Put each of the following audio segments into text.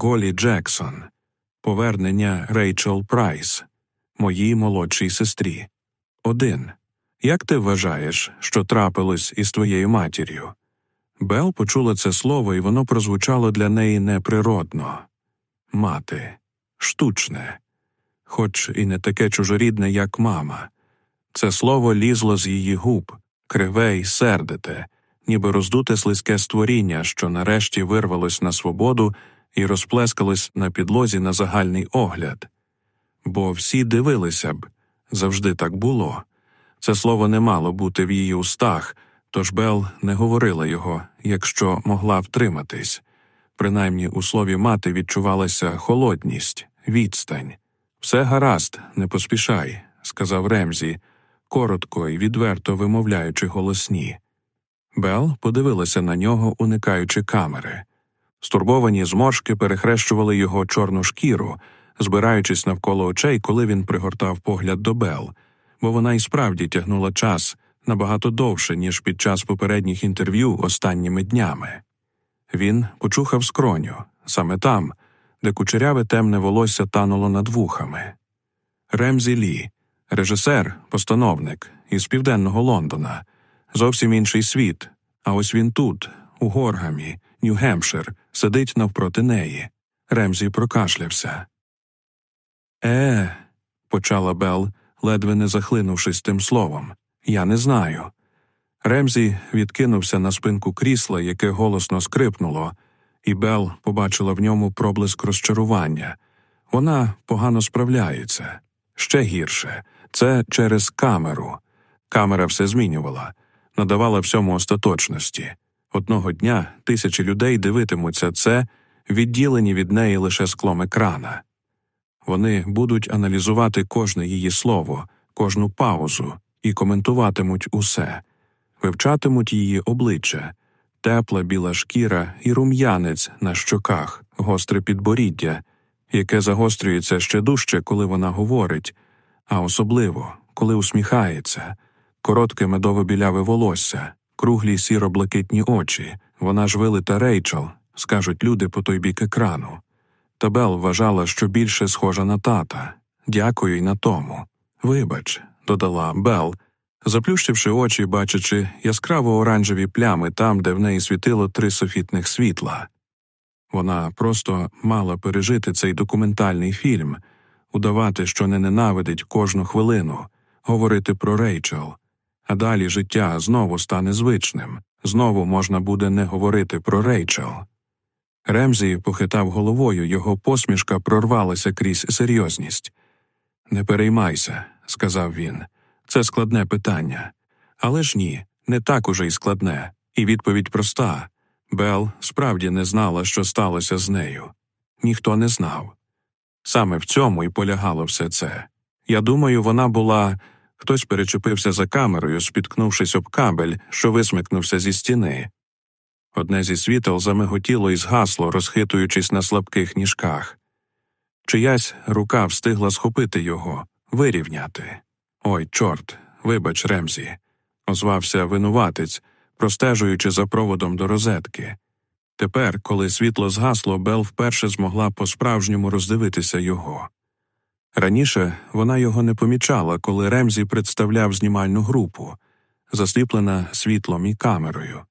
Голі Джексон, Повернення Рейчел Прайс, моїй молодшій сестрі. Один. Як ти вважаєш, що трапилось із твоєю матір'ю? Бел почула це слово, і воно прозвучало для неї неприродно мати, штучне, хоч і не таке чужорідне, як мама. Це слово лізло з її губ, криве й сердите, ніби роздуте слизьке створіння, що нарешті вирвалось на свободу і розплескалось на підлозі на загальний огляд. Бо всі дивилися б завжди так було. Це слово не мало бути в її устах, тож Бел не говорила його, якщо могла втриматись. Принаймні у слові мати відчувалася холодність, відстань. Все гаразд, не поспішай, сказав Ремзі, коротко і відверто вимовляючи голосні. Бел подивилася на нього, уникаючи камери. Стурбовані зморшки перехрещували його чорну шкіру, збираючись навколо очей, коли він пригортав погляд до Бел, бо вона і справді тягнула час набагато довше, ніж під час попередніх інтерв'ю останніми днями. Він почухав скроню, саме там, де кучеряве темне волосся тануло над вухами. Ремзі Лі, режисер, постановник із південного Лондона, зовсім інший світ. А ось він тут, у Горгамі, Нью-Гемпшир, сидить навпроти неї. Ремзі прокашлявся. Е, почала Бел, ледве не захлинувшись тим словом. Я не знаю. Ремзі відкинувся на спинку крісла, яке голосно скрипнуло, і Бел побачила в ньому проблиск розчарування. Вона погано справляється. Ще гірше це через камеру. Камера все змінювала, надавала всьому остаточності. Одного дня тисячі людей дивитимуться це, відділені від неї лише склом екрана. Вони будуть аналізувати кожне її слово, кожну паузу і коментуватимуть усе, вивчатимуть її обличчя, тепла біла шкіра і рум'янець на щоках, гостре підборіддя, яке загострюється ще дужче, коли вона говорить, а особливо, коли усміхається, коротке медово біляве волосся, круглі сіро-блакитні очі, вона ж вилита Рейчел, скажуть люди по той бік екрану. Табел вважала, що більше схожа на тата. Дякую й на тому. Вибач, додала Бел, заплющивши очі, бачачи яскраво оранжеві плями там, де в неї світило три софітних світла. Вона просто мала пережити цей документальний фільм, удавати, що не ненавидить кожну хвилину, говорити про Рейчел, а далі життя знову стане звичним, знову можна буде не говорити про Рейчел. Ремзі похитав головою, його посмішка прорвалася крізь серйозність. Не переймайся, сказав він. Це складне питання. Але ж ні, не так уже й складне, і відповідь проста. Бел справді не знала, що сталося з нею. Ніхто не знав. Саме в цьому і полягало все це. Я думаю, вона була. Хтось перечепився за камерою, спіткнувшись об кабель, що висмикнувся зі стіни. Одне зі світел замиготіло і згасло, розхитуючись на слабких ніжках. Чиясь рука встигла схопити його, вирівняти. Ой, чорт, вибач, Ремзі, озвався винуватець, простежуючи за проводом до розетки. Тепер, коли світло згасло, Бел вперше змогла по справжньому роздивитися його. Раніше вона його не помічала, коли Ремзі представляв знімальну групу, засліплена світлом і камерою.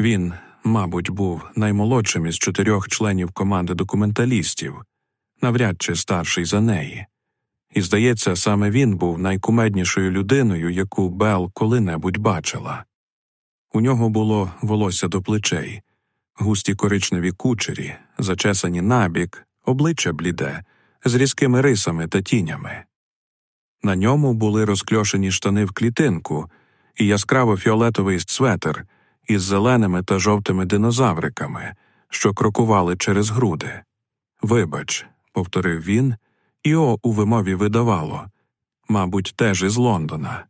Він, мабуть, був наймолодшим із чотирьох членів команди документалістів, навряд чи старший за неї. І, здається, саме він був найкумеднішою людиною, яку Бел коли-небудь бачила. У нього було волосся до плечей, густі коричневі кучері, зачесані набік, обличчя бліде, з різкими рисами та тінями. На ньому були розкльошені штани в клітинку і яскраво фіолетовий светер із зеленими та жовтими динозавриками, що крокували через груди. Вибач, повторив він, і о у вимові видавало мабуть, теж із Лондона.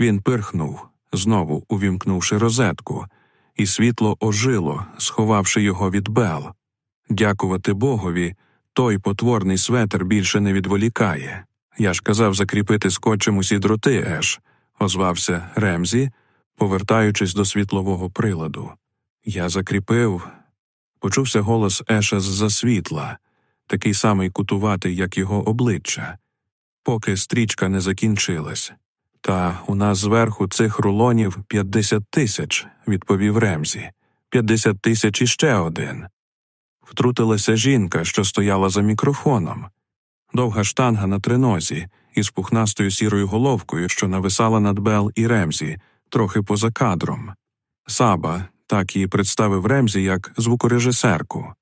Він пирхнув, знову увімкнувши розетку, і світло ожило, сховавши його від Бел. Дякувати Богові, той потворний светр більше не відволікає. Я ж казав закріпити скотчем усі дроти, Еш, озвався Ремзі, повертаючись до світлового приладу. Я закріпив, Почувся голос Еша з-за світла, такий самий кутуватий, як його обличчя, поки стрічка не закінчилась. Та у нас зверху цих рулонів п'ятдесят тисяч, відповів Ремзі. П'ятдесят тисяч і ще один. Втрутилася жінка, що стояла за мікрофоном, довга штанга на тринозі із пухнастою сірою головкою, що нависала над Бел і Ремзі, трохи поза кадром. Саба так її представив Ремзі як звукорежисерку.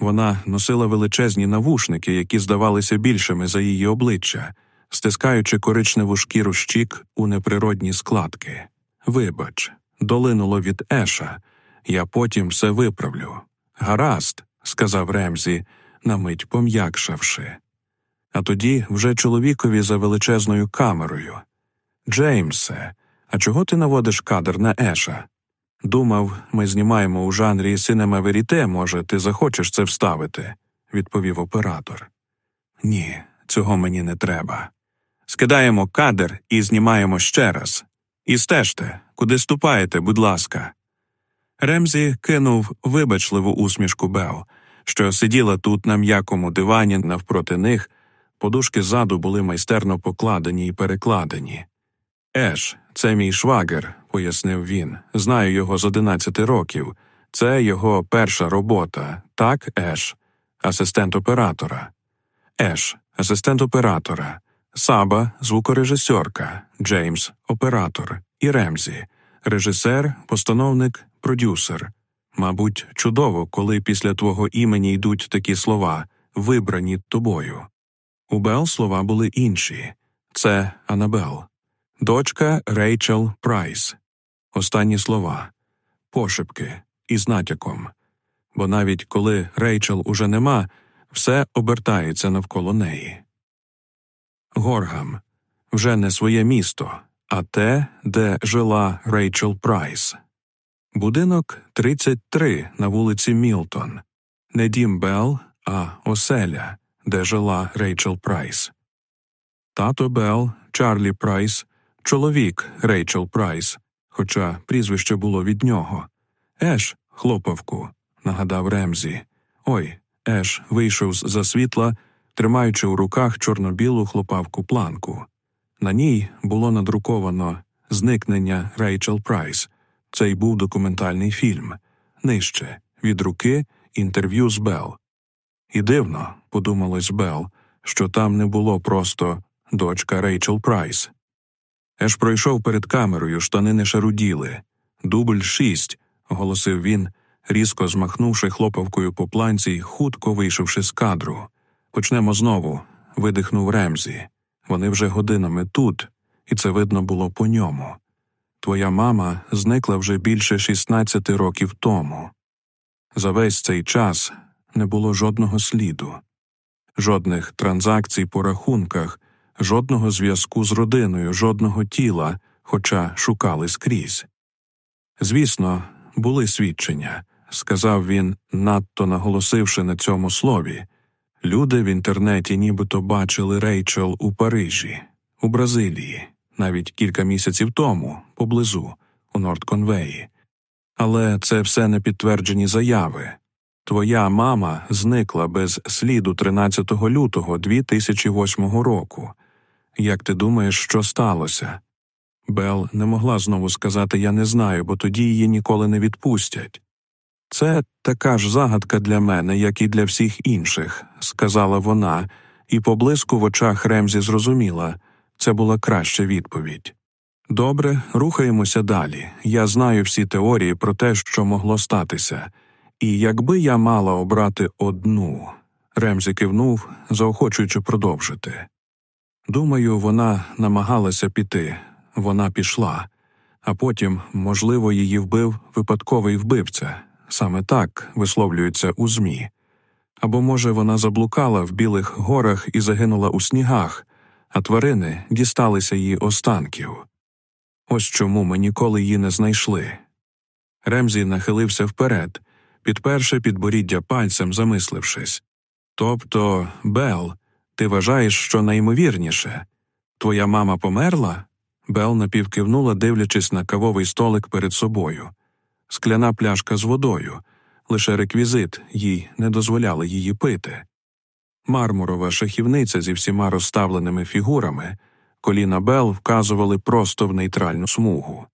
Вона носила величезні навушники, які здавалися більшими за її обличчя, стискаючи коричневу шкіру щік у неприродні складки. Вибач, долинуло від Еша, я потім все виправлю. Гаразд, сказав Ремзі, на мить пом'якшавши. А тоді вже чоловікові за величезною камерою. Джеймсе, а чого ти наводиш кадр на Еша? Думав, ми знімаємо у жанрі синема веріте, може, ти захочеш це вставити, відповів оператор. Ні, цього мені не треба. Скидаємо кадр і знімаємо ще раз. І стежте, куди ступаєте, будь ласка. Ремзі кинув вибачливу усмішку Бео, що сиділа тут на м'якому дивані навпроти них, подушки ззаду були майстерно покладені і перекладені. Еш, це мій швагер, пояснив він. Знаю його з одинадцяти років. Це його перша робота, так, Еш, асистент оператора. Еш, асистент оператора, Саба, звукорежисерка, Джеймс, оператор, і Ремзі, режисер, постановник, продюсер. Мабуть, чудово, коли після твого імені йдуть такі слова, вибрані тобою. У Бел слова були інші це Анабел, дочка Рейчел Прайс. Останні слова пошепки із натяком. Бо навіть коли Рейчел уже нема, все обертається навколо неї. Горгам вже не своє місто, а те, де жила Рейчел Прайс. Будинок 33 на вулиці Мілтон, не дім Белл, а оселя, де жила Рейчел Прайс. Тато Белл, Чарлі Прайс, чоловік Рейчел Прайс, хоча прізвище було від нього. Еш, хлопавку, нагадав Ремзі. Ой, Еш вийшов з за світла тримаючи у руках чорно-білу хлопавку планку. На ній було надруковано зникнення Рейчел Прайс. Це й був документальний фільм. Нижче від руки інтерв'ю з Бел. І дивно, подумалось Бел, що там не було просто дочка Рейчел Прайс. Еш пройшов перед камерою, штани не шаруділи. Дубль шість, оголосив він, різко змахнувши хлопавкою по планці хутко вийшовши з кадру. Почнемо знову, видихнув Ремзі. Вони вже годинами тут, і це видно було по ньому. Твоя мама зникла вже більше 16 років тому. За весь цей час не було жодного сліду, жодних транзакцій по рахунках, жодного зв'язку з родиною, жодного тіла, хоча шукали скрізь. Звісно, були свідчення, сказав він, надто наголосивши на цьому слові. Люди в інтернеті нібито бачили Рейчел у Парижі, у Бразилії, навіть кілька місяців тому, поблизу, у Нордконвеї. Але це все не підтверджені заяви. Твоя мама зникла без сліду 13 лютого 2008 року. Як ти думаєш, що сталося? Бел не могла знову сказати Я не знаю, бо тоді її ніколи не відпустять. Це така ж загадка для мене, як і для всіх інших, сказала вона, і по в очах Ремзі зрозуміла це була краща відповідь. Добре, рухаємося далі. Я знаю всі теорії про те, що могло статися, і якби я мала обрати одну, Ремзі кивнув, заохочуючи продовжити. Думаю, вона намагалася піти, вона пішла, а потім, можливо, її вбив випадковий вбивця. Саме так висловлюються у ЗМІ. Або, може, вона заблукала в білих горах і загинула у снігах, а тварини дісталися її останків. Ось чому ми ніколи її не знайшли. Ремзі нахилився вперед, підперши підборіддя пальцем, замислившись. Тобто, Бел, ти вважаєш, що найімовірніше? Твоя мама померла? Бел напівкивнула, дивлячись на кавовий столик перед собою скляна пляшка з водою, лише реквізит їй не дозволяли її пити. Мармурова шахівниця зі всіма розставленими фігурами, коліна Бел вказували просто в нейтральну смугу.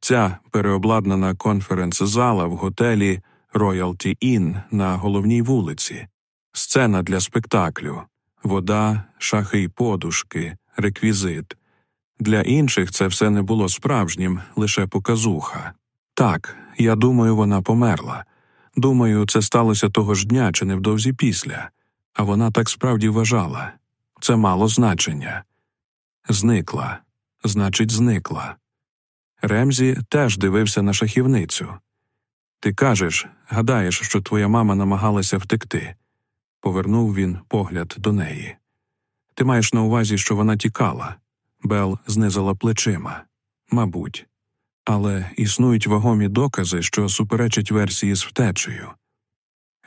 Ця переобладнана конференц-зала в готелі Royalty Inn на головній вулиці, сцена для спектаклю, вода, шахи й подушки, реквізит. Для інших це все не було справжнім, лише показуха. Так, я думаю, вона померла. Думаю, це сталося того ж дня чи невдовзі після, а вона так справді вважала це мало значення. Зникла, значить, зникла. Ремзі теж дивився на шахівницю. Ти кажеш, гадаєш, що твоя мама намагалася втекти. Повернув він погляд до неї. Ти маєш на увазі, що вона тікала. Бел знизила плечима. Мабуть. Але існують вагомі докази, що суперечать версії з втечею.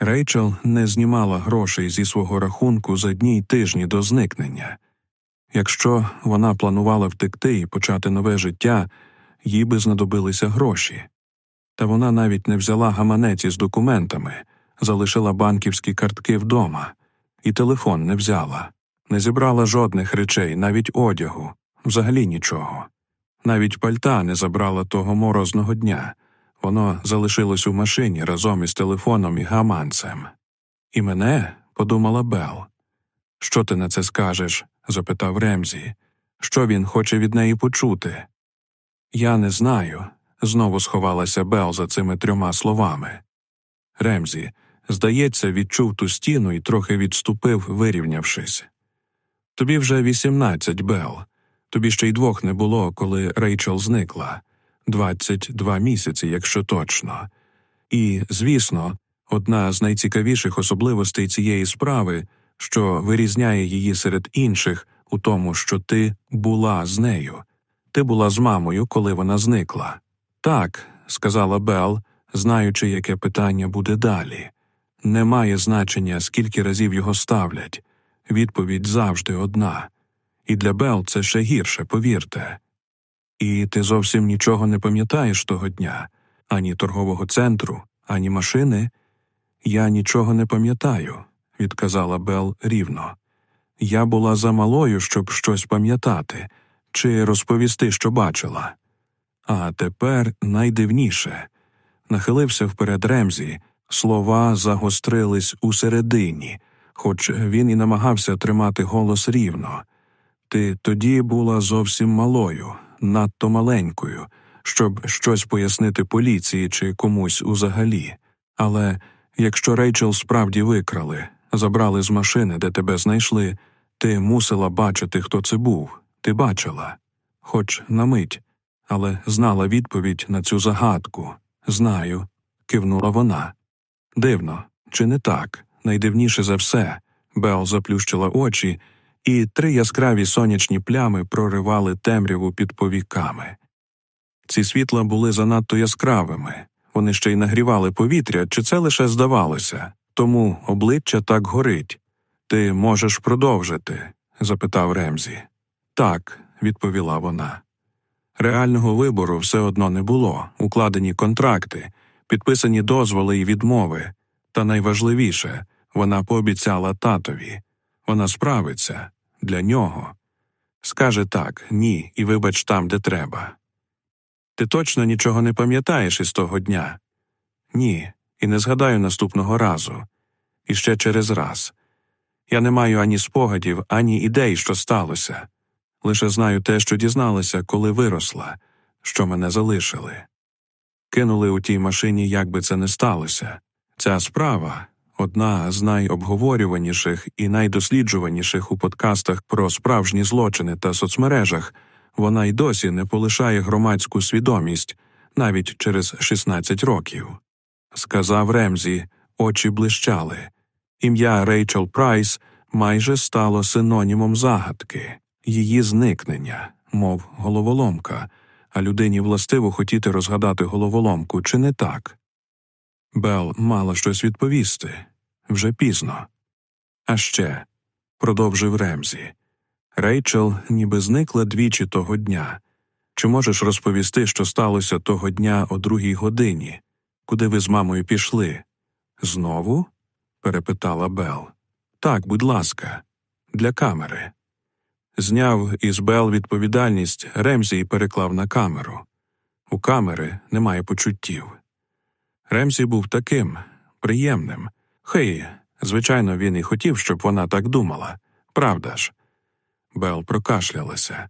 Рейчел не знімала грошей зі свого рахунку за дні й тижні до зникнення. Якщо вона планувала втекти і почати нове життя, їй би знадобилися гроші. Та вона навіть не взяла гаманець із документами, залишила банківські картки вдома, і телефон не взяла, не зібрала жодних речей, навіть одягу, взагалі нічого. Навіть пальта не забрала того морозного дня, воно залишилось у машині разом із телефоном і гаманцем. І мене, подумала Бел. Що ти на це скажеш? запитав Ремзі. Що він хоче від неї почути? Я не знаю, знову сховалася Бел за цими трьома словами. Ремзі, здається, відчув ту стіну і трохи відступив, вирівнявшись. Тобі вже вісімнадцять, Бел. Тобі ще й двох не було, коли Рейчел зникла двадцять два місяці, якщо точно. І, звісно, одна з найцікавіших особливостей цієї справи, що вирізняє її серед інших, у тому, що ти була з нею. Ти була з мамою, коли вона зникла. Так, сказала Бел, знаючи, яке питання буде далі. Немає значення, скільки разів його ставлять. Відповідь завжди одна. І для Бел це ще гірше, повірте. І ти зовсім нічого не пам'ятаєш того дня ані торгового центру, ані машини. Я нічого не пам'ятаю, відказала Бел рівно. Я була замалою, щоб щось пам'ятати чи розповісти, що бачила. А тепер найдивніше нахилився вперед Ремзі, слова загострились усередині, хоч він і намагався тримати голос рівно. Ти тоді була зовсім малою, надто маленькою, щоб щось пояснити поліції чи комусь узагалі. Але якщо Рейчел справді викрали, забрали з машини, де тебе знайшли, ти мусила бачити, хто це був. Ти бачила, хоч на мить, але знала відповідь на цю загадку. Знаю, кивнула вона. Дивно, чи не так? Найдивніше за все. Бел заплющила очі, і три яскраві сонячні плями проривали темряву під повіками. Ці світла були занадто яскравими, вони ще й нагрівали повітря, чи це лише здавалося, тому обличчя так горить. Ти можеш продовжити? запитав Ремзі. Так, відповіла вона. Реального вибору все одно не було, укладені контракти, підписані дозволи і відмови, та найважливіше вона пообіцяла татові вона справиться для нього. Скаже так, ні, і вибач там, де треба. Ти точно нічого не пам'ятаєш із того дня? Ні, і не згадаю наступного разу. І ще через раз. Я не маю ані спогадів, ані ідей, що сталося. Лише знаю те, що дізналася, коли виросла, що мене залишили. Кинули у тій машині, як би це не сталося. Ця справа одна з найобговорюваніших і найдосліджуваніших у подкастах про справжні злочини та соцмережах, вона й досі не полишає громадську свідомість навіть через 16 років. Сказав Ремзі, очі блищали. Ім'я Рейчел Прайс майже стало синонімом загадки, її зникнення, мов головоломка, а людині властиво хотіти розгадати головоломку, чи не так? Бел мала щось відповісти вже пізно. А ще, продовжив Ремзі, Рейчел ніби зникла двічі того дня. Чи можеш розповісти, що сталося того дня о другій годині, куди ви з мамою пішли? Знову? перепитала Бел. Так, будь ласка, для камери. Зняв із Бел відповідальність Ремзі і переклав на камеру. У камери немає почуттів. Ремзі був таким приємним. Хей, звичайно, він і хотів, щоб вона так думала. Правда ж? Бел прокашлялася.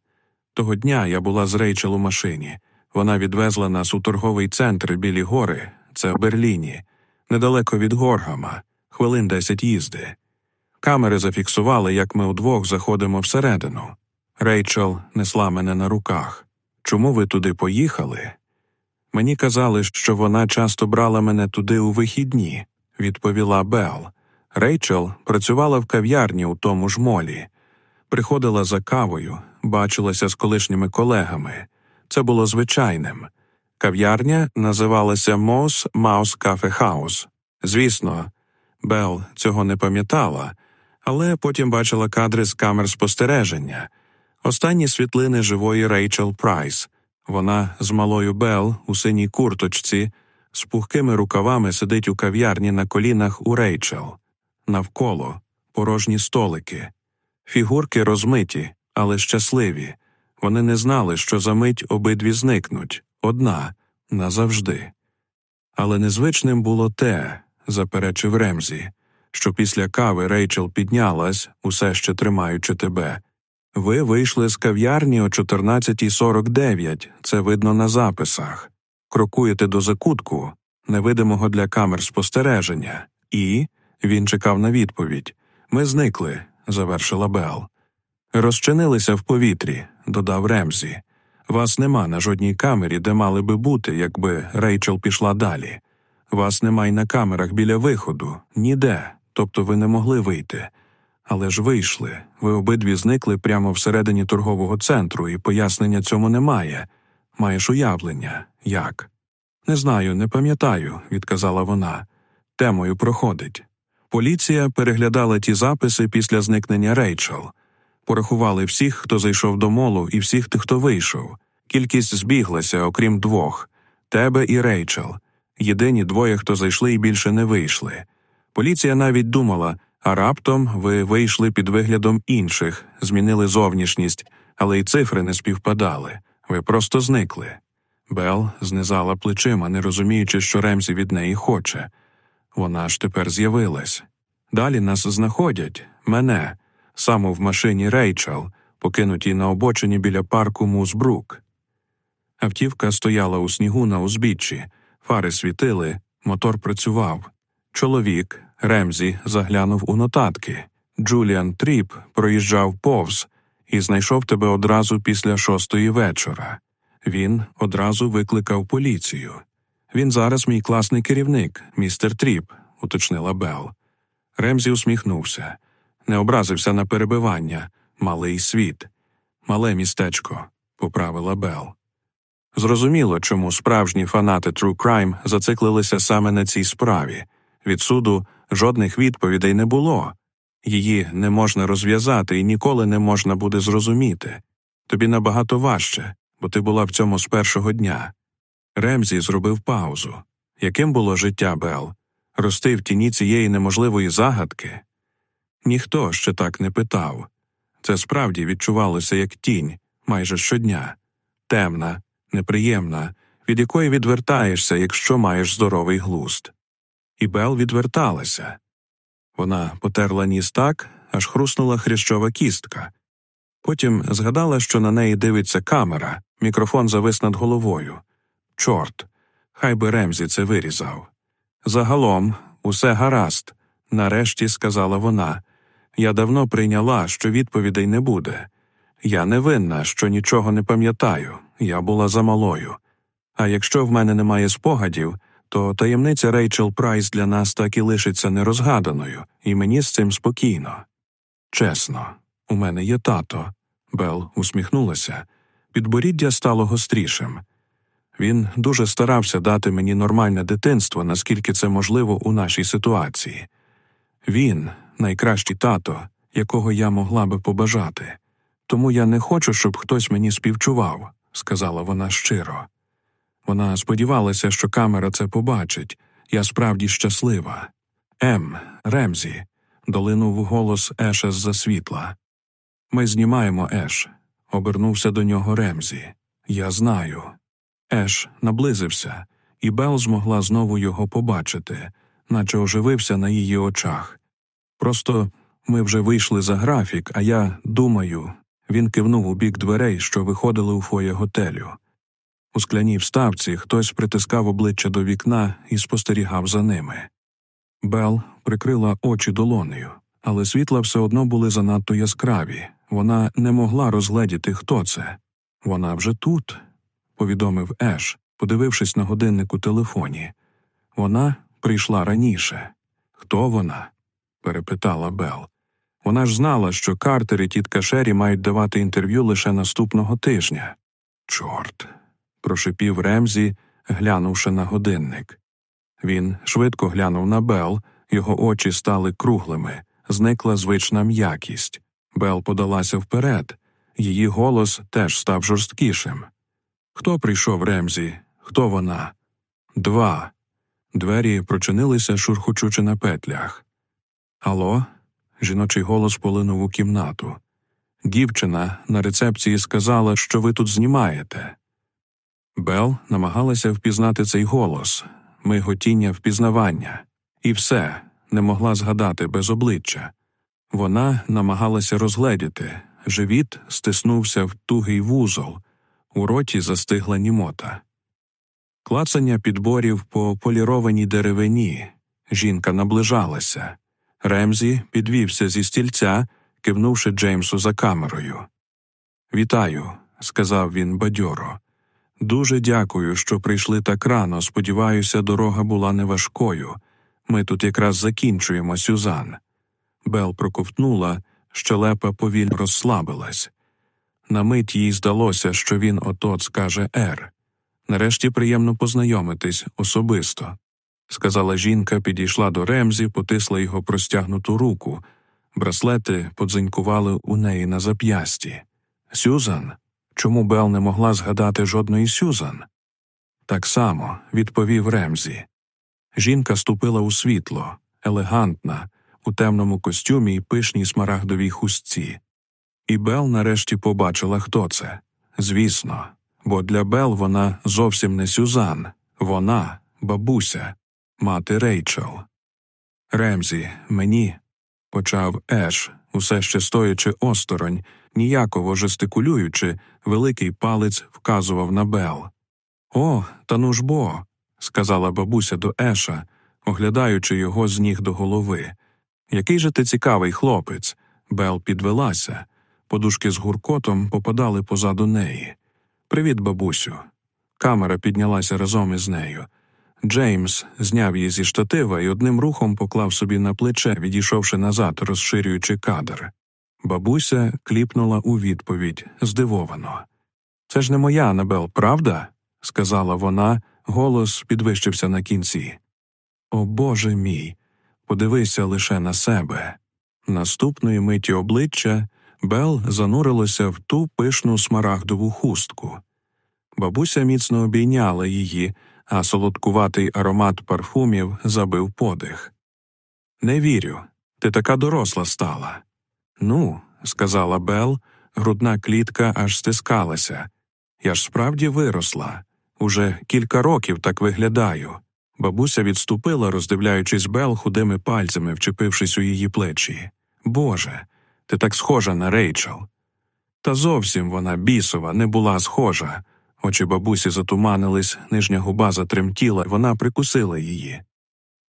Того дня я була з Рейчел у машині. Вона відвезла нас у торговий центр Білі Гори, це в Берліні, недалеко від Горгама, хвилин десять їзди. Камери зафіксували, як ми удвох заходимо всередину. Рейчел несла мене на руках. Чому ви туди поїхали? Мені казали, що вона часто брала мене туди у вихідні, відповіла Бел. Рейчел працювала в кав'ярні у тому ж молі, приходила за кавою, бачилася з колишніми колегами. Це було звичайним. Кав'ярня називалася Moose Mouse Coffee House. Звісно, Бел цього не пам'ятала, але потім бачила кадри з камер спостереження. Останні світлини живої Рейчел Прайс. Вона з малою Бел у синій курточці, з пухкими рукавами сидить у кав'ярні на колінах у Рейчел. Навколо порожні столики. Фігурки розмиті, але щасливі. Вони не знали, що за мить обидві зникнуть одна назавжди. Але незвичним було те, заперечив Ремзі, що після кави Рейчел піднялась, усе ще тримаючи тебе. Ви вийшли з кав'ярні о 14.49, це видно на записах, крокуєте до закутку, невидимого для камер спостереження, і він чекав на відповідь Ми зникли, завершила Бел. Розчинилися в повітрі, додав Ремзі. Вас нема на жодній камері, де мали би бути, якби Рейчел пішла далі. Вас нема й на камерах біля виходу, ніде, тобто ви не могли вийти. Але ж вийшли, ви обидві зникли прямо всередині торгового центру, і пояснення цьому немає. Маєш уявлення, як? Не знаю, не пам'ятаю, відказала вона. Темою проходить. Поліція переглядала ті записи після зникнення Рейчел. Порахували всіх, хто зайшов до молу, і всіх тих, хто вийшов. Кількість збіглася, окрім двох тебе і Рейчел. Єдині двоє, хто зайшли і більше не вийшли. Поліція навіть думала, а раптом ви вийшли під виглядом інших, змінили зовнішність, але й цифри не співпадали. Ви просто зникли. Бел знизала плечима, не розуміючи, що Ремзі від неї хоче. Вона ж тепер з'явилась. Далі нас знаходять, мене, саме в машині Рейчел, покинутій на обочині біля парку Музбрук. Автівка стояла у снігу на узбіччі, фари світили, мотор працював. Чоловік, Ремзі, заглянув у нотатки. Джуліан Тріп проїжджав повз і знайшов тебе одразу після шостої вечора. Він одразу викликав поліцію. Він зараз мій класний керівник, містер Тріп, уточнила Бел. Ремзі усміхнувся, не образився на перебивання, малий світ, мале містечко, поправила Бел. Зрозуміло, чому справжні фанати True Crime зациклилися саме на цій справі. Від суду жодних відповідей не було. Її не можна розв'язати і ніколи не можна буде зрозуміти. Тобі набагато важче, бо ти була в цьому з першого дня. Ремзі зробив паузу. Яким було життя Бел? Рости в тіні цієї неможливої загадки? Ніхто ще так не питав. Це справді відчувалося як тінь майже щодня, темна, неприємна, від якої відвертаєшся, якщо маєш здоровий глузд. І Бел відверталася. Вона потерла ніс так, аж хруснула хрящова кістка. Потім згадала, що на неї дивиться камера, мікрофон завис над головою. Чорт, хай би Ремзі це вирізав. Загалом, усе гаразд, нарешті сказала вона. Я давно прийняла, що відповідей не буде. Я не винна, що нічого не пам'ятаю, я була замалою. А якщо в мене немає спогадів, то таємниця Рейчел Прайс для нас так і лишиться нерозгаданою, і мені з цим спокійно. Чесно, у мене є тато. Бел усміхнулася. Підборіддя стало гострішим. Він дуже старався дати мені нормальне дитинство, наскільки це можливо у нашій ситуації. Він найкращий тато, якого я могла би побажати. Тому я не хочу, щоб хтось мені співчував, сказала вона щиро. Вона сподівалася, що камера це побачить. Я справді щаслива. Ем, Ремзі, долинув голос Еша з-за світла. Ми знімаємо Еш. Обернувся до нього Ремзі. Я знаю. Еш наблизився, і Бел змогла знову його побачити, наче оживився на її очах. Просто ми вже вийшли за графік, а я думаю, він кивнув у бік дверей, що виходили у фоє готелю. У скляній вставці хтось притискав обличчя до вікна і спостерігав за ними. Бел прикрила очі долонею, але світла все одно були занадто яскраві. Вона не могла розгледіти, хто це. Вона вже тут, повідомив Еш, подивившись на годинник у телефоні. Вона прийшла раніше. Хто вона? перепитала Бел. Вона ж знала, що Картер і тітка Шері мають давати інтерв'ю лише наступного тижня. Чорт. прошипів Ремзі, глянувши на годинник. Він швидко глянув на Бел, його очі стали круглими, зникла звична м'якість. Бел подалася вперед, її голос теж став жорсткішим. Хто прийшов Ремзі? Хто вона? Два. Двері прочинилися, шурхочучи на петлях. Алло? Жіночий голос полинув у кімнату. Дівчина на рецепції сказала, що ви тут знімаєте. Бел намагалася впізнати цей голос, миготіння впізнавання, і все не могла згадати без обличчя. Вона намагалася розгледіти, живіт стиснувся в тугий вузол, у роті застигла німота. Клацання підборів по полірованій деревині. Жінка наближалася. Ремзі підвівся зі стільця, кивнувши Джеймсу за камерою. Вітаю, сказав він бадьоро. Дуже дякую, що прийшли так рано. Сподіваюся, дорога була неважкою. Ми тут якраз закінчуємо Сюзан. Бел проковтнула, щелепа повільно розслабилась. На мить їй здалося, що він отот скаже Р. Нарешті приємно познайомитись особисто, сказала жінка, підійшла до Ремзі, потисла його простягнуту руку. Браслети подзенькували у неї на зап'ясті. Сюзан? Чому Бел не могла згадати жодної Сюзан? Так само, відповів Ремзі. Жінка ступила у світло, елегантна, у темному костюмі і пишній смарагдовій хустці. І Бел нарешті побачила, хто це. Звісно, бо для Бел вона зовсім не Сюзан, вона бабуся, мати Рейчел. Ремзі, мені, почав Еш, усе ще стоячи осторонь, ніяково жестикулюючи, великий палець вказував на Бел. О, та ну ж бо, сказала бабуся до Еша, оглядаючи його з ніг до голови. Який же ти цікавий хлопець? Бел підвелася. Подушки з гуркотом попадали позаду неї. Привіт, бабусю. Камера піднялася разом із нею. Джеймс зняв її зі штатива і одним рухом поклав собі на плече, відійшовши назад, розширюючи кадр. Бабуся кліпнула у відповідь здивовано. Це ж не моя Анабел, правда? сказала вона, голос підвищився на кінці. О Боже мій, подивися лише на себе. Наступної миті обличчя Бел занурилося в ту пишну смарагдову хустку. Бабуся міцно обійняла її, а солодкуватий аромат парфумів забив подих. Не вірю, ти така доросла стала. Ну, сказала Бел, грудна клітка аж стискалася. Я ж справді виросла. Уже кілька років так виглядаю. Бабуся відступила, роздивляючись Бел худими пальцями, вчепившись у її плечі. Боже, ти так схожа на Рейчел. Та зовсім вона бісова, не була схожа. Очі бабусі затуманились, нижня губа затремтіла, вона прикусила її.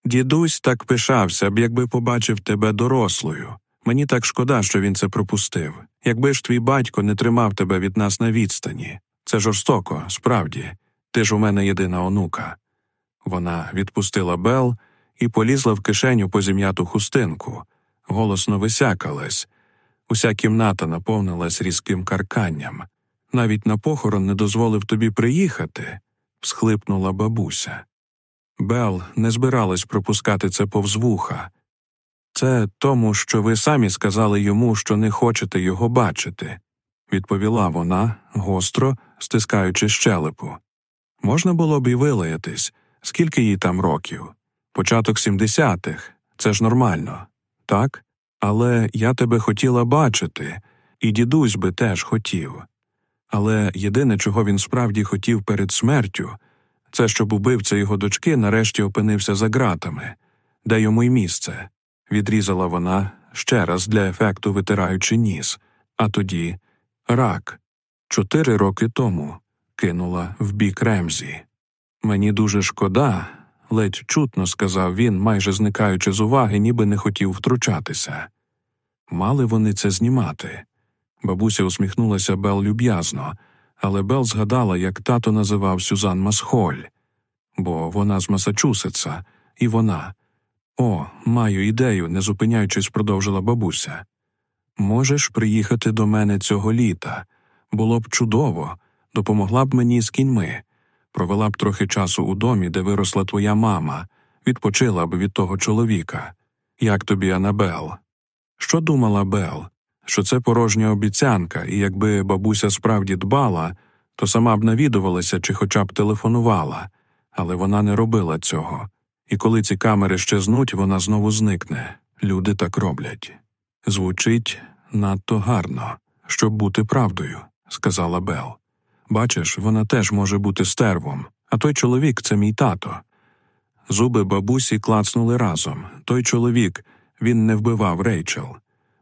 Дідусь так пишався б, якби побачив тебе дорослою. Мені так шкода, що він це пропустив. Якби ж твій батько не тримав тебе від нас на відстані. Це жорстоко, справді. Ти ж у мене єдина онука. Вона відпустила Бел і полізла в кишеню по зім'яту хустинку, голосно висякалась. Уся кімната наповнилась різким карканням. Навіть на похорон не дозволив тобі приїхати, всхлипнула бабуся. Бел не збиралась пропускати це повз вуха. Це тому, що ви самі сказали йому, що не хочете його бачити, відповіла вона, гостро стискаючи щелепу. Можна було б і вилаятись, скільки їй там років? Початок сімдесятих, Це ж нормально, так? Але я тебе хотіла бачити, і дідусь би теж хотів. Але єдине, чого він справді хотів перед смертю, це щоб убивця його дочки нарешті опинився за ґратами, де йому й місце, відрізала вона ще раз для ефекту витираючи ніс, а тоді рак. Чотири роки тому кинула в бік Ремзі. Мені дуже шкода, ледь чутно сказав він, майже зникаючи з уваги, ніби не хотів втручатися. Мали вони це знімати. Бабуся усміхнулася Бел люб'язно, але Бел згадала, як тато називав Сюзан Масхоль, бо вона з Масачусетса, і вона. О, маю ідею, не зупиняючись, продовжила бабуся. Можеш приїхати до мене цього літа. Було б чудово, допомогла б мені з кіньми, провела б трохи часу у домі, де виросла твоя мама, відпочила б від того чоловіка. Як тобі, Анабел? Що думала Бел? Що це порожня обіцянка, і якби бабуся справді дбала, то сама б навідувалася чи хоча б телефонувала, але вона не робила цього. І коли ці камери щезнуть, вона знову зникне. Люди так роблять. Звучить надто гарно, щоб бути правдою, сказала Бел. Бачиш, вона теж може бути стервом, а той чоловік це мій тато. Зуби бабусі клацнули разом. Той чоловік, він не вбивав Рейчел.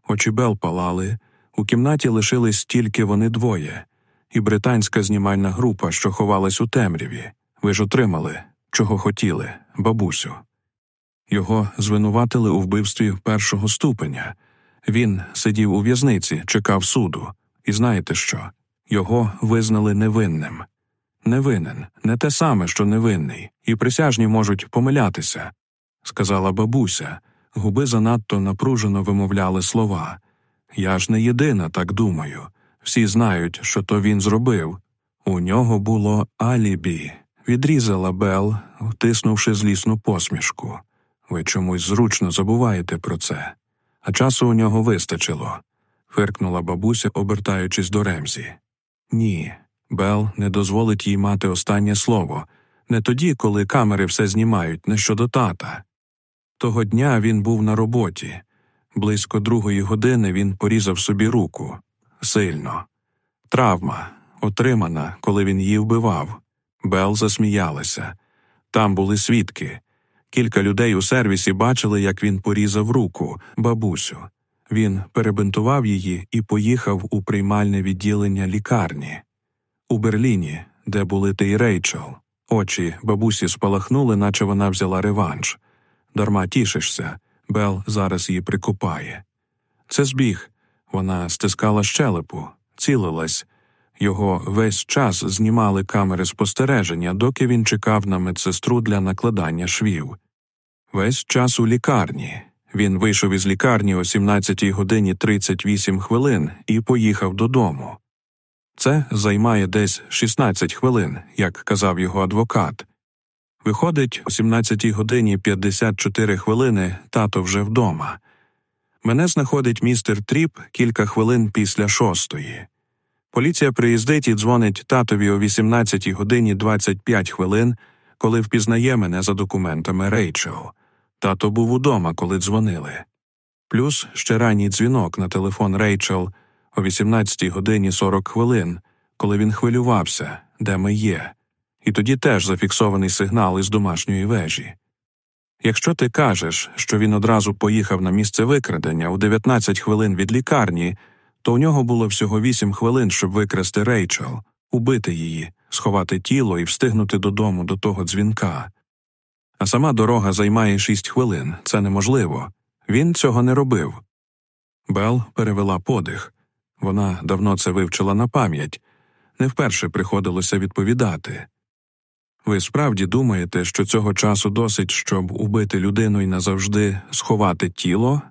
Очі Бел палали, у кімнаті лишились тільки вони двоє, і британська знімальна група, що ховалась у темряві. Ви ж отримали, чого хотіли, бабусю. Його звинуватили у вбивстві першого ступеня. Він сидів у в'язниці, чекав суду, і знаєте що? Його визнали невинним. Невинен, не те саме, що невинний, і присяжні можуть помилятися, сказала бабуся. Губи занадто напружено вимовляли слова. Я ж не єдина, так думаю. Всі знають, що то він зробив. У нього було алібі, відрізала Бел, втиснувши злісну посмішку. Ви чомусь зручно забуваєте про це. А часу у нього вистачило, фиркнула бабуся, обертаючись до Ремзі. Ні, Бел не дозволить їй мати останнє слово, не тоді, коли камери все знімають, не щодо тата. Того дня він був на роботі. Близько другої години він порізав собі руку сильно. Травма, отримана, коли він її вбивав. Бел засміялася. Там були свідки. Кілька людей у сервісі бачили, як він порізав руку, бабусю. Він перебинтував її і поїхав у приймальне відділення лікарні. У Берліні, де були ти й Рейчел. Очі бабусі спалахнули, наче вона взяла реванш. Дарма тішишся, Бел зараз її прикопає. Це збіг. Вона стискала щелепу, цілилась. Його весь час знімали камери спостереження, доки він чекав на медсестру для накладання швів. Весь час у лікарні. Він вийшов із лікарні о 17 годині 38 хвилин і поїхав додому. Це займає десь 16 хвилин, як казав його адвокат. Виходить, о 17 годині 54 хвилини тато вже вдома. Мене знаходить містер Тріп кілька хвилин після шостої. Поліція приїздить і дзвонить татові о 18 годині 25 хвилин, коли впізнає мене за документами Рейчел. Тато був удома, коли дзвонили. Плюс ще ранній дзвінок на телефон Рейчел о 18 годині 40 хвилин, коли він хвилювався, де ми є, і тоді теж зафіксований сигнал із домашньої вежі. Якщо ти кажеш, що він одразу поїхав на місце викрадення у 19 хвилин від лікарні, то у нього було всього 8 хвилин, щоб викрасти Рейчел, убити її, сховати тіло і встигнути додому до того дзвінка. А сама дорога займає 6 хвилин, це неможливо. Він цього не робив. Бел перевела подих. Вона давно це вивчила на пам'ять, не вперше приходилося відповідати. Ви справді думаєте, що цього часу досить, щоб убити людину і назавжди сховати тіло?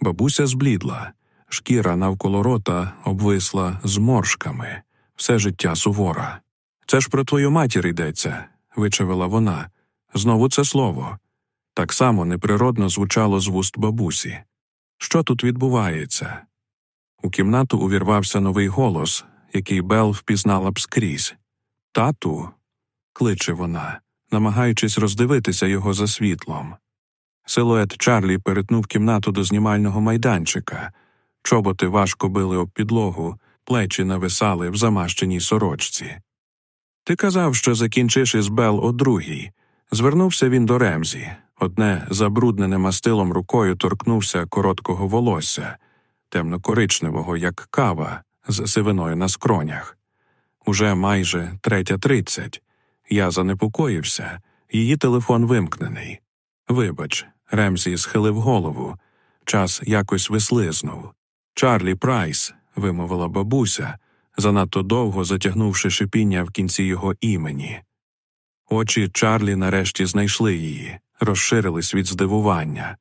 Бабуся зблідла, шкіра навколо рота обвисла зморшками, все життя сувора. Це ж про твою матір йдеться, вичавила вона. Знову це слово. Так само неприродно звучало з вуст бабусі. Що тут відбувається? У кімнату увірвався новий голос, який Бел впізнала б скрізь. Тату, кличе вона, намагаючись роздивитися його за світлом. Силует Чарлі перетнув кімнату до знімального майданчика. Чоботи важко били об підлогу, плечі нависали в замащеній сорочці. Ти казав, що закінчиш із Бел о другій. Звернувся він до Ремзі. Одне забруднене мастилом рукою торкнувся короткого волосся, темно-коричневого, як кава, з сивиною на скронях. Уже майже третя тридцять. Я занепокоївся, її телефон вимкнений. Вибач, Ремзі схилив голову. Час якось вислизнув. Чарлі Прайс, вимовила бабуся, занадто довго затягнувши шипіння в кінці його імені. Очі Чарлі нарешті знайшли її, розширились від здивування.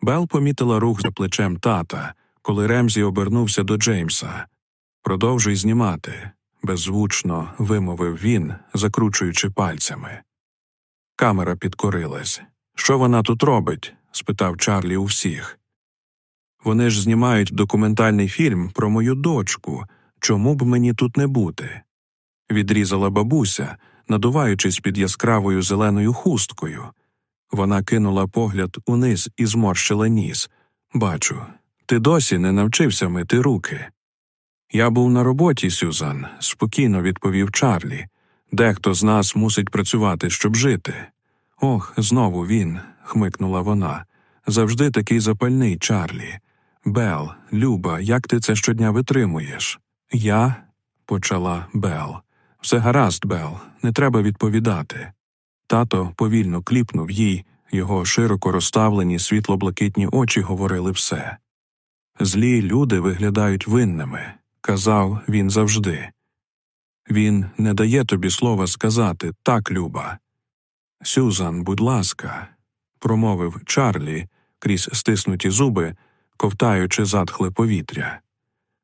Бел помітила рух за плечем тата, коли Ремзі обернувся до Джеймса. Продовжуй знімати, беззвучно вимовив він, закручуючи пальцями. Камера підкорилась. Що вона тут робить? спитав Чарлі у всіх. Вони ж знімають документальний фільм про мою дочку. Чому б мені тут не бути? Відрізала бабуся, надуваючись під яскравою зеленою хусткою. Вона кинула погляд униз і зморщила ніс. Бачу, ти досі не навчився мити руки. Я був на роботі, Сюзан, спокійно відповів Чарлі. Дехто з нас мусить працювати, щоб жити. Ох, знову він, хмикнула вона. Завжди такий запальний, Чарлі. Бел, Люба, як ти це щодня витримуєш? Я, почала Бел. Все гаразд, Бел, не треба відповідати. Тато повільно кліпнув їй, його широко розставлені світло-блакитні очі говорили все. Злі люди виглядають винними, казав він завжди. Він не дає тобі слова сказати так, Люба. Сюзан, будь ласка, промовив Чарлі крізь стиснуті зуби, ковтаючи затхле повітря.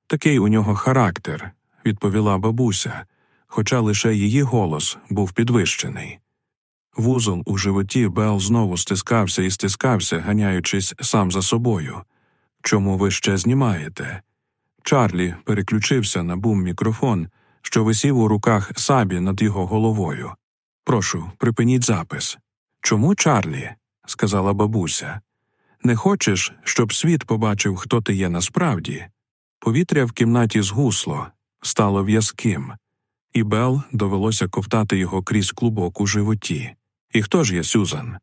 Такий у нього характер, відповіла бабуся, хоча лише її голос був підвищений. Вузол у животі Бел знову стискався і стискався, ганяючись сам за собою. Чому ви ще знімаєте? Чарлі переключився на бум мікрофон, що висів у руках сабі над його головою. Прошу, припиніть запис. Чому, Чарлі? сказала бабуся. Не хочеш, щоб світ побачив, хто ти є насправді? Повітря в кімнаті згусло, стало в'язким, і Бел довелося ковтати його крізь клубок у животі. І хто ж є Сюзан?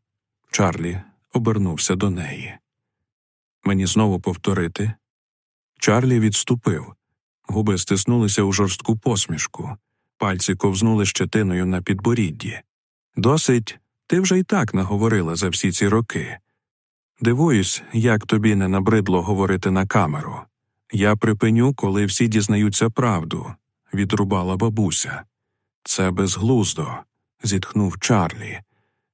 Чарлі обернувся до неї. Мені знову повторити. Чарлі відступив. Губи стиснулися у жорстку посмішку, пальці ковзнули щетиною на підборідді. Досить, ти вже й так наговорила за всі ці роки. Дивуюсь, як тобі не набридло говорити на камеру. Я припиню, коли всі дізнаються правду, відрубала бабуся. Це безглуздо, зітхнув Чарлі.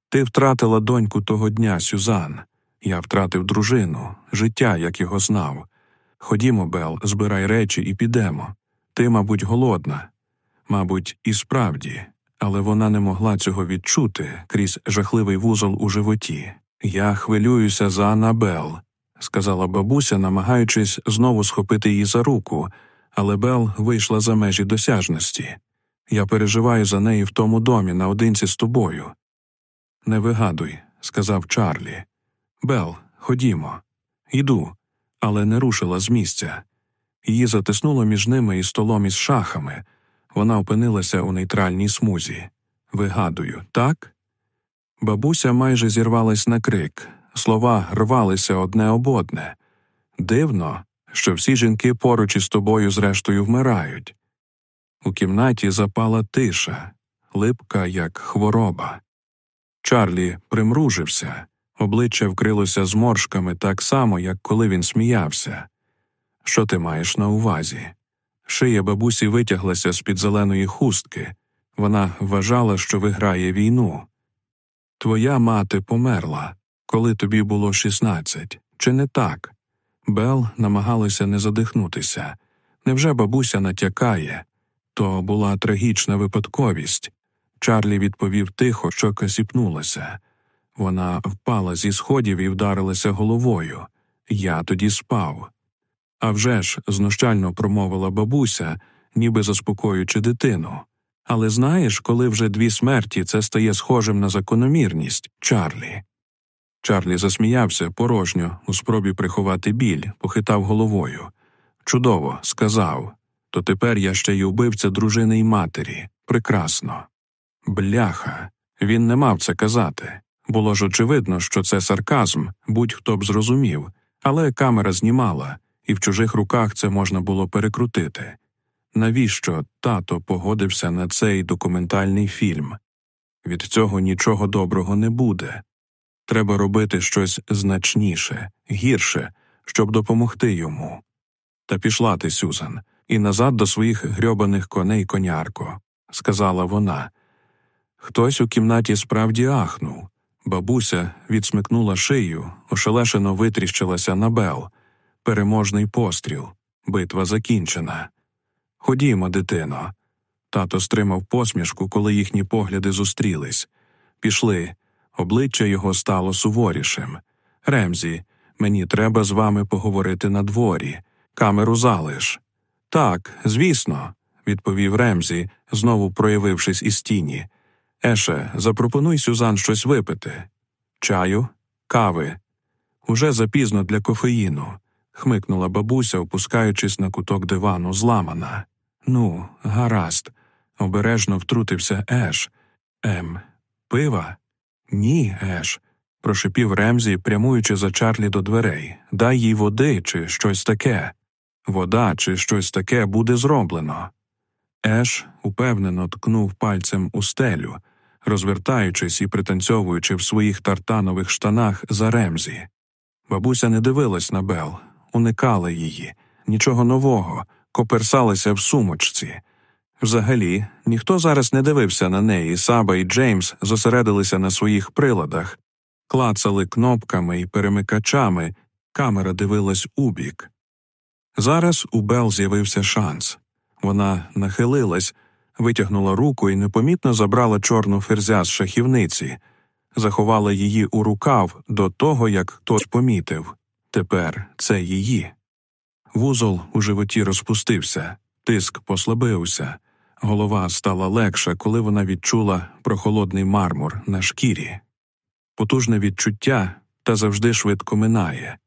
Ти втратила доньку того дня, Сюзан. Я втратив дружину, життя, як його знав. Ходімо, Бел, збирай речі і підемо. Ти, мабуть, голодна. Мабуть, і справді, але вона не могла цього відчути крізь жахливий вузол у животі. Я хвилююся за Анабел, сказала бабуся, намагаючись знову схопити її за руку, але Бел вийшла за межі досяжності. Я переживаю за неї в тому домі наодинці з тобою. Не вигадуй, сказав Чарлі. Бел, ходімо. Йду, але не рушила з місця. Її затиснуло між ними і столом із шахами. Вона опинилася у нейтральній смузі. Вигадую, так? Бабуся майже зірвалась на крик, слова рвалися одне об одне. Дивно, що всі жінки поруч із тобою, зрештою, вмирають. У кімнаті запала тиша, липка, як хвороба. Чарлі примружився, обличчя вкрилося зморшками так само, як коли він сміявся. Що ти маєш на увазі? Шия бабусі витяглася з під зеленої хустки. Вона вважала, що виграє війну. Твоя мати померла, коли тобі було шістнадцять, чи не так? Бел намагалася не задихнутися. Невже бабуся натякає? То була трагічна випадковість. Чарлі відповів тихо, що касіпнулася. Вона впала зі сходів і вдарилася головою. Я тоді спав. «А вже ж», – знущально промовила бабуся, ніби заспокоюючи дитину. Але знаєш, коли вже дві смерті це стає схожим на закономірність, Чарлі. Чарлі засміявся порожньо у спробі приховати біль, похитав головою. Чудово, сказав. То тепер я ще й убивця дружини й матері. Прекрасно. Бляха. Він не мав це казати. Було ж очевидно, що це сарказм, будь-хто б зрозумів, але камера знімала, і в чужих руках це можна було перекрутити. Навіщо тато погодився на цей документальний фільм? Від цього нічого доброго не буде. Треба робити щось значніше, гірше, щоб допомогти йому. Та пішла ти, Сюзан, і назад до своїх грьобаних коней конярко, сказала вона. Хтось у кімнаті справді ахнув. Бабуся відсмикнула шию, ошелешено витріщилася на бел. Переможний постріл. Битва закінчена. Ходімо, дитино. Тато стримав посмішку, коли їхні погляди зустрілись. Пішли. Обличчя його стало суворішим. Ремзі, мені треба з вами поговорити на дворі. Камеру залиш. Так, звісно, відповів Ремзі, знову проявившись із тіні. Еше, запропонуй Сюзан щось випити. Чаю, кави. Уже запізно для кофеїну, хмикнула бабуся, опускаючись на куток дивану, зламана. Ну, гаразд, обережно втрутився Еш. Ем, пива? Ні, Еш, прошипів Ремзі, прямуючи за Чарлі до дверей. Дай їй води чи щось таке. Вода чи щось таке буде зроблено. Еш упевнено ткнув пальцем у стелю, розвертаючись і пританцьовуючи в своїх тартанових штанах за Ремзі. Бабуся не дивилась на Бел, уникала її, нічого нового, коперсалася в сумочці. Взагалі, ніхто зараз не дивився на неї, Саба і Джеймс зосередилися на своїх приладах, клацали кнопками і перемикачами, камера дивилась убік. Зараз у Бел з'явився шанс. Вона нахилилась, витягнула руку і непомітно забрала чорну ферзя з шахівниці, заховала її у рукав до того, як хтось помітив тепер це її. Вузол у животі розпустився, тиск послабився, голова стала легша, коли вона відчула прохолодний мармур на шкірі. Потужне відчуття та завжди швидко минає.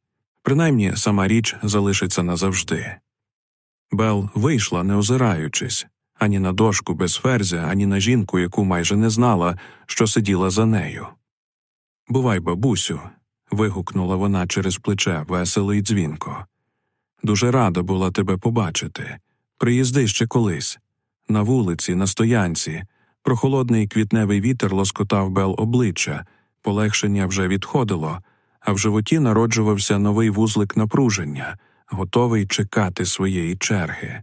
Принаймні сама річ залишиться назавжди. Бел вийшла, не озираючись ані на дошку без ферзя, ані на жінку, яку майже не знала, що сиділа за нею. Бувай, бабусю. вигукнула вона через плече весело й дзвінко. Дуже рада була тебе побачити. Приїзди ще колись. На вулиці, на стоянці, прохолодний квітневий вітер лоскотав Бел обличчя, полегшення вже відходило, а в животі народжувався новий вузлик напруження, готовий чекати своєї черги.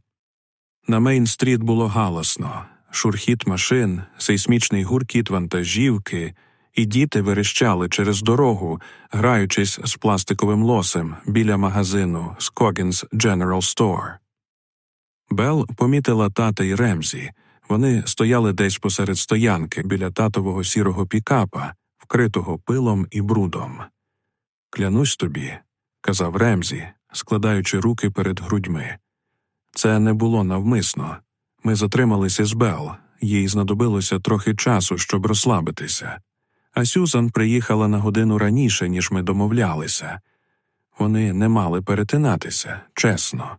На Мейн-стріт було галасно шурхіт машин, сейсмічний гуркіт вантажівки, і діти верещали через дорогу, граючись з пластиковим лосем біля магазину Scoggins General Store. Бел помітила тата й Ремзі. Вони стояли десь посеред стоянки біля татового сірого пікапа, вкритого пилом і брудом. Клянусь тобі, казав Ремзі, складаючи руки перед грудьми. Це не було навмисно. Ми затрималися з Бел, їй знадобилося трохи часу, щоб розслабитися. А Сюзан приїхала на годину раніше, ніж ми домовлялися. Вони не мали перетинатися, чесно.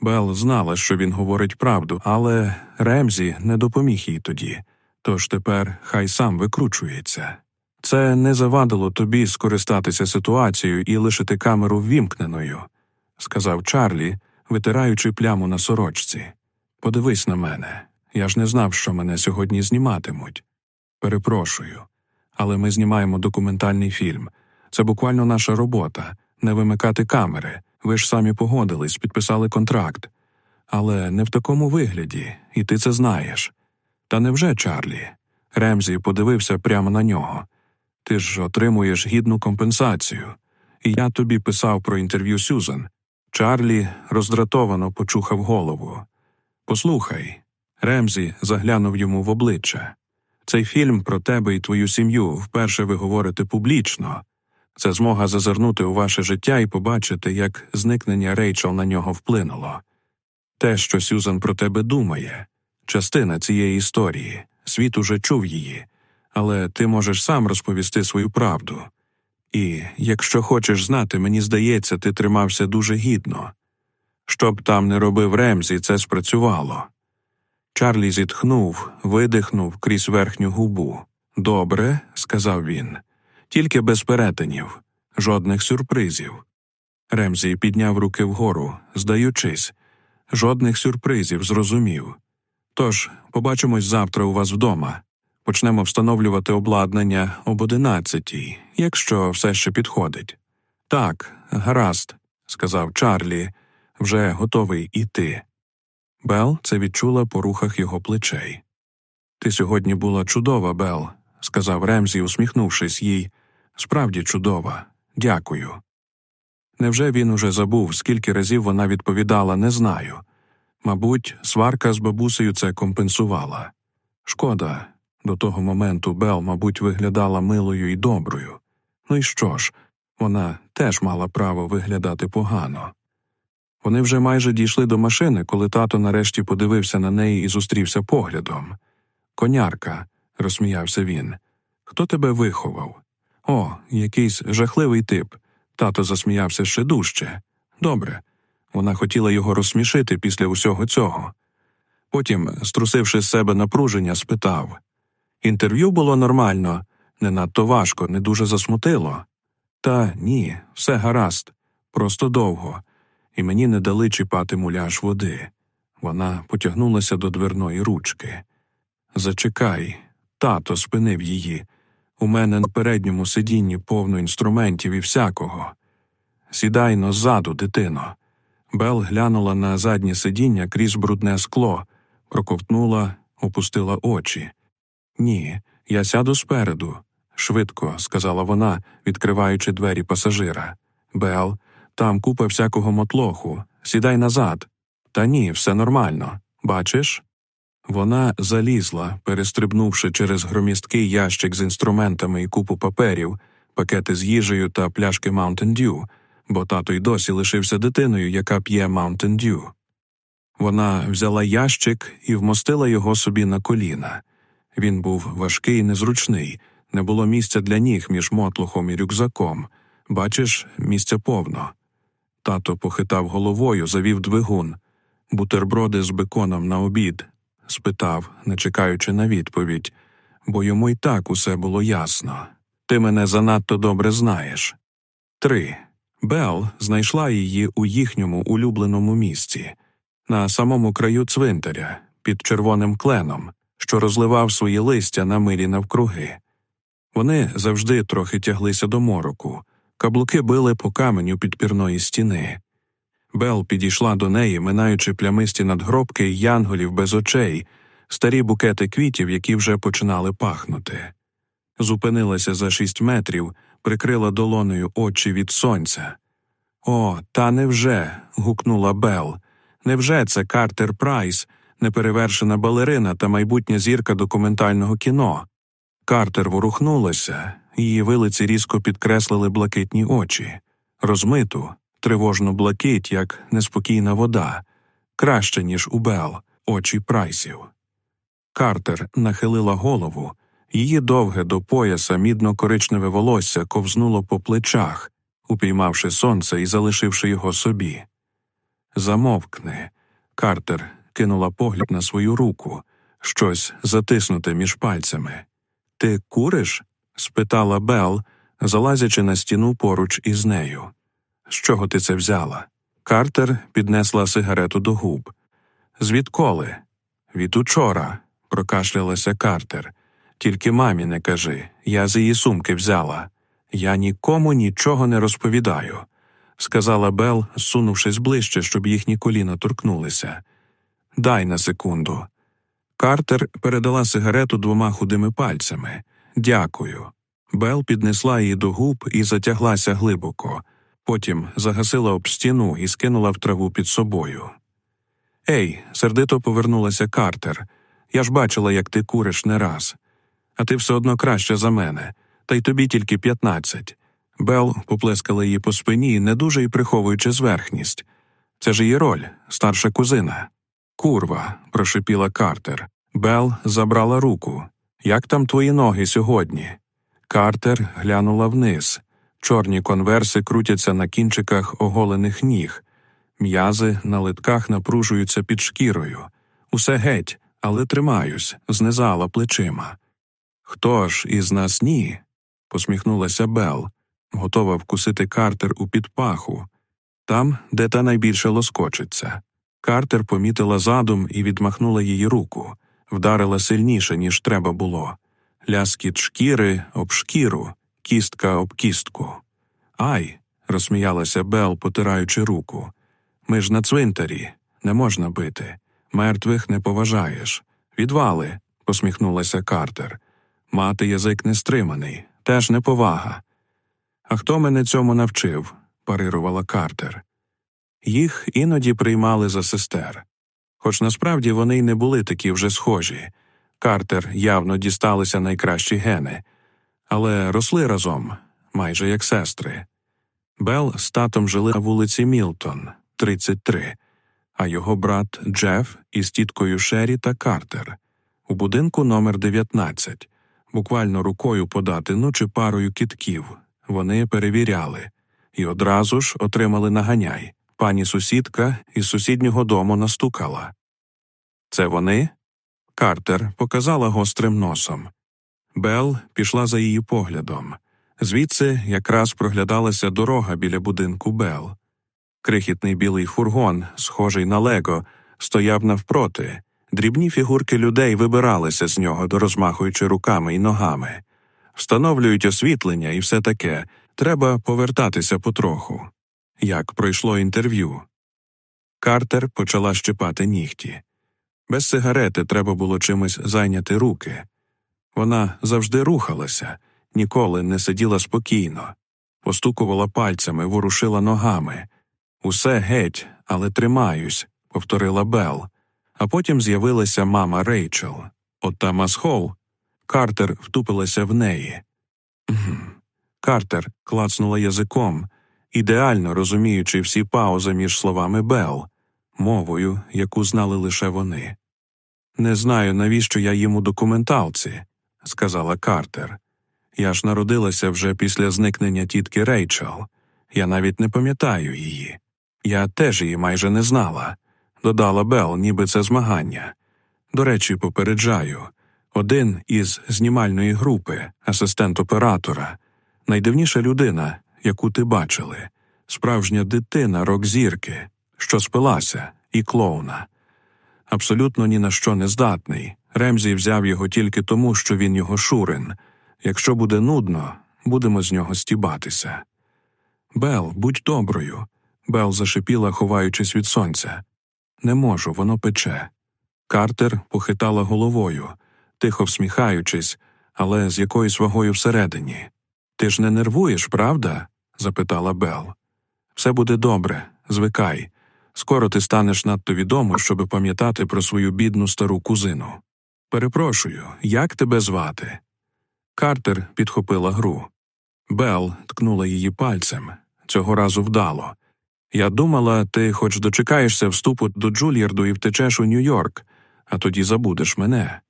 Бел знала, що він говорить правду, але Ремзі не допоміг їй тоді, тож тепер хай сам викручується. Це не завадило тобі скористатися ситуацією і лишити камеру ввімкненою, сказав Чарлі, витираючи пляму на сорочці. Подивись на мене. Я ж не знав, що мене сьогодні зніматимуть. Перепрошую, але ми знімаємо документальний фільм. Це буквально наша робота не вимикати камери. Ви ж самі погодились, підписали контракт. Але не в такому вигляді, і ти це знаєш. Та невже, Чарлі? Ремзі подивився прямо на нього. Ти ж отримуєш гідну компенсацію. І я тобі писав про інтерв'ю Сюзан. Чарлі роздратовано почухав голову. Послухай, Ремзі заглянув йому в обличчя. Цей фільм про тебе і твою сім'ю вперше ви говорите публічно. Це змога зазирнути у ваше життя і побачити, як зникнення Рейчел на нього вплинуло. Те, що Сюзан про тебе думає, частина цієї історії, світ уже чув її, але ти можеш сам розповісти свою правду. І, якщо хочеш знати, мені здається, ти тримався дуже гідно. Щоб там не робив Ремзі, це спрацювало. Чарлі зітхнув, видихнув крізь верхню губу. Добре, сказав він, тільки без перетинів, жодних сюрпризів. Ремзі підняв руки вгору, здаючись, жодних сюрпризів, зрозумів. Тож, побачимось завтра у вас вдома. Почнемо встановлювати обладнання об одинадцятій, якщо все ще підходить. Так, гаразд, сказав Чарлі, вже готовий іти. Бел це відчула по рухах його плечей. Ти сьогодні була чудова, Бел, сказав Ремзі, усміхнувшись їй. Справді чудова. Дякую. Невже він уже забув, скільки разів вона відповідала не знаю. Мабуть, сварка з бабусею це компенсувала. Шкода, до того моменту Бел, мабуть, виглядала милою і доброю. Ну і що ж, вона теж мала право виглядати погано. Вони вже майже дійшли до машини, коли тато нарешті подивився на неї і зустрівся поглядом. Конярка, розсміявся він. Хто тебе виховав? О, якийсь жахливий тип. Тато засміявся ще дужче. Добре. Вона хотіла його розсмішити після усього цього. Потім, струсивши з себе напруження, спитав Інтерв'ю було нормально, не надто важко, не дуже засмутило. Та ні, все гаразд, просто довго, і мені не дали чіпати муляж води. Вона потягнулася до дверної ручки. Зачекай, тато спинив її. У мене на передньому сидінні повно інструментів і всякого. Сідайно ззаду, дитино. Бел глянула на заднє сидіння крізь брудне скло, проковтнула, опустила очі. Ні, я сяду спереду, швидко, сказала вона, відкриваючи двері пасажира. Бел, там купа всякого мотлоху. Сідай назад. Та ні, все нормально. Бачиш? Вона залізла, перестрибнувши через громісткий ящик з інструментами і купу паперів, пакети з їжею та пляшки Mountain Dew, бо тато й досі лишився дитиною, яка п'є Mountain Dew. Вона взяла ящик і вмостила його собі на коліна. Він був важкий і незручний, не було місця для ніг між мотлухом і рюкзаком. Бачиш, місця повно. Тато похитав головою, завів двигун, бутерброди з беконом на обід, спитав, не чекаючи на відповідь, бо йому й так усе було ясно. Ти мене занадто добре знаєш. Три. Бел знайшла її у їхньому улюбленому місці, на самому краю цвинтаря, під червоним кленом, що розливав свої листя на милі навкруги. Вони завжди трохи тяглися до мороку, каблуки били по каменю підпірної стіни. Бел підійшла до неї, минаючи плямисті надгробки й янголів без очей, старі букети квітів, які вже починали пахнути. Зупинилася за шість метрів, прикрила долоною очі від сонця. О, та невже. гукнула Бел. Невже це Картер Прайс, неперевершена балерина та майбутня зірка документального кіно? Картер ворухнулася, її вилиці різко підкреслили блакитні очі, розмиту, тривожну блакить, як неспокійна вода, краще, ніж у Бел, очі прайсів. Картер нахилила голову, її довге до пояса мідно коричневе волосся ковзнуло по плечах, упіймавши сонце і залишивши його собі. Замовкни. Картер кинула погляд на свою руку, щось затиснуте між пальцями. Ти куриш? спитала Бел, залазячи на стіну поруч із нею. З чого ти це взяла? Картер піднесла сигарету до губ. Звідколи? Від учора, прокашлялася Картер. Тільки мамі не кажи, я з її сумки взяла. Я нікому нічого не розповідаю, сказала Бел, сунувшись ближче, щоб їхні коліна торкнулися. Дай на секунду. Картер передала сигарету двома худими пальцями. Дякую. Бел піднесла її до губ і затяглася глибоко, потім загасила об стіну і скинула в траву під собою. Ей, сердито повернулася Картер. Я ж бачила, як ти куриш не раз. А ти все одно краще за мене, та й тобі тільки п'ятнадцять. Бел поплескала її по спині, не дуже й приховуючи зверхність. Це ж її роль, старша кузина. Курва, прошипіла Картер. Бел забрала руку. Як там твої ноги сьогодні? Картер глянула вниз. Чорні конверси крутяться на кінчиках оголених ніг, м'язи на литках напружуються під шкірою. Усе геть, але тримаюсь, знизала плечима. Хто ж із нас ні? посміхнулася Бел, готова вкусити Картер у підпаху, там, де та найбільше лоскочиться. Картер помітила задум і відмахнула її руку, вдарила сильніше, ніж треба було. Ляскіт шкіри об шкіру, кістка об кістку. Ай. розсміялася Бел, потираючи руку. Ми ж на цвинтарі, не можна бити. Мертвих не поважаєш. Відвали, посміхнулася Картер. Мати язик не стриманий, теж неповага. А хто мене цьому навчив? парирувала Картер. Їх іноді приймали за сестер. Хоч насправді вони й не були такі вже схожі. Картер явно дісталися найкращі гени, але росли разом, майже як сестри. Бел з татом жили на вулиці Мілтон, 33, а його брат Джеф із тіткою Шері та Картер у будинку номер 19 буквально рукою подати, ну чи парою кітків. Вони перевіряли і одразу ж отримали наганяй. Пані сусідка із сусіднього дому настукала. Це вони? Картер показала гострим носом. Бел пішла за її поглядом. Звідси якраз проглядалася дорога біля будинку Бел. Крихітний білий фургон, схожий на лего, стояв навпроти. Дрібні фігурки людей вибиралися з нього, розмахуючи руками і ногами. Встановлюють освітлення і все таке. Треба повертатися потроху. Як пройшло інтерв'ю. Картер почала щипати нігті. Без сигарети треба було чимось зайняти руки. Вона завжди рухалася, ніколи не сиділа спокійно, постукувала пальцями, ворушила ногами. Усе геть, але тримаюсь, повторила Бел. А потім з'явилася мама Рейчел. От та Масхоу. Картер втупилася в неї. Картер клацнула язиком, ідеально розуміючи всі паузи між словами Бел, мовою, яку знали лише вони. Не знаю, навіщо я їм у документалці, сказала Картер. Я ж народилася вже після зникнення тітки Рейчел. Я навіть не пам'ятаю її. Я теж її майже не знала, додала Бел, ніби це змагання. До речі, попереджаю один із знімальної групи, асистент оператора, найдивніша людина, яку ти бачили, справжня дитина рок-зірки, що спилася, і клоуна. Абсолютно ні на що не здатний. Ремзі взяв його тільки тому, що він його шурин. Якщо буде нудно, будемо з нього стібатися. Бел, будь доброю. Бел зашипіла, ховаючись від сонця. Не можу, воно пече. Картер похитала головою, тихо всміхаючись, але з якоюсь вагою всередині. Ти ж не нервуєш, правда? запитала Бел. Все буде добре, звикай. Скоро ти станеш надто відомо, щоби пам'ятати про свою бідну стару кузину. Перепрошую, як тебе звати? Картер підхопила гру. Бел ткнула її пальцем. Цього разу вдало. Я думала, ти хоч дочекаєшся вступу до Джуліарду і втечеш у Нью-Йорк, а тоді забудеш мене.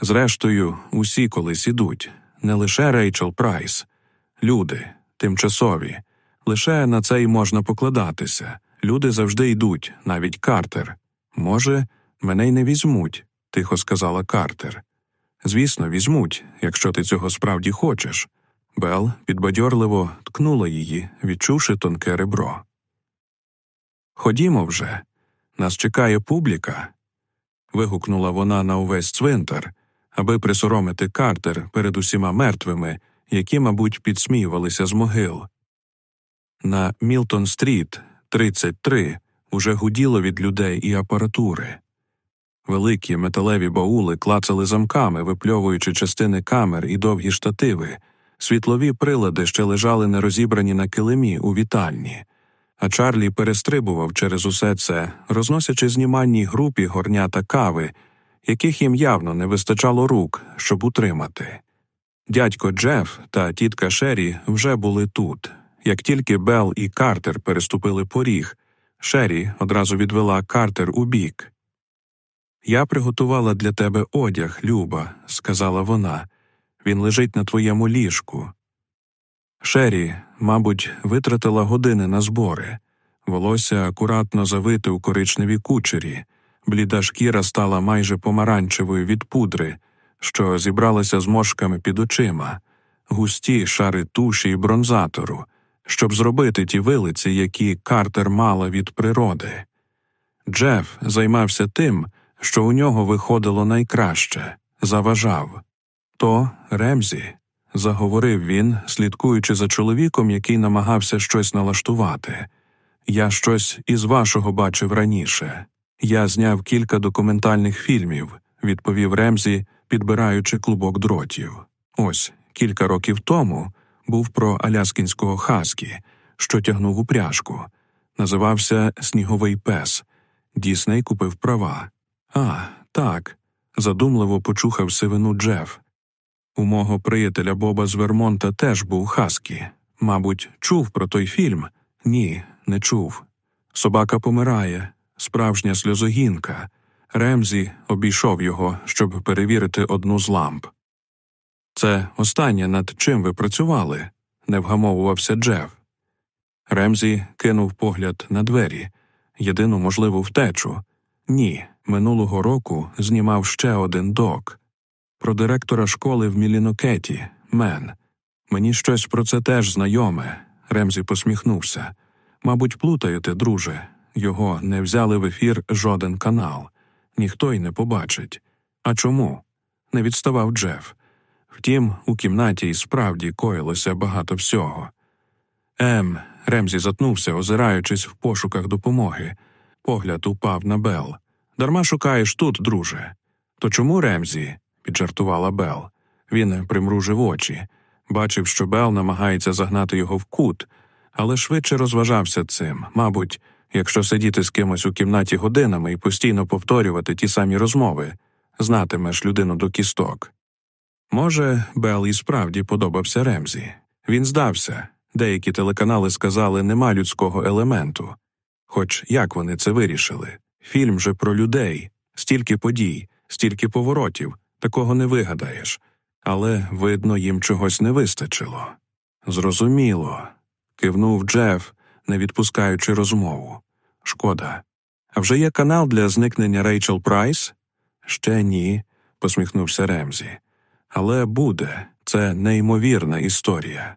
Зрештою, усі колись ідуть, не лише Рейчел Прайс, люди, тимчасові, лише на це й можна покладатися. Люди завжди йдуть, навіть Картер. Може, мене й не візьмуть, тихо сказала Картер. Звісно, візьмуть, якщо ти цього справді хочеш. Бел підбадьорливо ткнула її, відчувши тонке ребро. Ходімо вже, нас чекає публіка. вигукнула вона на увесь цвинтар, аби присоромити Картер перед усіма мертвими, які, мабуть, підсміювалися з могил. На Мілтон Стріт, 33, уже гуділо від людей і апаратури. Великі металеві баули клацали замками, випльовуючи частини камер і довгі штативи, світлові прилади ще лежали нерозібрані на килимі у вітальні, а Чарлі перестрибував через усе це, розносячи знімальній групі горнята кави, яких їм явно не вистачало рук, щоб утримати. Дядько Джеф та тітка Шері вже були тут. Як тільки Белл і Картер переступили поріг, Шері одразу відвела Картер у бік. Я приготувала для тебе одяг, Люба, сказала вона. Він лежить на твоєму ліжку. Шері, мабуть, витратила години на збори, волосся акуратно завите у коричневій кучері, бліда шкіра стала майже помаранчевою від пудри, що зібралася з мошками під очима, густі шари туші й бронзатору, щоб зробити ті вилиці, які Картер мала від природи. Джеф займався тим, що у нього виходило найкраще, заважав. То Ремзі, заговорив він, слідкуючи за чоловіком, який намагався щось налаштувати. Я щось із вашого бачив раніше. Я зняв кілька документальних фільмів, відповів Ремзі, підбираючи клубок дротів. Ось кілька років тому був про аляскінського хаскі, що тягнув упряжку. Називався Сніговий пес. Дісней купив права. А, так. задумливо почухав сивину Джеф. У мого приятеля Боба з Вермонта теж був хаскі. Мабуть, чув про той фільм? Ні, не чув. Собака помирає, справжня сльозогінка. Ремзі обійшов його, щоб перевірити одну з ламп. Це останнє, над чим ви працювали, не вгамовувався Джеф. Ремзі кинув погляд на двері, єдину можливу втечу. Ні, минулого року знімав ще один док. Про директора школи в Мілінокеті, Мен. Мені щось про це теж знайоме. Ремзі посміхнувся. Мабуть, плутаєте, друже. Його не взяли в ефір жоден канал. Ніхто й не побачить. А чому? Не відставав Джеф. Втім, у кімнаті і справді коїлося багато всього. Ем, Ремзі затнувся, озираючись в пошуках допомоги. Погляд упав на Бел. Дарма шукаєш тут, друже. То чому Ремзі? піджартувала Бел. Він примружив очі, бачив, що Бел намагається загнати його в кут, але швидше розважався цим. Мабуть, якщо сидіти з кимось у кімнаті годинами і постійно повторювати ті самі розмови, знатимеш людину до кісток. Може, Бел і справді подобався Ремзі. Він здався. Деякі телеканали сказали, нема людського елементу. Хоч як вони це вирішили? Фільм же про людей, стільки подій, стільки поворотів, такого не вигадаєш, але, видно, їм чогось не вистачило. Зрозуміло, кивнув Джеф, не відпускаючи розмову. Шкода. А вже є канал для зникнення Рейчел Прайс? Ще ні, посміхнувся Ремзі. Але буде це неймовірна історія.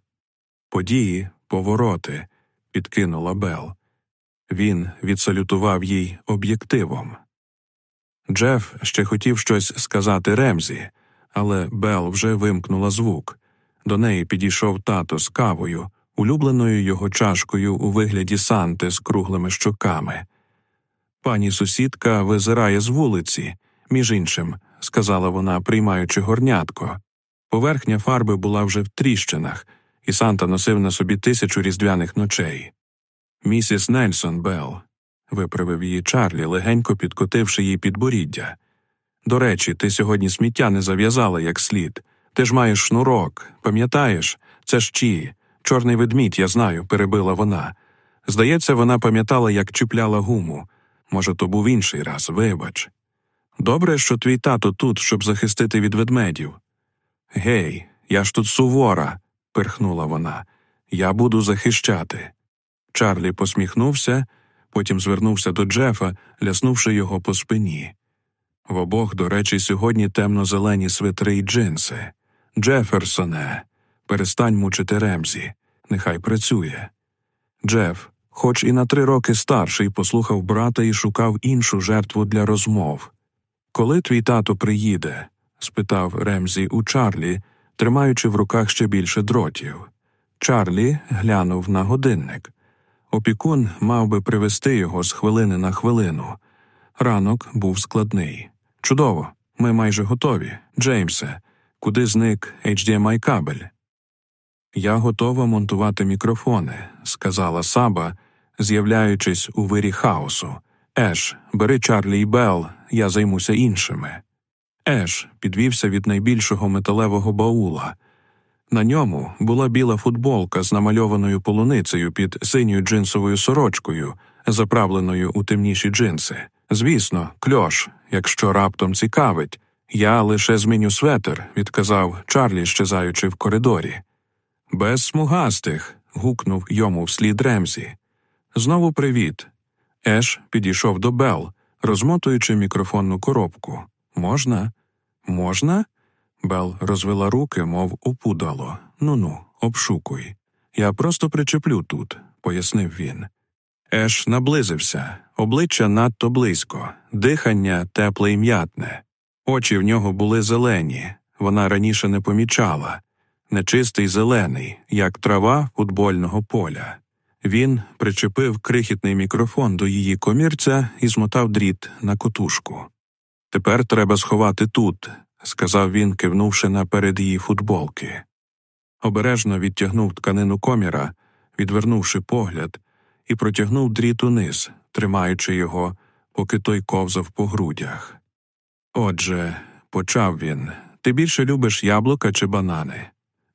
Події, повороти, підкинула Бел. Він відсалютував їй об'єктивом. Джеф ще хотів щось сказати Ремзі, але Бел вже вимкнула звук. До неї підійшов тато з кавою, улюбленою його чашкою у вигляді санти з круглими щоками. Пані сусідка визирає з вулиці, між іншим, сказала вона, приймаючи горнятко. Поверхня фарби була вже в тріщинах, і Санта носив на собі тисячу різдвяних ночей. Місіс Нельсон Белл, виправив її Чарлі, легенько підкотивши їй підборіддя. До речі, ти сьогодні сміття не зав'язала як слід. Ти ж маєш шнурок, пам'ятаєш? Це ж чі. Чорний ведмідь, я знаю, перебила вона. Здається, вона пам'ятала, як чіпляла гуму. Може, то був інший раз, вибач. Добре, що твій тато тут, щоб захистити від ведмедів. Гей, я ж тут сувора, пирхнула вона. Я буду захищати. Чарлі посміхнувся, потім звернувся до Джефа, ляснувши його по спині. В обох, до речі, сьогодні темно-зелені свитри й джинси. Джеферсоне, перестань мучити Ремзі, нехай працює. Джеф, хоч і на три роки старший, послухав брата і шукав іншу жертву для розмов. Коли твій тато приїде? спитав Ремзі у Чарлі, тримаючи в руках ще більше дротів. Чарлі глянув на годинник. Опікун мав би привести його з хвилини на хвилину. Ранок був складний. Чудово, ми майже готові. Джеймсе, куди зник HDMI кабель? Я готова монтувати мікрофони, сказала Саба, з'являючись у вирі хаосу. Еш, бери Чарлі і Белл, я займуся іншими. Еш підвівся від найбільшого металевого баула. На ньому була біла футболка з намальованою полуницею під синьою джинсовою сорочкою, заправленою у темніші джинси. Звісно, кльош, якщо раптом цікавить. Я лише зміню светер, відказав Чарлі, щезаючи в коридорі. Без смугастих. гукнув йому вслід Ремзі. Знову привіт. Еш підійшов до Бел, розмотуючи мікрофонну коробку. Можна? Можна? Бел розвела руки, мов опудало. Ну ну, обшукуй. Я просто причеплю тут, пояснив він. Еш наблизився, обличчя надто близько, дихання тепле і м'ятне. Очі в нього були зелені, вона раніше не помічала, нечистий зелений, як трава футбольного поля. Він причепив крихітний мікрофон до її комірця і змотав дріт на котушку. Тепер треба сховати тут, сказав він, кивнувши наперед її футболки. Обережно відтягнув тканину коміра, відвернувши погляд, і протягнув дріт униз, тримаючи його, поки той ковзав по грудях. Отже, почав він, ти більше любиш яблука чи банани?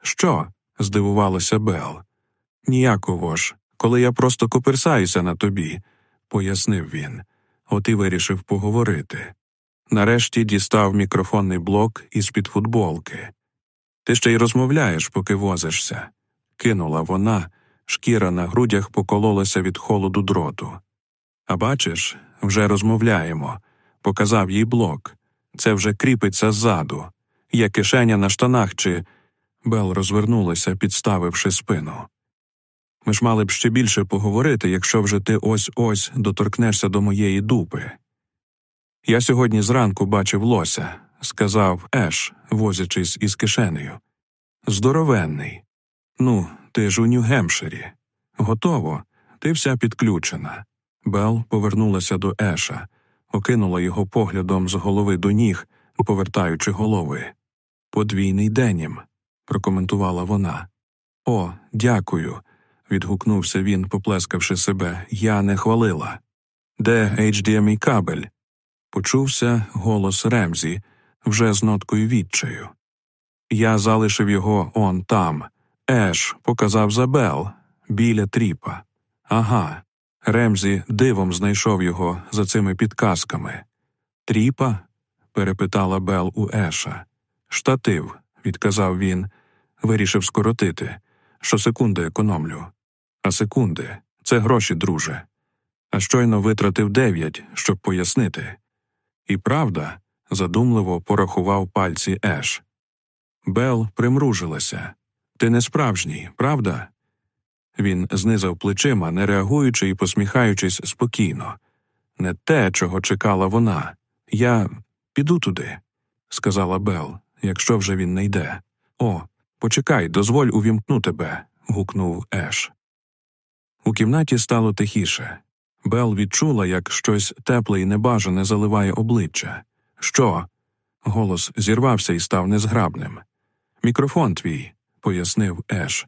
Що? здивувалася Бел. Ніякого ж, коли я просто коперсаюся на тобі, пояснив він, от і вирішив поговорити. Нарешті дістав мікрофонний блок із під футболки. Ти ще й розмовляєш, поки возишся, кинула вона, шкіра на грудях покололася від холоду дроту. А бачиш, вже розмовляємо, показав їй блок. Це вже кріпиться ззаду. Є кишеня на штанах чи. Бел розвернулася, підставивши спину. Ми ж мали б ще більше поговорити, якщо вже ти ось ось доторкнешся до моєї дупи. Я сьогодні зранку бачив лося, сказав Еш, возячись із кишенею. Здоровенний. Ну, ти ж у Нью-Гемширі. Готово, ти вся підключена. Бел повернулася до Еша, окинула його поглядом з голови до ніг, повертаючи голови. Подвійний денім, прокоментувала вона. О, дякую. відгукнувся він, поплескавши себе. Я не хвалила. Де HDMI кабель? Почувся голос Ремзі вже з ноткою відчаю. Я залишив його он там. Еш показав Забел біля тріпа. Ага. Ремзі дивом знайшов його за цими підказками. Тріпа? перепитала Бел у Еша. Штатив, відказав він, вирішив скоротити. Щосекунди економлю. А секунди це гроші, друже. А щойно витратив дев'ять, щоб пояснити. І правда, задумливо порахував пальці Еш. Бел примружилася. Ти не справжній, правда? Він знизав плечима, не реагуючи і посміхаючись спокійно. Не те, чого чекала вона. Я піду туди, сказала Бел, якщо вже він не йде. О, почекай, дозволь увімкну тебе. гукнув Еш. У кімнаті стало тихіше. Бел відчула, як щось тепле і небажане заливає обличчя. Що? Голос зірвався і став незграбним. Мікрофон твій, пояснив Еш,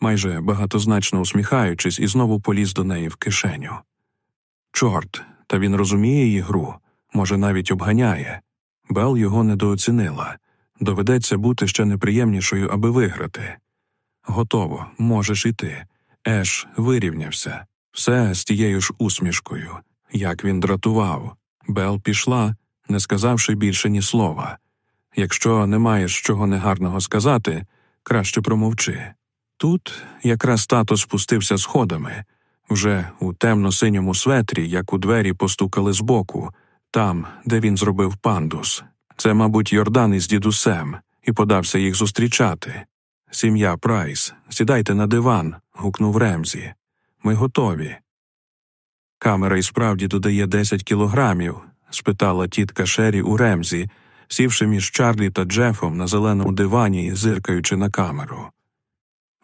майже багатозначно усміхаючись, і знову поліз до неї в кишеню. Чорт, та він розуміє її гру, може, навіть обганяє. Бел його недооцінила. Доведеться бути ще неприємнішою, аби виграти. Готово, можеш іти. Еш вирівнявся, все з тією ж усмішкою. Як він дратував. Бел пішла, не сказавши більше ні слова. Якщо не маєш чого негарного сказати, краще промовчи. Тут якраз тато спустився сходами, вже у темно-синьому светрі, як у двері постукали збоку, там, де він зробив пандус. Це, мабуть, Йордан із дідусем, і подався їх зустрічати. Сім'я Прайс, сідайте на диван, гукнув Ремзі. Ми готові. Камера і справді додає 10 кілограмів? спитала тітка Шері у Ремзі, сівши між Чарлі та Джефом на зеленому дивані і зиркаючи на камеру.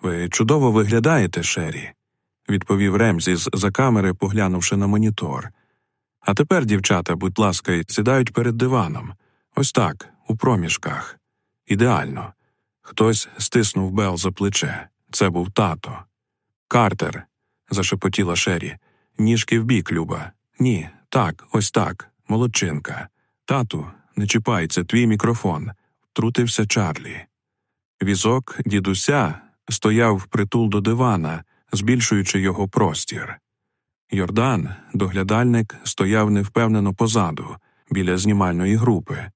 Ви чудово виглядаєте, Шері, відповів Ремзі з за камери, поглянувши на монітор. А тепер, дівчата, будь ласка, сідають перед диваном. Ось так, у проміжках. Ідеально. Хтось стиснув Бел за плече. Це був тато. Картер, зашепотіла Шері. Ніжки вбік, Люба. Ні, так, ось так, молодчинка. Тату, не чіпай, це твій мікрофон, втрутився Чарлі. Візок дідуся стояв впритул до дивана, збільшуючи його простір. Йордан, доглядальник, стояв невпевнено позаду, біля знімальної групи.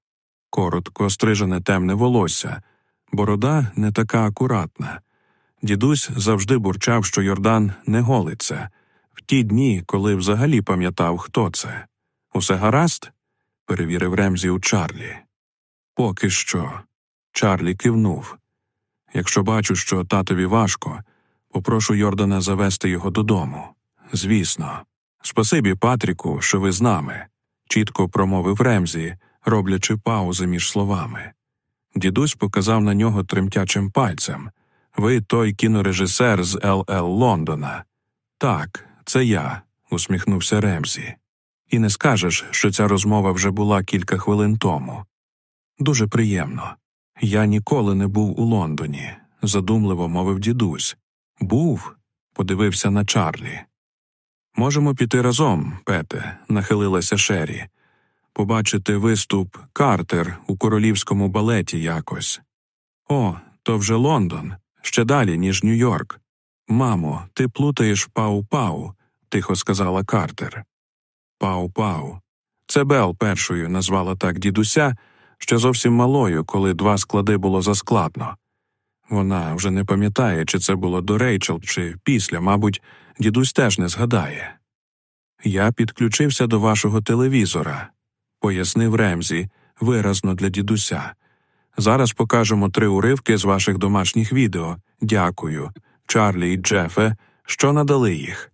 Коротко стрижене темне волосся, борода не така акуратна. Дідусь завжди бурчав, що Йордан не голиться, в ті дні, коли взагалі пам'ятав, хто це. Усе гаразд? перевірив Ремзі у Чарлі. Поки що. Чарлі кивнув. Якщо бачу, що татові важко, попрошу Йордана завести його додому. Звісно. Спасибі, Патріку, що ви з нами, чітко промовив Ремзі, роблячи паузи між словами. Дідусь показав на нього тремтячим пальцем. Ви той кінорежисер з Л.Л. Лондона. Так, це я, усміхнувся Ремзі. І не скажеш, що ця розмова вже була кілька хвилин тому. Дуже приємно. Я ніколи не був у Лондоні, задумливо мовив дідусь. Був, подивився на Чарлі. Можемо піти разом, Пете, нахилилася Шері. Побачити виступ Картер у королівському балеті якось. О, то вже Лондон, ще далі, ніж Нью-Йорк. Мамо, ти плутаєш пау-пау, тихо сказала Картер. Пау-пау. Це Бел першою назвала так дідуся, ще зовсім малою, коли два склади було заскладно. Вона вже не пам'ятає, чи це було до Рейчел, чи після, мабуть, дідусь теж не згадає. Я підключився до вашого телевізора, пояснив Ремзі, виразно для дідуся. Зараз покажемо три уривки з ваших домашніх відео. Дякую, Чарлі і Джефе, що надали їх.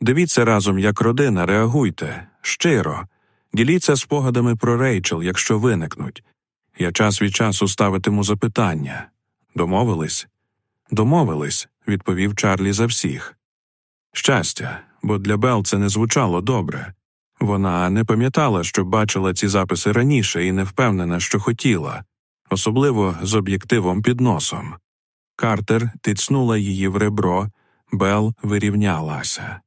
Дивіться разом, як родина, реагуйте щиро, діліться спогадами про Рейчел, якщо виникнуть. Я час від часу ставитиму запитання. Домовились? Домовились, відповів Чарлі за всіх. Щастя, бо для Бел це не звучало добре. Вона не пам'ятала, що бачила ці записи раніше і не впевнена, що хотіла, особливо з об'єктивом під носом. Картер тицнула її в ребро, Бел вирівнялася.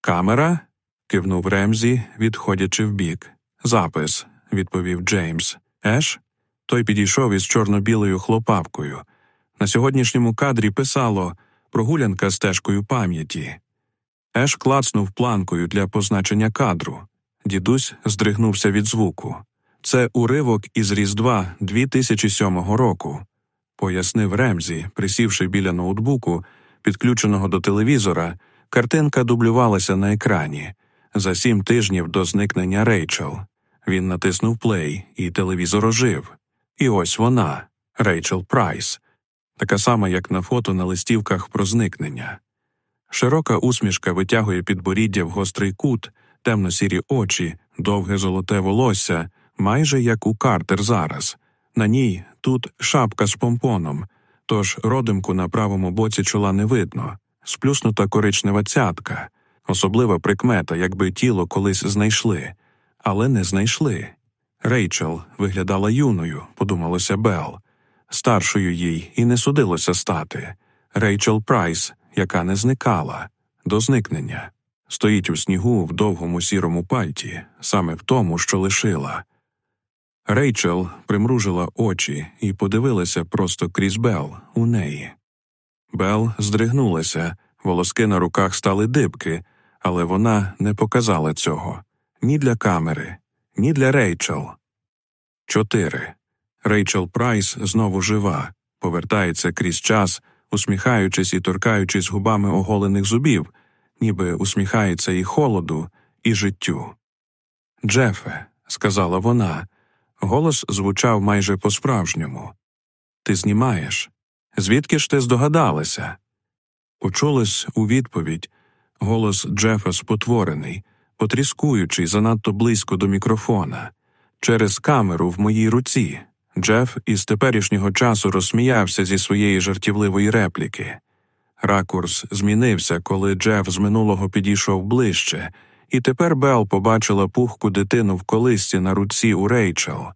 Камера? кивнув Ремзі, відходячи вбік. Запис, відповів Джеймс. Еш? Той підійшов із чорно-білою хлопавкою. На сьогоднішньому кадрі писало прогулянка стежкою пам'яті. Еш клацнув планкою для позначення кадру. Дідусь здригнувся від звуку. Це уривок із Різдва 2007 року, пояснив Ремзі, присівши біля ноутбуку, підключеного до телевізора, картинка дублювалася на екрані за сім тижнів до зникнення Рейчел. Він натиснув плей, і телевізор ожив. І ось вона, Рейчел Прайс, така сама, як на фото на листівках про зникнення. Широка усмішка витягує підборіддя в гострий кут, темно-сірі очі, довге золоте волосся, майже як у Картер зараз. На ній тут шапка з помпоном, тож родимку на правому боці чола не видно, сплюснута коричнева цятка, особлива прикмета, якби тіло колись знайшли, але не знайшли. Рейчел виглядала юною, подумалося Бел, старшою їй і не судилося стати. Рейчел Прайс, яка не зникала, до зникнення, стоїть у снігу в довгому сірому пальті, саме в тому, що лишила. Рейчел примружила очі і подивилася просто крізь Бел у неї. Бел здригнулася, волоски на руках стали дибки, але вона не показала цього ні для камери, ні для Рейчел. Чотири. Рейчел Прайс знову жива, повертається крізь час, усміхаючись і торкаючись губами оголених зубів, ніби усміхається і холоду, і життю. Джефе, сказала вона, голос звучав майже по справжньому. Ти знімаєш. Звідки ж ти здогадалася? Почулось у відповідь голос Джефа спотворений, потріскуючий занадто близько до мікрофона. Через камеру в моїй руці. Джеф із теперішнього часу розсміявся зі своєї жартівливої репліки. Ракурс змінився, коли Джеф з минулого підійшов ближче, і тепер Бел побачила пухку дитину в колисці на руці у Рейчел.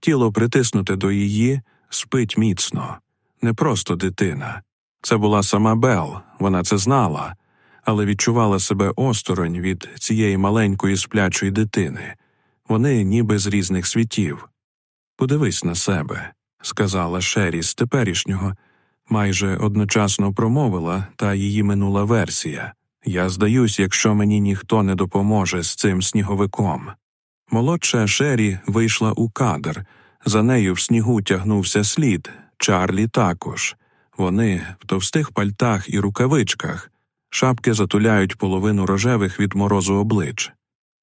Тіло притиснуте до її, спить міцно. Не просто дитина. Це була сама Бел, вона це знала, але відчувала себе осторонь від цієї маленької сплячої дитини. Вони ніби з різних світів. Подивись на себе, сказала Шері з теперішнього, майже одночасно промовила та її минула версія. Я здаюсь, якщо мені ніхто не допоможе з цим сніговиком. Молодша Шері вийшла у кадр, за нею в снігу тягнувся слід, Чарлі також. Вони в товстих пальтах і рукавичках, шапки затуляють половину рожевих від морозу облич.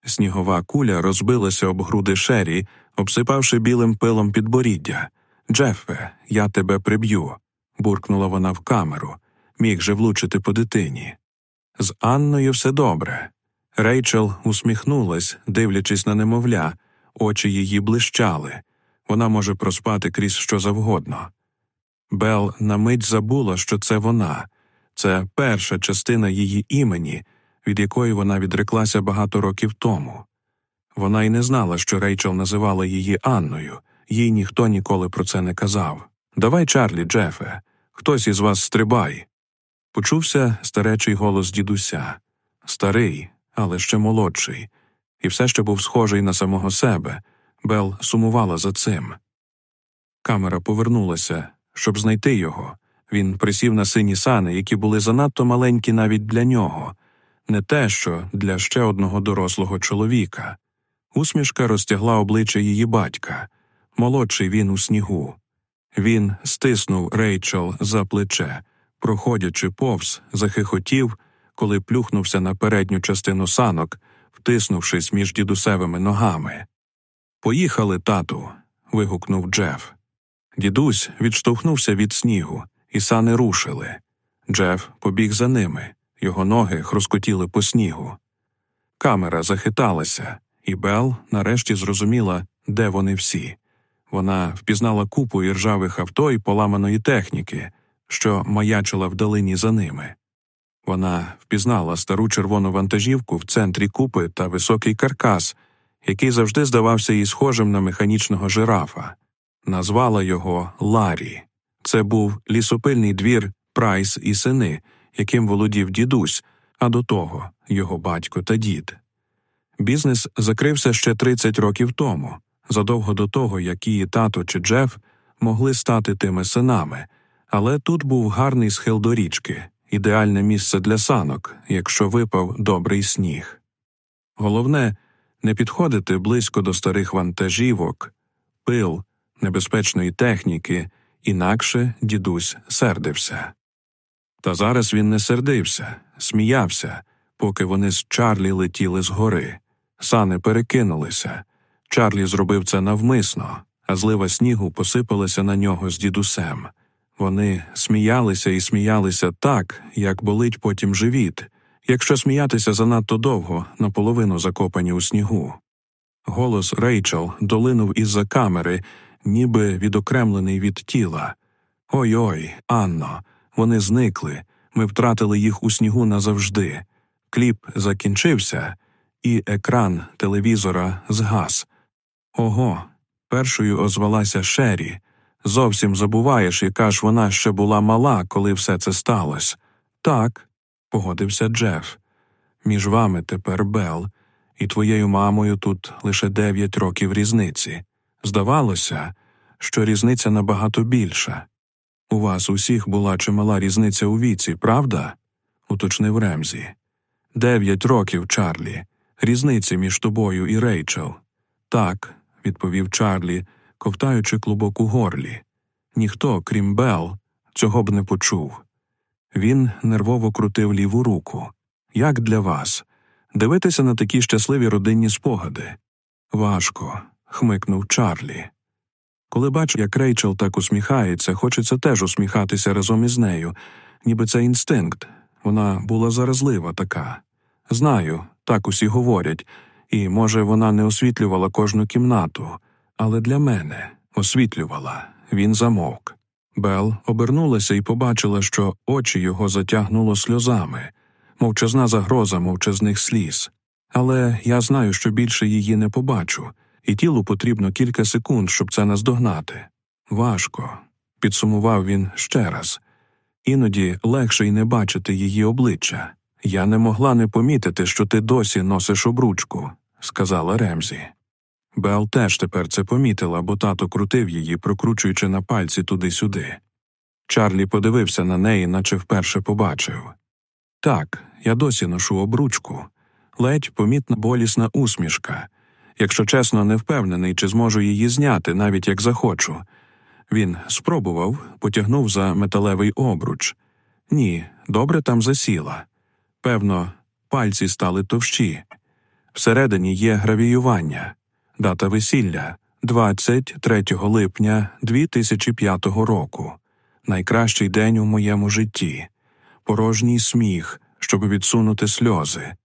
Снігова куля розбилася об груди шері, обсипавши білим пилом підборіддя. Джеффе, я тебе приб'ю, буркнула вона в камеру, міг же влучити по дитині. З Анною все добре. Рейчел усміхнулась, дивлячись на немовля, очі її блищали. Вона може проспати крізь що завгодно. Бел на мить забула, що це вона, це перша частина її імені, від якої вона відреклася багато років тому. Вона й не знала, що Рейчел називала її Анною, їй ніхто ніколи про це не казав. Давай, Чарлі, Джефе, хтось із вас стрибай. Почувся старечий голос дідуся старий, але ще молодший, і все ще був схожий на самого себе. Бел сумувала за цим. Камера повернулася, щоб знайти його. Він присів на сині сани, які були занадто маленькі навіть для нього, не те, що для ще одного дорослого чоловіка. Усмішка розтягла обличчя її батька. Молодший він у снігу. Він стиснув Рейчел за плече, проходячи повз, захихотів, коли плюхнувся на передню частину санок, втиснувшись між дідусевими ногами. Поїхали, тату. вигукнув Джеф. Дідусь відштовхнувся від снігу, і сани рушили. Джеф побіг за ними, його ноги хрускотіли по снігу. Камера захиталася, і Бел нарешті зрозуміла, де вони всі. Вона впізнала купу іржавих авто і поламаної техніки, що маячила вдалині за ними. Вона впізнала стару червону вантажівку в центрі купи та високий каркас, який завжди здавався їй схожим на механічного жирафа, назвала його Ларі. Це був лісопильний двір Прайс і сини, яким володів дідусь, а до того його батько та дід. Бізнес закрився ще 30 років тому, задовго до того, як її тато чи Джеф могли стати тими синами, але тут був гарний схил до річки, ідеальне місце для санок, якщо випав добрий сніг. Головне не підходити близько до старих вантажівок, пил, небезпечної техніки, інакше дідусь сердився. Та зараз він не сердився, сміявся, поки вони з Чарлі летіли згори. Сани перекинулися. Чарлі зробив це навмисно, а злива снігу посипалася на нього з дідусем. Вони сміялися і сміялися так, як болить потім живіт, якщо сміятися занадто довго, наполовину закопані у снігу. Голос Рейчел долинув із за камери, ніби відокремлений від тіла. Ой ой, Анно, вони зникли. Ми втратили їх у снігу назавжди. Кліп закінчився, і екран телевізора згас. Ого, першою озвалася Шері. Зовсім забуваєш, яка ж вона ще була мала, коли все це сталося. Так, погодився Джеф. Між вами тепер Бел, і твоєю мамою тут лише дев'ять років різниці. Здавалося, що різниця набагато більша. У вас усіх була чимала різниця у віці, правда? уточнив Ремзі. Дев'ять років, Чарлі, різниці між тобою і Рейчел. Так, відповів Чарлі, ковтаючи клубок у горлі. Ніхто, крім Бел, цього б не почув. Він нервово крутив ліву руку. Як для вас? Дивитися на такі щасливі родинні спогади? Важко, хмикнув Чарлі. Коли бачу, як Рейчел так усміхається, хочеться теж усміхатися разом із нею, ніби це інстинкт. Вона була заразлива така. Знаю, так усі говорять, і, може, вона не освітлювала кожну кімнату, але для мене освітлювала. Він замовк. Бел обернулася і побачила, що очі його затягнуло сльозами, мовчазна загроза мовчазних сліз. Але я знаю, що більше її не побачу, і тілу потрібно кілька секунд, щоб це наздогнати. Важко, підсумував він ще раз. Іноді легше й не бачити її обличчя. Я не могла не помітити, що ти досі носиш обручку, сказала Ремзі. Бел теж тепер це помітила, бо тато крутив її, прокручуючи на пальці туди-сюди. Чарлі подивився на неї, наче вперше побачив. Так, я досі ношу обручку, ледь помітна болісна усмішка. Якщо чесно, не впевнений, чи зможу її зняти, навіть як захочу. Він спробував, потягнув за металевий обруч. Ні, добре там засіла. Певно, пальці стали товщі. Всередині є гравіювання, дата весілля 23 липня 2005 року. Найкращий день у моєму житті, порожній сміх, щоб відсунути сльози.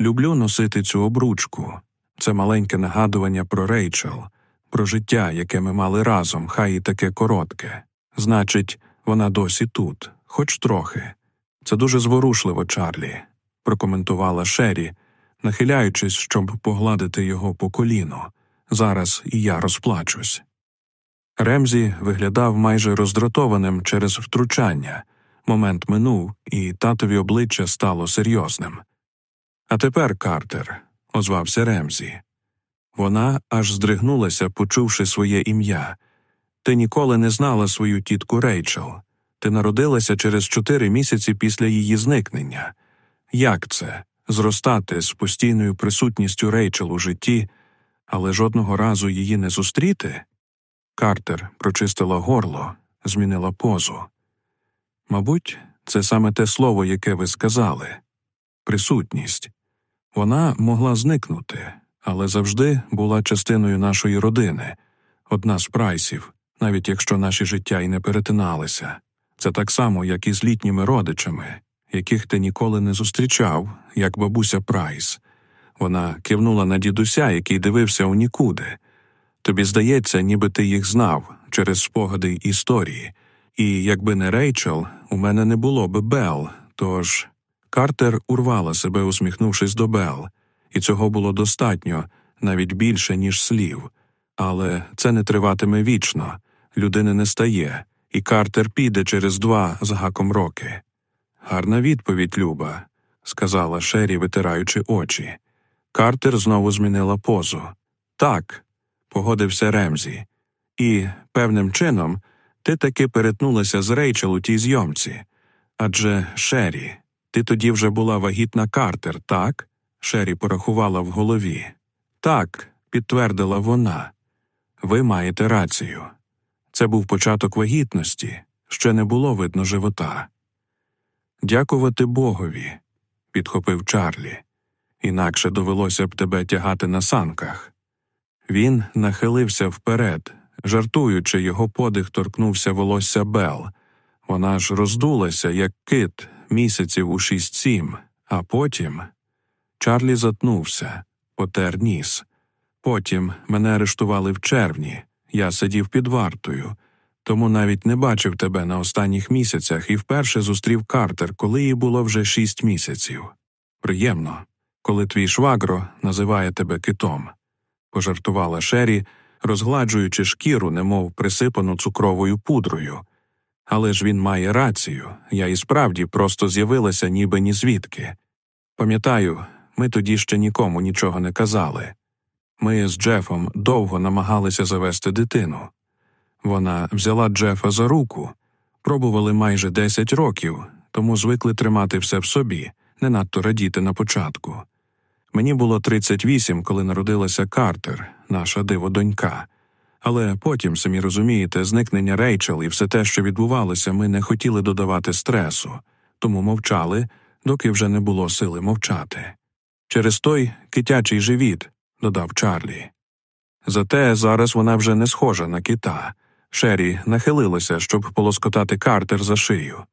Люблю носити цю обручку. Це маленьке нагадування про Рейчел, про життя, яке ми мали разом, хай і таке коротке. Значить, вона досі тут, хоч трохи. Це дуже зворушливо, Чарлі, прокоментувала Шері, нахиляючись, щоб погладити його по коліну. Зараз і я розплачусь. Ремзі виглядав майже роздратованим через втручання. Момент минув, і татові обличчя стало серйозним. А тепер, Картер, озвався Ремзі. Вона аж здригнулася, почувши своє ім'я. Ти ніколи не знала свою тітку Рейчел. Ти народилася через чотири місяці після її зникнення. Як це зростати з постійною присутністю Рейчел у житті, але жодного разу її не зустріти? Картер прочистила горло, змінила позу. Мабуть, це саме те слово, яке ви сказали присутність. Вона могла зникнути, але завжди була частиною нашої родини, одна з прайсів, навіть якщо наші життя й не перетиналися. Це так само, як і з літніми родичами, яких ти ніколи не зустрічав, як бабуся Прайс. Вона кивнула на дідуся, який дивився у нікуди. Тобі здається, ніби ти їх знав через спогади історії, і якби не Рейчел, у мене не було би Бел, тож. Картер урвала себе, усміхнувшись до Бел, і цього було достатньо, навіть більше, ніж слів. Але це не триватиме вічно, людини не стає, і Картер піде через два з гаком роки. Гарна відповідь, Люба, сказала Шері, витираючи очі. Картер знову змінила позу. Так, погодився Ремзі. І, певним чином, ти таки перетнулася з Рейчел у тій зйомці. Адже Шері, ти тоді вже була вагітна Картер, так? Шері порахувала в голові. Так, підтвердила вона. Ви маєте рацію. Це був початок вагітності, ще не було видно живота. Дякувати Богові, підхопив Чарлі. Інакше довелося б тебе тягати на санках. Він нахилився вперед, жартуючи, його подих торкнувся волосся Бел. Вона ж роздулася, як кит, місяців у шість-сім, а потім Чарлі затнувся, потер ніс. Потім мене арештували в червні, я сидів під вартою, тому навіть не бачив тебе на останніх місяцях і вперше зустрів Картер, коли їй було вже шість місяців. Приємно, коли твій швагро називає тебе китом, пожартувала Шері, розгладжуючи шкіру, немов присипану цукровою пудрою. Але ж він має рацію, я і справді просто з'явилася ніби ні звідки. Пам'ятаю, ми тоді ще нікому нічого не казали. Ми з Джефом довго намагалися завести дитину. Вона взяла Джефа за руку, пробували майже 10 років, тому звикли тримати все в собі, не надто радіти на початку. Мені було 38, коли народилася Картер, наша диво-донька. Але потім, самі розумієте, зникнення Рейчел і все те, що відбувалося, ми не хотіли додавати стресу, тому мовчали, доки вже не було сили мовчати. Через той китячий живіт, додав Чарлі. Зате зараз вона вже не схожа на кита. Шері нахилилася, щоб полоскотати Картер за шию.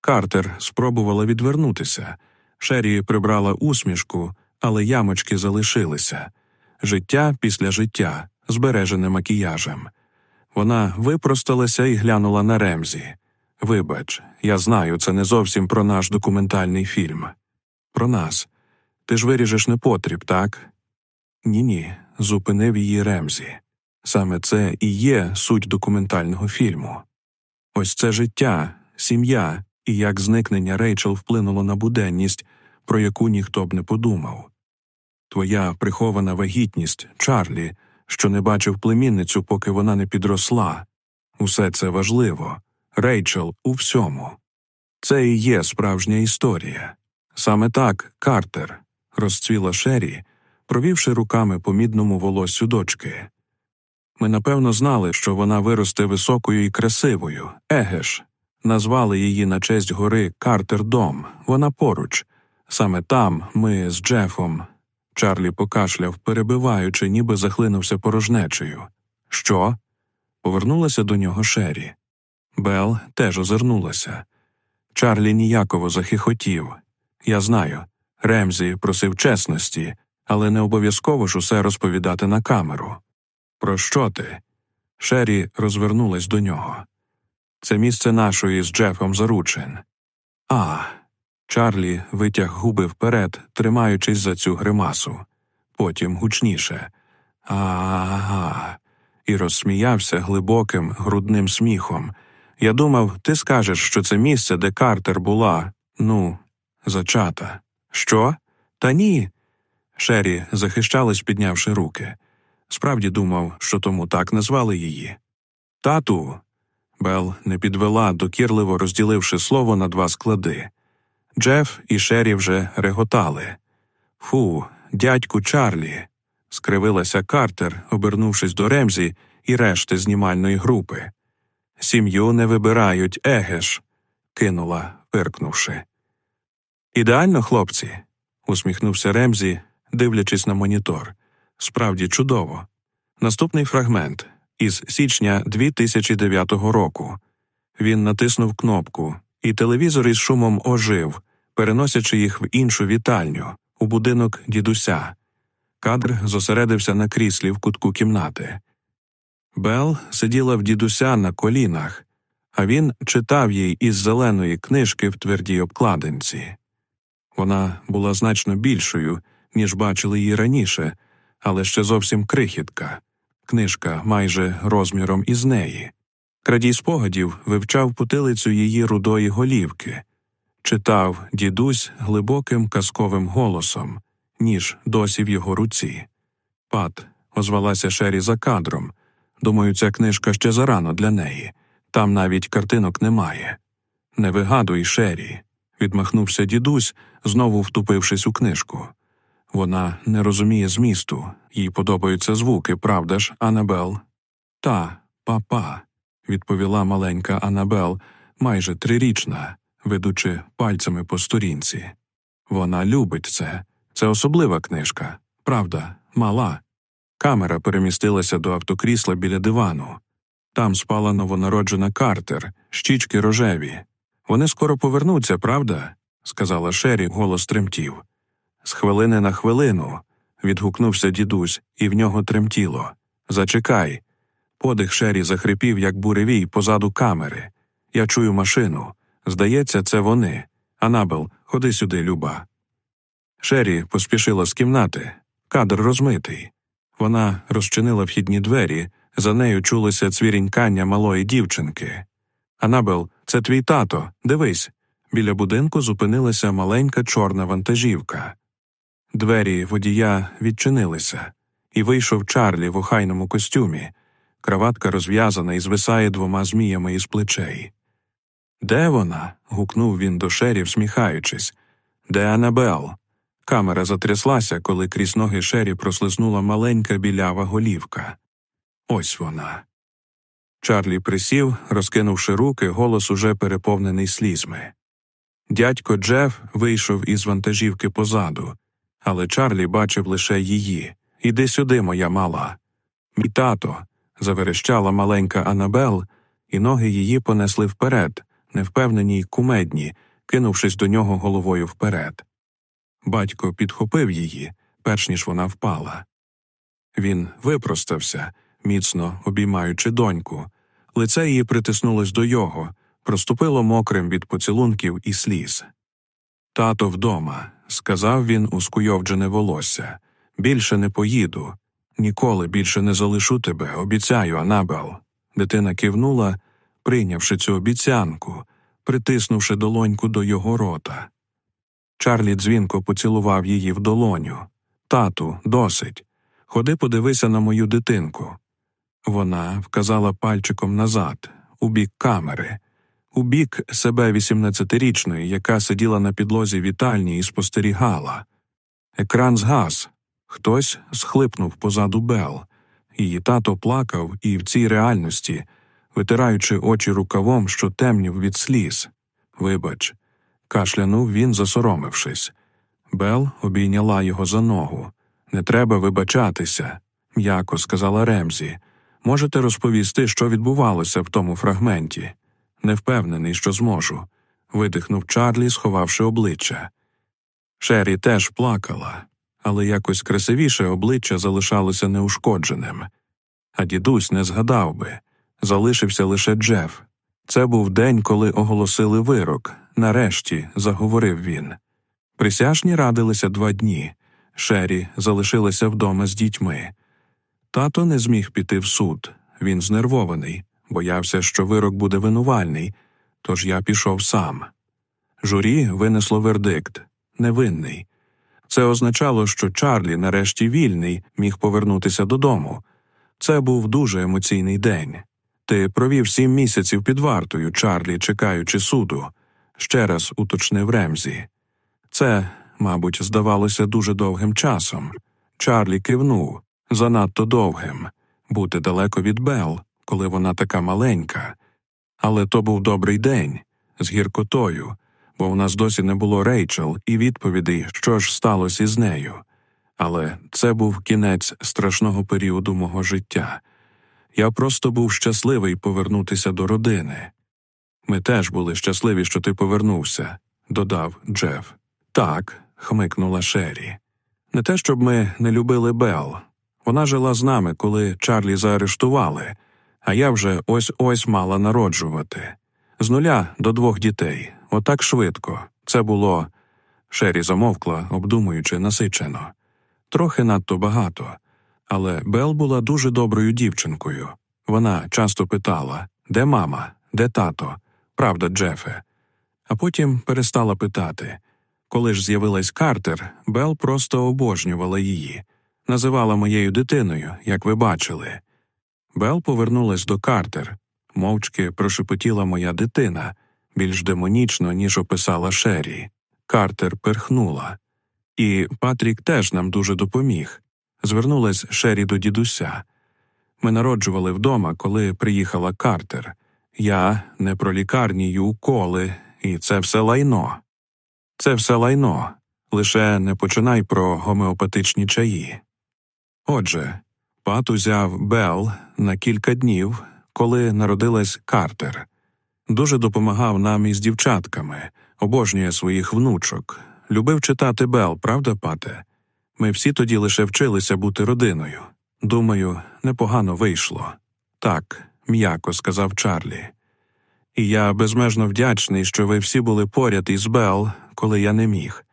Картер спробувала відвернутися. Шері прибрала усмішку, але ямочки залишилися життя після життя збережене макіяжем. Вона випросталася і глянула на Ремзі. Вибач, я знаю, це не зовсім про наш документальний фільм. Про нас. Ти ж виріжеш непотріб, так? Ні ні, зупинив її Ремзі. Саме це і є суть документального фільму. Ось це життя, сім'я і як зникнення Рейчел вплинуло на буденність, про яку ніхто б не подумав. Твоя прихована вагітність, Чарлі, що не бачив племінницю, поки вона не підросла. Усе це важливо. Рейчел у всьому. Це і є справжня історія. Саме так Картер розцвіла Шері, провівши руками по мідному волоссю дочки. Ми напевно знали, що вона виросте високою і красивою. Еге ж. Назвали її на честь гори Картер Дом. Вона поруч. Саме там ми з Джефом. Чарлі покашляв, перебиваючи, ніби захлинувся порожнечею. Що? Повернулася до нього Шері. Бел теж озирнулася. Чарлі ніяково захихотів. Я знаю. Ремзі просив чесності, але не обов'язково ж усе розповідати на камеру. Про що ти? Шері розвернулась до нього. Це місце нашої з Джефом заручин. А. Чарлі витяг губи вперед, тримаючись за цю гримасу. Потім гучніше. А. І розсміявся глибоким, грудним сміхом. Я думав, ти скажеш, що це місце, де Картер була, ну, зачата. Що? Та ні. Шері захищалась, піднявши руки. Справді думав, що тому так назвали її. Тату. Бел не підвела, докірливо розділивши слово на два склади. Джеф і Шері вже реготали. Фу, дядьку Чарлі. скривилася Картер, обернувшись до Ремзі і решти знімальної групи. Сім'ю не вибирають, егеш, кинула, пиркнувши. Ідеально, хлопці, усміхнувся Ремзі, дивлячись на монітор. Справді чудово. Наступний фрагмент із січня 2009 року. Він натиснув кнопку, і телевізор із шумом ожив, переносячи їх в іншу вітальню, у будинок дідуся. Кадр зосередився на кріслі в кутку кімнати. Бел сиділа в дідуся на колінах, а він читав їй із зеленої книжки в твердій обкладинці. Вона була значно більшою, ніж бачили її раніше, але ще зовсім крихітка, книжка майже розміром із неї. Крадій спогадів вивчав потилицю її рудої голівки, читав дідусь глибоким казковим голосом, ніж досі в його руці. Пат, озвалася Шері за кадром. Думаю, ця книжка ще зарано для неї. Там навіть картинок немає. Не вигадуй, Шері, відмахнувся дідусь, знову втупившись у книжку. Вона не розуміє змісту, їй подобаються звуки, правда ж, Анабел? Та, папа, відповіла маленька Анабел, майже трирічна, ведучи пальцями по сторінці. Вона любить це. Це особлива книжка, правда, мала. Камера перемістилася до автокрісла біля дивану. Там спала новонароджена Картер, щічки рожеві. Вони скоро повернуться, правда? сказала Шері, голос тремтів. З хвилини на хвилину. відгукнувся дідусь, і в нього тремтіло. Зачекай. Подих Шері захрипів, як буревій, позаду камери. Я чую машину. Здається, це вони. Анабел, ходи сюди, люба. Шері поспішила з кімнати. Кадр розмитий. Вона розчинила вхідні двері, за нею чулося цвірінькання малої дівчинки. Анабел, це твій тато, дивись. Біля будинку зупинилася маленька чорна вантажівка. Двері водія відчинилися, і вийшов Чарлі в охайному костюмі. Краватка розв'язана і звисає двома зміями із плечей. Де вона? гукнув він до шері, всміхаючись. Де Анабел? Камера затряслася, коли крізь ноги шері прослизнула маленька білява голівка. Ось вона. Чарлі присів, розкинувши руки, голос уже переповнений слізьми. Дядько Джеф вийшов із вантажівки позаду, але Чарлі бачив лише її. Іди сюди, моя мала. Мій тато. заверещала маленька Анабел, і ноги її понесли вперед, невпевнені й кумедні, кинувшись до нього головою вперед. Батько підхопив її, перш ніж вона впала. Він випростався, міцно обіймаючи доньку. Лице її притиснулось до його, проступило мокрим від поцілунків і сліз. Тато вдома, сказав він у скуйовджене волосся. Більше не поїду. Ніколи більше не залишу тебе, обіцяю, Анабел. Дитина кивнула, прийнявши цю обіцянку, притиснувши долоньку до його рота. Чарлі дзвінко поцілував її в долоню. Тату, досить. Ходи подивися на мою дитинку. Вона вказала пальчиком назад, у бік камери, у бік себе 18-річної, яка сиділа на підлозі вітальні і спостерігала. Екран згас. Хтось схлипнув позаду Бел. Її тато плакав і в цій реальності, витираючи очі рукавом, що темнів від сліз. Вибач, кашлянув він, засоромившись. Бел обійняла його за ногу. Не треба вибачатися, м'яко сказала Ремзі. Можете розповісти, що відбувалося в тому фрагменті? Не впевнений, що зможу. видихнув Чарлі, сховавши обличчя. Шері теж плакала, але якось красивіше обличчя залишалося неушкодженим. А дідусь не згадав би залишився лише Джеф. Це був день, коли оголосили вирок. Нарешті, заговорив він. Присяжні радилися два дні. Шері залишилася вдома з дітьми. Тато не зміг піти в суд. Він знервований, боявся, що вирок буде винувальний, тож я пішов сам. Журі винесло вердикт невинний. Це означало, що Чарлі, нарешті вільний, міг повернутися додому. Це був дуже емоційний день. Ти провів сім місяців під вартою, Чарлі, чекаючи суду, ще раз уточнив Ремзі. Це, мабуть, здавалося дуже довгим часом. Чарлі кивнув занадто довгим бути далеко від Бел, коли вона така маленька. Але то був добрий день з гіркотою, бо в нас досі не було Рейчел і відповідей, що ж сталося із нею. Але це був кінець страшного періоду мого життя. Я просто був щасливий повернутися до родини. Ми теж були щасливі, що ти повернувся, додав Джеф. Так, хмикнула Шері. Не те, щоб ми не любили Бел. Вона жила з нами, коли Чарлі заарештували, а я вже ось ось мала народжувати. З нуля до двох дітей, отак швидко. Це було. Шері замовкла, обдумуючи насичено. Трохи надто багато. Але Бел була дуже доброю дівчинкою. Вона часто питала де мама, де тато, правда, Джефе. А потім перестала питати. Коли ж з'явилась Картер, Бел просто обожнювала її, називала моєю дитиною, як ви бачили. Бел повернулась до Картер, мовчки прошепотіла моя дитина більш демонічно, ніж описала Шері. Картер перхнула. І Патрік теж нам дуже допоміг. Звернулась Шері до дідуся. Ми народжували вдома, коли приїхала Картер. Я не про лікарні й уколи, і це все лайно. Це все лайно. Лише не починай про гомеопатичні чаї. Отже, пат узяв Бел на кілька днів, коли народилась Картер. Дуже допомагав нам із дівчатками, обожнює своїх внучок. Любив читати Бел, правда, пате? Ми всі тоді лише вчилися бути родиною. Думаю, непогано вийшло. Так, м'яко сказав Чарлі. І я безмежно вдячний, що ви всі були поряд із Бел, коли я не міг.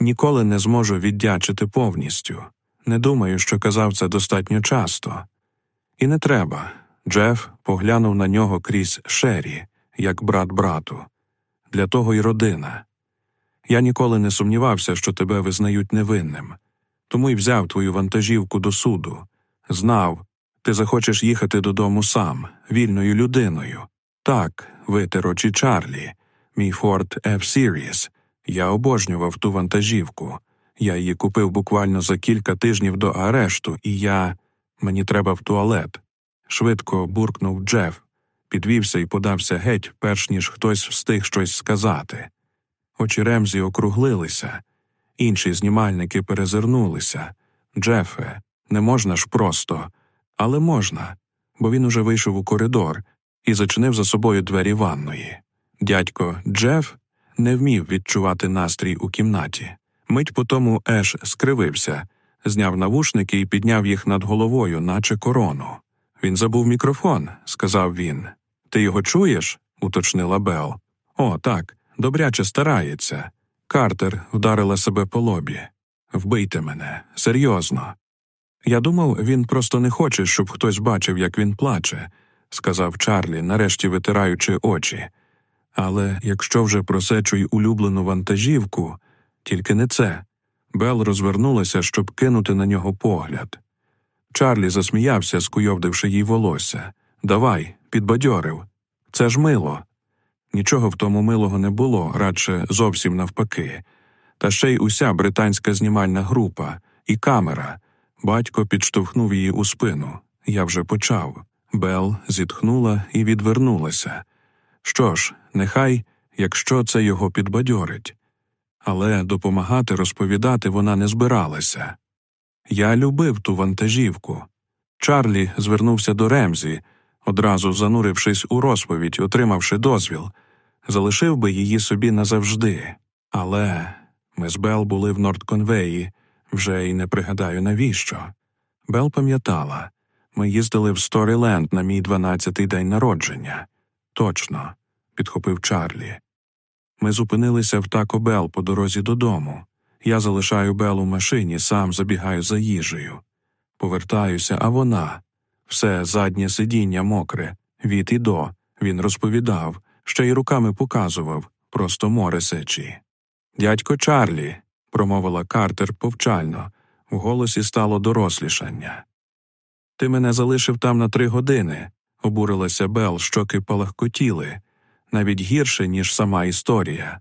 Ніколи не зможу віддячити повністю. Не думаю, що казав це достатньо часто. І не треба. Джеф поглянув на нього крізь Шері, як брат брату. Для того й родина. Я ніколи не сумнівався, що тебе визнають невинним, тому й взяв твою вантажівку до суду. Знав, ти захочеш їхати додому сам, вільною людиною. Так, витер очі Чарлі, мій Ford F-Series. Я обожнював ту вантажівку. Я її купив буквально за кілька тижнів до арешту, і я. Мені треба в туалет. Швидко буркнув Джеф, підвівся і подався геть, перш ніж хтось встиг щось сказати. Очі Ремзі округлилися, інші знімальники перезирнулися. Джефе, не можна ж просто, але можна, бо він уже вийшов у коридор і зачинив за собою двері ванної. Дядько Джеф не вмів відчувати настрій у кімнаті. Мить по тому Еш скривився, зняв навушники і підняв їх над головою, наче корону. Він забув мікрофон, сказав він. Ти його чуєш? уточнила Бел. О, так, добряче старається. Картер вдарила себе по лобі. Вбийте мене, серйозно. Я думав, він просто не хоче, щоб хтось бачив, як він плаче, сказав Чарлі, нарешті витираючи очі. Але якщо вже просечу й улюблену вантажівку, тільки не це. Бел розвернулася, щоб кинути на нього погляд. Чарлі засміявся, скуйовдивши їй волосся. Давай, підбадьорив. Це ж мило. Нічого в тому милого не було, радше зовсім навпаки. Та ще й уся британська знімальна група і камера. Батько підштовхнув її у спину. Я вже почав. Бел зітхнула і відвернулася. Що ж, нехай, якщо це його підбадьорить. Але допомагати розповідати вона не збиралася. Я любив ту вантажівку. Чарлі звернувся до Ремзі, одразу занурившись у розповідь, отримавши дозвіл, залишив би її собі назавжди. Але ми з Бел були в Нордконвеї, вже й не пригадаю навіщо. Бел пам'ятала ми їздили в Сторіленд на мій дванадцятий день народження. Точно, підхопив Чарлі. Ми зупинилися в Тако Бел по дорозі додому. Я залишаю Бел у машині, сам забігаю за їжею. Повертаюся, а вона. Все заднє сидіння мокре, від і до. Він розповідав, ще й руками показував, просто море сечі. Дядько Чарлі, промовила Картер повчально, в голосі стало дорослішання. Ти мене залишив там на три години, обурилася Бел, щоки палахкотіли, навіть гірше, ніж сама історія.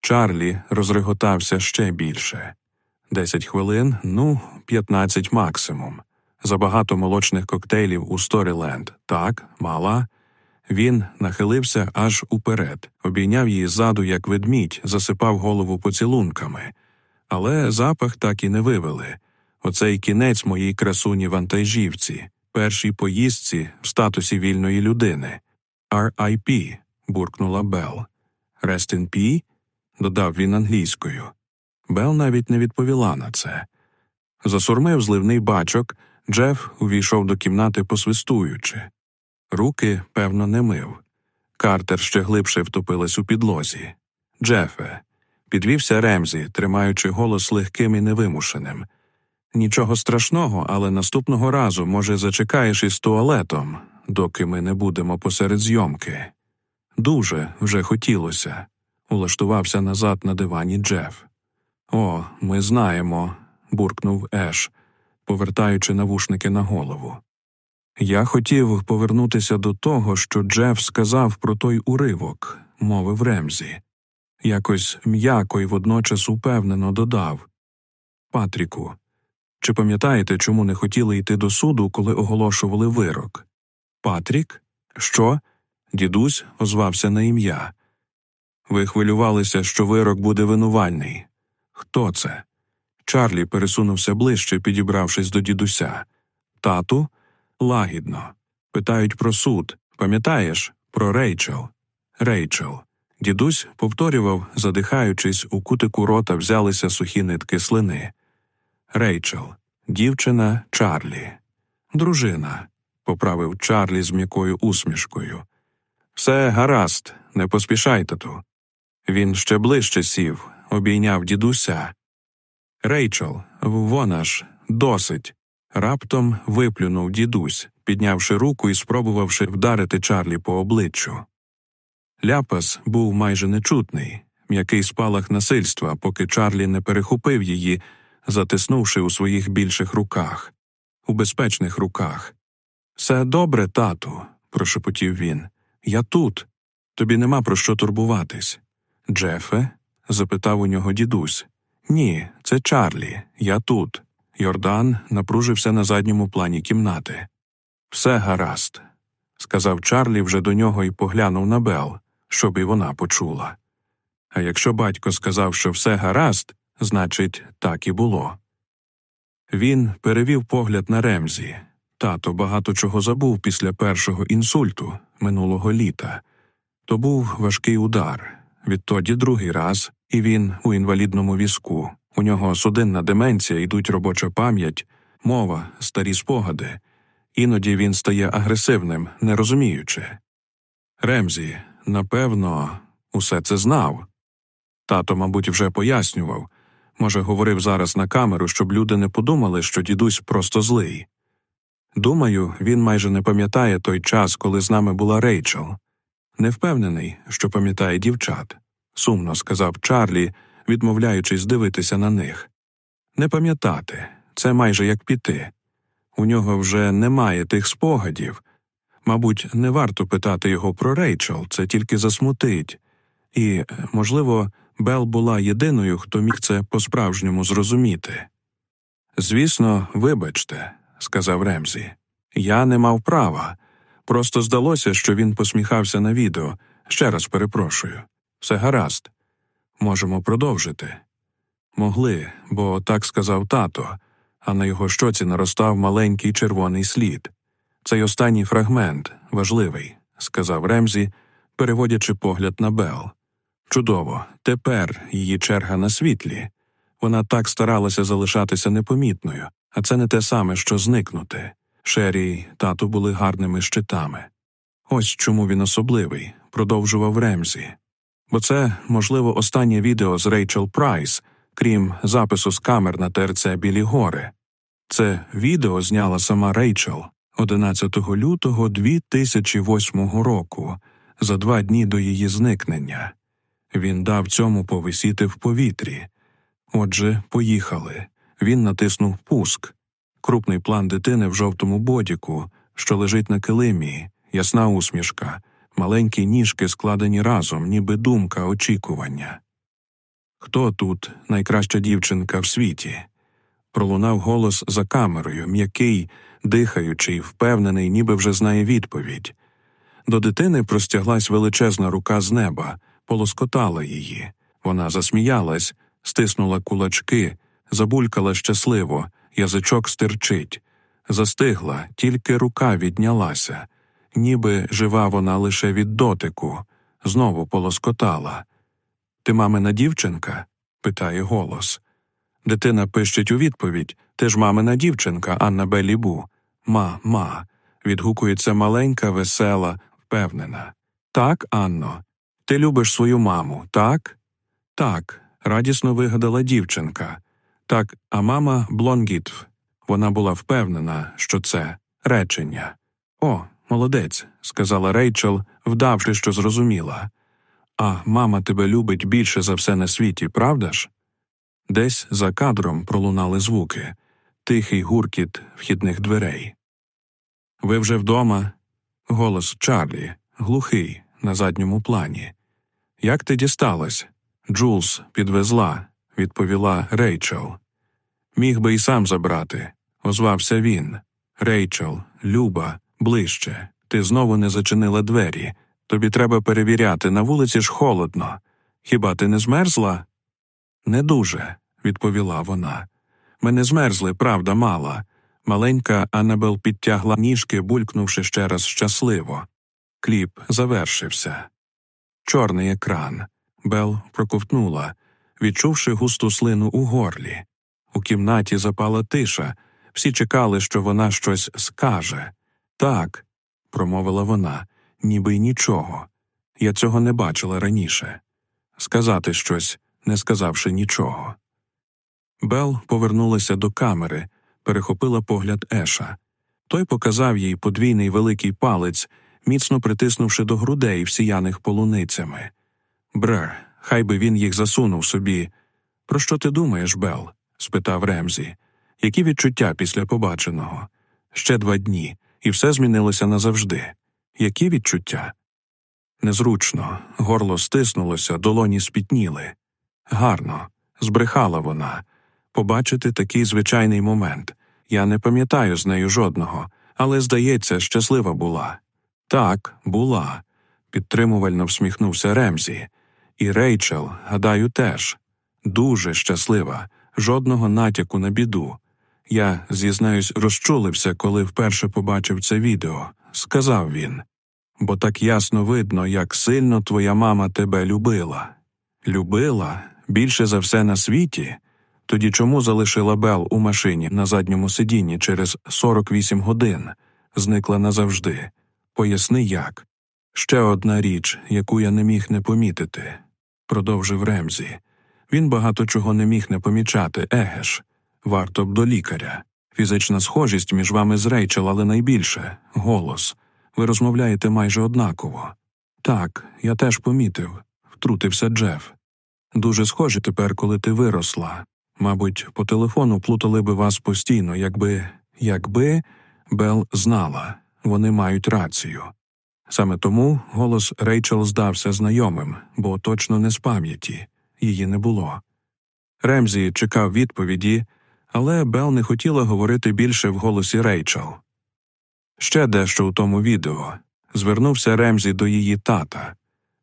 Чарлі розреготався ще більше. Десять хвилин, ну, п'ятнадцять максимум. Забагато молочних коктейлів у Сторіленд. Так, мала. Він нахилився аж уперед, обійняв її ззаду, як ведмідь, засипав голову поцілунками. Але запах так і не вивели. Оцей кінець моїй красуні вантажівці, першій поїздці в статусі вільної людини. R.I.P. буркнула Бел. «Rest in P?» – додав він англійською. Бел навіть не відповіла на це. Засурмив зливний бачок, Джеф увійшов до кімнати, посвистуючи. Руки, певно, не мив. Картер ще глибше втопилась у підлозі. Джефе, підвівся Ремзі, тримаючи голос легким і невимушеним. Нічого страшного, але наступного разу, може, зачекаєш із туалетом, доки ми не будемо посеред зйомки. Дуже вже хотілося. Улаштувався назад на дивані Джеф. О, ми знаємо, буркнув Еш, повертаючи навушники на голову. Я хотів повернутися до того, що Джеф сказав про той уривок, мовив Ремзі. Якось м'яко й водночас упевнено додав Патріку, чи пам'ятаєте, чому не хотіли йти до суду, коли оголошували вирок? Патрік? Що? Дідусь озвався на ім'я. Ви хвилювалися, що вирок буде винувальний. Хто це? Чарлі пересунувся ближче, підібравшись до дідуся. Тату? Лагідно. Питають про суд. Пам'ятаєш, про Рейчел? Рейчел. Дідусь повторював, задихаючись, у кутику рота взялися сухі нитки слини. Рейчел, дівчина Чарлі. Дружина, поправив Чарлі з м'якою усмішкою. Все гаразд, не поспішай, тату. Він ще ближче сів, обійняв дідуся. Рейчел, вона ж, досить. Раптом виплюнув дідусь, піднявши руку і спробувавши вдарити Чарлі по обличчю. Ляпас був майже нечутний, м'який спалах насильства, поки Чарлі не перехопив її, затиснувши у своїх більших руках, у безпечних руках. Все добре, тату, прошепотів він. Я тут. Тобі нема про що турбуватись. Джефе? запитав у нього дідусь. Ні, це Чарлі, я тут. Йордан напружився на задньому плані кімнати. Все гаразд, сказав Чарлі вже до нього і поглянув на Бел, щоб і вона почула. А якщо батько сказав, що все гаразд, значить, так і було. Він перевів погляд на Ремзі. Тато багато чого забув після першого інсульту минулого літа. То був важкий удар, відтоді другий раз, і він у інвалідному візку. У нього судинна деменція, йдуть робоча пам'ять, мова, старі спогади. Іноді він стає агресивним, не розуміючи. Ремзі, напевно, усе це знав. Тато, мабуть, вже пояснював може, говорив зараз на камеру, щоб люди не подумали, що дідусь просто злий. Думаю, він майже не пам'ятає той час, коли з нами була Рейчел. Не впевнений, що пам'ятає дівчат, сумно сказав Чарлі, відмовляючись дивитися на них. Не пам'ятати це майже як піти. У нього вже немає тих спогадів. Мабуть, не варто питати його про Рейчел, це тільки засмутить, і, можливо, Бел була єдиною, хто міг це по справжньому зрозуміти. Звісно, вибачте, сказав Ремзі. Я не мав права. Просто здалося, що він посміхався на відео. Ще раз перепрошую. Все гаразд. Можемо продовжити. Могли, бо так сказав тато, а на його щоці наростав маленький червоний слід. Цей останній фрагмент важливий, сказав Ремзі, переводячи погляд на Бел. Чудово, тепер її черга на світлі. Вона так старалася залишатися непомітною, а це не те саме, що зникнути. Шері й тато були гарними щитами. Ось чому він особливий, продовжував Ремзі. Бо це, можливо, останнє відео з Рейчел Прайс, крім запису з камер на ТРЦ Білі Гори. Це відео зняла сама Рейчел 11 лютого 2008 року, за два дні до її зникнення. Він дав цьому повисіти в повітрі. Отже, поїхали. Він натиснув пуск. Крупний план дитини в жовтому бодіку, що лежить на килимі, ясна усмішка, маленькі ніжки складені разом, ніби думка очікування. Хто тут найкраща дівчинка в світі? Пролунав голос за камерою, м'який, дихаючий, впевнений, ніби вже знає відповідь. До дитини простяглась величезна рука з неба, полоскотала її. Вона засміялась, стиснула кулачки, забулькала щасливо, язичок стирчить, застигла, тільки рука віднялася, ніби жива вона лише від дотику, знову полоскотала. Ти мамина дівчинка? питає голос. Дитина пищить у відповідь Ти ж мамина дівчинка, Анна Белібу. Ма, ма. відгукується маленька, весела, впевнена. Так, Анно, ти любиш свою маму, так? Так, радісно вигадала дівчинка. Так, а мама Блонгітв. Вона була впевнена, що це речення. О, молодець, сказала Рейчел, вдавши, що зрозуміла. А мама тебе любить більше за все на світі, правда ж? Десь за кадром пролунали звуки, тихий гуркіт вхідних дверей. Ви вже вдома? Голос Чарлі, глухий, на задньому плані. Як ти дісталась? Джулс підвезла, відповіла Рейчел. Міг би й сам забрати, озвався він. Рейчел, Люба, ближче. Ти знову не зачинила двері. Тобі треба перевіряти, на вулиці ж холодно. Хіба ти не змерзла? Не дуже, відповіла вона. Ми не змерзли, правда, мала. Маленька Аннабел підтягла ніжки, булькнувши ще раз щасливо. Кліп завершився. Чорний екран. Бел проковтнула, відчувши густу слину у горлі. У кімнаті запала тиша. Всі чекали, що вона щось скаже. Так, промовила вона, ніби й нічого. Я цього не бачила раніше. Сказати щось, не сказавши нічого. Бел повернулася до камери, перехопила погляд Еша. Той показав їй подвійний великий палець, міцно притиснувши до грудей, всіяних полуницями. Бре, хай би він їх засунув собі. Про що ти думаєш, Бел? спитав Ремзі. Які відчуття після побаченого? Ще два дні, і все змінилося назавжди. Які відчуття? Незручно, горло стиснулося, долоні спітніли. Гарно, збрехала вона. Побачити такий звичайний момент. Я не пам'ятаю з нею жодного, але, здається, щаслива була. Так, була, підтримувально всміхнувся Ремзі. І Рейчел, гадаю, теж дуже щаслива, жодного натяку на біду. Я, зізнаюсь, розчулився, коли вперше побачив це відео, сказав він. Бо так ясно видно, як сильно твоя мама тебе любила. Любила більше за все на світі. Тоді чому залишила Бел у машині на задньому сидінні через 48 годин, зникла назавжди? Поясни як. Ще одна річ, яку я не міг не помітити, продовжив Ремзі. Він багато чого не міг не помічати, егеш. Варто б до лікаря. Фізична схожість між вами з Рейчел, але найбільше голос. Ви розмовляєте майже однаково. Так, я теж помітив, втрутився Джеф. Дуже схожі тепер, коли ти виросла. Мабуть, по телефону плутали би вас постійно, якби. якби Бел знала, вони мають рацію. Саме тому голос Рейчел здався знайомим, бо точно не з пам'яті її не було. Ремзі чекав відповіді, але Бел не хотіла говорити більше в голосі Рейчел. Ще дещо у тому відео звернувся Ремзі до її тата.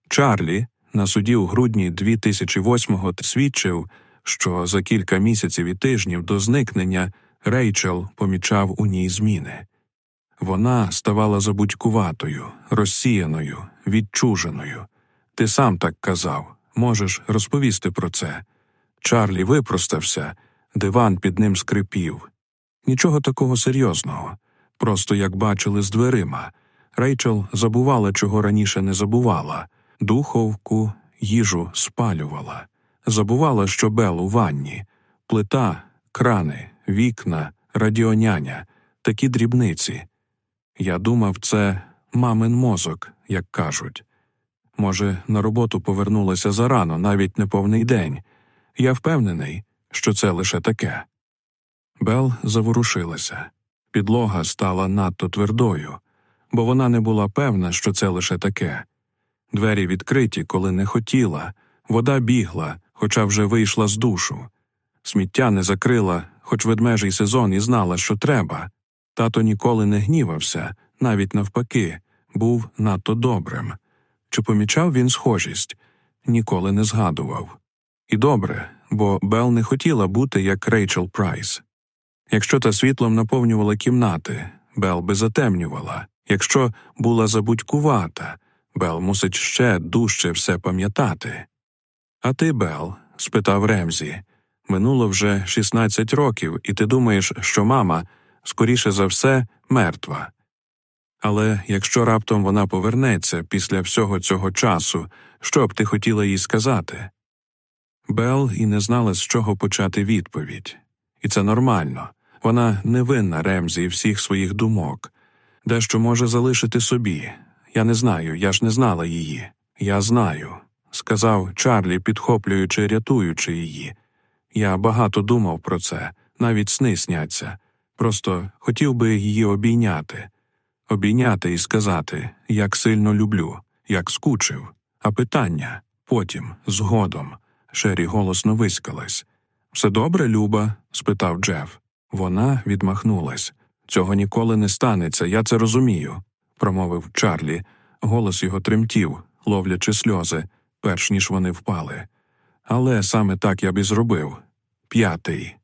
Чарлі на суді у грудні 2008-го свідчив, що за кілька місяців і тижнів до зникнення Рейчел помічав у ній зміни. Вона ставала забудькуватою, розсіяною, відчуженою. Ти сам так казав, можеш розповісти про це. Чарлі випростався, диван під ним скрипів. Нічого такого серйозного. Просто як бачили з дверима. Рейчел забувала, чого раніше не забувала духовку, їжу спалювала, забувала, що Бел у ванні, плита, крани, вікна, радіоняня, такі дрібниці. Я думав, це мамин мозок, як кажуть. Може, на роботу повернулася зарано, навіть не повний день. Я впевнений, що це лише таке. Бел заворушилася. Підлога стала надто твердою, бо вона не була певна, що це лише таке. Двері відкриті, коли не хотіла, вода бігла, хоча вже вийшла з душу. Сміття не закрила, хоч ведмежий сезон і знала, що треба. Тато ніколи не гнівався, навіть навпаки, був надто добрим. Чи помічав він схожість? Ніколи не згадував. І добре, бо Бел не хотіла бути як Рейчел Прайс. Якщо та світлом наповнювала кімнати, Бел би затемнювала. Якщо була забудькувата, Бел мусить ще дужче все пам'ятати. А ти, Бел? спитав Ремзі. Минуло вже 16 років, і ти думаєш, що мама, скоріше за все, мертва. Але якщо раптом вона повернеться після всього цього часу, що б ти хотіла їй сказати? Бел і не знала, з чого почати відповідь. І це нормально. Вона не винна Ремзі всіх своїх думок, дещо може залишити собі. Я не знаю, я ж не знала її. Я знаю, сказав Чарлі, підхоплюючи, рятуючи її. Я багато думав про це, навіть сни сняться. Просто хотів би її обійняти, обійняти і сказати, як сильно люблю, як скучив. А питання потім, згодом. Шері голосно вискалась. Все добре, Люба? спитав Джеф. Вона відмахнулась. Цього ніколи не станеться, я це розумію, промовив Чарлі. Голос його тремтів, ловлячи сльози, перш ніж вони впали. Але саме так я б і зробив. П'ятий.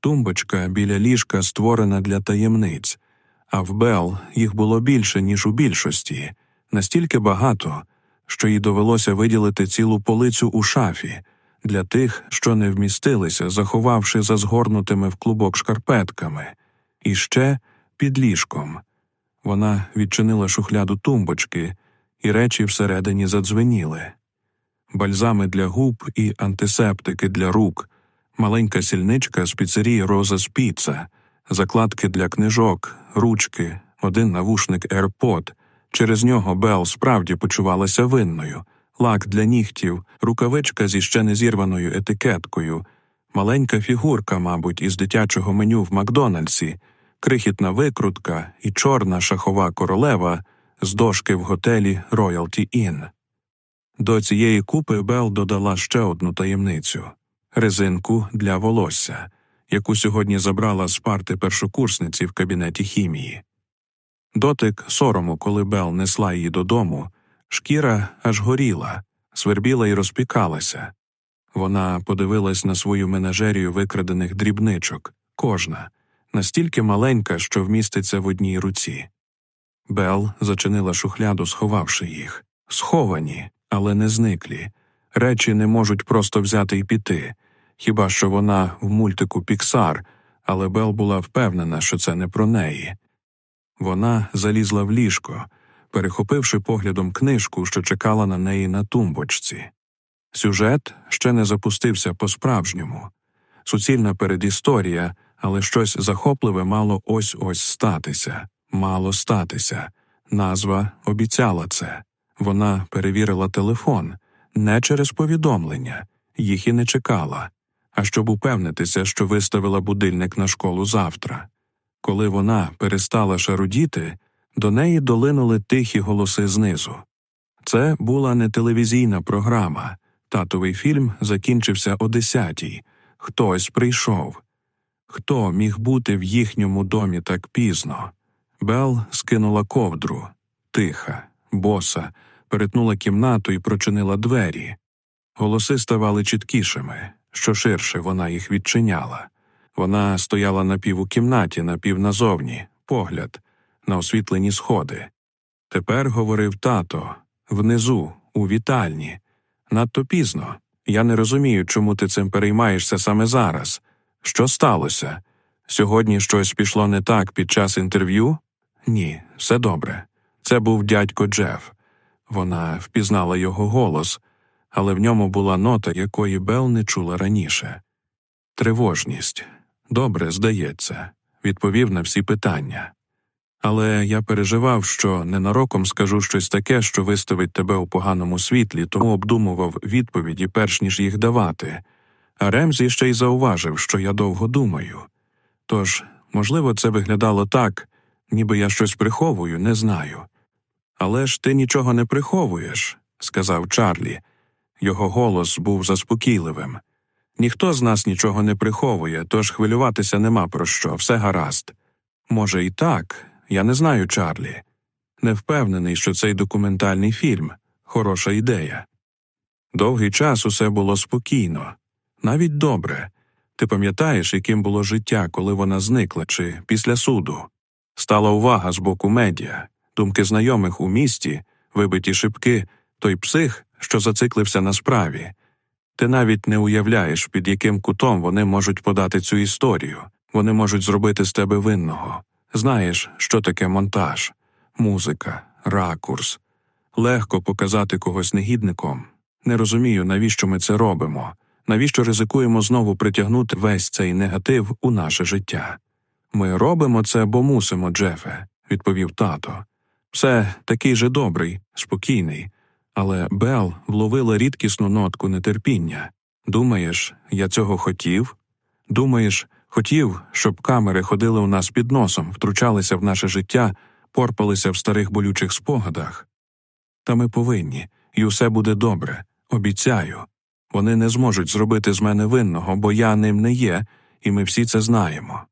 Тумбочка біля ліжка створена для таємниць, а в Бел їх було більше, ніж у більшості, настільки багато, що їй довелося виділити цілу полицю у шафі для тих, що не вмістилися, заховавши за згорнутими в клубок шкарпетками, і ще під ліжком. Вона відчинила шухляду тумбочки, і речі всередині задзвеніли. Бальзами для губ і антисептики для рук, маленька сільничка з піцерії Роза Спіца, закладки для книжок, ручки, один навушник AirPod. Через нього Бел справді почувалася винною лак для нігтів, рукавичка зі ще не зірваною етикеткою, маленька фігурка, мабуть, із дитячого меню в Макдональдсі, крихітна викрутка і чорна шахова королева з дошки в готелі Royalty Inn. До цієї купи Бел додала ще одну таємницю резинку для волосся, яку сьогодні забрала з парти першокурсниці в кабінеті хімії. Дотик сорому, коли Бел несла її додому, Шкіра аж горіла, свербіла і розпікалася. Вона подивилась на свою менажерію викрадених дрібничок, кожна, настільки маленька, що вміститься в одній руці. Бел зачинила шухляду, сховавши їх. Сховані, але не зниклі. Речі не можуть просто взяти і піти. Хіба що вона в мультику Піксар, але Бел була впевнена, що це не про неї. Вона залізла в ліжко перехопивши поглядом книжку, що чекала на неї на тумбочці. Сюжет ще не запустився по-справжньому. Суцільна передісторія, але щось захопливе мало ось ось статися, мало статися. Назва обіцяла це. Вона перевірила телефон не через повідомлення, їх і не чекала, а щоб упевнитися, що виставила будильник на школу завтра. Коли вона перестала шарудіти, до неї долинули тихі голоси знизу. Це була не телевізійна програма. Татовий фільм закінчився о десятій. Хтось прийшов. Хто міг бути в їхньому домі так пізно? Бел скинула ковдру, тиха, боса, перетнула кімнату і прочинила двері. Голоси ставали чіткішими, що ширше вона їх відчиняла. Вона стояла напів у кімнаті, напів назовні, погляд, на освітлені сходи. Тепер говорив тато внизу, у вітальні. Надто пізно. Я не розумію, чому ти цим переймаєшся саме зараз. Що сталося? Сьогодні щось пішло не так під час інтерв'ю? Ні, все добре. Це був дядько Джеф. Вона впізнала його голос, але в ньому була нота, якої Бел не чула раніше. Тривожність. Добре, здається, відповів на всі питання. Але я переживав, що ненароком скажу щось таке, що виставить тебе у поганому світлі, тому обдумував відповіді, перш ніж їх давати. А Ремзі ще й зауважив, що я довго думаю. Тож, можливо, це виглядало так, ніби я щось приховую, не знаю. Але ж ти нічого не приховуєш, сказав Чарлі. Його голос був заспокійливим. Ніхто з нас нічого не приховує, тож хвилюватися нема про що, все гаразд. Може, і так, я не знаю, Чарлі. Не впевнений, що цей документальний фільм хороша ідея. Довгий час усе було спокійно, навіть добре. Ти пам'ятаєш, яким було життя, коли вона зникла, чи після суду? Стала увага з боку медіа, думки знайомих у місті, вибиті шибки, той псих, що зациклився на справі. Ти навіть не уявляєш, під яким кутом вони можуть подати цю історію, вони можуть зробити з тебе винного. Знаєш, що таке монтаж, музика, ракурс. Легко показати когось негідником. Не розумію, навіщо ми це робимо, навіщо ризикуємо знову притягнути весь цей негатив у наше життя. Ми робимо це, бо мусимо, Джефе, відповів тато. Все такий же добрий, спокійний, але Бел вловила рідкісну нотку нетерпіння. Думаєш, я цього хотів? Думаєш, хотів, щоб камери ходили у нас під носом, втручалися в наше життя, порпалися в старих болючих спогадах? Та ми повинні, і усе буде добре, обіцяю. Вони не зможуть зробити з мене винного, бо я ним не є, і ми всі це знаємо.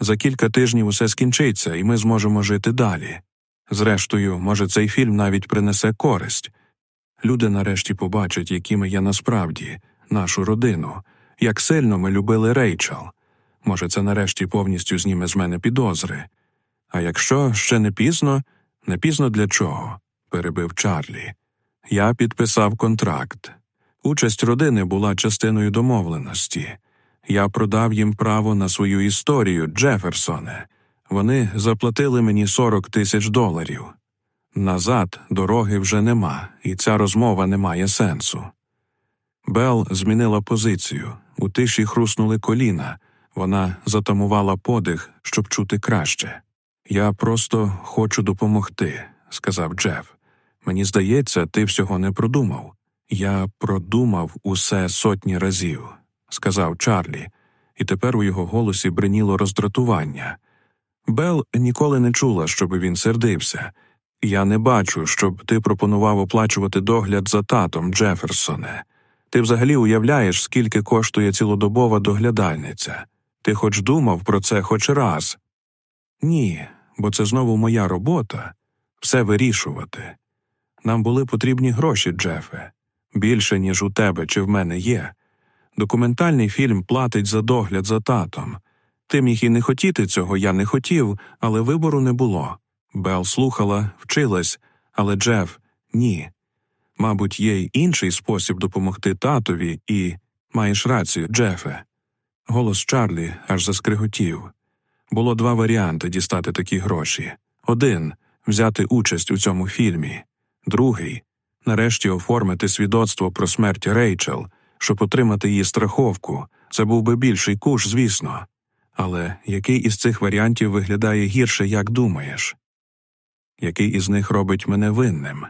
За кілька тижнів усе скінчиться, і ми зможемо жити далі. Зрештою, може, цей фільм навіть принесе користь. Люди нарешті побачать, якими я насправді, нашу родину, як сильно ми любили Рейчел. Може, це нарешті повністю зніме з мене підозри. А якщо ще не пізно, не пізно для чого? перебив Чарлі. Я підписав контракт. Участь родини була частиною домовленості. Я продав їм право на свою історію, Джеферсоне. Вони заплатили мені 40 тисяч доларів. Назад дороги вже нема, і ця розмова не має сенсу. Бел змінила позицію, у тиші хруснули коліна, вона затамувала подих, щоб чути краще. Я просто хочу допомогти, сказав Джеф. Мені здається, ти всього не продумав. Я продумав усе сотні разів, сказав Чарлі, і тепер у його голосі бриніло роздратування. Бел ніколи не чула, щоб він сердився. Я не бачу, щоб ти пропонував оплачувати догляд за татом, Джеферсоне. Ти взагалі уявляєш, скільки коштує цілодобова доглядальниця. Ти хоч думав про це хоч раз? Ні, бо це знову моя робота все вирішувати. Нам були потрібні гроші, Джефе, більше, ніж у тебе чи в мене є. Документальний фільм платить за догляд за татом. Ти міг і не хотіти цього, я не хотів, але вибору не було. Бел слухала, вчилась, але Джеф ні. Мабуть, є й інший спосіб допомогти татові і маєш рацію, Джефе. Голос Чарлі аж заскриготів. Було два варіанти дістати такі гроші один взяти участь у цьому фільмі, другий нарешті оформити свідоцтво про смерть Рейчел, щоб отримати її страховку. Це був би більший куш, звісно. Але який із цих варіантів виглядає гірше, як думаєш? Який із них робить мене винним?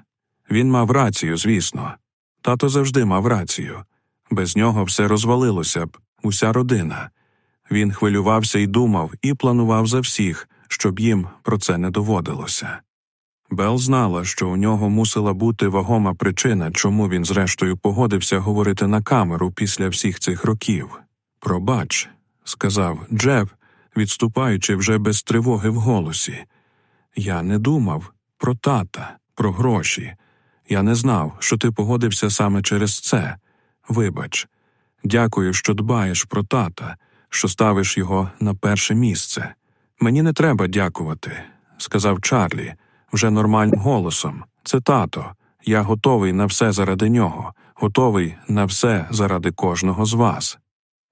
Він мав рацію, звісно. Тато завжди мав рацію. Без нього все розвалилося б, уся родина. Він хвилювався і думав, і планував за всіх, щоб їм про це не доводилося. Бел знала, що у нього мусила бути вагома причина, чому він, зрештою, погодився говорити на камеру після всіх цих років. Пробач, сказав Джеф, відступаючи вже без тривоги в голосі. Я не думав про тата, про гроші. Я не знав, що ти погодився саме через це. Вибач, дякую, що дбаєш про тата, що ставиш його на перше місце. Мені не треба дякувати, сказав Чарлі, вже нормальним голосом. Це тато. Я готовий на все заради нього, готовий на все заради кожного з вас.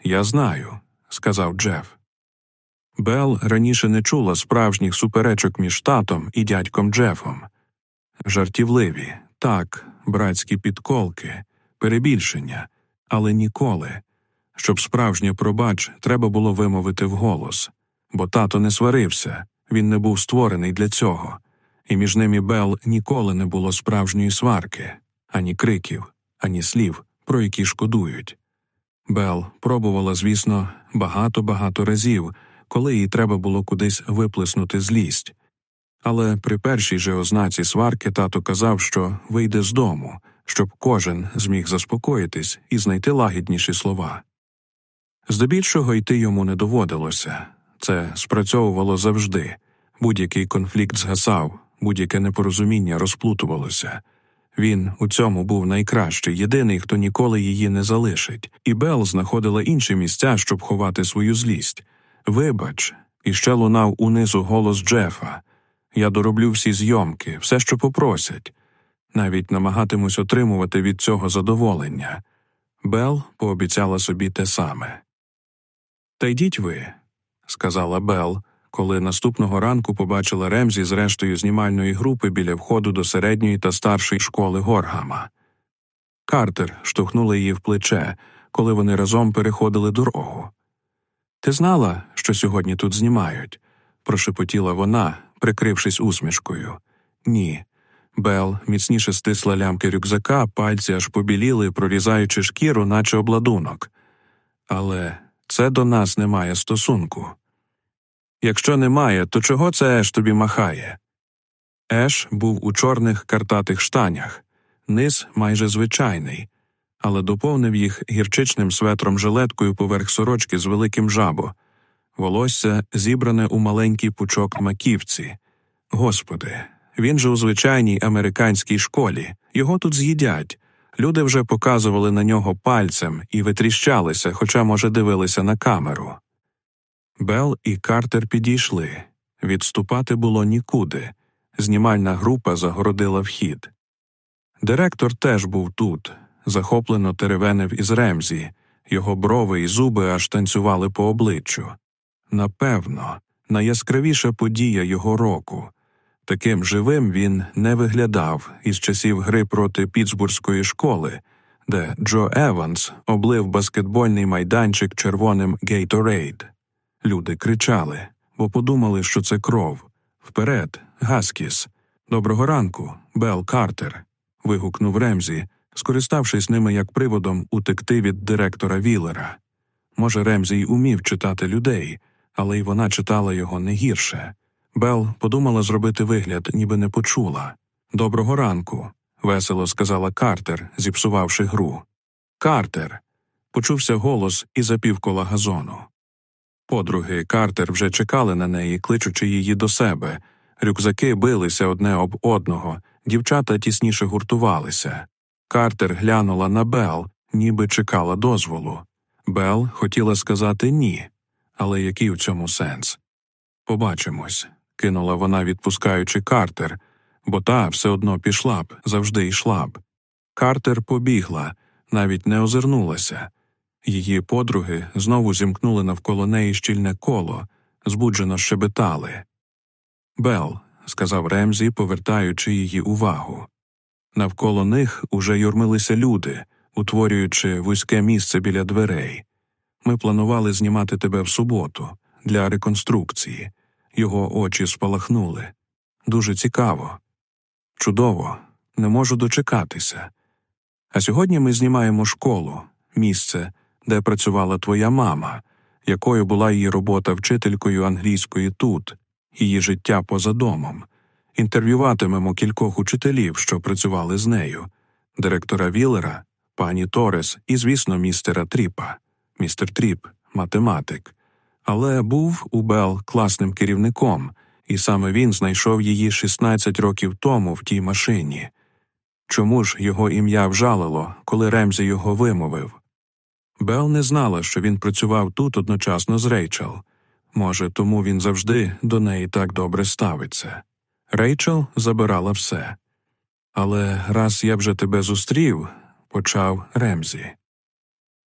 Я знаю, сказав Джеф. Бел раніше не чула справжніх суперечок між татом і дядьком Джефом. Жартівливі, так, братські підколки, перебільшення, але ніколи. Щоб справжнє пробач треба було вимовити вголос, бо тато не сварився, він не був створений для цього, і між ними Бел ніколи не було справжньої сварки, ані криків, ані слів, про які шкодують. Бел пробувала, звісно, багато-багато разів, коли їй треба було кудись виплеснути злість. Але при першій же ознаці сварки тато казав, що вийде з дому, щоб кожен зміг заспокоїтись і знайти лагідніші слова. Здебільшого йти йому не доводилося це спрацьовувало завжди будь-який конфлікт згасав, будь-яке непорозуміння розплутувалося. Він у цьому був найкращий, єдиний, хто ніколи її не залишить, і Бел знаходила інші місця, щоб ховати свою злість. Вибач, і ще лунав унизу голос Джефа. Я дороблю всі зйомки, все, що попросять. Навіть намагатимусь отримувати від цього задоволення. Бел пообіцяла собі те саме. Та йдіть ви, сказала Бел, коли наступного ранку побачила Ремзі з рештою знімальної групи біля входу до середньої та старшої школи Горгама. Картер штовхнула її в плече, коли вони разом переходили дорогу. Ти знала, що сьогодні тут знімають? прошепотіла вона, прикрившись усмішкою. Ні. Бел міцніше стисла лямки рюкзака, пальці аж побіліли, прорізаючи шкіру, наче обладунок. Але це до нас не має стосунку. Якщо немає, то чого це Еш тобі махає? Еш був у чорних картатих штанях, низ майже звичайний, але доповнив їх гірчичним светром жилеткою поверх сорочки з великим жабо, волосся зібране у маленький пучок маківці. Господи, він же у звичайній американській школі, його тут з'їдять. Люди вже показували на нього пальцем і витріщалися, хоча, може, дивилися на камеру. Бел і Картер підійшли. Відступати було нікуди. Знімальна група загородила вхід. Директор теж був тут, захоплено теревенив із Ремзі, його брови і зуби аж танцювали по обличчю. Напевно, найяскравіша подія його року. Таким живим він не виглядав із часів гри проти Пітсбурзької школи, де Джо Еванс облив баскетбольний майданчик червоним Gatorade. Люди кричали, бо подумали, що це кров. Вперед, Гаскіс. Доброго ранку, Бел Картер. вигукнув Ремзі, скориставшись ними як приводом утекти від директора Віллера. Може, Ремзі й умів читати людей, але й вона читала його не гірше. Бел подумала зробити вигляд, ніби не почула. Доброго ранку, весело сказала Картер, зіпсувавши гру. Картер. Почувся голос і за півкола газону. Подруги Картер вже чекали на неї, кличучи її до себе. Рюкзаки билися одне об одного, дівчата тісніше гуртувалися. Картер глянула на Бел, ніби чекала дозволу. Бел хотіла сказати ні, але який у цьому сенс? Побачимось, кинула вона, відпускаючи Картер, бо та все одно пішла б, завжди йшла б. Картер побігла, навіть не озирнулася. Її подруги знову зімкнули навколо неї щільне коло, збуджено щебетали. Бел, сказав Ремзі, повертаючи її увагу. Навколо них уже юрмилися люди, утворюючи вузьке місце біля дверей. Ми планували знімати тебе в суботу для реконструкції. Його очі спалахнули. Дуже цікаво. Чудово, не можу дочекатися. А сьогодні ми знімаємо школу, місце, де працювала твоя мама, якою була її робота вчителькою англійської тут, її життя поза домом. Інтерв'юватимемо кількох учителів, що працювали з нею, директора Віллера, пані Торес і, звісно, містера Тріпа. Містер Тріп, математик. Але був у Бел класним керівником, і саме він знайшов її 16 років тому в тій машині. Чому ж його ім'я вжалило, коли Ремзі його вимовив? Бел не знала, що він працював тут одночасно з Рейчел. Може, тому він завжди до неї так добре ставиться. Рейчел забирала все. Але раз я вже тебе зустрів, почав Ремзі.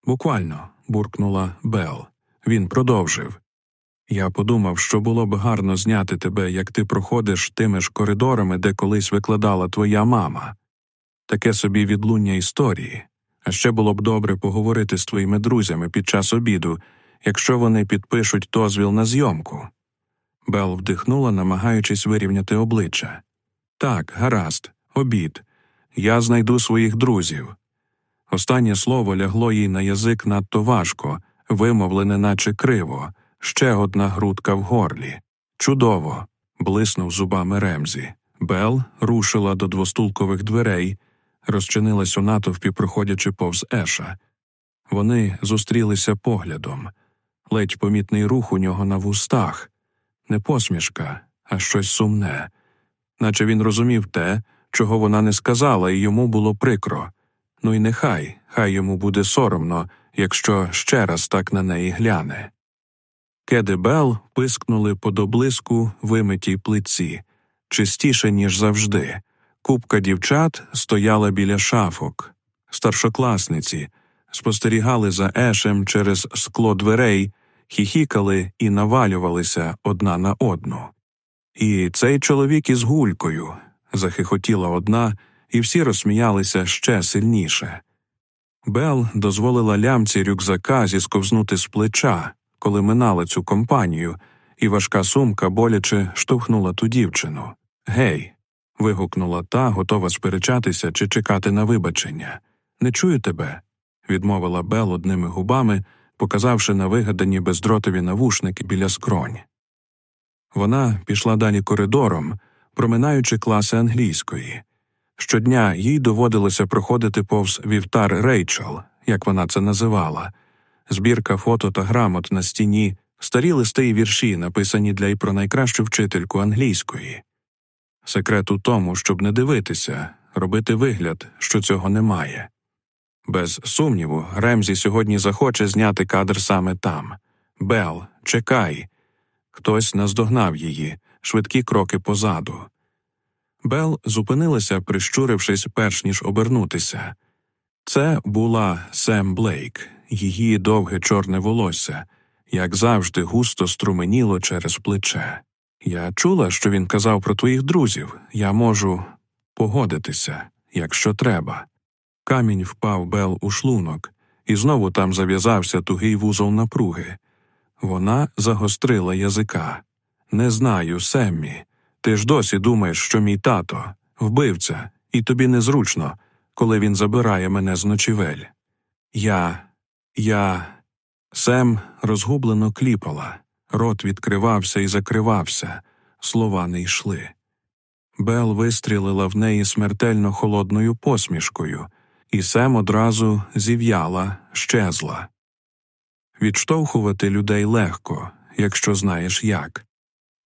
Буквально, буркнула Бел. Він продовжив. Я подумав, що було б гарно зняти тебе, як ти проходиш тими ж коридорами, де колись викладала твоя мама. Таке собі відлуння історії. А ще було б добре поговорити з твоїми друзями під час обіду, якщо вони підпишуть дозвіл на зйомку. Бел вдихнула, намагаючись вирівняти обличчя. Так, гаразд, обід. Я знайду своїх друзів. Останнє слово лягло їй на язик надто важко, вимовлене, наче криво, ще одна грудка в горлі. Чудово. блиснув зубами Ремзі. Бел рушила до двостулкових дверей, розчинилась у натовпі, проходячи повз Еша. Вони зустрілися поглядом, ледь помітний рух у нього на вустах, не посмішка, а щось сумне, наче він розумів те, чого вона не сказала, і йому було прикро. Ну й нехай, хай йому буде соромно, якщо ще раз так на неї гляне. Кеди Бел пискнули по доблиску вимитій плиці, чистіше, ніж завжди. Купка дівчат стояла біля шафок, старшокласниці, спостерігали за ешем через скло дверей, хіхікали і навалювалися одна на одну. І цей чоловік із гулькою захихотіла одна, і всі розсміялися ще сильніше. Бел дозволила лямці рюкзака зісковзнути з плеча, коли минала цю компанію, і важка сумка боляче штовхнула ту дівчину. Гей. вигукнула та, готова сперечатися чи чекати на вибачення. Не чую тебе, відмовила Бел одними губами, показавши на вигадані бездротові навушники біля скронь. Вона пішла далі коридором, проминаючи класи англійської. Щодня їй доводилося проходити повз вівтар Рейчел, як вона це називала, збірка фото та грамот на стіні, старі листи і вірші, написані для й про найкращу вчительку англійської. Секрет у тому, щоб не дивитися, робити вигляд, що цього немає. Без сумніву, Ремзі сьогодні захоче зняти кадр саме там. Бел, чекай. Хтось наздогнав її, швидкі кроки позаду. Бел зупинилася, прищурившись, перш ніж обернутися. Це була Сем Блейк, її довге чорне волосся, як завжди, густо струменіло через плече. Я чула, що він казав про твоїх друзів. Я можу погодитися, якщо треба. Камінь впав Бел у шлунок, і знову там зав'язався тугий вузол напруги. Вона загострила язика. Не знаю, Семмі. Ти ж досі думаєш, що мій тато вбивця, і тобі незручно, коли він забирає мене з ночівель. Я, я. Сем розгублено кліпала, рот відкривався і закривався, слова не йшли. Бел вистрілила в неї смертельно холодною посмішкою, і Сем одразу зів'яла, щезла. Відштовхувати людей легко, якщо знаєш як.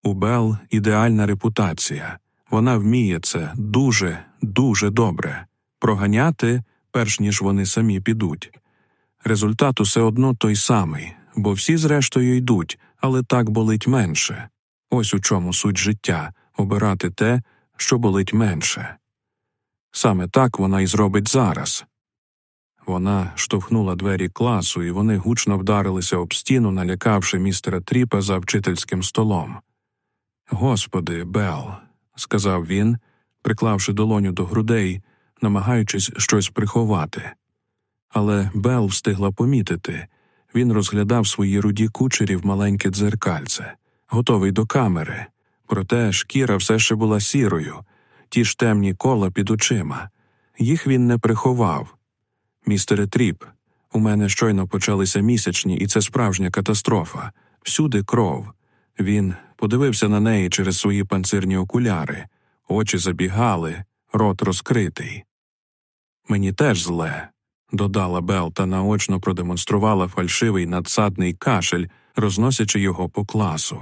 У Бел ідеальна репутація, вона вміє це дуже, дуже добре проганяти, перш ніж вони самі підуть. Результат усе одно той самий, бо всі, зрештою, йдуть, але так болить менше. Ось у чому суть життя обирати те, що болить менше. Саме так вона й зробить зараз. Вона штовхнула двері класу, і вони гучно вдарилися об стіну, налякавши містера Тріпа за вчительським столом. Господи, Бел, сказав він, приклавши долоню до грудей, намагаючись щось приховати. Але Бел встигла помітити він розглядав свої руді кучері в маленьке дзеркальце, готовий до камери, проте шкіра все ще була сірою, ті ж темні кола під очима. Їх він не приховав. Містере Тріп, у мене щойно почалися місячні, і це справжня катастрофа. Всюди кров. Він подивився на неї через свої панцирні окуляри, очі забігали, рот розкритий. Мені теж зле, додала Бел та наочно продемонструвала фальшивий надсадний кашель, розносячи його по класу.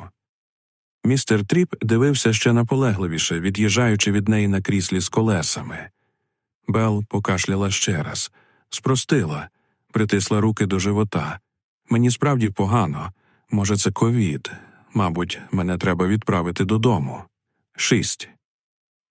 Містер Тріп дивився ще наполегливіше, від'їжджаючи від неї на кріслі з колесами. Бел покашляла ще раз, спростила, притисла руки до живота. Мені справді погано. Може, це ковід. Мабуть, мене треба відправити додому. Шість.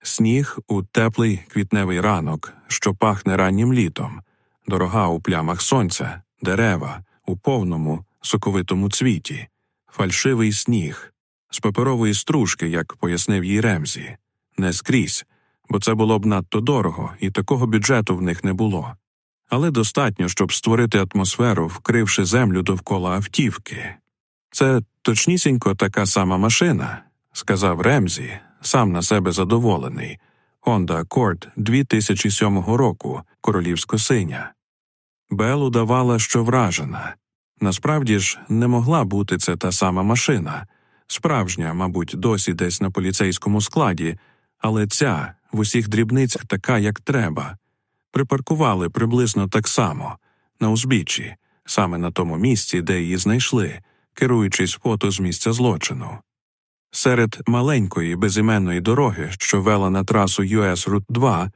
Сніг у теплий квітневий ранок, що пахне раннім літом, дорога у плямах сонця, дерева, у повному, соковитому цвіті, фальшивий сніг, з паперової стружки, як пояснив їй Ремзі, не скрізь, бо це було б надто дорого, і такого бюджету в них не було. Але достатньо, щоб створити атмосферу, вкривши землю довкола автівки. Це точнісінько така сама машина, сказав Ремзі, сам на себе задоволений. Honda Accord 2007 року, королівсько синя. Бел удавала, що вражена. Насправді ж, не могла бути це та сама машина, справжня, мабуть, досі десь на поліцейському складі, але ця в усіх дрібницях така, як треба. Припаркували приблизно так само, на узбіччі, саме на тому місці, де її знайшли, керуючись фото з місця злочину. Серед маленької безіменної дороги, що вела на трасу US Route 2,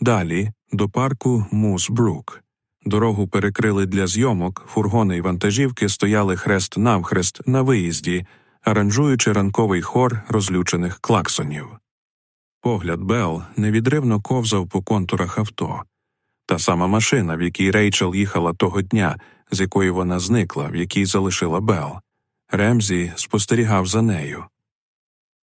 далі до парку Мус-Брук. Дорогу перекрили для зйомок, фургони й вантажівки стояли хрест навхрест на виїзді, аранжуючи ранковий хор розлючених клаксонів. Погляд Бел невідривно ковзав по контурах авто. Та сама машина, в якій Рейчел їхала того дня, з якої вона зникла, в якій залишила Бел. Ремзі спостерігав за нею.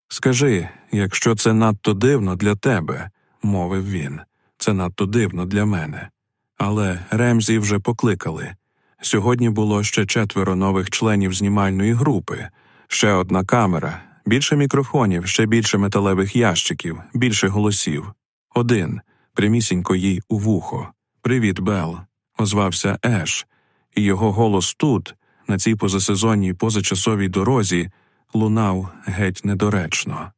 Скажи, якщо це надто дивно для тебе, мовив він, це надто дивно для мене. Але Ремзі вже покликали. Сьогодні було ще четверо нових членів знімальної групи, ще одна камера, більше мікрофонів, ще більше металевих ящиків, більше голосів. Один прямісінько їй у вухо. Привіт, Бел, озвався Еш, і його голос тут, на цій позасезонній позачасовій дорозі, лунав геть недоречно.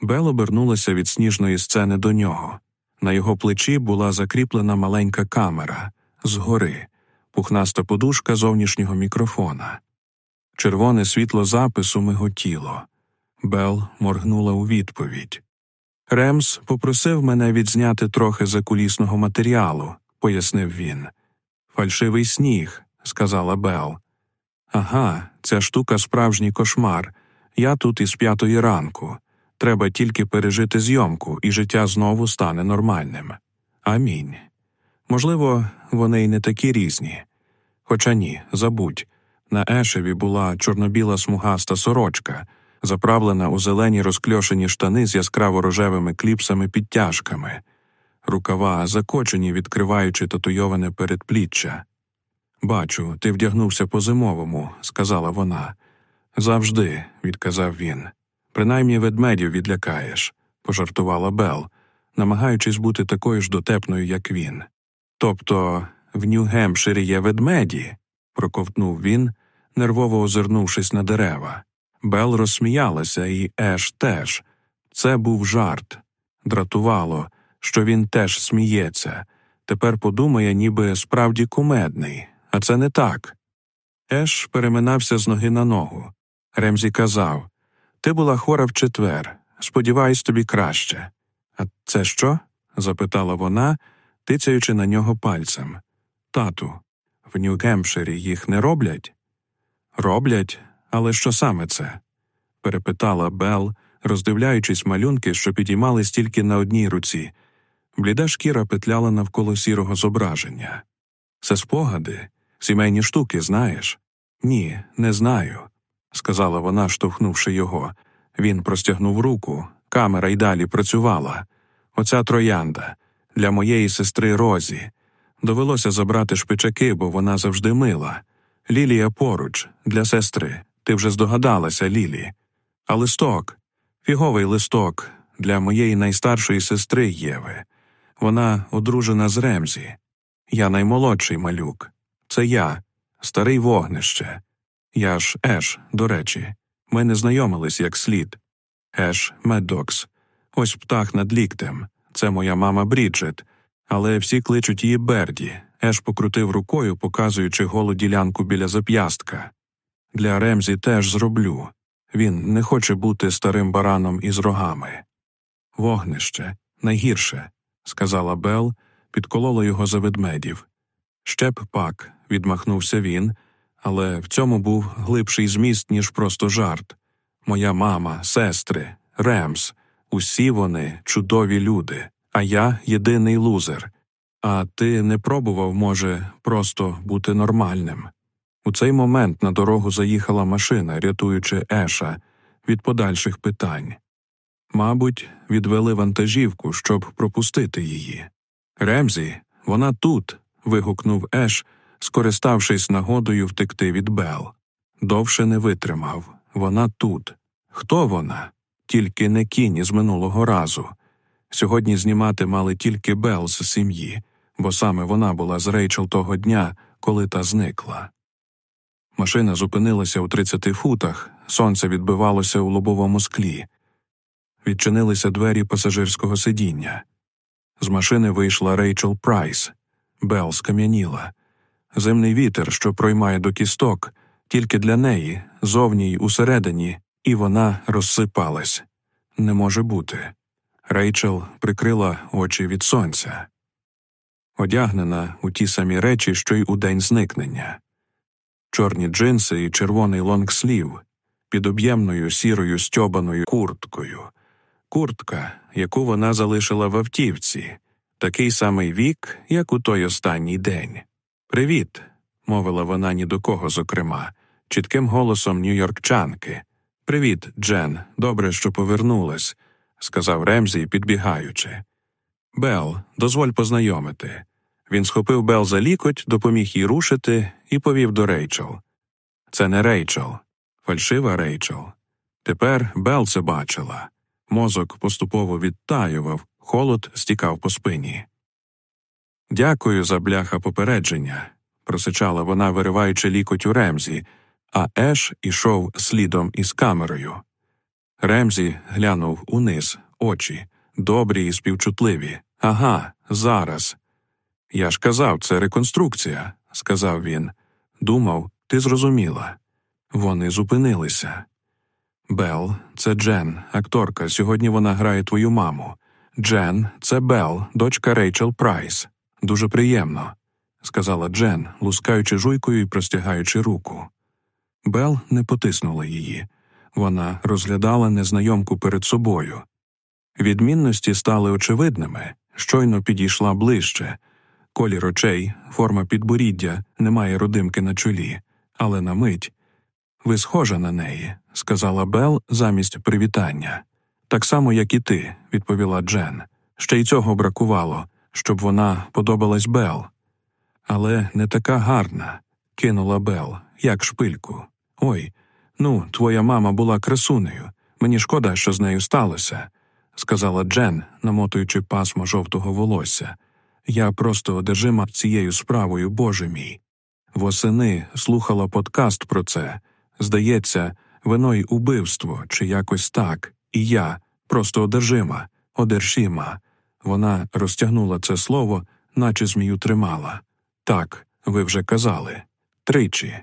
Бел обернулася від сніжної сцени до нього. На його плечі була закріплена маленька камера згори, пухнаста подушка зовнішнього мікрофона. Червоне світло запису миготіло. Бел моргнула у відповідь. Ремс попросив мене відзняти трохи закулісного матеріалу, пояснив він. Фальшивий сніг, сказала Бел. Ага, ця штука справжній кошмар. Я тут із п'ятої ранку. Треба тільки пережити зйомку, і життя знову стане нормальним. Амінь. Можливо, вони й не такі різні. Хоча ні, забудь. На Ешеві була чорнобіла смугаста сорочка, заправлена у зелені розкльошені штани з яскраво рожевими кліпсами підтяжками, рукава закочені, відкриваючи татуйоване передпліччя. Бачу, ти вдягнувся по зимовому, сказала вона. Завжди, відказав він. Принаймні ведмедів відлякаєш, пожартувала Бел, намагаючись бути такою ж дотепною, як він. Тобто в Нью-Гемпширі є ведмеді, проковтнув він, нервово озирнувшись на дерева. Бел розсміялася, і Еш теж. Це був жарт. Дратувало, що він теж сміється. Тепер подумає, ніби справді кумедний, а це не так. Еш переминався з ноги на ногу. Ремзі казав Ти була хвора в четвер. Сподіваюсь, тобі краще. А це що? запитала вона, тицяючи на нього пальцем. Тату, в Нью-Гемпширі їх не роблять? Роблять, але що саме це? перепитала Бел, роздивляючись малюнки, що підіймались тільки на одній руці. Бліда шкіра петляла навколо сірого зображення. Це спогади, сімейні штуки, знаєш? Ні, не знаю, сказала вона, штовхнувши його. Він простягнув руку, камера й далі працювала. Оця троянда для моєї сестри Розі. Довелося забрати шпичаки, бо вона завжди мила. Лілія поруч, для сестри. Ти вже здогадалася, Лілі. А листок, фіговий листок для моєї найстаршої сестри Єви. Вона одружена з Ремзі. Я наймолодший малюк. Це я, старий вогнище. Я ж Еш, до речі. Ми не знайомились як слід. Еш Меддокс. Ось птах над ліктем. Це моя мама Бріджет, але всі кличуть її Берді. Еш покрутив рукою, показуючи голу ділянку біля зап'ястка. Для Ремзі теж зроблю. Він не хоче бути старим бараном із рогами. Вогнище найгірше, сказала Бел, підколола його за ведмедів. Ще б пак, відмахнувся він, але в цьому був глибший зміст, ніж просто жарт. Моя мама, сестри, Ремс, усі вони чудові люди, а я єдиний лузер. А ти не пробував, може, просто бути нормальним. У цей момент на дорогу заїхала машина, рятуючи Еша від подальших питань. Мабуть, відвели вантажівку, щоб пропустити її. Ремзі, вона тут. вигукнув Еш, скориставшись нагодою втекти від Бел. Довше не витримав. Вона тут. Хто вона? Тільки не кінь з минулого разу. Сьогодні знімати мали тільки Бел з сім'ї, бо саме вона була з Рейчел того дня, коли та зникла. Машина зупинилася у 30 футах, сонце відбивалося у лобовому склі. Відчинилися двері пасажирського сидіння. З машини вийшла Рейчел Прайс. Бел скам'яніла. Земний вітер, що проймає до кісток, тільки для неї, зовні й усередині, і вона розсипалась. Не може бути. Рейчел прикрила очі від сонця, одягнена у ті самі речі, що й у день зникнення чорні джинси і червоний лонгслів під об'ємною сірою стьобаною курткою, куртка, яку вона залишила в автівці, такий самий вік, як у той останній день. Привіт, мовила вона ні до кого, зокрема, чітким голосом нью-йоркчанки. Привіт, Джен, добре, що повернулась, сказав Ремзі, підбігаючи. Бел, дозволь познайомити. Він схопив Бел за лікоть, допоміг їй рушити і повів до Рейчел. Це не Рейчел, фальшива Рейчел. Тепер Бел це бачила. Мозок поступово відтаював, холод стікав по спині. Дякую за бляха попередження, просичала вона, вириваючи лікоть у Ремзі, а Еш ішов слідом із камерою. Ремзі глянув униз, очі, добрі і співчутливі. Ага, зараз. Я ж казав, це реконструкція, сказав він. Думав, ти зрозуміла. Вони зупинилися. Бел, це Джен, акторка. Сьогодні вона грає твою маму. Джен, це Бел, дочка Рейчел Прайс. Дуже приємно, сказала Джен, лускаючи жуйкою і простягаючи руку. Бел не потиснула її. Вона розглядала незнайомку перед собою. Відмінності стали очевидними, щойно підійшла ближче. Колір очей, форма підборіддя, немає родимки на чолі, але на мить. Ви схожа на неї, сказала Бел замість привітання. Так само, як і ти, відповіла Джен. Ще й цього бракувало, щоб вона подобалась Бел. Але не така гарна, кинула Бел, як шпильку. Ой, ну, твоя мама була красунею. Мені шкода, що з нею сталося, сказала Джен, намотуючи пасмо жовтого волосся. Я просто одержима цією справою, Боже мій. Восени слухала подкаст про це. Здається, вино й убивство, чи якось так, і я просто одержима, одержима. Вона розтягнула це слово, наче змію тримала. Так, ви вже казали. Тричі.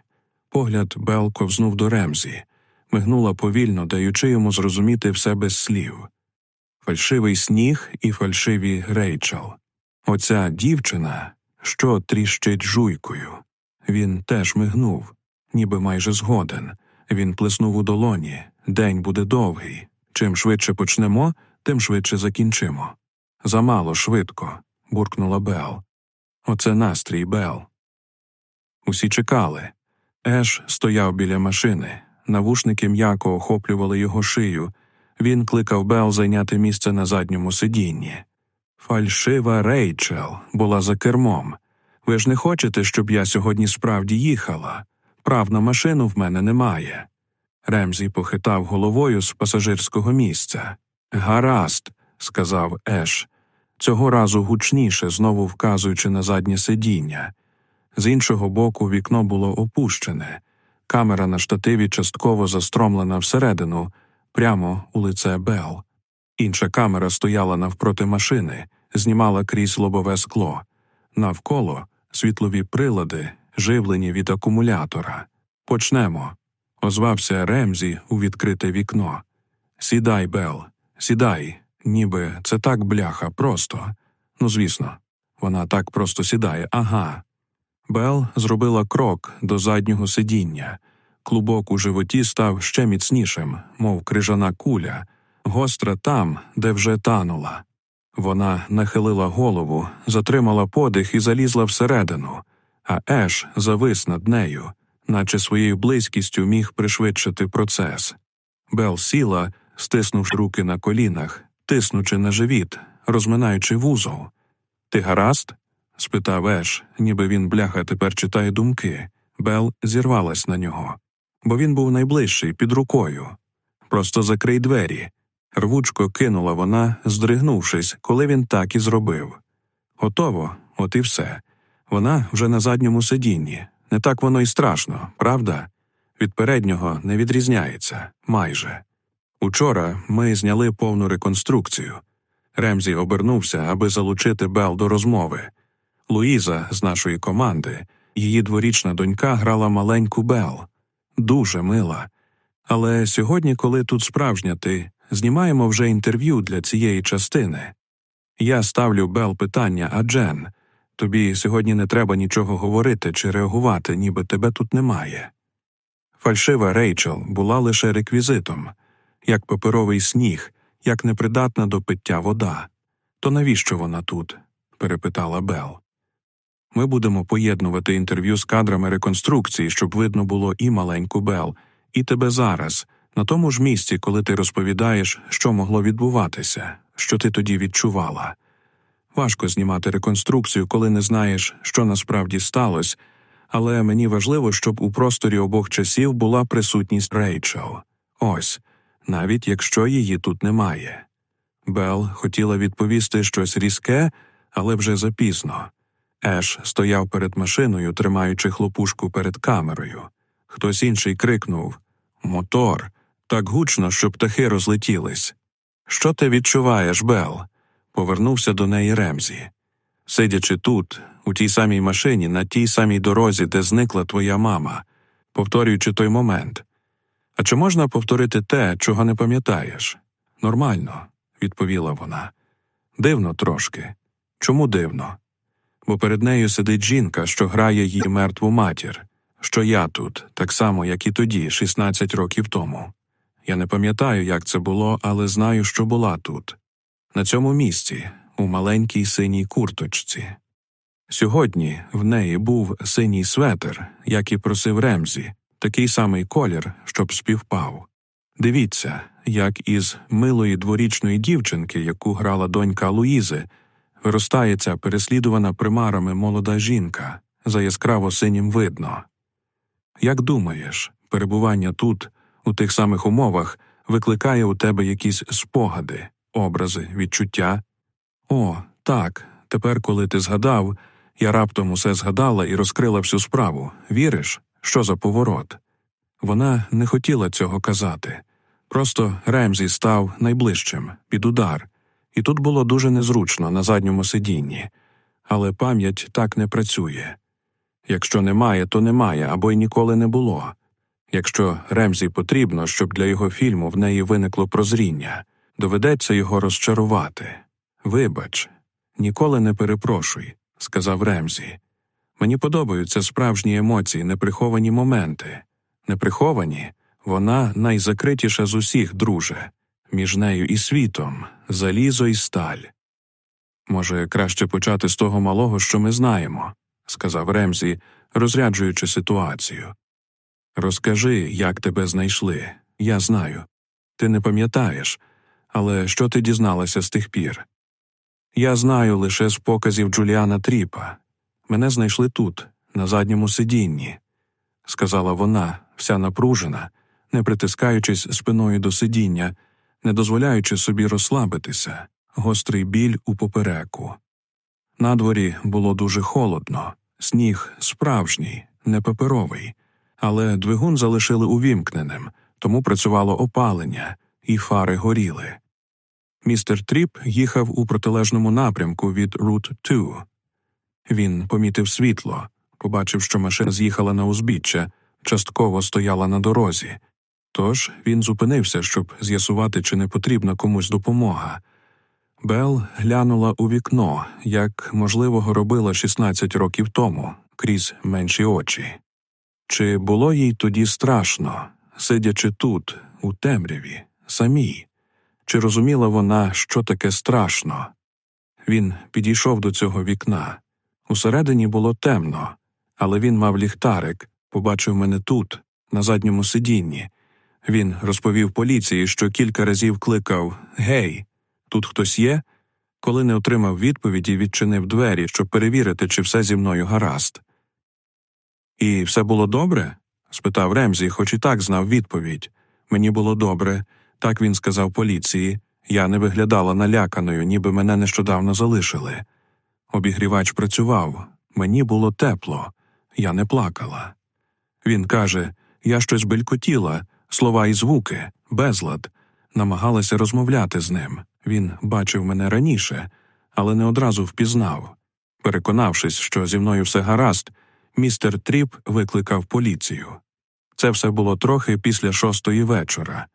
Погляд Бел ковзнув до Ремзі, мигнула повільно, даючи йому зрозуміти все без слів. Фальшивий сніг і фальшиві рейчел. Оця дівчина, що тріщить жуйкою. Він теж мигнув, ніби майже згоден. Він плеснув у долоні. День буде довгий. Чим швидше почнемо, тим швидше закінчимо. Замало швидко, буркнула Бел. Оце настрій Бел. Усі чекали. Еш стояв біля машини. Навушники м'яко охоплювали його шию. Він кликав Бел зайняти місце на задньому сидінні. Фальшива Рейчел була за кермом. Ви ж не хочете, щоб я сьогодні справді їхала? Прав на машину в мене немає. Ремзі похитав головою з пасажирського місця. Гаразд, сказав Еш, цього разу гучніше, знову вказуючи на заднє сидіння. З іншого боку, вікно було опущене, камера на штативі частково застромлена всередину, прямо у лице Бел. Інша камера стояла навпроти машини, знімала крізь лобове скло, навколо світлові прилади, живлені від акумулятора. Почнемо. Озвався Ремзі у відкрите вікно. Сідай, Бел, сідай, ніби це так бляха, просто. Ну, звісно, вона так просто сідає, ага. Бел зробила крок до заднього сидіння. Клубок у животі став ще міцнішим, мов крижана куля, гостра там, де вже танула. Вона нахилила голову, затримала подих і залізла всередину, а Еш завис над нею, наче своєю близькістю міг пришвидшити процес. Бел сіла, стиснувши руки на колінах, тиснучи на живіт, розминаючи вузол. Ти гаразд? спитав Еш, ніби він бляха тепер читає думки. Бел зірвалась на нього, бо він був найближчий під рукою. Просто закрий двері. Рвучко кинула вона, здригнувшись, коли він так і зробив. Готово, от і все. Вона вже на задньому сидінні. Не так воно й страшно, правда? Від переднього не відрізняється майже. Учора ми зняли повну реконструкцію. Ремзі обернувся, аби залучити Бел до розмови. Луїза з нашої команди, її дворічна донька грала маленьку Бел. Дуже мила. Але сьогодні, коли тут справжня ти, знімаємо вже інтерв'ю для цієї частини. Я ставлю Бел питання, а Джен, тобі сьогодні не треба нічого говорити чи реагувати, ніби тебе тут немає. Фальшива Рейчел була лише реквізитом, як паперовий сніг, як непридатна до пиття вода. То навіщо вона тут? перепитала Бел. Ми будемо поєднувати інтерв'ю з кадрами реконструкції, щоб видно було і маленьку Бел, і тебе зараз, на тому ж місці, коли ти розповідаєш, що могло відбуватися, що ти тоді відчувала. Важко знімати реконструкцію, коли не знаєш, що насправді сталося, але мені важливо, щоб у просторі обох часів була присутність Рейчел. Ось, навіть якщо її тут немає. Бел хотіла відповісти щось різке, але вже запізно. Еш стояв перед машиною, тримаючи хлопушку перед камерою. Хтось інший крикнув Мотор. Так гучно, що птахи розлетілись. Що ти відчуваєш, Бел? Повернувся до неї Ремзі. Сидячи тут, у тій самій машині, на тій самій дорозі, де зникла твоя мама, повторюючи той момент. А чи можна повторити те, чого не пам'ятаєш? Нормально, відповіла вона. Дивно трошки. Чому дивно? Бо перед нею сидить жінка, що грає її мертву матір, що я тут, так само, як і тоді, 16 років тому. Я не пам'ятаю, як це було, але знаю, що була тут, на цьому місці, у маленькій синій курточці. Сьогодні в неї був синій светр, як і просив Ремзі, такий самий колір, щоб співпав. Дивіться, як із милої дворічної дівчинки, яку грала донька Луїзи, виростає ця переслідувана примарами молода жінка, за яскраво синім видно. Як думаєш, перебування тут, у тих самих умовах, викликає у тебе якісь спогади, образи, відчуття? О, так, тепер, коли ти згадав, я раптом усе згадала і розкрила всю справу. Віриш, що за поворот? Вона не хотіла цього казати. Просто Ремзі став найближчим, під удар, і тут було дуже незручно на задньому сидінні, але пам'ять так не працює. Якщо немає, то немає або й ніколи не було. Якщо Ремзі потрібно, щоб для його фільму в неї виникло прозріння, доведеться його розчарувати. Вибач, ніколи не перепрошуй, сказав Ремзі. Мені подобаються справжні емоції, неприховані моменти. Неприховані, вона найзакритіша з усіх, друже, між нею і світом, залізо і сталь. Може, краще почати з того малого, що ми знаємо, сказав Ремзі, розряджуючи ситуацію. Розкажи, як тебе знайшли. Я знаю. Ти не пам'ятаєш, але що ти дізналася з тих пір? Я знаю лише з показів Джуліана Тріпа. Мене знайшли тут, на задньому сидінні, сказала вона, вся напружена, не притискаючись спиною до сидіння, не дозволяючи собі розслабитися, гострий біль у попереку. Надворі було дуже холодно, сніг справжній, не паперовий, але двигун залишили увімкненим, тому працювало опалення, і фари горіли. Містер Тріп їхав у протилежному напрямку від Route 2. Він помітив світло, побачив, що машина з'їхала на узбіччя, частково стояла на дорозі, тож він зупинився, щоб з'ясувати, чи не потрібна комусь допомога. Бел глянула у вікно, як можливо робила 16 років тому, крізь менші очі. Чи було їй тоді страшно, сидячи тут, у темряві, самій? Чи розуміла вона, що таке страшно? Він підійшов до цього вікна. Усередині було темно, але він мав ліхтарик, побачив мене тут, на задньому сидінні. Він розповів поліції, що кілька разів кликав Гей, тут хтось є? Коли не отримав відповіді, відчинив двері, щоб перевірити, чи все зі мною гаразд. І все було добре? спитав Ремзі, хоч і так знав відповідь. Мені було добре, так він сказав поліції. Я не виглядала наляканою, ніби мене нещодавно залишили. Обігрівач працював, мені було тепло, я не плакала. Він каже я щось белькотіла, слова і звуки, безлад, намагалася розмовляти з ним. Він бачив мене раніше, але не одразу впізнав. Переконавшись, що зі мною все гаразд, містер Тріп викликав поліцію. Це все було трохи після шостої вечора.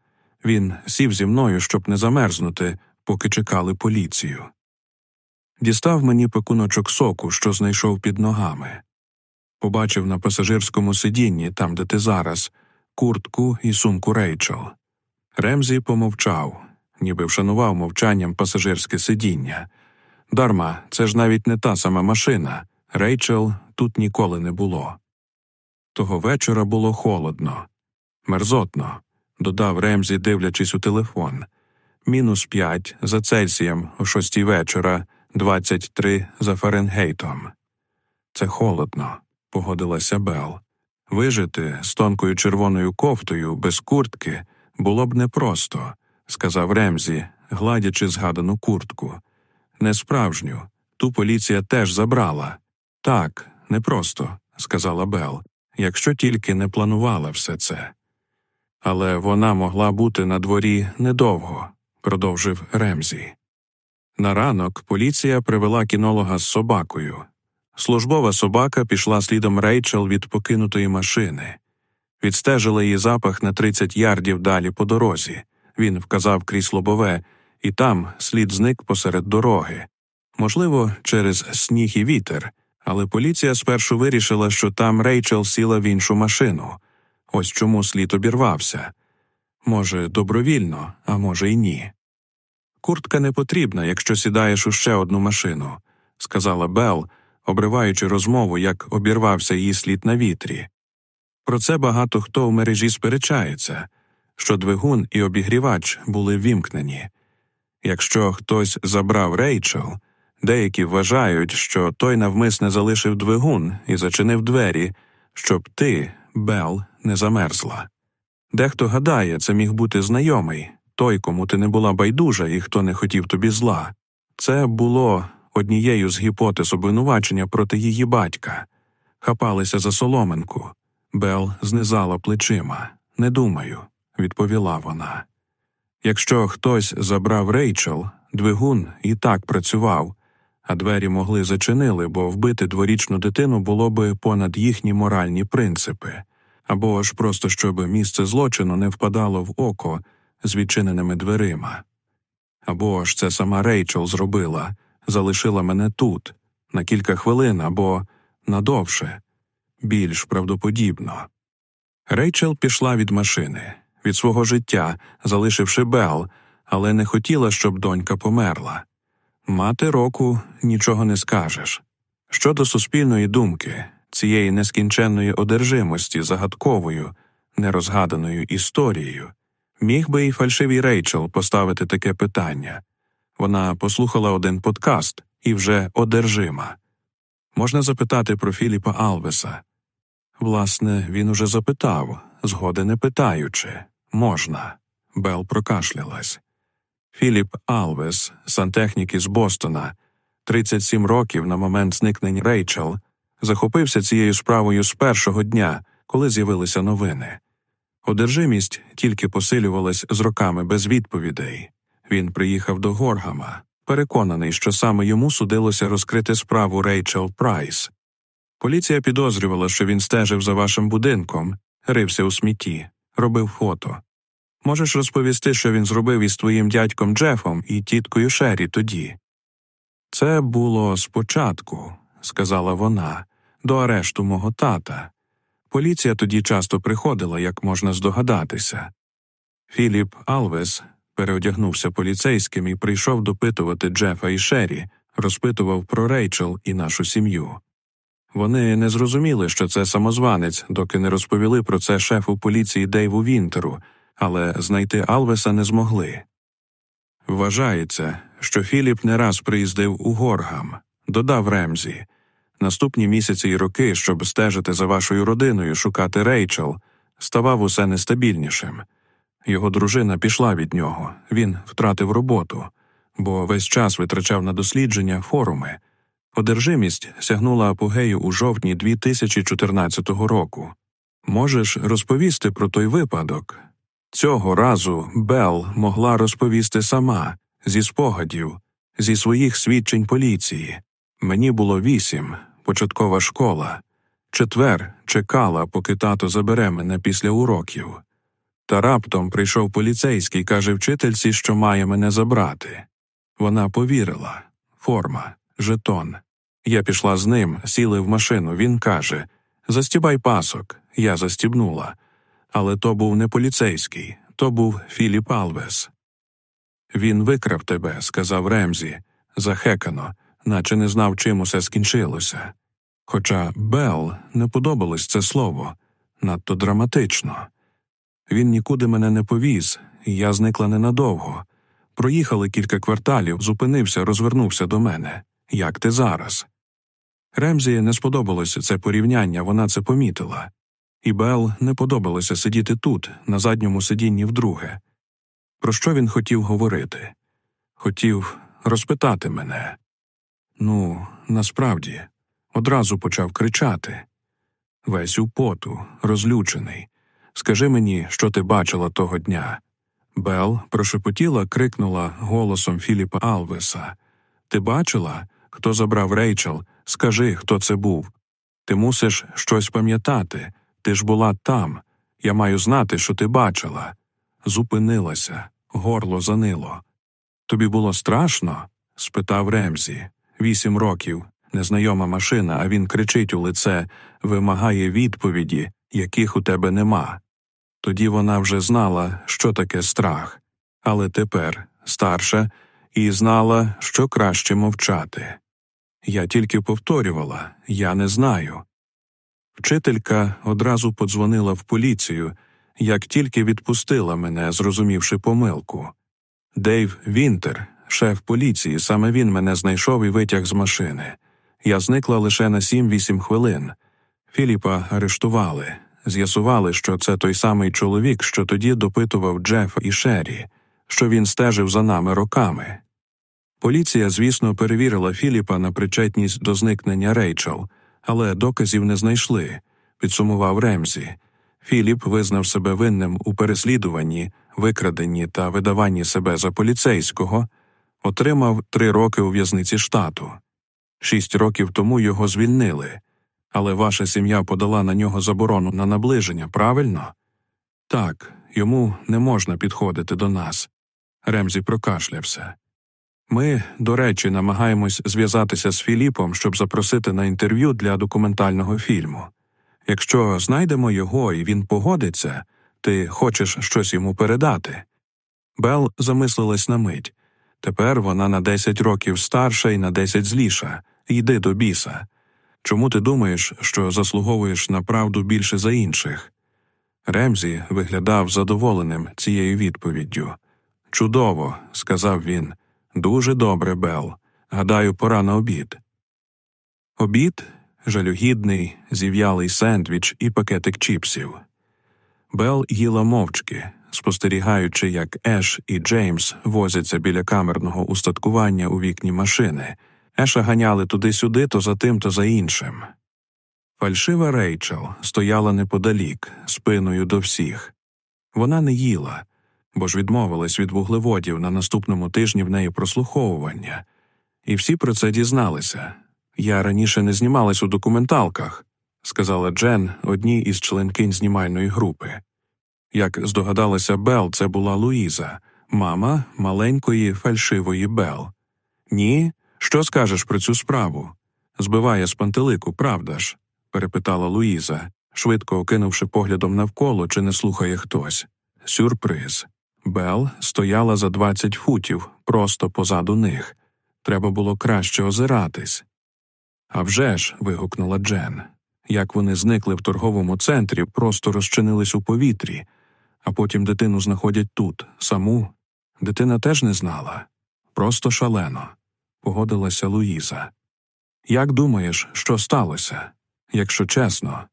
Він сів зі мною, щоб не замерзнути, поки чекали поліцію. Дістав мені пекуночок соку, що знайшов під ногами. Побачив на пасажирському сидінні, там, де ти зараз, куртку і сумку Рейчел. Ремзі помовчав, ніби вшанував мовчанням пасажирське сидіння. Дарма, це ж навіть не та сама машина. Рейчел тут ніколи не було. Того вечора було холодно, мерзотно, додав Ремзі, дивлячись у телефон. Мінус п'ять за Цельсієм о шостій вечора, двадцять три за Фаренгейтом. Це холодно, погодилася Бел. Вижити з тонкою червоною кофтою без куртки було б непросто, сказав Ремзі, гладячи згадану куртку. Не справжню, ту поліція теж забрала. Так, непросто, сказала Бел, якщо тільки не планувала все це. Але вона могла бути на дворі недовго, продовжив Ремзі. На ранок поліція привела кінолога з собакою. Службова собака пішла слідом Рейчел від покинутої машини. Відстежила її запах на 30 ярдів далі по дорозі. Він вказав крізь лобове, і там слід зник посеред дороги. Можливо, через сніг і вітер, але поліція спершу вирішила, що там Рейчел сіла в іншу машину. Ось чому слід обірвався. Може, добровільно, а може, й ні. Куртка не потрібна, якщо сідаєш у ще одну машину, сказала Бел, обриваючи розмову, як обірвався її слід на вітрі. Про це багато хто в мережі сперечається, що двигун і обігрівач були вімкнені. Якщо хтось забрав Рейчел, деякі вважають, що той навмисне залишив двигун і зачинив двері, щоб ти, Бел, не замерзла. Дехто гадає, це міг бути знайомий, той, кому ти не була байдужа і хто не хотів тобі зла. Це було однією з гіпотез обвинувачення проти її батька. Хапалися за соломинку. Бел знизала плечима. Не думаю, відповіла вона. Якщо хтось забрав Рейчел, двигун і так працював, а двері могли зачинили, бо вбити дворічну дитину було би понад їхні моральні принципи, або ж просто щоб місце злочину не впадало в око з відчиненими дверима. Або ж це сама Рейчел зробила, залишила мене тут, на кілька хвилин або надовше, більш правдоподібно. Рейчел пішла від машини, від свого життя, залишивши Бел, але не хотіла, щоб донька померла. Мати року нічого не скажеш. Щодо суспільної думки, цієї нескінченної одержимості загадковою, нерозгаданою історією, міг би і фальшивий Рейчел поставити таке питання вона послухала один подкаст і вже одержима. Можна запитати про Філіпа Алвеса. Власне, він уже запитав, згоди не питаючи можна. Бел прокашлялась. Філіп Алвес, сантехнік із Бостона, 37 років на момент зникнення Рейчел, захопився цією справою з першого дня, коли з'явилися новини. Одержимість тільки посилювалась з роками без відповідей. Він приїхав до Горгама, переконаний, що саме йому судилося розкрити справу Рейчел Прайс. Поліція підозрювала, що він стежив за вашим будинком, рився у смітті, робив фото. Можеш розповісти, що він зробив із твоїм дядьком Джефом і тіткою Шері тоді? Це було спочатку, сказала вона, до арешту мого тата. Поліція тоді часто приходила, як можна здогадатися. Філіп Алвес переодягнувся поліцейським і прийшов допитувати Джефа і Шері, розпитував про Рейчел і нашу сім'ю. Вони не зрозуміли, що це самозванець, доки не розповіли про це шефу поліції Дейву Вінтеру, але знайти Алвеса не змогли. Вважається, що Філіп не раз приїздив у Горгам, додав Ремзі. Наступні місяці й роки, щоб стежити за вашою родиною, шукати Рейчел, ставав усе нестабільнішим. Його дружина пішла від нього, він втратив роботу, бо весь час витрачав на дослідження форуми. Одержимість сягнула апогею у жовтні 2014 року. Можеш розповісти про той випадок? Цього разу Бел могла розповісти сама, зі спогадів, зі своїх свідчень поліції. Мені було вісім, початкова школа. Четвер чекала, поки тато забере мене після уроків. Та раптом прийшов поліцейський, каже вчительці, що має мене забрати. Вона повірила форма, жетон. Я пішла з ним, сіли в машину. Він каже Застібай пасок. Я застібнула. Але то був не поліцейський, то був Філіп Алвес. Він викрав тебе, сказав Ремзі, захекано, наче не знав, чим усе скінчилося. Хоча Бел не подобалось це слово надто драматично. Він нікуди мене не повіз, і я зникла ненадовго. Проїхали кілька кварталів, зупинився, розвернувся до мене. Як ти зараз? Ремзі не сподобалося це порівняння, вона це помітила. І Бел не подобалося сидіти тут, на задньому сидінні вдруге. Про що він хотів говорити? Хотів розпитати мене. Ну, насправді, одразу почав кричати. Весь у поту, розлючений. Скажи мені, що ти бачила того дня. Бел прошепотіла, крикнула голосом Філіпа Алвеса Ти бачила, хто забрав Рейчел? Скажи, хто це був. Ти мусиш щось пам'ятати. Ти ж була там. Я маю знати, що ти бачила. Зупинилася, горло занило. Тобі було страшно? спитав Ремзі. Вісім років, незнайома машина, а він кричить у лице, вимагає відповіді, яких у тебе нема. Тоді вона вже знала, що таке страх, але тепер старша, і знала, що краще мовчати. Я тільки повторювала я не знаю. Вчителька одразу подзвонила в поліцію, як тільки відпустила мене, зрозумівши помилку. Дейв Вінтер, шеф поліції, саме він мене знайшов і витяг з машини. Я зникла лише на 7-8 хвилин. Філіпа арештували, з'ясували, що це той самий чоловік, що тоді допитував Джефа і Шері, що він стежив за нами роками. Поліція, звісно, перевірила Філіпа на причетність до зникнення Рейчел, але доказів не знайшли, підсумував Ремзі. Філіп визнав себе винним у переслідуванні, викраденні та видаванні себе за поліцейського, отримав три роки у в'язниці штату. Шість років тому його звільнили, але ваша сім'я подала на нього заборону на наближення, правильно? Так, йому не можна підходити до нас. Ремзі прокашлявся. Ми, до речі, намагаємось зв'язатися з Філіпом, щоб запросити на інтерв'ю для документального фільму. Якщо знайдемо його і він погодиться, ти хочеш щось йому передати. Бел замислилась на мить. Тепер вона на десять років старша і на десять зліша. Йди до біса. Чому ти думаєш, що заслуговуєш на правду більше за інших? Ремзі виглядав задоволеним цією відповіддю. Чудово, сказав він. Дуже добре, Бел. Гадаю, пора на обід. Обід жалюгідний, зів'ялий сендвіч і пакетик чіпсів. Бел їла мовчки, спостерігаючи, як Еш і Джеймс возяться біля камерного устаткування у вікні машини. Еша ганяли туди-сюди, то за тим, то за іншим. Фальшива Рейчел стояла неподалік, спиною до всіх. Вона не їла, бо ж відмовилась від вуглеводів на наступному тижні в неї прослуховування, і всі про це дізналися. Я раніше не знімалась у документалках, сказала Джен, одній із членкинь знімальної групи. Як здогадалася Бел, це була Луїза, мама маленької фальшивої Бел. Ні, що скажеш про цю справу? Збиває з пантелику, правда ж? перепитала Луїза, швидко окинувши поглядом навколо, чи не слухає хтось. Сюрприз. Бел стояла за двадцять футів, просто позаду них. Треба було краще озиратись. «А вже ж!» – вигукнула Джен. Як вони зникли в торговому центрі, просто розчинились у повітрі, а потім дитину знаходять тут, саму. Дитина теж не знала. Просто шалено, погодилася Луїза. Як думаєш, що сталося? Якщо чесно,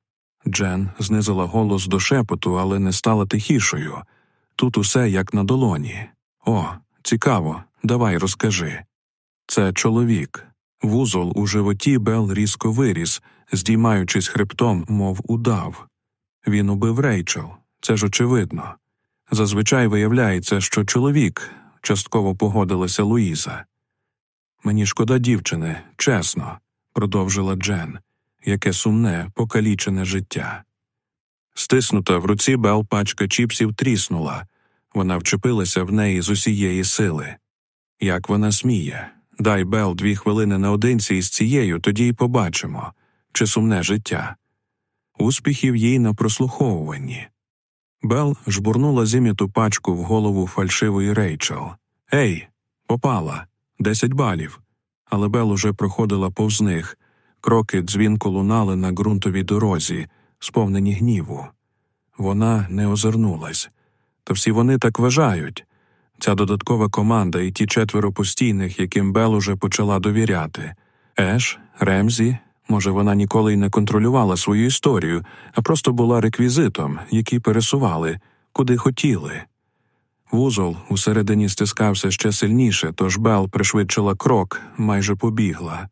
Джен знизила голос до шепоту, але не стала тихішою. Тут усе як на долоні. О, цікаво, давай розкажи. Це чоловік. Вузол у животі Бел різко виріс, здіймаючись хребтом, мов удав. Він убив Рейчел, це ж очевидно. Зазвичай виявляється, що чоловік, частково погодилася Луїза. Мені шкода дівчини, чесно, продовжила Джен, яке сумне, покалічене життя. Стиснута в руці Бел пачка чіпсів тріснула, вона вчепилася в неї з усієї сили. Як вона сміє. Дай Бел дві хвилини наодинці із цією, тоді й побачимо, чи сумне життя. Успіхів їй на прослуховуванні. Бел жбурнула зім'яту пачку в голову фальшивої Рейчел. Ей, попала, десять балів. Але Бел уже проходила повз них. Кроки дзвінко лунали на ґрунтовій дорозі, сповнені гніву. Вона не озирнулась. Та всі вони так вважають. Ця додаткова команда і ті четверо постійних, яким Бел уже почала довіряти. Еш, Ремзі, може, вона ніколи й не контролювала свою історію, а просто була реквізитом, який пересували, куди хотіли. Вузол усередині стискався ще сильніше, тож Бел пришвидшила крок, майже побігла.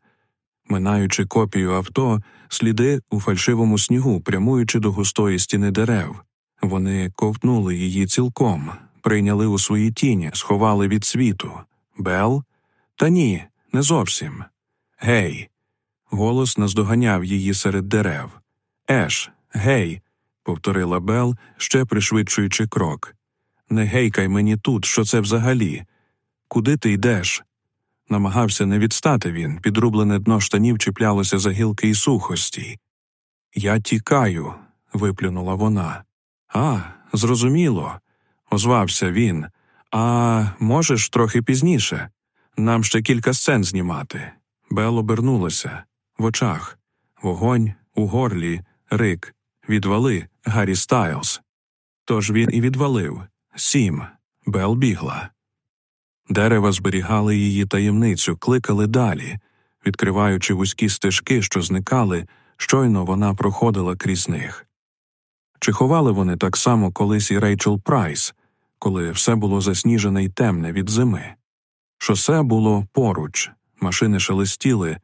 Минаючи копію авто, сліди у фальшивому снігу, прямуючи до густої стіни дерев. Вони ковтнули її цілком, прийняли у свої тіні, сховали від світу. Бел? Та ні, не зовсім. Гей. Голос наздоганяв її серед дерев. Еш, гей, повторила Бел, ще пришвидшуючи крок. Не гейкай мені тут, що це взагалі. Куди ти йдеш? Намагався не відстати він, підрублене дно штанів чіплялося за гілки і сухості. Я тікаю, виплюнула вона. А, зрозуміло, озвався він. А можеш трохи пізніше? Нам ще кілька сцен знімати. Бел обернулася в очах, вогонь у горлі, рик, відвали Гаррі Стайлз. Тож він і відвалив сім. Бел бігла. Дерева зберігали її таємницю, кликали далі, відкриваючи вузькі стежки, що зникали, щойно вона проходила крізь них. Чи ховали вони так само колись і Рейчел Прайс, коли все було засніжене й темне від зими? Шосе було поруч, машини шелестіли,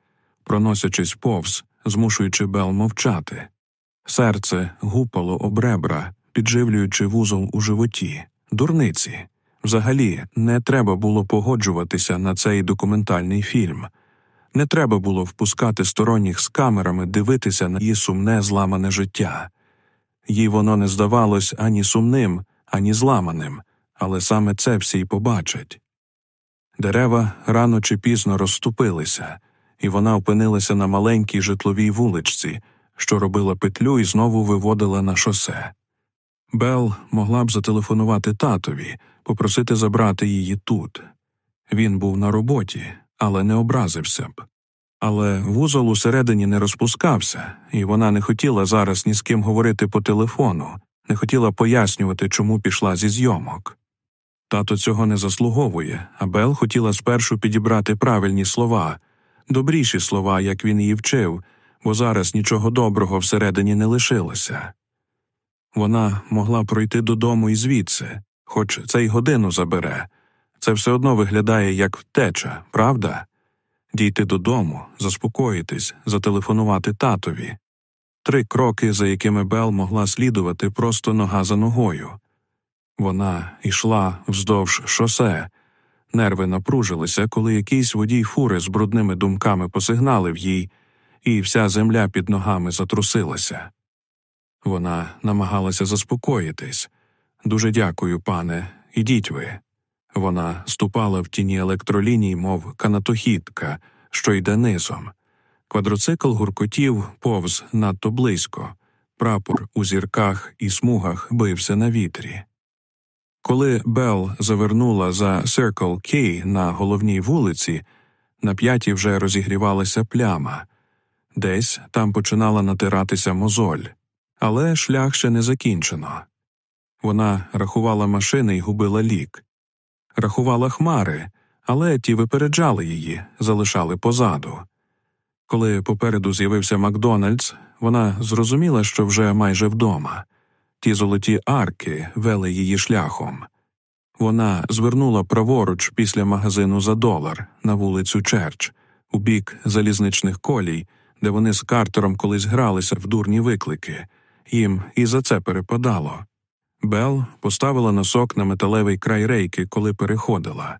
проносячись повз, змушуючи Бел мовчати. Серце гупало об ребра, підживлюючи вузол у животі, дурниці. Взагалі, не треба було погоджуватися на цей документальний фільм. Не треба було впускати сторонніх з камерами дивитися на її сумне зламане життя. Їй воно не здавалось ані сумним, ані зламаним, але саме це всі й побачать. Дерева рано чи пізно розступилися, і вона опинилася на маленькій житловій вуличці, що робила петлю і знову виводила на шосе. Бел могла б зателефонувати татові, попросити забрати її тут. Він був на роботі, але не образився б. Але вузол усередині не розпускався, і вона не хотіла зараз ні з ким говорити по телефону, не хотіла пояснювати, чому пішла зі зйомок. Тато цього не заслуговує, а Бел хотіла спершу підібрати правильні слова, добріші слова, як він її вчив, бо зараз нічого доброго всередині не лишилося. Вона могла пройти додому і звідси, хоч це й годину забере. Це все одно виглядає як втеча, правда? Дійти додому, заспокоїтись, зателефонувати татові. Три кроки, за якими Бел могла слідувати просто нога за ногою. Вона йшла вздовж шосе. Нерви напружилися, коли якийсь водій фури з брудними думками посигналив їй, і вся земля під ногами затрусилася. Вона намагалася заспокоїтись. Дуже дякую, пане, ідіть ви. Вона ступала в тіні електроліній, мов канатохідка, що йде низом. Квадроцикл гуркотів повз надто близько, прапор у зірках і смугах бився на вітрі. Коли Белл завернула за Circle K на головній вулиці, на п'ятій вже розігрівалася пляма, десь там починала натиратися мозоль, але шлях ще не закінчено. Вона рахувала машини і губила лік, рахувала хмари, але ті випереджали її, залишали позаду. Коли попереду з'явився Макдональдс, вона зрозуміла, що вже майже вдома. Ті золоті арки вели її шляхом. Вона звернула праворуч після магазину за долар на вулицю Черч, у бік залізничних колій, де вони з Картером колись гралися в дурні виклики, їм і за це перепадало. Бел поставила носок на металевий край рейки, коли переходила.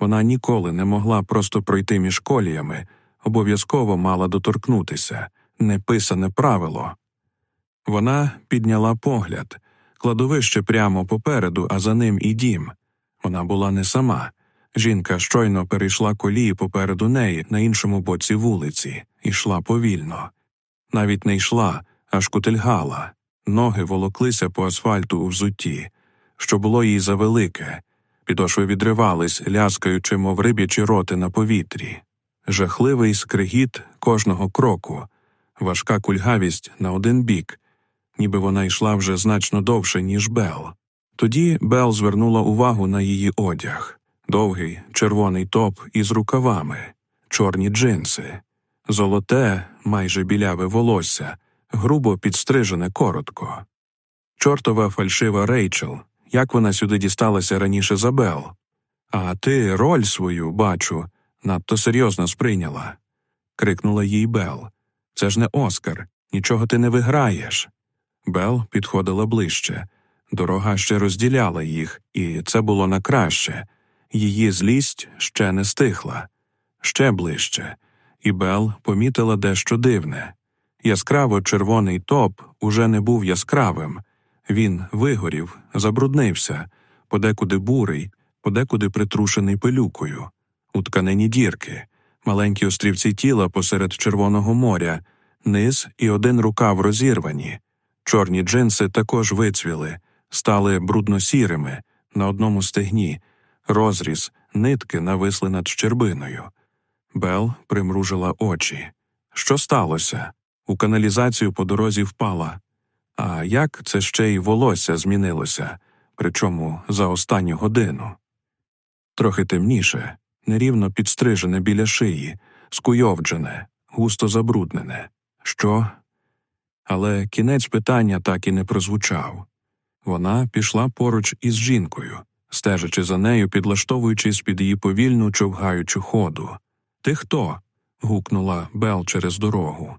Вона ніколи не могла просто пройти між коліями, обов'язково мала доторкнутися неписане правило. Вона підняла погляд, кладовище прямо попереду, а за ним і дім. Вона була не сама. Жінка щойно перейшла колії попереду неї на іншому боці вулиці, і йшла повільно. Навіть не йшла, аж кутильгала. Ноги волоклися по асфальту у взутті, що було їй завелике, підошви відривались, ляскаючи, мов риб'ячі роти на повітрі, жахливий скригіт кожного кроку, важка кульгавість на один бік, ніби вона йшла вже значно довше, ніж Бел. Тоді Бел звернула увагу на її одяг довгий червоний топ із рукавами, чорні джинси, золоте, майже біляве волосся грубо підстрижене коротко. Чортова фальшива Рейчел, як вона сюди дісталася раніше за Бел. А ти роль свою, бачу, надто серйозно сприйняла. крикнула їй Бел. Це ж не Оскар, нічого ти не виграєш. Бел підходила ближче. Дорога ще розділяла їх, і це було на краще. Її злість ще не стихла, ще ближче, і Бел помітила дещо дивне. Яскраво червоний топ уже не був яскравим, він вигорів, забруднився, подекуди бурий, подекуди притрушений пилюкою, у тканині дірки, маленькі острівці тіла посеред Червоного моря, низ і один рукав розірвані, чорні джинси також вицвіли, стали брудно-сірими, на одному стегні, розріз, нитки нависли над щербиною. Бел примружила очі. Що сталося? у каналізацію по дорозі впала. А як це ще й волосся змінилося, причому за останню годину? Трохи темніше, нерівно підстрижене біля шиї, скуйовджене, густо забруднене. Що? Але кінець питання так і не прозвучав. Вона пішла поруч із жінкою, стежачи за нею, підлаштовуючись під її повільну човгаючу ходу. Ти хто? гукнула Бел через дорогу.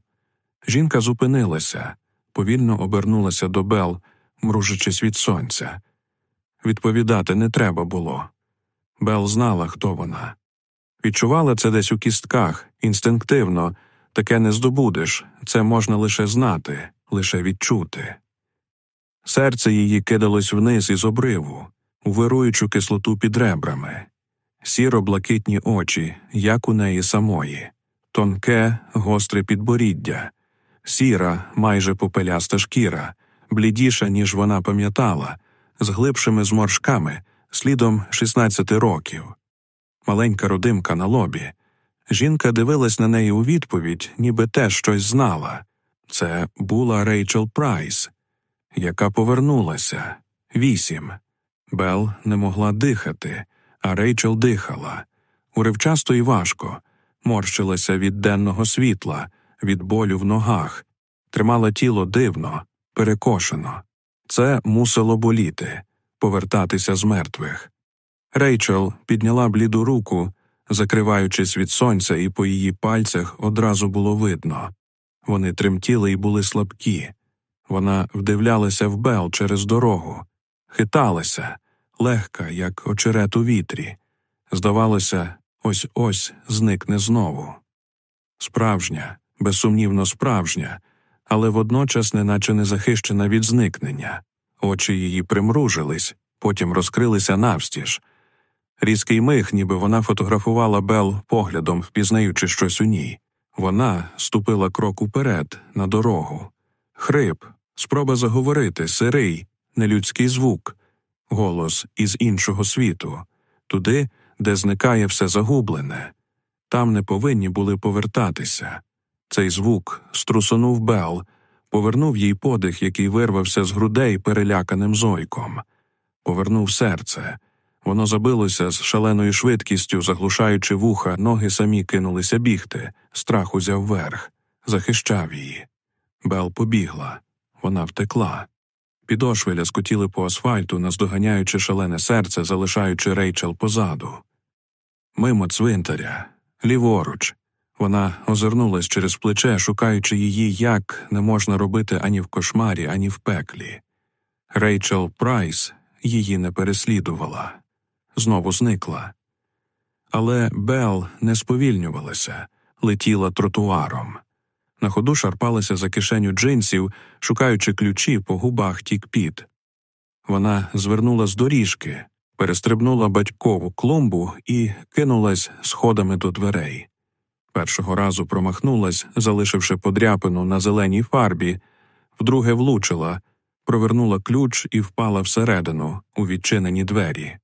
Жінка зупинилася, повільно обернулася до Бел, мружачись від сонця. Відповідати не треба було. Бел знала, хто вона. Відчувала це десь у кістках, інстинктивно, таке не здобудеш, це можна лише знати, лише відчути. Серце її кидалось вниз із обриву, у вируючу кислоту під ребрами, сіро блакитні очі, як у неї самої, тонке, гостре підборіддя. Сіра, майже попеляста шкіра, блідіша, ніж вона пам'ятала, з глибшими зморшками, слідом 16 років, маленька родимка на лобі. Жінка дивилась на неї у відповідь, ніби теж щось знала. Це була Рейчел Прайс, яка повернулася вісім. Бел не могла дихати, а Рейчел дихала. Уривчасто і важко, морщилася від денного світла, від болю в ногах, тримала тіло дивно, перекошено. Це мусило боліти, повертатися з мертвих. Рейчел підняла бліду руку, закриваючись від сонця, і по її пальцях одразу було видно. Вони тремтіли і були слабкі. Вона вдивлялася в Бел через дорогу, хиталася, легка, як очерет у вітрі. Здавалося, ось ось зникне знову. Справжня, безсумнівно справжня, але водночас неначе не захищена від зникнення. Очі її примружились, потім розкрилися навстіж. Різкий миг, ніби вона фотографувала Бел поглядом, впізнаючи щось у ній. Вона ступила крок уперед, на дорогу. Хрип, спроба заговорити, сирий, нелюдський звук, голос із іншого світу, туди, де зникає все загублене. Там не повинні були повертатися. Цей звук струсонув Бел, повернув їй подих, який вирвався з грудей переляканим зойком, повернув серце. Воно забилося з шаленою швидкістю, заглушаючи вуха, ноги самі кинулися бігти, страх узяв верх, захищав її. Бел побігла, вона втекла. Підошви ляскотіли по асфальту, наздоганяючи шалене серце, залишаючи рейчел позаду. Мимо цвинтаря, ліворуч. Вона озирнулась через плече, шукаючи її, як не можна робити ані в кошмарі, ані в пеклі. Рейчел Прайс її не переслідувала, знову зникла. Але Бел не сповільнювалася, летіла тротуаром. На ходу шарпалася за кишеню джинсів, шукаючи ключі по губах тік піт. Вона звернула з доріжки, перестрибнула батькову клумбу і кинулась сходами до дверей. Першого разу промахнулась, залишивши подряпину на зеленій фарбі, вдруге влучила, провернула ключ і впала всередину, у відчинені двері.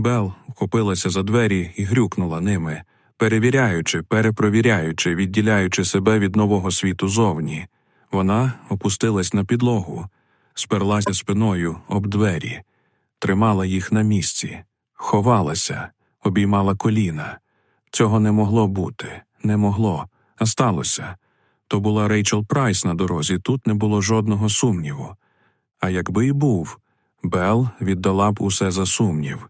Бел вхопилася за двері і грюкнула ними, перевіряючи, перепровіряючи, відділяючи себе від нового світу зовні. Вона опустилась на підлогу, сперлася спиною об двері, тримала їх на місці, ховалася, обіймала коліна. Цього не могло бути, не могло, а сталося. То була Рейчел Прайс на дорозі, тут не було жодного сумніву. А якби й був, Бел віддала б усе за сумнів.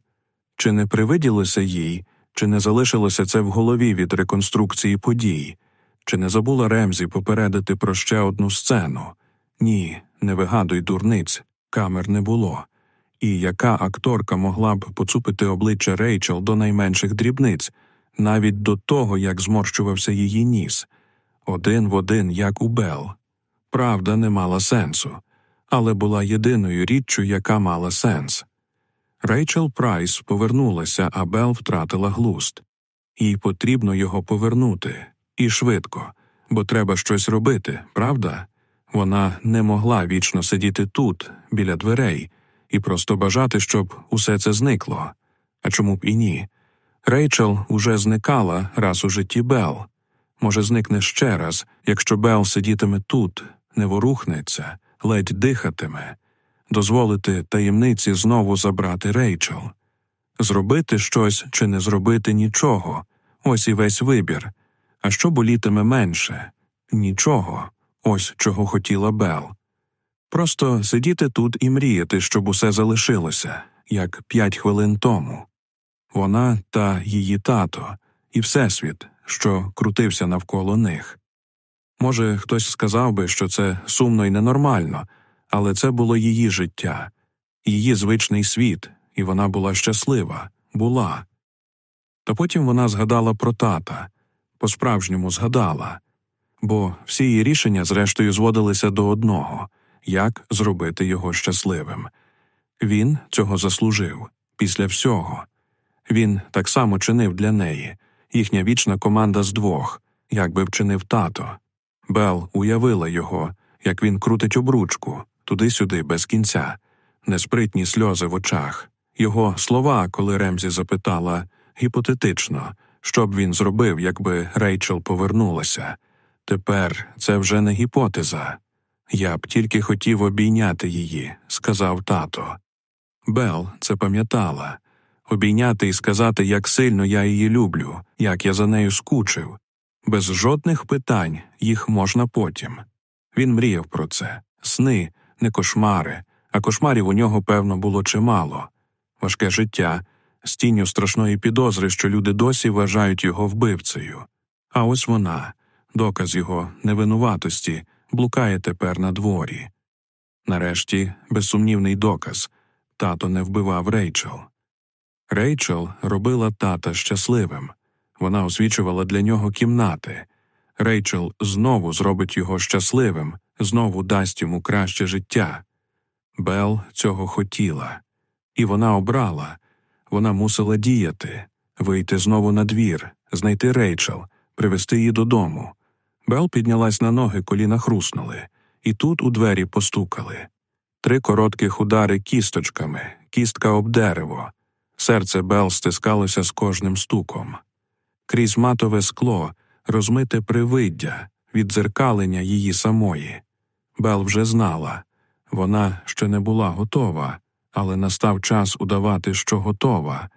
Чи не привиділося їй, чи не залишилося це в голові від реконструкції подій, чи не забула Ремзі попередити про ще одну сцену? Ні, не вигадуй дурниць, камер не було. І яка акторка могла б поцупити обличчя Рейчел до найменших дрібниць, навіть до того, як зморщувався її ніс, один в один, як у Бел. Правда не мала сенсу, але була єдиною річчю, яка мала сенс. Рейчел Прайс повернулася, а Бел втратила глуст. Їй потрібно його повернути, і швидко, бо треба щось робити, правда? Вона не могла вічно сидіти тут, біля дверей, і просто бажати, щоб усе це зникло. А чому б і ні? Рейчел уже зникала раз у житті Бел. Може, зникне ще раз, якщо Бел сидітиме тут, не ворухнеться, ледь дихатиме, дозволити таємниці знову забрати Рейчел, зробити щось чи не зробити нічого. Ось і весь вибір. А що болітиме менше? Нічого. Ось чого хотіла Бел. Просто сидіти тут і мріяти, щоб усе залишилося, як п'ять хвилин тому. Вона та її тато, і Всесвіт, що крутився навколо них. Може, хтось сказав би, що це сумно і ненормально, але це було її життя, її звичний світ, і вона була щаслива, була. Та потім вона згадала про тата, по справжньому згадала, бо всі її рішення, зрештою, зводилися до одного як зробити його щасливим. Він цього заслужив після всього. Він так само чинив для неї, їхня вічна команда з двох, як би вчинив тато. Бел уявила його, як він крутить обручку, туди-сюди, без кінця, неспритні сльози в очах, його слова, коли Ремзі запитала гіпотетично, що б він зробив, якби Рейчел повернулася. Тепер це вже не гіпотеза. Я б тільки хотів обійняти її, сказав тато. Бел це пам'ятала обійняти і сказати, як сильно я її люблю, як я за нею скучив. Без жодних питань їх можна потім. Він мріяв про це сни, не кошмари, а кошмарів у нього, певно, було чимало важке життя, з тінню страшної підозри, що люди досі вважають його вбивцею. А ось вона, доказ його невинуватості, блукає тепер на дворі. Нарешті, безсумнівний доказ тато не вбивав Рейчел. Рейчел робила тата щасливим. Вона освічувала для нього кімнати. Рейчел знову зробить його щасливим, знову дасть йому краще життя. Бел цього хотіла, і вона обрала вона мусила діяти, вийти знову на двір, знайти Рейчел, привезти її додому. Бел піднялась на ноги, коліна хруснули, і тут у двері постукали. Три коротких удари кісточками, кістка об дерево. Серце Бел стискалося з кожним стуком. Крізь матове скло, розмите привиддя, віддзеркалення її самої. Бел вже знала вона ще не була готова, але настав час удавати, що готова.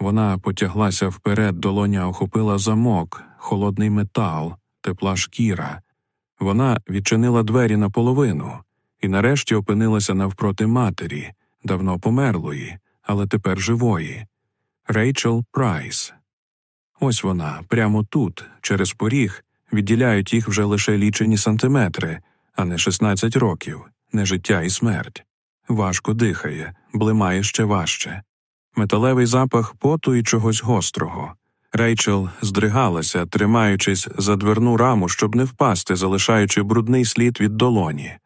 Вона потяглася вперед, долоня охопила замок, холодний метал, тепла шкіра. Вона відчинила двері наполовину і нарешті опинилася навпроти матері, давно померлої, але тепер живої. Рейчел Прайс. Ось вона, прямо тут, через поріг, відділяють їх вже лише лічені сантиметри, а не 16 років, не життя і смерть. Важко дихає, блимає ще важче. Металевий запах поту і чогось гострого. Рейчел здригалася, тримаючись за дверну раму, щоб не впасти, залишаючи брудний слід від долоні.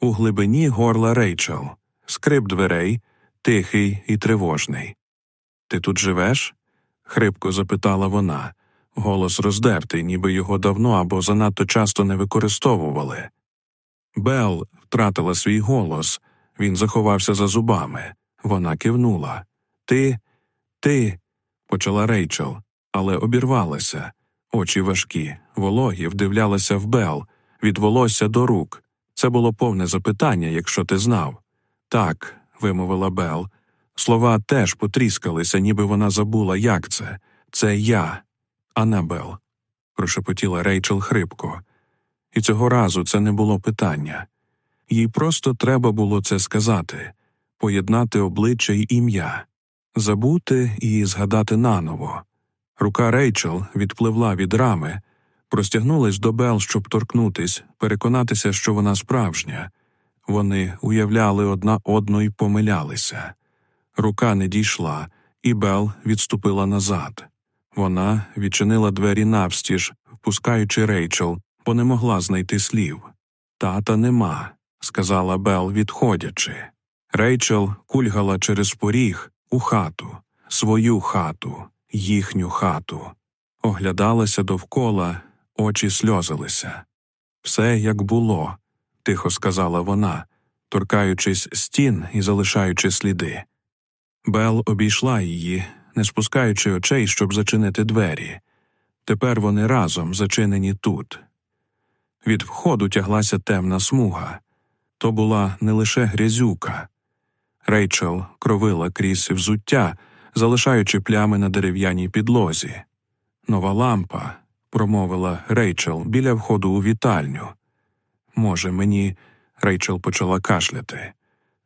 У глибині горла Рейчел, скрип дверей, тихий і тривожний. Ти тут живеш? хрипко запитала вона. Голос роздертий, ніби його давно або занадто часто не використовували. Бел втратила свій голос, він заховався за зубами. Вона кивнула. Ти, ти, почала Рейчел, але обірвалася. Очі важкі, вологі, вдивлялася в Бел, від волосся до рук. Це було повне запитання, якщо ти знав. Так, вимовила Бел. Слова теж потріскалися, ніби вона забула, як це. Це я, Анабел, прошепотіла Рейчел хрипко. І цього разу це не було питання. Їй просто треба було це сказати, поєднати обличчя й ім'я, забути і згадати наново. Рука Рейчел відпливла від рами, простягнулась до Бел, щоб торкнутись, переконатися, що вона справжня. Вони уявляли одна одну й помилялися. Рука не дійшла, і Бел відступила назад. Вона відчинила двері навстіж, впускаючи Рейчел, бо не могла знайти слів. Тата нема, сказала Бел, відходячи. Рейчел кульгала через поріг у хату, свою хату, їхню хату, оглядалася довкола, очі сльозилися. Все як було, тихо сказала вона, торкаючись стін і залишаючи сліди. Бел обійшла її, не спускаючи очей, щоб зачинити двері. Тепер вони разом зачинені тут. Від входу тяглася темна смуга. То була не лише грязюка. Рейчел кровила крізь взуття, залишаючи плями на дерев'яній підлозі. Нова лампа, промовила Рейчел біля входу у вітальню. Може, мені. Рейчел почала кашляти.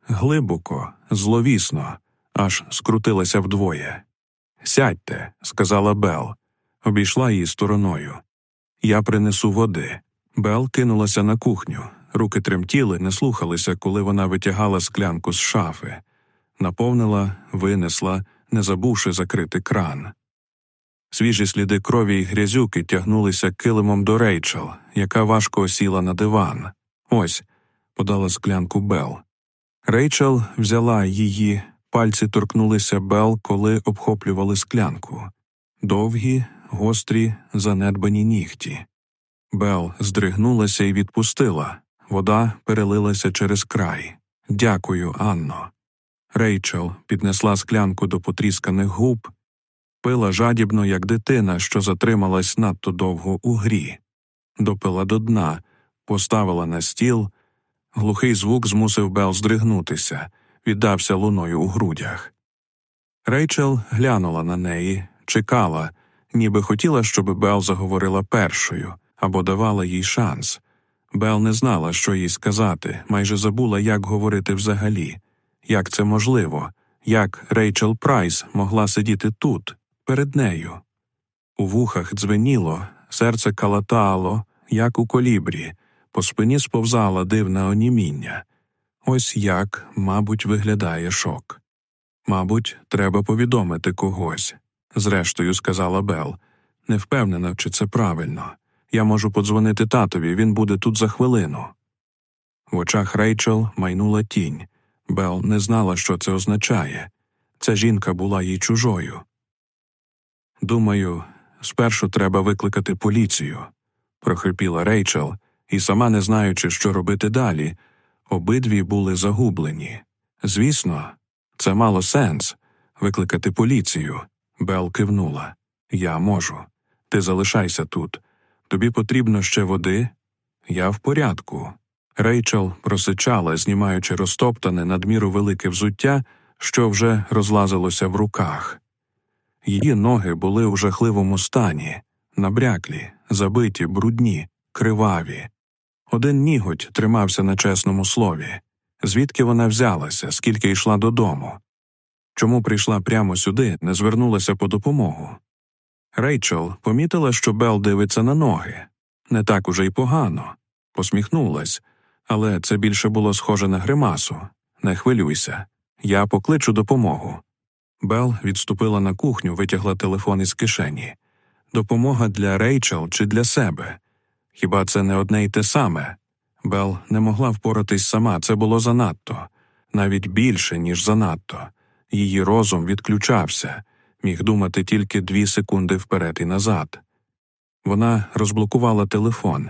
Глибоко, зловісно, аж скрутилася вдвоє. Сядьте, сказала Бел, обійшла її стороною. Я принесу води. Бел кинулася на кухню. Руки тремтіли, не слухалися, коли вона витягала склянку з шафи, наповнила, винесла, не забувши закрити кран. Свіжі сліди крові й грязюки тягнулися килимом до Рейчел, яка важко осіла на диван. Ось, подала склянку Бел. Рейчел взяла її, пальці торкнулися Бел, коли обхоплювали склянку. Довгі, гострі, занедбані нігті. Бел здригнулася і відпустила. Вода перелилася через край. Дякую, Анно. Рейчел піднесла склянку до потрісканих губ, пила жадібно, як дитина, що затрималась надто довго у грі, допила до дна, поставила на стіл. Глухий звук змусив Бел здригнутися, віддався луною у грудях. Рейчел глянула на неї, чекала, ніби хотіла, щоб Бел заговорила першою або давала їй шанс. Бел не знала, що їй сказати, майже забула, як говорити взагалі, як це можливо, як Рейчел Прайс могла сидіти тут, перед нею. У вухах дзвеніло, серце калатало, як у колібрі, по спині сповзала дивне оніміння. Ось як, мабуть, виглядає шок. Мабуть, треба повідомити когось, зрештою сказала Бел, не впевнена, чи це правильно. Я можу подзвонити татові, він буде тут за хвилину. В очах Рейчел майнула тінь. Бел не знала, що це означає. Ця жінка була їй чужою. Думаю, спершу треба викликати поліцію, прохрипіла Рейчел, і сама не знаючи, що робити далі, обидві були загублені. Звісно, це мало сенс викликати поліцію. Бел кивнула. Я можу. Ти залишайся тут. Тобі потрібно ще води? Я в порядку. Рейчел просичала, знімаючи розтоптане надміру велике взуття, що вже розлазилося в руках. Її ноги були у жахливому стані, набряклі, забиті, брудні, криваві. Один ніготь тримався на чесному слові. Звідки вона взялася, скільки йшла додому? Чому прийшла прямо сюди, не звернулася по допомогу? Рейчел помітила, що Бел дивиться на ноги. Не так уже й погано. Посміхнулась, але це більше було схоже на гримасу. Не хвилюйся, я покличу допомогу. Бел відступила на кухню, витягла телефон із кишені. Допомога для Рейчел чи для себе. Хіба це не одне й те саме? Бел не могла впоратись сама, це було занадто, навіть більше, ніж занадто. Її розум відключався, міг думати тільки дві секунди вперед і назад. Вона розблокувала телефон.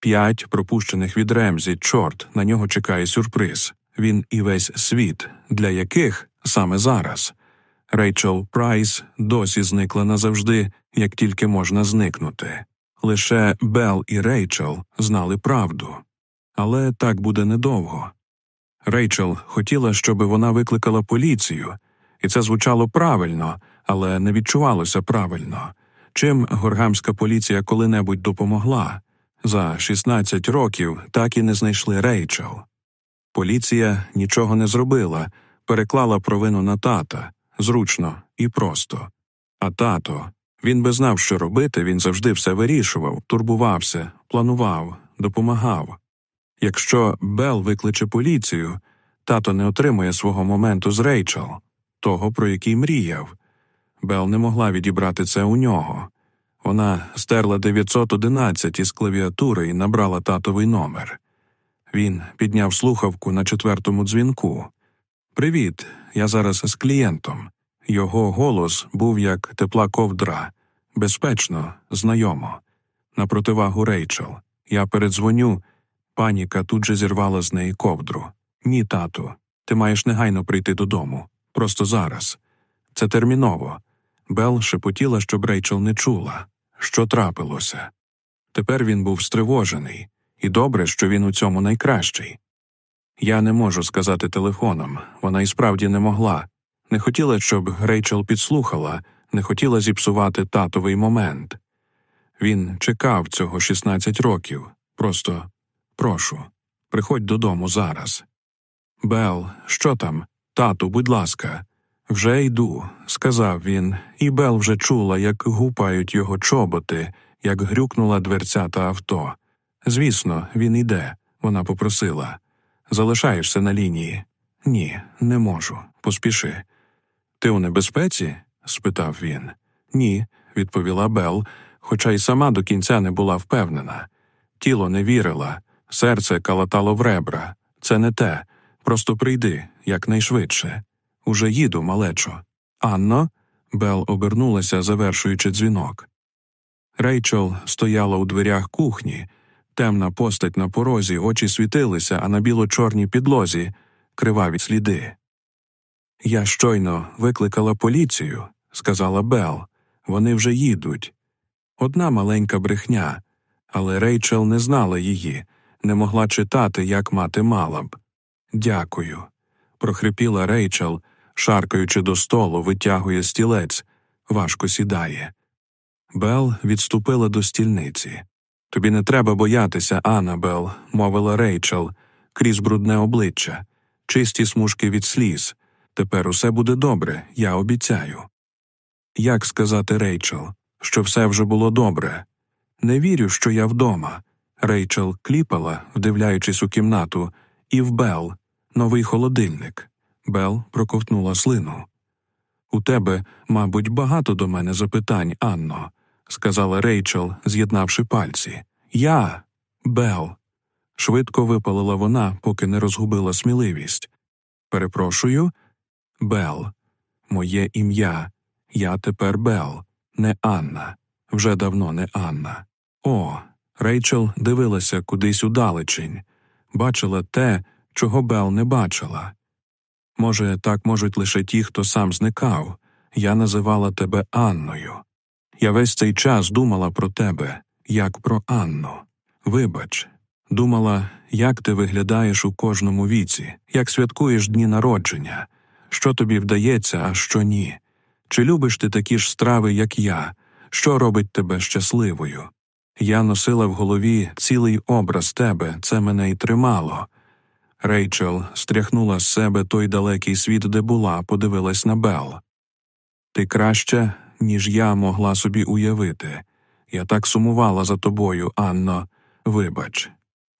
П'ять пропущених від Ремзі, чорт, на нього чекає сюрприз. Він і весь світ, для яких саме зараз. Рейчел Прайс досі зникла назавжди, як тільки можна зникнути. Лише Бел і Рейчел знали правду. Але так буде недовго. Рейчел хотіла, щоб вона викликала поліцію, і це звучало правильно, але не відчувалося правильно. Чим горгамська поліція коли-небудь допомогла? За 16 років так і не знайшли Рейчел. Поліція нічого не зробила, переклала провину на тата зручно і просто. А тато він би знав, що робити, він завжди все вирішував, турбувався, планував, допомагав. Якщо Бел викличе поліцію, тато не отримує свого моменту з Рейчел, того, про який мріяв. Бел не могла відібрати це у нього. Вона стерла 911 із клавіатури і набрала татовий номер. Він підняв слухавку на четвертому дзвінку. Привіт, я зараз з клієнтом. Його голос був як тепла ковдра, безпечно, знайомо. На противагу Рейчел. Я передзвоню. Паніка тут же зірвала з неї ковдру. Ні, тату, ти маєш негайно прийти додому. Просто зараз. Це терміново. Бел шепотіла, щоб Рейчел не чула, що трапилося. Тепер він був стривожений, і добре, що він у цьому найкращий. Я не можу сказати телефоном, вона і справді не могла. Не хотіла, щоб Рейчел підслухала, не хотіла зіпсувати татовий момент. Він чекав цього 16 років. Просто прошу, приходь додому зараз. Бел, що там? Тату, будь ласка, вже йду, сказав він, і Бел вже чула, як гупають його чоботи, як грюкнула дверця та авто. Звісно, він іде, вона попросила. Залишаєшся на лінії? Ні, не можу. Поспіши. Ти у небезпеці? спитав він. Ні, відповіла Бел, хоча й сама до кінця не була впевнена. Тіло не вірила, серце калатало в ребра. Це не те. Просто прийди якнайшвидше. Уже їду, малечо. Анно. Бел обернулася, завершуючи дзвінок. Рейчел стояла у дверях кухні, темна постать на порозі, очі світилися, а на біло-чорній підлозі криваві сліди. Я щойно викликала поліцію, сказала Бел. Вони вже їдуть. Одна маленька брехня, але Рейчел не знала її, не могла читати, як мати мала б. Дякую. прохрипіла Рейчел, шаркаючи до столу, витягує стілець, важко сідає. Бел відступила до стільниці. Тобі не треба боятися, Аннабел», – мовила Рейчел, крізь брудне обличчя, чисті смужки від сліз. Тепер усе буде добре, я обіцяю. Як сказати Рейчел, що все вже було добре? Не вірю, що я вдома. Рейчел кліпала, вдивляючись у кімнату, і в Бел, новий холодильник. Бел проковтнула слину. У тебе, мабуть, багато до мене запитань, Анно, сказала Рейчел, з'єднавши пальці. Я, Бел. Швидко випалила вона, поки не розгубила сміливість. Перепрошую, Бел, моє ім'я. Я тепер Бел, не Анна, вже давно не Анна. О, Рейчел дивилася кудись удалечінь, бачила те, чого Бел не бачила. Може, так можуть лише ті, хто сам зникав. Я називала тебе Анною. Я весь цей час думала про тебе, як про Анну. Вибач, думала, як ти виглядаєш у кожному віці, як святкуєш дні народження, що тобі вдається, а що ні. Чи любиш ти такі ж страви, як я, що робить тебе щасливою? Я носила в голові цілий образ тебе, це мене й тримало. Рейчел стряхнула з себе той далекий світ, де була, подивилась на Бел. Ти краща, ніж я могла собі уявити. Я так сумувала за тобою, Анно. Вибач.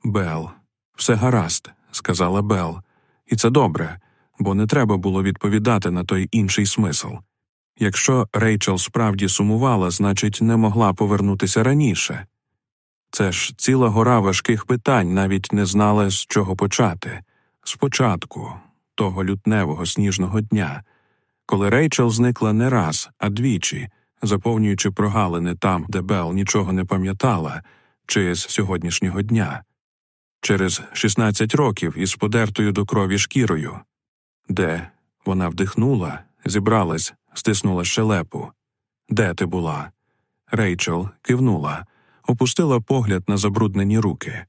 Бел. Все гаразд, сказала Бел. І це добре, бо не треба було відповідати на той інший смисл. Якщо Рейчел справді сумувала, значить, не могла повернутися раніше. Це ж ціла гора важких питань навіть не знала, з чого почати. Спочатку, того лютневого сніжного дня, коли Рейчел зникла не раз, а двічі, заповнюючи прогалини там, де Бел нічого не пам'ятала, чи з сьогоднішнього дня, через 16 років із подертою до крові шкірою, де вона вдихнула, зібралась, стиснула щелепу. Де ти була? Рейчел кивнула опустила погляд на забруднені руки.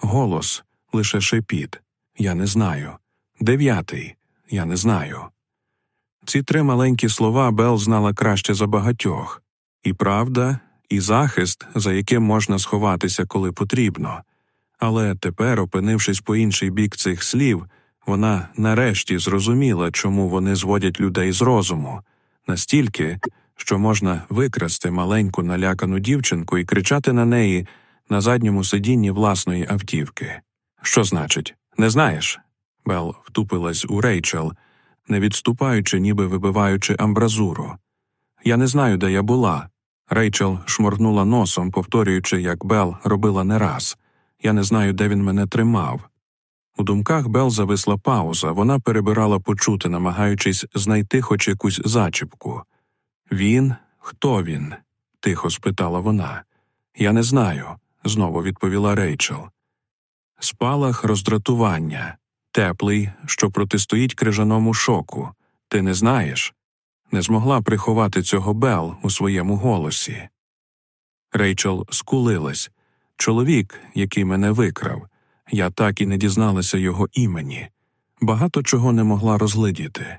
Голос лише шепіт. Я не знаю. Дев'ятий. Я не знаю. Ці три маленькі слова Бел знала краще за багатьох і правда, і захист, за яким можна сховатися, коли потрібно. Але тепер, опинившись по інший бік цих слів, вона нарешті зрозуміла, чому вони зводять людей з розуму, настільки, що можна викрасти маленьку налякану дівчинку і кричати на неї на задньому сидінні власної автівки. Що значить, не знаєш? Бел втупилась у Рейчел, не відступаючи, ніби вибиваючи амбразуру. Я не знаю, де я була. Рейчел шморгнула носом, повторюючи, як Бел робила не раз. Я не знаю, де він мене тримав. У думках Бел зависла пауза, вона перебирала почути, намагаючись знайти хоч якусь зачіпку. Він? Хто він? тихо спитала вона. Я не знаю, знову відповіла Рейчел. Спалах роздратування, теплий, що протистоїть крижаному шоку. Ти не знаєш? Не змогла приховати цього Бел у своєму голосі. Рейчел скулилась. Чоловік, який мене викрав, я так і не дізналася його імені, багато чого не могла розглядіти.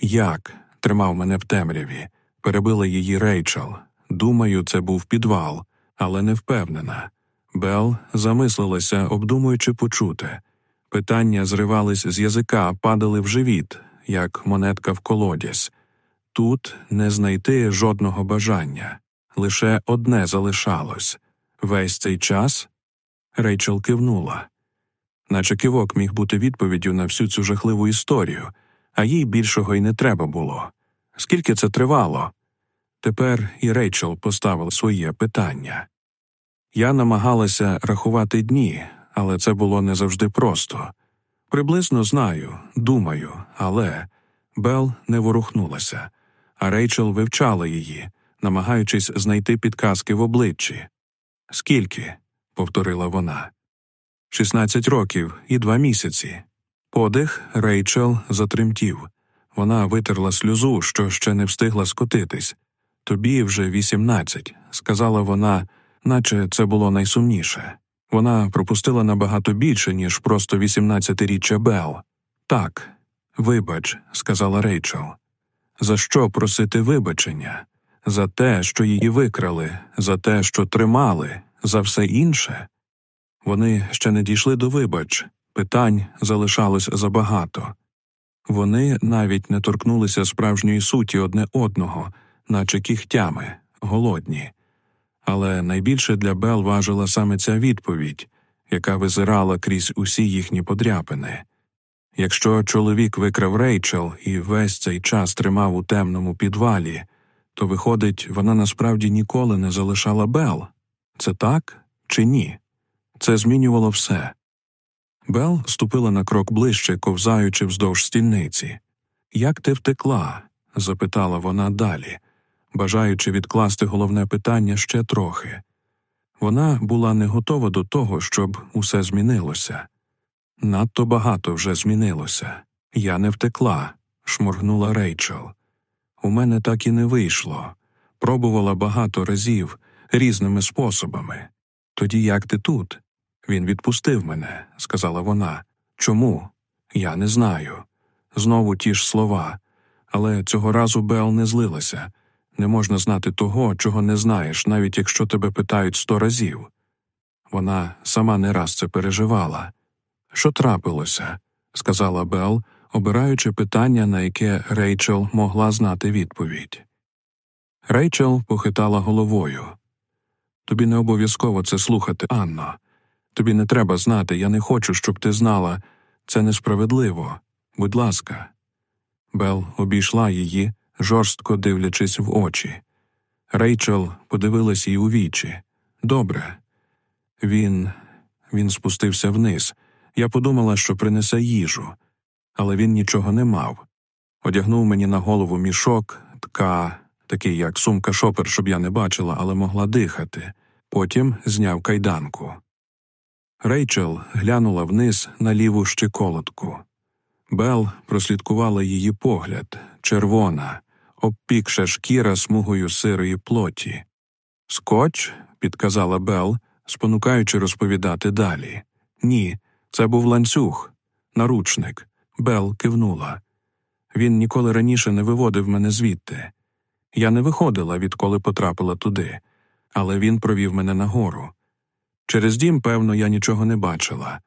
Як? Тримав мене в темряві, перебила її Рейчел. Думаю, це був підвал, але не впевнена. Бел замислилася, обдумуючи почуте. Питання зривались з язика, падали в живіт, як монетка в колодязь. Тут не знайти жодного бажання, лише одне залишалось весь цей час. Рейчел кивнула, наче кивок міг бути відповіддю на всю цю жахливу історію, а їй більшого й не треба було. Скільки це тривало? Тепер і Рейчел поставила своє питання. Я намагалася рахувати дні, але це було не завжди просто. Приблизно знаю, думаю, але Бел не ворухнулася, а Рейчел вивчала її, намагаючись знайти підказки в обличчі. Скільки? повторила вона. Шістнадцять років і два місяці. Подих Рейчел затремтів. Вона витерла сльозу, що ще не встигла скотитись. Тобі вже вісімнадцять, сказала вона, наче це було найсумніше. Вона пропустила набагато більше, ніж просто вісімнадцятиріччя Бел. Так, вибач, сказала Рейчел. За що просити вибачення? За те, що її викрали, за те, що тримали, за все інше. Вони ще не дійшли до вибач, питань залишалось забагато. Вони навіть не торкнулися справжньої суті одне одного, наче кігтями, голодні. Але найбільше для Бел важила саме ця відповідь, яка визирала крізь усі їхні подряпини. Якщо чоловік викрав Рейчел і весь цей час тримав у темному підвалі, То, виходить, вона насправді ніколи не залишала Бел. Це так чи ні? Це змінювало все. Бел ступила на крок ближче, ковзаючи вздовж стільниці. Як ти втекла? запитала вона далі, бажаючи відкласти головне питання ще трохи. Вона була не готова до того, щоб усе змінилося. Надто багато вже змінилося. Я не втекла, шморгнула Рейчел. У мене так і не вийшло. Пробувала багато разів, різними способами. Тоді як ти тут? Він відпустив мене, сказала вона. Чому? Я не знаю. Знову ті ж слова. Але цього разу Бел не злилася. Не можна знати того, чого не знаєш, навіть якщо тебе питають сто разів. Вона сама не раз це переживала. Що трапилося? сказала Бел, обираючи питання, на яке Рейчел могла знати відповідь. Рейчел похитала головою. Тобі не обов'язково це слухати, Анно. Тобі не треба знати, я не хочу, щоб ти знала. Це несправедливо. Будь ласка. Бел обійшла її, жорстко дивлячись в очі. Рейчел подивилась їй у вічі. Добре. Він. Він спустився вниз. Я подумала, що принесе їжу, але він нічого не мав. Одягнув мені на голову мішок, тка, такий як сумка шопер, щоб я не бачила, але могла дихати. Потім зняв кайданку. Рейчел глянула вниз на ліву щиколотку. Бел прослідкувала її погляд червона, обпікша шкіра смугою сирої плоті. Скотч, підказала Бел, спонукаючи розповідати далі. Ні, це був ланцюг, наручник. Бел кивнула. Він ніколи раніше не виводив мене звідти. Я не виходила, відколи потрапила туди, але він провів мене нагору. Через дім, певно, я нічого не бачила.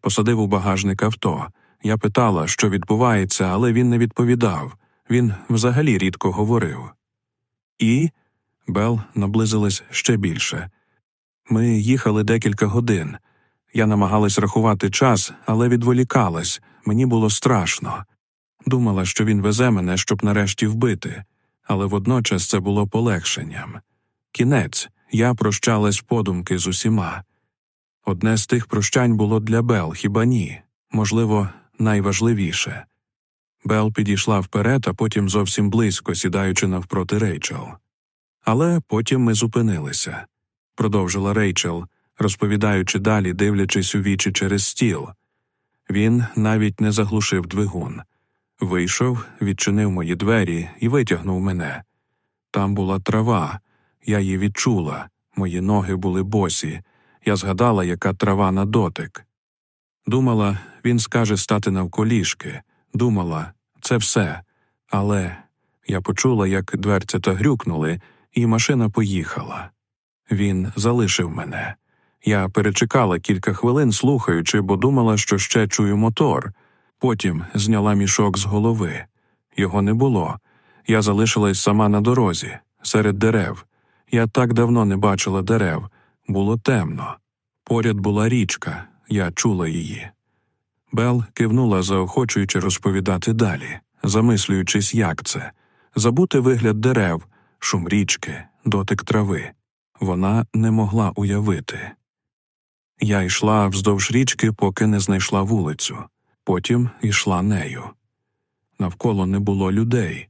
Посадив у багажник авто. Я питала, що відбувається, але він не відповідав. Він взагалі рідко говорив. І. Бел наблизилась ще більше. Ми їхали декілька годин. Я намагалась рахувати час, але відволікалась. Мені було страшно. Думала, що він везе мене, щоб нарешті вбити, але водночас це було полегшенням. Кінець я прощалась подумки з усіма. Одне з тих прощань було для Бел, хіба ні? Можливо, найважливіше. Бел підійшла вперед, а потім зовсім близько, сідаючи навпроти Рейчел. Але потім ми зупинилися, продовжила Рейчел, розповідаючи далі, дивлячись у вічі через стіл. Він навіть не заглушив двигун. Вийшов, відчинив мої двері і витягнув мене. Там була трава, я її відчула, мої ноги були босі. Я згадала, яка трава на дотик. Думала, він скаже стати навколішки. Думала, це все. Але я почула, як дверцята грюкнули, і машина поїхала. Він залишив мене. Я перечекала кілька хвилин, слухаючи, бо думала, що ще чую мотор. Потім зняла мішок з голови. Його не було. Я залишилась сама на дорозі, серед дерев. Я так давно не бачила дерев. Було темно. Поряд була річка, я чула її. Бел кивнула, заохочуючи розповідати далі, замислюючись, як це забути вигляд дерев, шум річки, дотик трави. Вона не могла уявити. Я йшла вздовж річки, поки не знайшла вулицю, потім йшла нею. Навколо не було людей.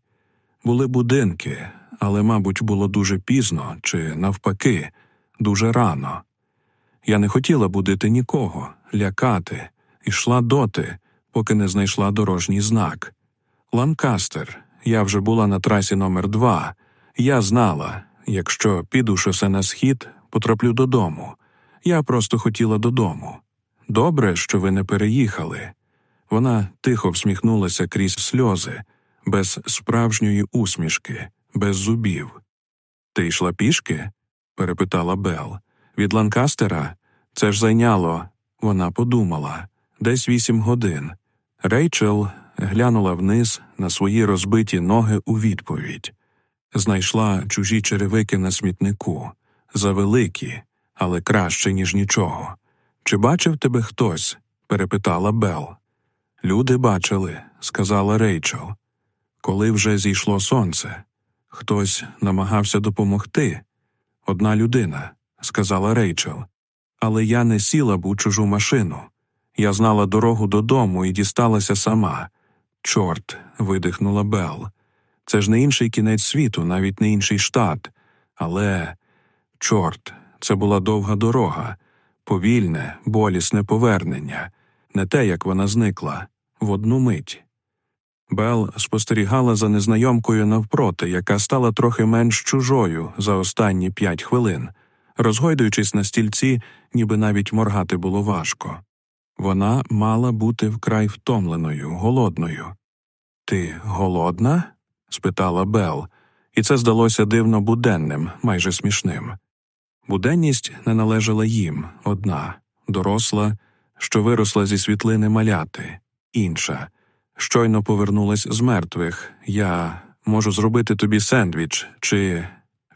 Були будинки, але, мабуть, було дуже пізно чи, навпаки, дуже рано. Я не хотіла будити нікого, лякати, ішла доти, поки не знайшла дорожній знак. Ланкастер, я вже була на трасі номер два. Я знала, якщо піду шосе на схід, потраплю додому. Я просто хотіла додому. Добре, що ви не переїхали. Вона тихо всміхнулася крізь сльози, без справжньої усмішки, без зубів. Ти йшла пішки? перепитала Бел. Від Ланкастера це ж зайняло, вона подумала, десь вісім годин. Рейчел глянула вниз на свої розбиті ноги у відповідь. Знайшла чужі черевики на смітнику, завеликі, але краще, ніж нічого. Чи бачив тебе хтось? перепитала Бел. Люди бачили, сказала Рейчел. Коли вже зійшло сонце. Хтось намагався допомогти. Одна людина, сказала Рейчел. Але я не сіла б у чужу машину. Я знала дорогу додому і дісталася сама. Чорт, видихнула Бел. Це ж не інший кінець світу, навіть не інший штат. Але, чорт, це була довга дорога, повільне, болісне повернення, не те, як вона зникла, в одну мить. Бел спостерігала за незнайомкою навпроти, яка стала трохи менш чужою за останні п'ять хвилин, розгойдуючись на стільці, ніби навіть моргати було важко. Вона мала бути вкрай втомленою, голодною. Ти голодна? спитала Бел, і це здалося дивно буденним, майже смішним. Буденність не належала їм одна, доросла, що виросла зі світлини маляти, інша. Щойно повернулась з мертвих. Я можу зробити тобі сендвіч, чи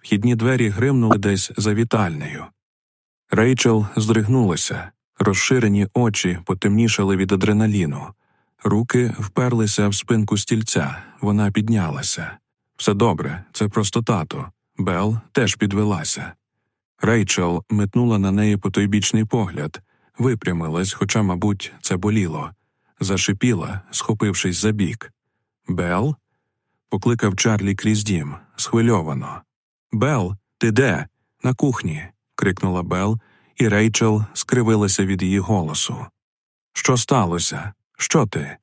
вхідні двері гримнули десь за вітальнею. Рейчел здригнулася, розширені очі потемнішали від адреналіну, руки вперлися в спинку стільця, вона піднялася. Все добре, це просто тато. Бел теж підвелася. Рейчел метнула на неї потойбічний погляд, випрямилась, хоча, мабуть, це боліло зашипіла, схопившись за бік. Бел? покликав Чарлі крізь дім, схвильовано. Бел, ти де? На кухні. крикнула Бел, і Рейчел скривилася від її голосу. Що сталося? Що ти?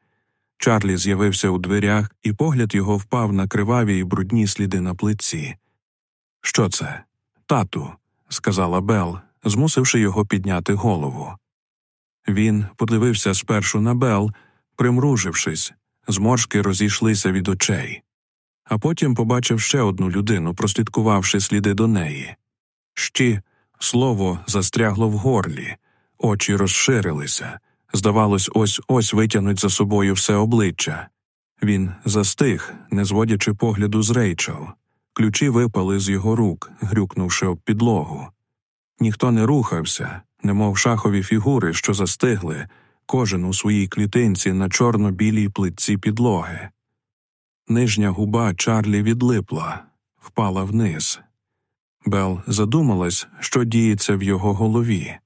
Чарлі з'явився у дверях, і погляд його впав на криваві й брудні сліди на плитці. Що це? Тату, сказала Бел, змусивши його підняти голову. Він подивився спершу на Бел, примружившись, зморшки розійшлися від очей, а потім побачив ще одну людину, прослідкувавши сліди до неї. Щі слово застрягло в горлі, очі розширилися. Здавалось, ось ось витягнуть за собою все обличчя. Він застиг, не зводячи погляду з Рейчел. Ключі випали з його рук, грюкнувши об підлогу. Ніхто не рухався, немов шахові фігури, що застигли, кожен у своїй клітинці на чорно-білій плитці підлоги. Нижня губа Чарлі відлипла, впала вниз. Бел задумалась, що діється в його голові.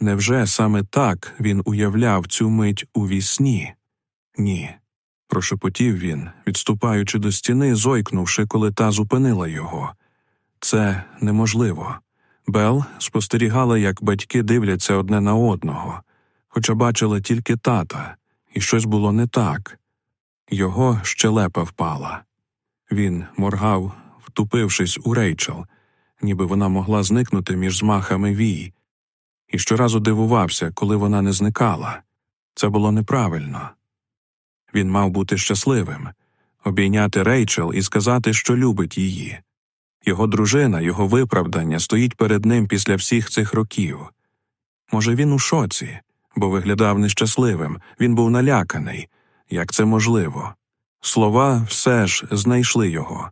Невже саме так він уявляв цю мить у вісні? Ні. прошепотів він, відступаючи до стіни, зойкнувши, коли та зупинила його. Це неможливо. Бел спостерігала, як батьки дивляться одне на одного, хоча бачила тільки тата, і щось було не так. Його щелепа впала. Він моргав, втупившись у рейчел, ніби вона могла зникнути між змахами вій, і щоразу дивувався, коли вона не зникала. Це було неправильно. Він мав бути щасливим, обійняти рейчел і сказати, що любить її. Його дружина, його виправдання стоїть перед ним після всіх цих років. Може, він у шоці, бо виглядав нещасливим, він був наляканий. Як це можливо? Слова все ж знайшли його.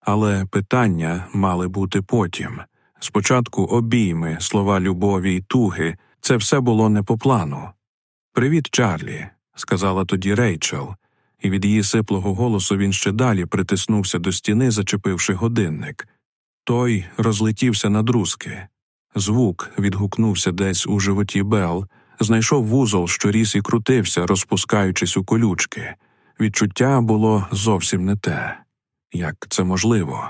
Але питання мали бути потім. Спочатку обійми, слова любові й туги, це все було не по плану. Привіт, Чарлі, сказала тоді Рейчел і від її сиплого голосу він ще далі притиснувся до стіни, зачепивши годинник. Той розлетівся на друзки. Звук відгукнувся десь у животі Бел, знайшов вузол, що ріс і крутився, розпускаючись у колючки. Відчуття було зовсім не те. Як це можливо?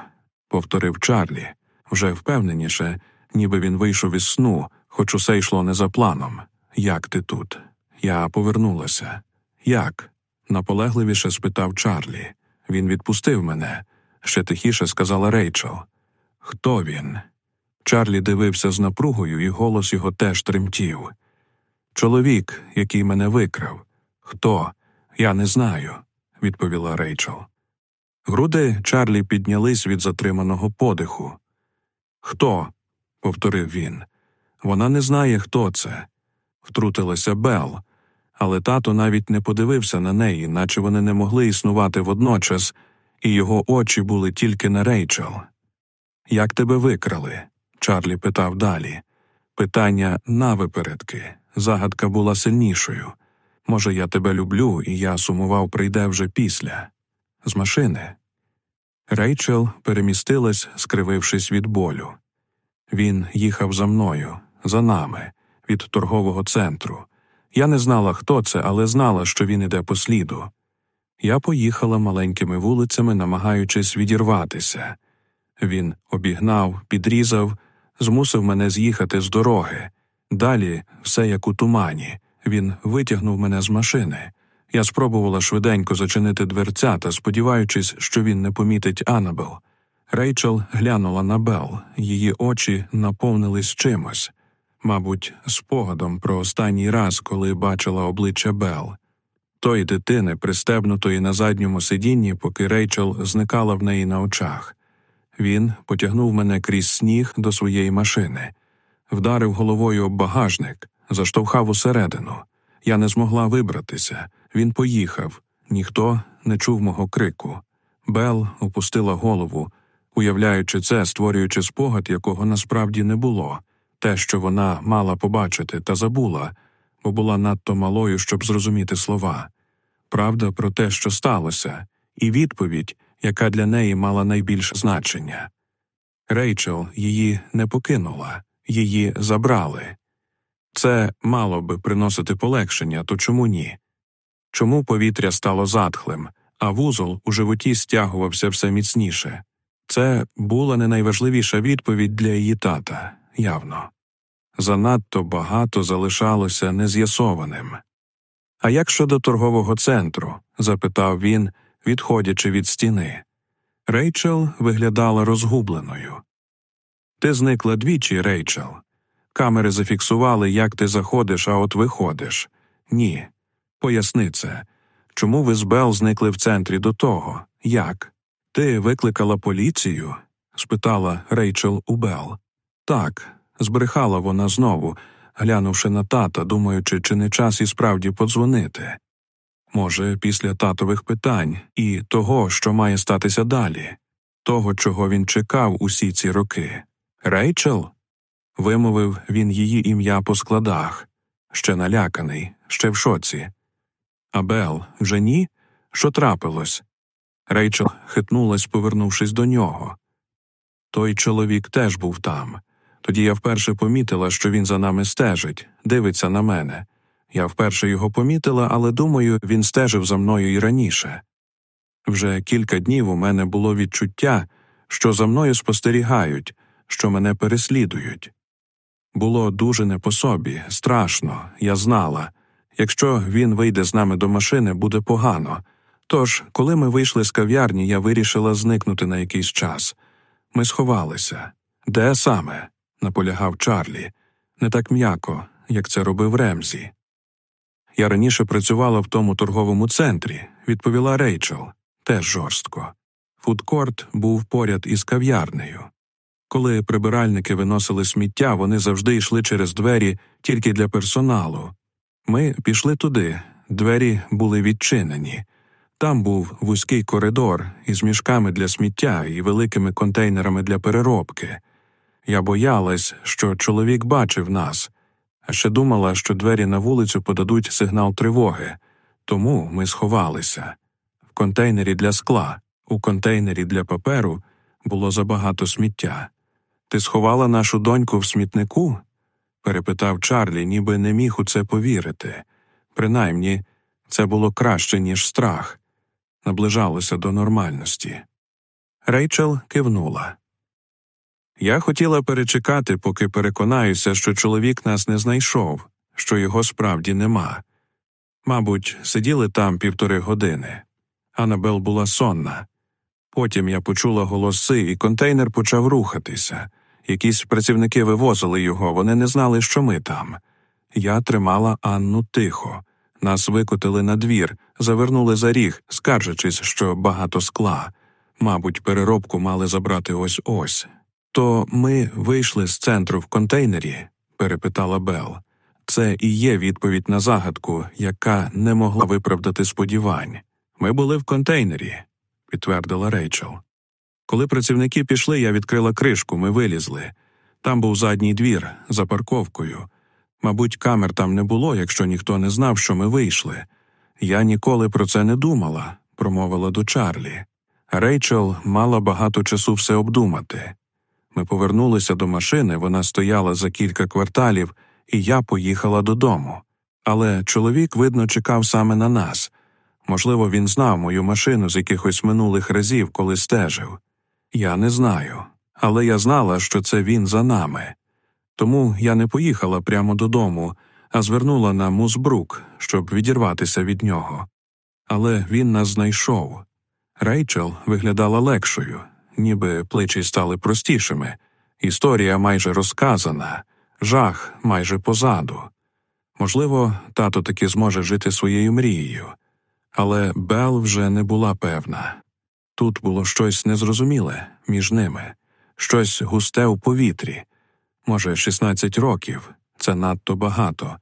повторив Чарлі, вже впевненіше, ніби він вийшов із сну, хоч усе йшло не за планом. Як ти тут? Я повернулася. Як? Наполегливіше спитав Чарлі. Він відпустив мене, ще тихіше сказала Рейчел. Хто він? Чарлі дивився з напругою, і голос його теж тремтів. Чоловік, який мене викрав. Хто? Я не знаю, відповіла Рейчел. Груди Чарлі піднялись від затриманого подиху. Хто? повторив він. Вона не знає, хто це. Втрутилася Бел, але тато навіть не подивився на неї, наче вони не могли існувати водночас, і його очі були тільки на Рейчел. Як тебе викрали? Чарлі питав далі. Питання навипередки. Загадка була сильнішою. Може, я тебе люблю, і я сумував прийде вже після. З машини. Рейчел перемістилась, скривившись від болю. Він їхав за мною, за нами, від торгового центру. Я не знала, хто це, але знала, що він іде по сліду. Я поїхала маленькими вулицями, намагаючись відірватися. Він обігнав, підрізав, змусив мене з'їхати з дороги. Далі все як у тумані. Він витягнув мене з машини. Я спробувала швиденько зачинити дверцята, сподіваючись, що він не помітить Анабел. Рейчел глянула на Бел, її очі наповнились чимось, мабуть, спогадом про останній раз, коли бачила обличчя Бел. Тої дитини, пристебнутої на задньому сидінні, поки Рейчел зникала в неї на очах. Він потягнув мене крізь сніг до своєї машини, вдарив головою об багажник, заштовхав усередину. Я не змогла вибратися. Він поїхав, ніхто не чув мого крику. Бел опустила голову, уявляючи це, створюючи спогад, якого насправді не було, те, що вона мала побачити, та забула, бо була надто малою, щоб зрозуміти слова. Правда про те, що сталося, і відповідь, яка для неї мала найбільше значення. Рейчел її не покинула, її забрали. Це мало би приносити полегшення, то чому ні? Чому повітря стало затхлим, а вузол у животі стягувався все міцніше? Це була не найважливіша відповідь для її тата, явно. Занадто багато залишалося нез'ясованим. А як щодо торгового центру? запитав він, відходячи від стіни. Рейчел виглядала розгубленою. Ти зникла двічі, Рейчел. Камери зафіксували, як ти заходиш, а от виходиш. Ні. Поясни це. Чому ви з Бел зникли в центрі до того? Як? Ти викликала поліцію? спитала Рейчел у Бел. Так, збрехала вона знову, глянувши на тата, думаючи, чи не час і справді подзвонити. Може, після татових питань і того, що має статися далі, того, чого він чекав усі ці роки. Рейчел? Вимовив він її ім'я по складах, ще наляканий, ще в шоці. Абел, вже ні? Що трапилось? Рейчел хитнулась, повернувшись до нього. Той чоловік теж був там. Тоді я вперше помітила, що він за нами стежить, дивиться на мене. Я вперше його помітила, але думаю, він стежив за мною і раніше. Вже кілька днів у мене було відчуття, що за мною спостерігають, що мене переслідують. Було дуже не по собі, страшно, я знала. Якщо він вийде з нами до машини, буде погано. Тож, коли ми вийшли з кав'ярні, я вирішила зникнути на якийсь час. Ми сховалися. Де саме? Наполягав Чарлі, не так м'яко, як це робив Ремзі. Я раніше працювала в тому торговому центрі, відповіла Рейчел, теж жорстко. Фудкорт був поряд із кав'ярнею. Коли прибиральники виносили сміття, вони завжди йшли через двері тільки для персоналу. Ми пішли туди, двері були відчинені. Там був вузький коридор із мішками для сміття і великими контейнерами для переробки. Я боялась, що чоловік бачив нас, а ще думала, що двері на вулицю подадуть сигнал тривоги, тому ми сховалися. В контейнері для скла, у контейнері для паперу було забагато сміття. Ти сховала нашу доньку в смітнику? перепитав Чарлі, ніби не міг у це повірити. Принаймні, це було краще, ніж страх, наближалося до нормальності. Рейчел кивнула. Я хотіла перечекати, поки переконаюся, що чоловік нас не знайшов, що його справді нема. Мабуть, сиділи там півтори години. Анабел була сонна. Потім я почула голоси, і контейнер почав рухатися. Якісь працівники вивозили його, вони не знали, що ми там. Я тримала Анну тихо. Нас викотили на двір, завернули за ріг, скаржачись, що багато скла. Мабуть, переробку мали забрати ось ось. То ми вийшли з центру в контейнері? перепитала Бел. Це і є відповідь на загадку, яка не могла виправдати сподівань. Ми були в контейнері, підтвердила Рейчел. Коли працівники пішли, я відкрила кришку, ми вилізли. Там був задній двір за парковкою. Мабуть, камер там не було, якщо ніхто не знав, що ми вийшли. Я ніколи про це не думала, промовила до Чарлі. Рейчел мала багато часу все обдумати. Ми повернулися до машини, вона стояла за кілька кварталів, і я поїхала додому. Але чоловік, видно, чекав саме на нас. Можливо, він знав мою машину з якихось минулих разів, коли стежив. Я не знаю, але я знала, що це він за нами. Тому я не поїхала прямо додому, а звернула на Музбрук, щоб відірватися від нього. Але він нас знайшов. Рейчел виглядала легшою, ніби плечі стали простішими. Історія майже розказана, жах майже позаду. Можливо, тато таки зможе жити своєю мрією, але Бел вже не була певна. Тут було щось незрозуміле між ними, щось густе у повітрі. Може, 16 років це надто багато.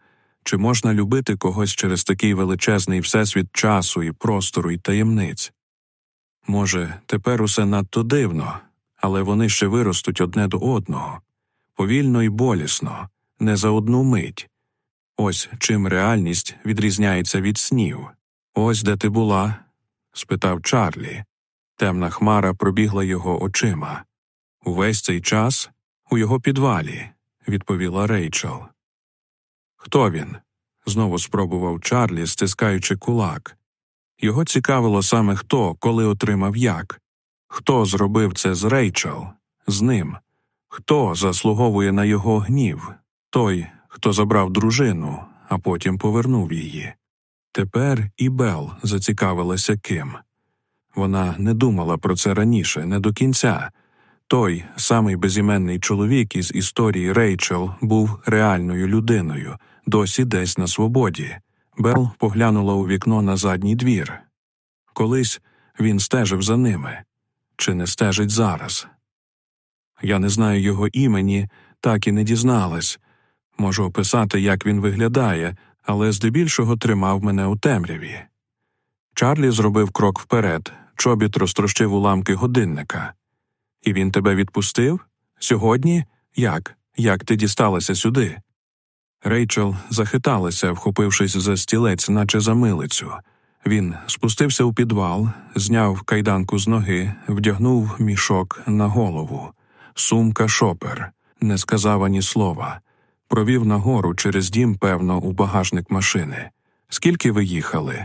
Чи можна любити когось через такий величезний всесвіт часу і простору і таємниць? Може, тепер усе надто дивно, але вони ще виростуть одне до одного, повільно і болісно, не за одну мить. Ось чим реальність відрізняється від снів. Ось де ти була? спитав Чарлі. Темна хмара пробігла його очима. Увесь цей час у його підвалі, відповіла Рейчел. Хто він? знову спробував Чарлі, стискаючи кулак. Його цікавило саме хто, коли отримав як, хто зробив це з Рейчел, з ним, хто заслуговує на його гнів, той, хто забрав дружину, а потім повернув її. Тепер і Бел зацікавилася ким. Вона не думала про це раніше, не до кінця. Той самий безіменний чоловік із історії Рейчел був реальною людиною, досі десь на свободі. Бел поглянула у вікно на задній двір. Колись він стежив за ними, чи не стежить зараз. Я не знаю його імені, так і не дізналась. Можу описати, як він виглядає, але здебільшого тримав мене у темряві. Чарлі зробив крок вперед, чобіт розтрощив уламки годинника. І він тебе відпустив? Сьогодні? Як? Як ти дісталася сюди? Рейчел захиталася, вхопившись за стілець, наче за милицю. Він спустився у підвал, зняв кайданку з ноги, вдягнув мішок на голову, сумка шопер, не сказав ані слова, провів нагору через дім, певно, у багажник машини. Скільки ви їхали?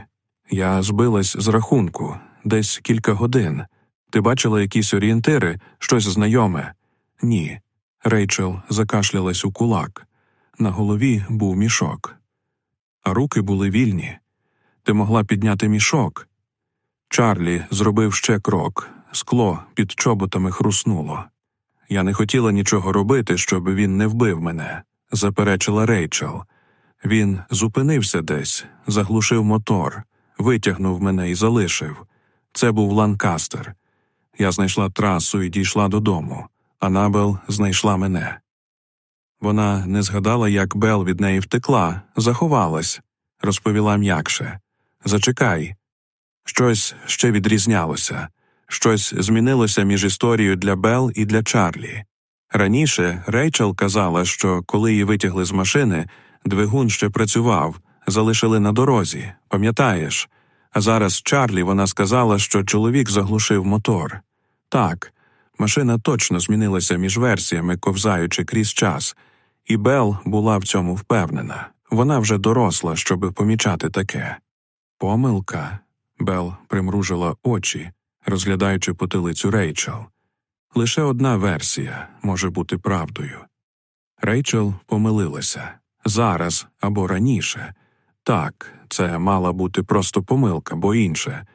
Я збилась з рахунку, десь кілька годин. Ти бачила якісь орієнтири, щось знайоме? Ні. Рейчел закашлялась у кулак. На голові був мішок, а руки були вільні. Ти могла підняти мішок. Чарлі зробив ще крок, скло під чоботами хруснуло. Я не хотіла нічого робити, щоб він не вбив мене, заперечила Рейчел. Він зупинився десь, заглушив мотор, витягнув мене і залишив. Це був Ланкастер. Я знайшла трасу і дійшла додому. Анабел знайшла мене. Вона не згадала, як Бел від неї втекла, заховалась, розповіла м'якше. Зачекай. Щось ще відрізнялося, щось змінилося між історією для Бел і для Чарлі. Раніше Рейчел казала, що коли її витягли з машини, двигун ще працював, залишили на дорозі, пам'ятаєш? А зараз Чарлі вона сказала, що чоловік заглушив мотор. Так, машина точно змінилася між версіями, ковзаючи крізь час, і Бел була в цьому впевнена. Вона вже доросла, щоб помічати таке. Помилка. Бел примружила очі, розглядаючи потилицю Рейчел. Лише одна версія може бути правдою. Рейчел помилилася зараз або раніше. Так, це мала бути просто помилка, бо інше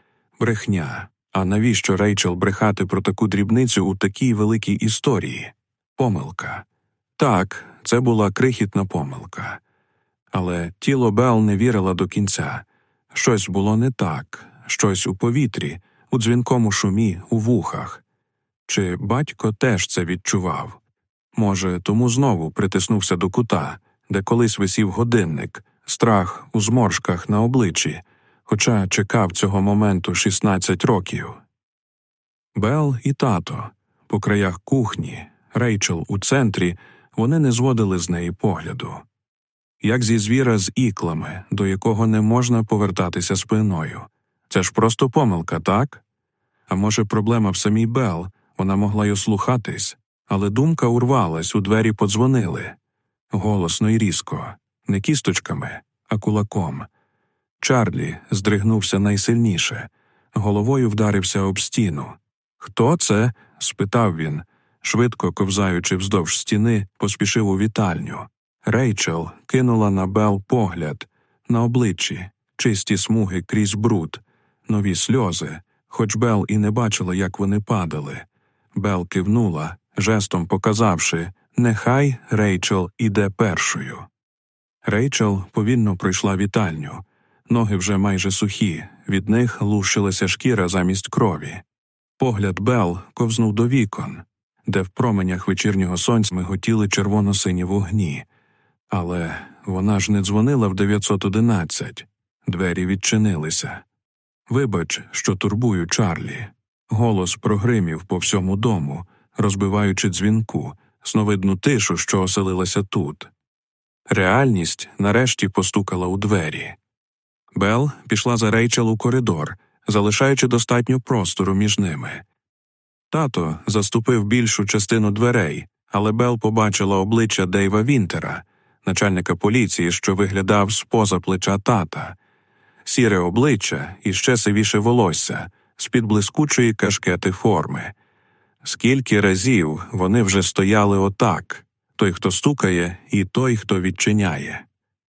брехня. А навіщо Рейчел брехати про таку дрібницю у такій великій історії? Помилка. Так, це була крихітна помилка. Але тіло Бел не вірила до кінця. Щось було не так, щось у повітрі, у дзвінкому шумі, у вухах. Чи батько теж це відчував? Може, тому знову притиснувся до кута, де колись висів годинник, страх у зморшках на обличчі, хоча чекав цього моменту 16 років. Бел і тато по краях кухні, Рейчел у центрі, вони не зводили з неї погляду, як зі звіра з іклами, до якого не можна повертатися спиною. Це ж просто помилка, так? А може, проблема в самій Бел, вона могла й ослухатись, але думка урвалась, у двері подзвонили. Голосно і різко, не кісточками, а кулаком. Чарлі здригнувся найсильніше, головою вдарився об стіну. Хто це? спитав він, швидко ковзаючи вздовж стіни, поспішив у вітальню. Рейчел кинула на Бел погляд на обличчі, чисті смуги крізь бруд, нові сльози, хоч Бел і не бачила, як вони падали. Бел кивнула, жестом показавши нехай Рейчел іде першою. Рейчел повільно пройшла вітальню, ноги вже майже сухі, від них лушилася шкіра замість крові. Погляд Бел ковзнув до вікон, де в променях вечірнього сонця миготіли червоно-сині вогні. Але вона ж не дзвонила в 911. Двері відчинилися. Вибач, що турбую Чарлі. Голос прогримів по всьому дому, розбиваючи дзвінку, сновидну тишу, що оселилася тут. Реальність нарешті постукала у двері. Бел пішла за Рейчел у коридор, залишаючи достатньо простору між ними. Тато заступив більшу частину дверей, але Бел побачила обличчя Дейва Вінтера, начальника поліції, що виглядав з поза плеча тата, сіре обличчя і ще сивіше волосся з під блискучої кашкети форми. Скільки разів вони вже стояли отак той, хто стукає, і той, хто відчиняє.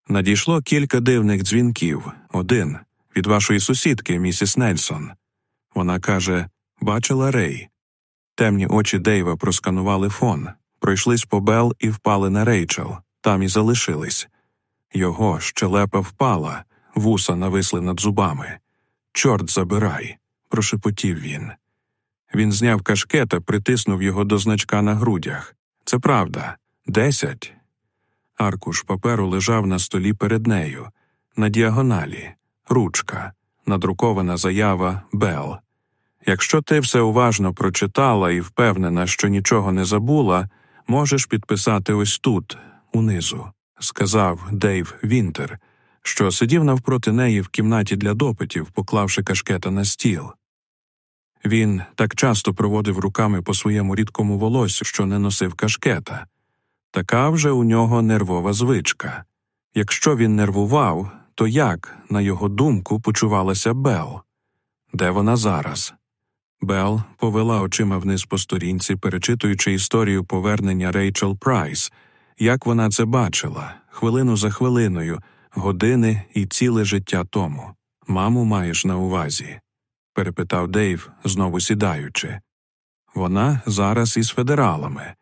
Надійшло кілька дивних дзвінків один від вашої сусідки, місіс Нельсон. Вона каже Бачила Рей. Темні очі Дейва просканували фон, пройшлись по Бел і впали на Рейчел, там і залишились. Його щелепа впала, вуса нависли над зубами. Чорт забирай, прошепотів він. Він зняв кашкета, притиснув його до значка на грудях. Це правда, десять. Аркуш паперу лежав на столі перед нею, на діагоналі, ручка, надрукована заява Бел. Якщо ти все уважно прочитала і впевнена, що нічого не забула, можеш підписати ось тут, унизу, сказав Дейв Вінтер, що сидів навпроти неї в кімнаті для допитів, поклавши кашкета на стіл. Він так часто проводив руками по своєму рідкому волосю, що не носив кашкета. Така вже у нього нервова звичка. Якщо він нервував, то як, на його думку, почувалася Бел? Де вона зараз? Бел повела очима вниз по сторінці, перечитуючи історію повернення Рейчел Прайс, як вона це бачила, хвилину за хвилиною, години і ціле життя тому. Маму маєш на увазі? перепитав Дейв, знову сідаючи. Вона зараз із федералами.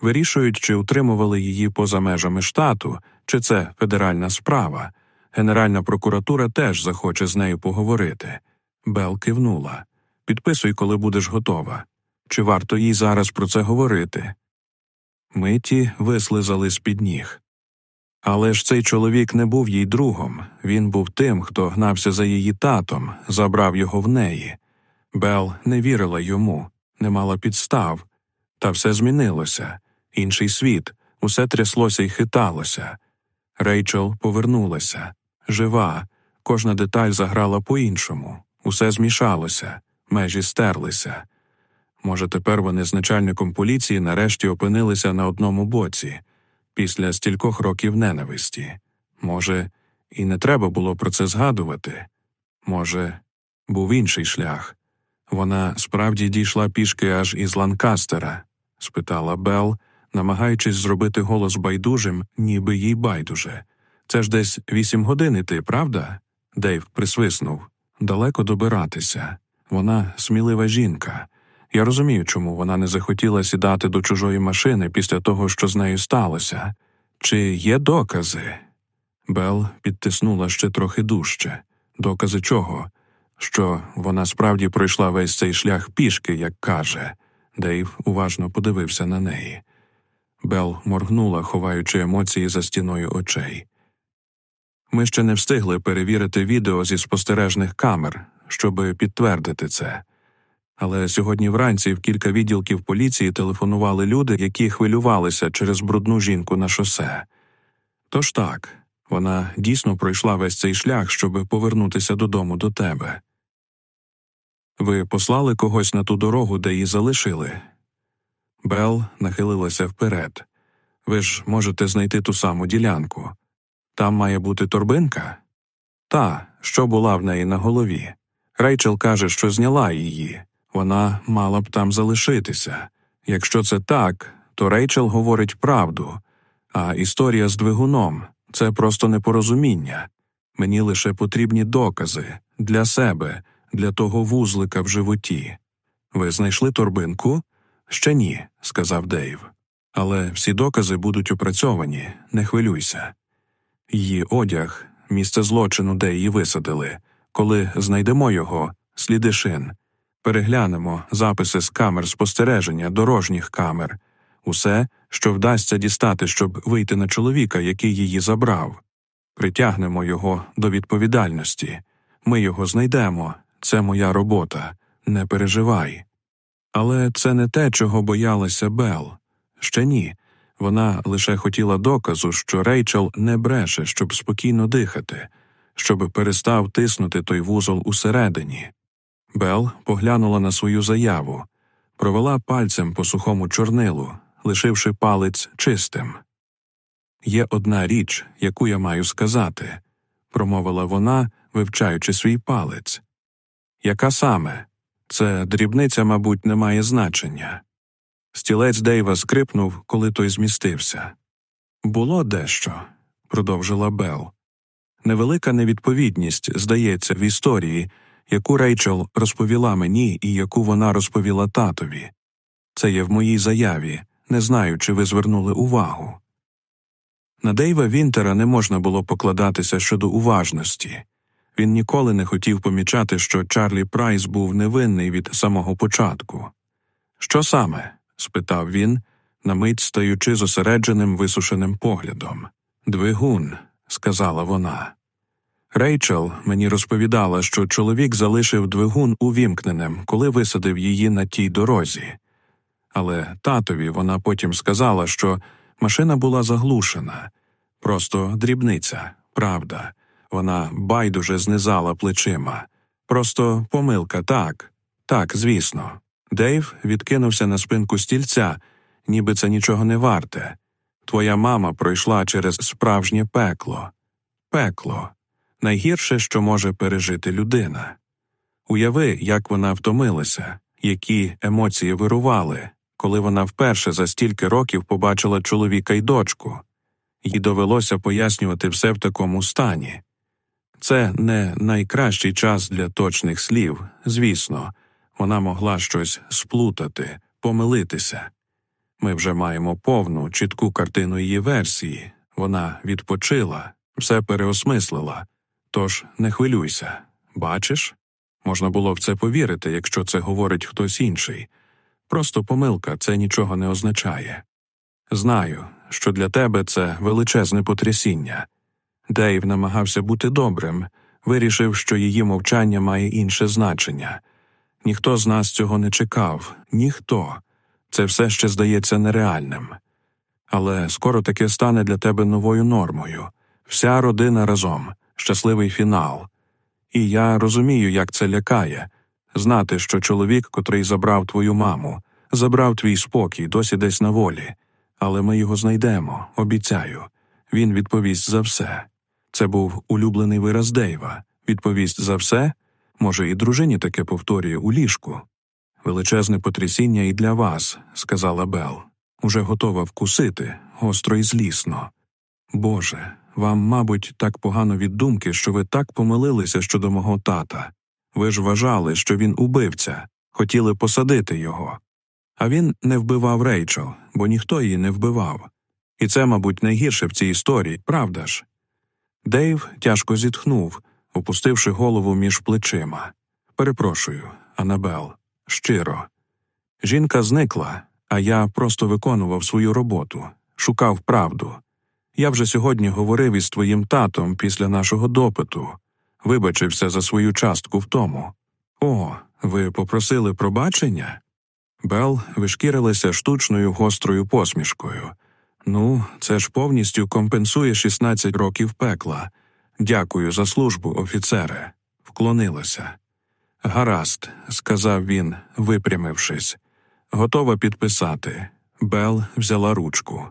Вирішують, чи утримували її поза межами штату, чи це федеральна справа. Генеральна прокуратура теж захоче з нею поговорити. Бел кивнула. Підписуй, коли будеш готова. Чи варто їй зараз про це говорити? Миті вислизали з під ніг. Але ж цей чоловік не був їй другом, він був тим, хто гнався за її татом, забрав його в неї. Бел не вірила йому, не мала підстав. Та все змінилося інший світ, усе тряслося і хиталося. Рейчел повернулася жива, кожна деталь заграла по іншому, усе змішалося, межі стерлися. Може, тепер вони з начальником поліції нарешті опинилися на одному боці після стількох років ненависті. Може, і не треба було про це згадувати. Може, був інший шлях. Вона справді дійшла пішки аж із Ланкастера? спитала Бел, намагаючись зробити голос байдужим, ніби їй байдуже. Це ж десь вісім годин іти, правда? Дейв присвиснув. Далеко добиратися. Вона смілива жінка. Я розумію, чому вона не захотіла сідати до чужої машини після того, що з нею сталося. Чи є докази? Бел підтиснула ще трохи дужче. Докази чого? Що вона справді пройшла весь цей шлях пішки, як каже. Дейв уважно подивився на неї. Бел моргнула, ховаючи емоції за стіною очей. Ми ще не встигли перевірити відео зі спостережних камер, щоб підтвердити це. Але сьогодні вранці в кілька відділків поліції телефонували люди, які хвилювалися через брудну жінку на шосе. Тож так, вона дійсно пройшла весь цей шлях, щоб повернутися додому до тебе. Ви послали когось на ту дорогу, де її залишили? Бел нахилилася вперед. Ви ж можете знайти ту саму ділянку. Там має бути торбинка? Та, що була в неї на голові. Рейчел каже, що зняла її. Вона мала б там залишитися. Якщо це так, то Рейчел говорить правду, а історія з двигуном це просто непорозуміння. Мені лише потрібні докази для себе, для того вузлика в животі. Ви знайшли торбинку? Ще ні, сказав Дейв. Але всі докази будуть опрацьовані, не хвилюйся. Її одяг, місце злочину, де її висадили. Коли знайдемо його, сліди шин, переглянемо записи з камер спостереження, дорожніх камер, усе, що вдасться дістати, щоб вийти на чоловіка, який її забрав. Притягнемо його до відповідальності. Ми його знайдемо. Це моя робота. Не переживай. Але це не те, чого боялася Бел. Ще ні. Вона лише хотіла доказу, що Рейчел не бреше, щоб спокійно дихати, щоб перестав тиснути той вузол усередині. Бел поглянула на свою заяву, провела пальцем по сухому чорнилу, лишивши палець чистим. Є одна річ, яку я маю сказати, промовила вона, вивчаючи свій палець. Яка саме? Це дрібниця, мабуть, не має значення. Стілець Дейва скрипнув, коли той змістився. Було дещо, продовжила Бел. Невелика невідповідність, здається, в історії, яку Рейчел розповіла мені і яку вона розповіла татові. Це є в моїй заяві, не знаю, чи ви звернули увагу. На Дейва Вінтера не можна було покладатися щодо уважності. Він ніколи не хотів помічати, що Чарлі Прайс був невинний від самого початку. Що саме? спитав він, на мить стаючи зосередженим висушеним поглядом. Двигун, сказала вона. Рейчел мені розповідала, що чоловік залишив двигун увімкненим, коли висадив її на тій дорозі. Але татові вона потім сказала, що машина була заглушена, просто дрібниця, правда. Вона байдуже знизала плечима. Просто помилка, так, так, звісно. Дейв відкинувся на спинку стільця, ніби це нічого не варте. Твоя мама пройшла через справжнє пекло. Пекло найгірше, що може пережити людина. Уяви, як вона втомилася, які емоції вирували, коли вона вперше за стільки років побачила чоловіка й дочку, їй довелося пояснювати все в такому стані. Це не найкращий час для точних слів, звісно, вона могла щось сплутати, помилитися. Ми вже маємо повну, чітку картину її версії, вона відпочила, все переосмислила. Тож не хвилюйся, бачиш? Можна було в це повірити, якщо це говорить хтось інший. Просто помилка це нічого не означає. Знаю, що для тебе це величезне потрясіння. Дейв намагався бути добрим, вирішив, що її мовчання має інше значення. Ніхто з нас цього не чекав, ніхто. Це все ще здається нереальним. Але скоро таке стане для тебе новою нормою вся родина разом, щасливий фінал. І я розумію, як це лякає знати, що чоловік, котрий забрав твою маму, забрав твій спокій, досі десь на волі. Але ми його знайдемо, обіцяю. Він відповість за все. Це був улюблений вираз Дейва. Відповість за все. Може, і дружині таке повторює у ліжку. Величезне потрясіння і для вас, сказала Бел. Уже готова вкусити, гостро і злісно. Боже, вам, мабуть, так погано від думки, що ви так помилилися щодо мого тата. Ви ж вважали, що він убивця, хотіли посадити його. А він не вбивав Рейчел, бо ніхто її не вбивав. І це, мабуть, найгірше в цій історії, правда ж? Дейв тяжко зітхнув, опустивши голову між плечима. Перепрошую, Анабел, щиро. Жінка зникла, а я просто виконував свою роботу, шукав правду. Я вже сьогодні говорив із твоїм татом після нашого допиту, вибачився за свою частку в тому. О, ви попросили пробачення? Бел вишкірилася штучною гострою посмішкою. Ну, це ж повністю компенсує 16 років пекла. Дякую за службу, офіцере. Вклонилася. Гаразд, сказав він, випрямившись. Готова підписати. Бел взяла ручку,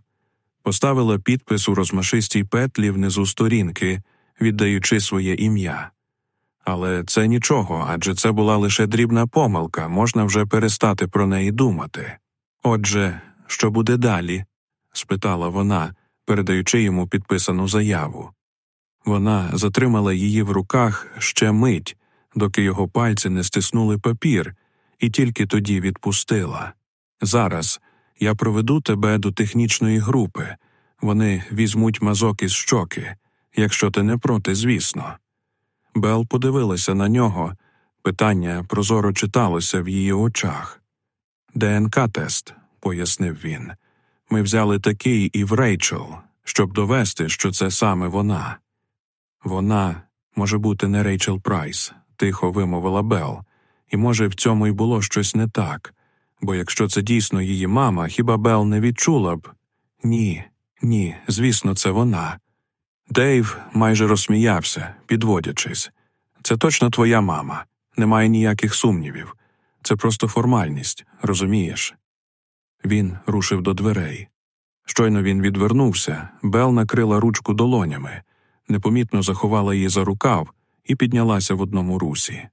поставила підпис у розмашистій петлі внизу сторінки, віддаючи своє ім'я. Але це нічого, адже це була лише дрібна помилка, можна вже перестати про неї думати. Отже, що буде далі? спитала вона, передаючи йому підписану заяву. Вона затримала її в руках ще мить, доки його пальці не стиснули папір, і тільки тоді відпустила. Зараз я проведу тебе до технічної групи. Вони візьмуть мазок із щоки, якщо ти не проти, звісно. Бел подивилася на нього. Питання прозоро читалося в її очах. ДНК тест, пояснив він. Ми взяли такий і в Рейчел, щоб довести, що це саме вона. Вона може бути не Рейчел Прайс, тихо вимовила Бел, і може в цьому й було щось не так, бо якщо це дійсно її мама, хіба Бел не відчула б? Ні, ні, звісно, це вона. Дейв майже розсміявся, підводячись. Це точно твоя мама, немає ніяких сумнівів. Це просто формальність, розумієш? Він рушив до дверей. Щойно він відвернувся, Бел накрила ручку долонями, непомітно заховала її за рукав і піднялася в одному русі.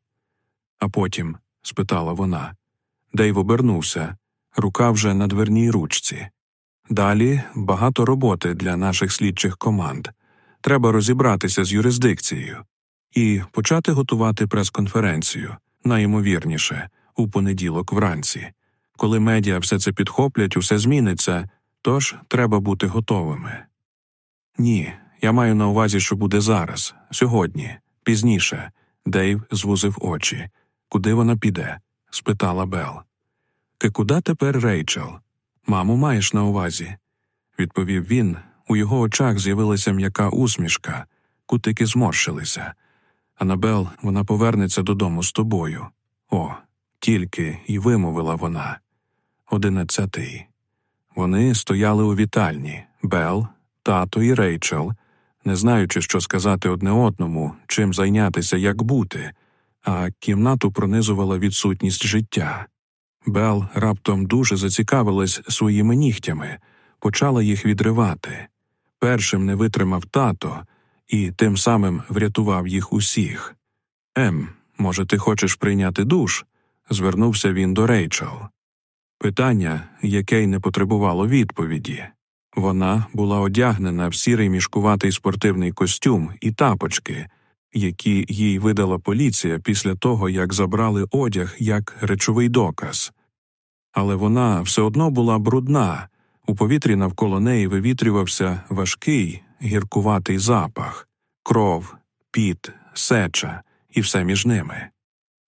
А потім, спитала вона, Дейв обернувся, рука вже на дверній ручці. Далі багато роботи для наших слідчих команд. Треба розібратися з юрисдикцією і почати готувати прес-конференцію, найімовірніше, у понеділок вранці. Коли медіа все це підхоплять, усе зміниться, тож треба бути готовими. Ні, я маю на увазі, що буде зараз, сьогодні, пізніше. Дейв звузив очі. Куди вона піде? спитала Бел. Куди тепер Рейчел? Маму маєш на увазі? відповів він. У його очах з'явилася м'яка усмішка, кутики зморщилися. Анабел, вона повернеться додому з тобою. О, тільки і вимовила вона. Одинадцятий. Вони стояли у вітальні Бел, тато і Рейчел, не знаючи, що сказати одне одному, чим зайнятися, як бути, а кімнату пронизувала відсутність життя. Бел раптом дуже зацікавилась своїми нігтями, почала їх відривати. Першим не витримав тато і тим самим врятував їх усіх. Ем, може, ти хочеш прийняти душ? звернувся він до Рейчел. Питання, яке й не потребувало відповіді. Вона була одягнена в сірий мішкуватий спортивний костюм і тапочки, які їй видала поліція після того, як забрали одяг як речовий доказ. Але вона все одно була брудна, у повітрі навколо неї вивітрювався важкий, гіркуватий запах, кров, піт, сеча і все між ними.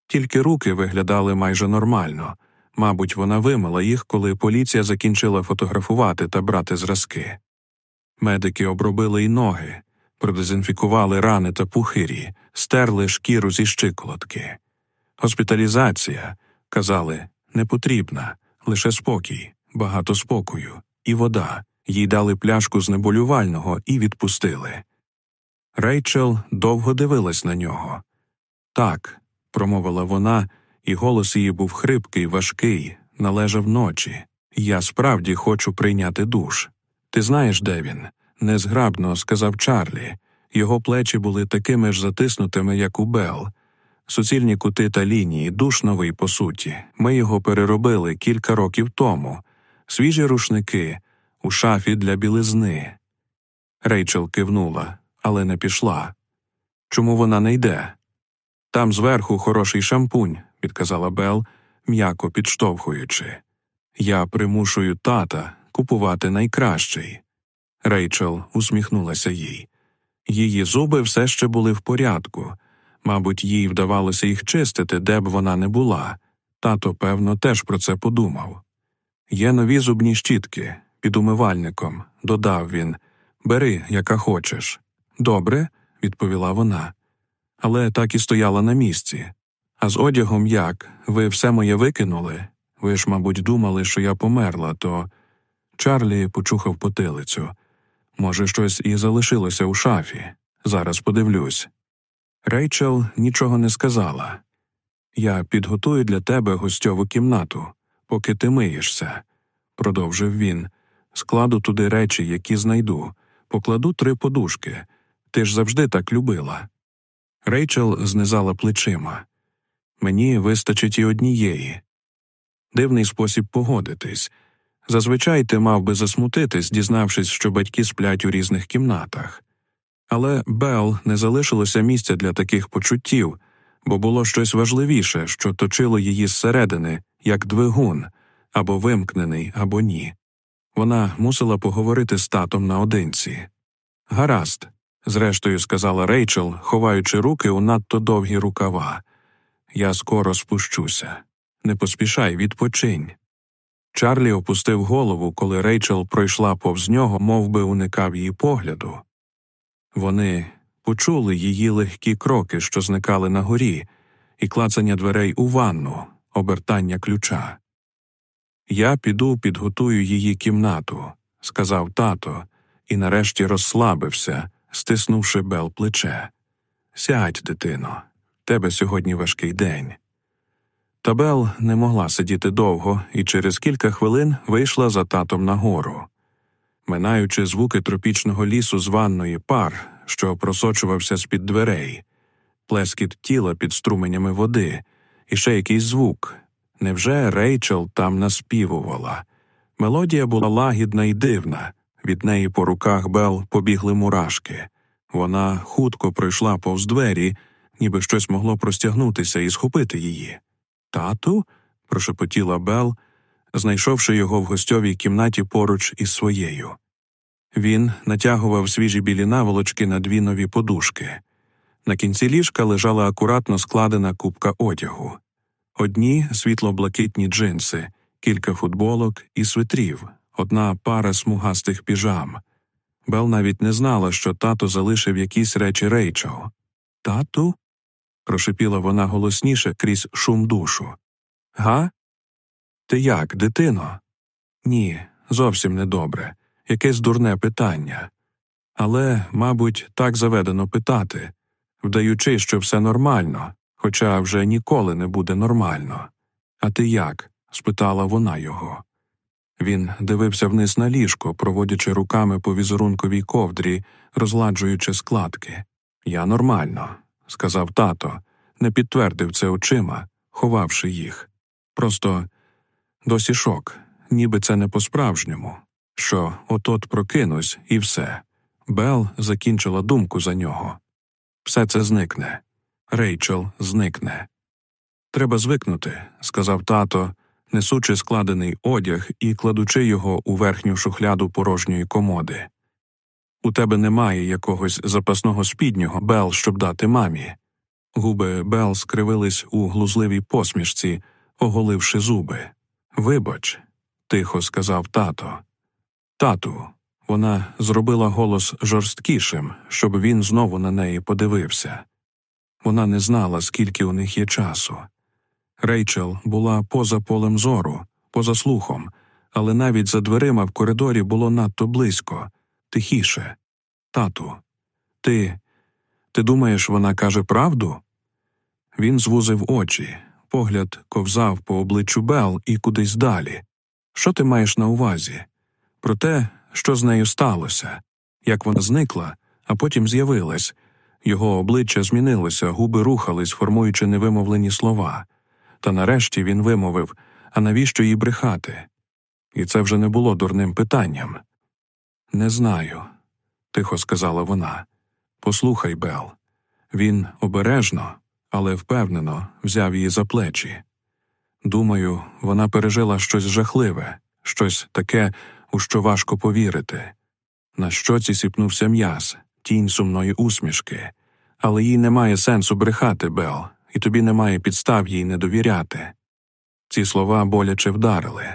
Тільки руки виглядали майже нормально. Мабуть, вона вимила їх, коли поліція закінчила фотографувати та брати зразки. Медики обробили й ноги, продезінфікували рани та пухирі, стерли шкіру зі щиколотки. Госпіталізація, казали, не потрібна, лише спокій, багато спокою, і вода. Їй дали пляшку знеболювального і відпустили. Рейчел довго дивилась на нього. Так, промовила вона, і голос її був хрипкий, важкий, належав ночі. Я справді хочу прийняти душ. Ти знаєш, де він? незграбно сказав Чарлі. Його плечі були такими ж затиснутими, як у Бел. Суцільні кути та лінії, душ новий, по суті. Ми його переробили кілька років тому. Свіжі рушники у шафі для білизни. Рейчел кивнула, але не пішла. Чому вона не йде? Там зверху хороший шампунь, підказала Бел, м'яко підштовхуючи. Я примушую тата купувати найкращий. Рейчел усміхнулася їй. Її зуби все ще були в порядку. Мабуть, їй вдавалося їх чистити, де б вона не була. Тато, певно, теж про це подумав. Є нові зубні щітки під умивальником, додав він. Бери, яка хочеш. Добре, відповіла вона. Але так і стояла на місці. А з одягом як? Ви все моє викинули? Ви ж, мабуть, думали, що я померла, то. Чарлі почухав потилицю. Може, щось і залишилося у шафі. Зараз подивлюсь. Рейчел нічого не сказала. Я підготую для тебе гостьову кімнату, поки ти миєшся, продовжив він. Складу туди речі, які знайду, покладу три подушки. Ти ж завжди так любила. Рейчел знизала плечима. Мені вистачить і однієї. Дивний спосіб погодитись. Зазвичай ти мав би засмутитись, дізнавшись, що батьки сплять у різних кімнатах. Але Бел не залишилося місця для таких почуттів, бо було щось важливіше, що точило її зсередини, як двигун, або вимкнений, або ні. Вона мусила поговорити з татом наодинці. Гаразд, зрештою сказала Рейчел, ховаючи руки у надто довгі рукава. Я скоро спущуся. Не поспішай, відпочинь. Чарлі опустив голову, коли Рейчел пройшла повз нього, мов би уникав її погляду. Вони почули її легкі кроки, що зникали на горі, і клацання дверей у ванну, обертання ключа. Я піду підготую її кімнату, сказав тато, і нарешті розслабився, стиснувши Бел плече. Сядь, дитино, тебе сьогодні важкий день. Та Бел не могла сидіти довго і через кілька хвилин вийшла за татом нагору. Минаючи звуки тропічного лісу з ванної пар, що просочувався з під дверей, плескіт тіла під струменями води, і ще якийсь звук. Невже Рейчел там наспівувала? Мелодія була лагідна і дивна, від неї по руках Бел побігли мурашки. Вона хутко пройшла повз двері, ніби щось могло простягнутися і схопити її. Тату? прошепотіла Бел, знайшовши його в гостьовій кімнаті поруч із своєю. Він натягував свіжі білі наволочки на дві нові подушки. На кінці ліжка лежала акуратно складена купка одягу. Одні світло-блакитні джинси, кілька футболок і свитрів, одна пара смугастих піжам. Бел навіть не знала, що тато залишив якісь речі Рейчел. Тату? Прошепіла вона голосніше крізь шум душу. Га? Ти як, дитино? Ні, зовсім не добре. Якесь дурне питання. Але, мабуть, так заведено питати, вдаючи, що все нормально, хоча вже ніколи не буде нормально. А ти як? спитала вона його. Він дивився вниз на ліжко, проводячи руками по візерунковій ковдрі, розладжуючи складки. Я нормально, сказав тато, не підтвердив це очима, ховавши їх. Просто досі шок, ніби це не по-справжньому, що от-от прокинусь, і все. Бел закінчила думку за нього. Все це зникне. Рейчел зникне. Треба звикнути, сказав тато, несучи складений одяг і кладучи його у верхню шухляду порожньої комоди. У тебе немає якогось запасного спіднього, Бел, щоб дати мамі. Губи Бел скривились у глузливій посмішці, оголивши зуби. Вибач, тихо сказав тато. Тату. Вона зробила голос жорсткішим, щоб він знову на неї подивився. Вона не знала, скільки у них є часу. Рейчел була поза полем зору, поза слухом, але навіть за дверима в коридорі було надто близько, тихіше. Тату, ти. Ти думаєш, вона каже правду? Він звузив очі, погляд ковзав по обличчю Бел і кудись далі. Що ти маєш на увазі? Про те, що з нею сталося, як вона зникла, а потім з'явилась. Його обличчя змінилося, губи рухались, формуючи невимовлені слова. Та нарешті він вимовив А навіщо їй брехати? І це вже не було дурним питанням. Не знаю, тихо сказала вона. Послухай, Бел. Він обережно, але впевнено взяв її за плечі. Думаю, вона пережила щось жахливе, щось таке, у що важко повірити. На щоці сіпнувся м'яз, тінь сумної усмішки, але їй немає сенсу брехати, Бел, і тобі немає підстав їй не довіряти. Ці слова боляче вдарили.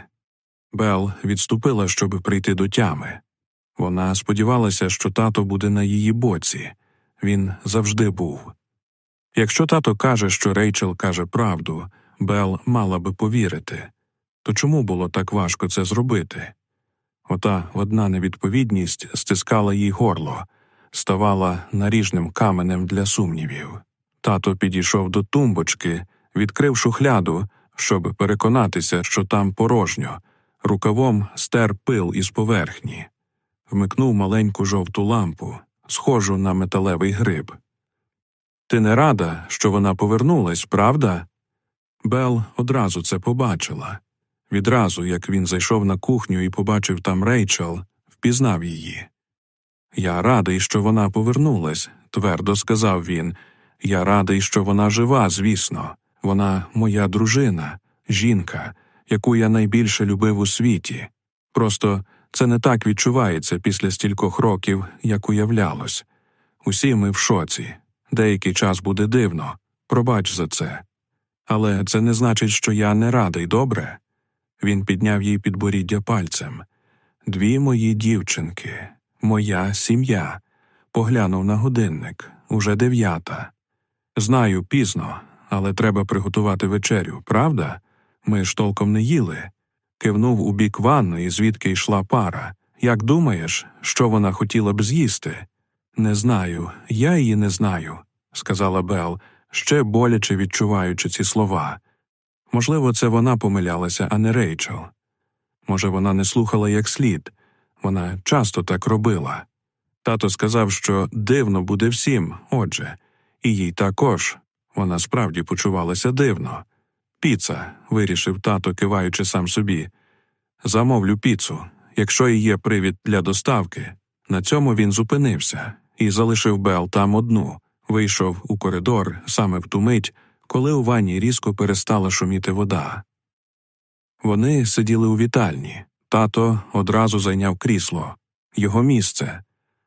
Бел відступила, щоб прийти до тями. Вона сподівалася, що тато буде на її боці. Він завжди був. Якщо тато каже, що Рейчел каже правду, Бел мала би повірити. То чому було так важко це зробити? Ота одна невідповідність стискала їй горло, ставала наріжним каменем для сумнівів. Тато підійшов до тумбочки, відкрив шухляду, щоб переконатися, що там порожньо, рукавом стер пил із поверхні, вмикнув маленьку жовту лампу, схожу на металевий гриб. Ти не рада, що вона повернулась, правда? Бел одразу це побачила. Відразу, як він зайшов на кухню і побачив там Рейчел, впізнав її. Я радий, що вона повернулась, твердо сказав він. Я радий, що вона жива, звісно. Вона моя дружина, жінка, яку я найбільше любив у світі. Просто це не так відчувається після стількох років, як уявлялось. Усі ми в шоці. Деякий час буде дивно. Пробач за це. Але це не значить, що я не радий, добре? Він підняв їй підборіддя пальцем. Дві мої дівчинки, моя сім'я. Поглянув на годинник уже дев'ята. Знаю, пізно, але треба приготувати вечерю, правда? Ми ж толком не їли. Кивнув у бік ванної, звідки йшла пара. Як думаєш, що вона хотіла б з'їсти? Не знаю, я її не знаю, сказала Бел, ще боляче відчуваючи ці слова. Можливо, це вона помилялася, а не Рейчел. Може, вона не слухала як слід, вона часто так робила. Тато сказав, що дивно буде всім, отже, і їй також вона справді почувалася дивно. Піца, вирішив тато, киваючи сам собі. Замовлю піцу, якщо і є привід для доставки. На цьому він зупинився і залишив Бел там одну, вийшов у коридор саме в ту мить, коли у ванні різко перестала шуміти вода. Вони сиділи у вітальні. Тато одразу зайняв крісло, його місце.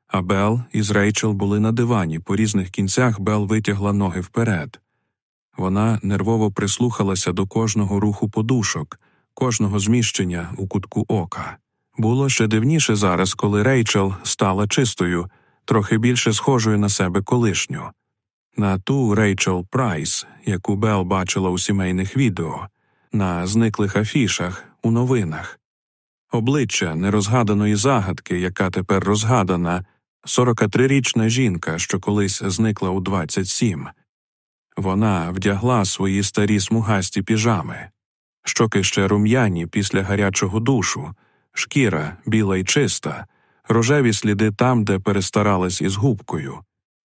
А Бел із Рейчел були на дивані, по різних кінцях Бел витягла ноги вперед. Вона нервово прислухалася до кожного руху подушок, кожного зміщення у кутку ока. Було ще дивніше зараз, коли Рейчел стала чистою, трохи більше схожою на себе колишню, на ту Рейчел Прайс, яку Бел бачила у сімейних відео, на зниклих афішах, у новинах, обличчя нерозгаданої загадки, яка тепер розгадана, 43-річна жінка, що колись зникла у 27. Вона вдягла свої старі смугасті піжами, щоки ще рум'яні після гарячого душу, шкіра біла й чиста, рожеві сліди там, де перестаралась із губкою,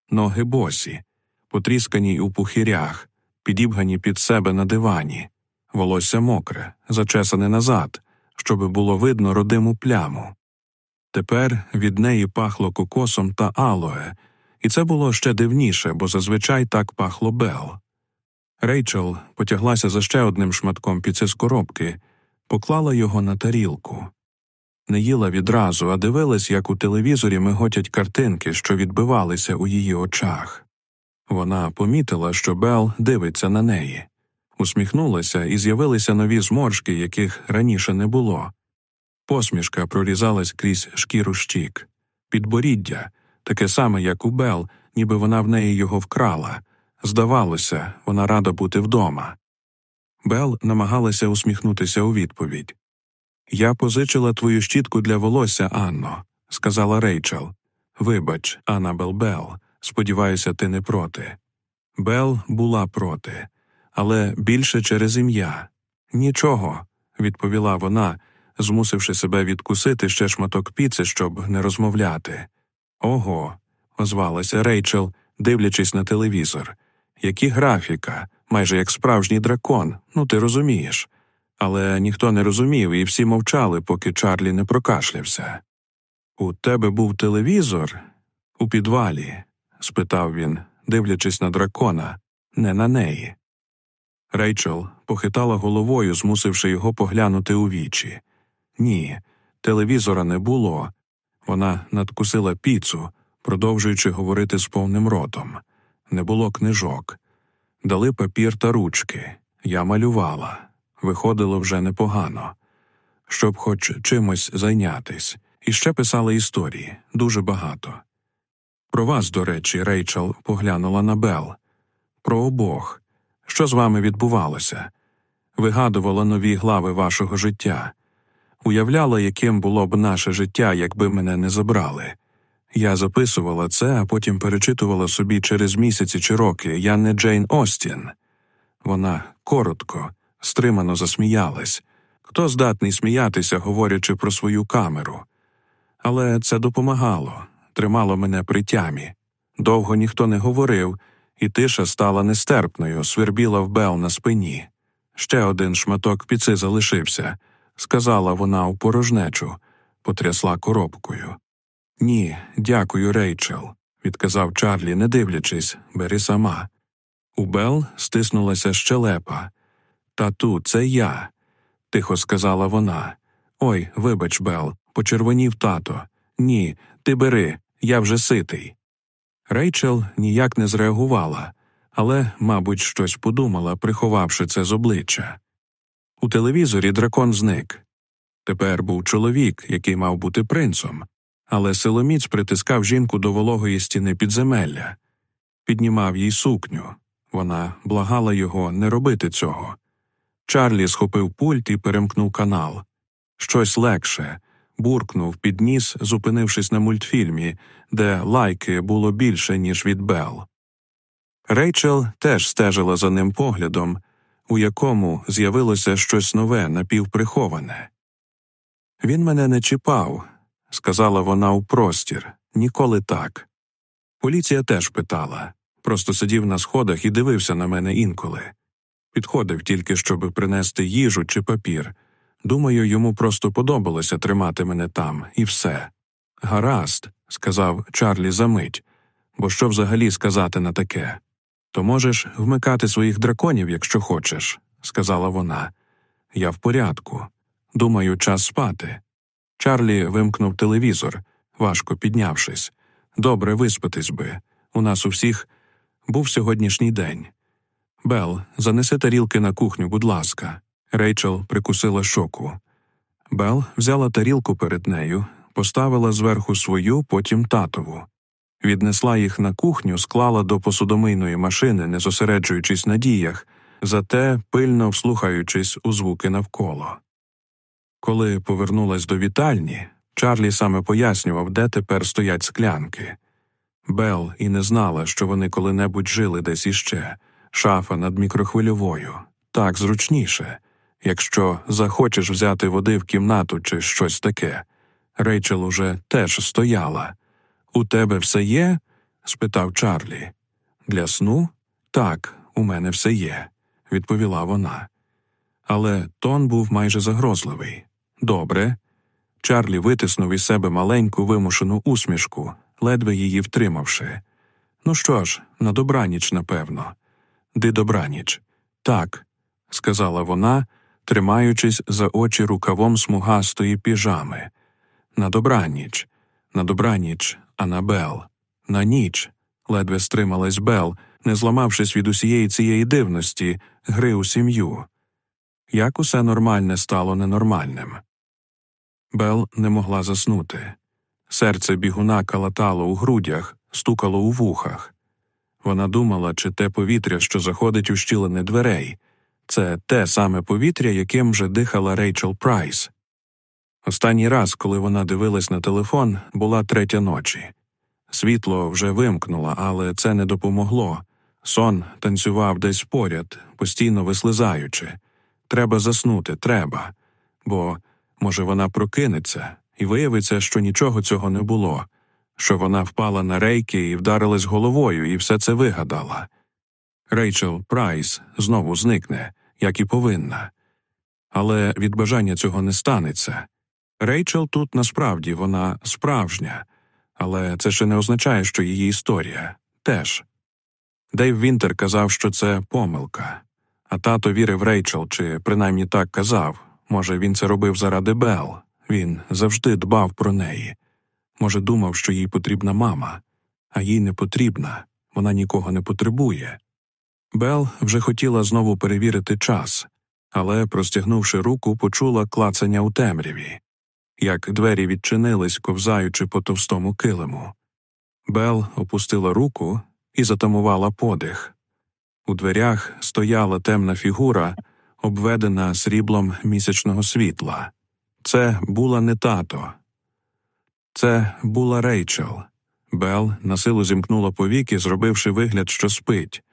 ноги босі, потріскані у пухирях, підібгані під себе на дивані, волосся мокре, зачесане назад, щоби було видно родиму пляму. Тепер від неї пахло кокосом та алоe, і це було ще дивніше, бо зазвичай так пахло Бел. Рейчел потяглася за ще одним шматком піци з коробки, поклала його на тарілку. Не їла відразу, а дивилась, як у телевізорі миготять картинки, що відбивалися у її очах. Вона помітила, що Бел дивиться на неї, усміхнулася і з'явилися нові зморшки, яких раніше не було. Посмішка прорізалась крізь шкіру щік, підборіддя, таке саме, як у Бел, ніби вона в неї його вкрала. Здавалося, вона рада бути вдома. Бел намагалася усміхнутися у відповідь. Я позичила твою щітку для волосся, Анно, сказала Рейчел. Вибач, Аннабел Бел, сподіваюся, ти не проти. Бел була проти, але більше через ім'я. Нічого, відповіла вона, змусивши себе відкусити ще шматок піци, щоб не розмовляти. Ого, озвалася Рейчел, дивлячись на телевізор. Які графіка, майже як справжній дракон, ну ти розумієш. Але ніхто не розумів, і всі мовчали, поки Чарлі не прокашлявся. У тебе був телевізор? У підвалі? спитав він, дивлячись на дракона, не на неї. Рейчел похитала головою, змусивши його поглянути у вічі. Ні, телевізора не було. Вона надкусила піцу, продовжуючи говорити з повним ротом. Не було книжок. Дали папір та ручки. Я малювала. Виходило вже непогано. Щоб хоч чимось зайнятись. І ще писали історії дуже багато. Про вас, до речі, Рейчел поглянула на Бел. Про обох. Що з вами відбувалося? Вигадувала нові глави вашого життя уявляла, яким було б наше життя, якби мене не забрали. Я записувала це, а потім перечитувала собі через місяці чи роки я не Джейн Остін. Вона коротко, стримано засміялась. Хто здатний сміятися, говорячи про свою камеру? Але це допомагало, тримало мене при тямі. Довго ніхто не говорив, і тиша стала нестерпною, свербіла в Бел на спині. Ще один шматок піци залишився, сказала вона у порожнечу, потрясла коробкою. Ні, дякую, Рейчел, відказав Чарлі, не дивлячись, бери сама. У Бел стиснулася щелепа. Тату, це я, тихо сказала вона. Ой, вибач, Бел, почервонів тато. Ні, ти бери, я вже ситий. Рейчел ніяк не зреагувала, але, мабуть, щось подумала, приховавши це з обличчя. У телевізорі дракон зник. Тепер був чоловік, який мав бути принцом, але силоміць притискав жінку до вологої стіни підземелля, піднімав їй сукню. Вона благала його не робити цього. Чарлі схопив пульт і перемкнув канал. Щось легше, буркнув підніс, зупинившись на мультфільмі, де лайки було більше, ніж від Бел. Рейчел теж стежила за ним поглядом, у якому з'явилося щось нове, напівприховане. Він мене не чіпав, сказала вона у простір, ніколи так. Поліція теж питала, просто сидів на сходах і дивився на мене інколи. Підходив тільки, щоб принести їжу чи папір. Думаю, йому просто подобалося тримати мене там, і все. Гаразд, сказав Чарлі за мить, бо що взагалі сказати на таке? То можеш вмикати своїх драконів, якщо хочеш, сказала вона. Я в порядку. Думаю, час спати. Чарлі вимкнув телевізор, важко піднявшись. Добре виспатись би. У нас у всіх був сьогоднішній день. Бел, занеси тарілки на кухню, будь ласка. Рейчел прикусила щоку. Бел взяла тарілку перед нею, поставила зверху свою, потім татову. Віднесла їх на кухню, склала до посудомийної машини, не зосереджуючись на діях, зате пильно вслухаючись у звуки навколо. Коли повернулась до вітальні, Чарлі саме пояснював, де тепер стоять склянки. Бел і не знала, що вони коли-небудь жили десь іще, шафа над мікрохвильовою. Так зручніше, якщо захочеш взяти води в кімнату чи щось таке. Рейчел уже теж стояла. У тебе все є? спитав Чарлі. Для сну? Так, у мене все є, відповіла вона. Але тон був майже загрозливий. Добре. Чарлі витиснув із себе маленьку вимушену усмішку, ледве її втримавши. Ну що ж, на добраніч, напевно. Ди добраніч. Так, сказала вона, тримаючись за очі рукавом смугастої піжами. На добраніч, на добраніч, Анабел, на ніч, ледве стрималась Бел, не зламавшись від усієї цієї дивності, гри у сім'ю. Як усе нормальне стало ненормальним. Бел не могла заснути. Серце бігуна калатало у грудях, стукало у вухах. Вона думала, чи те повітря, що заходить у щілини дверей, це те саме повітря, яким вже дихала Рейчел Прайс. Останній раз, коли вона дивилась на телефон, була третя ночі. Світло вже вимкнуло, але це не допомогло. Сон танцював десь поряд, постійно вислизаючи. Треба заснути, треба. Бо, може, вона прокинеться і виявиться, що нічого цього не було, що вона впала на рейки і вдарилась головою, і все це вигадала. Рейчел Прайс знову зникне, як і повинна. Але від бажання цього не станеться. Рейчел тут насправді вона справжня, але це ще не означає, що її історія теж. Дейв Вінтер казав, що це помилка, а тато вірив Рейчел, чи принаймні так казав. Може, він це робив заради Бел, він завжди дбав про неї. Може, думав, що їй потрібна мама, а їй не потрібна, вона нікого не потребує. Бел вже хотіла знову перевірити час, але, простягнувши руку, почула клацання у темряві як двері відчинились, ковзаючи по товстому килиму. Бел опустила руку і затамувала подих. У дверях стояла темна фігура, обведена сріблом місячного світла. Це була не тато. Це була Рейчел. Бел насилу зімкнула повіки, зробивши вигляд, що спить.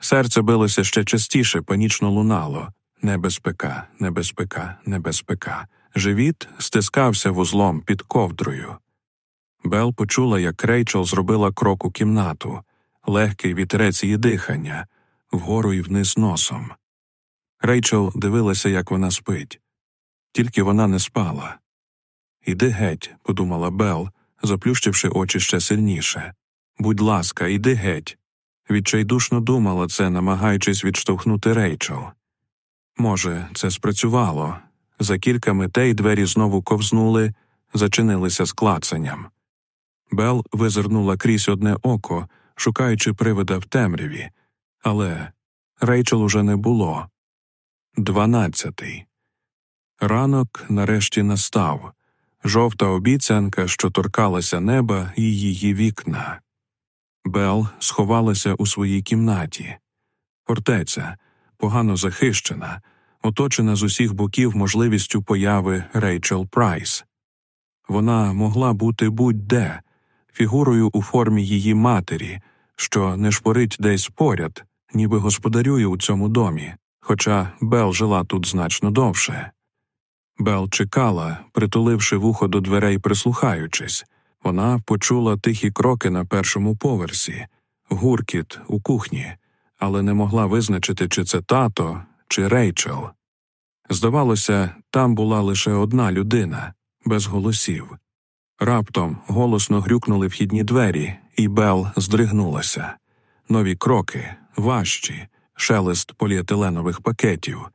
Серце билося ще частіше, панічно лунало. Небезпека, небезпека, небезпека. Живіт стискався вузлом під ковдрою. Бел почула, як Рейчел зробила крок у кімнату, легкий вітерець її дихання, вгору і вниз носом. Рейчел дивилася, як вона спить. Тільки вона не спала. Іди геть, подумала Бел, заплющивши очі ще сильніше. Будь ласка, іди геть. Відчайдушно думала це, намагаючись відштовхнути Рейчел. Може, це спрацювало. За кілька митей двері знову ковзнули, зачинилися з клацанням. Бел визирнула крізь одне око, шукаючи привида в темряві, але Рейчел уже не було. Дванадцятий. Ранок нарешті настав жовта обіцянка, що торкалася неба і її вікна. Бел сховалася у своїй кімнаті. Фортеця, погано захищена, оточена з усіх боків можливістю появи Рейчел Прайс. Вона могла бути будь-де, фігурою у формі її матері, що не шпорить десь поряд, ніби господарює у цьому домі, хоча Бел жила тут значно довше. Бел чекала, притуливши вухо до дверей, прислухаючись. Вона почула тихі кроки на першому поверсі, гуркіт у кухні, але не могла визначити, чи це тато, чи Рейчел. Здавалося, там була лише одна людина, без голосів. Раптом голосно грюкнули вхідні двері, і Бел здригнулася. Нові кроки, важчі, шелест поліетиленових пакетів.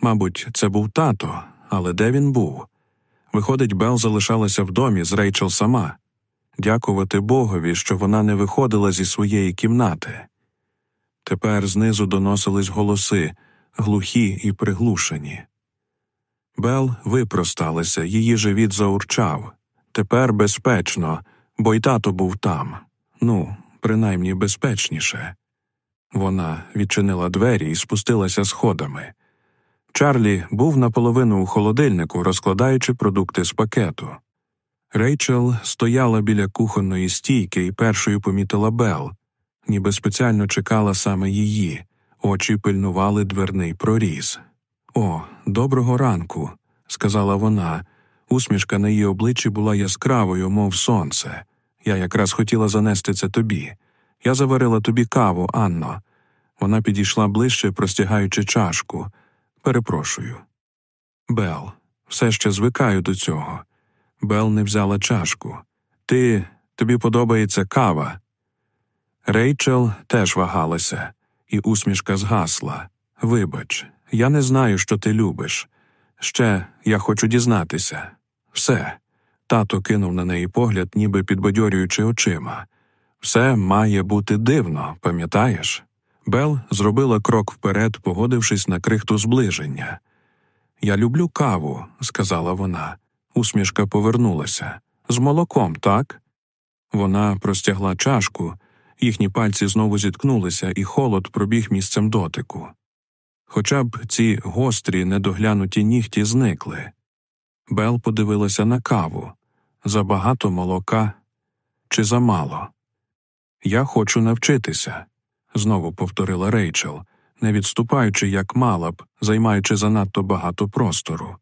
Мабуть, це був тато, але де він був? Виходить, Бел залишалася в домі з Рейчел сама. Дякувати Богові, що вона не виходила зі своєї кімнати. Тепер знизу доносились голоси, глухі і приглушені. Бел випросталася, її живіт заурчав. Тепер безпечно, бо й тато був там. Ну, принаймні безпечніше. Вона відчинила двері і спустилася сходами. Чарлі був наполовину у холодильнику, розкладаючи продукти з пакету. Рейчел стояла біля кухонної стійки і першою помітила Бел, ніби спеціально чекала саме її, очі пильнували дверний проріз. О, доброго ранку, сказала вона. Усмішка на її обличчі була яскравою, мов сонце. Я якраз хотіла занести це тобі. Я заварила тобі каву, Анно. Вона підійшла ближче, простягаючи чашку. Перепрошую. Бел, все ще звикаю до цього. Бел не взяла чашку. Ти тобі подобається кава. Рейчел теж вагалася, і усмішка згасла. Вибач, я не знаю, що ти любиш. Ще я хочу дізнатися. Все. Тато кинув на неї погляд, ніби підбадьорюючи очима. Все має бути дивно, пам'ятаєш? Бел зробила крок вперед, погодившись на крихту зближення. Я люблю каву, сказала вона. Усмішка повернулася. З молоком, так? Вона простягла чашку, їхні пальці знову зіткнулися, і холод пробіг місцем дотику. Хоча б ці гострі, недоглянуті нігті зникли. Бел подивилася на каву забагато молока чи замало. Я хочу навчитися, знову повторила Рейчел, не відступаючи, як мала б, займаючи занадто багато простору.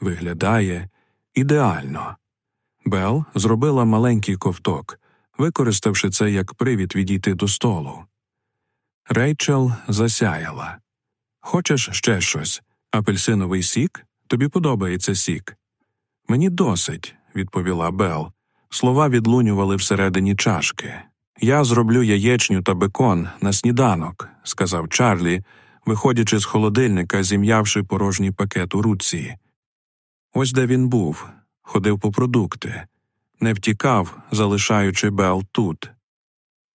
Виглядає ідеально. Бел зробила маленький ковток, використавши це як привід відійти до столу. Рейчел засяяла. Хочеш ще щось? Апельсиновий сік? Тобі подобається сік? Мені досить, відповіла Бел. Слова відлунювали всередині чашки. Я зроблю яєчню та бекон на сніданок, сказав Чарлі, виходячи з холодильника, зім'явши порожній пакет у руці. Ось де він був, ходив по продукти, не втікав, залишаючи Бел тут.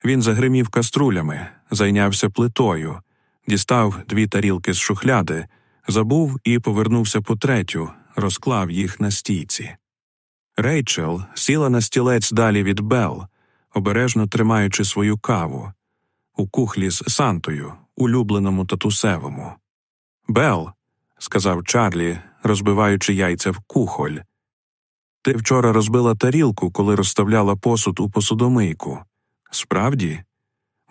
Він загримів каструлями, зайнявся плитою, дістав дві тарілки з шухляди, забув і повернувся по третю, розклав їх на стійці. Рейчел сіла на стілець далі від Бел, обережно тримаючи свою каву у кухлі з Сантою, улюбленому татусевому. Бел, сказав Чарлі, розбиваючи яйця в кухоль. Ти вчора розбила тарілку, коли розставляла посуд у посудомийку. Справді,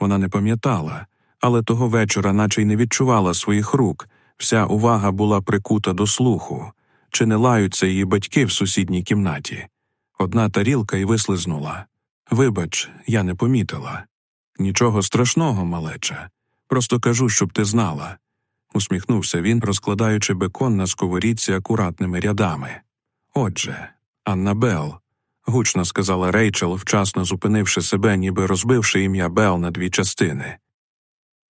вона не пам'ятала, але того вечора, наче й не відчувала своїх рук, вся увага була прикута до слуху, чи не лаються її батьки в сусідній кімнаті. Одна тарілка й вислизнула. Вибач, я не помітила. Нічого страшного, малеча. Просто кажу, щоб ти знала. усміхнувся він, розкладаючи бекон на сковорідці акуратними рядами. Отже, Аннабел, гучно сказала Рейчел, вчасно зупинивши себе, ніби розбивши ім'я Бел на дві частини.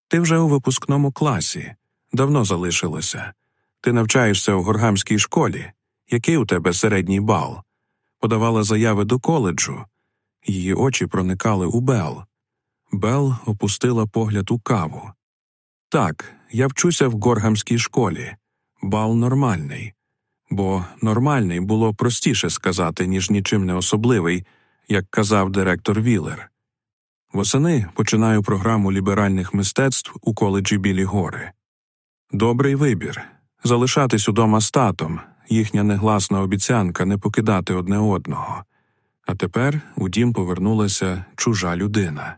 Ти вже у випускному класі, давно залишилося. Ти навчаєшся у горгамській школі. Який у тебе середній бал? Подавала заяви до коледжу. Її очі проникали у Бел. Бел опустила погляд у каву. Так, я вчуся в горгамській школі. Бал нормальний. Бо нормальний було простіше сказати, ніж нічим не особливий, як казав директор Віллер. Восени починаю програму ліберальних мистецтв у коледжі Білі Гори. Добрий вибір залишатись удома з татом, їхня негласна обіцянка не покидати одне одного. А тепер у дім повернулася чужа людина.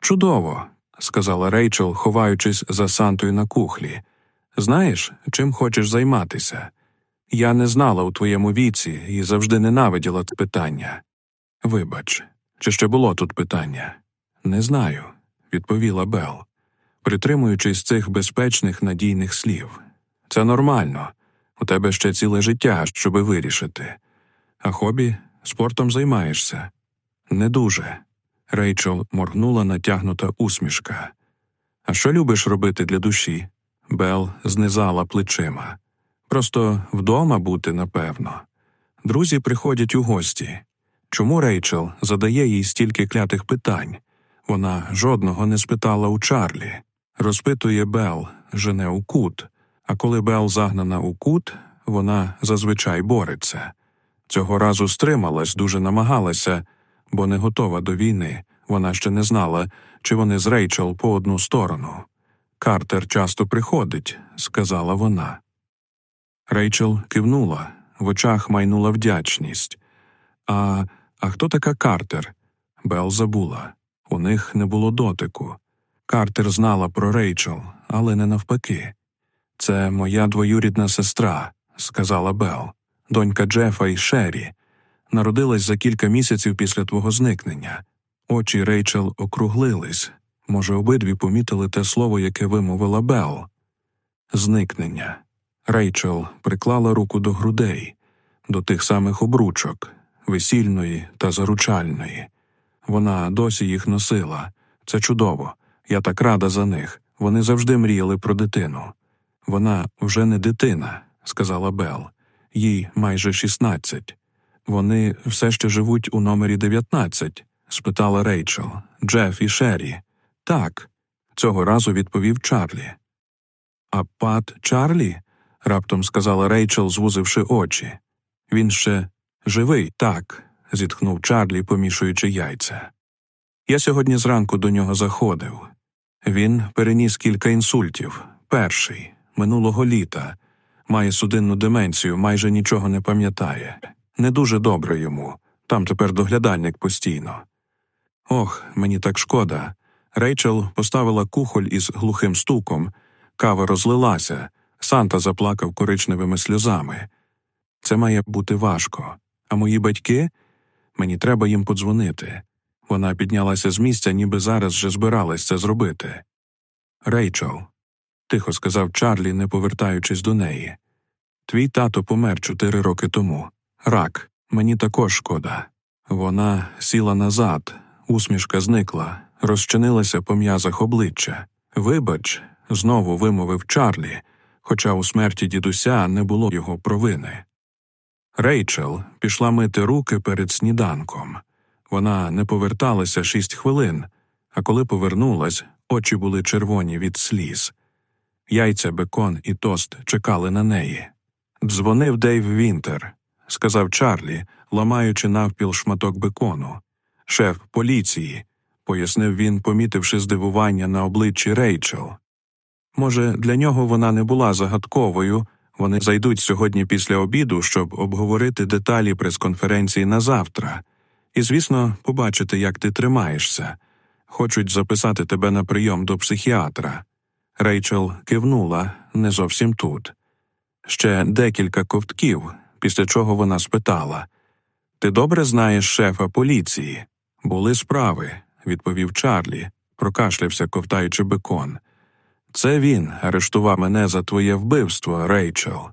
Чудово, сказала Рейчел, ховаючись за Сантою на кухлі. Знаєш, чим хочеш займатися? Я не знала у твоєму віці і завжди ненавиділа те питання. Вибач, чи ще було тут питання? Не знаю, відповіла Бел, притримуючись цих безпечних надійних слів. Це нормально. У тебе ще ціле життя, щоби вирішити. А хобі спортом займаєшся? Не дуже. Рейчел моргнула натягнута усмішка. А що любиш робити для душі? Бел знизала плечима. Просто вдома бути, напевно. Друзі приходять у гості. Чому Рейчел задає їй стільки клятих питань? Вона жодного не спитала у Чарлі. Розпитує Бел, жене у кут, а коли Бел загнана у кут, вона зазвичай бореться. Цього разу стрималась, дуже намагалася, бо не готова до війни. Вона ще не знала, чи вони з Рейчел по одну сторону. Картер часто приходить, сказала вона. Рейчел кивнула, в очах майнула вдячність. А а хто така Картер? Бел забула. У них не було дотику. Картер знала про Рейчел, але не навпаки. Це моя двоюрідна сестра, сказала Бел, донька Джефа і Шері. Народилась за кілька місяців після твого зникнення. Очі Рейчел округлились. Може, обидві помітили те слово, яке вимовила Бел. Зникнення. Рейчел приклала руку до грудей, до тих самих обручок, весільної та заручальної. Вона досі їх носила. Це чудово. Я так рада за них. Вони завжди мріяли про дитину. Вона вже не дитина, сказала Бел, їй майже шістнадцять. Вони все ще живуть у номері дев'ятнадцять? спитала Рейчел. Джеф і Шері. Так, цього разу відповів Чарлі. А пат Чарлі? Раптом сказала Рейчел, звузивши очі. Він ще живий, так, зітхнув Чарлі, помішуючи яйця. Я сьогодні зранку до нього заходив. Він переніс кілька інсультів. Перший минулого літа, має судинну деменцію, майже нічого не пам'ятає. Не дуже добре йому. Там тепер доглядальник постійно. Ох, мені так шкода. Рейчел поставила кухоль із глухим стуком, кава розлилася, Санта заплакав коричневими сльозами. Це має бути важко. А мої батьки мені треба їм подзвонити. Вона піднялася з місця, ніби зараз же збиралась це зробити. Рейчел, тихо сказав Чарлі, не повертаючись до неї. Твій тато помер чотири роки тому. Рак, мені також шкода. Вона сіла назад, усмішка зникла, розчинилася по м'язах обличчя. Вибач, знову вимовив Чарлі, хоча у смерті дідуся не було його провини. Рейчел пішла мити руки перед сніданком. Вона не поверталася шість хвилин, а коли повернулась, очі були червоні від сліз. Яйця, бекон і тост чекали на неї. Дзвонив Дейв Вінтер, сказав Чарлі, ламаючи навпіл шматок бекону. Шеф поліції, пояснив він, помітивши здивування на обличчі Рейчел. Може, для нього вона не була загадковою. Вони зайдуть сьогодні після обіду, щоб обговорити деталі прес-конференції на завтра, і, звісно, побачити, як ти тримаєшся. хочуть записати тебе на прийом до психіатра. Рейчел кивнула не зовсім тут. Ще декілька ковтків, після чого вона спитала Ти добре знаєш шефа поліції? Були справи, відповів Чарлі, прокашлявся, ковтаючи бекон. Це він арештував мене за твоє вбивство, Рейчел.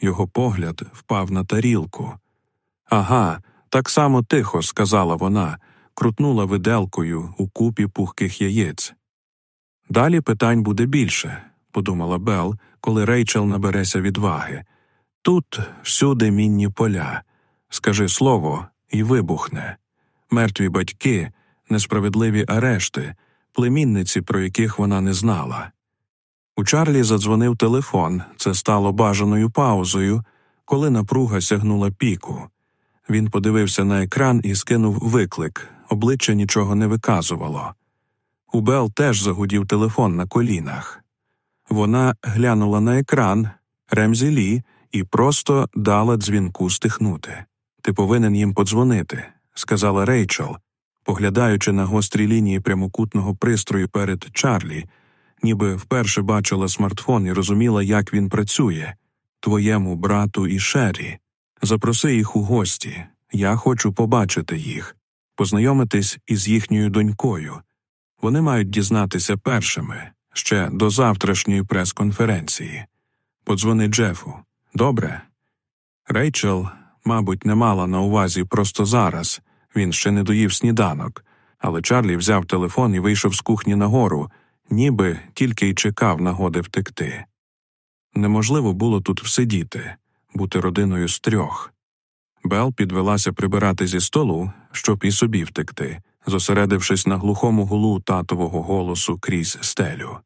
Його погляд впав на тарілку. Ага, так само тихо, сказала вона, крутнула виделкою у купі пухких яєць. Далі питань буде більше, подумала Бел, коли Рейчел набереся відваги. Тут всюди мінні поля. Скажи слово і вибухне. Мертві батьки, несправедливі арешти, племінниці, про яких вона не знала. У Чарлі задзвонив телефон, це стало бажаною паузою, коли напруга сягнула піку. Він подивився на екран і скинув виклик, обличчя нічого не виказувало. У Бел теж загудів телефон на колінах. Вона глянула на екран Ремзі Лі і просто дала дзвінку стихнути. Ти повинен їм подзвонити, сказала Рейчел, поглядаючи на гострі лінії прямокутного пристрою перед Чарлі, ніби вперше бачила смартфон і розуміла, як він працює твоєму брату і Шері. Запроси їх у гості. Я хочу побачити їх, познайомитись із їхньою донькою. Вони мають дізнатися першими ще до завтрашньої прес-конференції. Подзвони Джефу. Добре. Рейчел, мабуть, не мала на увазі просто зараз він ще не доїв сніданок, але Чарлі взяв телефон і вийшов з кухні нагору, ніби тільки й чекав нагоди втекти. Неможливо було тут всидіти, бути родиною з трьох. Бел підвелася прибирати зі столу, щоб і собі втекти, зосередившись на глухому гулу татового голосу крізь стелю.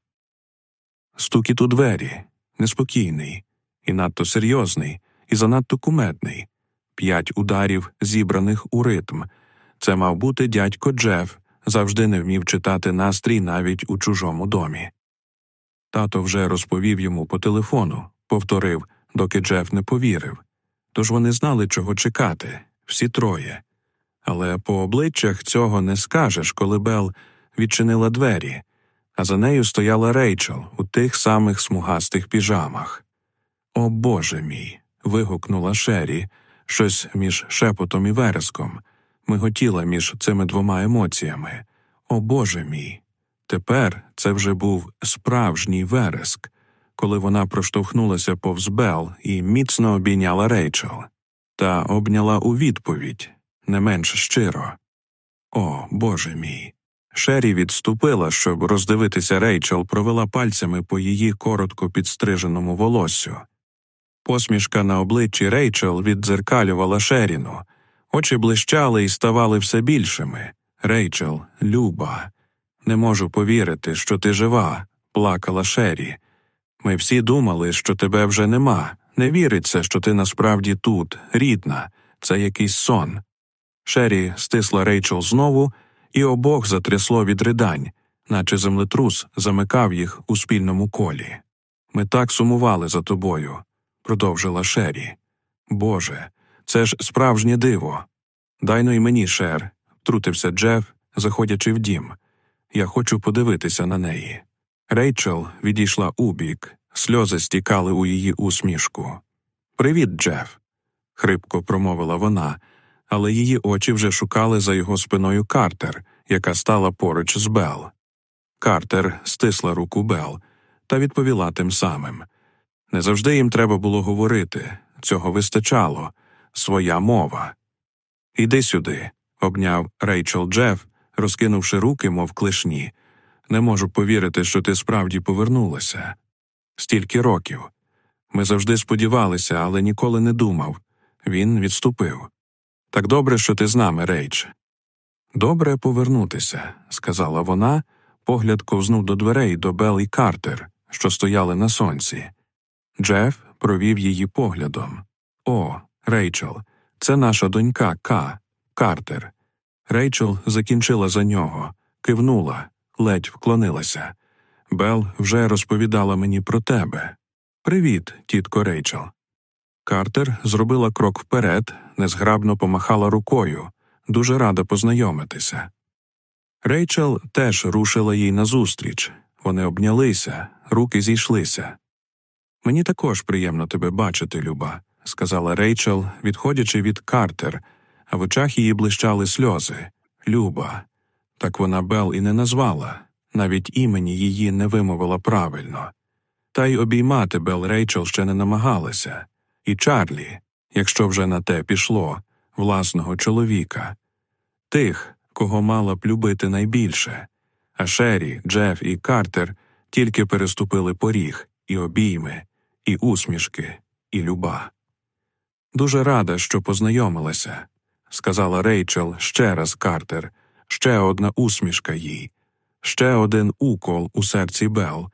Стукіт у двері неспокійний, і надто серйозний, і занадто кумедний, п'ять ударів, зібраних у ритм. Це мав бути дядько Джеф, завжди не вмів читати настрій навіть у чужому домі. Тато вже розповів йому по телефону, повторив, доки Джеф не повірив. Тож вони знали, чого чекати, всі троє. Але по обличчях цього не скажеш, коли Бел відчинила двері, а за нею стояла Рейчел у тих самих смугастих піжамах. О Боже мій. вигукнула Шері, щось між шепотом і вереском, миготіла між цими двома емоціями. О Боже мій. Тепер це вже був справжній вереск, коли вона проштовхнулася повз Бел і міцно обійняла Рейчел, та обняла у відповідь не менш щиро. О, Боже мій. Шері відступила, щоб роздивитися Рейчел, провела пальцями по її коротко підстриженому волоссю. Посмішка на обличчі Рейчел віддзеркалювала Шеріну, очі блищали і ставали все більшими. Рейчел, люба, не можу повірити, що ти жива, плакала Шері. Ми всі думали, що тебе вже нема. Не віриться, що ти насправді тут, рідна, це якийсь сон. Шері стисла Рейчел знову, і обох затрясло від ридань, наче землетрус замикав їх у спільному колі. Ми так сумували за тобою, продовжила Шері. Боже, це ж справжнє диво. Дайно й мені, Шер, втрутився Джеф, заходячи в дім. Я хочу подивитися на неї. Рейчел відійшла убік, сльози стікали у її усмішку. Привіт, Джеф, хрипко промовила вона, але її очі вже шукали за його спиною Картер, яка стала поруч з Бел. Картер стисла руку Бел та відповіла тим самим. Не завжди їм треба було говорити, цього вистачало, своя мова. Іди сюди, обняв Рейчел Джеф, розкинувши руки, мов клешні. Не можу повірити, що ти справді повернулася. Стільки років. Ми завжди сподівалися, але ніколи не думав. Він відступив. Так добре, що ти з нами, Рейч. Добре повернутися, сказала вона, погляд ковзнув до дверей до Бел і Картер, що стояли на сонці. Джеф провів її поглядом. О, Рейчел, це наша донька К. Картер. Рейчел закінчила за нього, кивнула, ледь вклонилася. Бел вже розповідала мені про тебе. Привіт, тітко Рейчел. Картер зробила крок вперед, незграбно помахала рукою, дуже рада познайомитися. Рейчел теж рушила їй назустріч. Вони обнялися, руки зійшлися. Мені також приємно тебе бачити, Люба, сказала Рейчел, відходячи від Картер, а в очах її блищали сльози. Люба. Так вона Бел і не назвала, навіть імені її не вимовила правильно. Та й обіймати Бел Рейчел ще не намагалася, і Чарлі, якщо вже на те пішло, власного чоловіка, тих, кого мала б любити найбільше, а Шері, Джеф і Картер тільки переступили поріг, і обійми, і усмішки, і люба. Дуже рада, що познайомилася, сказала Рейчел ще раз Картер, ще одна усмішка їй, ще один укол у серці Бел.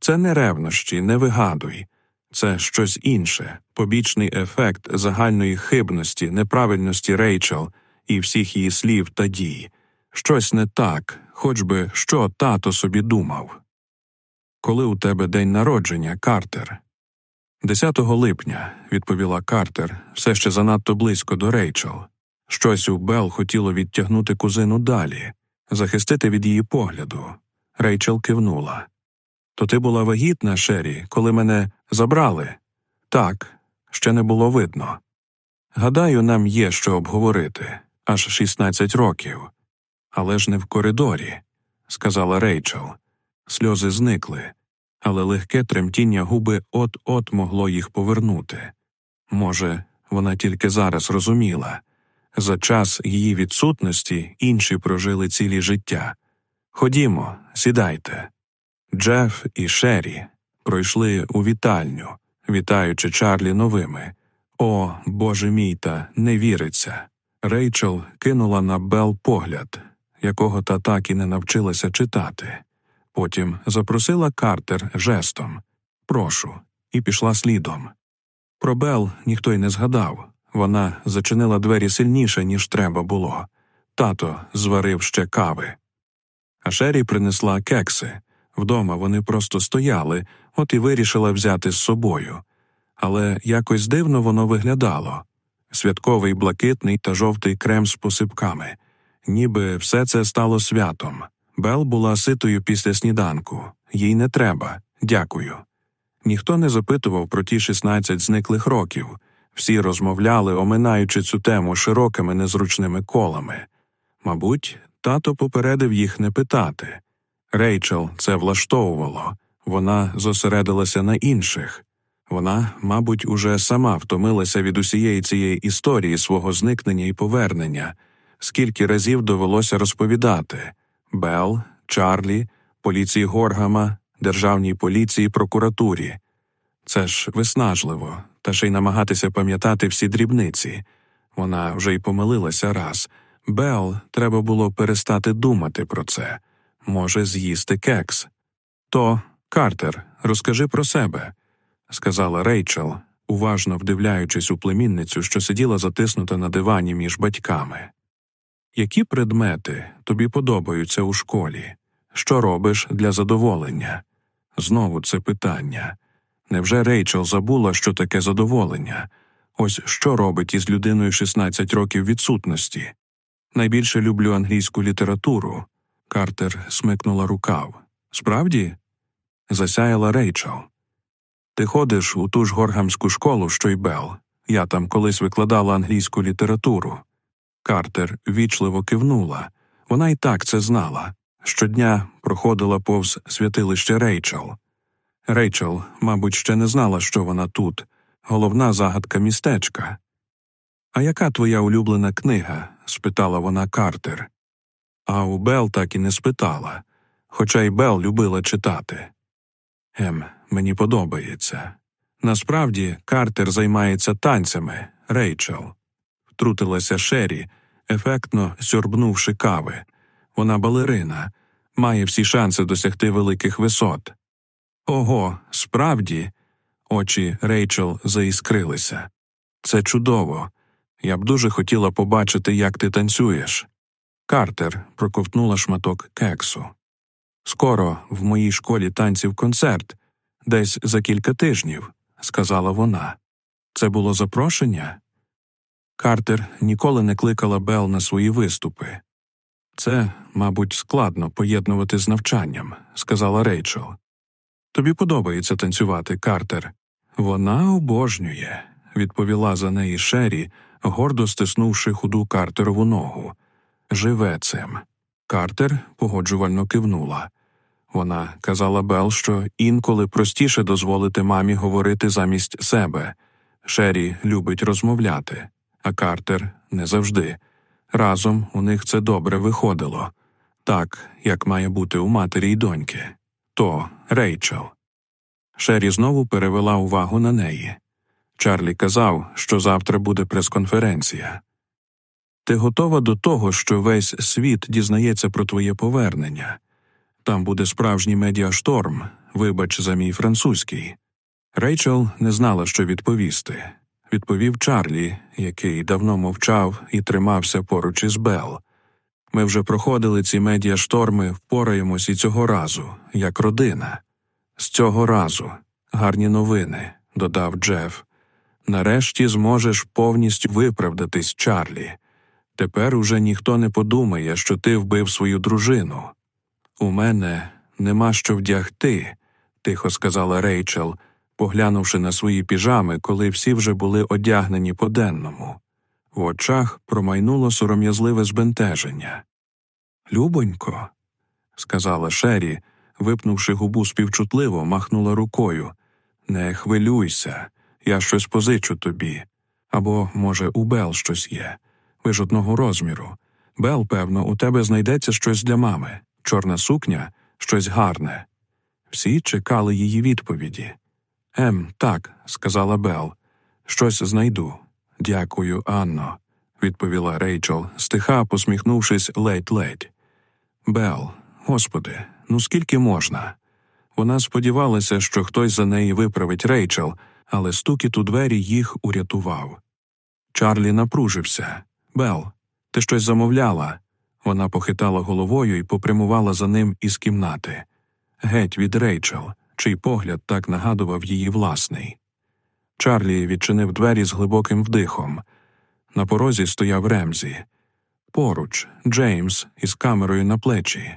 Це не ревнощі, не вигадуй, це щось інше, побічний ефект загальної хибності, неправильності Рейчел і всіх її слів та дій. Щось не так, хоч би що тато собі думав. Коли у тебе день народження, Картер? 10 липня, відповіла Картер, все ще занадто близько до Рейчел. Щось у Бел хотіло відтягнути кузину далі, захистити від її погляду. Рейчел кивнула. То ти була вагітна, Шері, коли мене забрали? Так, ще не було видно. Гадаю, нам є що обговорити аж 16 років. Але ж не в коридорі, сказала Рейчел. Сльози зникли, але легке тремтіння губи от-от могло їх повернути. Може, вона тільки зараз розуміла за час її відсутності інші прожили цілі життя. Ходімо, сідайте. Джеф і Шері пройшли у вітальню, вітаючи Чарлі новими. О, Боже мій та не віриться. Рейчел кинула на Бел погляд, якого та так і не навчилася читати. Потім запросила Картер жестом Прошу, і пішла слідом. Про Бел ніхто й не згадав вона зачинила двері сильніше, ніж треба було. Тато зварив ще кави. А Шері принесла кекси. Вдома вони просто стояли, от і вирішила взяти з собою. Але якось дивно воно виглядало святковий блакитний та жовтий крем з посипками, ніби все це стало святом. Бел була ситою після сніданку, їй не треба, дякую. Ніхто не запитував про ті 16 зниклих років, всі розмовляли, оминаючи цю тему широкими незручними колами. Мабуть, тато попередив їх не питати. Рейчел це влаштовувало, вона зосередилася на інших. Вона, мабуть, уже сама втомилася від усієї цієї історії свого зникнення і повернення, скільки разів довелося розповідати Бел, Чарлі, поліції Горгама, державній поліції, прокуратурі. Це ж виснажливо, та ще й намагатися пам'ятати всі дрібниці. Вона вже й помилилася раз. Бел треба було перестати думати про це може з'їсти кекс. То, Картер, розкажи про себе, сказала Рейчел, уважно вдивляючись у племінницю, що сиділа затиснута на дивані між батьками. Які предмети тобі подобаються у школі? Що робиш для задоволення? Знову це питання. Невже Рейчел забула, що таке задоволення? Ось що робить із людиною 16 років відсутності? Найбільше люблю англійську літературу. Картер смикнула рукав. Справді? Засяяла Рейчел. Ти ходиш у ту ж горгамську школу, що й Бел. Я там колись викладала англійську літературу. Картер вічливо кивнула. Вона й так це знала. Щодня проходила повз святилище Рейчел. Рейчел, мабуть, ще не знала, що вона тут, головна загадка містечка. А яка твоя улюблена книга? спитала вона Картер. А у Бел так і не спитала, хоча й Бел любила читати. Ем, мені подобається. Насправді, Картер займається танцями, Рейчел. Втрутилася Шері, ефектно сьорбнувши кави. Вона балерина, має всі шанси досягти великих висот. Ого, справді. Очі Рейчел заіскрилися. Це чудово. Я б дуже хотіла побачити, як ти танцюєш. Картер проковтнула шматок кексу. Скоро в моїй школі танців концерт, десь за кілька тижнів, сказала вона. Це було запрошення? Картер ніколи не кликала Бел на свої виступи. Це мабуть, складно поєднувати з навчанням, сказала Рейчел. Тобі подобається танцювати, Картер. Вона обожнює, відповіла за неї Шері, гордо стиснувши худу Картерову ногу. Живе цим. Картер погоджувально кивнула. Вона казала Бел, що інколи простіше дозволити мамі говорити замість себе. Шері любить розмовляти, а Картер не завжди. Разом у них це добре виходило так, як має бути у матері й доньки. То Рейчел. Шері знову перевела увагу на неї. Чарлі казав, що завтра буде прес-конференція. Ти готова до того, що весь світ дізнається про твоє повернення. Там буде справжній медіашторм, вибач за мій французький. Рейчел не знала, що відповісти. Відповів Чарлі, який давно мовчав і тримався поруч із Бел. Ми вже проходили ці медіашторми, впораємось і цього разу, як родина. З цього разу гарні новини, додав Джеф. Нарешті зможеш повністю виправдатись, Чарлі. Тепер уже ніхто не подумає, що ти вбив свою дружину. У мене нема що вдягти, тихо сказала Рейчел, поглянувши на свої піжами, коли всі вже були одягнені по денному. В очах промайнуло сором'язливе збентеження. Любонько, сказала Шері, випнувши губу співчутливо, махнула рукою. Не хвилюйся, я щось позичу тобі. Або, може, у Бел щось є. Ви ж одного розміру. Бел, певно, у тебе знайдеться щось для мами, чорна сукня, щось гарне. Всі чекали її відповіді. Ем, так, сказала Бел. Щось знайду. Дякую, Анно, відповіла Рейчел, стиха, посміхнувшись ледь-ледь. Бел, господи, ну скільки можна? Вона сподівалася, що хтось за неї виправить Рейчел, але стукіт у двері їх урятував. Чарлі напружився. Бел, ти щось замовляла? Вона похитала головою і попрямувала за ним із кімнати. Геть від Рейчел, чий погляд так нагадував її власний. Чарлі відчинив двері з глибоким вдихом. На порозі стояв Ремзі. Поруч Джеймс із камерою на плечі,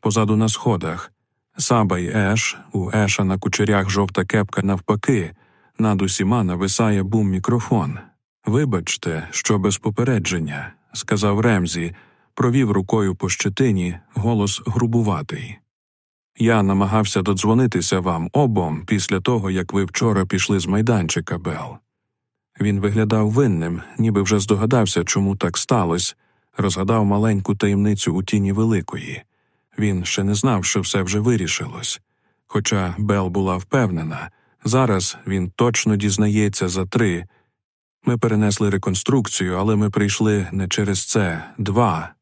позаду на сходах, Саба й Еш, у Еша на кучерях жовта кепка навпаки, над усіма нависає бум мікрофон. Вибачте, що без попередження, сказав Ремзі, провів рукою по щетині, голос грубуватий. Я намагався додзвонитися вам обом після того, як ви вчора пішли з майданчика Бел. Він виглядав винним, ніби вже здогадався, чому так сталося, розгадав маленьку таємницю у тіні великої. Він ще не знав, що все вже вирішилось. Хоча Бел була впевнена, зараз він точно дізнається за три. Ми перенесли реконструкцію, але ми прийшли не через це два.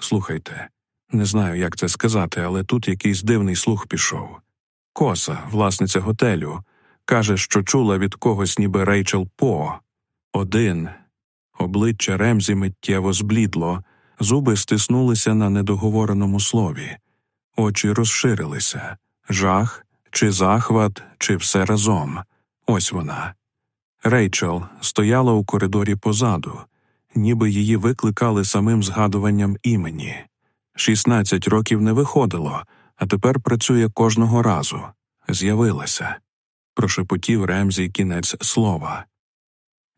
Слухайте, не знаю, як це сказати, але тут якийсь дивний слух пішов. Коса, власниця готелю, каже, що чула від когось, ніби Рейчел По. Один. Обличчя Ремзі миттєво зблідло, зуби стиснулися на недоговореному слові, очі розширилися жах, чи захват, чи все разом. Ось вона. Рейчел стояла у коридорі позаду, ніби її викликали самим згадуванням імені. Шістнадцять років не виходило, а тепер працює кожного разу. З'явилася. Прошепотів Ремзі кінець слова.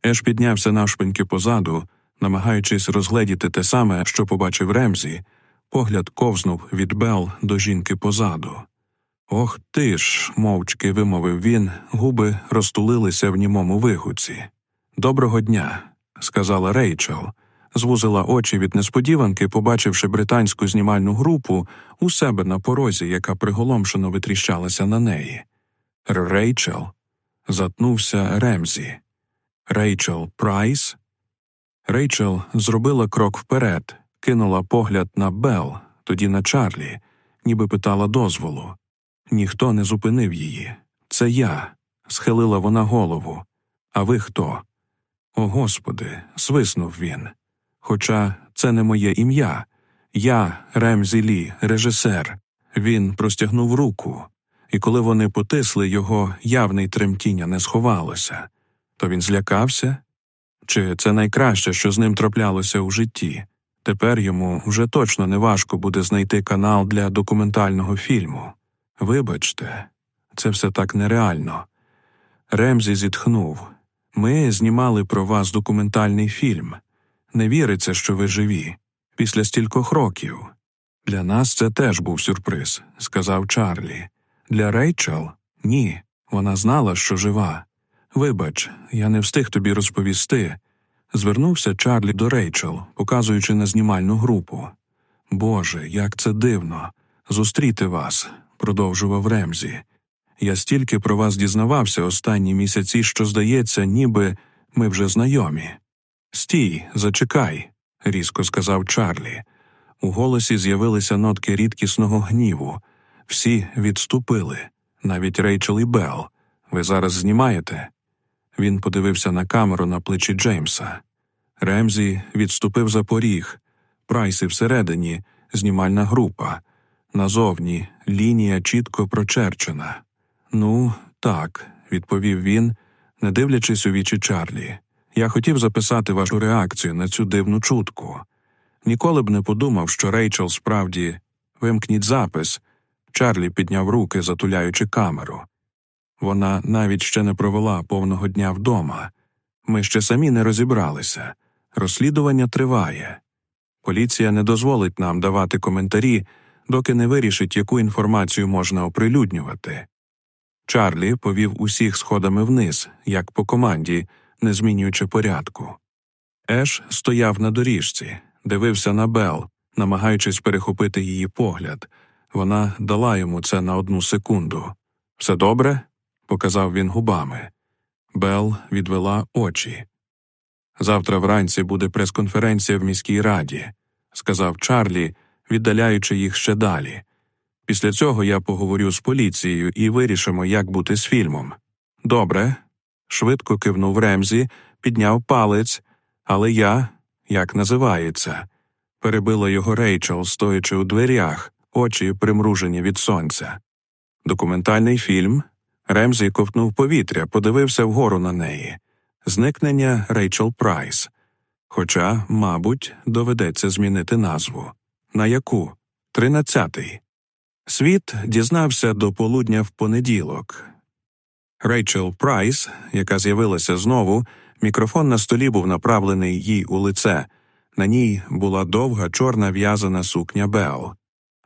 Еш піднявся навшпиньки позаду, намагаючись розгледіти те саме, що побачив Ремзі, погляд ковзнув від Бел до жінки позаду. Ох ти ж, мовчки вимовив він, губи розтулилися в німому вигуці. Доброго дня, сказала Рейчел, звузила очі від несподіванки, побачивши британську знімальну групу у себе на порозі, яка приголомшено витріщалася на неї. Рейчел. затнувся Ремзі. Рейчел Прайс. Рейчел зробила крок вперед, кинула погляд на Бел, тоді на Чарлі, ніби питала дозволу. Ніхто не зупинив її. Це я. схилила вона голову. А ви хто? О Господи, свиснув він. Хоча це не моє ім'я. Я Ремзі Лі, режисер. Він простягнув руку, і коли вони потисли, його явне тремтіння не сховалося. То він злякався? Чи це найкраще, що з ним траплялося у житті? Тепер йому вже точно неважко буде знайти канал для документального фільму. Вибачте, це все так нереально. Ремзі зітхнув. Ми знімали про вас документальний фільм. Не віриться, що ви живі. Після стількох років. Для нас це теж був сюрприз, сказав Чарлі. Для Рейчел? Ні. Вона знала, що жива. Вибач, я не встиг тобі розповісти. Звернувся Чарлі до Рейчел, показуючи на знімальну групу. Боже, як це дивно. Зустріти вас, продовжував Ремзі. Я стільки про вас дізнавався останні місяці, що, здається, ніби ми вже знайомі. Стій, зачекай, різко сказав Чарлі. У голосі з'явилися нотки рідкісного гніву. Всі відступили, навіть Рейчел і Белл. Ви зараз знімаєте? Він подивився на камеру на плечі Джеймса. Ремзі відступив за поріг, прайси всередині, знімальна група. Назовні лінія чітко прочерчена. Ну, так, відповів він, не дивлячись у вічі Чарлі. Я хотів записати вашу реакцію на цю дивну чутку. Ніколи б не подумав, що Рейчел справді вимкніть запис. Чарлі підняв руки, затуляючи камеру. Вона навіть ще не провела повного дня вдома. Ми ще самі не розібралися. Розслідування триває. Поліція не дозволить нам давати коментарі, доки не вирішить, яку інформацію можна оприлюднювати. Чарлі повів усіх сходами вниз, як по команді, не змінюючи порядку. Еш стояв на доріжці, дивився на Бел, намагаючись перехопити її погляд. Вона дала йому це на одну секунду. Все добре? показав він губами. Бел відвела очі. Завтра вранці буде прес-конференція в міській раді, сказав Чарлі, віддаляючи їх ще далі. Після цього я поговорю з поліцією і вирішимо, як бути з фільмом. Добре. Швидко кивнув Ремзі, підняв палець, але я, як називається, перебила його Рейчел, стоячи у дверях, очі примружені від сонця. Документальний фільм. Ремзі ковтнув повітря, подивився вгору на неї. Зникнення Рейчел Прайс. Хоча, мабуть, доведеться змінити назву. На яку? Тринадцятий. Світ дізнався до полудня в понеділок. Рейчел Прайс, яка з'явилася знову, мікрофон на столі був направлений їй у лице. На ній була довга чорна в'язана сукня Бел.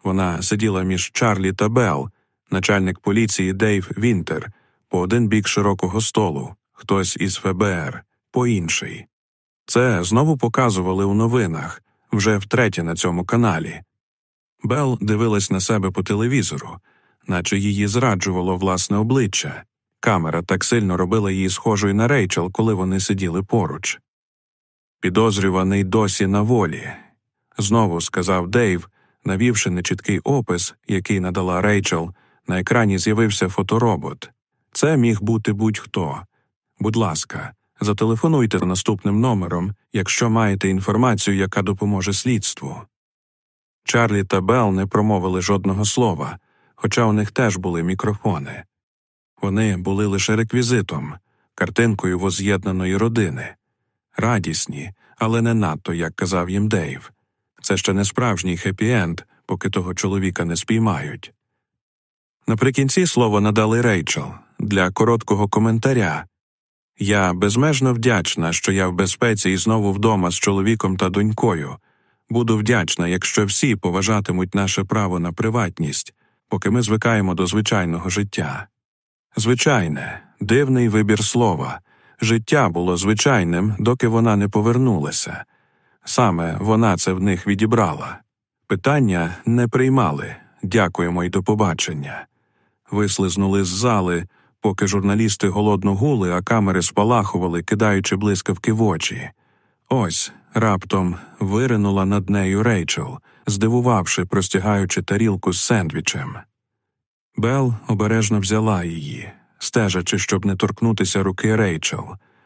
Вона сиділа між Чарлі та Бел, начальник поліції Дейв Вінтер, по один бік широкого столу, хтось із ФБР, по інший. Це знову показували у новинах вже втретє на цьому каналі. Бел дивилась на себе по телевізору, наче її зраджувало власне обличчя. Камера так сильно робила її схожою на Рейчел, коли вони сиділи поруч. Підозрюваний досі на волі, знову сказав Дейв, навівши нечіткий опис, який надала Рейчел, на екрані з'явився фоторобот. Це міг бути будь-хто. Будь ласка, зателефонуйте наступним номером, якщо маєте інформацію, яка допоможе слідству. Чарлі та Белл не промовили жодного слова, хоча у них теж були мікрофони. Вони були лише реквізитом, картинкою воз'єднаної родини, радісні, але не надто, як казав їм Дейв. Це ще не справжній хеппі-енд, поки того чоловіка не спіймають. Наприкінці слово надали Рейчел для короткого коментаря. Я безмежно вдячна, що я в безпеці і знову вдома з чоловіком та донькою. Буду вдячна, якщо всі поважатимуть наше право на приватність, поки ми звикаємо до звичайного життя. Звичайне, дивний вибір слова. Життя було звичайним, доки вона не повернулася. Саме вона це в них відібрала. Питання не приймали. Дякуємо й до побачення. Вислизнули з зали, поки журналісти голодно гули, а камери спалахували, кидаючи блискавки в очі. Ось раптом виринула над нею Рейчел, здивувавши, простягаючи тарілку з сендвічем. Бел обережно взяла її, стежачи, щоб не торкнутися руки Рейчел,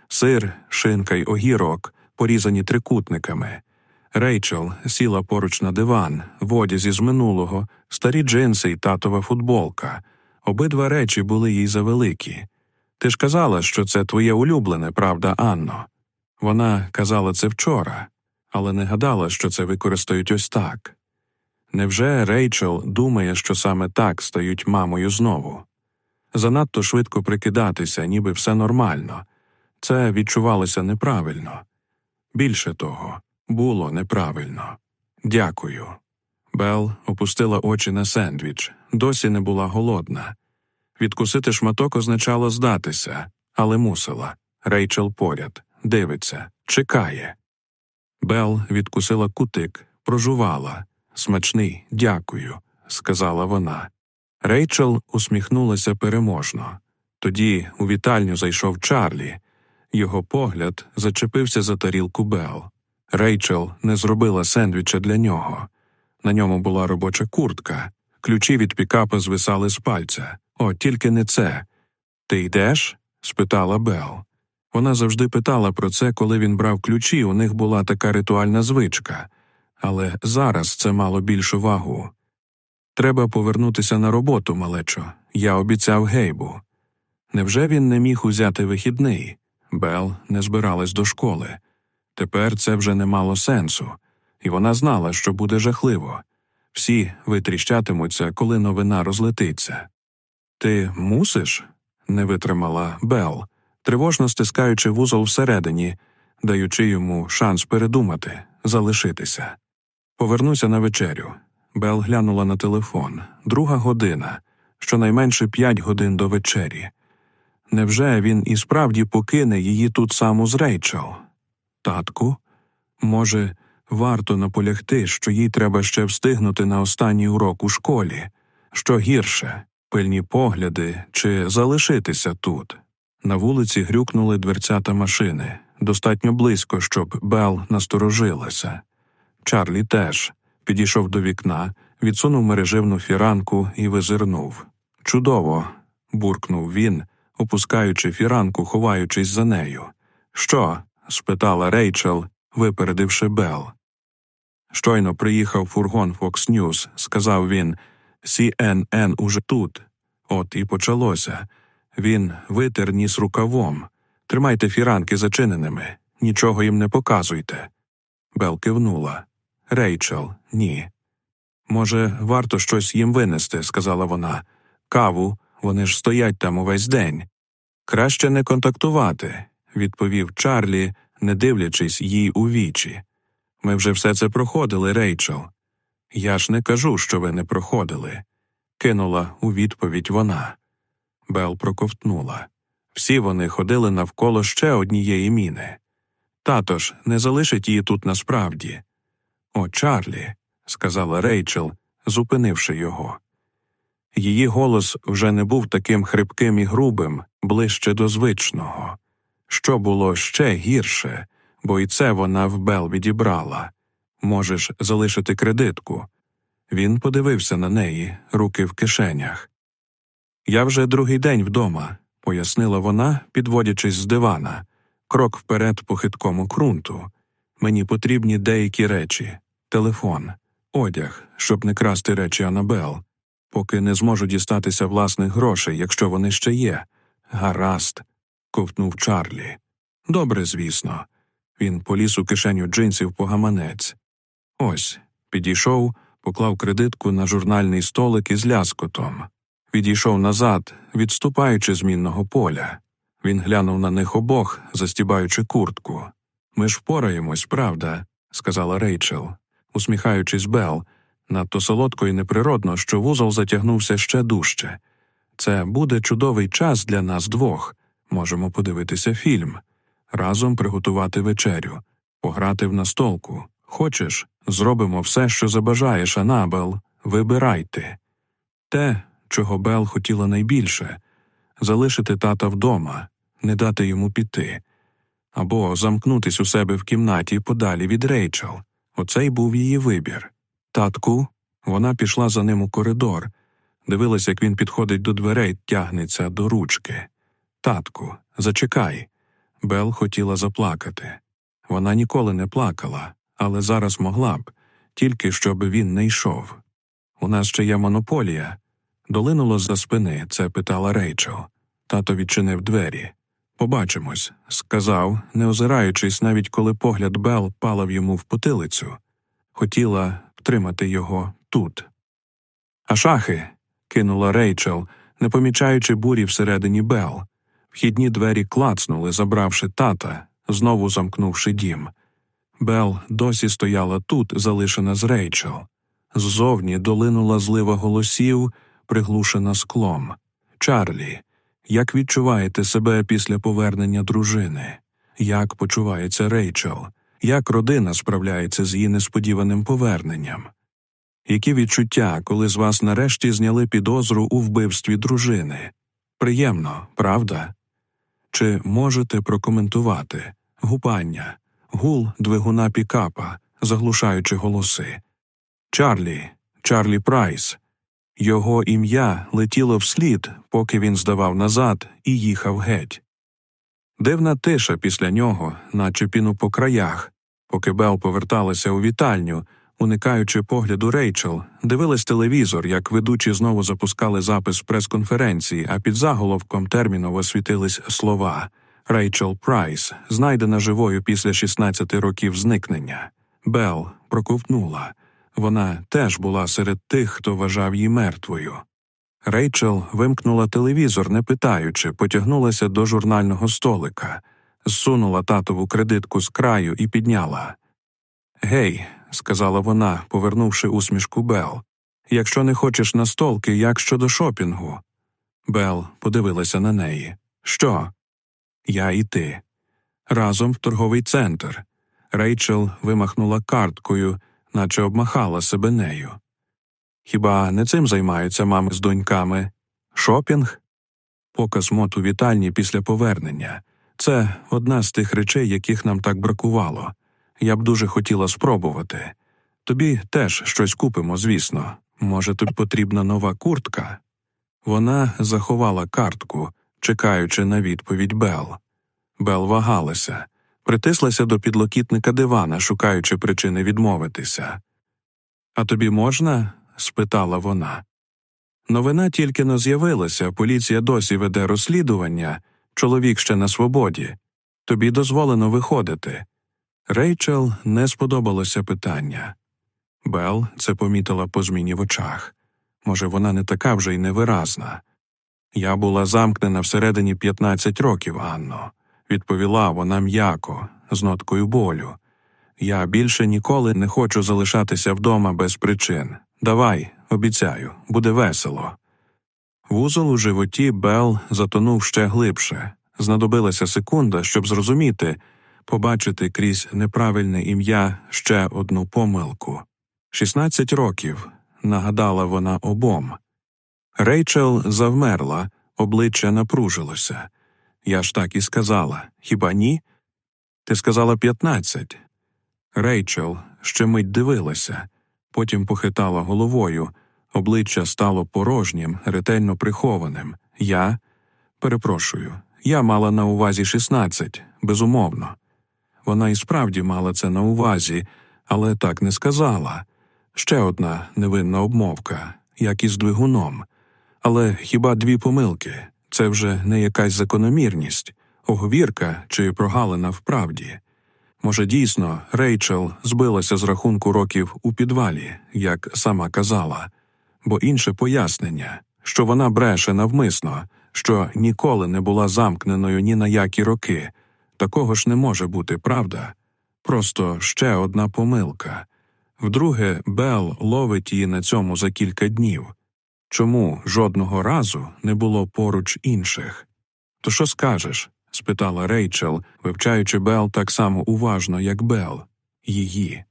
сир, шинка й огірок, порізані трикутниками. Рейчел сіла поруч на диван, в одязі з минулого, старі джинси й татова футболка. Обидва речі були їй завеликі. Ти ж казала, що це твоє улюблене, правда, Анно? Вона казала це вчора, але не гадала, що це використають ось так. Невже Рейчел думає, що саме так стають мамою знову? Занадто швидко прикидатися, ніби все нормально, це відчувалося неправильно. Більше того, було неправильно. Дякую. Бел опустила очі на сендвіч, досі не була голодна. Відкусити шматок означало здатися, але мусила. Рейчел поряд, дивиться, чекає. Бел відкусила кутик, прожувала. Смачний, дякую, сказала вона. Рейчел усміхнулася переможно. Тоді у вітальню зайшов Чарлі. Його погляд зачепився за тарілку Бел. Рейчел не зробила сендвіча для нього. На ньому була робоча куртка, ключі від пікапа звисали з пальця. О, тільки не це. Ти йдеш? спитала Бел. Вона завжди питала про це, коли він брав ключі, у них була така ритуальна звичка, але зараз це мало більшу вагу. Треба повернутися на роботу, малечо. Я обіцяв гейбу. Невже він не міг узяти вихідний? Бел не збиралась до школи. Тепер це вже не мало сенсу, і вона знала, що буде жахливо. Всі витріщатимуться, коли новина розлетиться. Ти мусиш? не витримала Бел, тривожно стискаючи вузол всередині, даючи йому шанс передумати, залишитися. Повернуся на вечерю. Бел глянула на телефон. Друга година, щонайменше п'ять годин до вечері. Невже він і справді покине її тут саму з Рейчел? Татку, може, варто наполягти, що їй треба ще встигнути на останній урок у школі, що гірше, пильні погляди чи залишитися тут. На вулиці грюкнули дверцята машини достатньо близько, щоб Бел насторожилася. Чарлі теж підійшов до вікна, відсунув мереживну фіранку і визирнув. Чудово. буркнув він, опускаючи фіранку, ховаючись за нею. Що? спитала Рейчел, випередивши Бел. Щойно приїхав фургон Fox News, сказав він. CNN уже тут. От і почалося. Він витер ніс рукавом. Тримайте фіранки зачиненими, нічого їм не показуйте. Бел кивнула. Рейчел, ні. Може, варто щось їм винести, сказала вона. Каву, вони ж стоять там увесь день. Краще не контактувати, відповів Чарлі, не дивлячись їй у вічі. Ми вже все це проходили, Рейчел. Я ж не кажу, що ви не проходили, кинула у відповідь вона. Бел проковтнула. Всі вони ходили навколо ще однієї міни. Тато ж не залишить її тут насправді. О, Чарлі, сказала Рейчел, зупинивши його. Її голос вже не був таким хрипким і грубим, ближче до звичного. Що було ще гірше, бо і це вона в Бел відібрала. Можеш залишити кредитку. Він подивився на неї, руки в кишенях. Я вже другий день вдома, пояснила вона, підводячись з дивана, крок вперед по хиткому ґрунту. Мені потрібні деякі речі телефон, одяг, щоб не красти речі Анабел, поки не зможу дістатися власних грошей, якщо вони ще є. Гаразд, ковтнув Чарлі. Добре, звісно. Він поліз у кишеню джинсів по гаманець. Ось, підійшов, поклав кредитку на журнальний столик із ляскотом. Відійшов назад, відступаючи з мінного поля. Він глянув на них обох, застібаючи куртку. Ми ж впораємось, правда, сказала Рейчел, усміхаючись Бел, надто солодко і неприродно, що вузол затягнувся ще дужче. Це буде чудовий час для нас двох. Можемо подивитися фільм, разом приготувати вечерю, пограти в настолку. Хочеш, зробимо все, що забажаєш, Анабел, вибирайте. Те, чого Бел хотіла найбільше залишити тата вдома, не дати йому піти, або замкнутись у себе в кімнаті подалі від Рейчел. Оцей був її вибір. Татку, вона пішла за ним у коридор, дивилась, як він підходить до дверей, тягнеться до ручки. Татку, зачекай. Бел хотіла заплакати. Вона ніколи не плакала, але зараз могла б, тільки щоб він не йшов. У нас ще є монополія. Долинуло з за спини, це питала Рейчел. Тато відчинив двері. Побачимось, сказав, не озираючись, навіть коли погляд Бел палав йому в потилицю. Хотіла втримати його тут. А шахи. кинула Рейчел, не помічаючи бурі всередині Бел. Вхідні двері клацнули, забравши тата, знову замкнувши дім. Бел досі стояла тут, залишена з Рейчел. Ззовні долинула злива голосів, приглушена склом. Чарлі, як відчуваєте себе після повернення дружини? Як почувається Рейчел? Як родина справляється з її несподіваним поверненням? Які відчуття, коли з вас нарешті зняли підозру у вбивстві дружини? Приємно, правда? Чи можете прокоментувати гупання, гул двигуна пікапа, заглушаючи голоси? Чарлі, Чарлі Прайс. Його ім'я летіло вслід, поки він здавав назад і їхав геть. Дивна тиша після нього, наче піну по краях, поки Бел поверталася у вітальню, уникаючи погляду Рейчел, дивилась телевізор, як ведучі знову запускали запис прес-конференції, а під заголовком терміново світились слова Рейчел Прайс, знайдена живою після 16 років зникнення. Бел проковтнула. Вона теж була серед тих, хто вважав її мертвою. Рейчел вимкнула телевізор, не питаючи, потягнулася до журнального столика, зсунула татову кредитку з краю і підняла. Гей, сказала вона, повернувши усмішку Бел, якщо не хочеш настолки, як щодо шопінгу. Бел подивилася на неї. Що? Я і ти. Разом в торговий центр. Рейчел вимахнула карткою наче обмахала себе нею. Хіба не цим займаються мами з доньками? Шопінг? Показ мод у вітальні після повернення. Це одна з тих речей, яких нам так бракувало. Я б дуже хотіла спробувати. Тобі теж щось купимо, звісно. Може, тобі потрібна нова куртка? Вона заховала картку, чекаючи на відповідь Бел. Бел вагалася притислася до підлокітника дивана, шукаючи причини відмовитися. А тобі можна? спитала вона. Новина тільки но з'явилася, поліція досі веде розслідування, чоловік ще на свободі. Тобі дозволено виходити. Рейчел не сподобалося питання. Бел це помітила по зміні в очах. Може, вона не така вже й невиразна. Я була замкнена всередині 15 років, Анно відповіла вона м'яко, з ноткою болю. Я більше ніколи не хочу залишатися вдома без причин. Давай, обіцяю, буде весело. Вузол у животі Бел затонув ще глибше. Знадобилася секунда, щоб зрозуміти, побачити крізь неправильне ім'я ще одну помилку. Шістнадцять років, нагадала вона обом. Рейчел завмерла, обличчя напружилося. Я ж так і сказала, хіба ні? Ти сказала п'ятнадцять. Рейчел ще мить дивилася, потім похитала головою, обличчя стало порожнім, ретельно прихованим. Я перепрошую, я мала на увазі шістнадцять, безумовно. Вона і справді мала це на увазі, але так не сказала. Ще одна невинна обмовка, як із двигуном. Але хіба дві помилки? Це вже не якась закономірність, оговірка чи прогалина в правді. Може, дійсно, Рейчел збилася з рахунку років у підвалі, як сама казала, бо інше пояснення, що вона бреше навмисно, що ніколи не була замкненою ні на які роки, такого ж не може бути правда. Просто ще одна помилка. Вдруге, Бел ловить її на цьому за кілька днів. Чому жодного разу не було поруч інших? То що скажеш? спитала Рейчел, вивчаючи Бел так само уважно, як Бел. Її.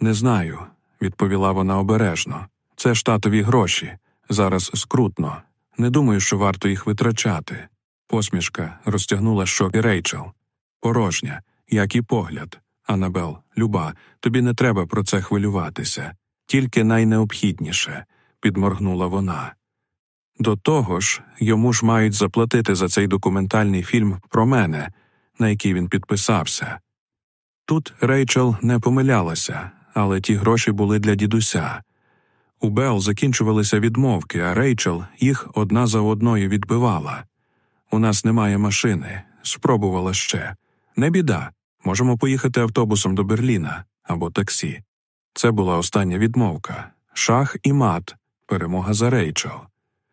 Не знаю, відповіла вона обережно. Це штатові гроші. Зараз скрутно. Не думаю, що варто їх витрачати. Посмішка розтягнула щоки Рейчел. Порожня, як і погляд. Анабел, люба, тобі не треба про це хвилюватися, тільки найнеобхідніше підморгнула вона. До того ж, йому ж мають заплатити за цей документальний фільм про мене, на який він підписався. Тут Рейчел не помилялася, але ті гроші були для дідуся. У Бел закінчувалися відмовки, а Рейчел їх одна за одною відбивала. У нас немає машини, спробувала ще. Не біда. Можемо поїхати автобусом до Берліна або таксі. Це була остання відмовка. Шах і мат, перемога за Рейчел.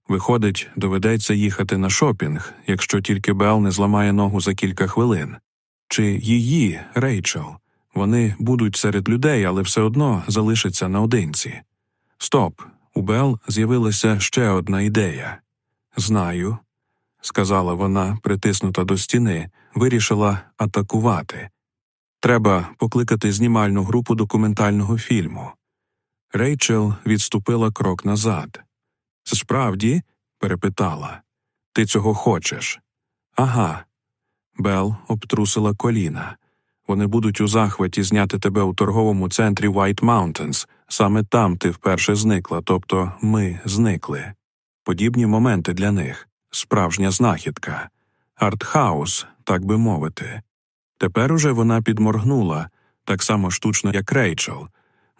Виходить, доведеться їхати на шопінг, якщо тільки Бел не зламає ногу за кілька хвилин. Чи її, Рейчел, вони будуть серед людей, але все одно залишаться наодинці. Стоп, у Бел з'явилася ще одна ідея. Знаю, сказала вона, притиснута до стіни, вирішила атакувати. Треба покликати знімальну групу документального фільму. Рейчел відступила крок назад. Справді? перепитала. Ти цього хочеш? Ага. Бел обтрусила коліна. Вони будуть у захваті зняти тебе у торговому центрі White Mountains. Саме там ти вперше зникла, тобто ми зникли. Подібні моменти для них справжня знахідка, артхаус, так би мовити. Тепер уже вона підморгнула так само штучно, як Рейчел.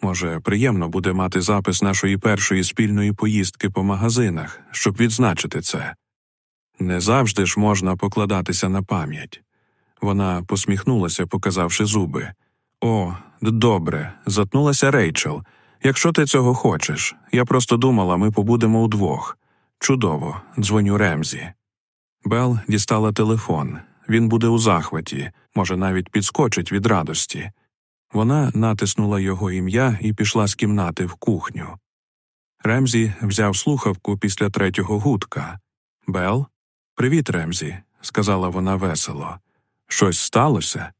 Може, приємно буде мати запис нашої першої спільної поїздки по магазинах, щоб відзначити це. Не завжди ж можна покладатися на пам'ять. Вона посміхнулася, показавши зуби. О, добре, затнулася Рейчел. Якщо ти цього хочеш, я просто думала, ми побудемо удвох. Чудово, дзвоню Ремзі. Бел дістала телефон. Він буде у захваті, може, навіть підскочить від радості. Вона натиснула його ім'я і пішла з кімнати в кухню. Ремзі взяв слухавку після третього гудка. Бел? Привіт, Ремзі, сказала вона весело. Щось сталося?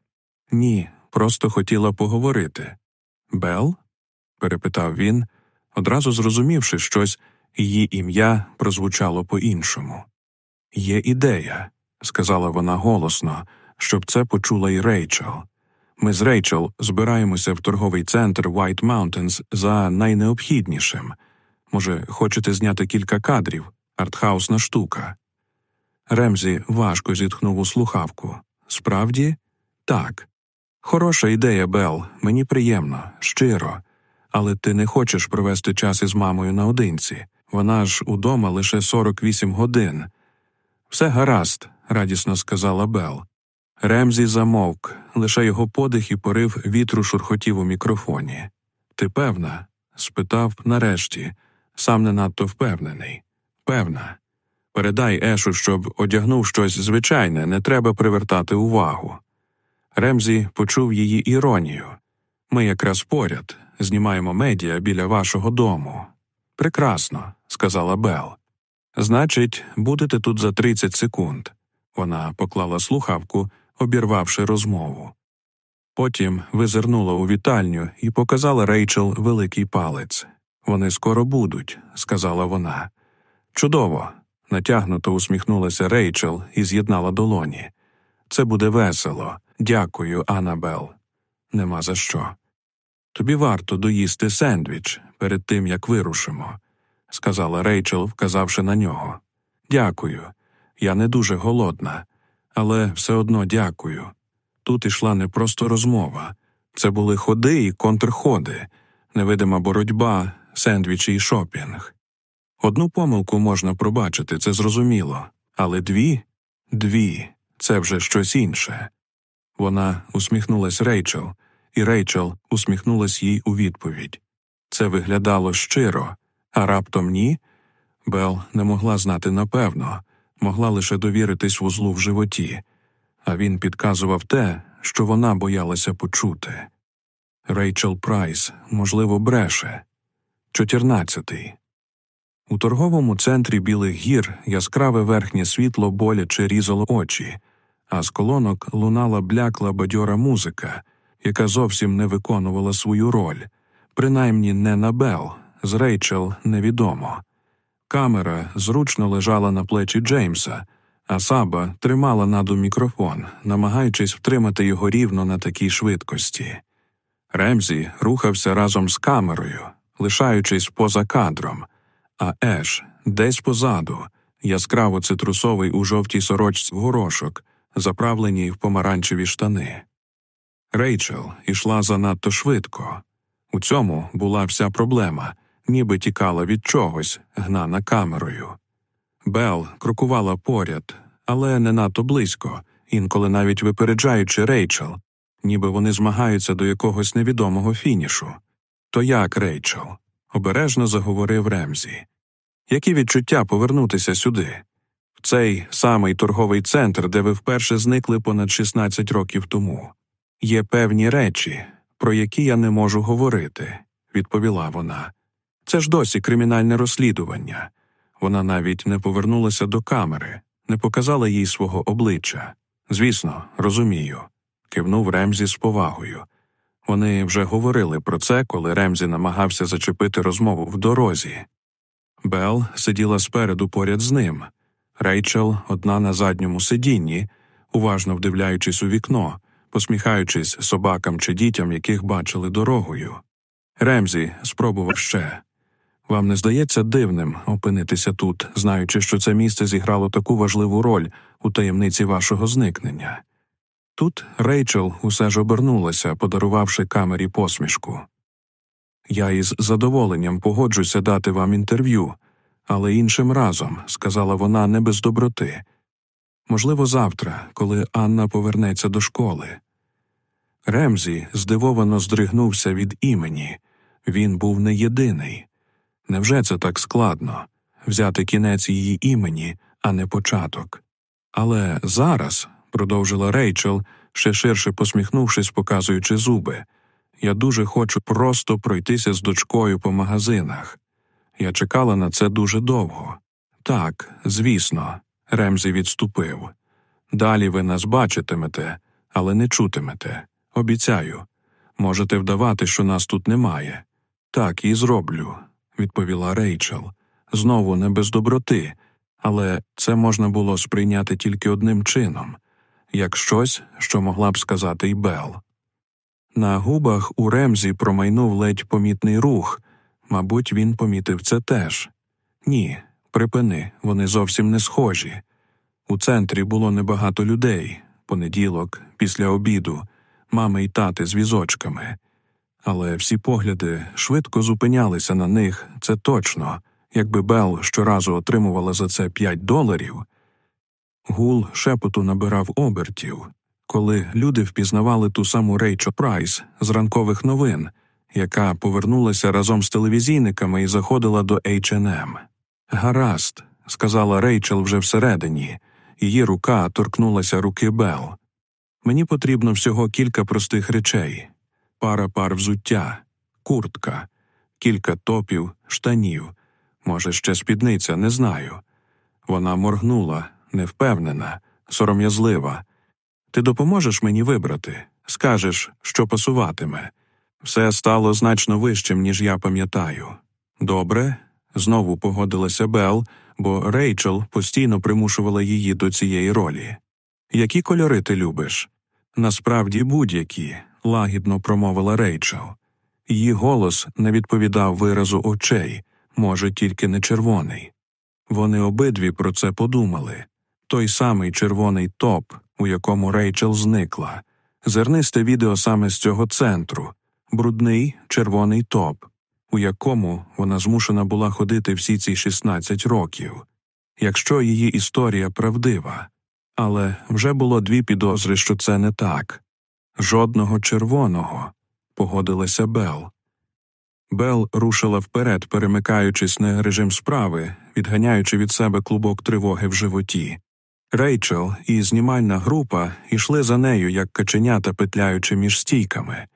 Ні, просто хотіла поговорити. Бел? перепитав він, одразу зрозумівши щось, її ім'я прозвучало по іншому. Є ідея, сказала вона голосно, щоб це почула й Рейчел. Ми з Рейчел збираємося в торговий центр White Mountains за найнеобхіднішим. Може, хочете зняти кілька кадрів, артхаусна штука. Ремзі важко зітхнув у слухавку. Справді? Так. Хороша ідея, Бел, мені приємно, щиро. Але ти не хочеш провести час із мамою наодинці. Вона ж удома лише 48 годин. Все гаразд, радісно сказала Бел. Ремзі замовк, лише його подих і порив вітру шурхотів у мікрофоні. Ти певна? спитав нарешті, сам не надто впевнений. Певна. Передай Ешу, щоб одягнув щось звичайне, не треба привертати увагу. Ремзі почув її іронію. Ми якраз поряд, знімаємо медіа біля вашого дому. Прекрасно, сказала Бел. Значить, будете тут за 30 секунд. Вона поклала слухавку, обірвавши розмову. Потім визирнула у вітальню і показала Рейчел великий палець. Вони скоро будуть, сказала вона. Чудово. натягнуто усміхнулася Рейчел і з'єднала долоні. Це буде весело. Дякую, Анабел. Нема за що. Тобі варто доїсти сендвіч перед тим, як вирушимо, сказала Рейчел, вказавши на нього. Дякую. Я не дуже голодна, але все одно дякую. Тут ішла не просто розмова, це були ходи і контрходи, невидима боротьба, сендвічі і шопінг. Одну помилку можна пробачити, це зрозуміло, але дві дві це вже щось інше. Вона усміхнулась Рейчел, і Рейчел усміхнулась їй у відповідь. Це виглядало щиро, а раптом ні. Бел не могла знати напевно, могла лише довіритись вузлу в животі, а він підказував те, що вона боялася почути. Рейчел Прайс, можливо, бреше. Чотирнадцятий. У торговому центрі Білих гір яскраве верхнє світло боляче різало очі, а з колонок лунала блякла бадьора музика, яка зовсім не виконувала свою роль, принаймні не на Бел, з Рейчел невідомо. Камера зручно лежала на плечі Джеймса, а Саба тримала наду мікрофон, намагаючись втримати його рівно на такій швидкості. Ремзі рухався разом з камерою, лишаючись поза кадром, а Еш десь позаду, яскраво цитрусовий у жовтій сорочці горошок, заправлені в помаранчеві штани. Рейчел ішла занадто швидко. У цьому була вся проблема, ніби тікала від чогось, гнана камерою. Бел крокувала поряд, але не надто близько, інколи навіть випереджаючи Рейчел, ніби вони змагаються до якогось невідомого фінішу. То як, Рейчел? обережно заговорив Ремзі. Які відчуття повернутися сюди, в цей самий торговий центр, де ви вперше зникли понад 16 років тому? Є певні речі, про які я не можу говорити, відповіла вона. Це ж досі кримінальне розслідування. Вона навіть не повернулася до камери, не показала їй свого обличчя. Звісно, розумію, кивнув Ремзі з повагою. Вони вже говорили про це, коли Ремзі намагався зачепити розмову в дорозі. Бел сиділа спереду поряд з ним, Рейчел одна на задньому сидінні, уважно вдивляючись у вікно, посміхаючись собакам чи дітям, яких бачили дорогою. Ремзі спробував ще. Вам не здається дивним опинитися тут, знаючи, що це місце зіграло таку важливу роль у таємниці вашого зникнення. Тут Рейчел усе ж обернулася, подарувавши камері посмішку. Я із задоволенням погоджуся дати вам інтерв'ю, але іншим разом, сказала вона не без доброти. Можливо, завтра, коли Анна повернеться до школи. Ремзі здивовано здригнувся від імені. Він був не єдиний. Невже це так складно взяти кінець її імені, а не початок? Але зараз, продовжила Рейчел, ще ширше посміхнувшись, показуючи зуби, я дуже хочу просто пройтися з дочкою по магазинах. Я чекала на це дуже довго. Так, звісно, Ремзі відступив. Далі ви нас бачитимете, але не чутимете. Обіцяю. Можете вдавати, що нас тут немає. Так і зроблю, відповіла Рейчел. Знову не без доброти, але це можна було сприйняти тільки одним чином як щось, що могла б сказати й Бел. На губах у Ремзі промайнув ледь помітний рух, мабуть, він помітив це теж. Ні, припини, вони зовсім не схожі. У центрі було небагато людей понеділок, після обіду, мами й тати з візочками. Але всі погляди швидко зупинялися на них, це точно, якби Бел щоразу отримувала за це п'ять доларів. Гул шепоту набирав обертів, коли люди впізнавали ту саму Рейчо Прайс з ранкових новин, яка повернулася разом з телевізійниками і заходила до H&M. Гаразд, сказала Рейчел вже всередині, її рука торкнулася руки Бел. Мені потрібно всього кілька простих речей пара пар взуття, куртка, кілька топів, штанів, може, ще спідниця, не знаю. Вона моргнула, невпевнена, сором'язлива. Ти допоможеш мені вибрати, скажеш, що пасуватиме. Все стало значно вищим, ніж я пам'ятаю. Добре, знову погодилася Бел, бо Рейчел постійно примушувала її до цієї ролі. Які кольори ти любиш? Насправді будь-які, лагідно промовила Рейчел. Її голос не відповідав виразу очей, може, тільки не червоний. Вони обидві про це подумали той самий червоний топ, у якому Рейчел зникла, зернисте відео саме з цього центру, брудний червоний топ, у якому вона змушена була ходити всі ці 16 років, якщо її історія правдива. Але вже було дві підозри, що це не так. Жодного червоного, погодилася Бел. Бел рушила вперед, перемикаючись на режим справи, відганяючи від себе клубок тривоги в животі. Рейчел і знімальна група йшли за нею, як каченята, петляючи між стійками.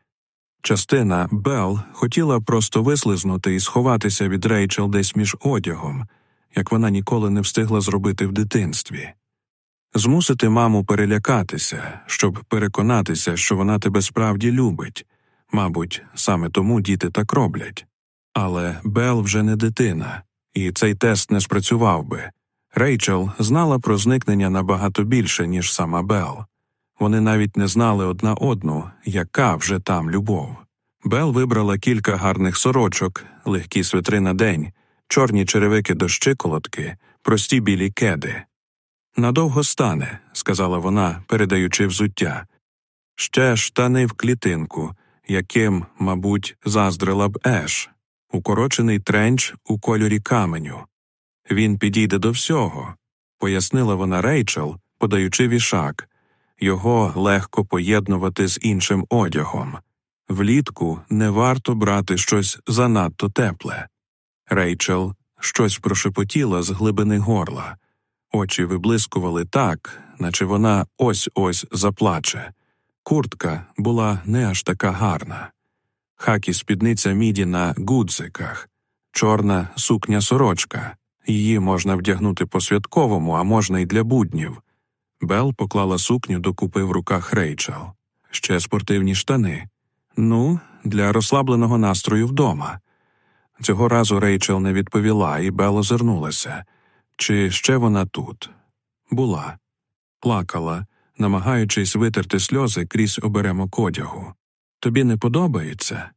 Частина Бел хотіла просто вислизнути і сховатися від Рейчел десь між одягом, як вона ніколи не встигла зробити в дитинстві. Змусити маму перелякатися, щоб переконатися, що вона тебе справді любить. Мабуть, саме тому діти так роблять. Але Бел вже не дитина, і цей тест не спрацював би. Рейчел знала про зникнення набагато більше, ніж сама Бел. Вони навіть не знали одна одну, яка вже там любов. Бел вибрала кілька гарних сорочок, легкі свитри на день, чорні черевики до щиколотки, прості білі кеди. Надовго стане, сказала вона, передаючи взуття. Ще штани в клітинку, яким, мабуть, заздрила б Еш, укорочений тренч у кольорі каменю. Він підійде до всього, пояснила вона Рейчел, подаючи вішак. його легко поєднувати з іншим одягом. Влітку не варто брати щось занадто тепле. Рейчел щось прошепотіла з глибини горла, очі виблискували так, наче вона ось ось заплаче. Куртка була не аж така гарна. Хакі спідниця міді на гудзиках, чорна сукня сорочка. Її можна вдягнути по святковому, а можна й для буднів. Бел поклала сукню докупи в руках Рейчел. Ще спортивні штани. Ну, для розслабленого настрою вдома. Цього разу Рейчел не відповіла, і Бел озирнулася. Чи ще вона тут? Була, плакала, намагаючись витерти сльози крізь оберемок одягу. Тобі не подобається?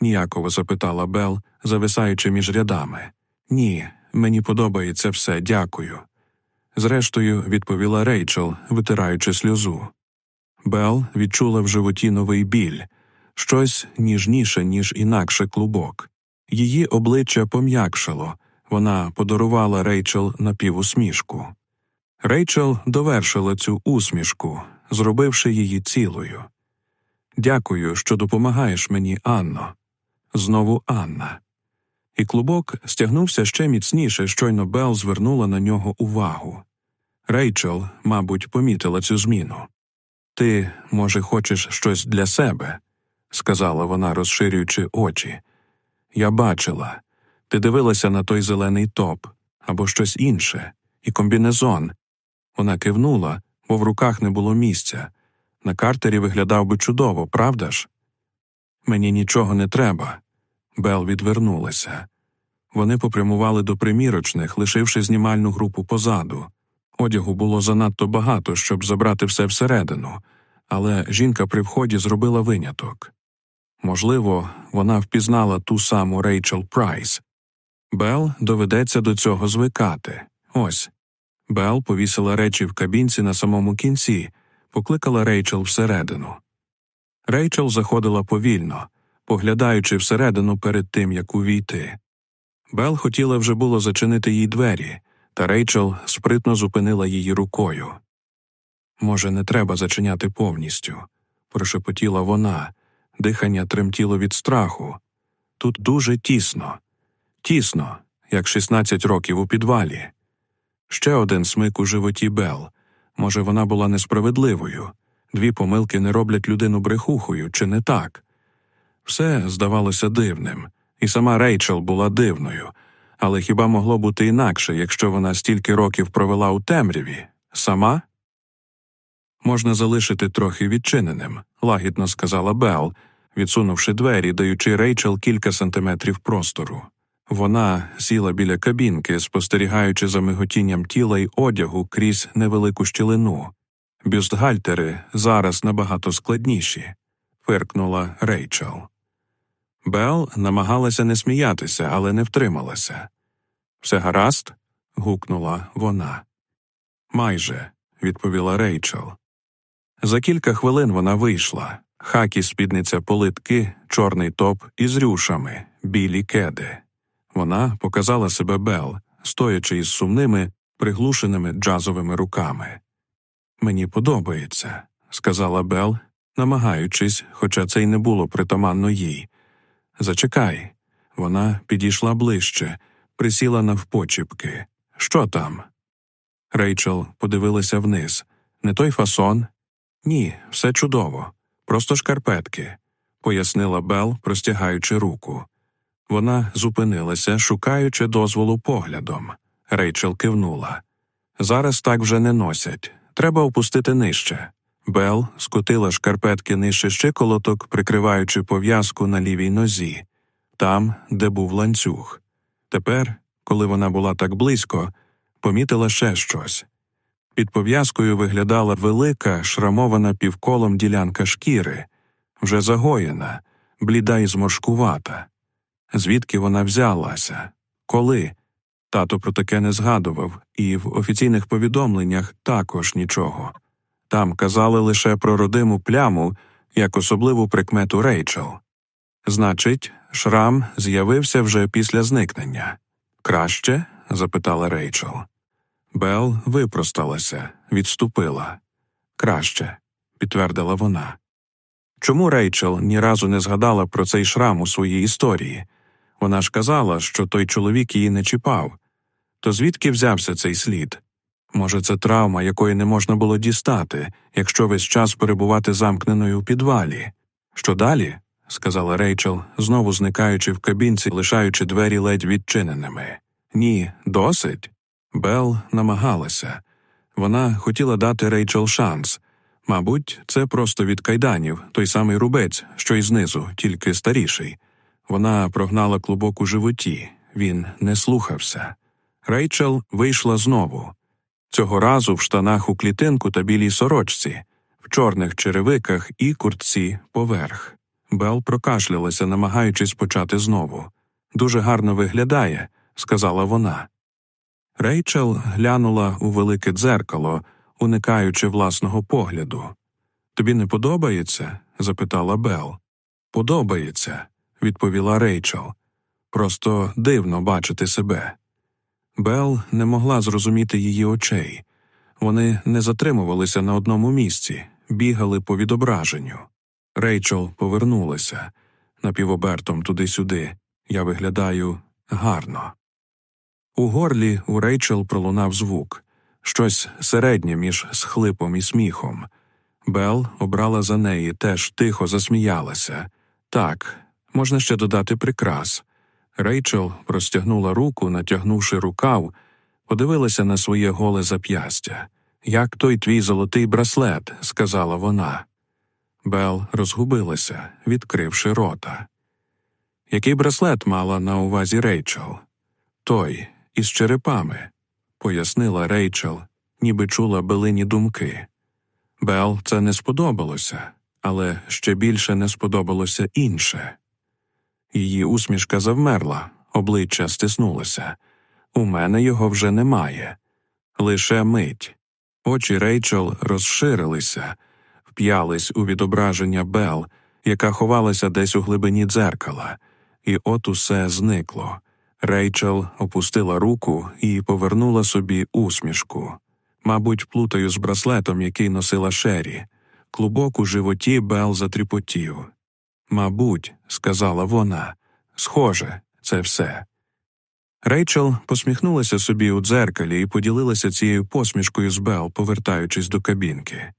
ніяково запитала Бел, зависаючи між рядами. Ні, мені подобається все, дякую. Зрештою, відповіла Рейчел, витираючи сльозу. Бел відчула в животі новий біль, щось ніжніше, ніж інакше клубок. Її обличчя пом'якшало, вона подарувала Рейчел напівусмішку. Рейчел довершила цю усмішку, зробивши її цілою. Дякую, що допомагаєш мені, Анно. Знову Анна. І клубок стягнувся ще міцніше, щойно Бел звернула на нього увагу. Рейчел, мабуть, помітила цю зміну. Ти, може, хочеш щось для себе, сказала вона, розширюючи очі. Я бачила. Ти дивилася на той зелений топ або щось інше, і комбінезон. Вона кивнула, бо в руках не було місця. На картері виглядав би чудово, правда ж? Мені нічого не треба. Бел відвернулася. Вони попрямували до примірочних, лишивши знімальну групу позаду. Одягу було занадто багато, щоб забрати все всередину, але жінка при вході зробила виняток. Можливо, вона впізнала ту саму Рейчел Прайс. Бел доведеться до цього звикати. Ось. Бел повісила речі в кабінці на самому кінці, покликала Рейчел всередину. Рейчел заходила повільно, поглядаючи всередину перед тим, як увійти. Бел хотіла вже було зачинити їй двері, та Рейчел спритно зупинила її рукою. Може, не треба зачиняти повністю, прошепотіла вона, дихання тремтіло від страху. Тут дуже тісно, тісно, як 16 років у підвалі. Ще один смик у животі Бел. Може, вона була несправедливою. Дві помилки не роблять людину брехухою, чи не так? Все здавалося дивним, і сама Рейчел була дивною, але хіба могло бути інакше, якщо вона стільки років провела у темряві? Сама? Можна залишити трохи відчиненим, лагідно сказала Бел, відсунувши двері, даючи Рейчел кілька сантиметрів простору. Вона сіла біля кабінки, спостерігаючи за миготінням тіла й одягу крізь невелику щілину. Бюстгальтери зараз набагато складніші, фиркнула Рейчел. Бел намагалася не сміятися, але не втрималася. Все гаразд? гукнула вона. Майже, відповіла Рейчел. За кілька хвилин вона вийшла. Хакі спідниця политки, чорний топ із рюшами, білі кеди. Вона показала себе Бел, стоячи із сумними, приглушеними джазовими руками. Мені подобається, сказала Бел, намагаючись, хоча це й не було притаманно їй. Зачекай. Вона підійшла ближче, присіла навпочіпки. Що там? Рейчел подивилася вниз. Не той фасон? Ні, все чудово. Просто шкарпетки, пояснила Бел, простягаючи руку. Вона зупинилася, шукаючи дозволу поглядом. Рейчел кивнула. Зараз так вже не носять. Треба опустити нижче. Бел скотила шкарпетки нижче щиколоток, прикриваючи пов'язку на лівій нозі, там, де був ланцюг. Тепер, коли вона була так близько, помітила ще щось. Під пов'язкою виглядала велика, шрамована півколом ділянка шкіри, вже загоєна, бліда і зморшкувата. Звідки вона взялася? Коли? Тато про таке не згадував, і в офіційних повідомленнях також нічого. Там казали лише про родиму пляму як особливу прикмету Рейчел. Значить, шрам з'явився вже після зникнення. Краще? запитала Рейчел. Бел випросталася, відступила. Краще. підтвердила вона. Чому Рейчел ні разу не згадала про цей шрам у своїй історії? Вона ж казала, що той чоловік її не чіпав. То звідки взявся цей слід? Може, це травма, якої не можна було дістати, якщо весь час перебувати замкненою у підвалі. Що далі? сказала Рейчел, знову зникаючи в кабінці, лишаючи двері ледь відчиненими. Ні, досить. Бел намагалася. Вона хотіла дати Рейчел шанс. Мабуть, це просто від кайданів, той самий рубець, що й знизу, тільки старіший. Вона прогнала клубок у животі, він не слухався. Рейчел вийшла знову. Цього разу в штанах у клітинку та білій сорочці, в чорних черевиках і куртці поверх. Бел прокашлялася, намагаючись почати знову. Дуже гарно виглядає, сказала вона. Рейчел глянула у велике дзеркало, уникаючи власного погляду. Тобі не подобається? запитала Бел. Подобається, відповіла Рейчел. Просто дивно бачити себе. Бел не могла зрозуміти її очей. Вони не затримувалися на одному місці, бігали по відображенню. Рейчел повернулася напівобертом туди-сюди. Я виглядаю гарно. У горлі у Рейчел пролунав звук щось середнє між схлипом і сміхом. Бел обрала за неї, теж тихо засміялася. Так, можна ще додати прикрас. Рейчел простягнула руку, натягнувши рукав, подивилася на своє голе зап'ястя. Як той твій золотий браслет, сказала вона. Бел розгубилася, відкривши рота. Який браслет мала на увазі Рейчел? Той, із черепами, пояснила Рейчел, ніби чула белині думки. Бел це не сподобалося, але ще більше не сподобалося інше. Її усмішка завмерла, обличчя стиснулося. У мене його вже немає. Лише мить. Очі Рейчел розширилися, вп'ялись у відображення Бел, яка ховалася десь у глибині дзеркала, і от усе зникло. Рейчел опустила руку і повернула собі усмішку. Мабуть, плутаю з браслетом, який носила Шері. Клубок у животі Бел затріпотів. Мабуть, сказала вона, схоже, це все. Рейчел посміхнулася собі у дзеркалі і поділилася цією посмішкою з Бел, повертаючись до кабінки.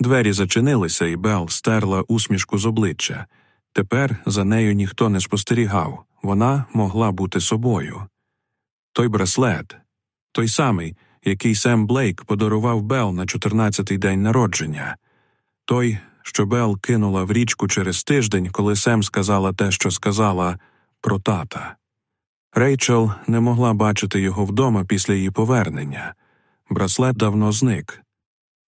Двері зачинилися, і Бел стерла усмішку з обличчя. Тепер за нею ніхто не спостерігав вона могла бути собою. Той браслет, той самий, який Сем Блейк подарував Бел на 14-й день народження, той, що Бел кинула в річку через тиждень, коли Сем сказала те, що сказала про тата. Рейчел не могла бачити його вдома після її повернення. Браслет давно зник.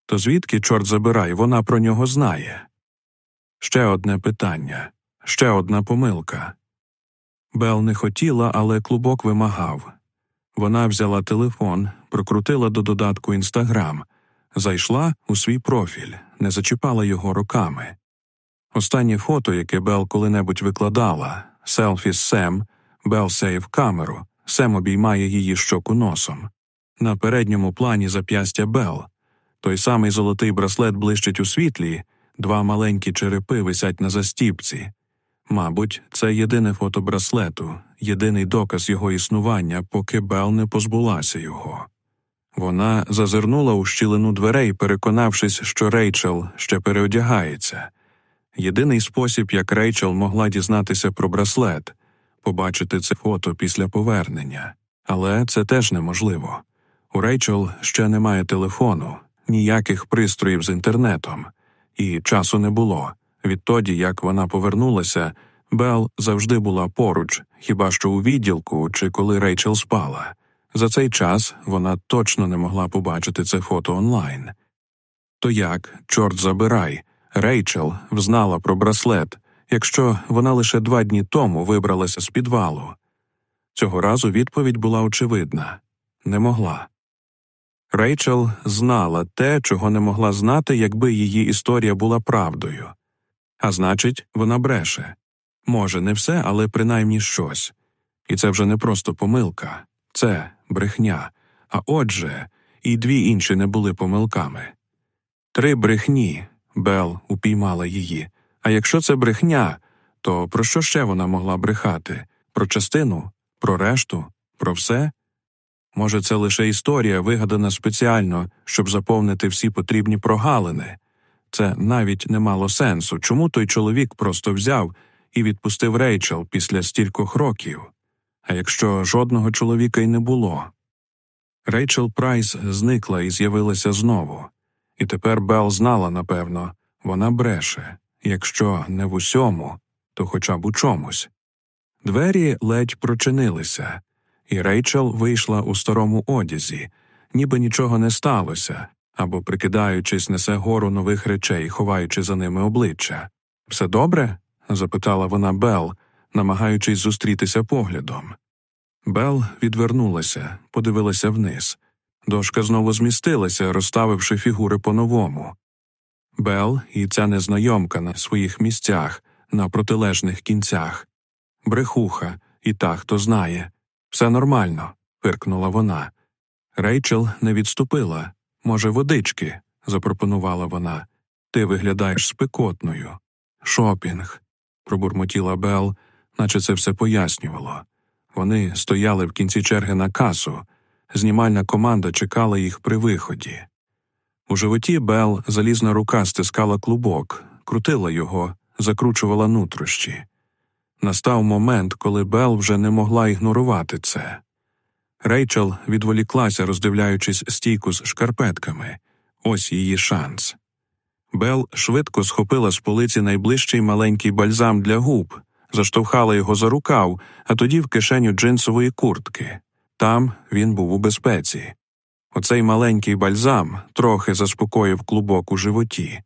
То звідки, чорт забирай, вона про нього знає? Ще одне питання, ще одна помилка. Бел не хотіла, але клубок вимагав. Вона взяла телефон, прокрутила до додатку Інстаграм, зайшла у свій профіль, не зачіпала його руками. Останнє фото, яке Бел коли-небудь викладала, селфі з Сем, Бел сейв камеру, Сем обіймає її щоку носом. На передньому плані зап'ястя Бел. Той самий золотий браслет блищить у світлі, два маленькі черепи висять на застіпці. Мабуть, це єдине фото браслету, єдиний доказ його існування, поки Бел не позбулася його. Вона зазирнула у щілину дверей, переконавшись, що Рейчел ще переодягається. Єдиний спосіб, як Рейчел могла дізнатися про браслет, побачити це фото після повернення, але це теж неможливо. У Рейчел ще немає телефону, ніяких пристроїв з інтернетом, і часу не було. Відтоді, як вона повернулася, Бел завжди була поруч, хіба що у відділку чи коли Рейчел спала. За цей час вона точно не могла побачити це фото онлайн. То як, чорт забирай, Рейчел взнала про браслет, якщо вона лише два дні тому вибралася з підвалу. Цього разу відповідь була очевидна не могла. Рейчел знала те, чого не могла знати, якби її історія була правдою. А значить, вона бреше. Може, не все, але принаймні щось. І це вже не просто помилка, це брехня. А отже, і дві інші не були помилками. Три брехні, Бел упіймала її. А якщо це брехня, то про що ще вона могла брехати? Про частину, про решту, про все? Може, це лише історія, вигадана спеціально, щоб заповнити всі потрібні прогалини. Це навіть не мало сенсу, чому той чоловік просто взяв і відпустив Рейчел після стількох років, а якщо жодного чоловіка й не було. Рейчел Прайс зникла і з'явилася знову, і тепер Белл знала, напевно, вона бреше, якщо не в усьому, то хоча б у чомусь. Двері ледь прочинилися, і Рейчел вийшла у старому одязі, ніби нічого не сталося, або, прикидаючись, несе гору нових речей, ховаючи за ними обличчя. Все добре? запитала вона Бел, намагаючись зустрітися поглядом. Бел відвернулася, подивилася вниз. Дошка знову змістилася, розставивши фігури по-новому. Бел і ця незнайомка на своїх місцях, на протилежних кінцях. Брехуха, і та, хто знає. Все нормально, пиркнула вона. Рейчел не відступила. Може, водички, запропонувала вона. Ти виглядаєш спекотною. Шопінг, пробурмотіла Бел, наче це все пояснювало. Вони стояли в кінці черги на касу. Знімальна команда чекала їх при виході. У животі Бел залізна рука стискала клубок, крутила його, закручувала нутрощі. Настав момент, коли Бел вже не могла ігнорувати це. Рейчел відволіклася, роздивляючись стійку з шкарпетками ось її шанс. Бел швидко схопила з полиці найближчий маленький бальзам для губ, заштовхала його за рукав, а тоді в кишеню джинсової куртки. Там він був у безпеці. Оцей маленький бальзам трохи заспокоїв клубок у животі,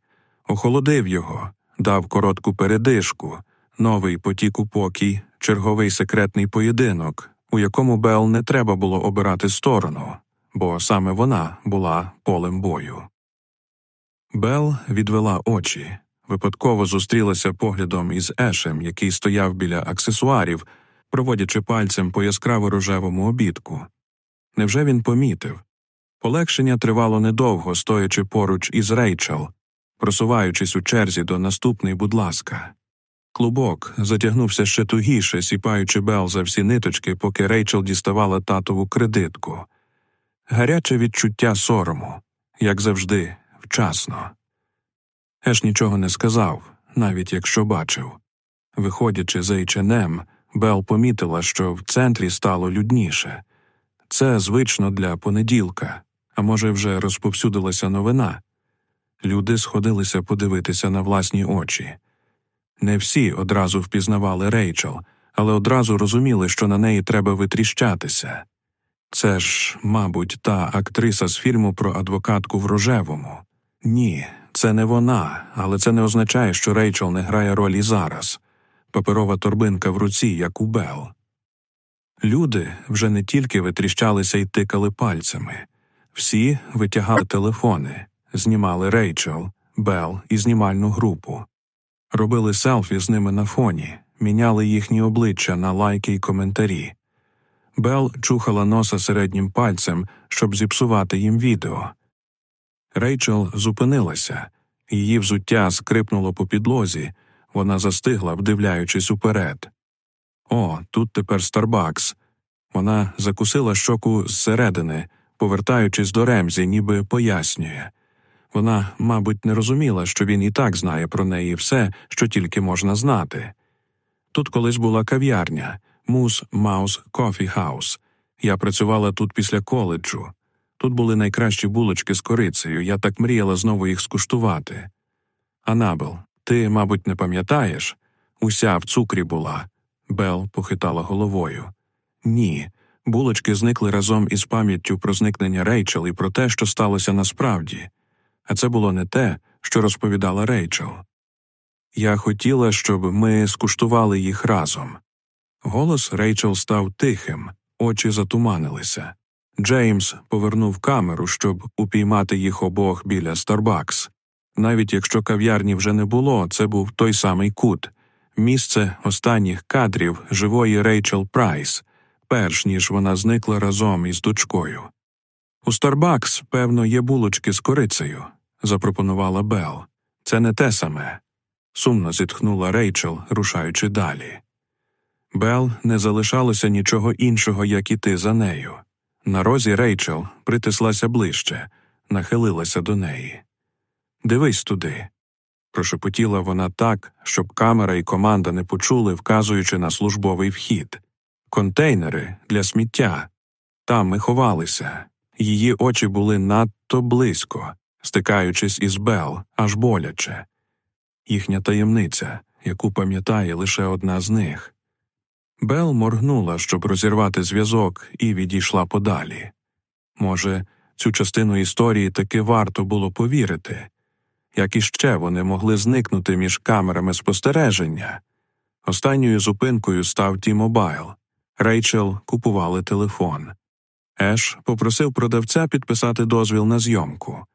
охолодив його, дав коротку передишку, новий потік у покій, черговий секретний поєдинок, у якому Бел не треба було обирати сторону, бо саме вона була полем бою. Бел відвела очі, випадково зустрілася поглядом із Ешем, який стояв біля аксесуарів, проводячи пальцем по яскраво рожевому обідку. Невже він помітив? Полегшення тривало недовго, стоячи поруч із Рейчел, просуваючись у черзі до наступної, будь ласка. Клубок затягнувся ще тугіше, сіпаючи Бел за всі ниточки, поки Рейчел діставала татову кредитку. Гаряче відчуття сорому, як завжди, вчасно. Еш нічого не сказав, навіть якщо бачив. Виходячи з H&M, Бел помітила, що в центрі стало людніше. Це звично для понеділка, а може, вже розповсюдилася новина. Люди сходилися подивитися на власні очі. Не всі одразу впізнавали Рейчел, але одразу розуміли, що на неї треба витріщатися. Це ж, мабуть, та актриса з фільму про адвокатку в рожевому. Ні, це не вона, але це не означає, що Рейчел не грає ролі зараз паперова торбинка в руці, як у Бел. Люди вже не тільки витріщалися й тикали пальцями, всі витягали телефони, знімали Рейчел, Бел і знімальну групу, робили селфі з ними на фоні, міняли їхні обличчя на лайки й коментарі. Бел чухала носа середнім пальцем, щоб зіпсувати їм відео. Рейчел зупинилася, її взуття скрипнуло по підлозі, вона застигла, вдивляючись уперед. О, тут тепер Старбакс. Вона закусила щоку зсередини, повертаючись до Ремзі, ніби пояснює. Вона, мабуть, не розуміла, що він і так знає про неї все, що тільки можна знати. Тут колись була кав'ярня Мус Маус Кофі Хаус. Я працювала тут після коледжу. Тут були найкращі булочки з корицею, я так мріяла знову їх скуштувати. Анабел, ти, мабуть, не пам'ятаєш? Уся в цукрі була. Бел похитала головою. Ні. Булочки зникли разом із пам'яттю про зникнення Рейчел і про те, що сталося насправді, а це було не те, що розповідала Рейчел. Я хотіла, щоб ми скуштували їх разом. Голос Рейчел став тихим, очі затуманилися. Джеймс повернув камеру, щоб упіймати їх обох біля Старбакс. Навіть якщо кав'ярні вже не було, це був той самий кут, місце останніх кадрів живої Рейчел Прайс, перш ніж вона зникла разом із дочкою. У Старбакс, певно, є булочки з корицею, запропонувала Бел. Це не те саме. Сумно зітхнула Рейчел, рушаючи далі. Бел не залишалося нічого іншого, як іти за нею. На розі Рейчел притислася ближче, нахилилася до неї. Дивись туди. прошепотіла вона так, щоб камера і команда не почули, вказуючи на службовий вхід. Контейнери для сміття. Там ми ховалися. Її очі були надто близько, стикаючись із Бел, аж боляче. Їхня таємниця, яку пам'ятає лише одна з них. Бел моргнула, щоб розірвати зв'язок, і відійшла подалі. Може, цю частину історії таки варто було повірити, як іще вони могли зникнути між камерами спостереження. Останньою зупинкою став Ті-Мобайл. Рейчел купували телефон. Еш попросив продавця підписати дозвіл на зйомку.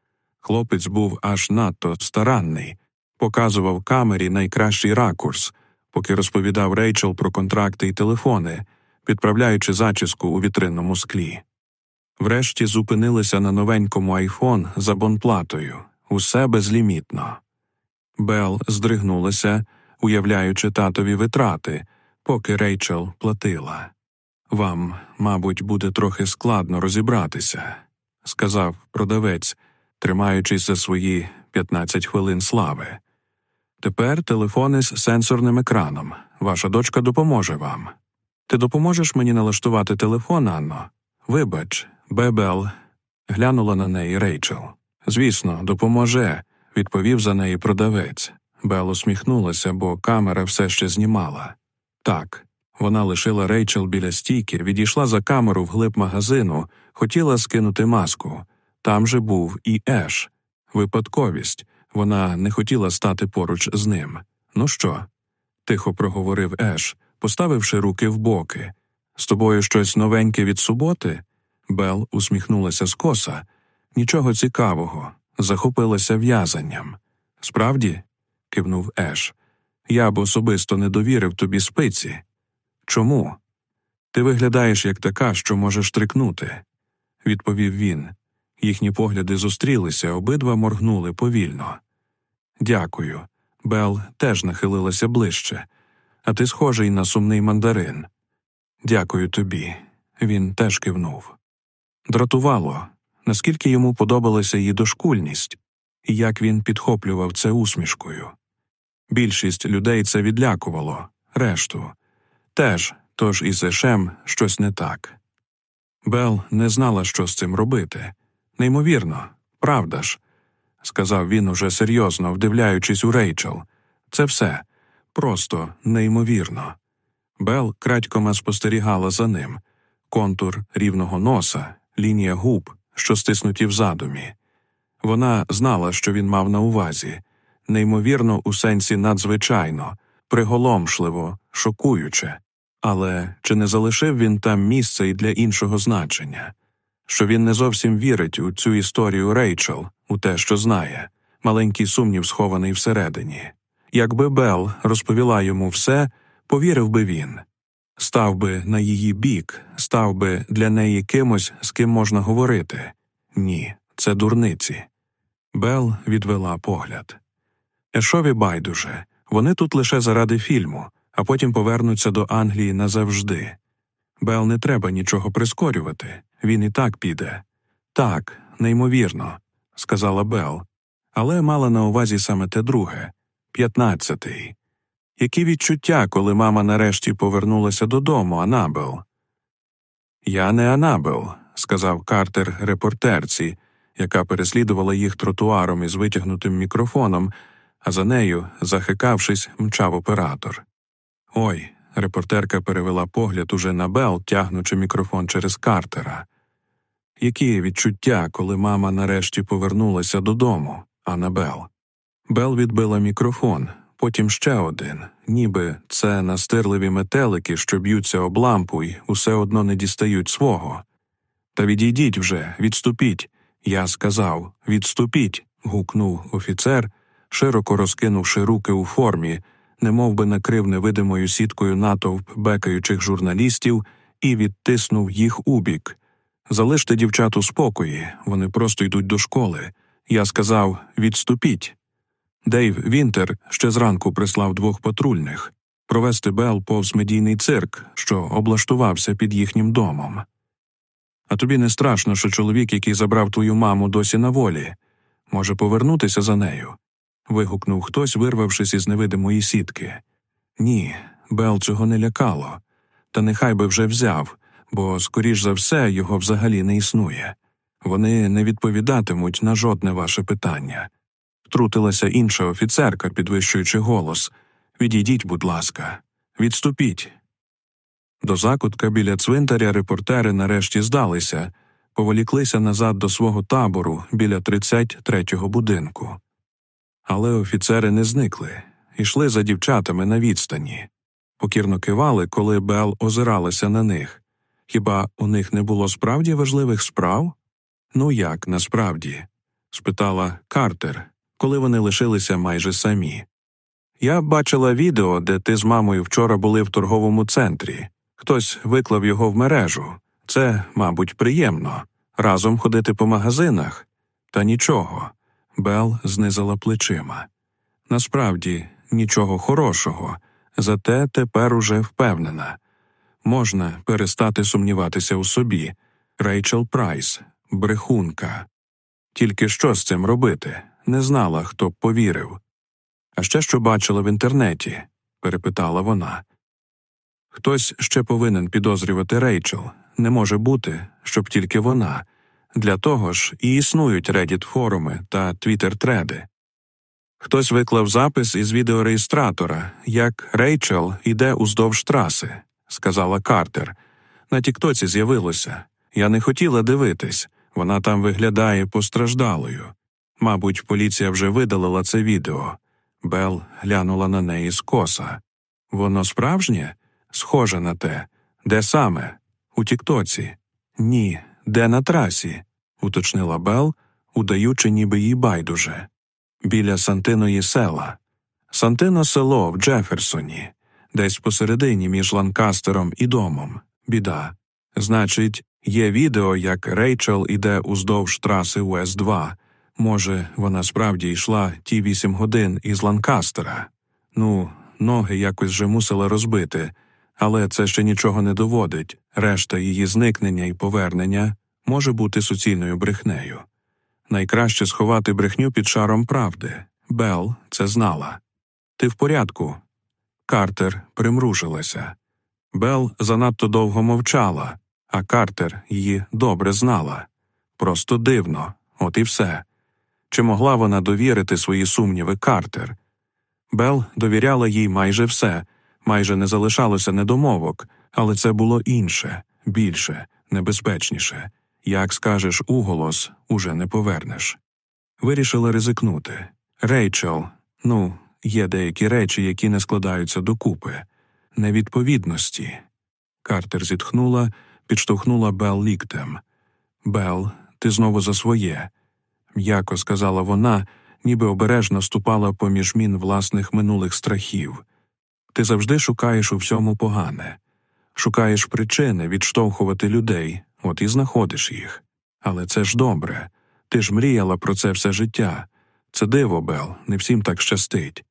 Хлопець був аж надто старанний, показував камері найкращий ракурс, поки розповідав Рейчел про контракти і телефони, підправляючи зачіску у вітринному склі. Врешті зупинилися на новенькому айфон за бонплатою, усе безлімітно. Бел здригнулася, уявляючи татові витрати, поки Рейчел платила. Вам, мабуть, буде трохи складно розібратися, сказав продавець, тримаючись за свої 15 хвилин слави. Тепер телефони з сенсорним екраном. Ваша дочка допоможе вам. Ти допоможеш мені налаштувати телефон, Анно? Вибач, Бебел. Глянула на неї Рейчел. Звісно, допоможе, відповів за неї продавець. Бел усміхнулася, бо камера все ще знімала. Так, вона лишила Рейчел біля стійки, відійшла за камеру вглиб магазину, хотіла скинути маску. Там же був і Еш. Випадковість. Вона не хотіла стати поруч з ним. Ну що? тихо проговорив Еш, поставивши руки в боки. З тобою щось новеньке від суботи? Бел усміхнулася скоса. Нічого цікавого, захопилася в'язанням. Справді? кивнув Еш. Я б особисто не довірив тобі спиці. Чому? Ти виглядаєш як така, що можеш трикнути, відповів він. Їхні погляди зустрілися, обидва моргнули повільно. Дякую. Бел теж нахилилася ближче, а ти схожий на сумний мандарин. Дякую тобі. Він теж кивнув. Дратувало, наскільки йому подобалася її дошкульність, і як він підхоплював це усмішкою. Більшість людей це відлякувало, решту теж, тож із Ешем щось не так. Бел не знала, що з цим робити. Неймовірно, правда ж, сказав він уже серйозно, вдивляючись у Рейчел. Це все просто неймовірно. Бел крадькома спостерігала за ним контур рівного носа, лінія губ, що стиснуті в задумі. Вона знала, що він мав на увазі неймовірно, у сенсі надзвичайно, приголомшливо, шокуюче, але чи не залишив він там місце і для іншого значення? Що він не зовсім вірить у цю історію Рейчел, у те, що знає, маленький сумнів схований всередині. Якби Бел розповіла йому все, повірив би він, став би на її бік, став би для неї кимось, з ким можна говорити. Ні, це дурниці. Бел відвела погляд. Ешові байдуже, вони тут лише заради фільму, а потім повернуться до Англії назавжди. Бел не треба нічого прискорювати, він і так піде. Так, неймовірно, сказала Бел, але мала на увазі саме те друге п'ятнадцятий. Які відчуття, коли мама нарешті повернулася додому, Анабел? Я не Анабел, сказав Картер репортерці, яка переслідувала їх тротуаром із витягнутим мікрофоном, а за нею, захикавшись, мчав оператор. Ой, репортерка перевела погляд уже на Бел, тягнучи мікрофон через Картера. Які відчуття, коли мама нарешті повернулася додому, Анабел? Бел відбила мікрофон, потім ще один, ніби це настирливі метелики, що б'ються об лампу й усе одно не дістають свого. Та відійдіть вже, відступіть. Я сказав відступіть. гукнув офіцер, широко розкинувши руки у формі, немов би накрив невидимою сіткою натовп бекаючих журналістів і відтиснув їх убік. Залиште дівчат у спокої, вони просто йдуть до школи. Я сказав відступіть. Дейв Вінтер ще зранку прислав двох патрульних провести Бел повз медійний цирк, що облаштувався під їхнім домом. А тобі не страшно, що чоловік, який забрав твою маму, досі на волі, може повернутися за нею? вигукнув хтось, вирвавшись із невидимої сітки. Ні, Бел цього не лякало, та нехай би вже взяв, бо, скоріш за все, його взагалі не існує. Вони не відповідатимуть на жодне ваше питання. Втрутилася інша офіцерка, підвищуючи голос Відійдіть, будь ласка, відступіть. До закутка біля цвинтаря репортери нарешті здалися, поволіклися назад до свого табору біля 33-го будинку. Але офіцери не зникли, йшли за дівчатами на відстані, покірно кивали, коли Бел озиралася на них. Хіба у них не було справді важливих справ? Ну як насправді? спитала Картер, коли вони лишилися майже самі. Я бачила відео, де ти з мамою вчора були в торговому центрі. Хтось виклав його в мережу. Це, мабуть, приємно. Разом ходити по магазинах. Та нічого. Бел знизила плечима. Насправді, нічого хорошого, зате тепер уже впевнена. Можна перестати сумніватися у собі. Рейчел Прайс, брехунка. Тільки що з цим робити? Не знала, хто б повірив. А ще що бачила в інтернеті? перепитала вона. Хтось ще повинен підозрювати Рейчел. Не може бути, щоб тільки вона. Для того ж і існують Reddit форуми та Twitter треди. Хтось виклав запис із відеореєстратора, як Рейчел іде уздовж траси, сказала Картер. На Тіктоці з'явилося. Я не хотіла дивитись, вона там виглядає постраждалою. Мабуть, поліція вже видалила це відео. Бел глянула на неї скоса. Воно справжнє? Схоже на те. Де саме? У Тіктоці? Ні, де на трасі? уточнила Бел, удаючи, ніби їй байдуже. Біля Сантиної села. Сантино село в Джеферсоні, десь посередині між Ланкастером і домом. Біда. Значить, є відео, як Рейчел іде уздовж траси Уест 2 Може, вона справді йшла ті вісім годин із Ланкастера. Ну, ноги якось же мусила розбити, але це ще нічого не доводить. Решта її зникнення і повернення може бути суцільною брехнею. Найкраще сховати брехню під шаром правди. Бел це знала. Ти в порядку. Картер примружилася. Бел занадто довго мовчала, а Картер її добре знала. Просто дивно, от і все. Чи могла вона довірити свої сумніви Картер? Бел довіряла їй майже все, майже не залишалося недомовок, але це було інше, більше, небезпечніше. Як скажеш уголос, уже не повернеш. Вирішила ризикнути. Рейчел, ну, є деякі речі, які не складаються докупи, невідповідності. Картер зітхнула, підштовхнула Бел ліктем. Бел, ти знову за своє м'яко сказала вона, ніби обережно ступала поміж мін власних минулих страхів. Ти завжди шукаєш у всьому погане, шукаєш причини відштовхувати людей, от і знаходиш їх. Але це ж добре. Ти ж мріяла про це все життя. Це диво, Бел, не всім так щастить.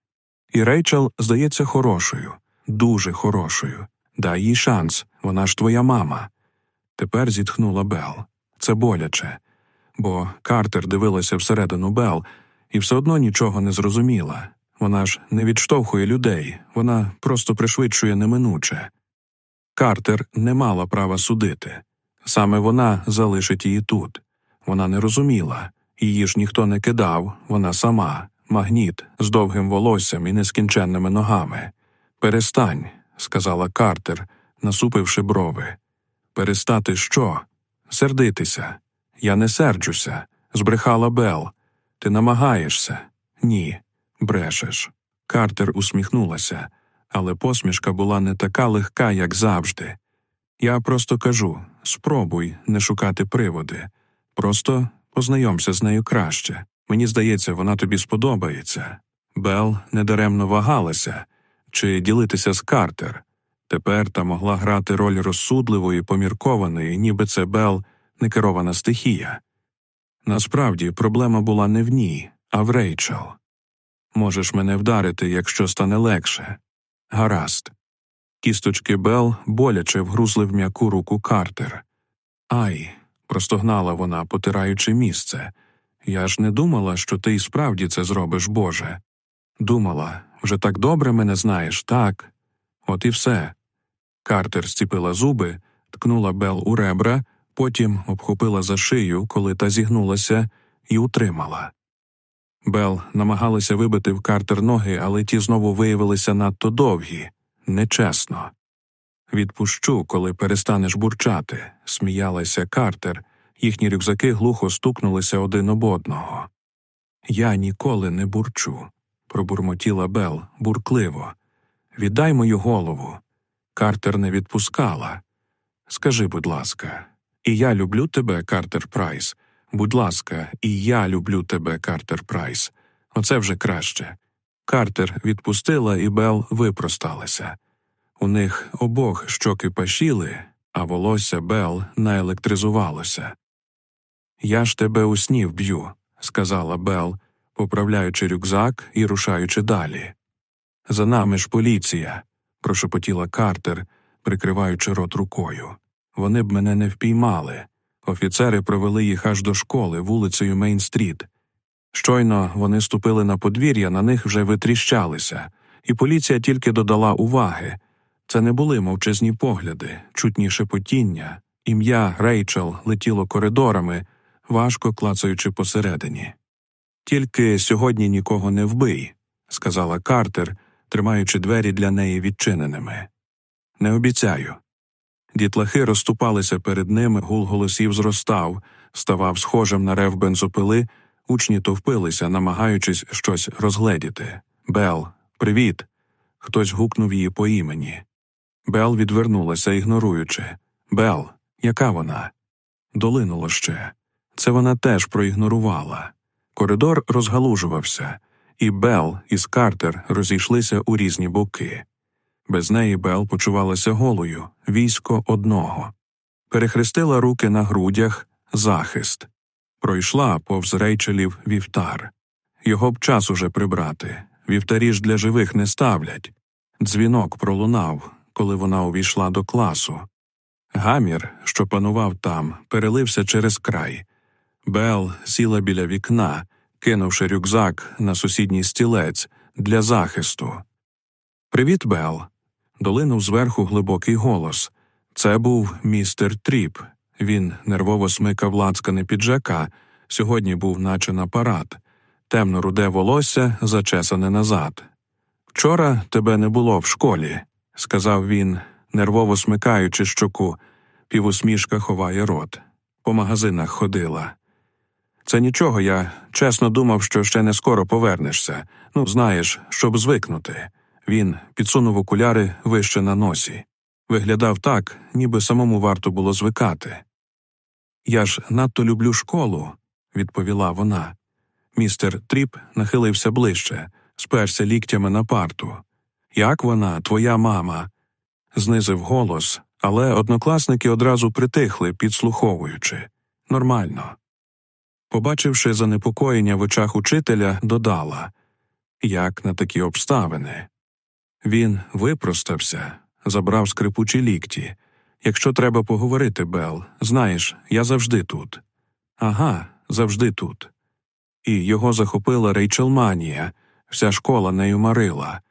І Рейчел здається хорошою, дуже хорошою. Дай їй шанс, вона ж твоя мама. Тепер зітхнула Бел. Це боляче бо Картер дивилася всередину Бел і все одно нічого не зрозуміла. Вона ж не відштовхує людей, вона просто пришвидшує неминуче. Картер не мала права судити. Саме вона залишить її тут. Вона не розуміла, її ж ніхто не кидав, вона сама, магніт з довгим волоссям і нескінченними ногами. Перестань, сказала Картер, насупивши брови. Перестати що? Сердитися. Я не серджуся, збрехала Бел. Ти намагаєшся? Ні, брешеш. Картер усміхнулася, але посмішка була не така легка, як завжди. Я просто кажу спробуй не шукати приводи. Просто познайомся з нею краще. Мені здається, вона тобі сподобається. Бел недаремно вагалася чи ділитися з Картер. Тепер та могла грати роль розсудливої, поміркованої, ніби це Бел некерована стихія. Насправді проблема була не в ній, а в Рейчел. Можеш мене вдарити, якщо стане легше. Гаразд. Кісточки Бел боляче вгрузли в м'яку руку Картер. Ай, простогнала вона, потираючи місце. Я ж не думала, що ти і справді це зробиш, Боже. Думала, вже так добре мене знаєш, так? От і все. Картер зціпила зуби, ткнула Бел у ребра, потім обхопила за шию, коли та зігнулася, і утримала. Бел намагалася вибити в Картер ноги, але ті знову виявилися надто довгі, нечесно. Відпущу, коли перестанеш бурчати, сміялася Картер, їхні рюкзаки глухо стукнулися один об одного. Я ніколи не бурчу, пробурмотіла Бел буркливо. Віддай мою голову. Картер не відпускала. Скажи, будь ласка, і я люблю тебе, Картер Прайс. Будь ласка, і я люблю тебе, Картер Прайс. Оце вже краще. Картер відпустила, і Бел випросталася. У них обох щоки пашіли, а волосся Бел наелектризувалося. Я ж тебе у сні вб'ю, сказала Бел, поправляючи рюкзак і рушаючи далі. За нами ж поліція, прошепотіла Картер, прикриваючи рот рукою. Вони б мене не впіймали. Офіцери провели їх аж до школи вулицею Мейн-стріт. Щойно вони ступили на подвір'я, на них вже витріщалися, і поліція тільки додала уваги. Це не були мовчазні погляди, чутні шепотіння, ім'я Рейчел летіло коридорами, важко клацаючи посередині. Тільки сьогодні нікого не вбий, сказала Картер, тримаючи двері для неї відчиненими. Не обіцяю. Дітлахи розступалися перед ними, гул голосів зростав, ставав схожим на рев бензопили, учні товпилися, намагаючись щось розгледіти. Бел, привіт. Хтось гукнув її по імені. Бел відвернулася, ігноруючи. Бел, яка вона? Долинуло ще. Це вона теж проігнорувала. Коридор розгалужувався, і Бел із Картер розійшлися у різні боки. Без неї Бел почувалася голою, військо одного. Перехрестила руки на грудях захист. Пройшла повз рейчелів вівтар. Його б час уже прибрати. Вівтарі ж для живих не ставлять. Дзвінок пролунав, коли вона увійшла до класу. Гамір, що панував там, перелився через край. Бел сіла біля вікна, кинувши рюкзак на сусідній стілець для захисту. Привіт, Бел. Долинув зверху глибокий голос. Це був містер Тріп. Він нервово смикав лацкани піджака, сьогодні був наче на парад, темно руде волосся зачесане назад. Вчора тебе не було в школі, сказав він, нервово смикаючи щоку, півусмішка ховає рот. По магазинах ходила. Це нічого, я чесно думав, що ще не скоро повернешся. Ну, знаєш, щоб звикнути. Він підсунув окуляри вище на носі. Виглядав так, ніби самому варто було звикати. Я ж надто люблю школу, відповіла вона. Містер Тріп нахилився ближче, сперся ліктями на парту. Як вона, твоя мама? знизив голос, але однокласники одразу притихли, підслуховуючи. Нормально. Побачивши занепокоєння в очах учителя, додала як на такі обставини. Він випростався, забрав скрипучі лікті. Якщо треба поговорити, Бел, знаєш, я завжди тут. Ага, завжди тут. І його захопила Рейчелманія, вся школа нею марила.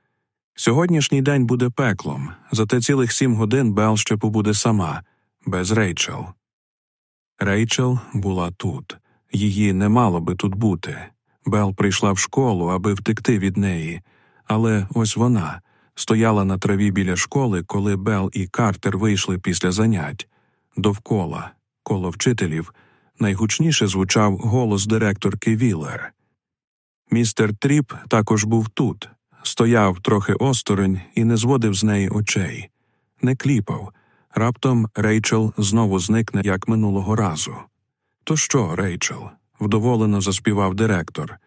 Сьогоднішній день буде пеклом, зате цілих сім годин Бел ще побуде сама, без Рейчел. Рейчел була тут. Її не мало би тут бути. Бел прийшла в школу, аби втекти від неї, але ось вона стояла на траві біля школи, коли Бел і Картер вийшли після занять. Довкола, коло вчителів, найгучніше звучав голос директорки Віллер. Містер Тріп також був тут, стояв трохи осторонь і не зводив з неї очей, не кліпав. Раптом Рейчел знову зникне, як минулого разу. То що, Рейчел? вдоволено заспівав директор.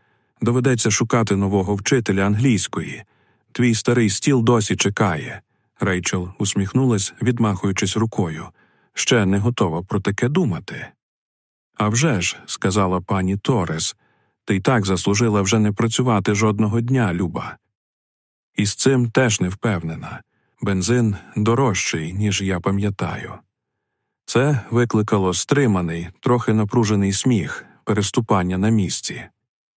Доведеться шукати нового вчителя англійської. Твій старий стіл досі чекає. Рейчел усміхнулась, відмахуючись рукою. Ще не готова про таке думати. «А вже ж», – сказала пані Торес, Ти й так заслужила вже не працювати жодного дня, Люба. І з цим теж не впевнена бензин дорожчий, ніж я пам'ятаю. Це викликало стриманий, трохи напружений сміх, переступання на місці.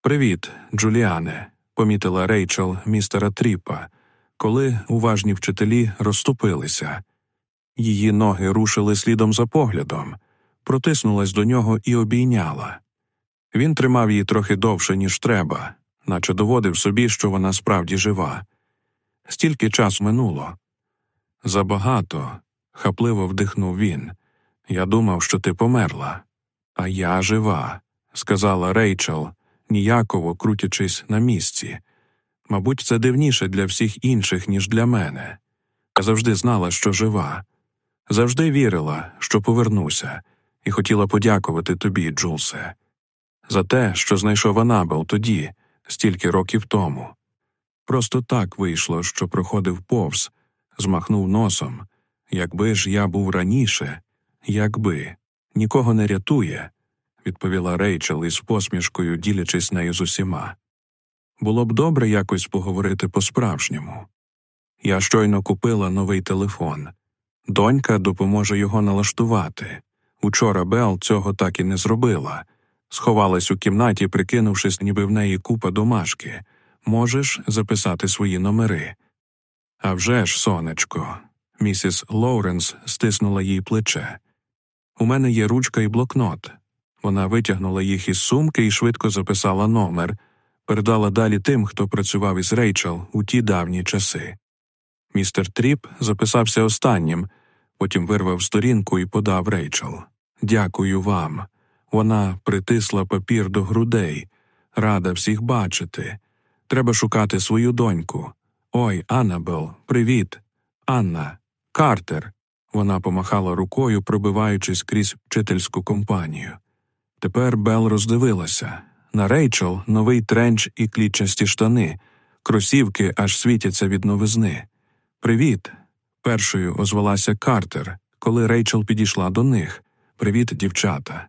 Привіт, Джуліане, помітила Рейчел містера Тріпа, коли уважні вчителі розступилися. Її ноги рушили слідом за поглядом, протиснулась до нього і обійняла. Він тримав її трохи довше, ніж треба, наче доводив собі, що вона справді жива. Стільки часу минуло. Забагато, хапливо вдихнув він. Я думав, що ти померла. А я жива, сказала Рейчел, ніяково крутячись на місці. Мабуть, це дивніше для всіх інших, ніж для мене. Я завжди знала, що жива, завжди вірила, що повернуся, і хотіла подякувати тобі, Джулсе, за те, що знайшов Анабел тоді, стільки років тому. Просто так вийшло, що проходив повз, змахнув носом. Якби ж я був раніше, якби нікого не рятує, відповіла Рейчел із посмішкою, ділячись нею з усіма. Було б добре якось поговорити по-справжньому. Я щойно купила новий телефон. Донька допоможе його налаштувати. Учора Бел цього так і не зробила. Сховалась у кімнаті, прикинувшись, ніби в неї купа домашки. Можеш записати свої номери. «А вже ж, сонечко. Місіс Лоуренс стиснула їй плече. У мене є ручка і блокнот. Вона витягнула їх із сумки і швидко записала номер, передала далі тим, хто працював із Рейчел у ті давні часи. Містер Тріп записався останнім, потім вирвав сторінку і подав Рейчел. Дякую вам. Вона притисла папір до грудей, рада всіх бачити. Треба шукати свою доньку. Ой, Аннабел, привіт. Анна, Картер. Вона помахала рукою, пробиваючись крізь вчительську компанію. Тепер Бел роздивилася на Рейчел новий тренч і клітчасті штани, кросівки аж світяться від новизни. Привіт. Першою озвалася Картер, коли Рейчел підійшла до них. Привіт, дівчата.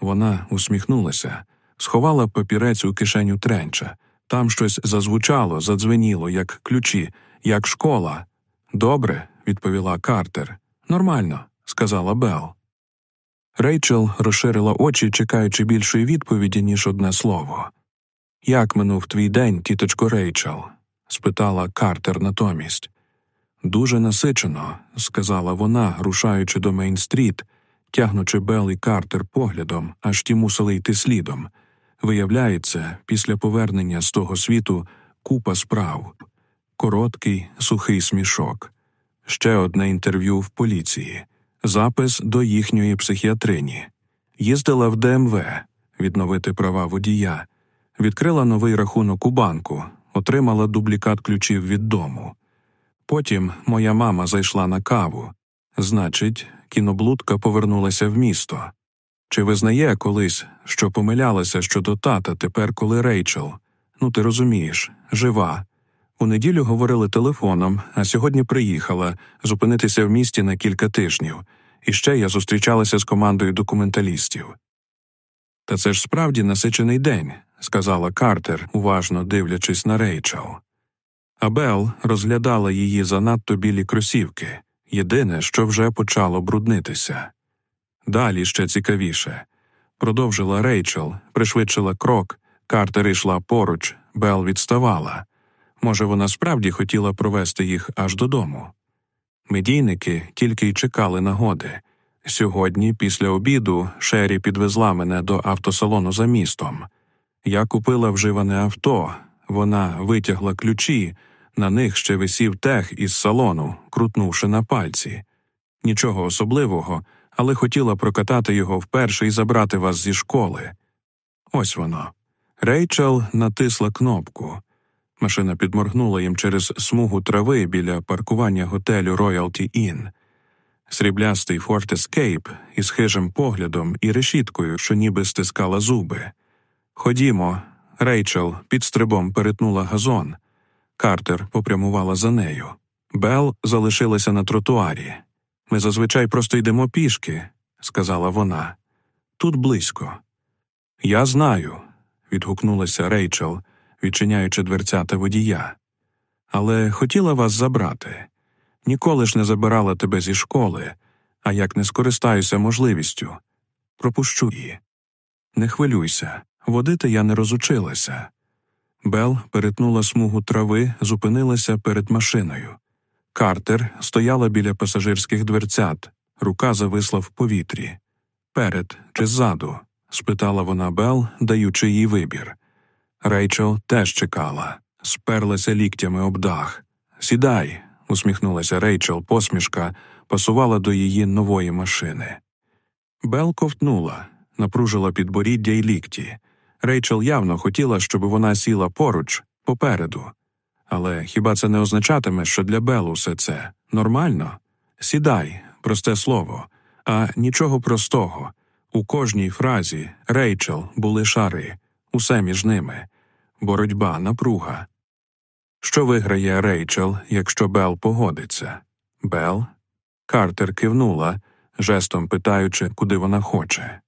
Вона усміхнулася, сховала папірець у кишеню тренча. Там щось зазвучало, задзвеніло, як ключі, як школа. Добре, відповіла Картер. Нормально, сказала Бел. Рейчел розширила очі, чекаючи більшої відповіді, ніж одне слово. Як минув твій день, тіточко Рейчел? спитала Картер натомість. Дуже насичено, сказала вона, рушаючи до Мейн-стріт, тягнучи Бел і Картер поглядом, аж ті мусили йти слідом. Виявляється, після повернення з того світу купа справ, короткий, сухий смішок, ще одне інтерв'ю в поліції, запис до їхньої психіатрині, їздила в ДМВ відновити права водія, відкрила новий рахунок у банку, отримала дублікат ключів від дому. Потім моя мама зайшла на каву. Значить, кіноблудка повернулася в місто. Чи визнає колись, що помилялася щодо тата тепер, коли Рейчел? Ну, ти розумієш, жива. У неділю говорили телефоном, а сьогодні приїхала зупинитися в місті на кілька тижнів, і ще я зустрічалася з командою документалістів. Та це ж справді насичений день, сказала Картер, уважно дивлячись на Рейчел. Абел розглядала її занадто білі кросівки, єдине, що вже почало бруднитися. Далі ще цікавіше. Продовжила Рейчел, пришвидшила крок, Картер йшла поруч, Бел відставала. Може, вона справді хотіла провести їх аж додому. Медійники тільки й чекали нагоди. Сьогодні, після обіду, Шері підвезла мене до автосалону за містом. Я купила вживане авто, вона витягла ключі, на них ще висів тех із салону, крутнувши на пальці. Нічого особливого, але хотіла прокатати його вперше і забрати вас зі школи. Ось воно. Рейчел натисла кнопку. Машина підморгнула їм через смугу трави біля паркування готелю Royalty Inn. Сріблястий Ford Escape із хижим поглядом і решіткою, що ніби стискала зуби. Ходімо, Рейчел під стрибом перетнула газон. Картер попрямувала за нею. Бел залишилася на тротуарі. Ми зазвичай просто йдемо пішки, сказала вона. Тут близько. Я знаю, відгукнулася Рейчел, відчиняючи дверцята водія. Але хотіла вас забрати. Ніколи ж не забирала тебе зі школи, а як не скористаюся можливістю. Пропущу її. Не хвилюйся, водити я не розучилася. Бел перетнула смугу трави, зупинилася перед машиною. Картер стояла біля пасажирських дверцят, рука зависла в повітрі. Перед чи ззаду? спитала вона Бел, даючи їй вибір. Рейчел теж чекала, сперлася ліктями об дах. Сідай, усміхнулася Рейчел, посмішка пасувала до її нової машини. Бел ковтнула, напружила підборіддя й лікті. Рейчел явно хотіла, щоб вона сіла поруч, попереду. Але хіба це не означатиме, що для Бел усе це нормально? Сідай, просте слово, а нічого простого. У кожній фразі Рейчел були шари, усе між ними, боротьба, напруга. Що виграє Рейчел, якщо Бел погодиться? Бел? Картер кивнула, жестом питаючи, куди вона хоче.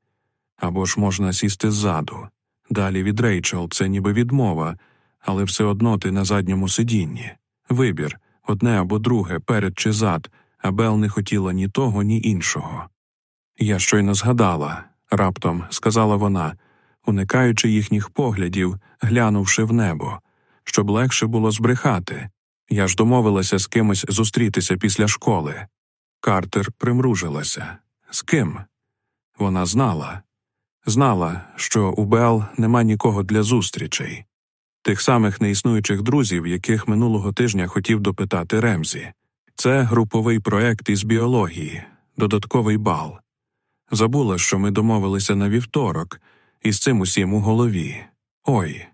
Або ж можна сісти ззаду. Далі від Рейчел це ніби відмова, але все одно ти на задньому сидінні. Вибір одне або друге, перед чи зад, а Бел не хотіла ні того, ні іншого. Я щойно згадала, раптом сказала вона, уникаючи їхніх поглядів, глянувши в небо, щоб легше було збрехати. Я ж домовилася з кимось зустрітися після школи. Картер примружилася. З ким? Вона знала. Знала, що у Бел нема нікого для зустрічей, тих самих неіснуючих друзів, яких минулого тижня хотів допитати Ремзі. Це груповий проект із біології, додатковий бал. Забула, що ми домовилися на вівторок, і з цим усім у голові. Ой.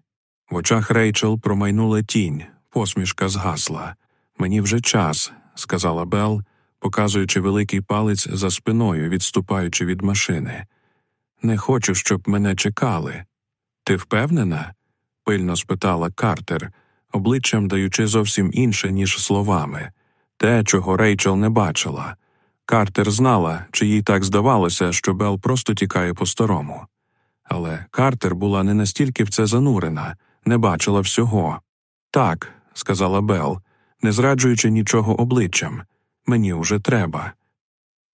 В очах Рейчел промайнула тінь, посмішка згасла. Мені вже час, сказала Бел, показуючи великий палець за спиною, відступаючи від машини. Не хочу, щоб мене чекали. Ти впевнена? пильно спитала Картер, обличчям даючи зовсім інше, ніж словами, те, чого Рейчел не бачила. Картер знала, чи їй так здавалося, що Бел просто тікає по старому. Але Картер була не настільки в це занурена, не бачила всього. Так, сказала Бел, не зраджуючи нічого обличчям. Мені уже треба.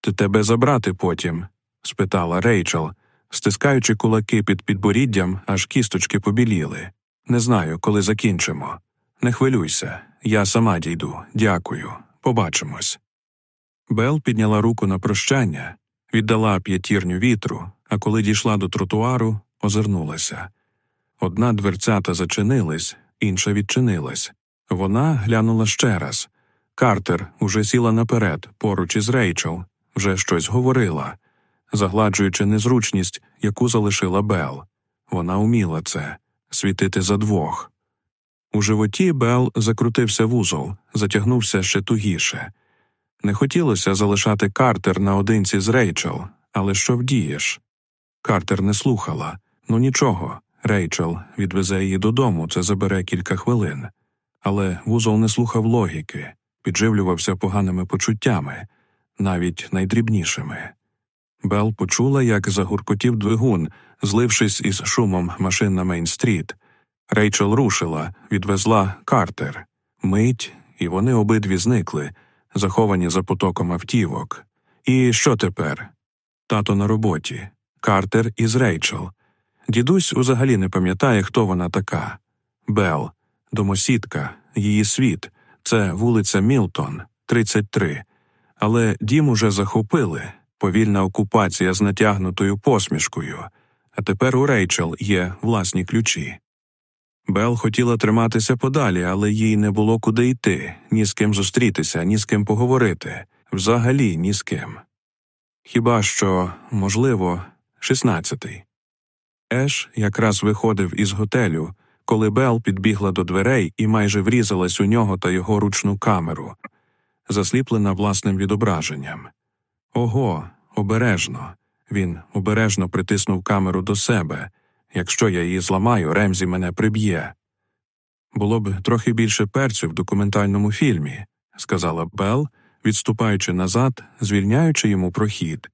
Ти тебе забрати потім? спитала Рейчел, стискаючи кулаки під підборіддям, аж кісточки побіліли. Не знаю, коли закінчимо. Не хвилюйся, я сама дійду. Дякую. Побачимось. Бел підняла руку на прощання, віддала п'ятірню вітру, а коли дійшла до тротуару, озирнулася. Одна дверцята зачинилась, інша відчинилась. Вона глянула ще раз. Картер уже сіла наперед, поруч із Рейчел, вже щось говорила, загладжуючи незручність, яку залишила Бел. Вона уміла це світити за двох. У животі Бел закрутився вузол, затягнувся ще тугіше. Не хотілося залишати Картер наодинці з Рейчел, але що вдієш? Картер не слухала. Ну нічого. Рейчел відвезе її додому, це забере кілька хвилин. Але вузол не слухав логіки, підживлювався поганими почуттями, навіть найдрібнішими. Бел почула, як загуркотів двигун, злившись із шумом машин на Мейн-стріт. Рейчел рушила, відвезла Картер. Мить, і вони обидві зникли, заховані за потоком автівок. І що тепер? Тато на роботі, Картер із Рейчел. Дідусь взагалі не пам'ятає, хто вона така. Бел, домосідка, її світ, це вулиця Мілтон, 33. Але дім уже захопили, повільна окупація з натягнутою посмішкою, а тепер у Рейчел є власні ключі. Бел хотіла триматися подалі, але їй не було куди йти, ні з ким зустрітися, ні з ким поговорити, взагалі ні з ким. Хіба що, можливо, шістнадцятий. Еш якраз виходив із готелю, коли Бел підбігла до дверей і майже врізалась у нього та його ручну камеру, засліплена власним відображенням. Ого, обережно. Він обережно притиснув камеру до себе. Якщо я її зламаю, Ремзі мене приб'є. Було б трохи більше перцю в документальному фільмі, сказала Бел, відступаючи назад, звільняючи йому прохід.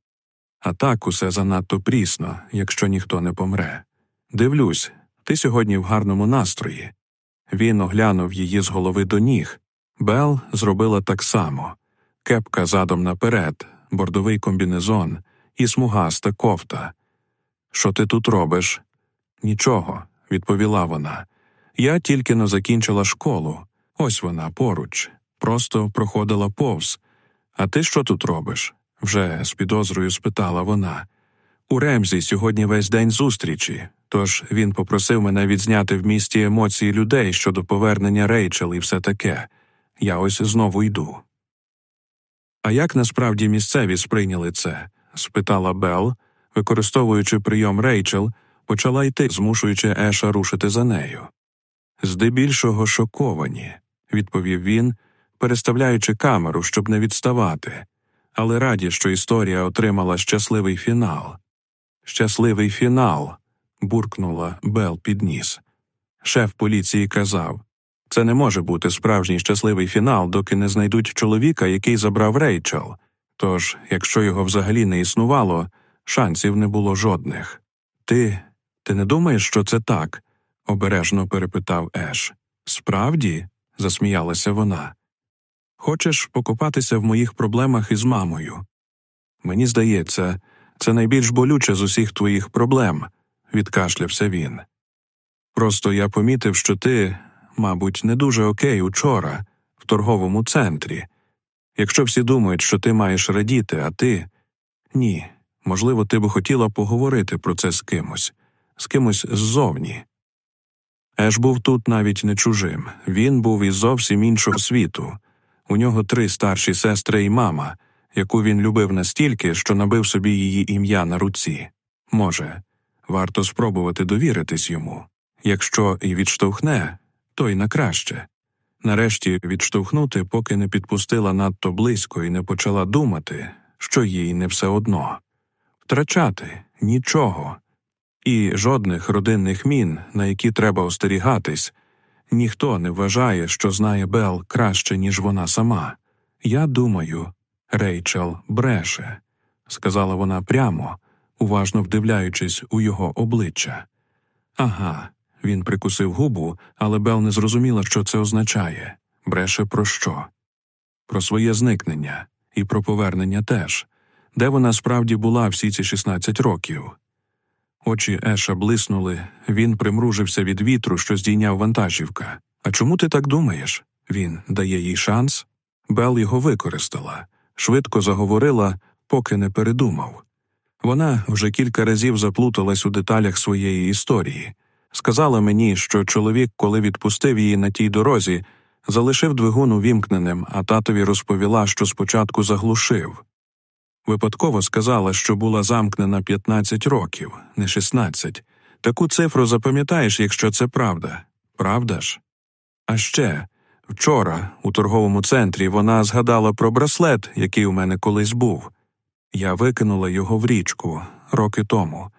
А так усе занадто прісно, якщо ніхто не помре. Дивлюсь, Ти сьогодні в гарному настрої. Він оглянув її з голови до ніг. Бел зробила так само кепка задом наперед, бордовий комбінезон і смугаста кофта. Що ти тут робиш? Нічого, відповіла вона. Я тільки но закінчила школу. Ось вона поруч, просто проходила повз. А ти що тут робиш? Вже з підозрою спитала вона. У Ремзі сьогодні весь день зустрічі, тож він попросив мене відзняти в місті емоції людей щодо повернення Рейчел і все таке. Я ось знову йду. А як насправді місцеві сприйняли це? спитала Бел, використовуючи прийом Рейчел, почала йти, змушуючи Еша рушити за нею. Здебільшого шоковані, відповів він, переставляючи камеру, щоб не відставати, але раді, що історія отримала щасливий фінал. Щасливий фінал. буркнула Бел під ніс. Шеф поліції казав це не може бути справжній щасливий фінал, доки не знайдуть чоловіка, який забрав Рейчел. Тож, якщо його взагалі не існувало, шансів не було жодних. Ти ти не думаєш, що це так? обережно перепитав Еш. Справді? засміялася вона. Хочеш покопатися в моїх проблемах із мамою? Мені здається, це найбільш болюче з усіх твоїх проблем, відкашлявся він. Просто я помітив, що ти, мабуть, не дуже окей учора, в торговому центрі. Якщо всі думають, що ти маєш радіти, а ти ні. Можливо, ти би хотіла поговорити про це з кимось, з кимось ззовні. Еш був тут навіть не чужим, він був із зовсім іншого світу. У нього три старші сестри і мама, яку він любив настільки, що набив собі її ім'я на руці. Може, варто спробувати довіритись йому. Якщо і відштовхне, то й на краще. Нарешті відштовхнути, поки не підпустила надто близько і не почала думати, що їй не все одно втрачати нічого, і жодних родинних мін, на які треба остерігатись, ніхто не вважає, що знає Бел краще, ніж вона сама. Я думаю, Рейчел бреше, сказала вона прямо, уважно вдивляючись у його обличчя. Ага, він прикусив губу, але Бел не зрозуміла, що це означає бреше про що? Про своє зникнення і про повернення теж, де вона справді була всі ці 16 років. Очі Еша блиснули, він примружився від вітру, що здійняв вантажівка. А чому ти так думаєш? Він дає їй шанс. Бел його використала, швидко заговорила, поки не передумав. Вона вже кілька разів заплуталась у деталях своєї історії, сказала мені, що чоловік, коли відпустив її на тій дорозі, залишив двигун увімкненим, а татові розповіла, що спочатку заглушив. Випадково сказала, що була замкнена 15 років, не 16. Таку цифру запам'ятаєш, якщо це правда, правда ж? А ще вчора, у торговому центрі, вона згадала про браслет, який у мене колись був. Я викинула його в річку роки тому,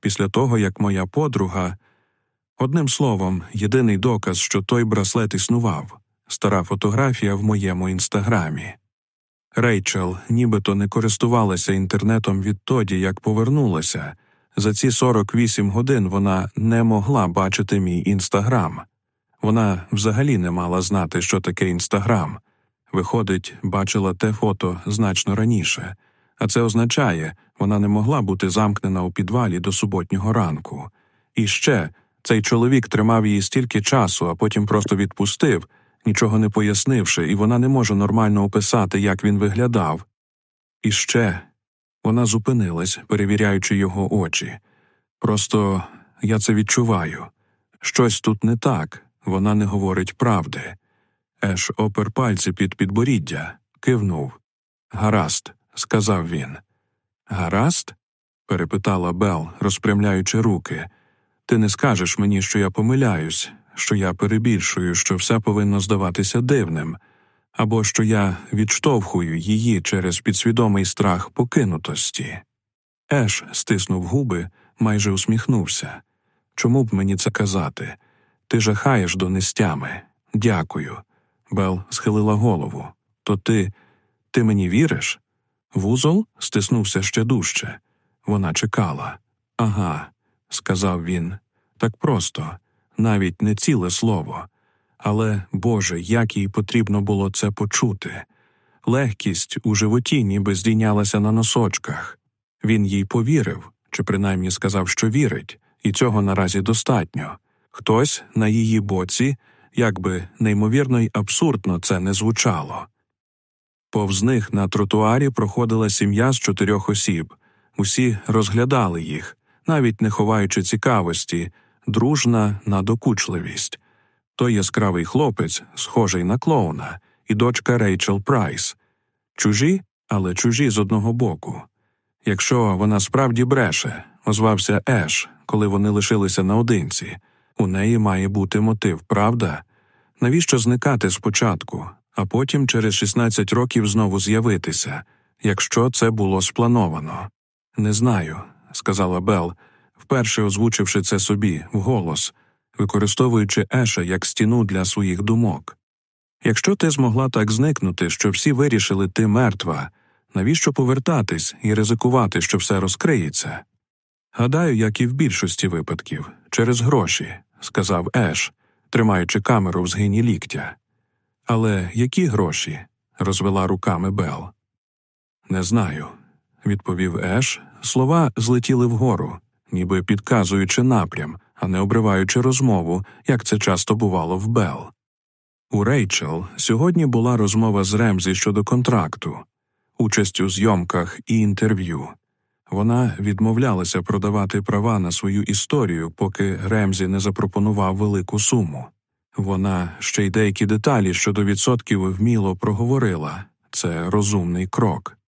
після того як моя подруга. Одним словом, єдиний доказ, що той браслет існував, стара фотографія в моєму інстаграмі. Рейчел нібито не користувалася інтернетом відтоді, як повернулася. За ці 48 годин вона не могла бачити мій інстаграм. Вона взагалі не мала знати, що таке інстаграм. Виходить, бачила те фото значно раніше, а це означає, вона не могла бути замкнена у підвалі до суботнього ранку. І ще цей чоловік тримав її стільки часу, а потім просто відпустив нічого не пояснивши, і вона не може нормально описати, як він виглядав. І ще вона зупинилась, перевіряючи його очі. Просто я це відчуваю. Щось тут не так, вона не говорить правди. Еш опер пальці під підборіддя, кивнув. Гаразд, сказав він. Гаразд? перепитала Бел, розпрямляючи руки. Ти не скажеш мені, що я помиляюсь, що я перебільшую, що все повинно здаватися дивним, або що я відштовхую її через підсвідомий страх покинутості. Еш стиснув губи, майже усміхнувся. Чому б мені це казати? Ти жахаєш до нестями. Дякую. Бел схилила голову. То ти ти мені віриш? Вузол стиснувся ще дужче. Вона чекала. Ага, сказав він. Так просто, навіть не ціле слово. Але, Боже, як їй потрібно було це почути. Легкість у животі ніби здійнялася на носочках. Він їй повірив, чи принаймні сказав, що вірить, і цього наразі достатньо. Хтось на її боці, якби неймовірно й абсурдно це не звучало. Повз них на тротуарі проходила сім'я з чотирьох осіб. Усі розглядали їх, навіть не ховаючи цікавості, дружна на докучливість. Той яскравий хлопець, схожий на клоуна, і дочка Рейчел Прайс. Чужі, але чужі з одного боку. Якщо вона справді бреше, озвався Еш, коли вони лишилися наодинці. У неї має бути мотив, правда? Навіщо зникати спочатку, а потім через 16 років знову з'явитися, якщо це було сплановано? Не знаю, сказала Бел, вперше озвучивши це собі вголос, використовуючи Еша як стіну для своїх думок. Якщо ти змогла так зникнути, що всі вирішили ти мертва, навіщо повертатись і ризикувати, що все розкриється? Гадаю, як і в більшості випадків, через гроші, сказав Еш, тримаючи камеру в згині ліктя. Але які гроші? розвела руками Бел. Не знаю, відповів Еш. Слова злетіли вгору, ніби підказуючи напрям, а не обриваючи розмову, як це часто бувало в Бел. У Рейчел сьогодні була розмова з Ремзі щодо контракту, участь у зйомках і інтерв'ю. Вона відмовлялася продавати права на свою історію, поки Ремзі не запропонував велику суму. Вона ще й деякі деталі щодо відсотків вміло проговорила це розумний крок.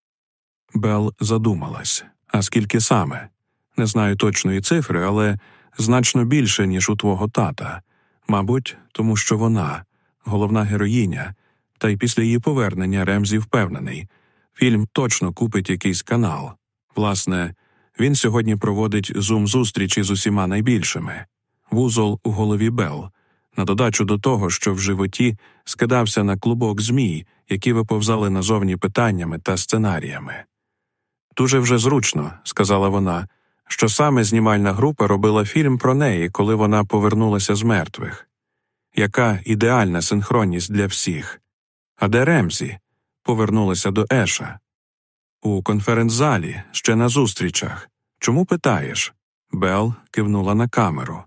Бел задумалась а скільки саме? Не знаю точної цифри, але значно більше, ніж у твого тата. Мабуть, тому що вона, головна героїня, та й після її повернення Ремзі впевнений фільм точно купить якийсь канал. Власне, він сьогодні проводить зум зустрічі з усіма найбільшими вузол у голові Бел, на додачу до того, що в животі скидався на клубок змій, які виповзали назовні питаннями та сценаріями. Дуже вже зручно, сказала вона, що саме знімальна група робила фільм про неї, коли вона повернулася з мертвих. Яка ідеальна синхронність для всіх. А де Ремзі? Повернулася до Еша. У конференц-залі, ще на зустрічах. Чому питаєш? Бел кивнула на камеру.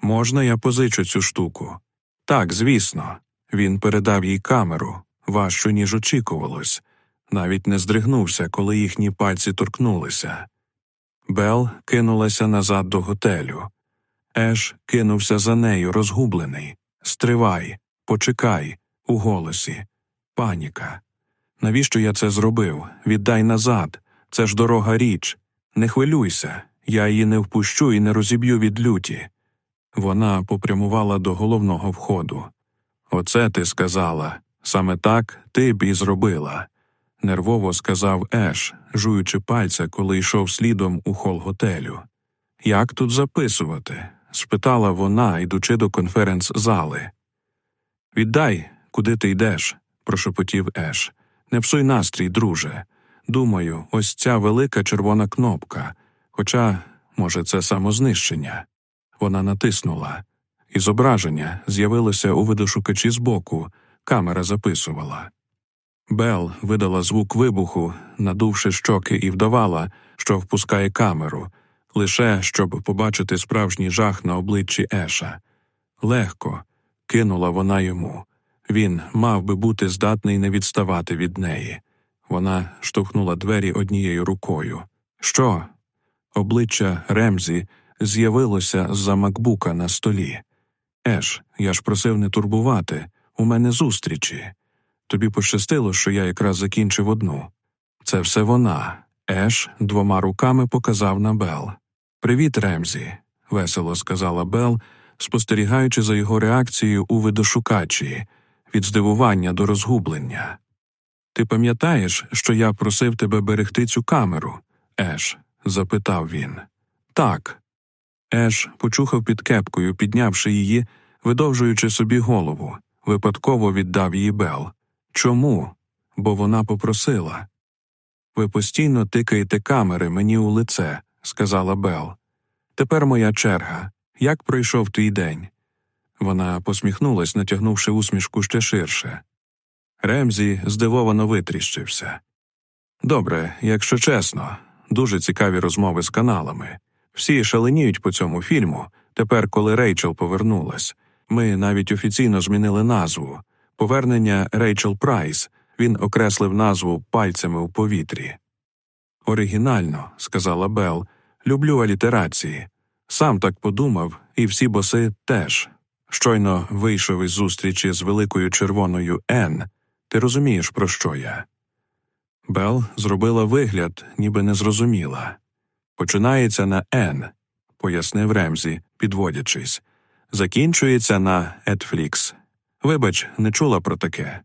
Можна, я позичу цю штуку? Так, звісно. Він передав їй камеру, важчу, ніж очікувалось, навіть не здригнувся, коли їхні пальці торкнулися. Бел кинулася назад до готелю. Еш кинувся за нею, розгублений. Стривай, почекай, у голосі. Паніка. Навіщо я це зробив? Віддай назад. Це ж дорога річ. Не хвилюйся, я її не впущу і не розіб'ю від люті. Вона попрямувала до головного входу. Оце ти сказала. Саме так ти б і зробила, нервово сказав Еш, жуючи пальця, коли йшов слідом у хол готелю. Як тут записувати? спитала вона, йдучи до конференц-зали. Віддай, куди ти йдеш, прошепотів Еш. Не псуй настрій, друже. Думаю, ось ця велика червона кнопка, хоча, може, це самознищення. Вона натиснула, і зображення з'явилося у видошукачі збоку, камера записувала. Бел видала звук вибуху, надувши щоки, і вдавала, що впускає камеру, лише щоб побачити справжній жах на обличчі Еша. Легко кинула вона йому. Він мав би бути здатний не відставати від неї. Вона штовхнула двері однією рукою. Що? Обличчя Ремзі з'явилося з за макбука на столі. Еш, я ж просив не турбувати. У мене зустрічі. Тобі пощастило, що я якраз закінчив одну. Це все вона. Еш двома руками показав на Бел. Привіт, Ремзі, весело сказала Бел, спостерігаючи за його реакцією у видошукачі, від здивування до розгублення. Ти пам'ятаєш, що я просив тебе берегти цю камеру? Еш, запитав він. Так. Еш почухав під кепкою, піднявши її, видовжуючи собі голову, випадково віддав її Бел. Чому? Бо вона попросила. Ви постійно тикаєте камери мені у лице, сказала Бел. Тепер моя черга. Як пройшов твій день? Вона посміхнулась, натягнувши усмішку ще ширше. Ремзі здивовано витріщився. Добре, якщо чесно, дуже цікаві розмови з каналами. Всі шаленіють по цьому фільму. Тепер, коли Рейчел повернулась, ми навіть офіційно змінили назву. Повернення Рейчел Прайс. Він окреслив назву пальцями у повітрі. Оригінально, сказала Бел, люблю алітерації. Сам так подумав, і всі боси теж. Щойно вийшов із зустрічі з великою червоною Н. Ти розумієш, про що я? Бел зробила вигляд, ніби не зрозуміла. Починається на Н, пояснив Ремзі, підводячись. Закінчується на Етфлікс. Вибач, не чула про таке.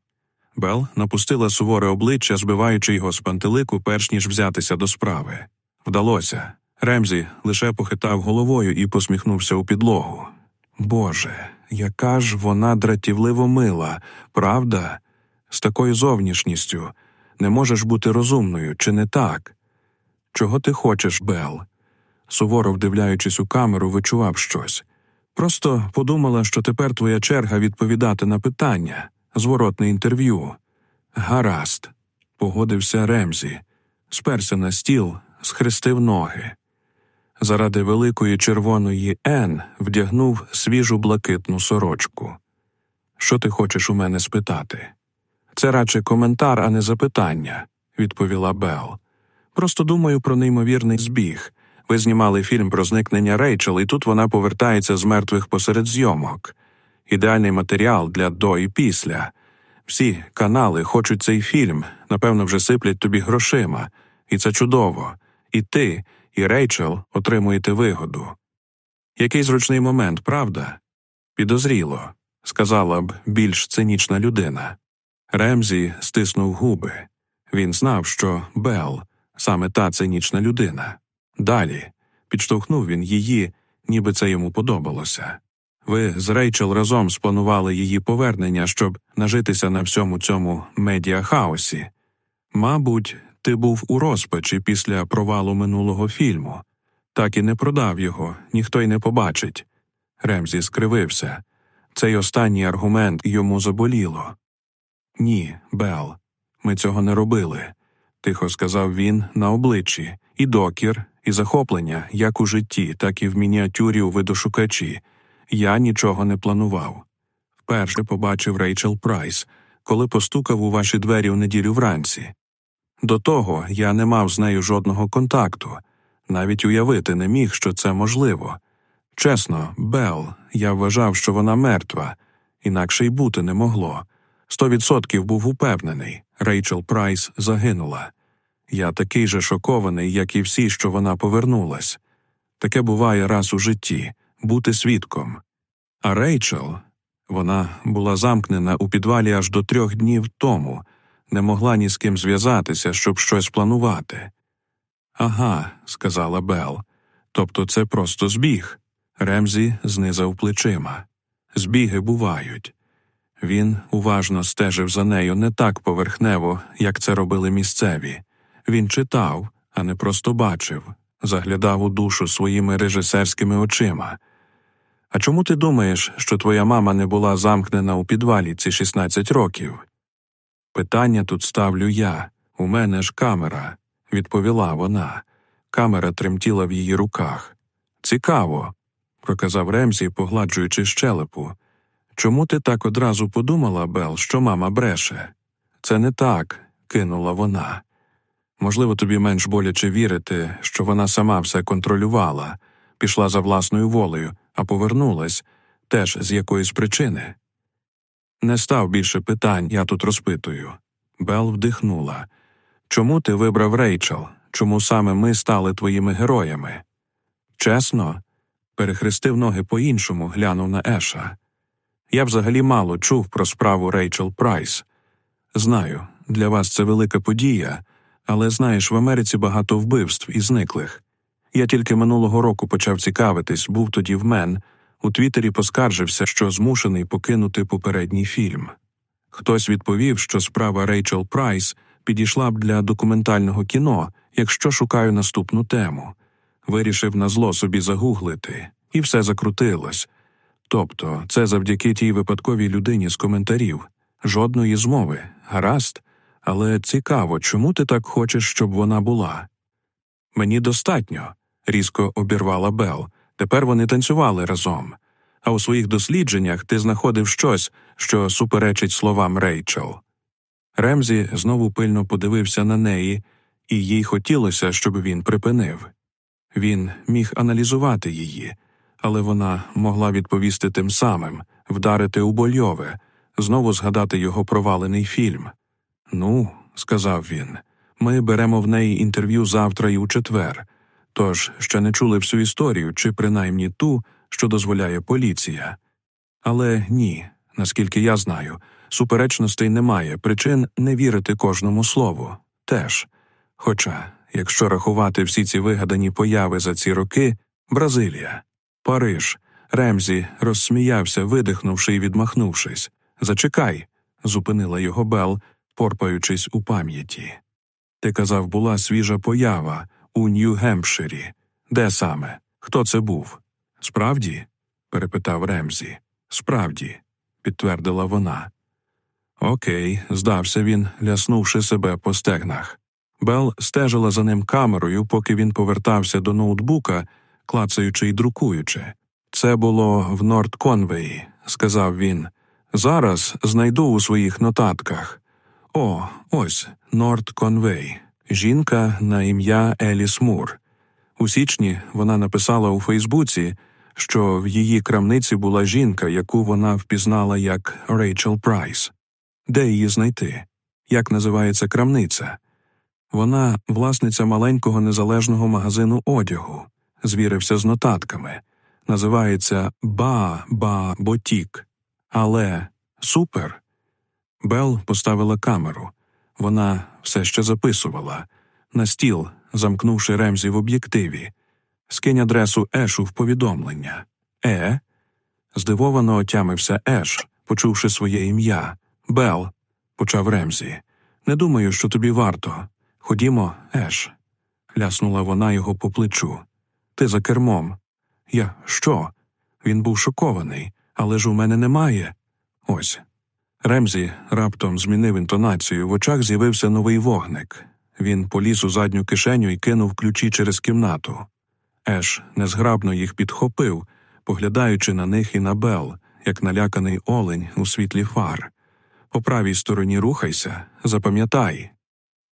Бел напустила суворе обличчя, збиваючи його з пантелику, перш ніж взятися до справи. Вдалося. Ремзі лише похитав головою і посміхнувся у підлогу. Боже, яка ж вона дратівливо мила, правда? З такою зовнішністю не можеш бути розумною, чи не так? Чого ти хочеш, Бел? Суворо вдивляючись у камеру, вичував щось. Просто подумала, що тепер твоя черга відповідати на питання, зворотне інтерв'ю. Гаразд, погодився Ремзі, сперся на стіл, схрестив ноги. Заради великої червоної Н вдягнув свіжу блакитну сорочку. Що ти хочеш у мене спитати? Це радше коментар, а не запитання, відповіла Бел. Просто думаю про неймовірний збіг. Ви знімали фільм про зникнення Рейчел, і тут вона повертається з мертвих посеред зйомок. Ідеальний матеріал для до і після. Всі канали хочуть цей фільм, напевно, вже сиплять тобі грошима, і це чудово. І ти, і Рейчел отримуєте вигоду. Який зручний момент, правда? Підозріло, сказала б більш цинічна людина. Ремзі стиснув губи. Він знав, що Бел саме та цинічна людина. Далі підштовхнув він її, ніби це йому подобалося. Ви з Рейчел разом спланували її повернення, щоб нажитися на всьому цьому медіахаосі. Мабуть, ти був у розпачі після провалу минулого фільму, так і не продав його, ніхто й не побачить. Ремзі скривився. Цей останній аргумент йому заболіло. Ні, Бел, ми цього не робили, тихо сказав він на обличчі, і докір, і захоплення, як у житті, так і в мініатюрі у видошукачі. Я нічого не планував. Вперше побачив Рейчел Прайс, коли постукав у ваші двері у неділю вранці. До того я не мав з нею жодного контакту, навіть уявити не міг, що це можливо. Чесно, Бел, я вважав, що вона мертва, інакше й бути не могло. Сто відсотків був упевнений, Рейчел Прайс загинула. Я такий же шокований, як і всі, що вона повернулась. Таке буває раз у житті бути свідком. А Рейчел вона була замкнена у підвалі аж до трьох днів тому, не могла ні з ким зв'язатися, щоб щось планувати. Ага, сказала Бел. Тобто це просто збіг. Ремзі знизав плечима. Збіги бувають. Він уважно стежив за нею не так поверхнево, як це робили місцеві. Він читав, а не просто бачив, заглядав у душу своїми режисерськими очима. А чому ти думаєш, що твоя мама не була замкнена у підвалі ці 16 років? Питання тут ставлю я. У мене ж камера, відповіла вона. Камера тремтіла в її руках. Цікаво, проказав Ремзі, погладжуючи щелепу. Чому ти так одразу подумала, Бел, що мама бреше? Це не так, кинула вона. Можливо, тобі менш боляче вірити, що вона сама все контролювала, пішла за власною волею, а повернулась теж з якоїсь причини. Не став більше питань, я тут розпитую. Бел вдихнула. Чому ти вибрав Рейчел? Чому саме ми стали твоїми героями? Чесно, перехрестив ноги по іншому, глянув на Еша. Я взагалі мало чув про справу Рейчел Прайс. Знаю, для вас це велика подія, але знаєш, в Америці багато вбивств і зниклих. Я тільки минулого року почав цікавитись, був тоді в мен. У Твіттері поскаржився, що змушений покинути попередній фільм. Хтось відповів, що справа Рейчел Прайс підійшла б для документального кіно, якщо шукаю наступну тему. Вирішив на зло собі загуглити і все закрутилось. Тобто, це завдяки тій випадковій людині з коментарів, жодної змови, гаразд, але цікаво, чому ти так хочеш, щоб вона була? Мені достатньо, різко обірвала Бел. Тепер вони танцювали разом. А у своїх дослідженнях ти знаходив щось, що суперечить словам Рейчел. Ремзі знову пильно подивився на неї, і їй хотілося, щоб він припинив. Він міг аналізувати її, але вона могла відповісти тим самим, вдарити у больове, знову згадати його провалений фільм. Ну, сказав він, ми беремо в неї інтерв'ю завтра і у четвер, тож ще не чули всю історію, чи принаймні ту, що дозволяє поліція. Але ні, наскільки я знаю, суперечностей немає, причин не вірити кожному слову теж. Хоча, якщо рахувати всі ці вигадані появи за ці роки, Бразилія, Париж, Ремзі розсміявся, видихнувши і відмахнувшись. Зачекай, зупинила його Бел, порпаючись у пам'яті. Ти казав, була свіжа поява у Нью-Гемпширі. Де саме? Хто це був? Справді? перепитав Ремзі. Справді, підтвердила вона. Окей, здався він, ляснувши себе по стегнах. Бел стежила за ним камерою, поки він повертався до ноутбука, клацаючи й друкуючи. Це було в Норд Конвеї, сказав він. Зараз знайду у своїх нотатках. О, ось Норд Конвей, жінка на ім'я Еліс Мур. У січні вона написала у Фейсбуці, що в її крамниці була жінка, яку вона впізнала як Рейчел Прайс. Де її знайти? Як називається крамниця? Вона власниця маленького незалежного магазину одягу, звірився з нотатками. Називається Ба Ба Ботік. Але супер. Бел поставила камеру. Вона все ще записувала на стіл, замкнувши Ремзі в об'єктиві. Скинь адресу Ешу в повідомлення. Е. Здивовано отямився Еш, почувши своє ім'я. Бел, почав Ремзі. Не думаю, що тобі варто. Ходімо, Еш. ляснула вона його по плечу. Ти за кермом. Я що? Він був шокований, але ж у мене немає. Ось. Ремзі раптом змінив інтонацію, в очах з'явився новий вогник. Він поліз у задню кишеню і кинув ключі через кімнату. Еш незграбно їх підхопив, поглядаючи на них і на Бел, як наляканий олень у світлі фар. По правій стороні рухайся, запам'ятай.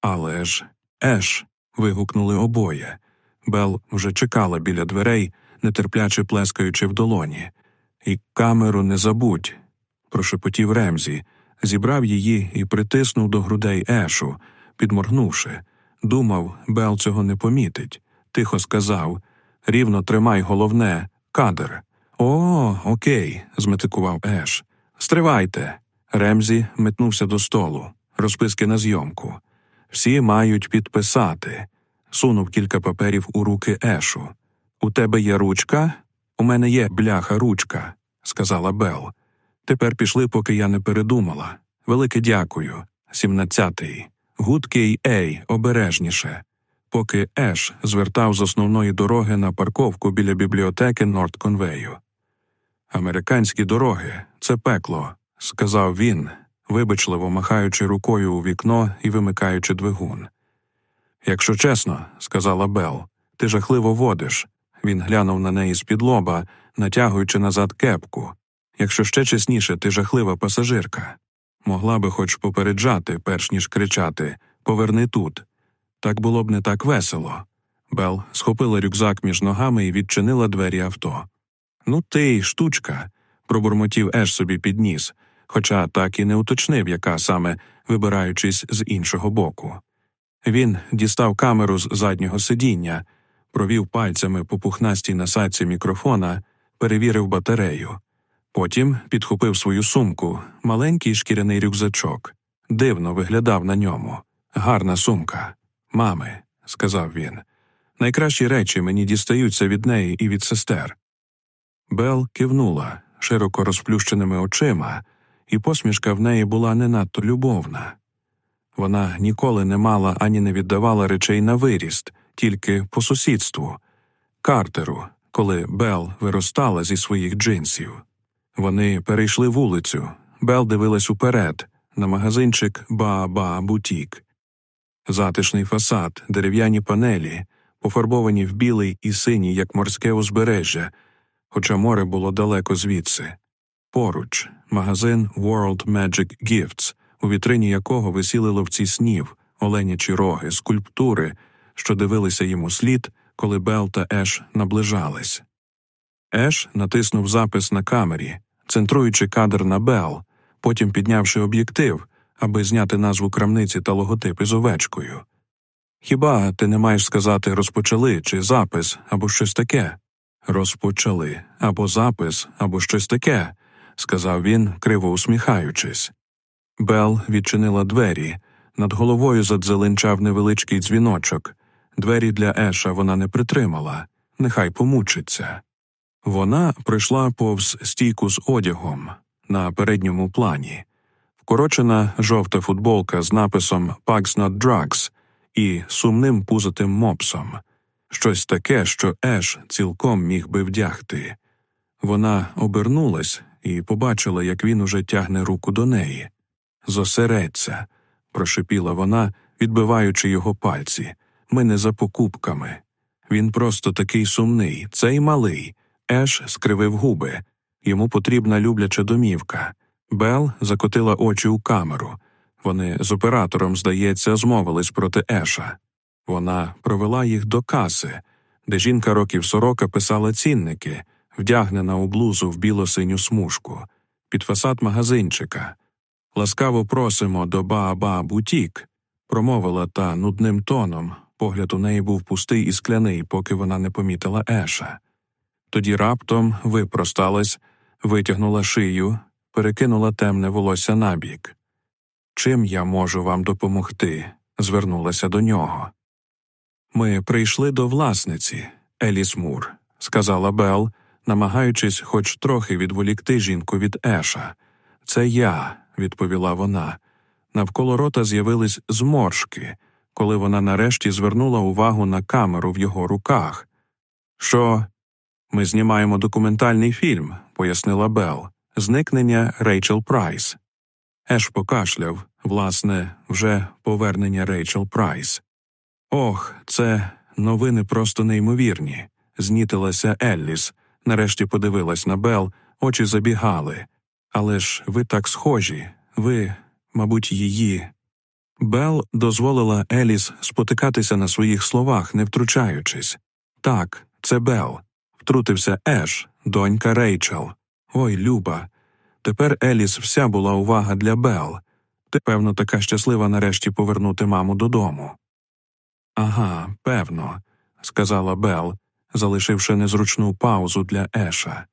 Але ж, Еш. вигукнули обоє. Бел вже чекала біля дверей, нетерпляче плескаючи в долоні. І камеру не забудь, прошепотів Ремзі, зібрав її і притиснув до грудей Ешу, підморгнувши. Думав, Бел цього не помітить. Тихо сказав рівно тримай головне, кадр. О, окей, зметикував Еш. Стривайте. Ремзі метнувся до столу, розписки на зйомку. Всі мають підписати. Сунув кілька паперів у руки Ешу. У тебе є ручка? У мене є бляха ручка, сказала Бел. Тепер пішли, поки я не передумала. Велике дякую. Сімнадцятий. Гудкий ей, обережніше. Поки Еш звертав з основної дороги на парковку біля бібліотеки Нордконвею. Американські дороги це пекло, сказав він, вибачливо махаючи рукою у вікно і вимикаючи двигун. Якщо чесно, сказала Бел, ти жахливо водиш. Він глянув на неї з-під лоба, натягуючи назад кепку. Якщо ще чесніше, ти жахлива пасажирка. Могла би хоч попереджати, перш ніж кричати Поверни тут. Так було б не так весело. Бел схопила рюкзак між ногами і відчинила двері авто. Ну, ти, штучка, пробурмотів Еш собі підніс, хоча так і не уточнив, яка саме, вибираючись з іншого боку. Він дістав камеру з заднього сидіння, провів пальцями по пухнастій насадці мікрофона, перевірив батарею. Потім підхопив свою сумку, маленький шкіряний рюкзачок. Дивно виглядав на ньому. Гарна сумка. Мами, сказав він. Найкращі речі мені дістаються від неї і від сестер. Бел кивнула широко розплющеними очима, і посмішка в неї була не надто любовна. Вона ніколи не мала ані не віддавала речей на виріст, тільки по сусідству, Картер, коли Бел виростала зі своїх джинсів. Вони перейшли вулицю. Бел дивилась уперед, на магазинчик Ба-Ба Бутік. Затишний фасад, дерев'яні панелі, пофарбовані в білий і синій, як морське узбережжя, хоча море було далеко звідси. Поруч магазин World Magic Gifts, у вітрині якого висіли ловці снів, оленячі роги, скульптури, що дивилися йому слід, коли Бел та Еш наближались. Еш натиснув запис на камері, центруючи кадр на Бел, потім піднявши об'єктив, аби зняти назву крамниці та логотип із овечкою. Хіба ти не маєш сказати розпочали чи запис або щось таке? Розпочали або запис, або щось таке, сказав він, криво усміхаючись. Бел відчинила двері. Над головою задзеленчав невеличкий дзвіночок. Двері для Еша вона не притримала, нехай помучиться. Вона прийшла повз стійку з одягом на передньому плані, вкорочена жовта футболка з написом «Pugs not drugs» і сумним пузатим мопсом, щось таке, що Еш цілком міг би вдягти. Вона обернулась і побачила, як він уже тягне руку до неї. Зосередься, прошепіла вона, відбиваючи його пальці. Ми не за покупками. Він просто такий сумний, цей малий. Еш скривив губи. Йому потрібна любляча домівка. Бел закотила очі у камеру. Вони з оператором, здається, змовились проти Еша. Вона провела їх до каси, де жінка років сорока писала цінники, вдягнена у блузу в біло-синю смужку, під фасад магазинчика. Ласкаво просимо до Ба-Ба Бутік, промовила та нудним тоном. Погляд у неї був пустий і скляний, поки вона не помітила Еша. Тоді раптом випросталась, витягнула шию, перекинула темне волосся набік. Чим я можу вам допомогти? звернулася до нього. Ми прийшли до власниці, Еліс Мур, сказала Бел, намагаючись хоч трохи відволікти жінку від Еша. Це я, відповіла вона. Навколо рота з'явились зморшки, коли вона нарешті звернула увагу на камеру в його руках. Що? Ми знімаємо документальний фільм, пояснила Бел. Зникнення Рейчел Прайс. Еш покашляв, власне, вже повернення Рейчел Прайс. Ох, це новини просто неймовірні. Знітилася Еліс, нарешті подивилась на Бел, очі забігали. Але ж ви так схожі, ви, мабуть, її. Бел дозволила Еліс спотикатися на своїх словах, не втручаючись. Так, це Бел. Втрутився Еш, донька Рейчел. Ой, Люба. Тепер Еліс вся була увага для Бел. Ти, певно, така щаслива нарешті повернути маму додому. Ага, певно, сказала Бел, залишивши незручну паузу для Еша.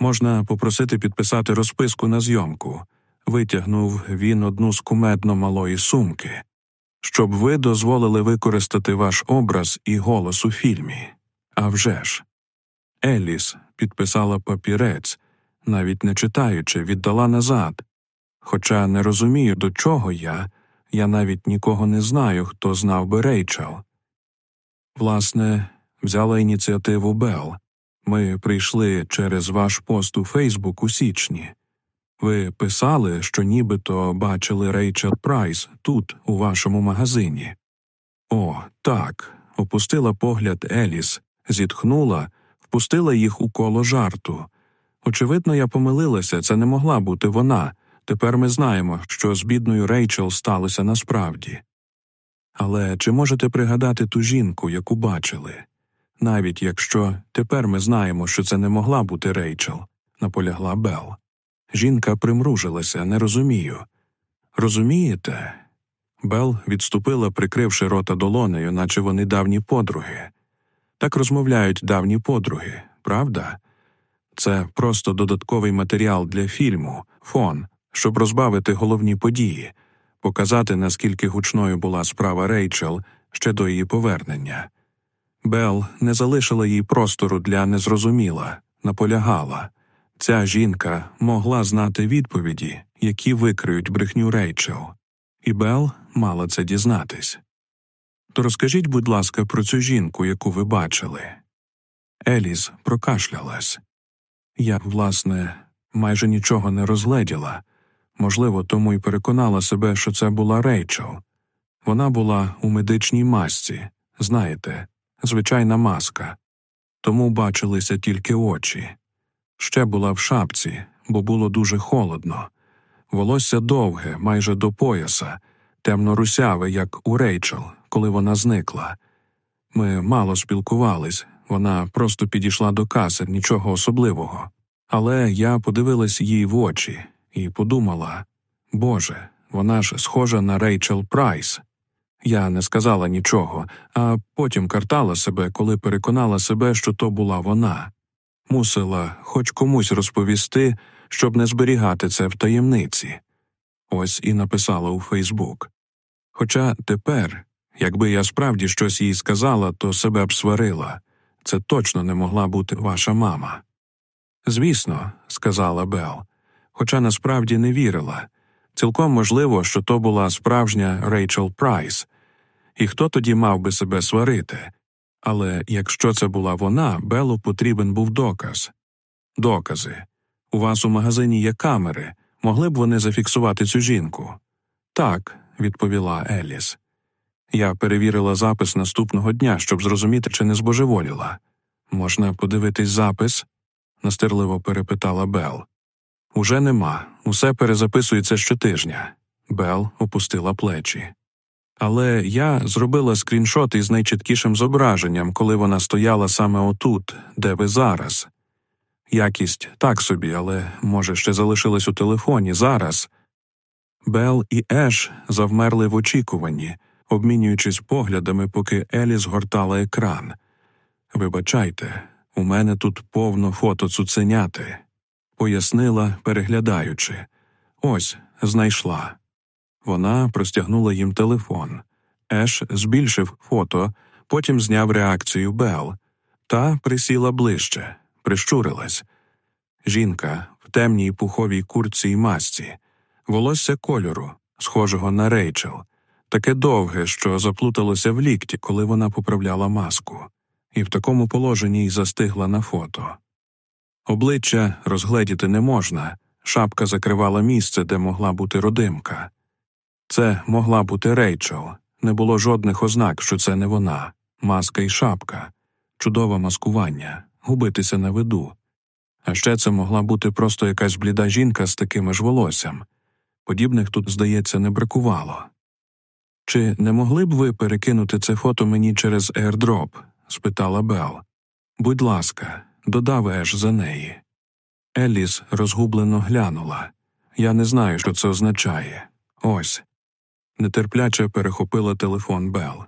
Можна попросити підписати розписку на зйомку. Витягнув він одну з кумедно малої сумки, щоб ви дозволили використати ваш образ і голос у фільмі. А вже ж. Еліс підписала папірець, навіть не читаючи, віддала назад. Хоча не розумію, до чого я, я навіть нікого не знаю, хто знав би Рейчел. Власне, взяла ініціативу Бел. Ми прийшли через ваш пост у Фейсбук у січні. Ви писали, що нібито бачили Рейчел Прайс тут, у вашому магазині. О, так. Опустила погляд Еліс, зітхнула, впустила їх у коло жарту. Очевидно, я помилилася, це не могла бути вона. Тепер ми знаємо, що з бідною Рейчел сталося насправді. Але чи можете пригадати ту жінку, яку бачили? Навіть якщо тепер ми знаємо, що це не могла бути Рейчел, наполягла Бел. Жінка примружилася, не розумію. Розумієте? Бел відступила, прикривши рота долонею, наче вони давні подруги. Так розмовляють давні подруги, правда? Це просто додатковий матеріал для фільму, фон, щоб розбавити головні події, показати, наскільки гучною була справа Рейчел ще до її повернення. Бел не залишила їй простору для незрозуміла, наполягала. Ця жінка могла знати відповіді, які викриють брехню Рейчел, і Бел мала це дізнатись. То розкажіть, будь ласка, про цю жінку, яку ви бачили. Еліс прокашлялась. Я, власне, майже нічого не розгледіла. Можливо, тому й переконала себе, що це була Рейчел. Вона була у медичній масці, знаєте, звичайна маска, тому бачилися тільки очі. Ще була в шапці, бо було дуже холодно. Волосся довге, майже до пояса, темно русяве, як у Рейчел, коли вона зникла. Ми мало спілкувались, вона просто підійшла до каси, нічого особливого. Але я подивилась їй в очі і подумала Боже, вона ж схожа на Рейчел Прайс. Я не сказала нічого, а потім картала себе, коли переконала себе, що то була вона. Мусила хоч комусь розповісти, щоб не зберігати це в таємниці. Ось і написала у Фейсбук. Хоча тепер, якби я справді щось їй сказала, то себе б сварила це точно не могла бути ваша мама. Звісно, сказала Бел, хоча насправді не вірила. Цілком можливо, що то була справжня Рейчел Прайс, і хто тоді мав би себе сварити. Але якщо це була вона, Белу потрібен був доказ. Докази. У вас у магазині є камери. Могли б вони зафіксувати цю жінку? Так, відповіла Еліс. Я перевірила запис наступного дня, щоб зрозуміти, чи не збожеволіла. Можна подивитись запис? настирливо перепитала Бел. Уже нема. Усе перезаписується щотижня. Бел опустила плечі. Але я зробила скріншот із найчіткішим зображенням, коли вона стояла саме отут, де ви зараз. Якість так собі, але, може, ще залишилась у телефоні зараз. Бел і Еш завмерли в очікуванні, обмінюючись поглядами, поки Елі згортала екран. Вибачайте, у мене тут повно фото цуценяти, пояснила, переглядаючи. Ось знайшла. Вона простягнула їм телефон. Еш збільшив фото, потім зняв реакцію Бел, та присіла ближче, прищурилась. Жінка в темній пуховій курці й масці, волосся кольору, схожого на рейчел, таке довге, що заплуталося в лікті, коли вона поправляла маску, і в такому положенні й застигла на фото. Обличчя розгледіти не можна, шапка закривала місце, де могла бути родимка. Це могла бути Рейчел, не було жодних ознак, що це не вона, маска і шапка, чудове маскування, губитися на виду. А ще це могла бути просто якась бліда жінка з такими ж волоссям. Подібних тут, здається, не бракувало. Чи не могли б ви перекинути це фото мені через airdrop?» – спитала Бел. Будь ласка, додав Еш за неї. Еліс розгублено глянула. Я не знаю, що це означає. Ось нетерпляче перехопила телефон Бел,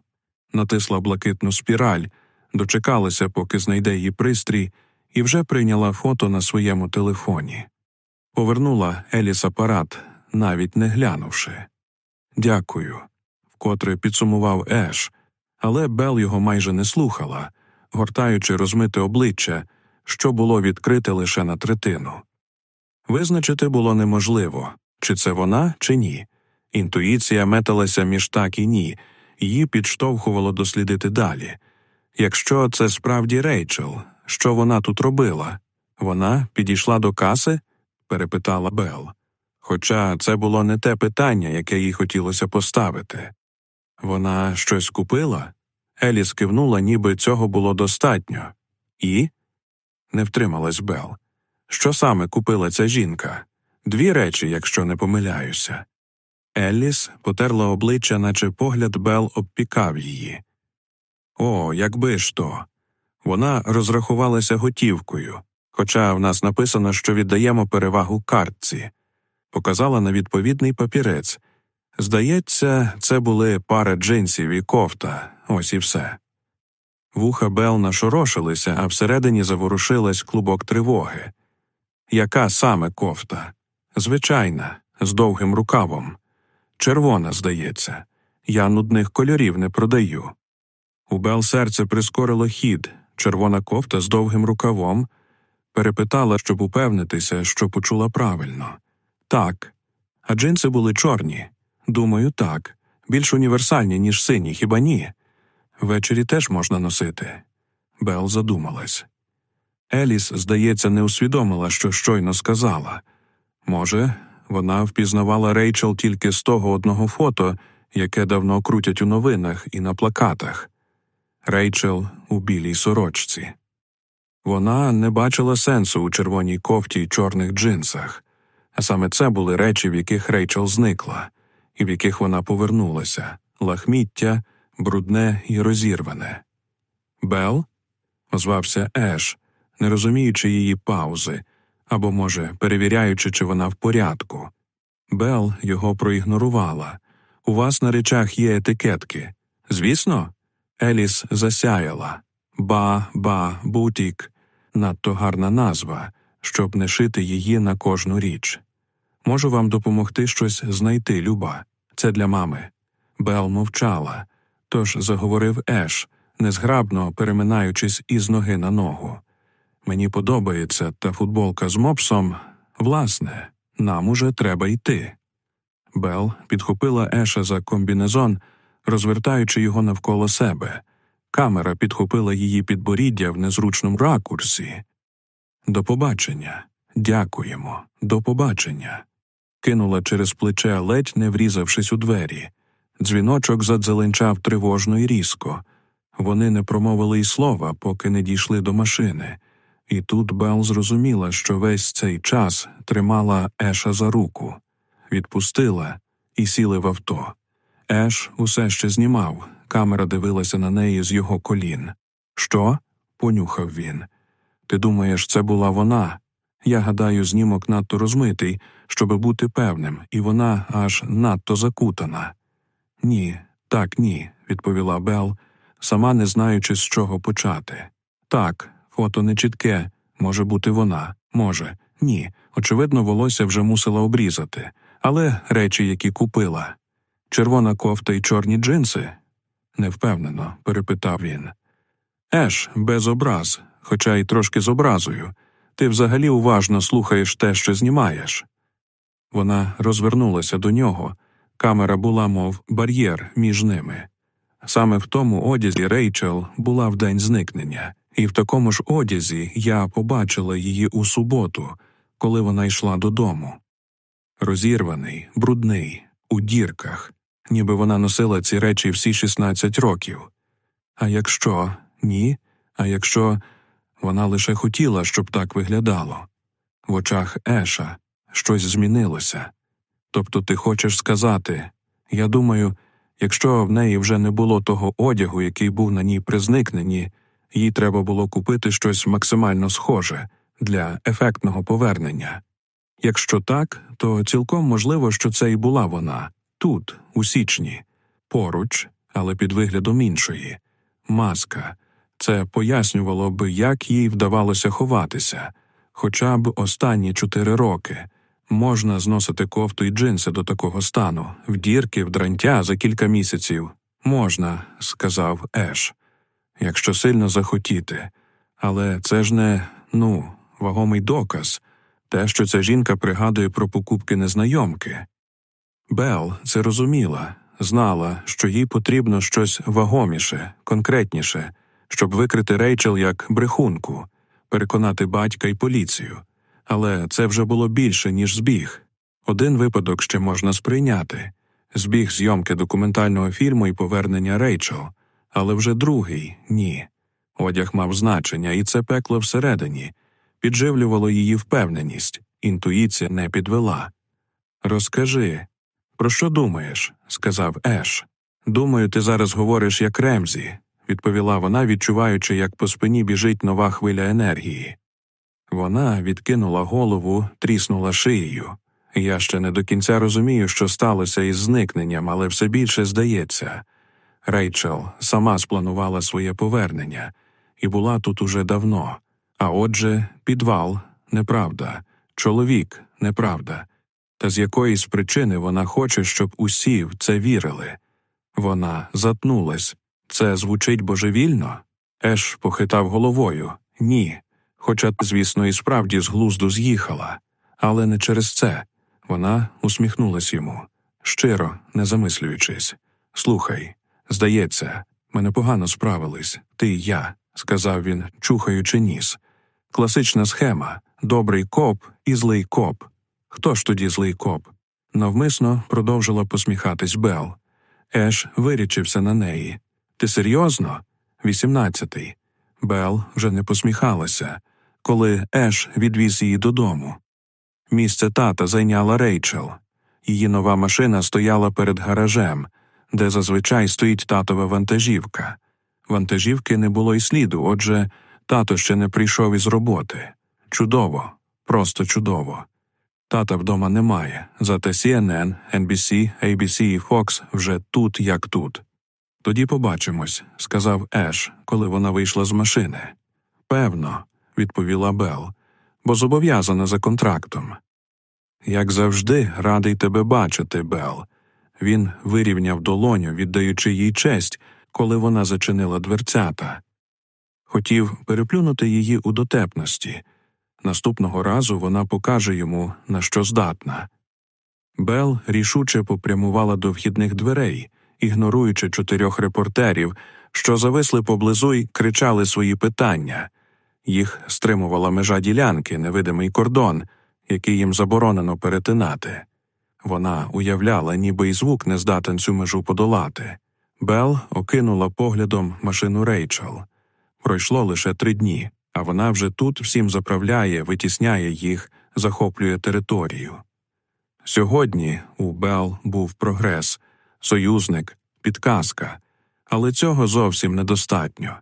натисла блакитну спіраль, дочекалася, поки знайде її пристрій, і вже прийняла фото на своєму телефоні. Повернула Еліс апарат, навіть не глянувши. Дякую, вкотре підсумував Еш, але Бел його майже не слухала, гортаючи розмите обличчя, що було відкрите лише на третину. Визначити було неможливо, чи це вона, чи ні. Інтуїція металася між так і ні, її підштовхувало дослідити далі. Якщо це справді Рейчел, що вона тут робила? Вона підійшла до каси? перепитала Бел. Хоча це було не те питання, яке їй хотілося поставити. Вона щось купила? Еліс кивнула, ніби цього було достатньо. І? не втрималась Бел. Що саме купила ця жінка? Дві речі, якщо не помиляюся. Елліс потерла обличчя, наче погляд Бел обпікав її. О, якби ж то. Вона розрахувалася готівкою, хоча в нас написано, що віддаємо перевагу картці, показала на відповідний папірець. Здається, це були пара джинсів і кофта, ось і все. Вуха Бел нашорошилися, а всередині заворушилась клубок тривоги. Яка саме кофта? Звичайна, з довгим рукавом. Червона, здається, я нудних кольорів не продаю. У Бел серце прискорило хід, червона кофта з довгим рукавом, перепитала, щоб упевнитися, що почула правильно. Так. А джинси були чорні. Думаю, так. Більш універсальні, ніж сині, хіба ні? Ввечері теж можна носити. Бел задумалась. Еліс, здається, не усвідомила, що щойно сказала. Може, вона впізнавала Рейчел тільки з того одного фото, яке давно крутять у новинах і на плакатах Рейчел у білій сорочці. Вона не бачила сенсу у червоній кофті й чорних джинсах, а саме це були речі, в яких Рейчел зникла, в яких вона повернулася лахміття, брудне і розірване. Бел? озвався Еш, не розуміючи її паузи, або, може, перевіряючи, чи вона в порядку. Бел його проігнорувала. У вас на речах є етикетки. Звісно, Еліс засяяла. Ба, ба, бутік надто гарна назва, щоб не шити її на кожну річ. Можу вам допомогти щось знайти, Люба. Це для мами. Бел мовчала, тож заговорив Еш, незграбно переминаючись із ноги на ногу. Мені подобається та футболка з мопсом. Власне, нам уже треба йти. Бел підхопила Еша за комбінезон, розвертаючи його навколо себе. Камера підхопила її підборіддя в незручному ракурсі. До побачення. Дякуємо. До побачення. Кинула через плече, ледь не врізавшись у двері. Дзвіночок задзеленчав тривожно і різко. Вони не промовили й слова, поки не дійшли до машини. І тут Бел зрозуміла, що весь цей час тримала Еша за руку, відпустила і сіли в авто. Еш усе ще знімав, камера дивилася на неї з його колін. Що? понюхав він. Ти думаєш, це була вона? Я гадаю, знімок надто розмитий, щоб бути певним, і вона аж надто закутана. Ні, так, ні, відповіла Бел, сама не знаючи, з чого почати. Так, фото нечітке, може бути вона, може, ні. Очевидно, волосся вже мусила обрізати, але речі, які купила. Червона кофта і чорні джинси? невпевнено, перепитав він. Еш, без образ, хоча й трошки з образою. Ти взагалі уважно слухаєш те, що знімаєш. Вона розвернулася до нього. Камера була, мов бар'єр між ними. Саме в тому одязі Рейчел була в день зникнення, і в такому ж одязі я побачила її у суботу, коли вона йшла додому. Розірваний, брудний, у дірках, ніби вона носила ці речі всі 16 років. А якщо ні, а якщо вона лише хотіла, щоб так виглядало. В очах Еша щось змінилося. Тобто ти хочеш сказати я думаю, якщо в неї вже не було того одягу, який був на ній при зникненні, їй треба було купити щось максимально схоже для ефектного повернення. Якщо так, то цілком можливо, що це і була вона тут, у січні, поруч, але під виглядом іншої, маска. Це пояснювало б, як їй вдавалося ховатися, хоча б останні чотири роки. Можна зносити кофту і джинси до такого стану, в дірки, в дрантя за кілька місяців. Можна, сказав Еш, якщо сильно захотіти. Але це ж не, ну, вагомий доказ, те, що ця жінка пригадує про покупки незнайомки. Бел це розуміла, знала, що їй потрібно щось вагоміше, конкретніше щоб викрити Рейчел як брехунку, переконати батька і поліцію. Але це вже було більше, ніж збіг. Один випадок ще можна сприйняти збіг зйомки документального фільму і повернення Рейчел, але вже другий ні. Одяг мав значення, і це пекло всередині, підживлювало її впевненість, інтуїція не підвела. Розкажи, про що думаєш? сказав Еш. Думаю, ти зараз говориш як Ремзі, відповіла вона, відчуваючи, як по спині біжить нова хвиля енергії. Вона відкинула голову, тріснула шиєю. Я ще не до кінця розумію, що сталося із зникненням, але все більше здається. Рейчел сама спланувала своє повернення і була тут уже давно. А отже, підвал неправда, чоловік неправда. Та з якоїсь причини вона хоче, щоб усі в це вірили. Вона затнулась, це звучить божевільно? Еш похитав головою ні. Хоча, звісно, і справді з глузду з'їхала, але не через це. Вона усміхнулась йому, щиро, не замислюючись. Слухай, здається, ми непогано справились, ти і я, сказав він, чухаючи ніс. Класична схема добрий коп і злий коп. Хто ж тоді злий коп? Навмисно продовжила посміхатись Бел. Еш вирічився на неї. Ти серйозно? Вісімнадцятий. Бел вже не посміхалася, коли Еш відвіз її додому. Місце тата зайняла Рейчел. Її нова машина стояла перед гаражем, де зазвичай стоїть татова вантажівка. Вантажівки не було й сліду, отже, тато ще не прийшов із роботи. Чудово, просто чудово. Тата вдома немає, зате CNN, NBC, ABC і Fox вже тут, як тут. Тоді побачимось, сказав Еш, коли вона вийшла з машини. Певно, відповіла Бел, бо зобов'язана за контрактом. Як завжди, радий тебе бачити, Бел. Він вирівняв долоню, віддаючи їй честь, коли вона зачинила дверцята. Хотів переплюнути її у дотепності. Наступного разу вона покаже йому, на що здатна. Бел рішуче попрямувала до вхідних дверей, ігноруючи чотирьох репортерів, що зависли поблизу й кричали свої питання. Їх стримувала межа ділянки, невидимий кордон, який їм заборонено перетинати. Вона уявляла, ніби й звук не здатен цю межу подолати. Бел окинула поглядом машину Рейчел. Пройшло лише три дні, а вона вже тут всім заправляє, витісняє їх, захоплює територію. Сьогодні у Бел був прогрес, союзник, підказка, але цього зовсім недостатньо.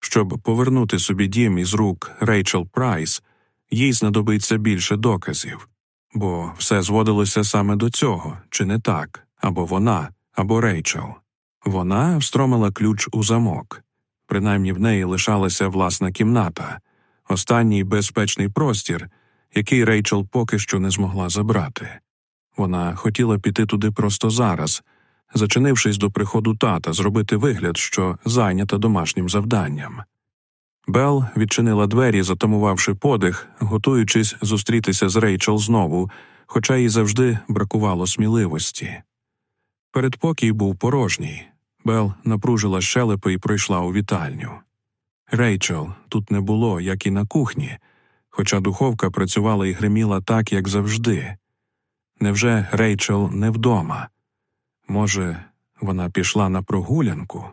Щоб повернути собі дім із рук Рейчел Прайс, їй знадобиться більше доказів, бо все зводилося саме до цього, чи не так, або вона, або Рейчел. Вона встромила ключ у замок, принаймні в неї лишалася власна кімната, останній безпечний простір, який Рейчел поки що не змогла забрати. Вона хотіла піти туди просто зараз, зачинившись до приходу тата, зробити вигляд, що зайнята домашнім завданням. Бел відчинила двері, затамувавши подих, готуючись зустрітися з Рейчел знову, хоча їй завжди бракувало сміливості. Передпокій був порожній. Бел напружила щелепи і пройшла у вітальню. Рейчел тут не було, як і на кухні, хоча духовка працювала і гриміла так, як завжди. Невже Рейчел не вдома? Може, вона пішла на прогулянку?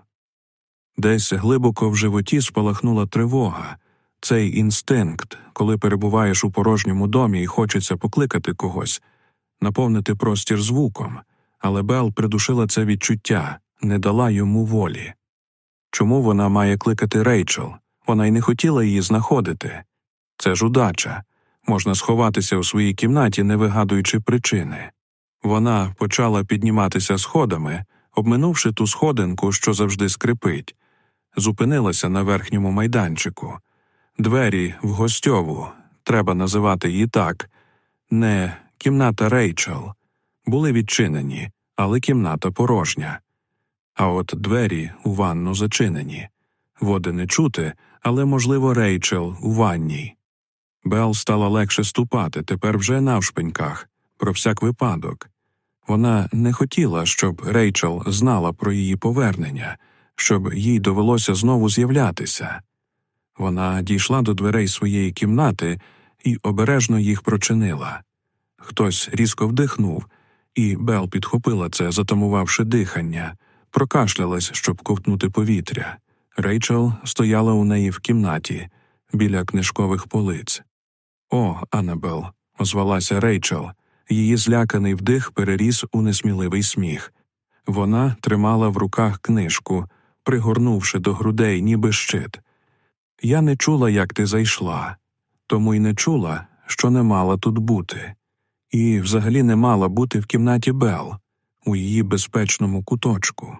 Десь глибоко в животі спалахнула тривога, цей інстинкт, коли перебуваєш у порожньому домі і хочеться покликати когось, наповнити простір звуком, але Бел придушила це відчуття, не дала йому волі. Чому вона має кликати Рейчел? Вона й не хотіла її знаходити. Це ж удача. Можна сховатися у своїй кімнаті, не вигадуючи причини. Вона почала підніматися сходами, обминувши ту сходинку, що завжди скрипить, зупинилася на верхньому майданчику. Двері в гостьову, треба називати її так, не кімната Рейчел, були відчинені, але кімната порожня. А от двері у ванну зачинені. Води не чути, але, можливо, Рейчел у ванній. Бел стала легше ступати, тепер вже навшпиньках, про всяк випадок. Вона не хотіла, щоб Рейчел знала про її повернення, щоб їй довелося знову з'являтися. Вона дійшла до дверей своєї кімнати і обережно їх прочинила. Хтось різко вдихнув, і Бел підхопила це, затамувавши дихання, прокашлялась, щоб ковтнути повітря. Рейчел стояла у неї в кімнаті біля книжкових полиць. О, Аннабел, озвалася Рейчел. Її зляканий вдих переріс у несміливий сміх. Вона тримала в руках книжку, пригорнувши до грудей, ніби щит. Я не чула, як ти зайшла, тому й не чула, що не мала тут бути, і взагалі не мала бути в кімнаті Бел, у її безпечному куточку.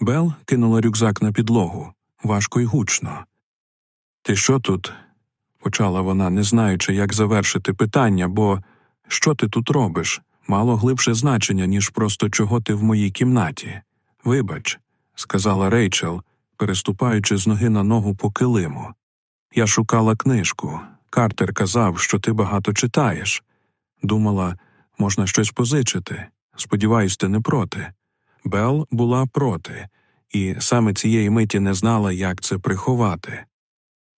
Бел кинула рюкзак на підлогу важко й гучно. Ти що тут? почала вона, не знаючи, як завершити питання, бо що ти тут робиш? Мало глибше значення, ніж просто чого ти в моїй кімнаті. Вибач, сказала Рейчел, переступаючи з ноги на ногу по килиму. Я шукала книжку. Картер казав, що ти багато читаєш. Думала, можна щось позичити. Сподіваюсь, ти не проти. Бел була проти, і саме цієї миті не знала, як це приховати.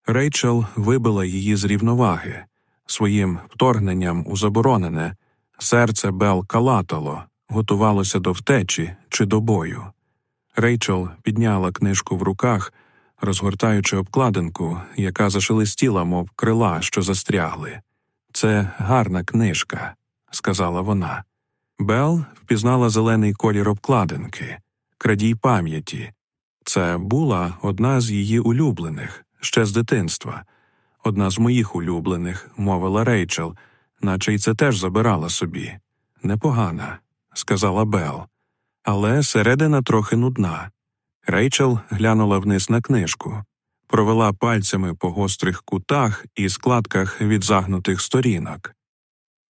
Рейчел вибила її з рівноваги своїм вторгненням у заборонене, серце Бел калатало, готувалося до втечі чи до бою. Рейчел підняла книжку в руках, розгортаючи обкладинку, яка зашелестіла, мов крила, що застрягли. Це гарна книжка, сказала вона. Бел впізнала зелений колір обкладинки, крадій пам'яті. Це була одна з її улюблених ще з дитинства, одна з моїх улюблених, мовила Рейчел, наче й це теж забирала собі. Непогана, сказала Бел, але середина трохи нудна. Рейчел глянула вниз на книжку, провела пальцями по гострих кутах і складках від загнутих сторінок.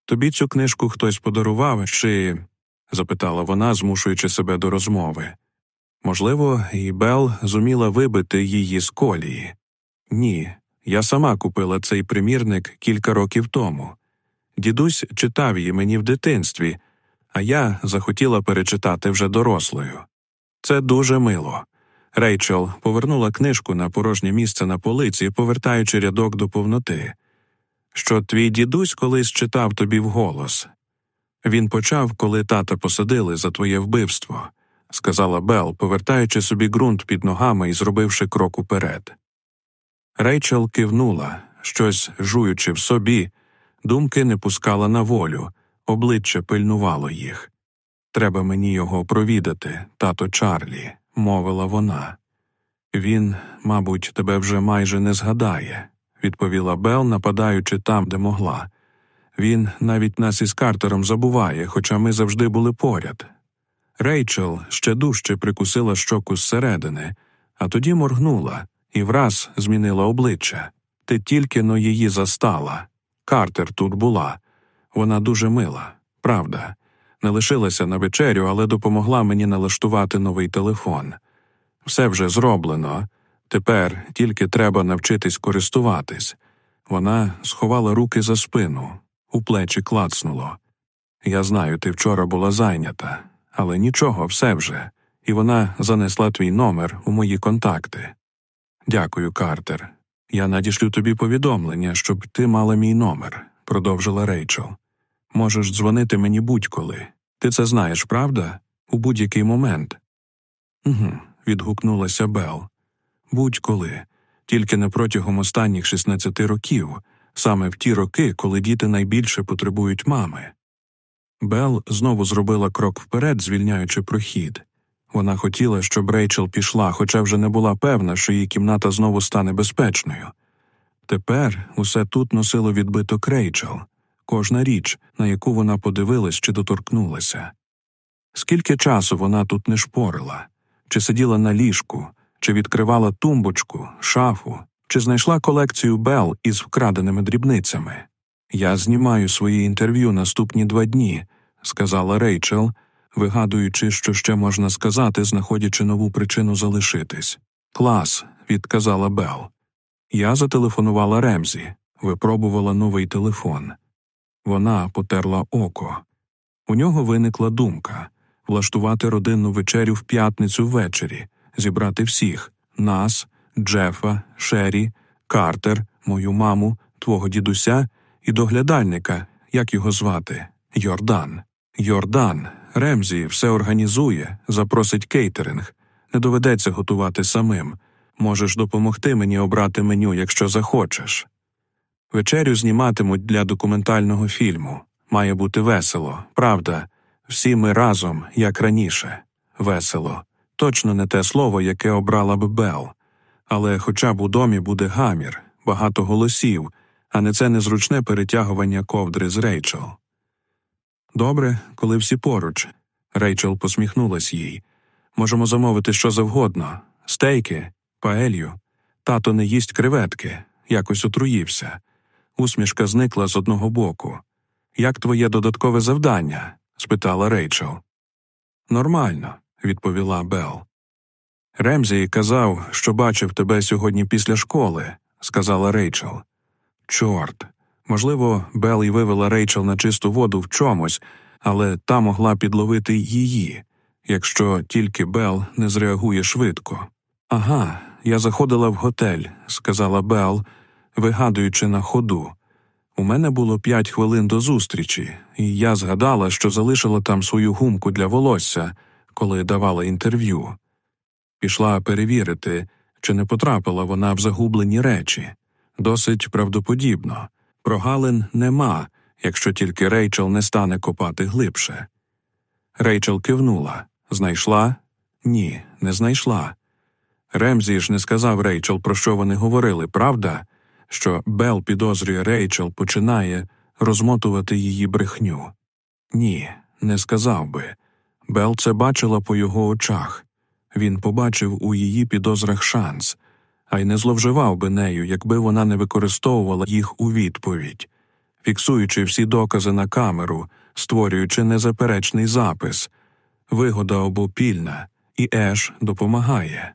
Тобі цю книжку хтось подарував, чи. запитала вона, змушуючи себе до розмови. Можливо, і Бел зуміла вибити її з колії. Ні, я сама купила цей примірник кілька років тому. Дідусь читав її мені в дитинстві, а я захотіла перечитати вже дорослою. Це дуже мило. Рейчел повернула книжку на порожнє місце на полиці, повертаючи рядок до повноти. Що твій дідусь колись читав тобі вголос. Він почав, коли тата посадили за твоє вбивство, сказала Бел, повертаючи собі ґрунт під ногами і зробивши крок уперед. Рейчел кивнула, щось жуючи в собі, думки не пускала на волю, обличчя пильнувало їх. Треба мені його провідати, тато Чарлі, мовила вона. Він, мабуть, тебе вже майже не згадає, відповіла Бел, нападаючи там, де могла. Він навіть нас із Картером забуває, хоча ми завжди були поряд. Рейчел ще дужче прикусила щоку зсередини, а тоді моргнула і враз змінила обличчя. Ти тільки но її застала. Картер тут була. Вона дуже мила, правда. Не лишилася на вечерю, але допомогла мені налаштувати новий телефон. Все вже зроблено. Тепер тільки треба навчитись користуватись. Вона сховала руки за спину, у плечі клацнуло. Я знаю, ти вчора була зайнята, але нічого, все вже, і вона занесла твій номер у мої контакти. Дякую, Картер. Я надішлю тобі повідомлення, щоб ти мала мій номер, продовжила Рейчел. Можеш дзвонити мені будь-коли. Ти це знаєш, правда? У будь-який момент. «Угу», – відгукнулася Бел. Будь-коли, тільки не протягом останніх 16 років, саме в ті роки, коли діти найбільше потребують мами. Бел знову зробила крок вперед, звільняючи прохід. Вона хотіла, щоб Рейчел пішла, хоча вже не була певна, що її кімната знову стане безпечною. Тепер усе тут носило відбиток Рейчел, кожна річ, на яку вона подивилась чи доторкнулася. Скільки часу вона тут не шпорила, чи сиділа на ліжку, чи відкривала тумбочку, шафу, чи знайшла колекцію Бел із вкраденими дрібницями. Я знімаю свої інтерв'ю наступні два дні, сказала Рейчел вигадуючи, що ще можна сказати, знаходячи нову причину залишитись. Клас, відказала Бел. Я зателефонувала Ремзі, випробувала новий телефон. Вона потерла око. У нього виникла думка влаштувати родинну вечерю в п'ятницю ввечері, зібрати всіх нас, Джефа, Шері, Картер, мою маму, твого дідуся і доглядальника, як його звати, Йордан. Йордан, Ремзі все організує, запросить кейтеринг, не доведеться готувати самим. Можеш допомогти мені обрати меню, якщо захочеш. Вечерю зніматимуть для документального фільму. Має бути весело, правда, всі ми разом, як раніше. Весело. Точно не те слово, яке обрала б Бел. Але хоча б у домі буде гамір, багато голосів, а не це незручне перетягування ковдри з Рейчел. Добре, коли всі поруч. Рейчел посміхнулась їй. Можемо замовити що завгодно стейки, паелью. Тато не їсть креветки, якось отруївся. Усмішка зникла з одного боку. Як твоє додаткове завдання? спитала Рейчел. Нормально, відповіла Бел. Ремзі казав, що бачив тебе сьогодні після школи, сказала Рейчел. Чорт. Можливо, Бел і вивела Рейчел на чисту воду в чомусь, але та могла підловити її, якщо тільки Бел не зреагує швидко. Ага, я заходила в готель, сказала Бел, вигадуючи на ходу. У мене було п'ять хвилин до зустрічі, і я згадала, що залишила там свою гумку для волосся, коли давала інтерв'ю. Пішла перевірити, чи не потрапила вона в загублені речі. Досить правдоподібно. Прогалин нема, якщо тільки Рейчел не стане копати глибше. Рейчел кивнула. Знайшла? Ні, не знайшла. Ремзі ж не сказав Рейчел, про що вони говорили, правда? Що Бел підозрює Рейчел починає розмотувати її брехню. Ні, не сказав би. Бел це бачила по його очах. Він побачив у її підозрах шанс, а й не зловживав би нею, якби вона не використовувала їх у відповідь, фіксуючи всі докази на камеру, створюючи незаперечний запис. Вигода обопільна, і Еш допомагає.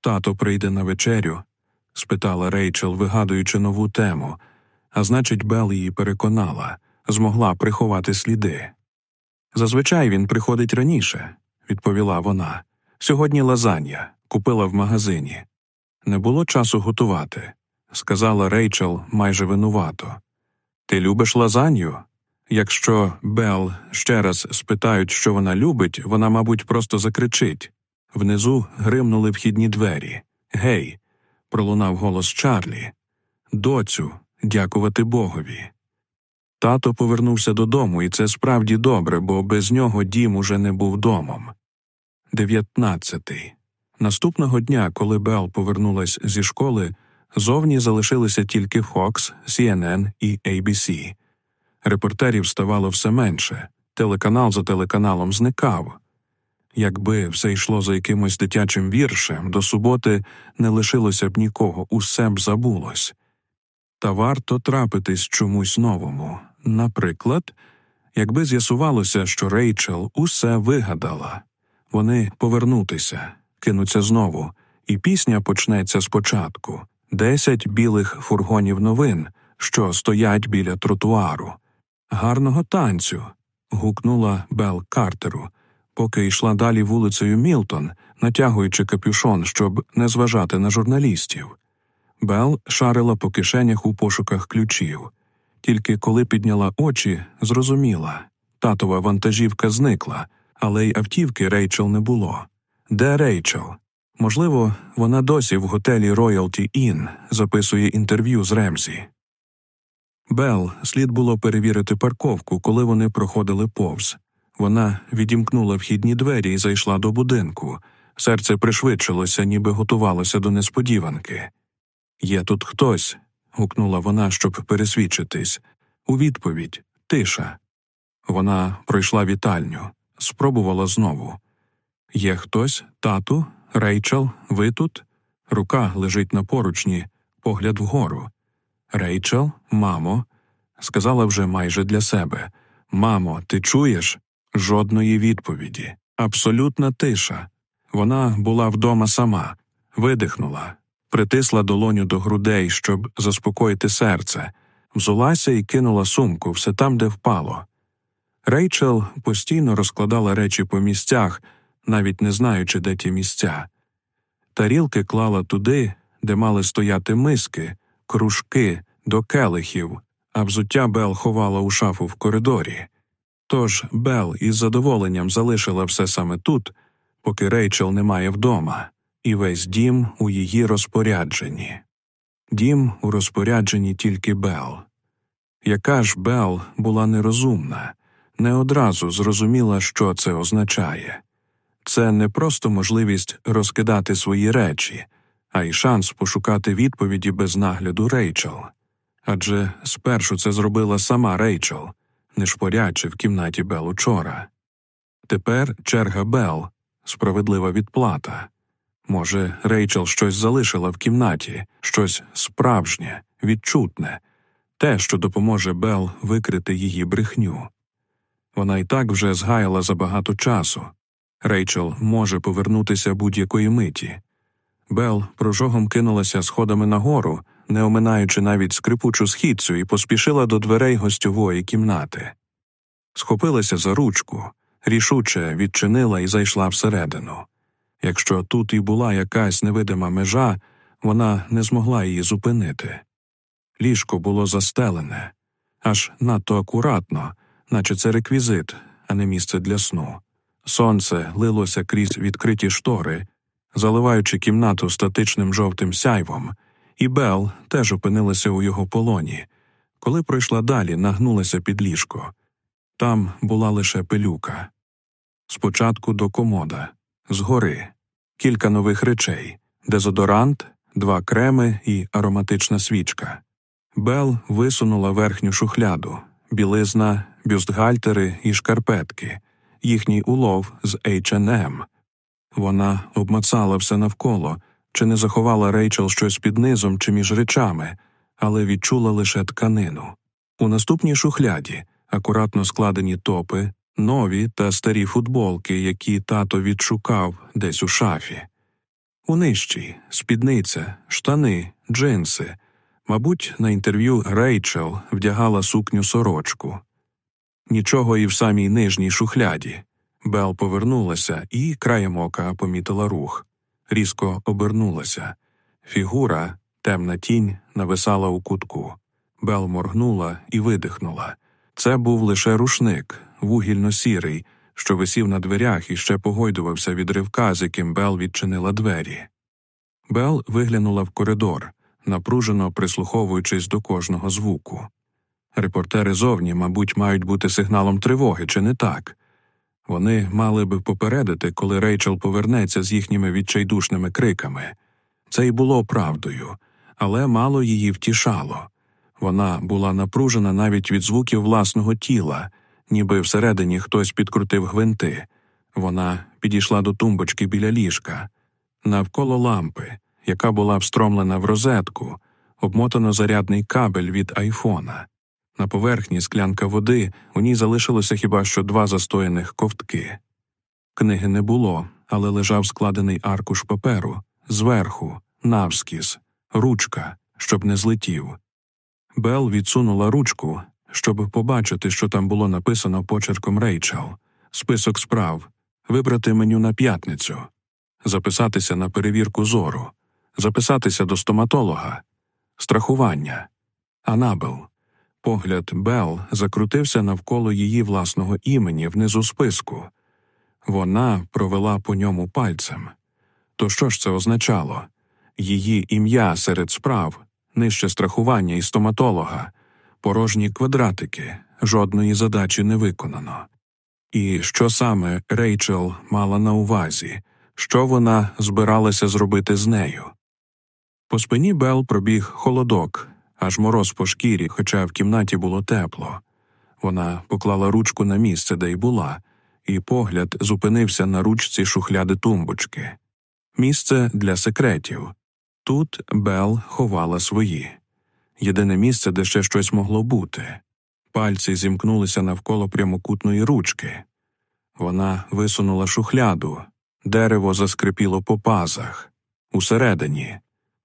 Тато прийде на вечерю? спитала Рейчел, вигадуючи нову тему, а значить, Бел її переконала, змогла приховати сліди. Зазвичай він приходить раніше, відповіла вона. Сьогодні лазанья, купила в магазині. Не було часу готувати, сказала Рейчел майже винувато. Ти любиш лазанью? Якщо Бел ще раз спитають, що вона любить, вона, мабуть, просто закричить. Внизу гримнули вхідні двері. Гей, пролунав голос Чарлі. Доцю, дякувати Богові. Тато повернувся додому, і це справді добре, бо без нього дім уже не був домом. Дев'ятнадцятий. Наступного дня, коли Бел повернулась зі школи, зовні залишилися тільки Fox, CNN і ABC. Репортерів ставало все менше, телеканал за телеканалом зникав. Якби все йшло за якимось дитячим віршем, до суботи не лишилося б нікого, усе б забулось. Та варто трапитись чомусь новому. Наприклад, якби з'ясувалося, що Рейчел усе вигадала, вони повернутися, кинуться знову, і пісня почнеться спочатку десять білих фургонів новин, що стоять біля тротуару. Гарного танцю. гукнула Бел Картеру, поки йшла далі вулицею Мілтон, натягуючи капюшон, щоб не зважати на журналістів. Бел шарила по кишенях у пошуках ключів. Тільки коли підняла очі, зрозуміла татова вантажівка зникла, але й автівки Рейчел не було. Де Рейчел? Можливо, вона досі в готелі Royalty Inn записує інтерв'ю з Ремзі. Бел слід було перевірити парковку, коли вони проходили повз. Вона відімкнула вхідні двері і зайшла до будинку. Серце пришвидшилося, ніби готувалося до несподіванки. Є тут хтось. гукнула вона, щоб пересвідчитись. У відповідь тиша. Вона пройшла вітальню, спробувала знову. Є хтось, тату, Рейчел, ви тут? Рука лежить на поручні, погляд вгору. Рейчел, мамо, сказала вже майже для себе. Мамо, ти чуєш? Жодної відповіді. Абсолютна тиша. Вона була вдома сама, видихнула, притисла долоню до грудей, щоб заспокоїти серце, взулася і кинула сумку все там, де впало. Рейчел постійно розкладала речі по місцях, навіть не знаючи, де ті місця. Тарілки клала туди, де мали стояти миски, кружки до келихів, а взуття Бел ховала у шафу в коридорі. Тож Бел із задоволенням залишила все саме тут, поки Рейчел немає вдома, і весь дім у її розпорядженні. Дім у розпорядженні тільки Бел. Яка ж Бел була нерозумна, не одразу зрозуміла, що це означає. Це не просто можливість розкидати свої речі, а й шанс пошукати відповіді без нагляду Рейчел. Адже спершу це зробила сама Рейчел, не шпорячи в кімнаті Бел учора. Тепер черга Бел, справедлива відплата. Може, Рейчел щось залишила в кімнаті, щось справжнє, відчутне, те, що допоможе Бел викрити її брехню. Вона і так вже згаяла забагато часу. Рейчел може повернутися будь-якої миті. Бел прожогом кинулася сходами нагору, не оминаючи навіть скрипучу східцю, і поспішила до дверей гостьової кімнати. Схопилася за ручку, рішуче відчинила і зайшла всередину. Якщо тут і була якась невидима межа, вона не змогла її зупинити. Ліжко було застелене, аж надто акуратно, наче це реквізит, а не місце для сну. Сонце лилося крізь відкриті штори, заливаючи кімнату статичним жовтим сяйвом, і Бел теж опинилася у його полоні. Коли пройшла далі, нагнулася під ліжко. Там була лише пилюка. Спочатку до комода, згори, кілька нових речей, дезодорант, два креми і ароматична свічка. Бел висунула верхню шухляду, білизна, бюстгальтери і шкарпетки, їхній улов з H&M. Вона обмацала все навколо, чи не заховала Рейчел щось під низом чи між речами, але відчула лише тканину. У наступній шухляді акуратно складені топи, нові та старі футболки, які тато відшукав десь у шафі. У нижчій спідниця, штани, джинси. Мабуть, на інтерв'ю Рейчел вдягала сукню сорочку. Нічого і в самій нижній шухляді. Бел повернулася і краєм ока помітила рух. Різко обернулася. Фігура, темна тінь, нависала у кутку. Бел моргнула і видихнула. Це був лише рушник, вугільно сірий, що висів на дверях і ще погойдувався від ривка, з яким Бел відчинила двері. Бел виглянула в коридор, напружено прислуховуючись до кожного звуку. Репортери зовні, мабуть, мають бути сигналом тривоги, чи не так? Вони мали би попередити, коли Рейчел повернеться з їхніми відчайдушними криками. Це й було правдою, але мало її втішало. Вона була напружена навіть від звуків власного тіла, ніби всередині хтось підкрутив гвинти. Вона підійшла до тумбочки біля ліжка, навколо лампи, яка була встромлена в розетку, обмотано зарядний кабель від айфона. На поверхні склянка води, у ній залишилося хіба що два застояних ковтки. Книги не було, але лежав складений аркуш паперу зверху, навскіз, ручка, щоб не злетів. Бел відсунула ручку, щоб побачити, що там було написано почерком Рейчел, список справ, вибрати меню на п'ятницю, записатися на перевірку зору, записатися до стоматолога, страхування, Анабел. Погляд Бел закрутився навколо її власного імені внизу списку. Вона провела по ньому пальцем. То що ж це означало? Її ім'я серед справ, нижче страхування і стоматолога, порожні квадратики, жодної задачі не виконано. І що саме Рейчел мала на увазі, що вона збиралася зробити з нею? По спині Бел пробіг холодок, аж мороз по шкірі, хоча в кімнаті було тепло. Вона поклала ручку на місце, де й була, і погляд зупинився на ручці шухляди тумбочки. Місце для секретів. Тут Бел ховала свої. Єдине місце, де ще щось могло бути. Пальці зімкнулися навколо прямокутної ручки. Вона висунула шухляду, дерево заскрипіло по пазах. Усередині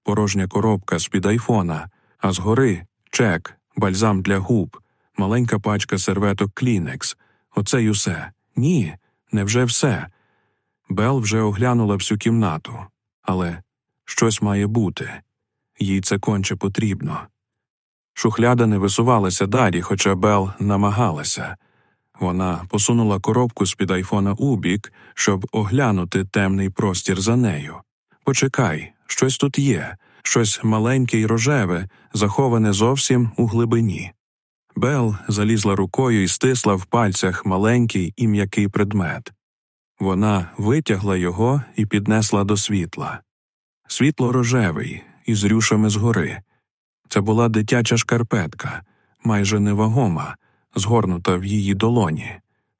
порожня коробка з під айфона, а згори чек, бальзам для губ, маленька пачка серветок Клінекс. Оце й усе. Ні, невже все. Бел вже оглянула всю кімнату, але щось має бути, їй це конче потрібно. Шухляда не висувалася далі, хоча Бел намагалася. Вона посунула коробку з під айфона у бік, щоб оглянути темний простір за нею. Почекай, щось тут є, щось маленьке й рожеве, заховане зовсім у глибині. Бел залізла рукою і стисла в пальцях маленький і м'який предмет. Вона витягла його і піднесла до світла. Світло рожевий, із рюшами згори. Це була дитяча шкарпетка, майже невагома, згорнута в її долоні.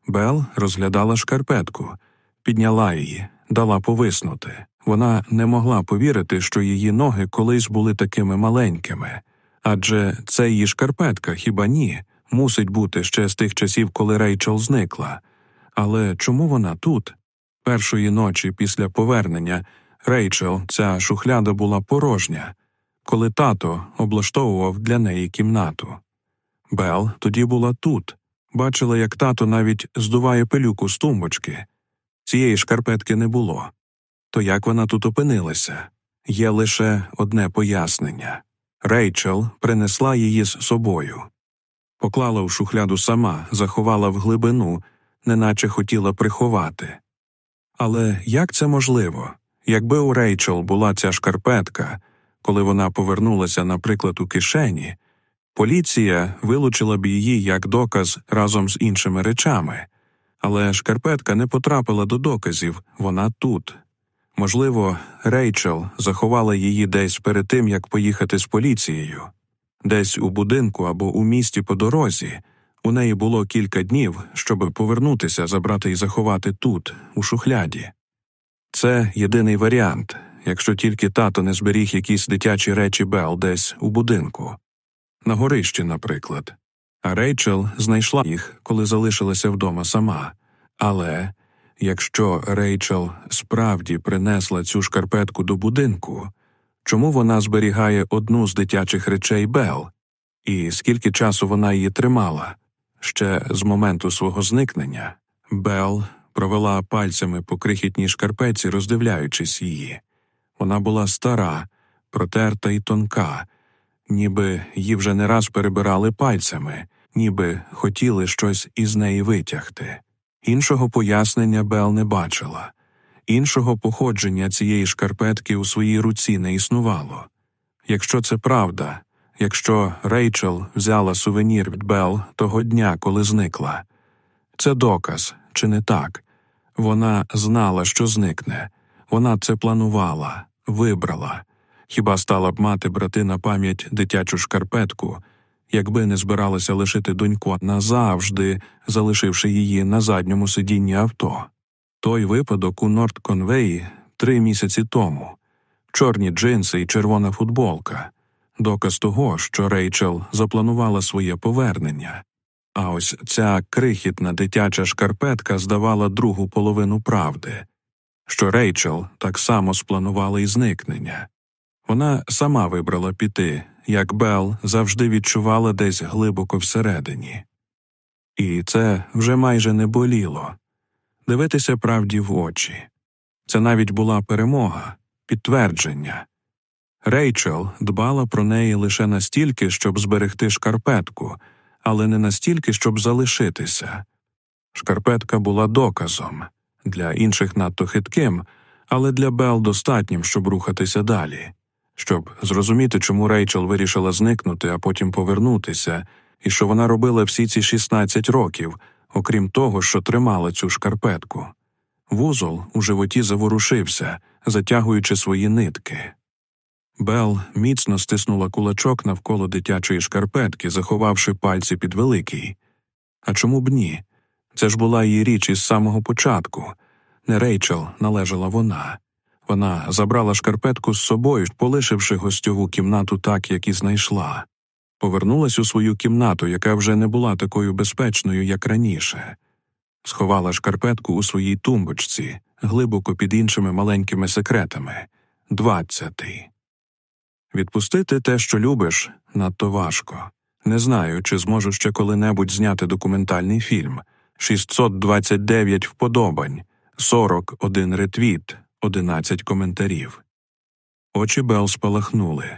Бел розглядала шкарпетку, підняла її, дала повиснути. Вона не могла повірити, що її ноги колись були такими маленькими. Адже це її шкарпетка, хіба ні, мусить бути ще з тих часів, коли Рейчел зникла. Але чому вона тут? Першої ночі після повернення Рейчел ця шухляда була порожня, коли тато облаштовував для неї кімнату. Бел тоді була тут, бачила, як тато навіть здуває пилюку з тумбочки. Цієї шкарпетки не було. То як вона тут опинилася? Є лише одне пояснення Рейчел принесла її з собою, поклала в шухляду сама, заховала в глибину, неначе хотіла приховати. Але як це можливо? Якби у Рейчел була ця шкарпетка, коли вона повернулася, наприклад, у кишені, поліція вилучила б її як доказ разом з іншими речами, але шкарпетка не потрапила до доказів, вона тут. Можливо, Рейчел заховала її десь перед тим, як поїхати з поліцією, десь у будинку або у місті по дорозі. У неї було кілька днів, щоб повернутися, забрати і заховати тут, у шухляді. Це єдиний варіант, якщо тільки тато не зберіг якісь дитячі речі Бел десь у будинку, на горищі, наприклад. А Рейчел знайшла їх, коли залишилася вдома сама. Але якщо Рейчел справді принесла цю шкарпетку до будинку, чому вона зберігає одну з дитячих речей Бел? І скільки часу вона її тримала? Ще з моменту свого зникнення Бел провела пальцями по крихітній шкарпеці, роздивляючись її. Вона була стара, протерта і тонка, ніби її вже не раз перебирали пальцями, ніби хотіли щось із неї витягти. Іншого пояснення Бел не бачила, іншого походження цієї шкарпетки у своїй руці не існувало. Якщо це правда, якщо Рейчел взяла сувенір від Бел того дня, коли зникла, це доказ, чи не так? Вона знала, що зникне, вона це планувала, вибрала. Хіба стала б мати брати на пам'ять дитячу шкарпетку, якби не збиралася лишити доньку назавжди, залишивши її на задньому сидінні авто. Той випадок у Нордконвеї три місяці тому чорні джинси і червона футболка, доказ того, що Рейчел запланувала своє повернення. А ось ця крихітна дитяча шкарпетка здавала другу половину правди, що Рейчел так само спланувала і зникнення. Вона сама вибрала піти, як Бел завжди відчувала десь глибоко всередині. І це вже майже не боліло дивитися правді в очі. Це навіть була перемога, підтвердження. Рейчел дбала про неї лише настільки, щоб зберегти шкарпетку, але не настільки, щоб залишитися. Шкарпетка була доказом для інших надто хитким, але для Бел достатнім, щоб рухатися далі щоб зрозуміти, чому Рейчел вирішила зникнути, а потім повернутися, і що вона робила всі ці 16 років, окрім того, що тримала цю шкарпетку. Вузол у животі заворушився, затягуючи свої нитки. Бел міцно стиснула кулачок навколо дитячої шкарпетки, заховавши пальці під великий. А чому б ні? Це ж була її річ із самого початку. Не Рейчел належала вона. Вона забрала шкарпетку з собою, полишивши гостьову кімнату так, як і знайшла, повернулась у свою кімнату, яка вже не була такою безпечною, як раніше, сховала шкарпетку у своїй тумбочці, глибоко під іншими маленькими секретами. Двадцятий. Відпустити те, що любиш, надто важко. Не знаю, чи зможу ще коли-небудь зняти документальний фільм. 629 вподобань, 41 ретвіт, одинадцять коментарів. Очі Бел спалахнули.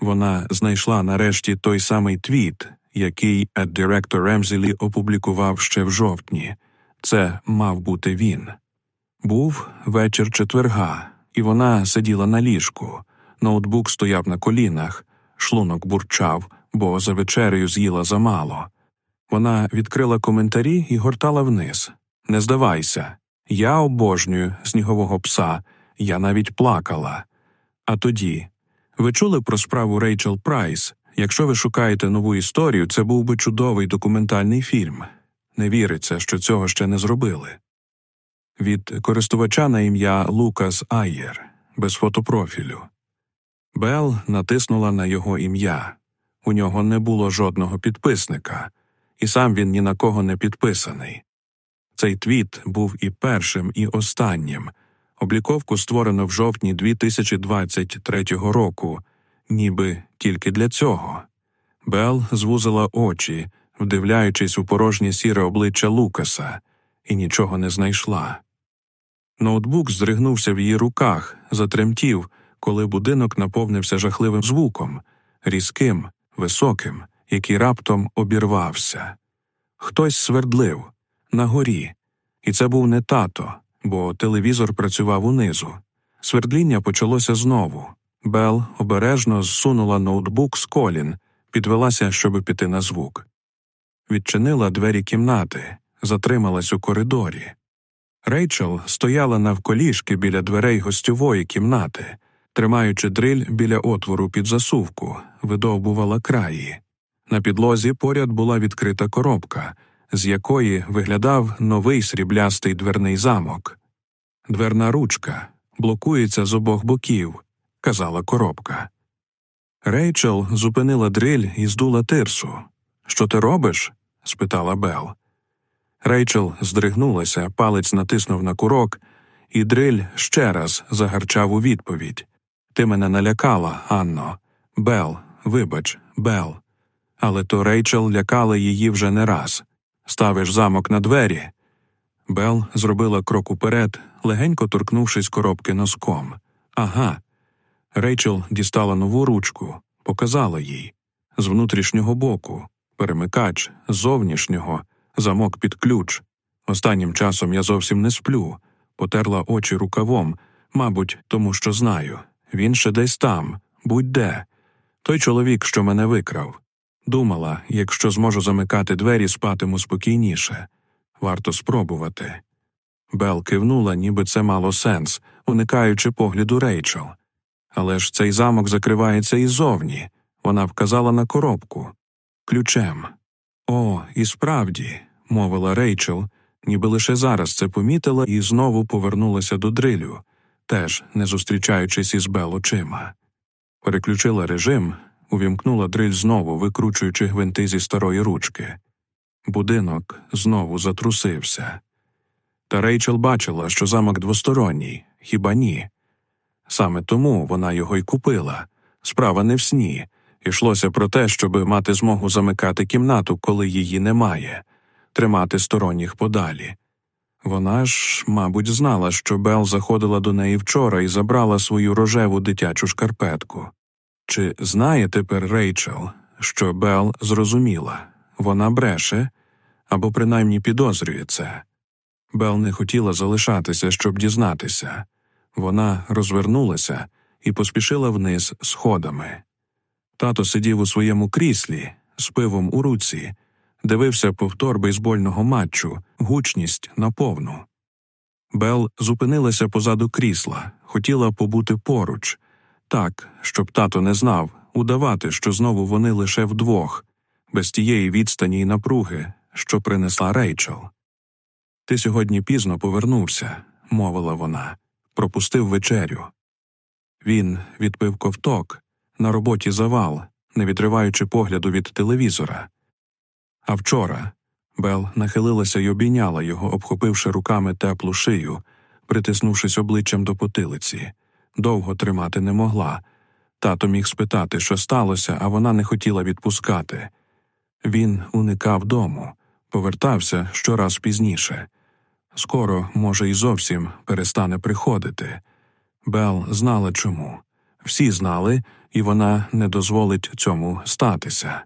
Вона знайшла нарешті той самий твіт, який директор Ремзелі опублікував ще в жовтні. Це мав бути він. Був вечір четверга, і вона сиділа на ліжку. Ноутбук стояв на колінах, шлунок бурчав, бо за вечерею з'їла замало. Вона відкрила коментарі і гортала вниз. Не здавайся, я обожнюю снігового пса, я навіть плакала. А тоді ви чули про справу Рейчел Прайс? Якщо ви шукаєте нову історію, це був би чудовий документальний фільм. Не віриться, що цього ще не зробили. Від користувача на ім'я Лукас Айєр без фотопрофілю. Бел натиснула на його ім'я. У нього не було жодного підписника, і сам він ні на кого не підписаний. Цей твіт був і першим, і останнім. Обліковку створено в жовтні 2023 року, ніби тільки для цього. Бел звузила очі, вдивляючись у порожнє сіре обличчя Лукаса, і нічого не знайшла. Ноутбук здригнувся в її руках, затремтів, коли будинок наповнився жахливим звуком, різким, високим, який раптом обірвався. Хтось свердлив на горі, і це був не тато, бо телевізор працював унизу. Свердління почалося знову. Бел обережно зсунула ноутбук з колін, підвелася, щоб піти на звук. Відчинила двері кімнати, затрималась у коридорі. Рейчел стояла навколішки біля дверей гостьової кімнати, тримаючи дриль біля отвору під засувку, видовбувала краї. На підлозі поряд була відкрита коробка, з якої виглядав новий сріблястий дверний замок. Дверна ручка блокується з обох боків, казала коробка. Рейчел зупинила дриль і здула тирсу. Що ти робиш? спитала Бел. Рейчел здригнулася, палець натиснув на курок, і дриль ще раз загарчав у відповідь. Ти мене налякала, Анно. Бел, вибач, Бел. Але то Рейчел лякала її вже не раз. Ставиш замок на двері. Бел зробила крок уперед, легенько торкнувшись коробки носком. Ага. Рейчел дістала нову ручку, показала їй з внутрішнього боку, перемикач, з зовнішнього, замок під ключ. Останнім часом я зовсім не сплю, потерла очі рукавом, мабуть, тому що знаю. Він ще десь там, будь де. Той чоловік, що мене викрав. Думала, якщо зможу замикати двері, спатиму спокійніше. Варто спробувати. Бел кивнула, ніби це мало сенс, уникаючи погляду Рейчел. Але ж цей замок закривається іззовні. Вона вказала на коробку. Ключем. О, і справді, мовила Рейчел, ніби лише зараз це помітила і знову повернулася до дрилю, теж не зустрічаючись із Бел очима. Переключила режим, увімкнула дриль знову, викручуючи гвинти зі старої ручки. Будинок знову затрусився. Та Рейчел бачила, що замок двосторонній, хіба ні? Саме тому вона його й купила. Справа не в сні. Йшлося про те, щоб мати змогу замикати кімнату, коли її немає, тримати сторонніх подалі. Вона ж, мабуть, знала, що Бел заходила до неї вчора і забрала свою рожеву дитячу шкарпетку. Чи знає тепер Рейчел, що Бел зрозуміла вона бреше або принаймні підозрює це? Бел не хотіла залишатися, щоб дізнатися. Вона розвернулася і поспішила вниз сходами. Тато сидів у своєму кріслі з пивом у руці, дивився повтор бейсбольного матчу, гучність наповну. Бел зупинилася позаду крісла, хотіла побути поруч, так, щоб тато не знав, удавати, що знову вони лише вдвох, без тієї відстані й напруги, що принесла Рейчел. Ти сьогодні пізно повернувся, мовила вона, пропустив вечерю. Він відпив ковток, на роботі завал, не відриваючи погляду від телевізора. А вчора Бел нахилилася й обійняла його, обхопивши руками теплу шию, притиснувшись обличчям до потилиці. Довго тримати не могла. Тато міг спитати, що сталося, а вона не хотіла відпускати. Він уникав дому, повертався щораз пізніше. Скоро, може, і зовсім перестане приходити. Бел знала чому. Всі знали, і вона не дозволить цьому статися.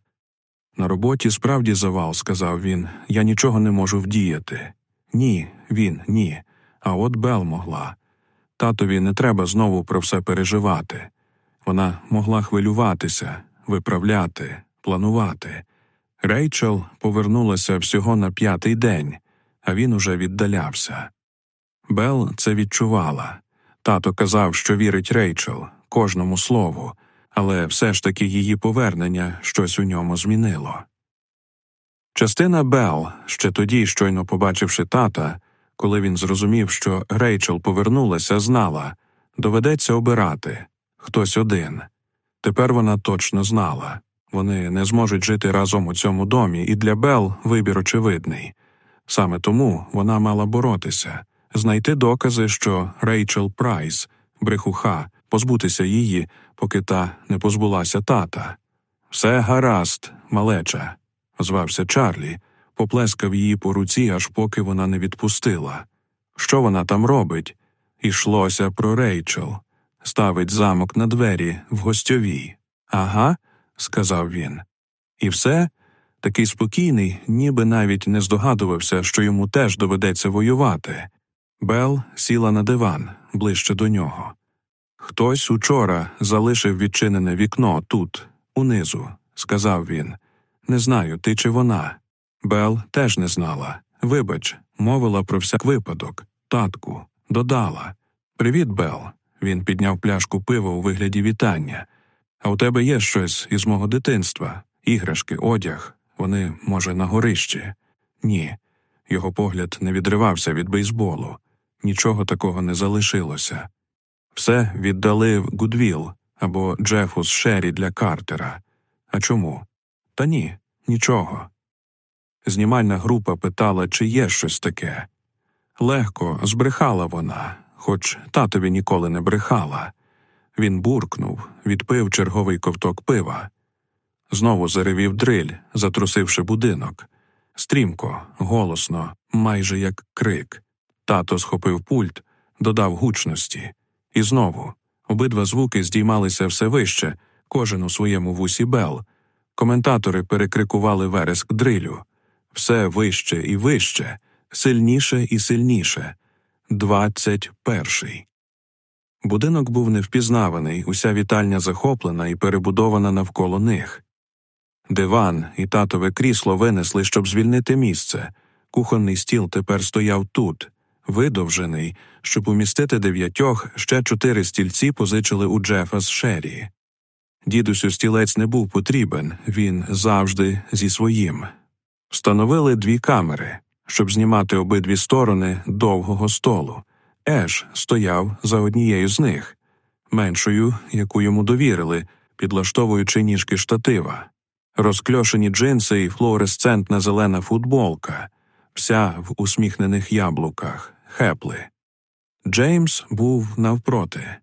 На роботі справді завал, сказав він, я нічого не можу вдіяти. Ні, він, ні. А от Бел могла. Татові не треба знову про все переживати. Вона могла хвилюватися, виправляти, планувати. Рейчел повернулася всього на п'ятий день, а він уже віддалявся. Бел це відчувала. Тато казав, що вірить Рейчел, кожному слову, але все ж таки її повернення щось у ньому змінило. Частина Бел, ще тоді, щойно побачивши тата, коли він зрозумів, що Рейчел повернулася, знала доведеться обирати хтось один. Тепер вона точно знала вони не зможуть жити разом у цьому домі, і для Бел вибір очевидний. Саме тому вона мала боротися, знайти докази, що Рейчел Прайс, брехуха, позбутися її, поки та не позбулася тата. Все гаразд, малеча, звався Чарлі, поплескав її по руці, аж поки вона не відпустила. Що вона там робить? Ішлося про Рейчел. Ставить замок на двері в гостьовій. Ага, сказав він. І все такий спокійний, ніби навіть не здогадувався, що йому теж доведеться воювати. Бел сіла на диван ближче до нього. Хтось учора залишив відчинене вікно тут, унизу, сказав він. Не знаю, ти чи вона. Бел теж не знала. Вибач, мовила про всяк випадок. Татку, додала. Привіт, Бел. Він підняв пляшку пива у вигляді вітання. А у тебе є щось із мого дитинства, іграшки, одяг. Вони, може, на горищі? Ні. Його погляд не відривався від бейсболу. Нічого такого не залишилося. Все віддали в Гудвіл або Джефус Шері для Картера. А чому? Та ні, нічого. Знімальна група питала, чи є щось таке. Легко збрехала вона, хоч татові ніколи не брехала. Він буркнув, відпив черговий ковток пива. Знову заревів дриль, затрусивши будинок. Стрімко, голосно, майже як крик. Тато схопив пульт, додав гучності. І знову обидва звуки здіймалися все вище, кожен у своєму вусі бел. Коментатори перекрикували вереск дрилю. Все вище і вище, сильніше і сильніше. Двадцять перший. Будинок був невпізнаваний, уся вітальня захоплена і перебудована навколо них. Диван і татове крісло винесли, щоб звільнити місце. Кухонний стіл тепер стояв тут, видовжений, щоб умістити дев'ятьох, ще чотири стільці позичили у Джефа з Шері. Дідусю стілець не був потрібен, він завжди зі своїм. Встановили дві камери, щоб знімати обидві сторони довгого столу. Еш стояв за однією з них, меншою, яку йому довірили, підлаштовуючи ніжки штатива, розкльошені джинси і флуоресцентна зелена футболка, вся в усміхнених яблуках, хепли. Джеймс був навпроти.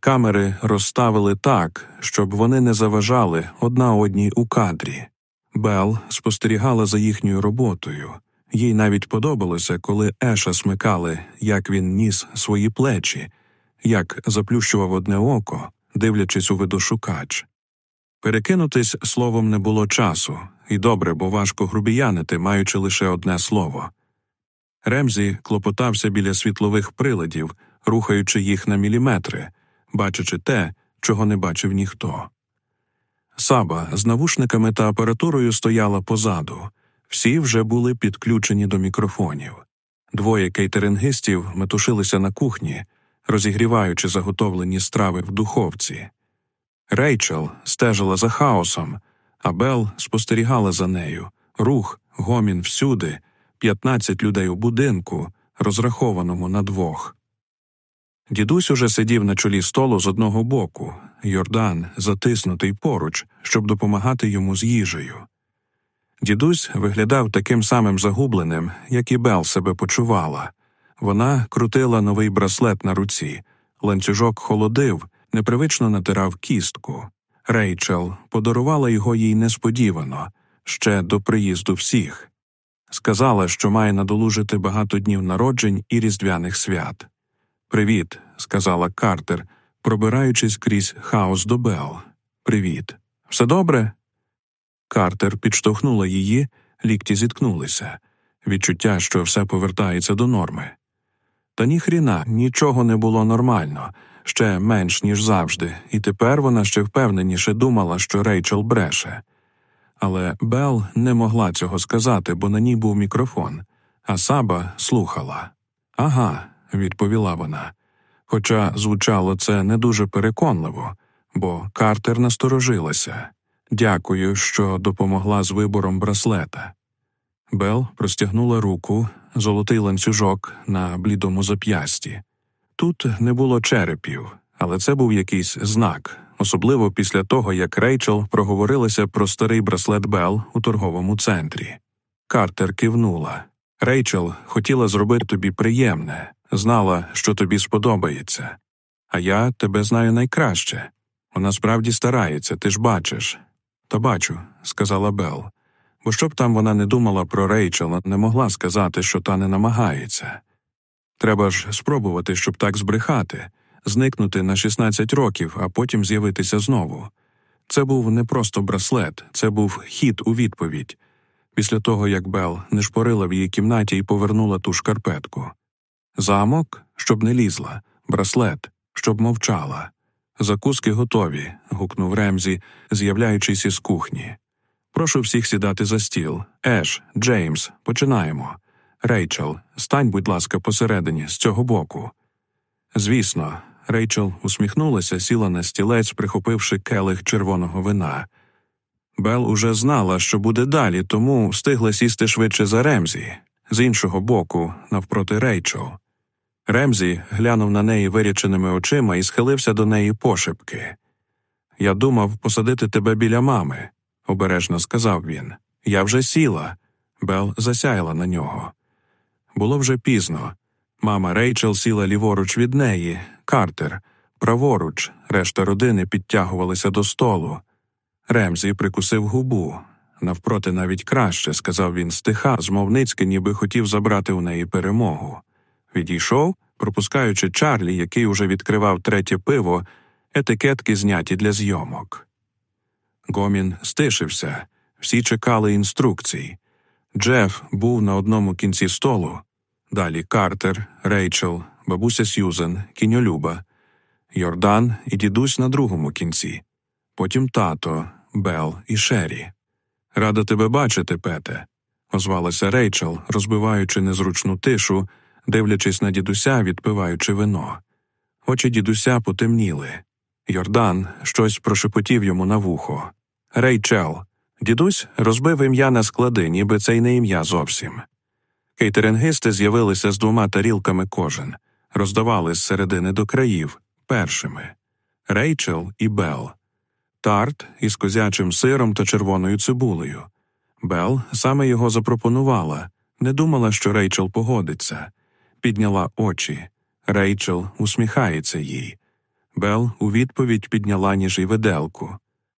Камери розставили так, щоб вони не заважали одна одній у кадрі. Бел спостерігала за їхньою роботою. Їй навіть подобалося, коли Еша смикали, як він ніс свої плечі, як заплющував одне око, дивлячись у видошукач. Перекинутись словом не було часу, і добре, бо важко грубіянити, маючи лише одне слово. Ремзі клопотався біля світлових приладів, рухаючи їх на міліметри, бачачи те, чого не бачив ніхто. Саба з навушниками та апаратурою стояла позаду. Всі вже були підключені до мікрофонів. Двоє кейтерингистів метушилися на кухні, розігріваючи заготовлені страви в духовці. Рейчел стежила за хаосом, а Бел спостерігала за нею рух, гомін всюди, п'ятнадцять людей у будинку, розрахованому на двох. Дідусь уже сидів на чолі столу з одного боку, Йордан затиснутий поруч, щоб допомагати йому з їжею. Дідусь виглядав таким самим загубленим, як і Бел себе почувала. Вона крутила новий браслет на руці, ланцюжок холодив, непривично натирав кістку. Рейчел подарувала його їй несподівано, ще до приїзду всіх. Сказала, що має надолужити багато днів народжень і різдвяних свят. Привіт, сказала Картер, пробираючись крізь хаос до Бел. Привіт. Все добре? Картер підштовхнула її, лікті зіткнулися, відчуття, що все повертається до норми. Та ніхріна, нічого не було нормально, ще менш, ніж завжди, і тепер вона ще впевненіше думала, що Рейчел бреше. Але Бел не могла цього сказати, бо на ній був мікрофон, а Саба слухала. Ага, відповіла вона. Хоча звучало це не дуже переконливо, бо Картер насторожилася. Дякую, що допомогла з вибором браслета. Бел простягнула руку, золотий ланцюжок на блідому зап'ясті. Тут не було черепів, але це був якийсь знак, особливо після того, як Рейчел проговорилася про старий браслет Бел у торговому центрі. Картер кивнула. Рейчел хотіла зробити тобі приємне, знала, що тобі сподобається. А я тебе знаю найкраще. Вона справді старається, ти ж бачиш. Та бачу, сказала Бел. Бо щоб там вона не думала про Рейчел, не могла сказати, що та не намагається. Треба ж спробувати, щоб так збрехати, зникнути на 16 років, а потім з'явитися знову. Це був не просто браслет, це був хід у відповідь. Після того, як Бел не шпорила в її кімнаті і повернула ту шкарпетку. Замок, щоб не лізла, браслет, щоб мовчала. Закуски готові. гукнув Ремзі, з'являючись із кухні. Прошу всіх сідати за стіл. Еш, Джеймс, починаємо. Рейчел, стань, будь ласка, посередині, з цього боку. Звісно, Рейчел усміхнулася, сіла на стілець, прихопивши келих червоного вина. Бел уже знала, що буде далі, тому встигла сісти швидше за Ремзі, з іншого боку, навпроти Рейчел. Ремзі глянув на неї виряченими очима і схилився до неї пошепки. Я думав посадити тебе біля мами, обережно сказав він. Я вже сіла. Бел засяяла на нього. Було вже пізно. Мама Рейчел сіла ліворуч від неї, Картер, праворуч, решта родини підтягувалися до столу. Ремзі прикусив губу. Навпроти, навіть краще, сказав він стиха, змовницьки, ніби хотів забрати у неї перемогу. Відійшов, пропускаючи Чарлі, який уже відкривав третє пиво, етикетки зняті для зйомок. Гомін стишився, всі чекали інструкцій. Джеф був на одному кінці столу, далі Картер, Рейчел, бабуся Сьюзен, кіньолюба, Йордан і дідусь на другому кінці, потім тато, Бел і Шері. Рада тебе бачити, Пете, озвалася Рейчел, розбиваючи незручну тишу, дивлячись на дідуся, відпиваючи вино. Очі дідуся потемніли. Йордан щось прошепотів йому на вухо. Рейчел. Дідусь розбив ім'я на склади, ніби це й не ім'я зовсім. Кейтерингисти з'явилися з двома тарілками кожен, роздавали з середини до країв першими Рейчел і Бел, тарт із козячим сиром та червоною цибулею. Бел саме його запропонувала, не думала, що Рейчел погодиться, підняла очі. Рейчел усміхається їй. Бел у відповідь підняла ніж і виделку.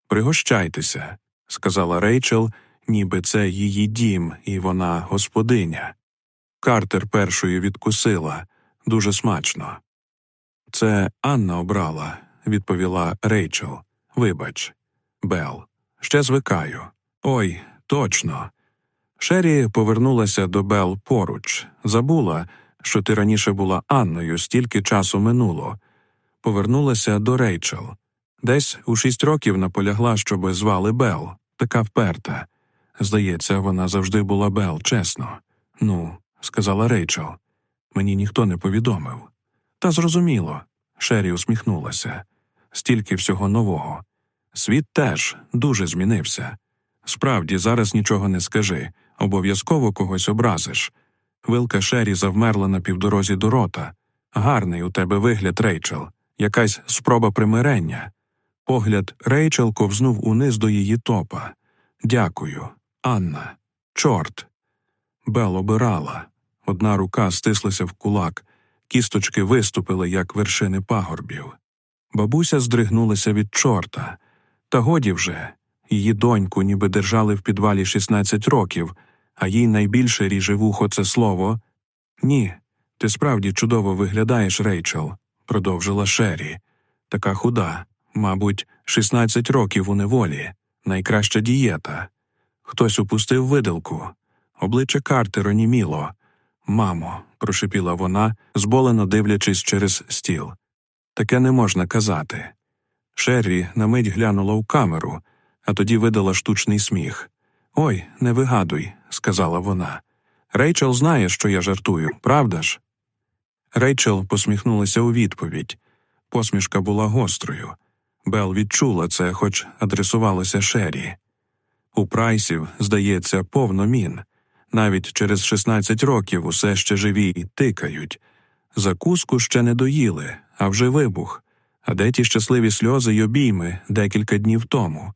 Пригощайтеся, сказала Рейчел, ніби це її дім, і вона господиня. Картер першою відкусила дуже смачно. Це Анна обрала, відповіла Рейчел. Вибач, Бел. Ще звикаю. Ой, точно. Шері повернулася до Бел поруч, забула, що ти раніше була Анною, стільки часу минуло. Повернулася до Рейчел. Десь у шість років наполягла, щоби звали Бел, така вперта. Здається, вона завжди була Бел, чесно. Ну, сказала Рейчел. Мені ніхто не повідомив. Та зрозуміло. Шері усміхнулася. Стільки всього нового. Світ теж дуже змінився. Справді, зараз нічого не скажи, обов'язково когось образиш. Вилка Шері завмерла на півдорозі до рота. Гарний у тебе вигляд, Рейчел, якась спроба примирення. Погляд Рейчел ковзнув униз до її топа. Дякую, Анна. Чорт. Бел обирала. Одна рука стислася в кулак, кісточки виступили, як вершини пагорбів. Бабуся здригнулася від чорта. Та годі вже її доньку ніби держали в підвалі 16 років, а їй найбільше ріже вухо це слово. Ні, ти справді чудово виглядаєш, Рейчел, продовжила Шері. Така худа, мабуть, 16 років у неволі, найкраща дієта. Хтось упустив виделку. Обличчя Картер оніміло. Мамо, прошепіла вона, зболено дивлячись через стіл. Таке не можна казати. Шеррі на мить глянула у камеру, а тоді видала штучний сміх. Ой, не вигадуй, сказала вона. Рейчел знає, що я жартую, правда ж? Рейчел посміхнулася у відповідь. Посмішка була гострою. Бел відчула це, хоч адресувалося Шері. У прайсів, здається, повно мін. Навіть через 16 років усе ще живі і тикають. Закуску ще не доїли, а вже вибух. А де ті щасливі сльози й обійми декілька днів тому?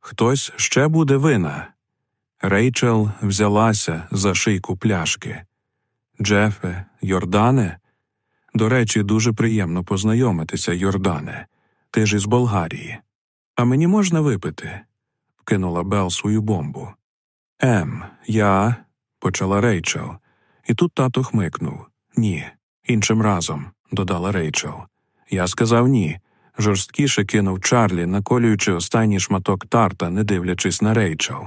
Хтось ще буде вина. Рейчел взялася за шийку пляшки. Джефе, Йордане. До речі, дуже приємно познайомитися, Йордане. Ти ж із Болгарії. А мені можна випити? вкинула Бел свою бомбу. Ем, я. почала Рейчел, і тут тато хмикнув Ні, Іншим разом, додала Рейчел. Я сказав ні. Жорсткіше кинув Чарлі, наколюючи останній шматок тарта, не дивлячись на Рейчел.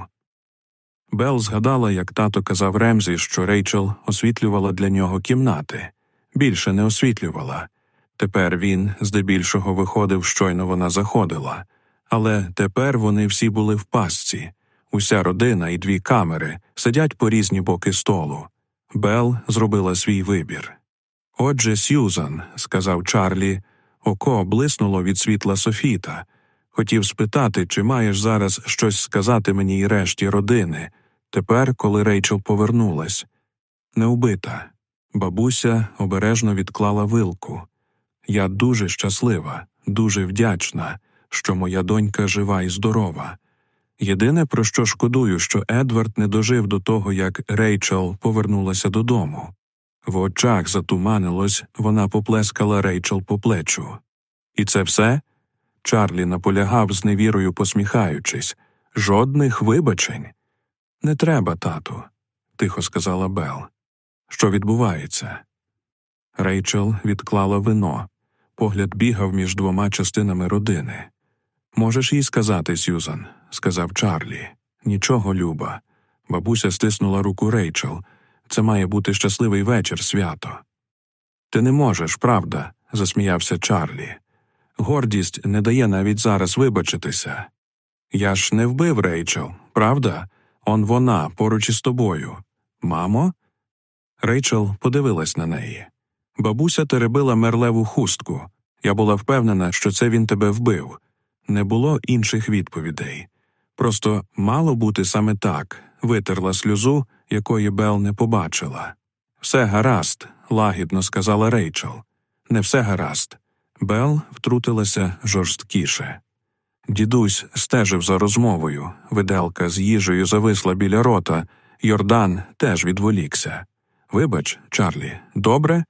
Бел згадала, як тато казав Ремзі, що Рейчел освітлювала для нього кімнати, більше не освітлювала. Тепер він здебільшого виходив, щойно вона заходила, але тепер вони всі були в пастці. Уся родина і дві камери сидять по різні боки столу. Бел зробила свій вибір. Отже, Сьюзан, сказав Чарлі, око блиснуло від світла Софіта. Хотів спитати, чи маєш зараз щось сказати мені і решті родини, тепер, коли Рейчел повернулась. Не вбита. Бабуся обережно відклала вилку. Я дуже щаслива, дуже вдячна, що моя донька жива і здорова. Єдине, про що шкодую, що Едвард не дожив до того, як Рейчел повернулася додому. В очах затуманилось, вона поплескала Рейчел по плечу. І це все? Чарлі наполягав з невірою посміхаючись. Жодних вибачень. Не треба, тату, тихо сказала Бел. Що відбувається? Рейчел відклала вино. Погляд бігав між двома частинами родини. Можеш їй сказати, Сюзан, сказав Чарлі. Нічого, Люба. Бабуся стиснула руку Рейчел. Це має бути щасливий вечір, свято. Ти не можеш, правда, засміявся Чарлі. Гордість не дає навіть зараз вибачитися. Я ж не вбив Рейчел, правда? Он вона поруч із тобою. Мамо? Рейчел подивилась на неї. Бабуся теребила мерлеву хустку. Я була впевнена, що це він тебе вбив. Не було інших відповідей. Просто мало бути саме так, витерла сльозу, якої Бел не побачила. Все гаразд, лагідно сказала Рейчел. Не все гаразд. Бел втрутилася жорсткіше. Дідусь стежив за розмовою, виделка з їжею зависла біля рота, Йордан теж відволікся. Вибач, Чарлі, добре?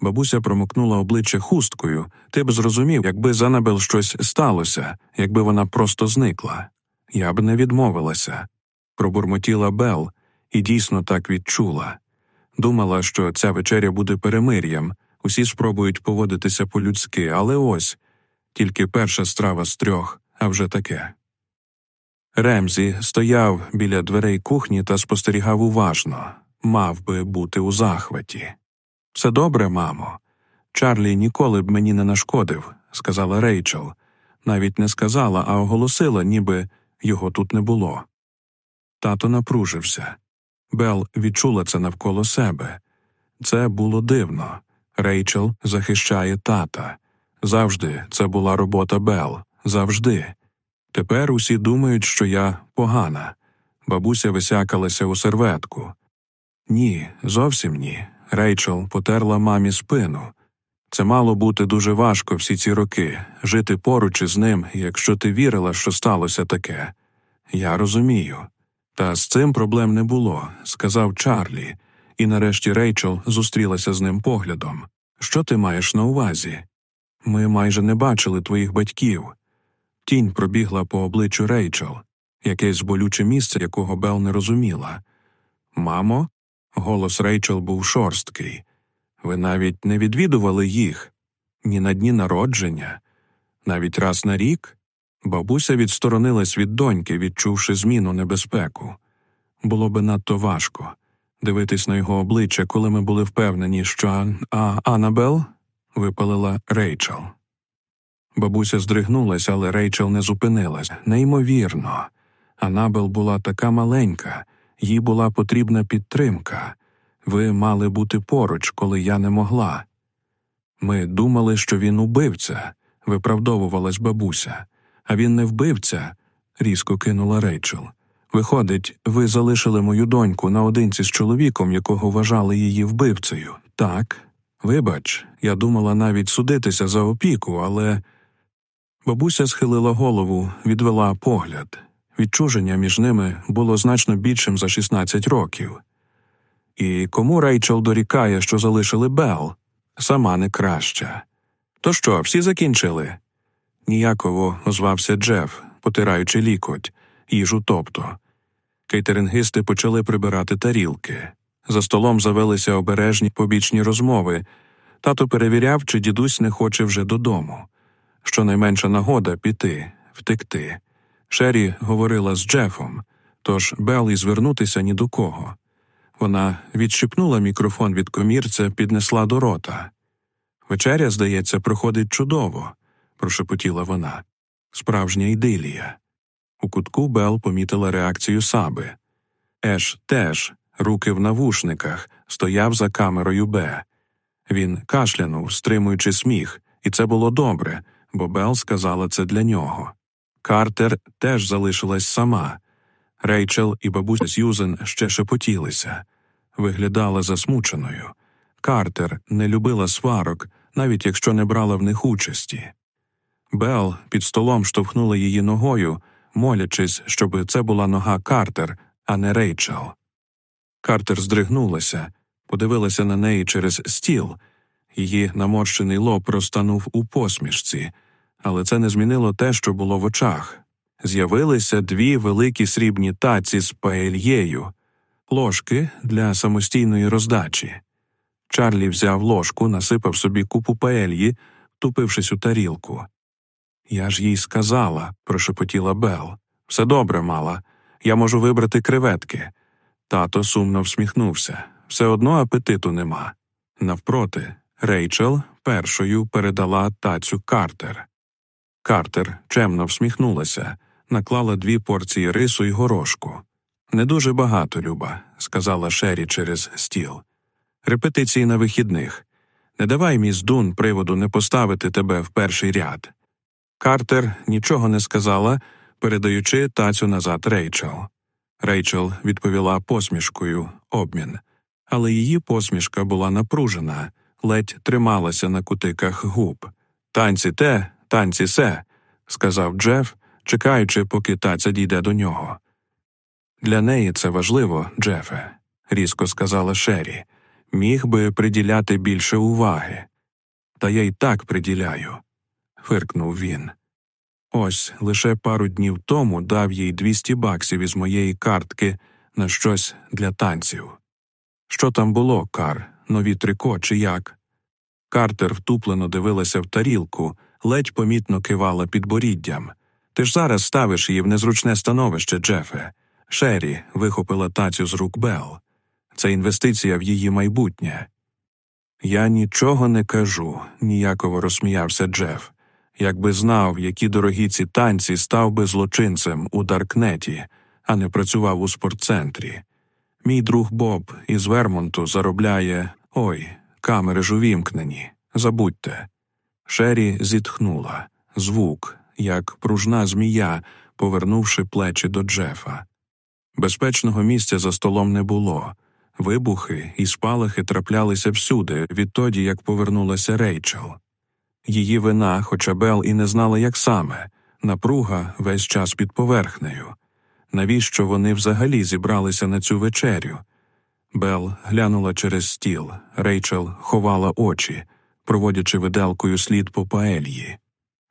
Бабуся промокнула обличчя хусткою. Ти б зрозумів, якби з Анабел щось сталося, якби вона просто зникла. Я б не відмовилася. Пробурмотіла Бел і дійсно так відчула. Думала, що ця вечеря буде перемир'ям, усі спробують поводитися по-людськи, але ось тільки перша страва з трьох, а вже таке. Ремзі стояв біля дверей кухні та спостерігав уважно, мав би бути у захваті. Все добре, мамо. Чарлі ніколи б мені не нашкодив, сказала Рейчел. Навіть не сказала, а оголосила, ніби його тут не було. Тато напружився. Бел відчула це навколо себе. Це було дивно. Рейчел захищає тата. Завжди це була робота Бел. Завжди. Тепер усі думають, що я погана. Бабуся висякалася у серветку. Ні, зовсім ні. Рейчел потерла мамі спину. Це мало бути дуже важко всі ці роки жити поруч із ним, якщо ти вірила, що сталося таке. Я розумію. Та з цим проблем не було, сказав Чарлі, і нарешті Рейчел зустрілася з ним поглядом. Що ти маєш на увазі? Ми майже не бачили твоїх батьків. Тінь пробігла по обличчю Рейчел, якесь болюче місце, якого Бел не розуміла. Мамо, голос Рейчел був шорсткий. Ви навіть не відвідували їх ні на дні народження, навіть раз на рік. Бабуся відсторонилась від доньки, відчувши зміну небезпеку. Було би надто важко дивитись на його обличчя, коли ми були впевнені, що а Анабел випалила Рейчел. Бабуся здригнулась, але Рейчел не зупинилась. Неймовірно. Анабел була така маленька, їй була потрібна підтримка. Ви мали бути поруч, коли я не могла. Ми думали, що він убивця, виправдовувалась бабуся, а він не вбивця, різко кинула Рейчел. Виходить, ви залишили мою доньку наодинці з чоловіком, якого вважали її вбивцею. Так, вибач, я думала навіть судитися за опіку, але. Бабуся схилила голову, відвела погляд. Відчуження між ними було значно більшим за 16 років. І кому Рейчел дорікає, що залишили Бел? Сама не краща. То що, всі закінчили? Ніяково озвався Джеф, потираючи лікоть, їжу тобто. Кейтерингисти почали прибирати тарілки. За столом завелися обережні побічні розмови. Тато перевіряв, чи дідусь не хоче вже додому. Щонайменша нагода піти, втекти. Шері говорила з Джефом, тож Бел звернутися ні до кого. Вона відщипнула мікрофон від комірця, піднесла до рота. Вечеря, здається, проходить чудово, прошепотіла вона. Справжня ідилія. У кутку Бел помітила реакцію саби. Еш теж, руки в навушниках, стояв за камерою Б. Він кашлянув, стримуючи сміх, і це було добре, бо Бел сказала це для нього. Картер теж залишилась сама. Рейчел і бабуся Сьюзен ще шепотілися, виглядала засмученою. Картер не любила сварок, навіть якщо не брала в них участі. Бел під столом штовхнула її ногою, молячись, щоб це була нога Картер, а не Рейчел. Картер здригнулася, подивилася на неї через стіл. Її наморщений лоб розтанув у посмішці, але це не змінило те, що було в очах. З'явилися дві великі срібні таці з паельєю, ложки для самостійної роздачі. Чарлі взяв ложку, насипав собі купу паельї, тупившись у тарілку. Я ж їй сказала, прошепотіла Бел. Все добре, мала. Я можу вибрати креветки. Тато сумно всміхнувся. Все одно апетиту нема. Навпроти, Рейчел першою передала тацю Картер. Картер чемно всміхнулася, наклала дві порції рису й горошку. Не дуже багато, Люба, сказала Шері через стіл. Репетиції на вихідних. Не давай міс Дун приводу не поставити тебе в перший ряд. Картер нічого не сказала, передаючи тацю назад Рейчел. Рейчел відповіла посмішкою обмін, але її посмішка була напружена, ледь трималася на кутиках губ. Танці те, танці се, сказав Джеф, чекаючи, поки таця дійде до нього. Для неї це важливо, Джефе, різко сказала Шері. Міг би приділяти більше уваги. Та я й так приділяю, фиркнув він. Ось лише пару днів тому дав їй 200 баксів із моєї картки на щось для танців. Що там було, Кар, нові трико чи як? Картер втуплено дивилася в тарілку, ледь помітно кивала підборіддям. Ти ж зараз ставиш її в незручне становище, Джефе. Шері вихопила тацю з рук Бел. Це інвестиція в її майбутнє. Я нічого не кажу, ніяково розсміявся Джеф. Якби знав, які дорогі ці танці, став би злочинцем у Даркнеті, а не працював у спортцентрі. Мій друг Боб із Вермонту заробляє ой, камери ж увімкнені. Забудьте. Шері зітхнула звук, як пружна змія, повернувши плечі до Джефа. Безпечного місця за столом не було. Вибухи і спалахи траплялися всюди, відтоді як повернулася Рейчел. Її вина, хоча Бел і не знала, як саме, напруга весь час під поверхнею. Навіщо вони взагалі зібралися на цю вечерю? Бел глянула через стіл, Рейчел ховала очі, проводячи виделкою слід по паельї.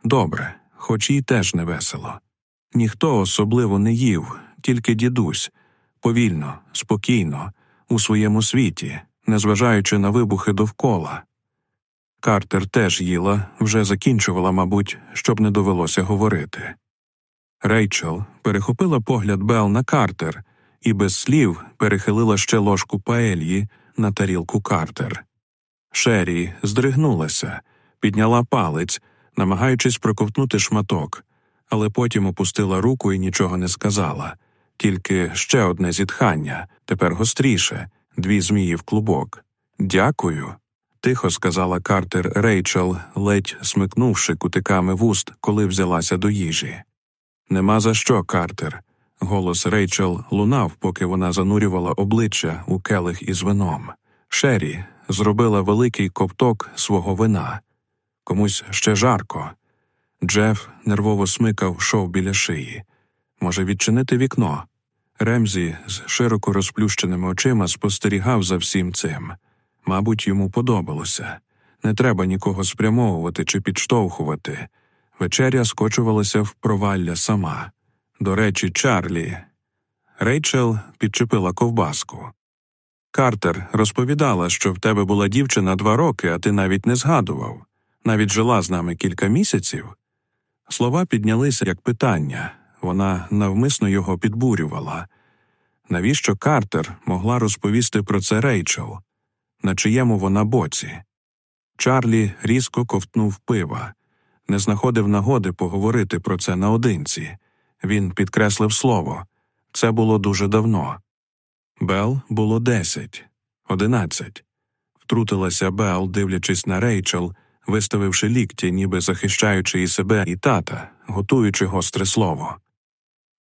Добре, хоч їй теж не весело. Ніхто особливо не їв, тільки дідусь, повільно, спокійно, у своєму світі, незважаючи на вибухи довкола. Картер теж їла, вже закінчувала, мабуть, щоб не довелося говорити. Рейчел перехопила погляд Бел на Картер і без слів перехилила ще ложку паельї на тарілку Картер. Шері здригнулася, підняла палець, намагаючись проковтнути шматок, але потім опустила руку і нічого не сказала, тільки ще одне зітхання, тепер гостріше, дві змії в клубок. Дякую тихо сказала Картер Рейчел, ледь смикнувши кутиками вуст, коли взялася до їжі. Нема за що, Картер. Голос Рейчел лунав, поки вона занурювала обличчя у келих із вином. Шері зробила великий ковток свого вина. Комусь ще жарко. Джеф нервово смикав шов біля шиї. Може, відчинити вікно. Ремзі з широко розплющеними очима спостерігав за всім цим. Мабуть, йому подобалося не треба нікого спрямовувати чи підштовхувати. Вечеря скочувалася в провалля сама. До речі, Чарлі. Рейчел підчепила ковбаску. Картер розповідала, що в тебе була дівчина два роки, а ти навіть не згадував, навіть жила з нами кілька місяців. Слова піднялися як питання, вона навмисно його підбурювала. Навіщо Картер могла розповісти про це Рейчел? На чиєму вона боці? Чарлі різко ковтнув пива, не знаходив нагоди поговорити про це наодинці. Він підкреслив слово це було дуже давно. Бел було десять, одинадцять. Втрутилася Бел, дивлячись на Рейчел, виставивши лікті, ніби захищаючи і себе, і тата, готуючи гостре слово.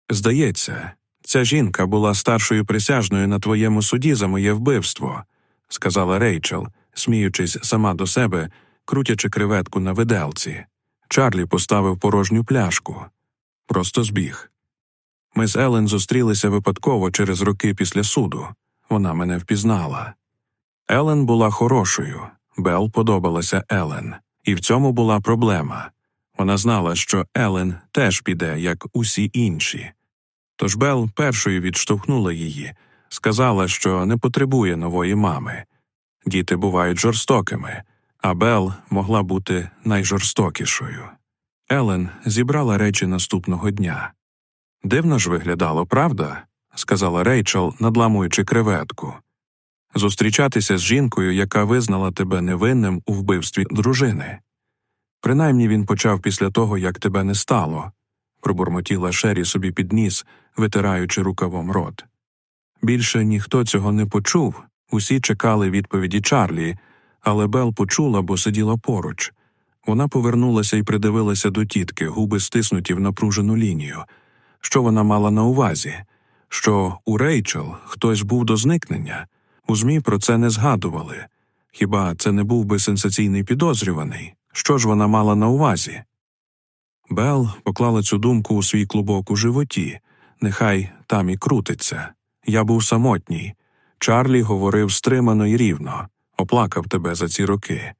Здається, ця жінка була старшою присяжною на твоєму суді за моє вбивство, сказала Рейчел, сміючись сама до себе, крутячи креветку на виделці. Чарлі поставив порожню пляшку. Просто збіг. Ми з Елен зустрілися випадково через роки після суду. Вона мене впізнала. Елен була хорошою, Бел подобалася Елен, і в цьому була проблема. Вона знала, що Елен теж піде, як усі інші. Тож Бел першою відштовхнула її, сказала, що не потребує нової мами. Діти бувають жорстокими, а Бел могла бути найжорстокішою. Елен зібрала речі наступного дня. Дивно ж виглядало, правда? сказала Рейчел, надламуючи креветку. Зустрічатися з жінкою, яка визнала тебе невинним у вбивстві дружини. Принаймні він почав після того, як тебе не стало, пробурмотіла Шері собі під ніс, витираючи рукавом рот. Більше ніхто цього не почув, усі чекали відповіді Чарлі, але Бел почула, бо сиділа поруч. Вона повернулася і придивилася до тітки, губи стиснуті в напружену лінію. Що вона мала на увазі? Що у Рейчел хтось був до зникнення? У ЗМІ про це не згадували. Хіба це не був би сенсаційний підозрюваний? Що ж вона мала на увазі? Бел поклала цю думку у свій клубок у животі, нехай там і крутиться. Я був самотній. Чарлі говорив стримано і рівно, оплакав тебе за ці роки.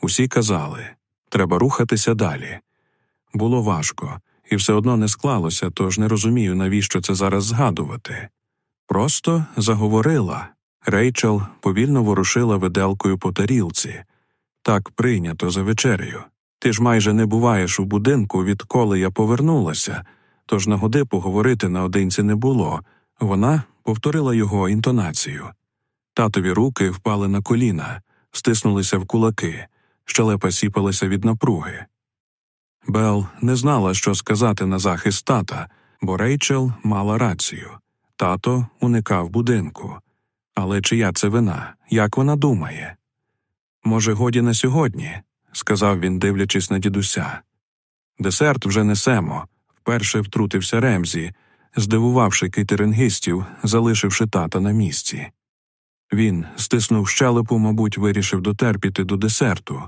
Усі казали треба рухатися далі. Було важко, і все одно не склалося, тож не розумію, навіщо це зараз згадувати. Просто заговорила. Рейчел повільно ворушила виделкою по тарілці. Так прийнято за вечерею. Ти ж майже не буваєш у будинку, відколи я повернулася, тож нагоди поговорити наодинці не було. Вона повторила його інтонацію. Татові руки впали на коліна, стиснулися в кулаки, щелепа сіпалася від напруги. Бел не знала, що сказати на захист тата, бо Рейчел мала рацію. Тато уникав будинку. Але чия це вина? Як вона думає? Може, годі на сьогодні, сказав він, дивлячись на дідуся. Десерт вже несемо. Вперше втрутився Ремзі, здивувавши китерингистів, залишивши тата на місці. Він стиснув щелепу, мабуть, вирішив дотерпіти до десерту,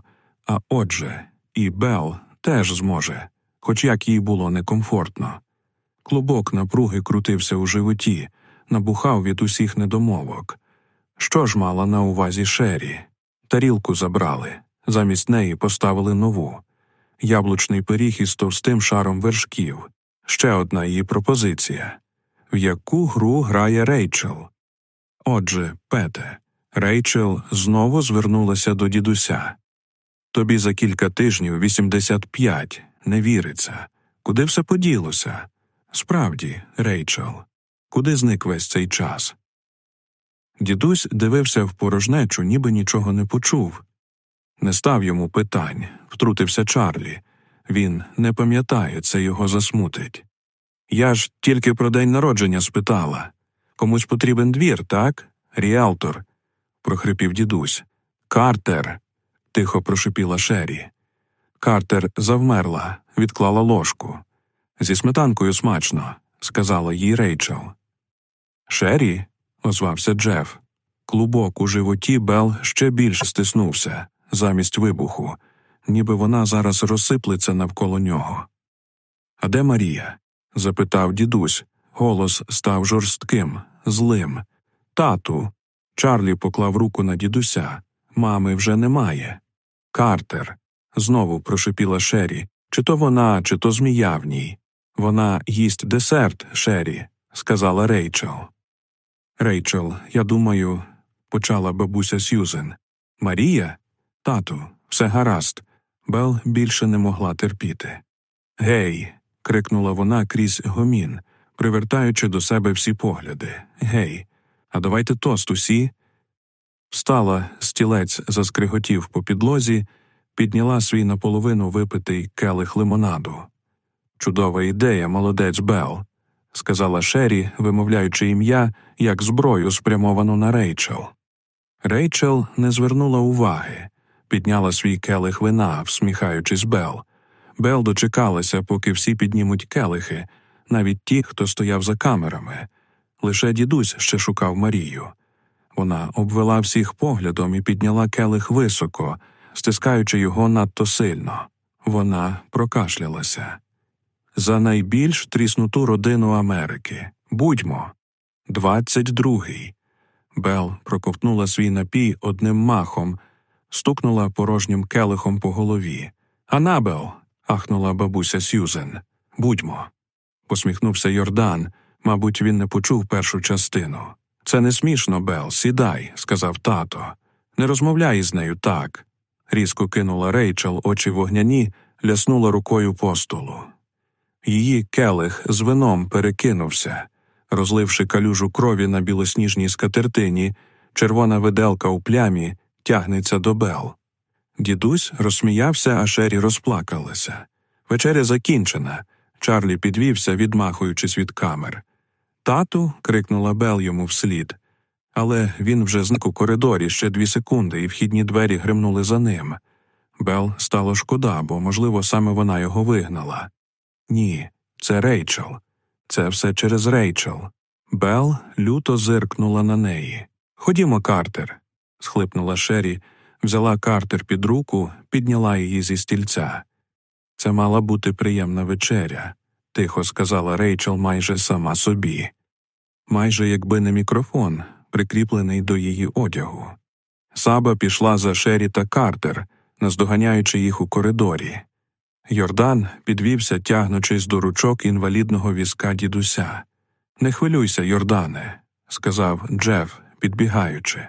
а отже, і Бел теж зможе, хоч як їй було некомфортно. Клубок напруги крутився у животі, набухав від усіх недомовок. Що ж мала на увазі Шері? Тарілку забрали, замість неї поставили нову яблучний пиріг із товстим шаром вершків. Ще одна її пропозиція в яку гру грає Рейчел. Отже, Пете, Рейчел знову звернулася до дідуся. Тобі за кілька тижнів 85, не віриться. Куди все поділося? Справді, Рейчел, куди зник весь цей час? Дідусь дивився в порожнечу, ніби нічого не почув. Не став йому питань, втрутився Чарлі. Він не пам'ятає, це його засмутить. Я ж тільки про день народження спитала. Комусь потрібен двір, так? Ріалтор, прохрипів дідусь. Картер. тихо прошипіла Шері. Картер завмерла, відклала ложку. Зі сметанкою смачно, сказала їй Рейчел. Шері? озвався Джеф. Клубок у животі Бел ще більше стиснувся, замість вибуху, ніби вона зараз розсиплеться навколо нього. А де Марія? запитав дідусь. Голос став жорстким, злим. Тату. Чарлі поклав руку на дідуся. Мами вже немає. Картер. знову прошепіла Шері. Чи то вона, чи то змія в ній. Вона їсть десерт, Шері, сказала Рейчел. Рейчел, я думаю, почала бабуся Сьюзен. Марія? Тату, все гаразд. Бел більше не могла терпіти. Гей. крикнула вона крізь гомін, привертаючи до себе всі погляди. Гей, а давайте тост усі. Встала, стілець заскриготів по підлозі, підняла свій наполовину випитий келих лимонаду. Чудова ідея, молодець Бел, сказала Шері, вимовляючи ім'я як зброю, спрямовану на Рейчел. Рейчел не звернула уваги, підняла свій келих вина, всміхаючись Бел. Бел дочекалася, поки всі піднімуть келихи, навіть ті, хто стояв за камерами. Лише дідусь ще шукав Марію. Вона обвела всіх поглядом і підняла келих високо, стискаючи його надто сильно. Вона прокашлялася. За найбільш тріснуту родину Америки. Будьмо. Двадцять другий. Бел проковтнула свій напій одним махом, стукнула порожнім келихом по голові. Анабел. ахнула бабуся Сьюзен. Будьмо. посміхнувся Йордан. Мабуть, він не почув першу частину. Це не смішно, Бел, сідай, сказав тато. Не розмовляй із нею так. Різко кинула Рейчел, очі вогняні, ляснула рукою по столу. Її келих з вином перекинувся, розливши калюжу крові на білосніжній скатертині, червона виделка у плямі тягнеться до Бел. Дідусь розсміявся, а Шері розплакалася. Вечеря закінчена. Чарлі підвівся, відмахуючись від камер. Тату. крикнула Бел йому вслід. Але він вже зник у коридорі ще дві секунди, і вхідні двері гримнули за ним. Бел стало шкода, бо, можливо, саме вона його вигнала. Ні, це Рейчел. Це все через Рейчел. Бел люто зиркнула на неї. Ходімо, Картер. Схлипнула Шері, взяла Картер під руку, підняла її зі стільця. Це мала бути приємна вечеря тихо сказала Рейчел майже сама собі, майже якби не мікрофон, прикріплений до її одягу. Саба пішла за Шері та Картер, наздоганяючи їх у коридорі. Йордан підвівся, тягнучись до ручок інвалідного візка дідуся. Не хвилюйся, Йордане, сказав Джеф, підбігаючи.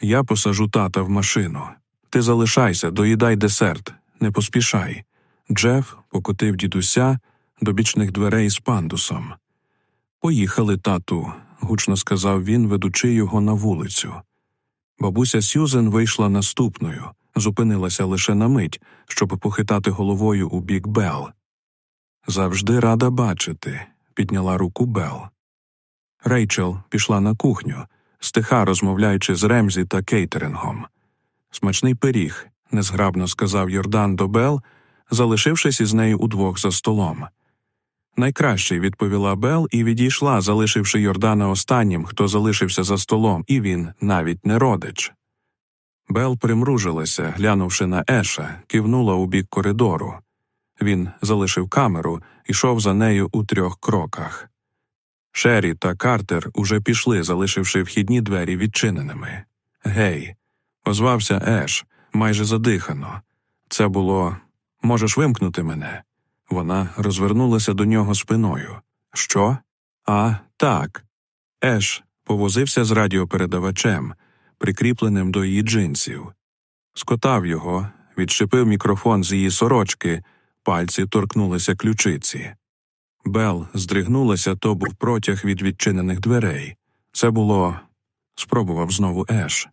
Я посажу тата в машину. Ти залишайся, доїдай десерт, не поспішай. Джеф покотив дідуся, до бічних дверей з пандусом. Поїхали, тату, гучно сказав він, ведучи його на вулицю. Бабуся Сюзен вийшла наступною, зупинилася лише на мить, щоб похитати головою у бік Бел. Завжди рада бачити, підняла руку Бел. Рейчел пішла на кухню, стиха розмовляючи з Ремзі та кейтерингом. Смачний пиріг, незграбно сказав Йордан до Бел, залишившись із нею удвох за столом. Найкраще, відповіла Бел і відійшла, залишивши Йордана останнім, хто залишився за столом, і він навіть не родич. Бел примружилася, глянувши на Еша, кивнула у бік коридору. Він залишив камеру йшов за нею у трьох кроках. Шері та Картер уже пішли, залишивши вхідні двері відчиненими. Гей, озвався Еш, майже задихано. Це було можеш вимкнути мене. Вона розвернулася до нього спиною. Що? А, так. Еш повозився з радіопередавачем, прикріпленим до її джинсів. Скотав його, відшипив мікрофон з її сорочки, пальці торкнулися ключиці. Бел здригнулася, то був протяг від відчинених дверей. Це було. спробував знову Еш.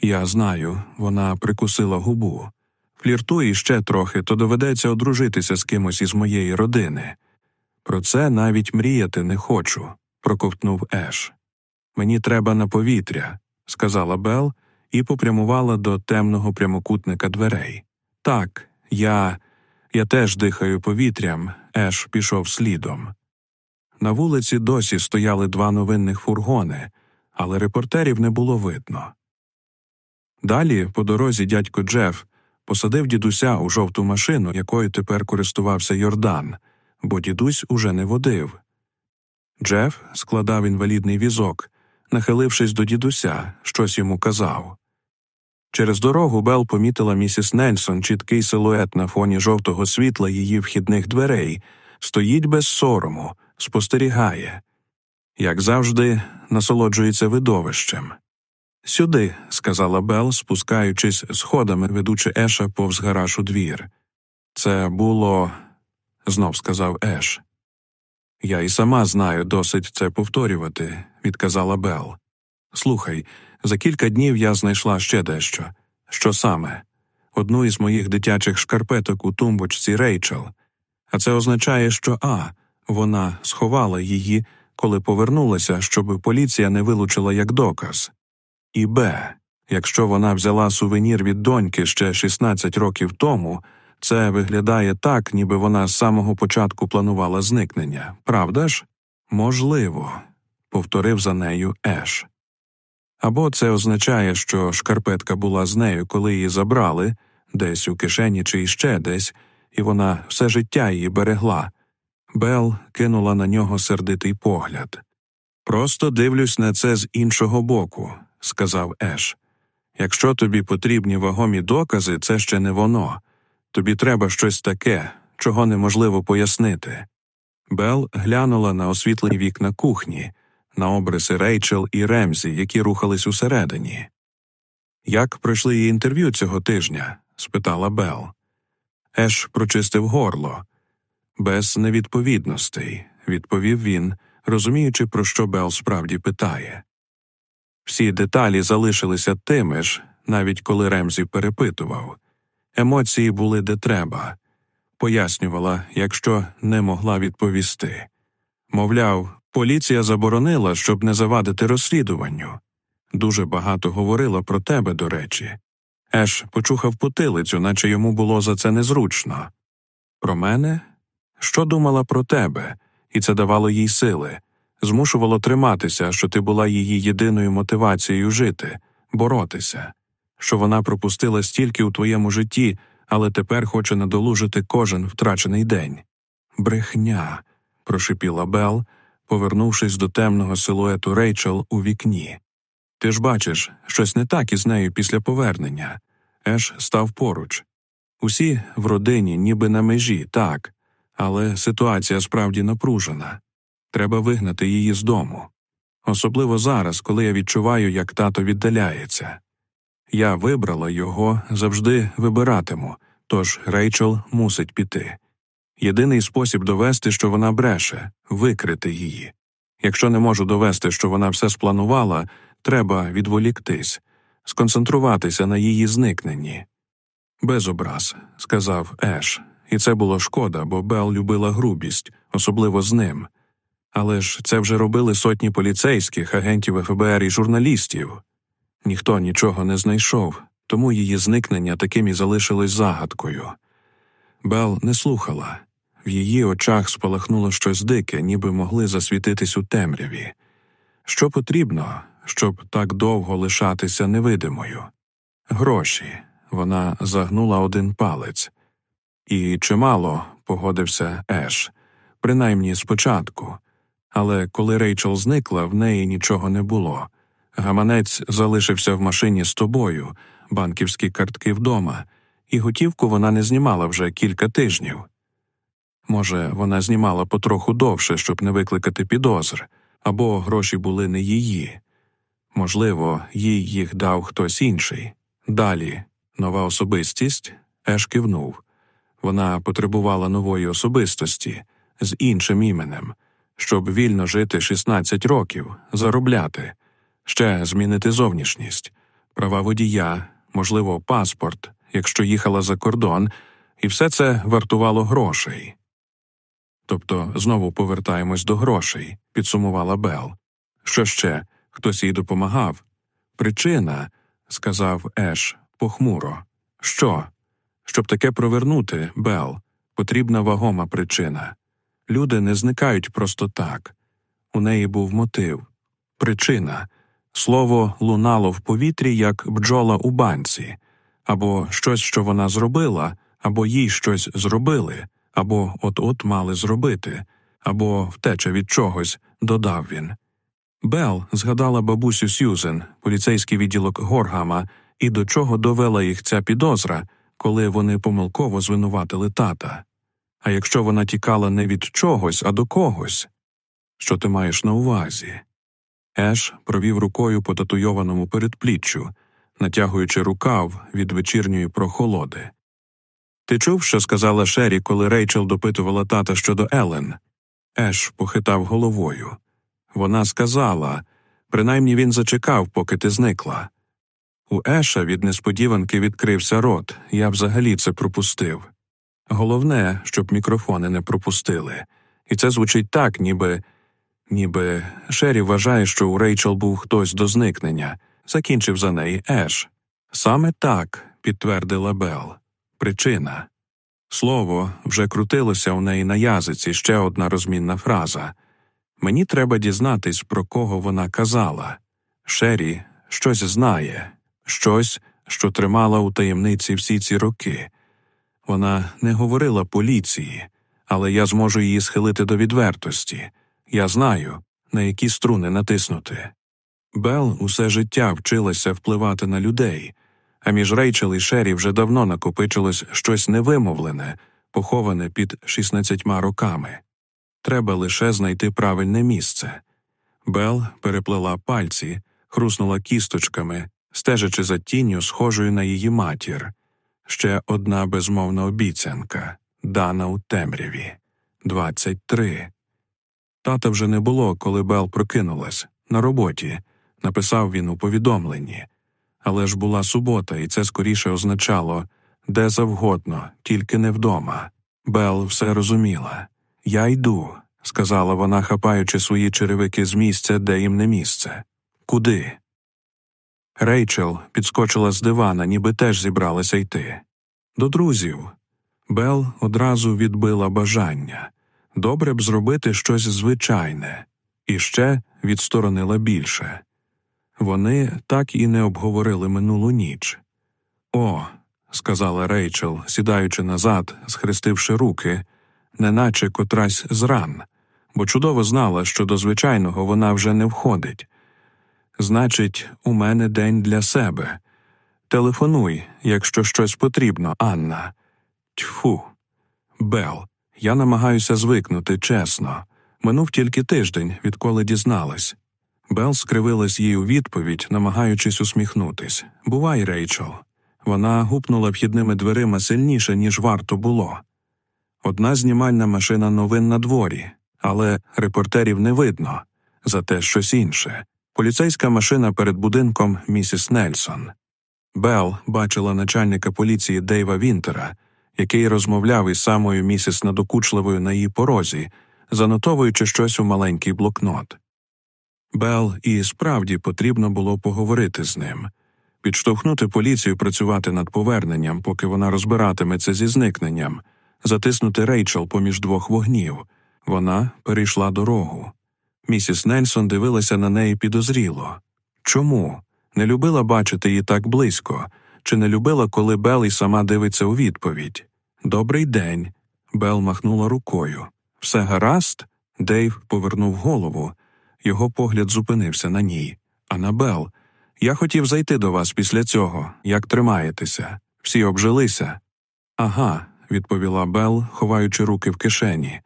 Я знаю, вона прикусила губу. Фліртуй ще трохи, то доведеться одружитися з кимось із моєї родини. Про це навіть мріяти не хочу, проковтнув Еш. Мені треба на повітря, сказала Бел і попрямувала до темного прямокутника дверей. Так, я. я теж дихаю повітрям, Еш пішов слідом. На вулиці досі стояли два новинних фургони, але репортерів не було видно. Далі, по дорозі дядько Джеф посадив дідуся у жовту машину, якою тепер користувався Йордан, бо дідусь уже не водив. Джеф складав інвалідний візок, нахилившись до дідуся, щось йому казав. Через дорогу Бел помітила місіс Нельсон чіткий силует на фоні жовтого світла її вхідних дверей, стоїть без сорому, спостерігає, як завжди, насолоджується видовищем. Сюди, сказала Бел, спускаючись сходами, ведучи Еша повз гараж у двір. Це було, знов сказав Еш. Я і сама знаю досить це повторювати, відказала Бел. Слухай, за кілька днів я знайшла ще дещо. Що саме? Одну із моїх дитячих шкарпеток у тумбочці Рейчел. А це означає, що А. Вона сховала її, коли повернулася, щоб поліція не вилучила як доказ. І Б. Якщо вона взяла сувенір від доньки ще 16 років тому, це виглядає так, ніби вона з самого початку планувала зникнення, правда ж? Можливо, повторив за нею Еш. Або це означає, що шкарпетка була з нею, коли її забрали, десь у кишені чи іще десь, і вона все життя її берегла. Бел кинула на нього сердитий погляд. Просто дивлюсь на це з іншого боку, сказав Еш. Якщо тобі потрібні вагомі докази, це ще не воно. Тобі треба щось таке, чого неможливо пояснити. Бел глянула на освітлені вікна кухні, на обриси Рейчел і Ремзі, які рухались усередині. Як пройшли її інтерв'ю цього тижня? спитала Бел. Еш прочистив горло. Без невідповідностей, відповів він, розуміючи, про що Бел справді питає. Всі деталі залишилися тими ж, навіть коли Ремзі перепитував. Емоції були де треба, пояснювала, якщо не могла відповісти. Мовляв, поліція заборонила, щоб не завадити розслідуванню. Дуже багато говорила про тебе, до речі. Еш почухав потилицю, наче йому було за це незручно. Про мене? Що думала про тебе, і це давало їй сили, змушувало триматися, що ти була її єдиною мотивацією жити, боротися, що вона пропустила стільки у твоєму житті, але тепер хоче надолужити кожен втрачений день. Брехня. прошипіла Бел, повернувшись до темного силуету Рейчел у вікні. Ти ж бачиш, щось не так із нею після повернення. Еш став поруч. Усі в родині, ніби на межі, так, але ситуація справді напружена. Треба вигнати її з дому. Особливо зараз, коли я відчуваю, як тато віддаляється. Я вибрала його, завжди вибиратиму, тож Рейчел мусить піти. Єдиний спосіб довести, що вона бреше, викрити її. Якщо не можу довести, що вона все спланувала, треба відволіктись, сконцентруватися на її зникненні. Без образ, сказав Еш, і це було шкода, бо Бел любила грубість, особливо з ним. Але ж це вже робили сотні поліцейських, агентів ФБР і журналістів. Ніхто нічого не знайшов, тому її зникнення таким і залишилось загадкою. Бел не слухала. В її очах спалахнуло щось дике, ніби могли засвітитись у темряві. Що потрібно, щоб так довго лишатися невидимою? Гроші. Вона загнула один палець. І чимало, погодився Еш, принаймні спочатку. Але коли Рейчел зникла, в неї нічого не було. Гаманець залишився в машині з тобою, банківські картки вдома, і готівку вона не знімала вже кілька тижнів. Може, вона знімала потроху довше, щоб не викликати підозр, або гроші були не її. Можливо, їй їх дав хтось інший. Далі нова особистість Еш кивнув. Вона потребувала нової особистості з іншим іменем, щоб вільно жити 16 років, заробляти, ще змінити зовнішність, права водія, можливо, паспорт, якщо їхала за кордон, і все це вартувало грошей. Тобто знову повертаємось до грошей, підсумувала Бел. Що ще? Хтось їй допомагав? Причина, сказав Еш похмуро. Що? Щоб таке провернути, Бел, потрібна вагома причина. Люди не зникають просто так. У неї був мотив, причина. Слово лунало в повітрі, як бджола у банці, або щось, що вона зробила, або їй щось зробили, або от-от мали зробити, або втеча від чогось, додав він. Бел згадала бабусю Сюзен, поліцейський відділок Горгама, і до чого довела їх ця підозра, коли вони помилково звинуватили тата. А якщо вона тікала не від чогось, а до когось, що ти маєш на увазі? Еш провів рукою по татуйованому передпліччю, натягуючи рукав від вечірньої прохолоди. Ти чув, що сказала Шері, коли Рейчел допитувала тата щодо Елен? Еш похитав головою. Вона сказала принаймні він зачекав, поки ти зникла. У Еша від несподіванки відкрився рот, я взагалі це пропустив. Головне, щоб мікрофони не пропустили, і це звучить так, ніби ніби Шері вважає, що у Рейчел був хтось до зникнення, закінчив за неї Еш. Саме так, підтвердила Бел. Причина. Слово вже крутилося у неї на язиці ще одна розмінна фраза. Мені треба дізнатись, про кого вона казала. Шері щось знає, щось, що тримала у таємниці всі ці роки. Вона не говорила поліції, але я зможу її схилити до відвертості. Я знаю, на які струни натиснути. Бел усе життя вчилася впливати на людей, а між Рейчел і Шері вже давно накопичилось щось невимовлене, поховане під 16 роками. Треба лише знайти правильне місце. Бел переплела пальці, хруснула кісточками, стежачи за тінню, схожою на її матір. Ще одна безмовна обіцянка дана у темряві. Двадцять три. Тата вже не було, коли Бел прокинулась. На роботі, написав він у повідомленні. Але ж була субота, і це скоріше означало де завгодно, тільки не вдома. Бел все розуміла. Я йду, сказала вона, хапаючи свої черевики з місця, де їм не місце. Куди? Рейчел підскочила з дивана, ніби теж зібралася йти. До друзів. Бел одразу відбила бажання добре б зробити щось звичайне, і ще відсторонила більше. Вони так і не обговорили минулу ніч. О, сказала Рейчел, сідаючи назад, схрестивши руки, неначе котрась з ран, бо чудово знала, що до звичайного вона вже не входить. Значить, у мене день для себе. Телефонуй, якщо щось потрібно, Анна. Тьфу. Бел, я намагаюся звикнути, чесно. Минув тільки тиждень, відколи дізналась. Бел скривилась їй у відповідь, намагаючись усміхнутись. Бувай, Рейчел. Вона гупнула вхідними дверима сильніше, ніж варто було. Одна знімальна машина новин на дворі, але репортерів не видно, зате щось інше. Поліцейська машина перед будинком місіс Нельсон. Бел бачила начальника поліції Дейва Вінтера, який розмовляв із самою місіс надокучливою на її порозі, занотовуючи щось у маленький блокнот. Бел і справді потрібно було поговорити з ним, підштовхнути поліцію працювати над поверненням, поки вона розбиратиметься зі зникненням, затиснути Рейчел поміж двох вогнів. Вона перейшла дорогу. Місіс Нельсон дивилася на неї підозріло. Чому? Не любила бачити її так близько, чи не любила, коли Бел і сама дивиться у відповідь. Добрий день. Бел махнула рукою. Все гаразд? Дейв повернув голову. Його погляд зупинився на ній. Анабел, я хотів зайти до вас після цього. Як тримаєтеся? Всі обжилися? Ага, відповіла Бел, ховаючи руки в кишені.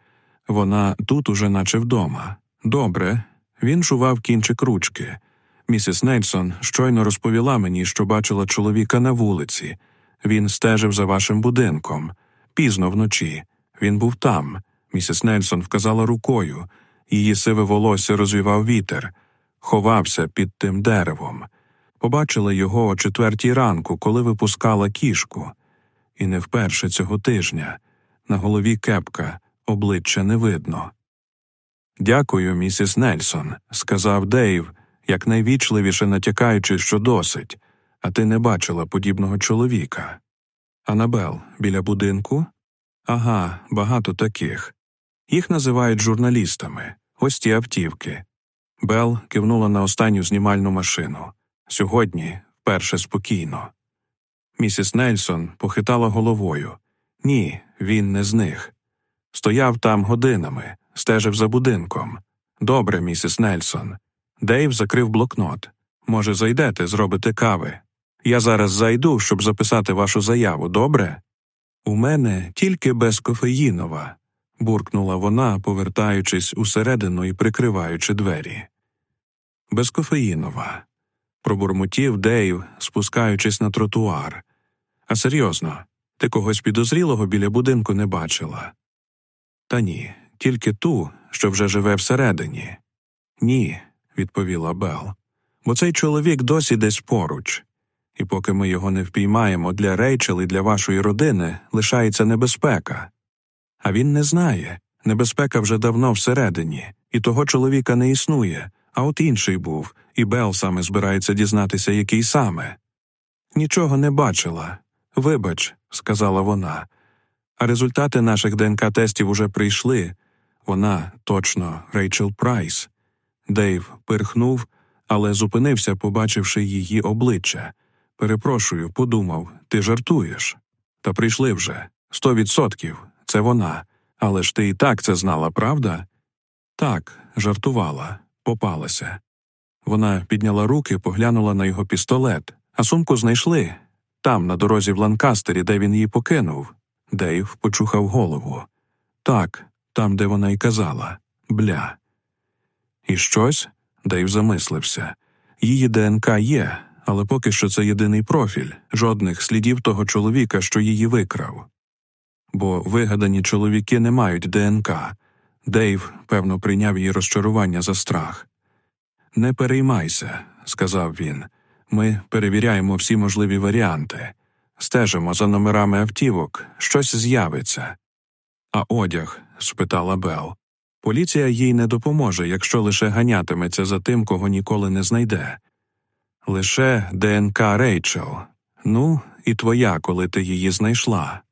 Вона тут уже наче вдома. Добре. Він жував кінчик ручки. Місіс Нельсон щойно розповіла мені, що бачила чоловіка на вулиці. Він стежив за вашим будинком. Пізно вночі. Він був там. Місіс Нельсон вказала рукою. Її сиве волосся розвівав вітер, ховався під тим деревом. Побачила його о четвертій ранку, коли випускала кішку. І не вперше цього тижня. На голові кепка, обличчя не видно. Дякую, місіс Нельсон, сказав Дейв, якнайвічливіше натякаючи, що досить, а ти не бачила подібного чоловіка. Анабел, біля будинку? Ага, багато таких. Їх називають журналістами, ось ті автівки. Бел кивнула на останню знімальну машину. Сьогодні вперше спокійно. Місіс Нельсон похитала головою. Ні, він не з них. Стояв там годинами, стежив за будинком. Добре, місіс Нельсон. Дейв закрив блокнот. Може, зайдете, зробите кави. Я зараз зайду, щоб записати вашу заяву, добре? У мене тільки безкофеїнова, буркнула вона, повертаючись усередину і прикриваючи двері. Безкофеїнова. Пробурмотів Дейв, спускаючись на тротуар. А серйозно, ти когось підозрілого біля будинку не бачила? Та ні, тільки ту, що вже живе всередині. Ні, відповіла Бел. Бо цей чоловік досі десь поруч, і поки ми його не впіймаємо для Рейчел і для вашої родини, лишається небезпека. А він не знає. Небезпека вже давно всередині, і того чоловіка не існує, а от інший був, і Бел саме збирається дізнатися, який саме. Нічого не бачила. Вибач, сказала вона. А результати наших ДНК тестів уже прийшли. Вона точно Рейчел Прайс. Дейв пирхнув, але зупинився, побачивши її обличчя. Перепрошую, подумав, ти жартуєш. Та прийшли вже. Сто відсотків. Це вона. Але ж ти і так це знала, правда? Так, жартувала, попалася. Вона підняла руки, поглянула на його пістолет, а сумку знайшли там, на дорозі в Ланкастері, де він її покинув. Дейв почухав голову. Так, там, де вона й казала бля. І щось? Дейв замислився. Її ДНК є, але поки що це єдиний профіль, жодних слідів того чоловіка, що її викрав. Бо вигадані чоловіки не мають ДНК. Дейв, певно, прийняв її розчарування за страх. Не переймайся, сказав він. Ми перевіряємо всі можливі варіанти, стежимо за номерами автівок, щось з'явиться. А одяг? спитала Бел. Поліція їй не допоможе, якщо лише ганятиметься за тим, кого ніколи не знайде. Лише ДНК Рейчел. Ну, і твоя, коли ти її знайшла.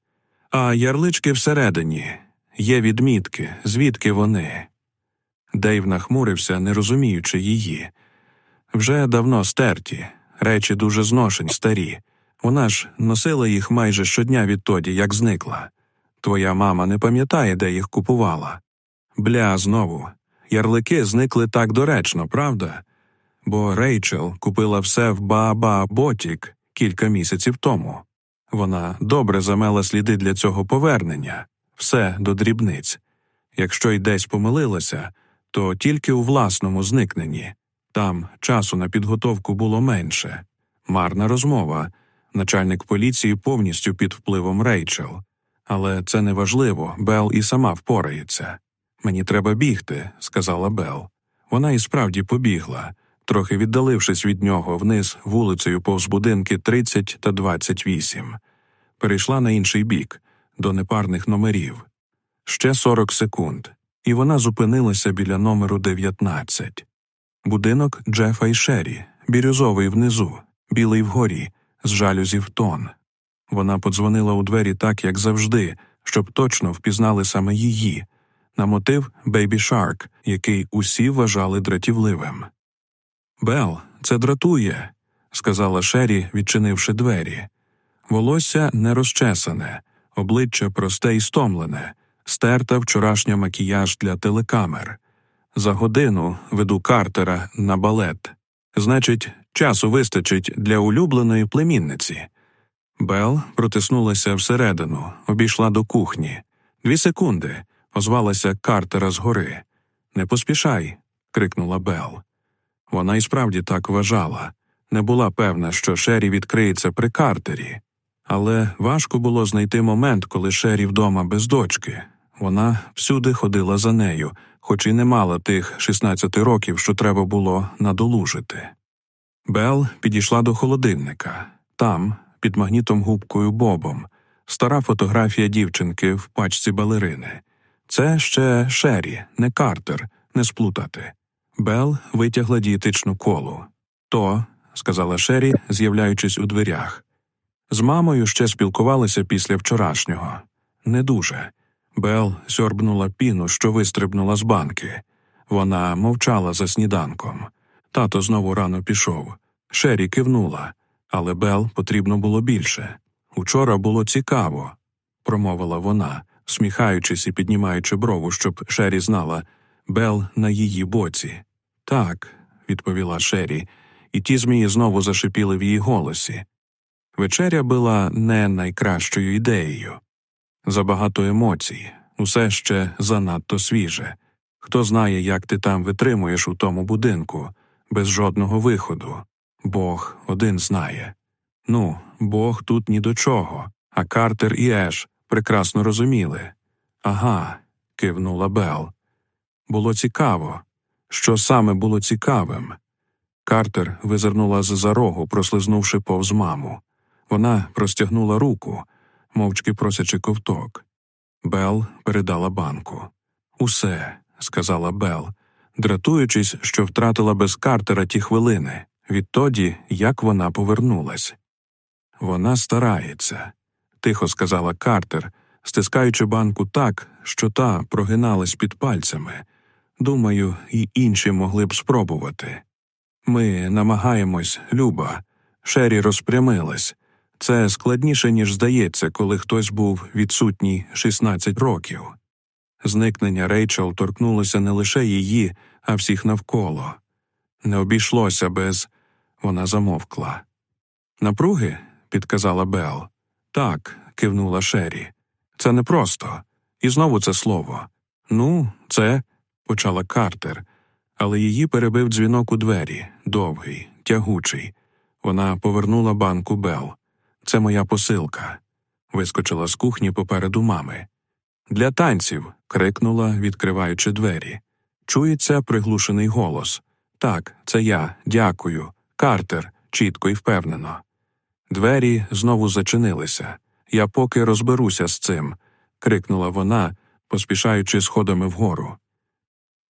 А ярлички всередині є відмітки, звідки вони. Дейв нахмурився, не розуміючи її. Вже давно стерті, речі дуже зношені, старі. Вона ж носила їх майже щодня відтоді, як зникла. Твоя мама не пам'ятає, де їх купувала. Бля, знову. Ярлики зникли так доречно, правда? Бо Рейчел купила все в Бааба Ботік кілька місяців тому. Вона добре замела сліди для цього повернення, все до дрібниць. Якщо й десь помилилася, то тільки у власному зникненні. Там часу на підготовку було менше. Марна розмова. Начальник поліції повністю під впливом Рейчел. Але це не важливо, Бел і сама впорається. Мені треба бігти, сказала Бел. Вона і справді побігла, трохи віддалившись від нього вниз вулицею повз будинки 30 та 28. Перейшла на інший бік, до непарних номерів. Ще 40 секунд, і вона зупинилася біля номеру 19. Будинок Джефа і Шері, бірюзовий внизу, білий вгорі, з жалюзі в тон. Вона подзвонила у двері так, як завжди, щоб точно впізнали саме її, на мотив Baby Shark, який усі вважали дратівливим. Бел, це дратує, сказала Шері, відчинивши двері. Волосся не розчесане, обличчя просте і стомлене, стертий вчорашній макіяж для телекамер. За годину веду Картера на балет. Значить, часу вистачить для улюбленої племінниці. Бел протиснулася всередину, обійшла до кухні. Дві секунди, озвалася Картера згори. Не поспішай. крикнула Бел. Вона і справді так вважала. Не була певна, що Шері відкриється при Картері. Але важко було знайти момент, коли Шері вдома без дочки. Вона всюди ходила за нею, хоч і не мала тих 16 років, що треба було надолужити. Бел підійшла до холодильника. Там, під магнітом губкою Бобом, стара фотографія дівчинки в пачці балерини. Це ще Шері, не Картер, не сплутати. Бел витягла дієтичну колу. То, сказала Шері, з'являючись у дверях. З мамою ще спілкувалися після вчорашнього. Не дуже. Бел сьорбнула піну, що вистрибнула з банки. Вона мовчала за сніданком. Тато знову рано пішов. Шері кивнула, але Бел потрібно було більше. Учора було цікаво, промовила вона, сміхаючись і піднімаючи брову, щоб Шері знала Бел на її боці. Так, відповіла Шері, і ті змії знову зашипіли в її голосі. Вечеря була не найкращою ідеєю. Забагато емоцій, усе ще занадто свіже. Хто знає, як ти там витримуєш у тому будинку, без жодного виходу. Бог один знає. Ну, Бог тут ні до чого, а Картер і Еш прекрасно розуміли. Ага, кивнула Бел. Було цікаво. Що саме було цікавим? Картер визирнула з за рогу, прослизнувши повз маму. Вона простягнула руку, мовчки просячи ковток. Бел передала банку. Усе, сказала Бел, дратуючись, що втратила без Картера ті хвилини, відтоді, як вона повернулась. Вона старається, тихо сказала Картер, стискаючи банку так, що та прогиналась під пальцями. Думаю, і інші могли б спробувати. Ми намагаємось, Люба. Шері розпрямилась. Це складніше, ніж здається, коли хтось був відсутній 16 років. Зникнення Рейчел торкнулося не лише її, а всіх навколо. Не обійшлося без. Вона замовкла. Напруги? підказала Бел. Так, кивнула Шері. Це непросто. І знову це слово. Ну, це, почала Картер, але її перебив дзвінок у двері, довгий, тягучий. Вона повернула банку Бел. Це моя посилка. Вискочила з кухні попереду мами. Для танців. крикнула, відкриваючи двері. Чується приглушений голос. Так, це я, дякую. Картер, чітко і впевнено. Двері знову зачинилися. Я поки розберуся з цим, крикнула вона, поспішаючи сходами вгору.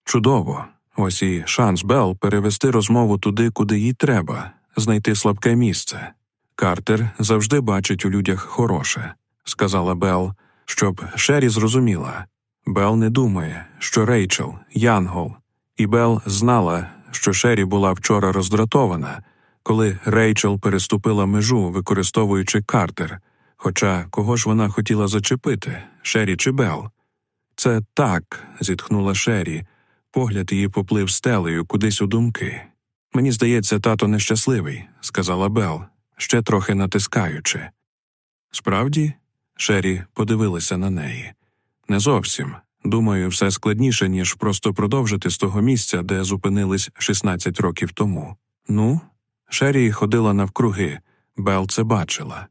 Чудово. Ось і шанс Бел перевести розмову туди, куди їй треба, знайти слабке місце. Картер завжди бачить у людях хороше, сказала Бел, щоб Шері зрозуміла. Бел не думає, що Рейчел, Янгол, і Бел знала, що Шері була вчора роздратована, коли Рейчел переступила межу, використовуючи Картер. Хоча кого ж вона хотіла зачепити Шері чи Бел? Це так, зітхнула Шері. Погляд її поплив стелею кудись у думки. Мені здається, тато нещасливий, сказала Бел, ще трохи натискаючи. Справді, Шері подивилася на неї. Не зовсім. Думаю, все складніше, ніж просто продовжити з того місця, де зупинились 16 років тому. Ну, Шері ходила навкруги, Бел це бачила.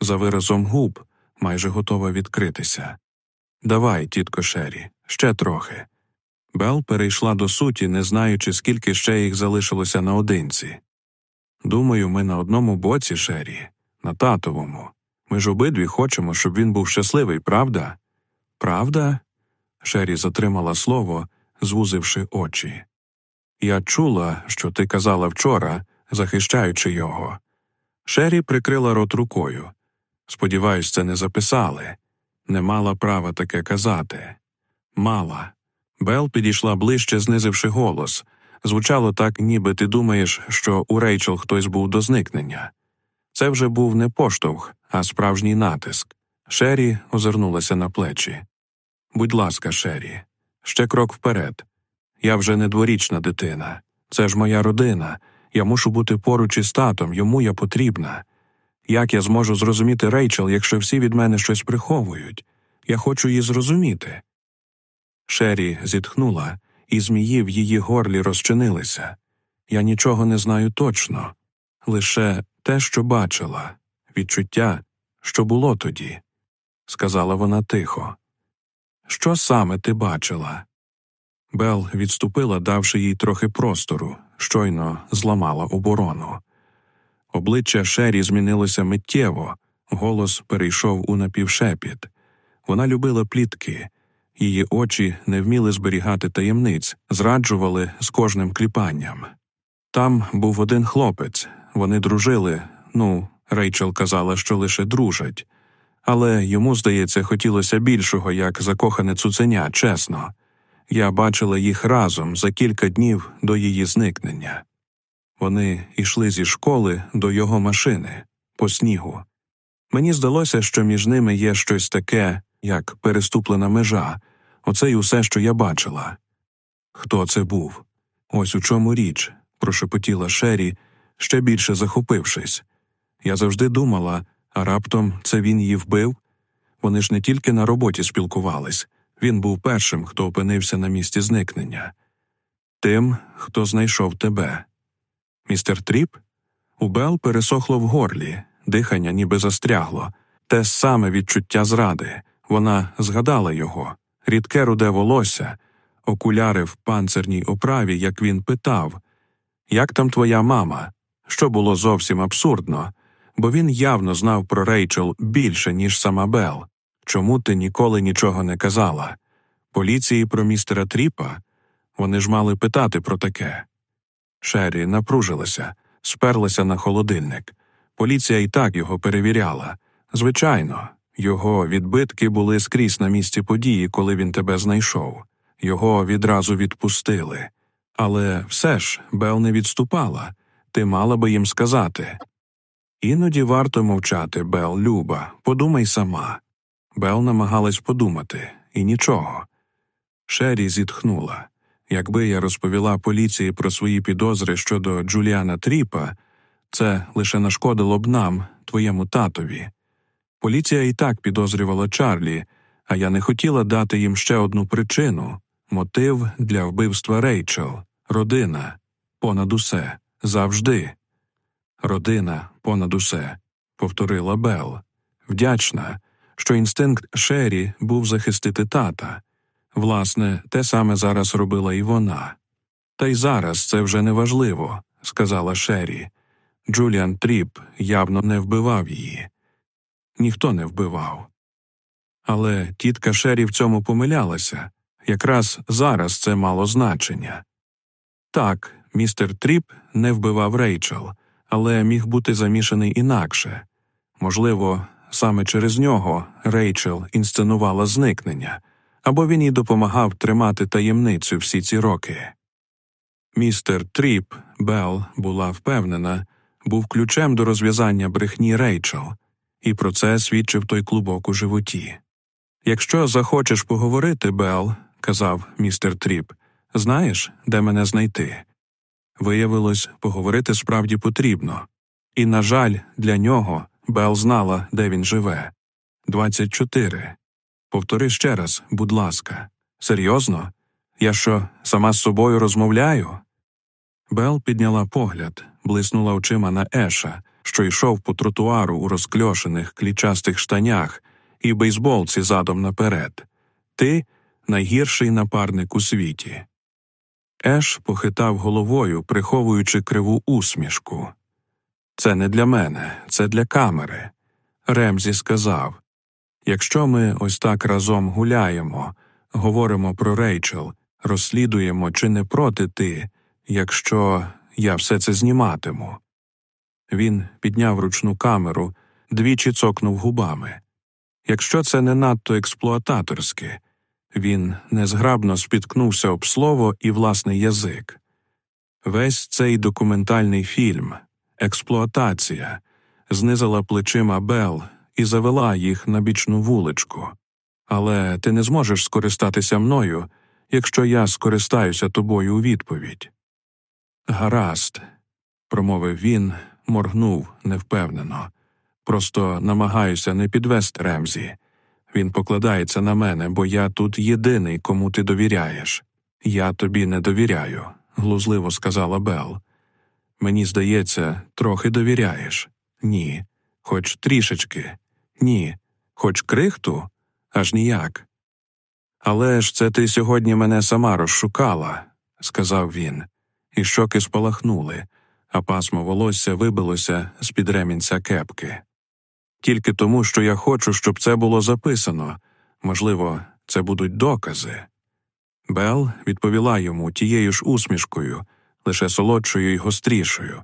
За виразом губ майже готова відкритися. Давай, тітко Шері, ще трохи. Бел перейшла до суті, не знаючи, скільки ще їх залишилося наодинці. Думаю, ми на одному боці, Шері, на татовому. Ми ж обидві хочемо, щоб він був щасливий, правда? Правда? Шері затримала слово, звузивши очі. Я чула, що ти казала вчора, захищаючи його. Шері прикрила рот рукою. Сподіваюсь, це не записали. Не мала права таке казати. Мала. Бел підійшла ближче, знизивши голос. Звучало так, ніби ти думаєш, що у Рейчел хтось був до зникнення. Це вже був не поштовх, а справжній натиск. Шері озирнулася на плечі. Будь ласка, Шері, ще крок вперед. Я вже не дворічна дитина. Це ж моя родина. Я мушу бути поруч із татом, йому я потрібна. Як я зможу зрозуміти Рейчел, якщо всі від мене щось приховують? Я хочу її зрозуміти. Шері зітхнула, і змії в її горлі розчинилися. Я нічого не знаю точно, лише те, що бачила, відчуття, що було тоді, сказала вона тихо. Що саме ти бачила? Бел відступила, давши їй трохи простору, щойно зламала оборону. Обличчя Шері змінилося миттєво, голос перейшов у напівшепіт. Вона любила плітки, її очі не вміли зберігати таємниць, зраджували з кожним кліпанням. Там був один хлопець, вони дружили. Ну, Рейчел казала, що лише дружать, але йому, здається, хотілося більшого, як закохане цуценя, чесно. Я бачила їх разом за кілька днів до її зникнення. Вони йшли зі школи до його машини по снігу. Мені здалося, що між ними є щось таке, як переступлена межа, оце й усе, що я бачила. Хто це був? Ось у чому річ, прошепотіла Шері, ще більше захопившись. Я завжди думала, а раптом це він її вбив. Вони ж не тільки на роботі спілкувались, він був першим, хто опинився на місці зникнення. Тим, хто знайшов тебе, Містер Тріп? У Бел пересохло в горлі, дихання ніби застрягло, те саме відчуття зради. Вона згадала його, рідке руде волосся, окуляри в панцирній оправі, як він питав Як там твоя мама? Що було зовсім абсурдно, бо він явно знав про Рейчел більше, ніж сама Бел. Чому ти ніколи нічого не казала? Поліції про містера Тріпа? Вони ж мали питати про таке. Шері напружилася, сперлася на холодильник. Поліція і так його перевіряла. Звичайно, його відбитки були скрізь на місці події, коли він тебе знайшов. Його відразу відпустили. Але все ж Бел не відступала. Ти мала би їм сказати. Іноді варто мовчати, Бел, Люба, подумай сама. Бел намагалась подумати, і нічого. Шері зітхнула. Якби я розповіла поліції про свої підозри щодо Джуліана Тріпа, це лише нашкодило б нам, твоєму татові. Поліція і так підозрювала Чарлі, а я не хотіла дати їм ще одну причину мотив для вбивства Рейчел, родина, понад усе, завжди. Родина понад усе, повторила Бел. Вдячна, що інстинкт Шері був захистити тата. Власне, те саме зараз робила і вона. Та й зараз це вже не важливо, сказала Шері. Джуліан Тріп явно не вбивав її. Ніхто не вбивав. Але тітка Шері в цьому помилялася якраз зараз це мало значення. Так, містер Тріп не вбивав Рейчел, але міг бути замішаний інакше можливо, саме через нього Рейчел інсценувала зникнення або він їй допомагав тримати таємницю всі ці роки. Містер Тріп, Белл була впевнена, був ключем до розв'язання брехні Рейчел, і про це свідчив той клубок у животі. Якщо захочеш поговорити, Белл, казав містер Тріп, знаєш, де мене знайти? Виявилось, поговорити справді потрібно, і, на жаль, для нього Белл знала, де він живе. 24. Повтори ще раз, будь ласка. Серйозно? Я що, сама з собою розмовляю? Бел підняла погляд, блиснула очима на Еша, що йшов по тротуару у розкльошених клічастих штанях і бейсболці задом наперед. Ти найгірший напарник у світі. Еш похитав головою, приховуючи криву усмішку. Це не для мене, це для камери. Ремзі сказав Якщо ми ось так разом гуляємо, говоримо про Рейчел, розслідуємо, чи не проти ти, якщо я все це зніматиму. Він підняв ручну камеру, двічі цокнув губами. Якщо це не надто експлуататорське, він незграбно спіткнувся об слово і власний язик. Весь цей документальний фільм, експлуатація, знизила плечима Бел і завела їх на бічну вуличку. Але ти не зможеш скористатися мною, якщо я скористаюся тобою у відповідь. Гаразд, промовив він, моргнув невпевнено. Просто намагаюся не підвести Ремзі. Він покладається на мене, бо я тут єдиний, кому ти довіряєш. Я тобі не довіряю, глузливо сказала Бел. Мені здається, трохи довіряєш. Ні, хоч трішечки. Ні, хоч крихту, аж ніяк. Але ж це ти сьогодні мене сама розшукала, сказав він, і щоки спалахнули, а пасмо волосся вибилося з під ремінця кепки. Тільки тому, що я хочу, щоб це було записано можливо, це будуть докази. Бел відповіла йому тією ж усмішкою, лише солодшою і гострішою.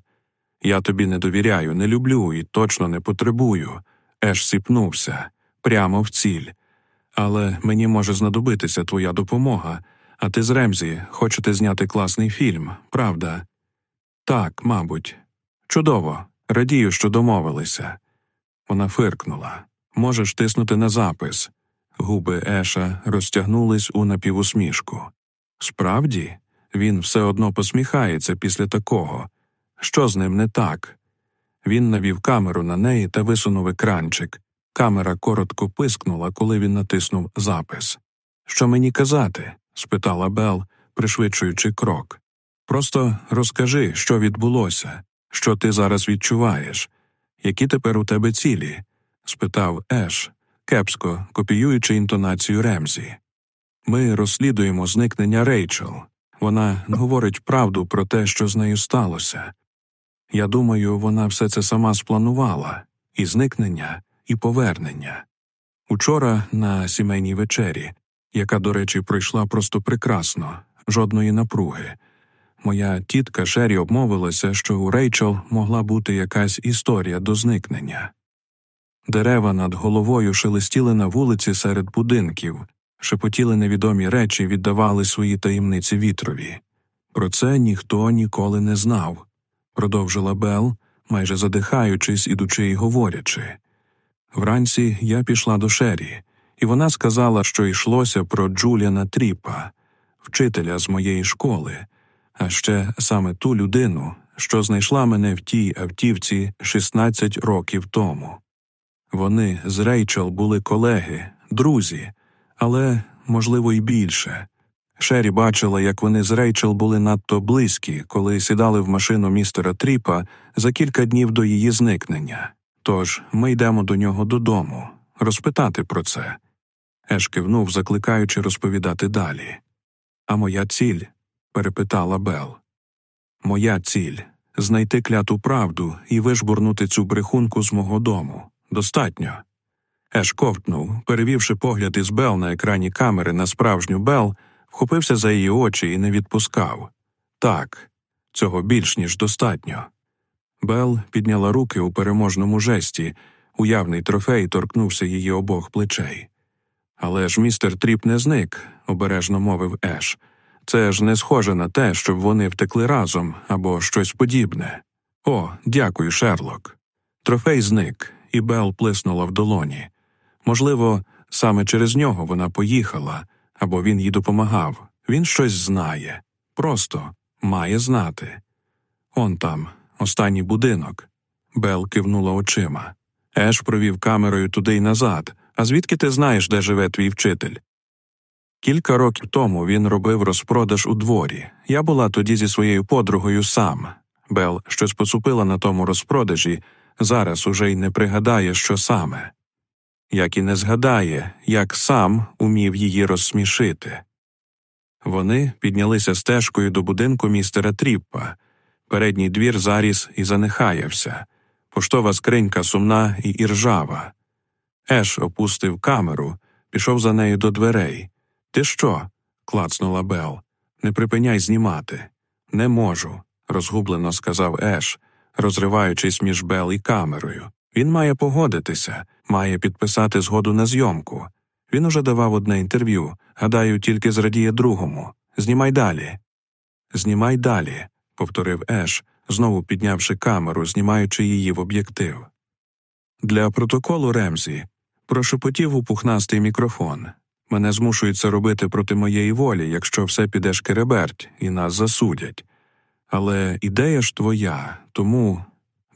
Я тобі не довіряю, не люблю і точно не потребую. Еш сіпнувся прямо в ціль. Але мені може знадобитися твоя допомога, а ти з Ремзі хочете зняти класний фільм, правда? Так, мабуть. Чудово. Радію, що домовилися. Вона фиркнула. Можеш тиснути на запис. Губи Еша розтягнулись у напівусмішку. Справді, він все одно посміхається після такого. Що з ним не так? Він навів камеру на неї та висунув екранчик. Камера коротко пискнула, коли він натиснув запис. Що мені казати? спитала Бел, пришвидшуючи крок. Просто розкажи, що відбулося, що ти зараз відчуваєш, які тепер у тебе цілі? спитав Еш, кепсько копіюючи інтонацію Ремзі. Ми розслідуємо зникнення Рейчел. Вона говорить правду про те, що з нею сталося. Я думаю, вона все це сама спланувала і зникнення, і повернення. Учора на сімейній вечері, яка, до речі, пройшла просто прекрасно, жодної напруги. Моя тітка Шері обмовилася, що у Рейчел могла бути якась історія до зникнення. Дерева над головою шелестіли на вулиці серед будинків, шепотіли невідомі речі, віддавали свої таємниці вітрові. Про це ніхто ніколи не знав, продовжила Бел, майже задихаючись, ідучи й говорячи. Вранці я пішла до Шері, і вона сказала, що йшлося про Джуліана Тріпа, вчителя з моєї школи, а ще саме ту людину, що знайшла мене в тій автівці 16 років тому. Вони з Рейчел були колеги, друзі, але, можливо, й більше. Шері бачила, як вони з Рейчел були надто близькі, коли сідали в машину містера Тріпа за кілька днів до її зникнення. Тож ми йдемо до нього додому, розпитати про це. Еш кивнув, закликаючи розповідати далі. А моя ціль? Перепитала Бел. Моя ціль знайти кляту правду і вижбурнути цю брехунку з мого дому. Достатньо. Еш ковтнув, перевівши погляд із Бел на екрані камери на справжню Бел, вхопився за її очі і не відпускав. Так, цього більш ніж достатньо. Бел підняла руки у переможному жесті, уявний трофей торкнувся її обох плечей. Але ж містер Тріп не зник, обережно мовив Еш. Це ж не схоже на те, щоб вони втекли разом або щось подібне. О, дякую, Шерлок. Трофей зник, і Бел плеснула в долоні. Можливо, саме через нього вона поїхала, або він їй допомагав. Він щось знає, просто має знати. Он там, останній будинок. Бел кивнула очима. Еш провів камерою туди й назад. А звідки ти знаєш, де живе твій вчитель? Кілька років тому він робив розпродаж у дворі. Я була тоді зі своєю подругою сам. Бел щось поцупила на тому розпродажі, зараз уже й не пригадає, що саме, як і не згадає, як сам умів її розсмішити. Вони піднялися стежкою до будинку містера Тріппа. Передній двір заріс і занехаявся, поштова скринька сумна і іржава. Еш опустив камеру, пішов за нею до дверей. Ти що? клацнула Бел. Не припиняй знімати. Не можу, розгублено сказав Еш, розриваючись між Бел і камерою. Він має погодитися, має підписати згоду на зйомку. Він уже давав одне інтерв'ю, гадаю, тільки зрадіє другому. Знімай далі. Знімай далі, повторив Еш, знову піднявши камеру, знімаючи її в об'єктив. Для протоколу Ремзі прошепотів у пухнастий мікрофон. Мене змушують це робити проти моєї волі, якщо все піде шкереберть і нас засудять. Але ідея ж твоя, тому.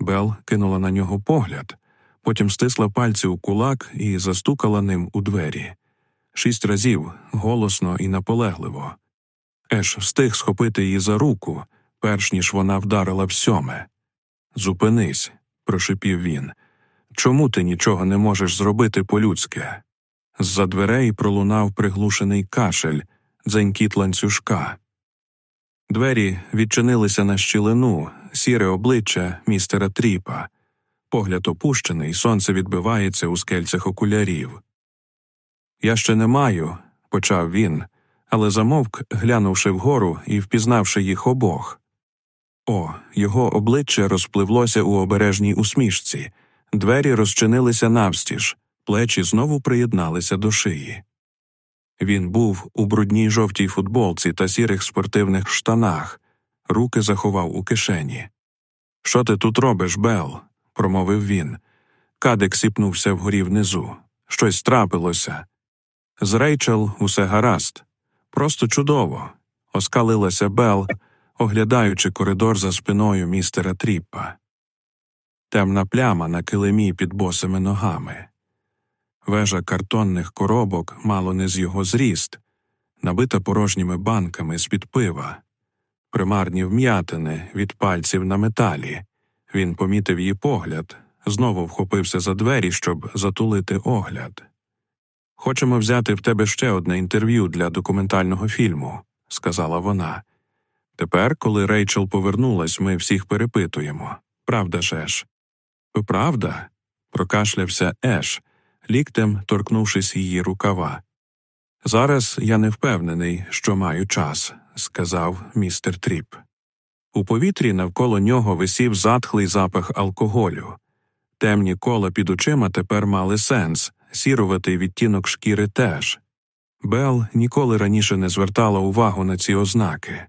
Бел кинула на нього погляд, потім стисла пальці у кулак і застукала ним у двері. Шість разів голосно і наполегливо. Еш встиг схопити її за руку, перш ніж вона вдарила в сьоме. Зупинись, прошипів він. Чому ти нічого не можеш зробити по-людськи? З-за дверей пролунав приглушений кашель, дзенькіт ланцюжка. Двері відчинилися на щілину, сіре обличчя містера Тріпа. Погляд опущений, сонце відбивається у скельцях окулярів. Я ще не маю, почав він, але замовк, глянувши вгору і впізнавши їх обох. О, його обличчя розпливлося у обережній усмішці, двері розчинилися навстіж, плечі знову приєдналися до шиї. Він був у брудній жовтій футболці та сірих спортивних штанах, руки заховав у кишені. Що ти тут робиш, Бел? промовив він. Кадик сіпнувся вгорі внизу. Щось трапилося. З Рейчел усе гаразд. Просто чудово. оскалилася Бел, оглядаючи коридор за спиною містера Тріппа. Темна пляма на килимі під босими ногами. Вежа картонних коробок мало не з його зріст, набита порожніми банками з під пива. примарні вм'ятини від пальців на металі. Він помітив її погляд, знову вхопився за двері, щоб затулити огляд. Хочемо взяти в тебе ще одне інтерв'ю для документального фільму, сказала вона. Тепер, коли Рейчел повернулась, ми всіх перепитуємо. Правда ж, Еш?» Правда? прокашлявся Еш, ліктем торкнувшись її рукава. Зараз я не впевнений, що маю час, сказав містер Тріп. У повітрі навколо нього висів затхлий запах алкоголю. Темні кола під очима тепер мали сенс, сіруватий відтінок шкіри теж. Бел ніколи раніше не звертала увагу на ці ознаки.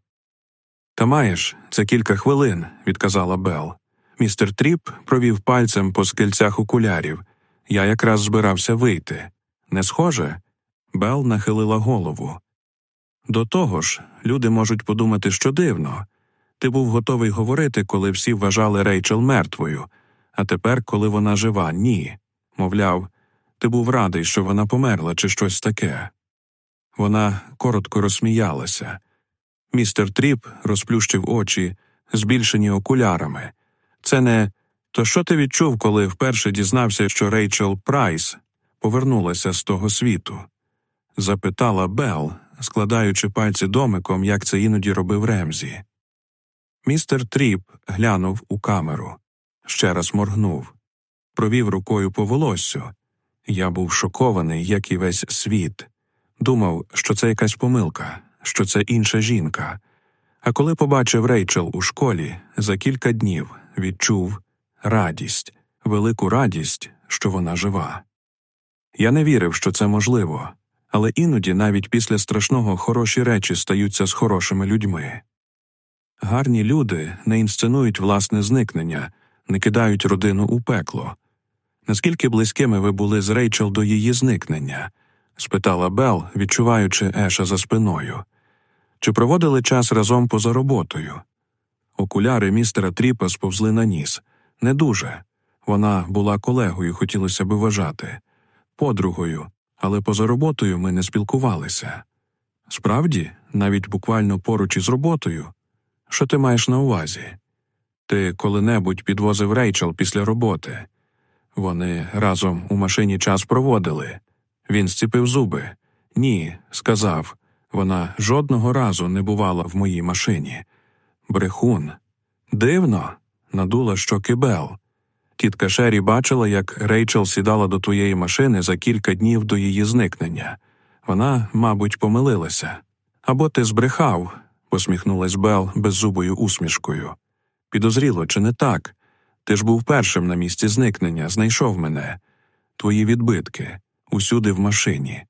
Та маєш, ще кілька хвилин, відказала Бел. Містер Тріп провів пальцем по скельцях окулярів. Я якраз збирався вийти. Не схоже? Бел нахилила голову. До того ж, люди можуть подумати, що дивно. Ти був готовий говорити, коли всі вважали Рейчел мертвою, а тепер, коли вона жива, ні. Мовляв, ти був радий, що вона померла, чи щось таке. Вона коротко розсміялася. Містер Тріп розплющив очі, збільшені окулярами. Це не то що ти відчув, коли вперше дізнався, що Рейчел Прайс повернулася з того світу? запитала Бел, складаючи пальці домиком, як це іноді робив Ремзі. Містер Тріп глянув у камеру, ще раз моргнув, провів рукою по волоссю. Я був шокований, як і весь світ. Думав, що це якась помилка, що це інша жінка. А коли побачив Рейчел у школі, за кілька днів відчув радість, велику радість, що вона жива. Я не вірив, що це можливо, але іноді навіть після страшного хороші речі стаються з хорошими людьми. Гарні люди не інсценують власне зникнення, не кидають родину у пекло. Наскільки близькими ви були з Рейчел до її зникнення? спитала Бел, відчуваючи Еша за спиною. Чи проводили час разом поза роботою? Окуляри містера Тріпа сповзли на ніс. Не дуже. Вона була колегою, хотілося би вважати, подругою, але поза роботою ми не спілкувалися. Справді, навіть буквально поруч із роботою. Що ти маєш на увазі? Ти коли-небудь підвозив Рейчел після роботи. Вони разом у машині час проводили. Він зціпив зуби. Ні, сказав. Вона жодного разу не бувала в моїй машині. Брехун. Дивно, надула щоки Бел. Тітка Шері бачила, як Рейчел сідала до твоєї машини за кілька днів до її зникнення. Вона, мабуть, помилилася. Або ти збрехав, посміхнулась Бел беззубою усмішкою. Підозріло, чи не так? Ти ж був першим на місці зникнення, знайшов мене. Твої відбитки усюди в машині.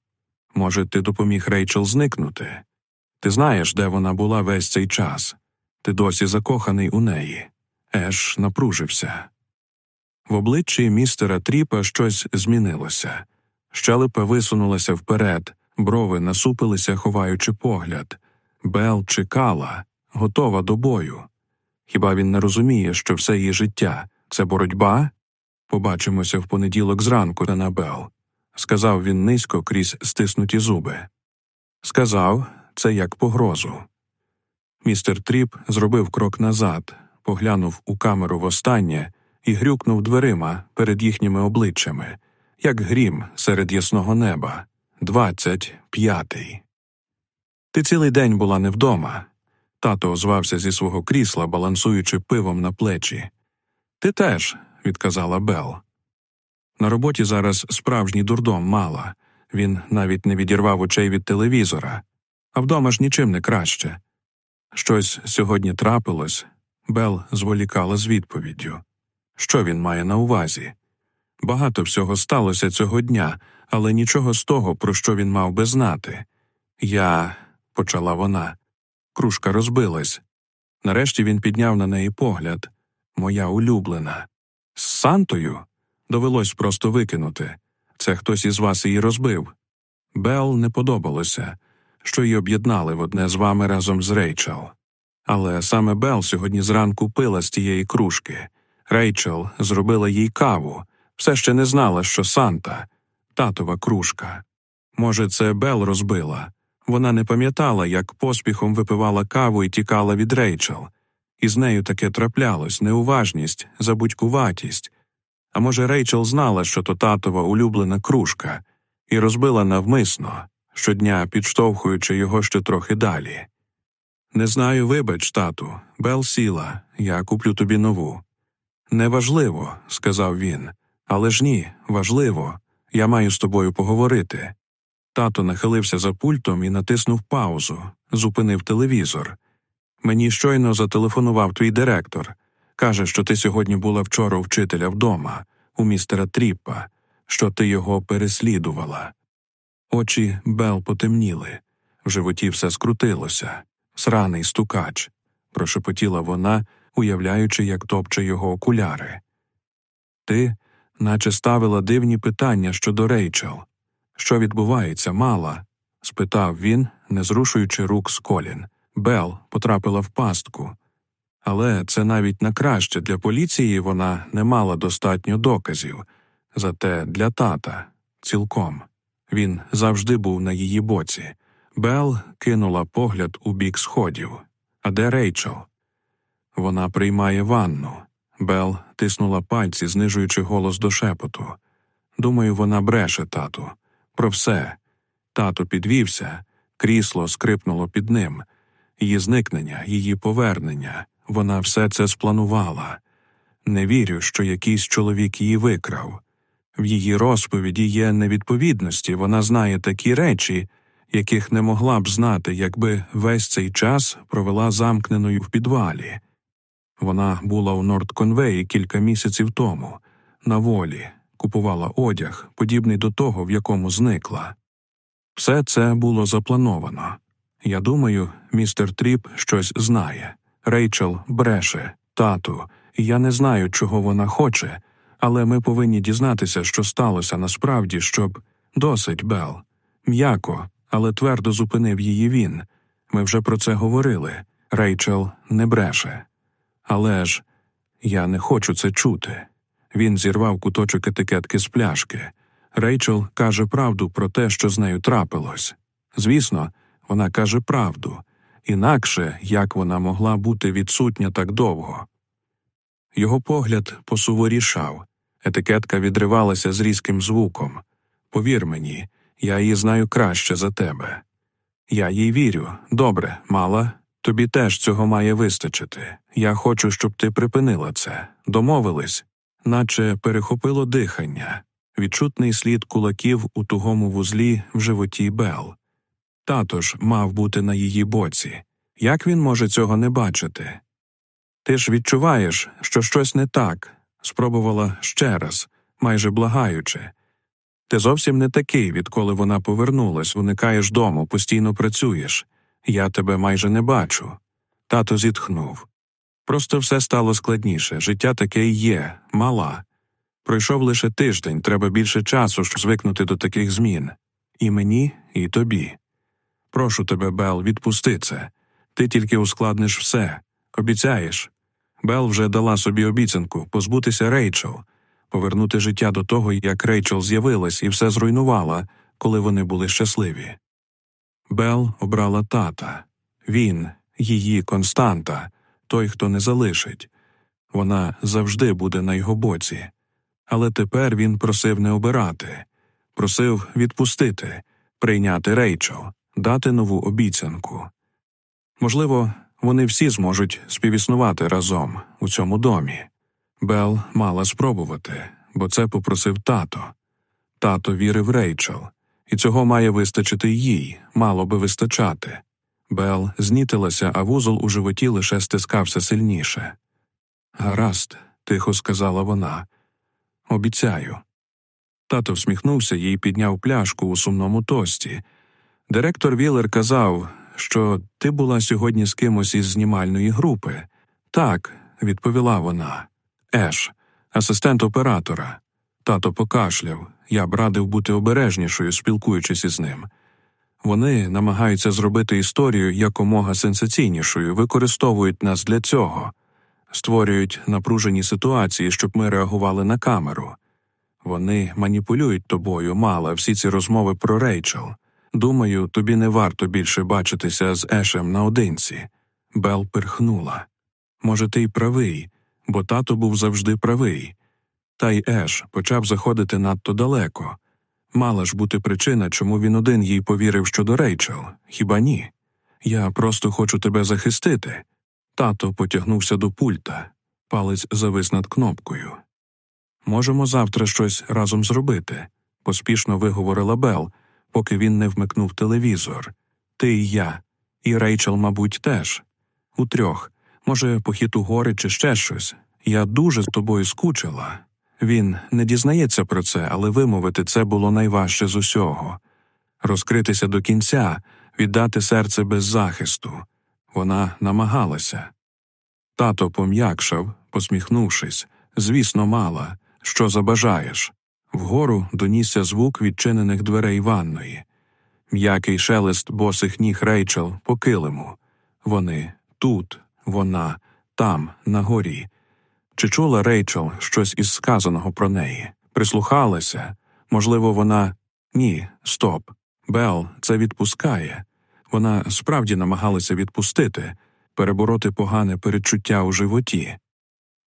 Може, ти допоміг Рейчел зникнути? Ти знаєш, де вона була весь цей час. Ти досі закоханий у неї. Еш напружився. В обличчі містера Тріпа щось змінилося. Щелепа висунулася вперед, брови насупилися, ховаючи погляд. Бел чекала, готова до бою. Хіба він не розуміє, що все її життя це боротьба? Побачимося в понеділок зранку, Анабел, сказав він низько крізь стиснуті зуби. Сказав це як погрозу. Містер Тріп зробив крок назад, поглянув у камеру востаннє і грюкнув дверима перед їхніми обличчями, як грім серед ясного неба. Двадцять п'ятий. Ти цілий день була не вдома. Тато озвався зі свого крісла, балансуючи пивом на плечі. Ти теж, відказала Бел. На роботі зараз справжній дурдом мала. Він навіть не відірвав очей від телевізора, а вдома ж нічим не краще. Щось сьогодні трапилось, Бел зволікала з відповіддю. Що він має на увазі? Багато всього сталося цього дня, але нічого з того, про що він мав би знати. Я, почала вона, кружка розбилась. Нарешті він підняв на неї погляд моя улюблена. З Сантою довелось просто викинути. Це хтось із вас її розбив. Бел не подобалося, що й об'єднали в одне з вами разом з Рейчел. Але саме Бел сьогодні зранку пила з тієї кружки. Рейчел зробила їй каву, все ще не знала, що Санта, татова кружка. Може, це Бел розбила. Вона не пам'ятала, як поспіхом випивала каву і тікала від Рейчел. І з нею таке траплялось неуважність, забудькуватість. А може, Рейчел знала, що то татова улюблена кружка, і розбила навмисно, щодня підштовхуючи його ще трохи далі. Не знаю, вибач, тату, Бел сіла, я куплю тобі нову. Неважливо, сказав він, але ж ні, важливо. Я маю з тобою поговорити. Тато нахилився за пультом і натиснув паузу, зупинив телевізор. Мені щойно зателефонував твій директор. Каже, що ти сьогодні була вчора у вчителя вдома, у містера Тріппа, що ти його переслідувала. Очі Бел потемніли, в животі все скрутилося, сраний стукач, прошепотіла вона, уявляючи, як топче його окуляри. Ти, наче ставила дивні питання щодо Рейчел. Що відбувається, мала? спитав він, не зрушуючи рук з колін. Бел потрапила в пастку. Але це навіть на краще для поліції вона не мала достатньо доказів, зате для тата цілком. Він завжди був на її боці. Бел кинула погляд у бік сходів. А де Рейчел? Вона приймає ванну. Бел тиснула пальці, знижуючи голос до шепоту. Думаю, вона бреше, тату. Про все. Тато підвівся, крісло скрипнуло під ним. Її зникнення, її повернення. Вона все це спланувала. Не вірю, що якийсь чоловік її викрав. В її розповіді є невідповідності, вона знає такі речі, яких не могла б знати, якби весь цей час провела замкненою в підвалі. Вона була у Нордконвеї кілька місяців тому, на волі, купувала одяг, подібний до того, в якому зникла. Все це було заплановано. Я думаю, містер Тріп щось знає. Рейчел бреше, тату, я не знаю, чого вона хоче, але ми повинні дізнатися, що сталося насправді, щоб досить Бел. М'яко, але твердо зупинив її він. Ми вже про це говорили. Рейчел не бреше. Але ж я не хочу це чути. Він зірвав куточок етикетки з пляшки. Рейчел каже правду про те, що з нею трапилось. Звісно, вона каже правду, інакше як вона могла бути відсутня так довго. Його погляд посуворішав, етикетка відривалася з різким звуком. Повір мені, я її знаю краще за тебе. Я їй вірю. Добре, мала, тобі теж цього має вистачити. Я хочу, щоб ти припинила це. Домовились, наче перехопило дихання, відчутний слід кулаків у тугому вузлі в животі Бел. Тато ж мав бути на її боці. Як він може цього не бачити? Ти ж відчуваєш, що щось не так, спробувала ще раз, майже благаючи. Ти зовсім не такий, відколи вона повернулась, уникаєш дому, постійно працюєш. Я тебе майже не бачу. Тато зітхнув. Просто все стало складніше. Життя таке і є, мала. Пройшов лише тиждень, треба більше часу, щоб звикнути до таких змін. І мені, і тобі. Прошу тебе, Бел, відпусти це. Ти тільки ускладниш все. Обіцяєш. Бел вже дала собі обіцянку позбутися Рейчел, повернути життя до того, як Рейчел з'явилась і все зруйнувала, коли вони були щасливі. Бел обрала тата. Він, її константа, той, хто не залишить. Вона завжди буде на його боці. Але тепер він просив не обирати, просив відпустити, прийняти Рейчел, дати нову обіцянку. Можливо, вони всі зможуть співіснувати разом у цьому домі. Бел мала спробувати, бо це попросив тато. Тато вірив Рейчел, і цього має вистачити їй, мало би вистачати. Бел знітилася, а вузол у животі лише стискався сильніше. Гаразд, тихо сказала вона. Обіцяю. Тато всміхнувся і підняв пляшку у сумному тості. Директор Вілер казав, що ти була сьогодні з кимось із знімальної групи. Так, відповіла вона. Еш, асистент оператора. Тато покашляв. Я б радив бути обережнішою, спілкуючись із ним. Вони намагаються зробити історію якомога сенсаційнішою, використовують нас для цього, створюють напружені ситуації, щоб ми реагували на камеру. Вони маніпулюють тобою, мала всі ці розмови про Рейчел. Думаю, тобі не варто більше бачитися з Ешем наодинці. Бел пирхнула. Може, ти й правий, бо тато був завжди правий. Та й Еш почав заходити надто далеко. Мала ж бути причина, чому він один їй повірив щодо Рейчел, хіба ні? Я просто хочу тебе захистити. Тато потягнувся до пульта, палець завис над кнопкою. Можемо завтра щось разом зробити, поспішно виговорила Бел, поки він не вмикнув телевізор. Ти і я, і Рейчел, мабуть, теж. Утрьох. Може, похід у гори чи ще щось. Я дуже з тобою скучила. Він не дізнається про це, але вимовити це було найважче з усього розкритися до кінця, віддати серце без захисту. Вона намагалася. Тато пом'якшав, посміхнувшись. Звісно, мала. Що забажаєш? Вгору донісся звук відчинених дверей ванної. М'який шелест босих ніг Рейчел по килиму. Вони тут, вона, там, на горі. Чи чула Рейчел щось із сказаного про неї? Прислухалася? Можливо, вона. Ні, стоп. Бел це відпускає. Вона справді намагалася відпустити, перебороти погане передчуття у животі.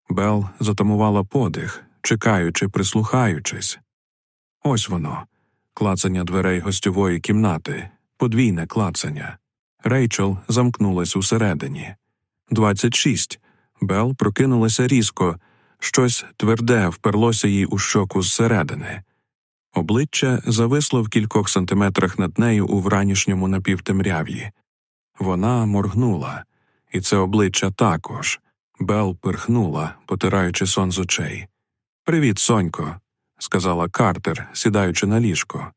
Бел затамувала подих, чекаючи, прислухаючись. Ось воно клацання дверей гостьової кімнати, подвійне клацання. Рейчел замкнулась усередині. Двадцять шість. Бел прокинулася різко, щось тверде вперлося їй у щоку зсередини. Обличчя зависло в кількох сантиметрах над нею у вранішньому напівтемряв'ї. Вона моргнула, і це обличчя також. Бел пирхнула, потираючи сон з очей. Привіт, сонько, сказала Картер, сідаючи на ліжко.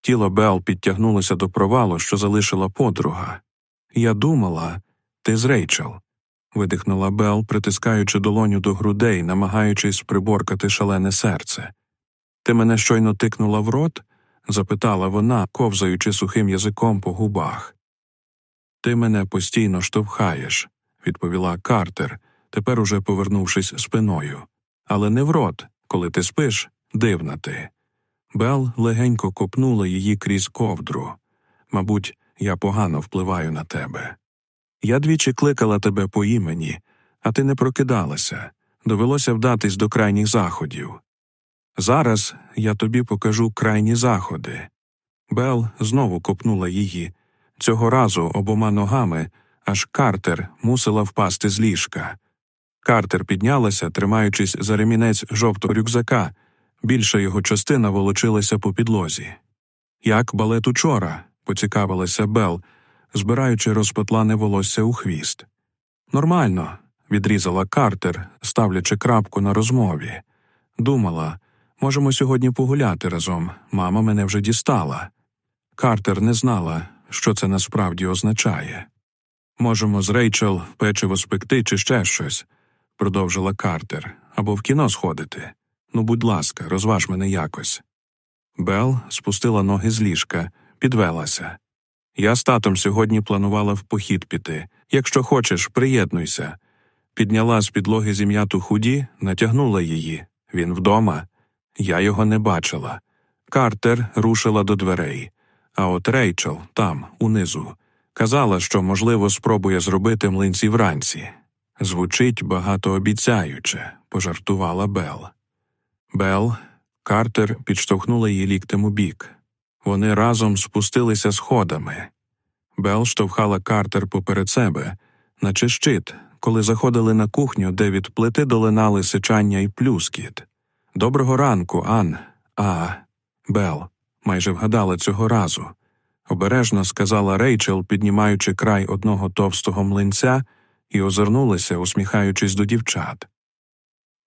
Тіло Бел підтягнулося до провалу, що залишила подруга. Я думала, ти з Рейчел, видихнула Бел, притискаючи долоню до грудей, намагаючись приборкати шалене серце. Ти мене щойно тикнула в рот? запитала вона, ковзаючи сухим язиком по губах. Ти мене постійно штовхаєш, відповіла Картер, тепер уже повернувшись спиною. Але не в рот, коли ти спиш, дивна ти. Бел легенько копнула її крізь ковдру. Мабуть, я погано впливаю на тебе. Я двічі кликала тебе по імені, а ти не прокидалася. Довелося вдатись до крайніх заходів. Зараз я тобі покажу крайні заходи. Бел знову копнула її. Цього разу обома ногами, аж Картер мусила впасти з ліжка. Картер піднялася, тримаючись за ремінець жовтого рюкзака, більша його частина волочилася по підлозі. Як балет учора, поцікавилася Бел, збираючи розпотлане волосся у хвіст. Нормально, відрізала Картер, ставлячи крапку на розмові. Думала, можемо сьогодні погуляти разом. Мама мене вже дістала. Картер не знала, що це насправді означає. Можемо з Рейчел печиво спекти чи ще щось, продовжила Картер, або в кіно сходити. Ну, будь ласка, розваж мене якось. Бел спустила ноги з ліжка, підвелася. Я з татом сьогодні планувала в похід піти. Якщо хочеш, приєднуйся. Підняла з підлоги зім'яту худі, натягнула її. Він вдома. Я його не бачила. Картер рушила до дверей, а от Рейчел там, унизу. Казала, що, можливо, спробує зробити млинці вранці. Звучить багатообіцяюче, пожартувала Бел. Бел, Картер підштовхнула її ліктем у бік. Вони разом спустилися сходами. Бел штовхала Картер поперед себе, наче щит, коли заходили на кухню, де від плити долинали сичання і плюскіт. Доброго ранку, Ан. А. Бел. Майже вгадала цього разу. Обережно сказала Рейчел, піднімаючи край одного товстого млинця, і озирнулася, усміхаючись до дівчат.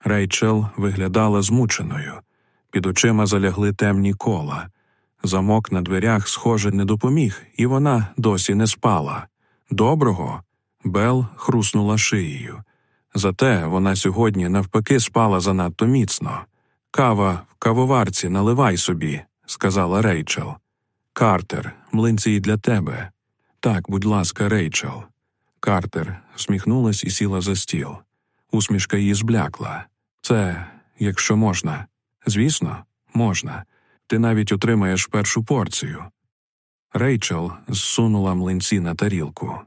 Рейчел виглядала змученою, під очима залягли темні кола. Замок на дверях, схоже, не допоміг, і вона досі не спала. Доброго. Бел хруснула шиєю. Зате вона сьогодні навпаки спала занадто міцно. Кава в кавоварці наливай собі, сказала Рейчел. Картер, млинці й для тебе. Так, будь ласка, Рейчел. Картер всміхнулась і сіла за стіл. Усмішка її зблякла. Це, якщо можна. Звісно, можна. Ти навіть отримаєш першу порцію. Рейчел зсунула млинці на тарілку.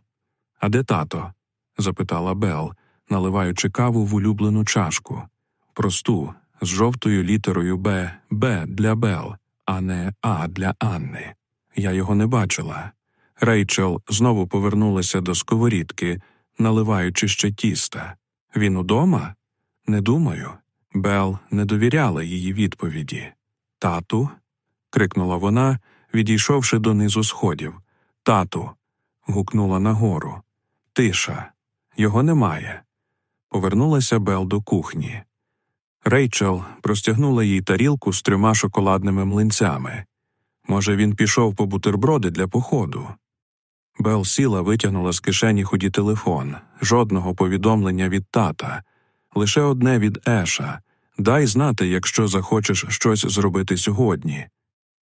А де тато? запитала Бел, наливаючи каву в улюблену чашку. Просту, з жовтою літерою Б, Б для Бел, а не А для Анни. Я його не бачила. Рейчел знову повернулася до сковорідки, наливаючи ще тіста. Він удома? Не думаю. Бел не довіряла її відповіді. Тату? крикнула вона, відійшовши донизу сходів. Тату. гукнула нагору. Тиша. Його немає. Повернулася Бел до кухні. Рейчел простягнула їй тарілку з трьома шоколадними млинцями. Може, він пішов по бутерброди для походу. Бел сіла, витягнула з кишені ході телефон, жодного повідомлення від тата, лише одне від Еша дай знати, якщо захочеш щось зробити сьогодні.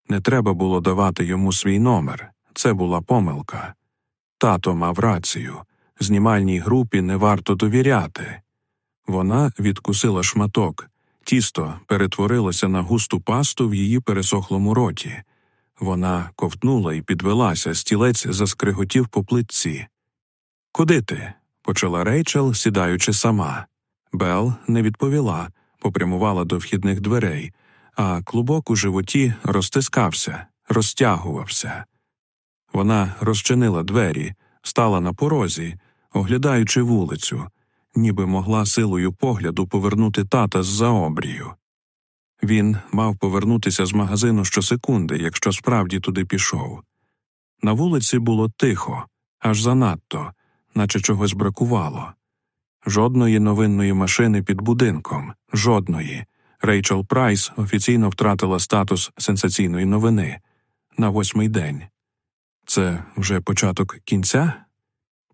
Не треба було давати йому свій номер, це була помилка. Тато мав рацію знімальній групі не варто довіряти. Вона відкусила шматок, тісто перетворилося на густу пасту в її пересохлому роті. Вона ковтнула і підвелася, стілець заскриготів по плитці. Куди ти? почала Рейчел, сідаючи сама. Бел не відповіла, попрямувала до вхідних дверей, а клубок у животі розтискався, розтягувався. Вона розчинила двері, стала на порозі, оглядаючи вулицю, ніби могла силою погляду повернути тата з за обрію. Він мав повернутися з магазину щосекунди, якщо справді туди пішов. На вулиці було тихо, аж занадто, наче чогось бракувало. Жодної новинної машини під будинком, жодної. Рейчел Прайс офіційно втратила статус сенсаційної новини на восьмий день. Це вже початок кінця?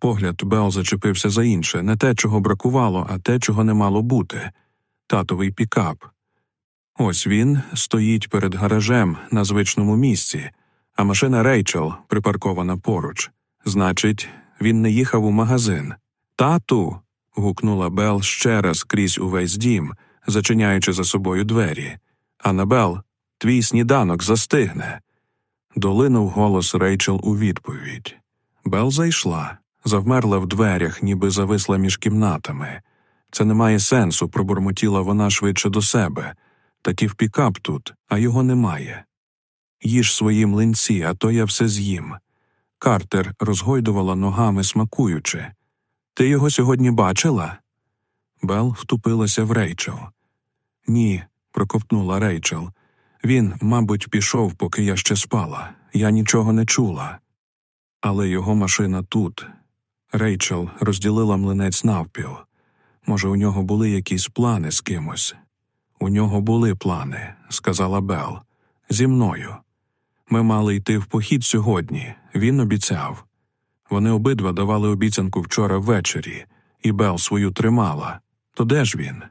Погляд Бел зачепився за інше, не те, чого бракувало, а те, чого не мало бути татовий пікап. Ось він стоїть перед гаражем на звичному місці, а машина Рейчел припаркована поруч. Значить, він не їхав у магазин. Тату. Гукнула Бел ще раз крізь увесь дім, зачиняючи за собою двері. Анабел, твій сніданок застигне. Долинув голос Рейчел у відповідь. Бел зайшла, завмерла в дверях, ніби зависла між кімнатами. Це не має сенсу, пробурмотіла вона швидше до себе. Таки в пікап тут, а його немає. Їж свої млинці, а то я все з'їм. Картер розгойдувала ногами, смакуючи. Ти його сьогодні бачила? Бел втупилася в Рейчел. Ні, проковтнула Рейчел. Він, мабуть, пішов, поки я ще спала. Я нічого не чула. Але його машина тут. Рейчел розділила млинець навпіл. Може, у нього були якісь плани з кимось. У нього були плани, сказала Бел. Зі мною. Ми мали йти в похід сьогодні. Він обіцяв. Вони обидва давали обіцянку вчора ввечері, і Бел свою тримала. То де ж він?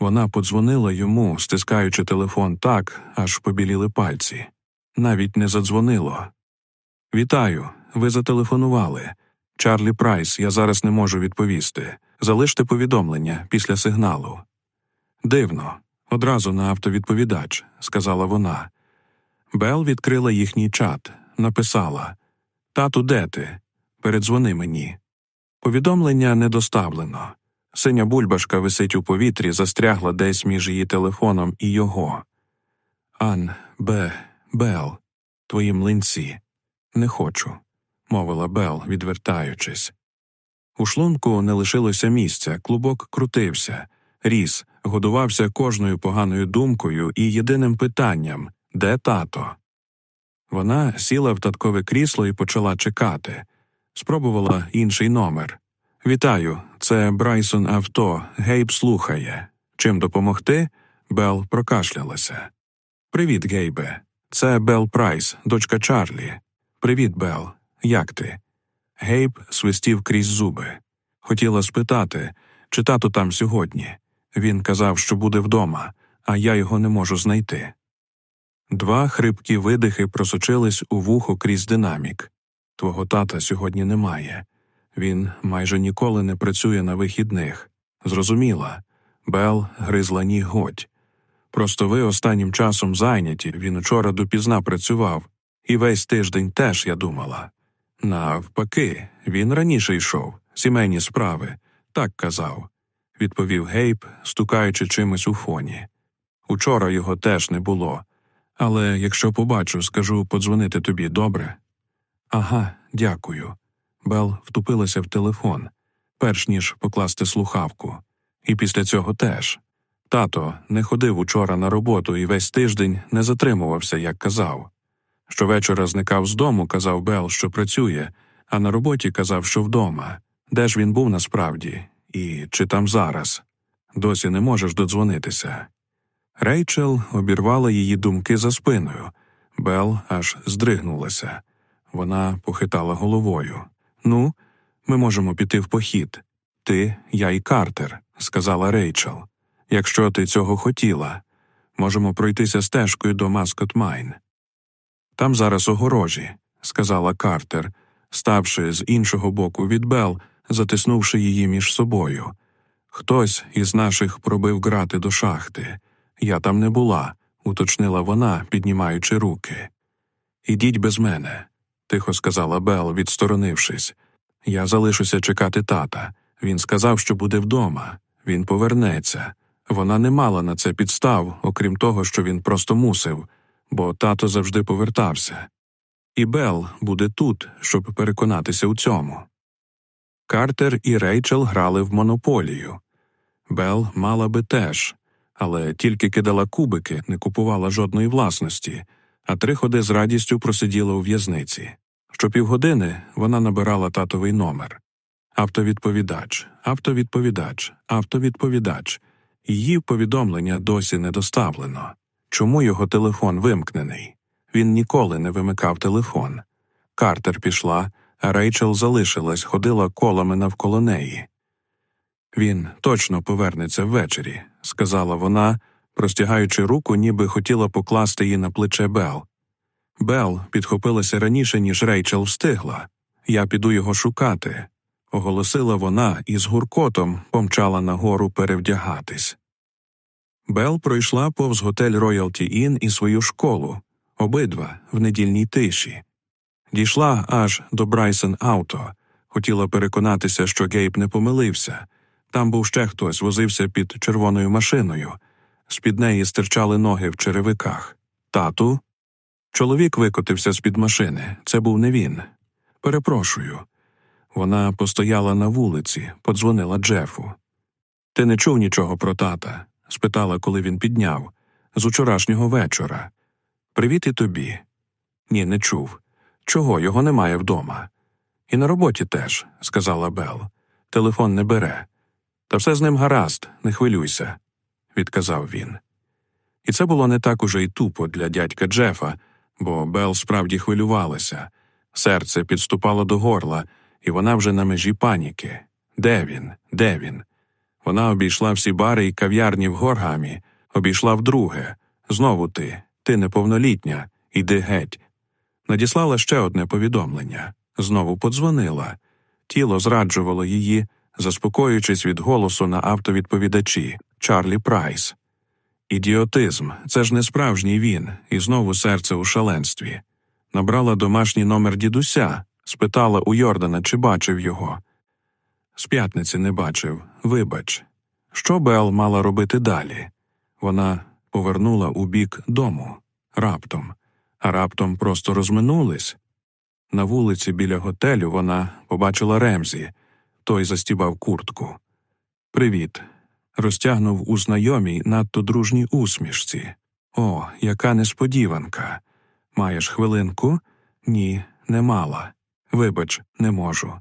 Вона подзвонила йому, стискаючи телефон так, аж побіліли пальці. Навіть не задзвонило. Вітаю, ви зателефонували. Чарлі Прайс, я зараз не можу відповісти. Залиште повідомлення після сигналу. Дивно, одразу на автовідповідач, сказала вона. Бел відкрила їхній чат, написала Тату, де ти? Передзвони мені. Повідомлення не доставлено. Синя бульбашка висить у повітрі, застрягла десь між її телефоном і його. Ан, Б, Бел, твої млинці. Не хочу, мовила Бел, відвертаючись. У шлунку не лишилося місця, клубок крутився, ріс, годувався кожною поганою думкою і єдиним питанням де тато? Вона сіла в таткове крісло і почала чекати. Спробувала інший номер. Вітаю, це Брайсон Авто. Гейб слухає. Чим допомогти? Бел прокашлялася. Привіт, Гейбе. Це Бел Прайс, дочка Чарлі. Привіт, Бел. Як ти? Гейб свистів крізь зуби. Хотіла спитати, чи тато там сьогодні. Він казав, що буде вдома, а я його не можу знайти. Два хрипкі видихи просочились у вухо крізь динамік. Твого тата сьогодні немає. Він майже ніколи не працює на вихідних. Зрозуміла. Бел гризла ніг годь. Просто ви останнім часом зайняті, він учора допізна працював. І весь тиждень теж я думала. Навпаки, він раніше йшов, сімейні справи, так казав, відповів Гейб, стукаючи чимось у фоні. Учора його теж не було. Але якщо побачу, скажу подзвонити тобі добре. Ага, дякую. Бел втупилася в телефон, перш ніж покласти слухавку. І після цього теж. Тато не ходив учора на роботу і весь тиждень не затримувався, як казав. Щовечора зникав з дому, казав Бел, що працює, а на роботі казав, що вдома. Де ж він був насправді, і чи там зараз? Досі не можеш додзвонитися. Рейчел обірвала її думки за спиною. Бел аж здригнулася. Вона похитала головою. Ну, ми можемо піти в похід. Ти, я і Картер, сказала Рейчел. Якщо ти цього хотіла, можемо пройтися стежкою до Маскот Майн. Там зараз огорожі, сказала Картер, ставши з іншого боку від Бел, затиснувши її між собою. Хтось із наших пробив грати до шахти. Я там не була, уточнила вона, піднімаючи руки. Ідіть без мене, тихо сказала Бел, відсторонившись. Я залишуся чекати тата. Він сказав, що буде вдома. Він повернеться. Вона не мала на це підстав, окрім того, що він просто мусив, бо тато завжди повертався. І Бел буде тут, щоб переконатися у цьому. Картер і Рейчел грали в монополію. Бел мала би теж, але тільки кидала кубики, не купувала жодної власності, а три ходи з радістю просиділа у в'язниці. Щопівгодини вона набирала татовий номер автовідповідач, автовідповідач, автовідповідач. Її повідомлення досі не доставлено. Чому його телефон вимкнений? Він ніколи не вимикав телефон. Картер пішла, а Рейчел залишилась, ходила колами навколо неї. Він точно повернеться ввечері, сказала вона, простягаючи руку, ніби хотіла покласти її на плече Бел. Бел підхопилася раніше, ніж Рейчел встигла. Я піду його шукати, оголосила вона і з гуркотом помчала нагору перевдягатись. Бел пройшла повз готель Royalty Inn і свою школу, обидва в недільній тиші. Дійшла аж до Брайсон Ауто, хотіла переконатися, що Гейб не помилився. Там був ще хтось, возився під червоною машиною, з під неї стирчали ноги в черевиках. Тату. Чоловік викотився з під машини. Це був не він. Перепрошую. Вона постояла на вулиці, подзвонила Джефу. Ти не чув нічого про тата? спитала, коли він підняв. З учорашнього вечора. Привіт і тобі. Ні, не чув. Чого його немає вдома? І на роботі теж, сказала Бел. Телефон не бере. Та все з ним гаразд, не хвилюйся, відказав він. І це було не так уже й тупо для дядька Джефа, бо Бел справді хвилювалася. Серце підступало до горла, і вона вже на межі паніки. Де він? Де він? Вона обійшла всі бари і кав'ярні в горгамі, обійшла вдруге. Знову ти, ти неповнолітня, іди геть. Надіслала ще одне повідомлення. Знову подзвонила. Тіло зраджувало її, заспокоюючись від голосу на автовідповідачі Чарлі Прайс. Ідіотизм це ж не справжній він, і знову серце у шаленстві. Набрала домашній номер дідуся, спитала у Йордана, чи бачив його. З п'ятниці не бачив, вибач. Що Бел мала робити далі? Вона повернула у бік дому раптом, а раптом просто розминулись. На вулиці біля готелю вона побачила Ремзі, той застібав куртку. Привіт. Розтягнув у знайомій надто дружній усмішці. О, яка несподіванка. Маєш хвилинку? Ні, не мала. Вибач, не можу.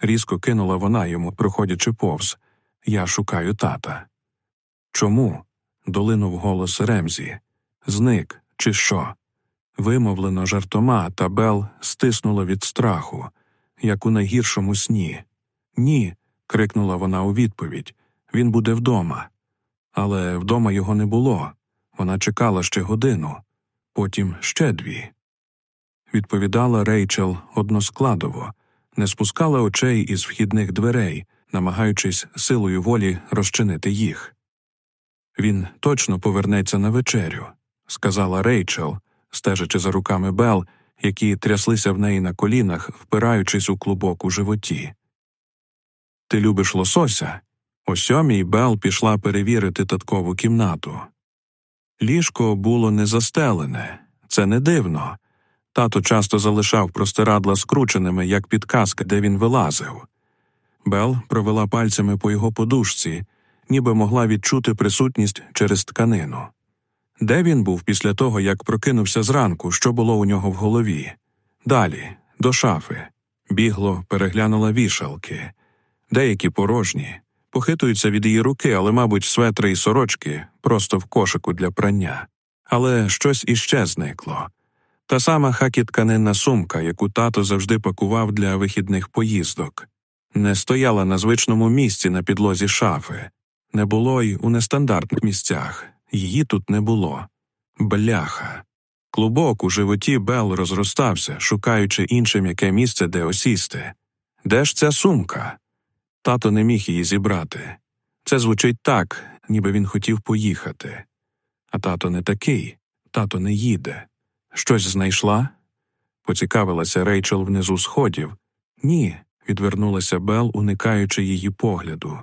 Різко кинула вона йому, проходячи повз. Я шукаю тата. Чому? долинув голос Ремзі. Зник, чи що? Вимовлено жартома, та Бел стиснула від страху, як у найгіршому сні. Ні. крикнула вона у відповідь. Він буде вдома. Але вдома його не було. Вона чекала ще годину, потім ще дві. Відповідала Рейчел односкладово, не спускала очей із вхідних дверей, намагаючись силою волі розчинити їх. Він точно повернеться на вечерю, сказала Рейчел, стежачи за руками Бел, які тряслися в неї на колінах, впираючись у клубок у животі. Ти любиш лосося? О сьомій Бел пішла перевірити таткову кімнату. Ліжко було не застелене, це не дивно. Тато часто залишав простирадла скрученими, як підказка, де він вилазив. Бел провела пальцями по його подушці, ніби могла відчути присутність через тканину. Де він був після того, як прокинувся зранку, що було у нього в голові? Далі, до шафи. Бігло, переглянула вішалки. Деякі порожні, похитуються від її руки, але, мабуть, светри і сорочки просто в кошику для прання. Але щось іще зникло. Та сама хакі тканинна сумка, яку тато завжди пакував для вихідних поїздок, не стояла на звичному місці на підлозі шафи, не було й у нестандартних місцях, її тут не було. Бляха. Клубок у животі Бел розростався, шукаючи інше м'яке місце, де осісти. Де ж ця сумка? Тато не міг її зібрати. Це звучить так, ніби він хотів поїхати. А тато не такий, тато не їде. Щось знайшла? поцікавилася Рейчел внизу сходів. Ні, відвернулася Бел, уникаючи її погляду.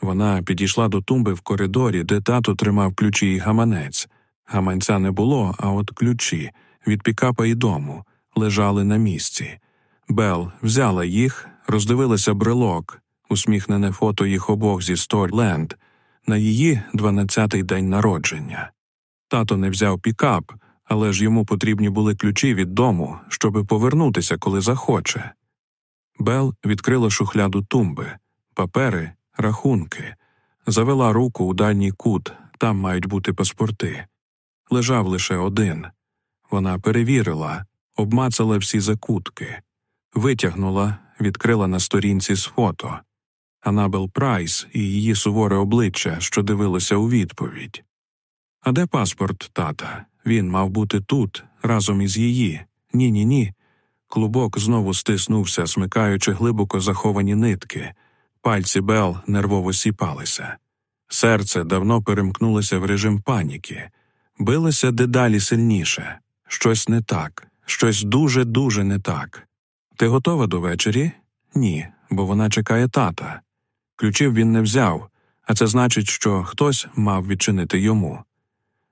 Вона підійшла до тумби в коридорі, де тато тримав ключі і гаманець. Гаманця не було, а от ключі від пікапа і дому лежали на місці. Бел взяла їх, роздивилася брелок, усміхнене фото їх обох зі Сторленд, на її дванадцятий день народження. Тато не взяв пікап, але ж йому потрібні були ключі від дому, щоби повернутися, коли захоче. Бел відкрила шухляду тумби, папери, рахунки, завела руку у дальній кут, там мають бути паспорти. Лежав лише один. Вона перевірила, обмацала всі закутки, витягнула, відкрила на сторінці з фото. Анабел Прайс і її суворе обличчя, що дивилося у відповідь. А де паспорт тата? Він мав бути тут, разом із її. Ні, ні, ні. Клубок знову стиснувся, смикаючи глибоко заховані нитки. Пальці Бел нервово сіпалися. Серце давно перемкнулося в режим паніки, билося дедалі сильніше. Щось не так, щось дуже дуже не так. Ти готова до вечері? Ні, бо вона чекає тата. Ключів він не взяв, а це значить, що хтось мав відчинити йому.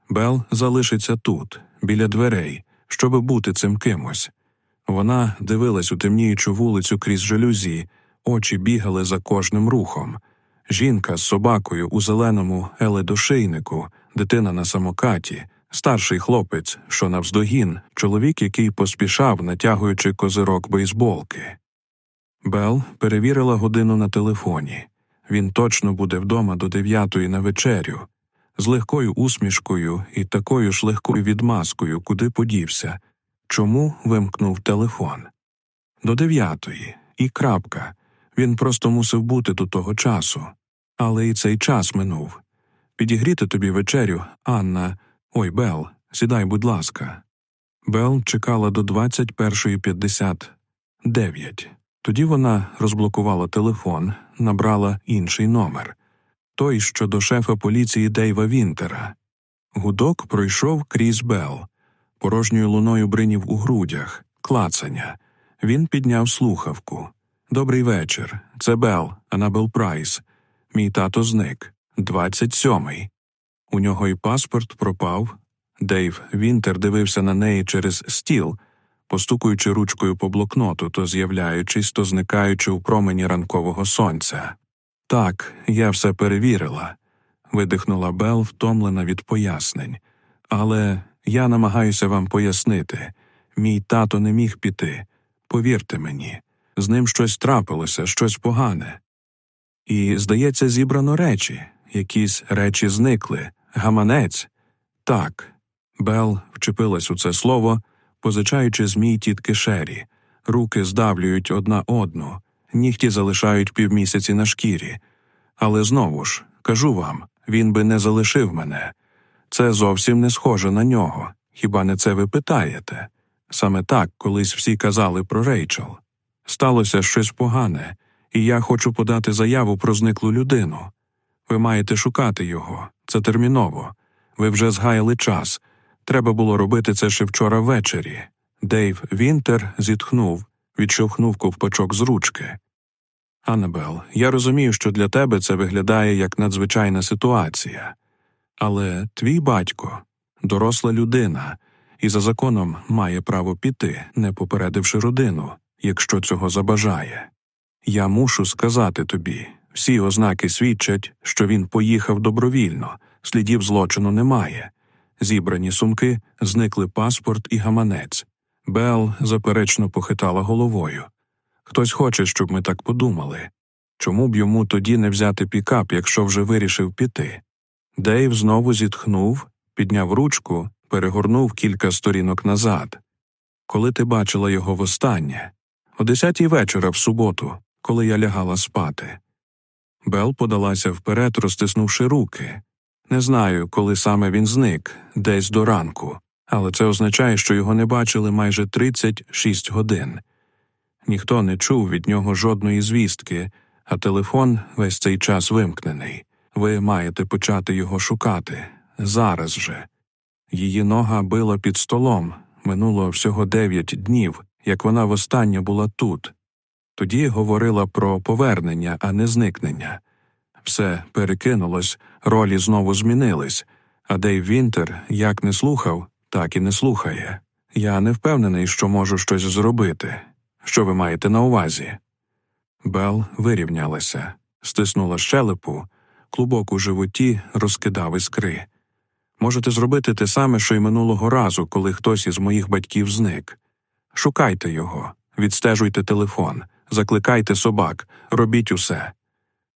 Бел залишиться тут, біля дверей, щоби бути цим кимось. Вона дивилась у темніючу вулицю крізь жалюзі, очі бігали за кожним рухом. Жінка з собакою у зеленому еледошийнику, дитина на самокаті, старший хлопець, що навздогін, чоловік, який поспішав, натягуючи козирок бейсболки. Бел перевірила годину на телефоні. Він точно буде вдома до дев'ятої на вечерю, з легкою усмішкою і такою ж легкою відмазкою, куди подівся. Чому вимкнув телефон? До дев'ятої, і крапка. Він просто мусив бути до того часу. Але і цей час минув. Підігріти тобі вечерю, Анна. Ой, Бел, сідай, будь ласка. Бел чекала до 21.59. Тоді вона розблокувала телефон, набрала інший номер той, що до шефа поліції Дейва Вінтера. Гудок пройшов крізь Бел, порожньою луною бринів у грудях, клацання. Він підняв слухавку. Добрий вечір. Це Бел, Анабел Прайс. Мій тато зник. Двадцять сьомий. У нього й паспорт пропав. Дейв Вінтер дивився на неї через стіл, постукуючи ручкою по блокноту, то з'являючись, то зникаючи у промені ранкового сонця. Так, я все перевірила, видихнула Бел, втомлена від пояснень. Але я намагаюся вам пояснити мій тато не міг піти. Повірте мені, з ним щось трапилося, щось погане. І, здається, зібрано речі, якісь речі зникли, гаманець. Так. Бел вчепилась у це слово, позичаючи змій тітки Шері, руки здавлюють одна одну, нігті залишають півмісяці на шкірі. Але знову ж, кажу вам, він би не залишив мене. Це зовсім не схоже на нього. Хіба не це ви питаєте? Саме так колись всі казали про Рейчел. Сталося щось погане, і я хочу подати заяву про зниклу людину. Ви маєте шукати його, це терміново. Ви вже згаяли час. Треба було робити це ще вчора ввечері. Дейв Вінтер зітхнув, відшовхнув ковпачок з ручки. Аннабел, я розумію, що для тебе це виглядає як надзвичайна ситуація, але твій батько доросла людина, і за законом має право піти, не попередивши родину, якщо цього забажає. Я мушу сказати тобі всі ознаки свідчать, що він поїхав добровільно, слідів злочину немає. Зібрані сумки, зникли паспорт і гаманець. Бел заперечно похитала головою. Хтось хоче, щоб ми так подумали. Чому б йому тоді не взяти пікап, якщо вже вирішив піти? Дейв знову зітхнув, підняв ручку, перегорнув кілька сторінок назад. Коли ти бачила його востаннє? О десятій вечора в суботу, коли я лягала спати. Бел подалася вперед, розтиснувши руки. Не знаю, коли саме він зник, десь до ранку, але це означає, що його не бачили майже 36 годин. Ніхто не чув від нього жодної звістки, а телефон весь цей час вимкнений. Ви маєте почати його шукати зараз же. Її нога била під столом. Минуло всього дев'ять днів, як вона востаннє була тут. Тоді говорила про повернення, а не зникнення. Все перекинулось, ролі знову змінились, а Дейв Вінтер як не слухав, так і не слухає. Я не впевнений, що можу щось зробити. Що ви маєте на увазі? Бел вирівнялася, стиснула щелепу, клубок у животі розкидав іскри. Можете зробити те саме, що й минулого разу, коли хтось із моїх батьків зник. Шукайте його, відстежуйте телефон, закликайте собак, робіть усе.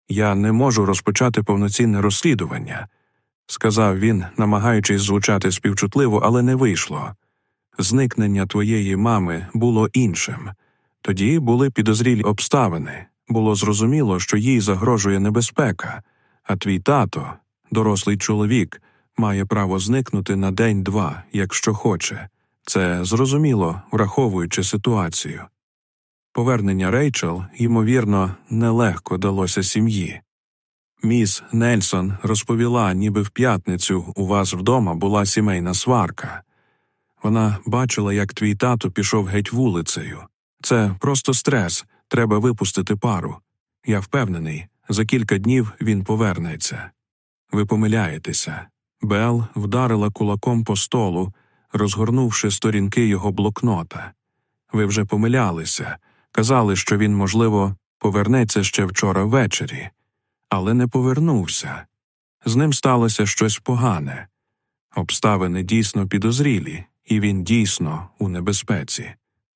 Я не можу розпочати повноцінне розслідування, сказав він, намагаючись звучати співчутливо, але не вийшло. Зникнення твоєї мами було іншим. Тоді були підозрілі обставини, було зрозуміло, що їй загрожує небезпека, а твій тато, дорослий чоловік, має право зникнути на день-два, якщо хоче. Це зрозуміло, враховуючи ситуацію. Повернення Рейчел, ймовірно, нелегко далося сім'ї. Міс Нельсон розповіла, ніби в п'ятницю у вас вдома була сімейна сварка. Вона бачила, як твій тато пішов геть вулицею. Це просто стрес, треба випустити пару. Я впевнений, за кілька днів він повернеться. Ви помиляєтеся. Бел вдарила кулаком по столу, розгорнувши сторінки його блокнота. Ви вже помилялися, казали, що він, можливо, повернеться ще вчора ввечері, але не повернувся. З ним сталося щось погане. Обставини дійсно підозрілі, і він дійсно у небезпеці.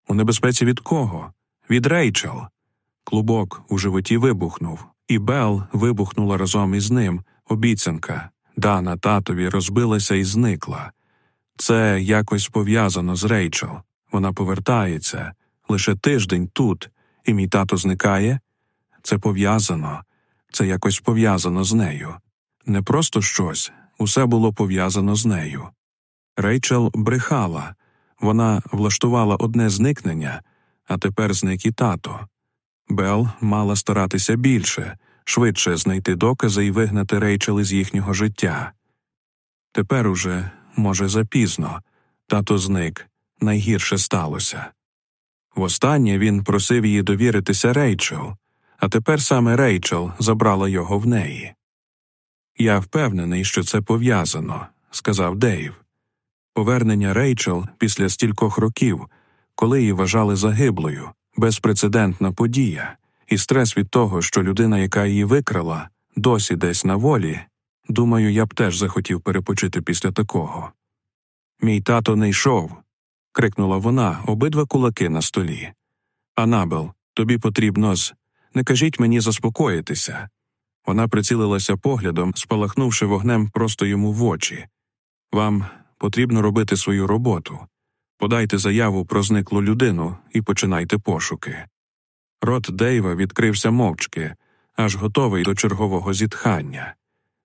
У небезпеці від кого? Від Рейчел. Клубок у животі вибухнув, і Бел вибухнула разом із ним. Обіцянка Дана татові розбилася і зникла. Це якось пов'язано з Рейчел. Вона повертається лише тиждень тут, і мій тато зникає. Це пов'язано, це якось пов'язано з нею. Не просто щось, усе було пов'язано з нею. Рейчел брехала, вона влаштувала одне зникнення, а тепер зник і тато. Бел мала старатися більше, швидше знайти докази і вигнати Рейчел із їхнього життя. Тепер уже, може, запізно, тато зник, найгірше сталося. Востаннє він просив її довіритися Рейчел, а тепер саме Рейчел забрала його в неї. Я впевнений, що це пов'язано, сказав Дейв. Повернення Рейчел після стількох років, коли її вважали загиблою, безпрецедентна подія, і стрес від того, що людина, яка її викрала, досі десь на волі. Думаю, я б теж захотів перепочити після такого. Мій тато не йшов. Крикнула вона, обидва кулаки на столі. Анабел, тобі потрібно з. Не кажіть мені заспокоїтися. Вона прицілилася поглядом, спалахнувши вогнем просто йому в очі. Вам потрібно робити свою роботу. Подайте заяву про зниклу людину і починайте пошуки. Рот Дейва відкрився мовчки, аж готовий до чергового зітхання.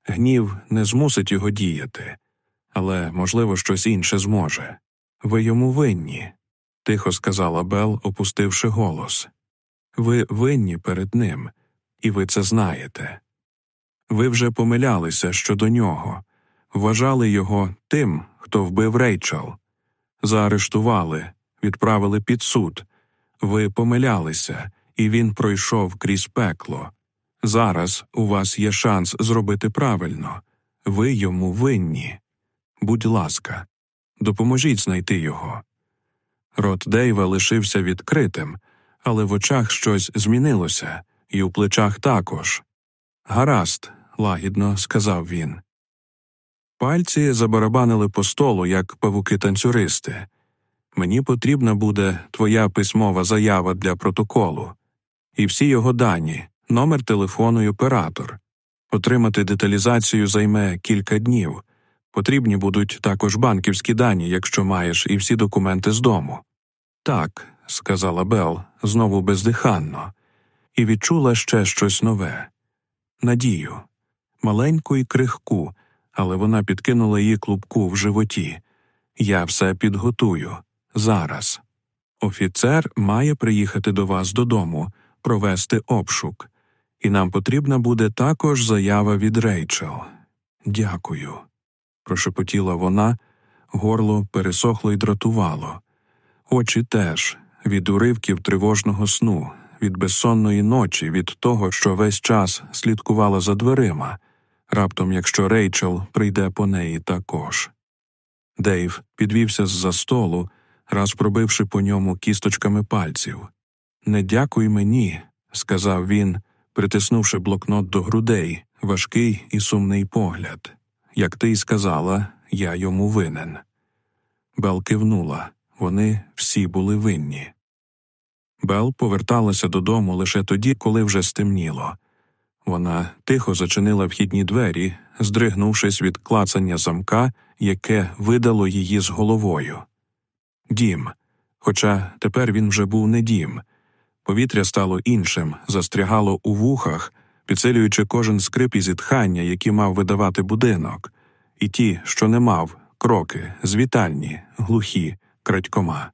Гнів не змусить його діяти, але, можливо, щось інше зможе. Ви йому винні, тихо сказала Бел, опустивши голос. Ви винні перед ним, і ви це знаєте. Ви вже помилялися щодо нього, вважали його тим, хто вбив Рейчел, заарештували, відправили під суд. Ви помилялися, і він пройшов крізь пекло. Зараз у вас є шанс зробити правильно. Ви йому винні. Будь ласка, допоможіть знайти його. Рот Дейва лишився відкритим, але в очах щось змінилося, і у плечах також. Гаразд, лагідно сказав він. Пальці забарабанили по столу, як павуки танцюристи. Мені потрібна буде твоя письмова заява для протоколу, і всі його дані, номер телефону і оператор. Отримати деталізацію займе кілька днів. Потрібні будуть також банківські дані, якщо маєш, і всі документи з дому. Так, сказала Бел, знову бездиханно, і відчула ще щось нове надію, маленьку і крихку, але вона підкинула її клубку в животі. Я все підготую зараз. Офіцер має приїхати до вас додому, провести обшук, і нам потрібна буде також заява від Рейчел. Дякую. Прошепотіла вона, горло пересохло й дратувало. Очі теж від уривків тривожного сну, від безсонної ночі, від того, що весь час слідкувала за дверима, раптом якщо Рейчел прийде по неї також. Дейв підвівся з за столу, раз пробивши по ньому кісточками пальців. Не дякуй мені, сказав він, притиснувши блокнот до грудей, важкий і сумний погляд. Як ти й сказала, я йому винен. Бел кивнула вони всі були винні. Бел поверталася додому лише тоді, коли вже стемніло. Вона тихо зачинила вхідні двері, здригнувшись від клацання замка, яке видало її з головою. Дім. Хоча тепер він вже був не дім. Повітря стало іншим, застрягало у вухах, підсилюючи кожен скрип і зітхання, які мав видавати будинок, і ті, що не мав, кроки, звітальні, глухі, крадькома.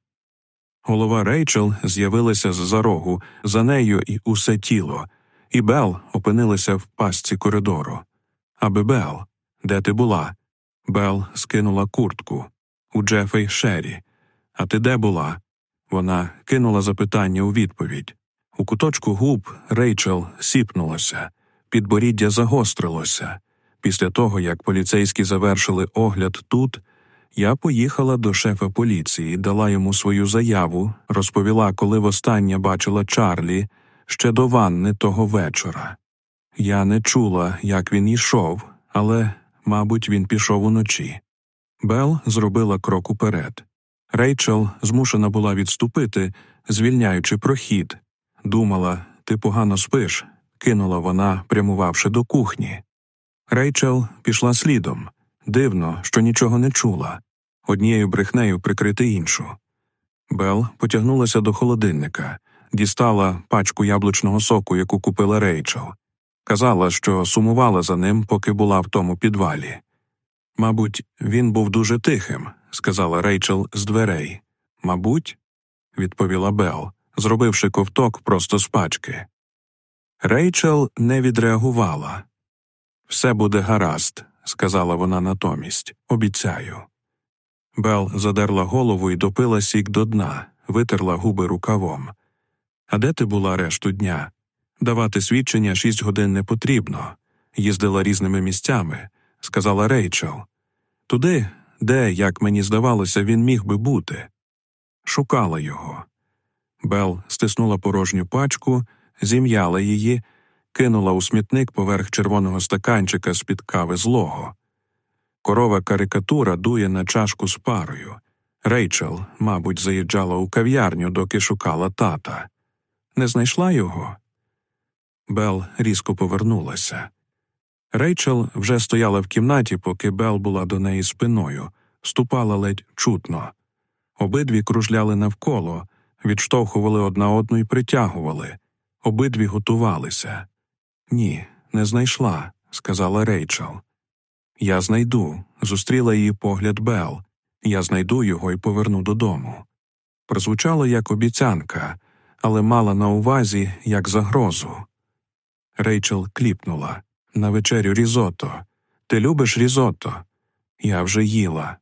Голова Рейчел з'явилася з за рогу, за нею і усе тіло, і Бел опинилася в пастці коридору. Аби Бел, де ти була? Бел скинула куртку у Джефа й Шері. А ти де була? Вона кинула запитання у відповідь. У куточку губ Рейчел сіпнулася, підборіддя загострилося. Після того, як поліцейські завершили огляд тут, я поїхала до шефа поліції, дала йому свою заяву, розповіла, коли востаннє бачила Чарлі ще до ванни того вечора. Я не чула, як він йшов, але, мабуть, він пішов уночі. Бел зробила крок уперед. Рейчел змушена була відступити, звільняючи прохід. Думала, ти погано спиш, кинула вона, прямувавши до кухні. Рейчел пішла слідом. Дивно, що нічого не чула, однією брехнею прикрити іншу. Бел потягнулася до холодильника, дістала пачку яблучного соку, яку купила Рейчел. Казала, що сумувала за ним, поки була в тому підвалі. Мабуть, він був дуже тихим, сказала Рейчел з дверей. Мабуть, відповіла Бел, зробивши ковток просто з пачки. Рейчел не відреагувала. Все буде гаразд, сказала вона натомість. Обіцяю. Бел задерла голову і допила сік до дна, витерла губи рукавом. А де ти була решту дня? Давати свідчення шість годин не потрібно. Їздила різними місцями, сказала Рейчел. Туди, де, як мені здавалося, він міг би бути. Шукала його. Бел стиснула порожню пачку, зім'яла її, кинула у смітник поверх червоного стаканчика з під кави злого. Корова карикатура дує на чашку з парою. Рейчел, мабуть, заїжджала у кав'ярню, доки шукала тата. Не знайшла його? Бел різко повернулася. Рейчел вже стояла в кімнаті, поки Бел була до неї спиною, ступала ледь чутно. Обидві кружляли навколо, відштовхували одна одну і притягували. Обидві готувалися. Ні, не знайшла, сказала Рейчел. Я знайду, зустріла її погляд Бел. Я знайду його і поверну додому. Прозвучало як обіцянка, але мала на увазі як загрозу. Рейчел кліпнула на вечерю різото. Ти любиш різото? Я вже їла.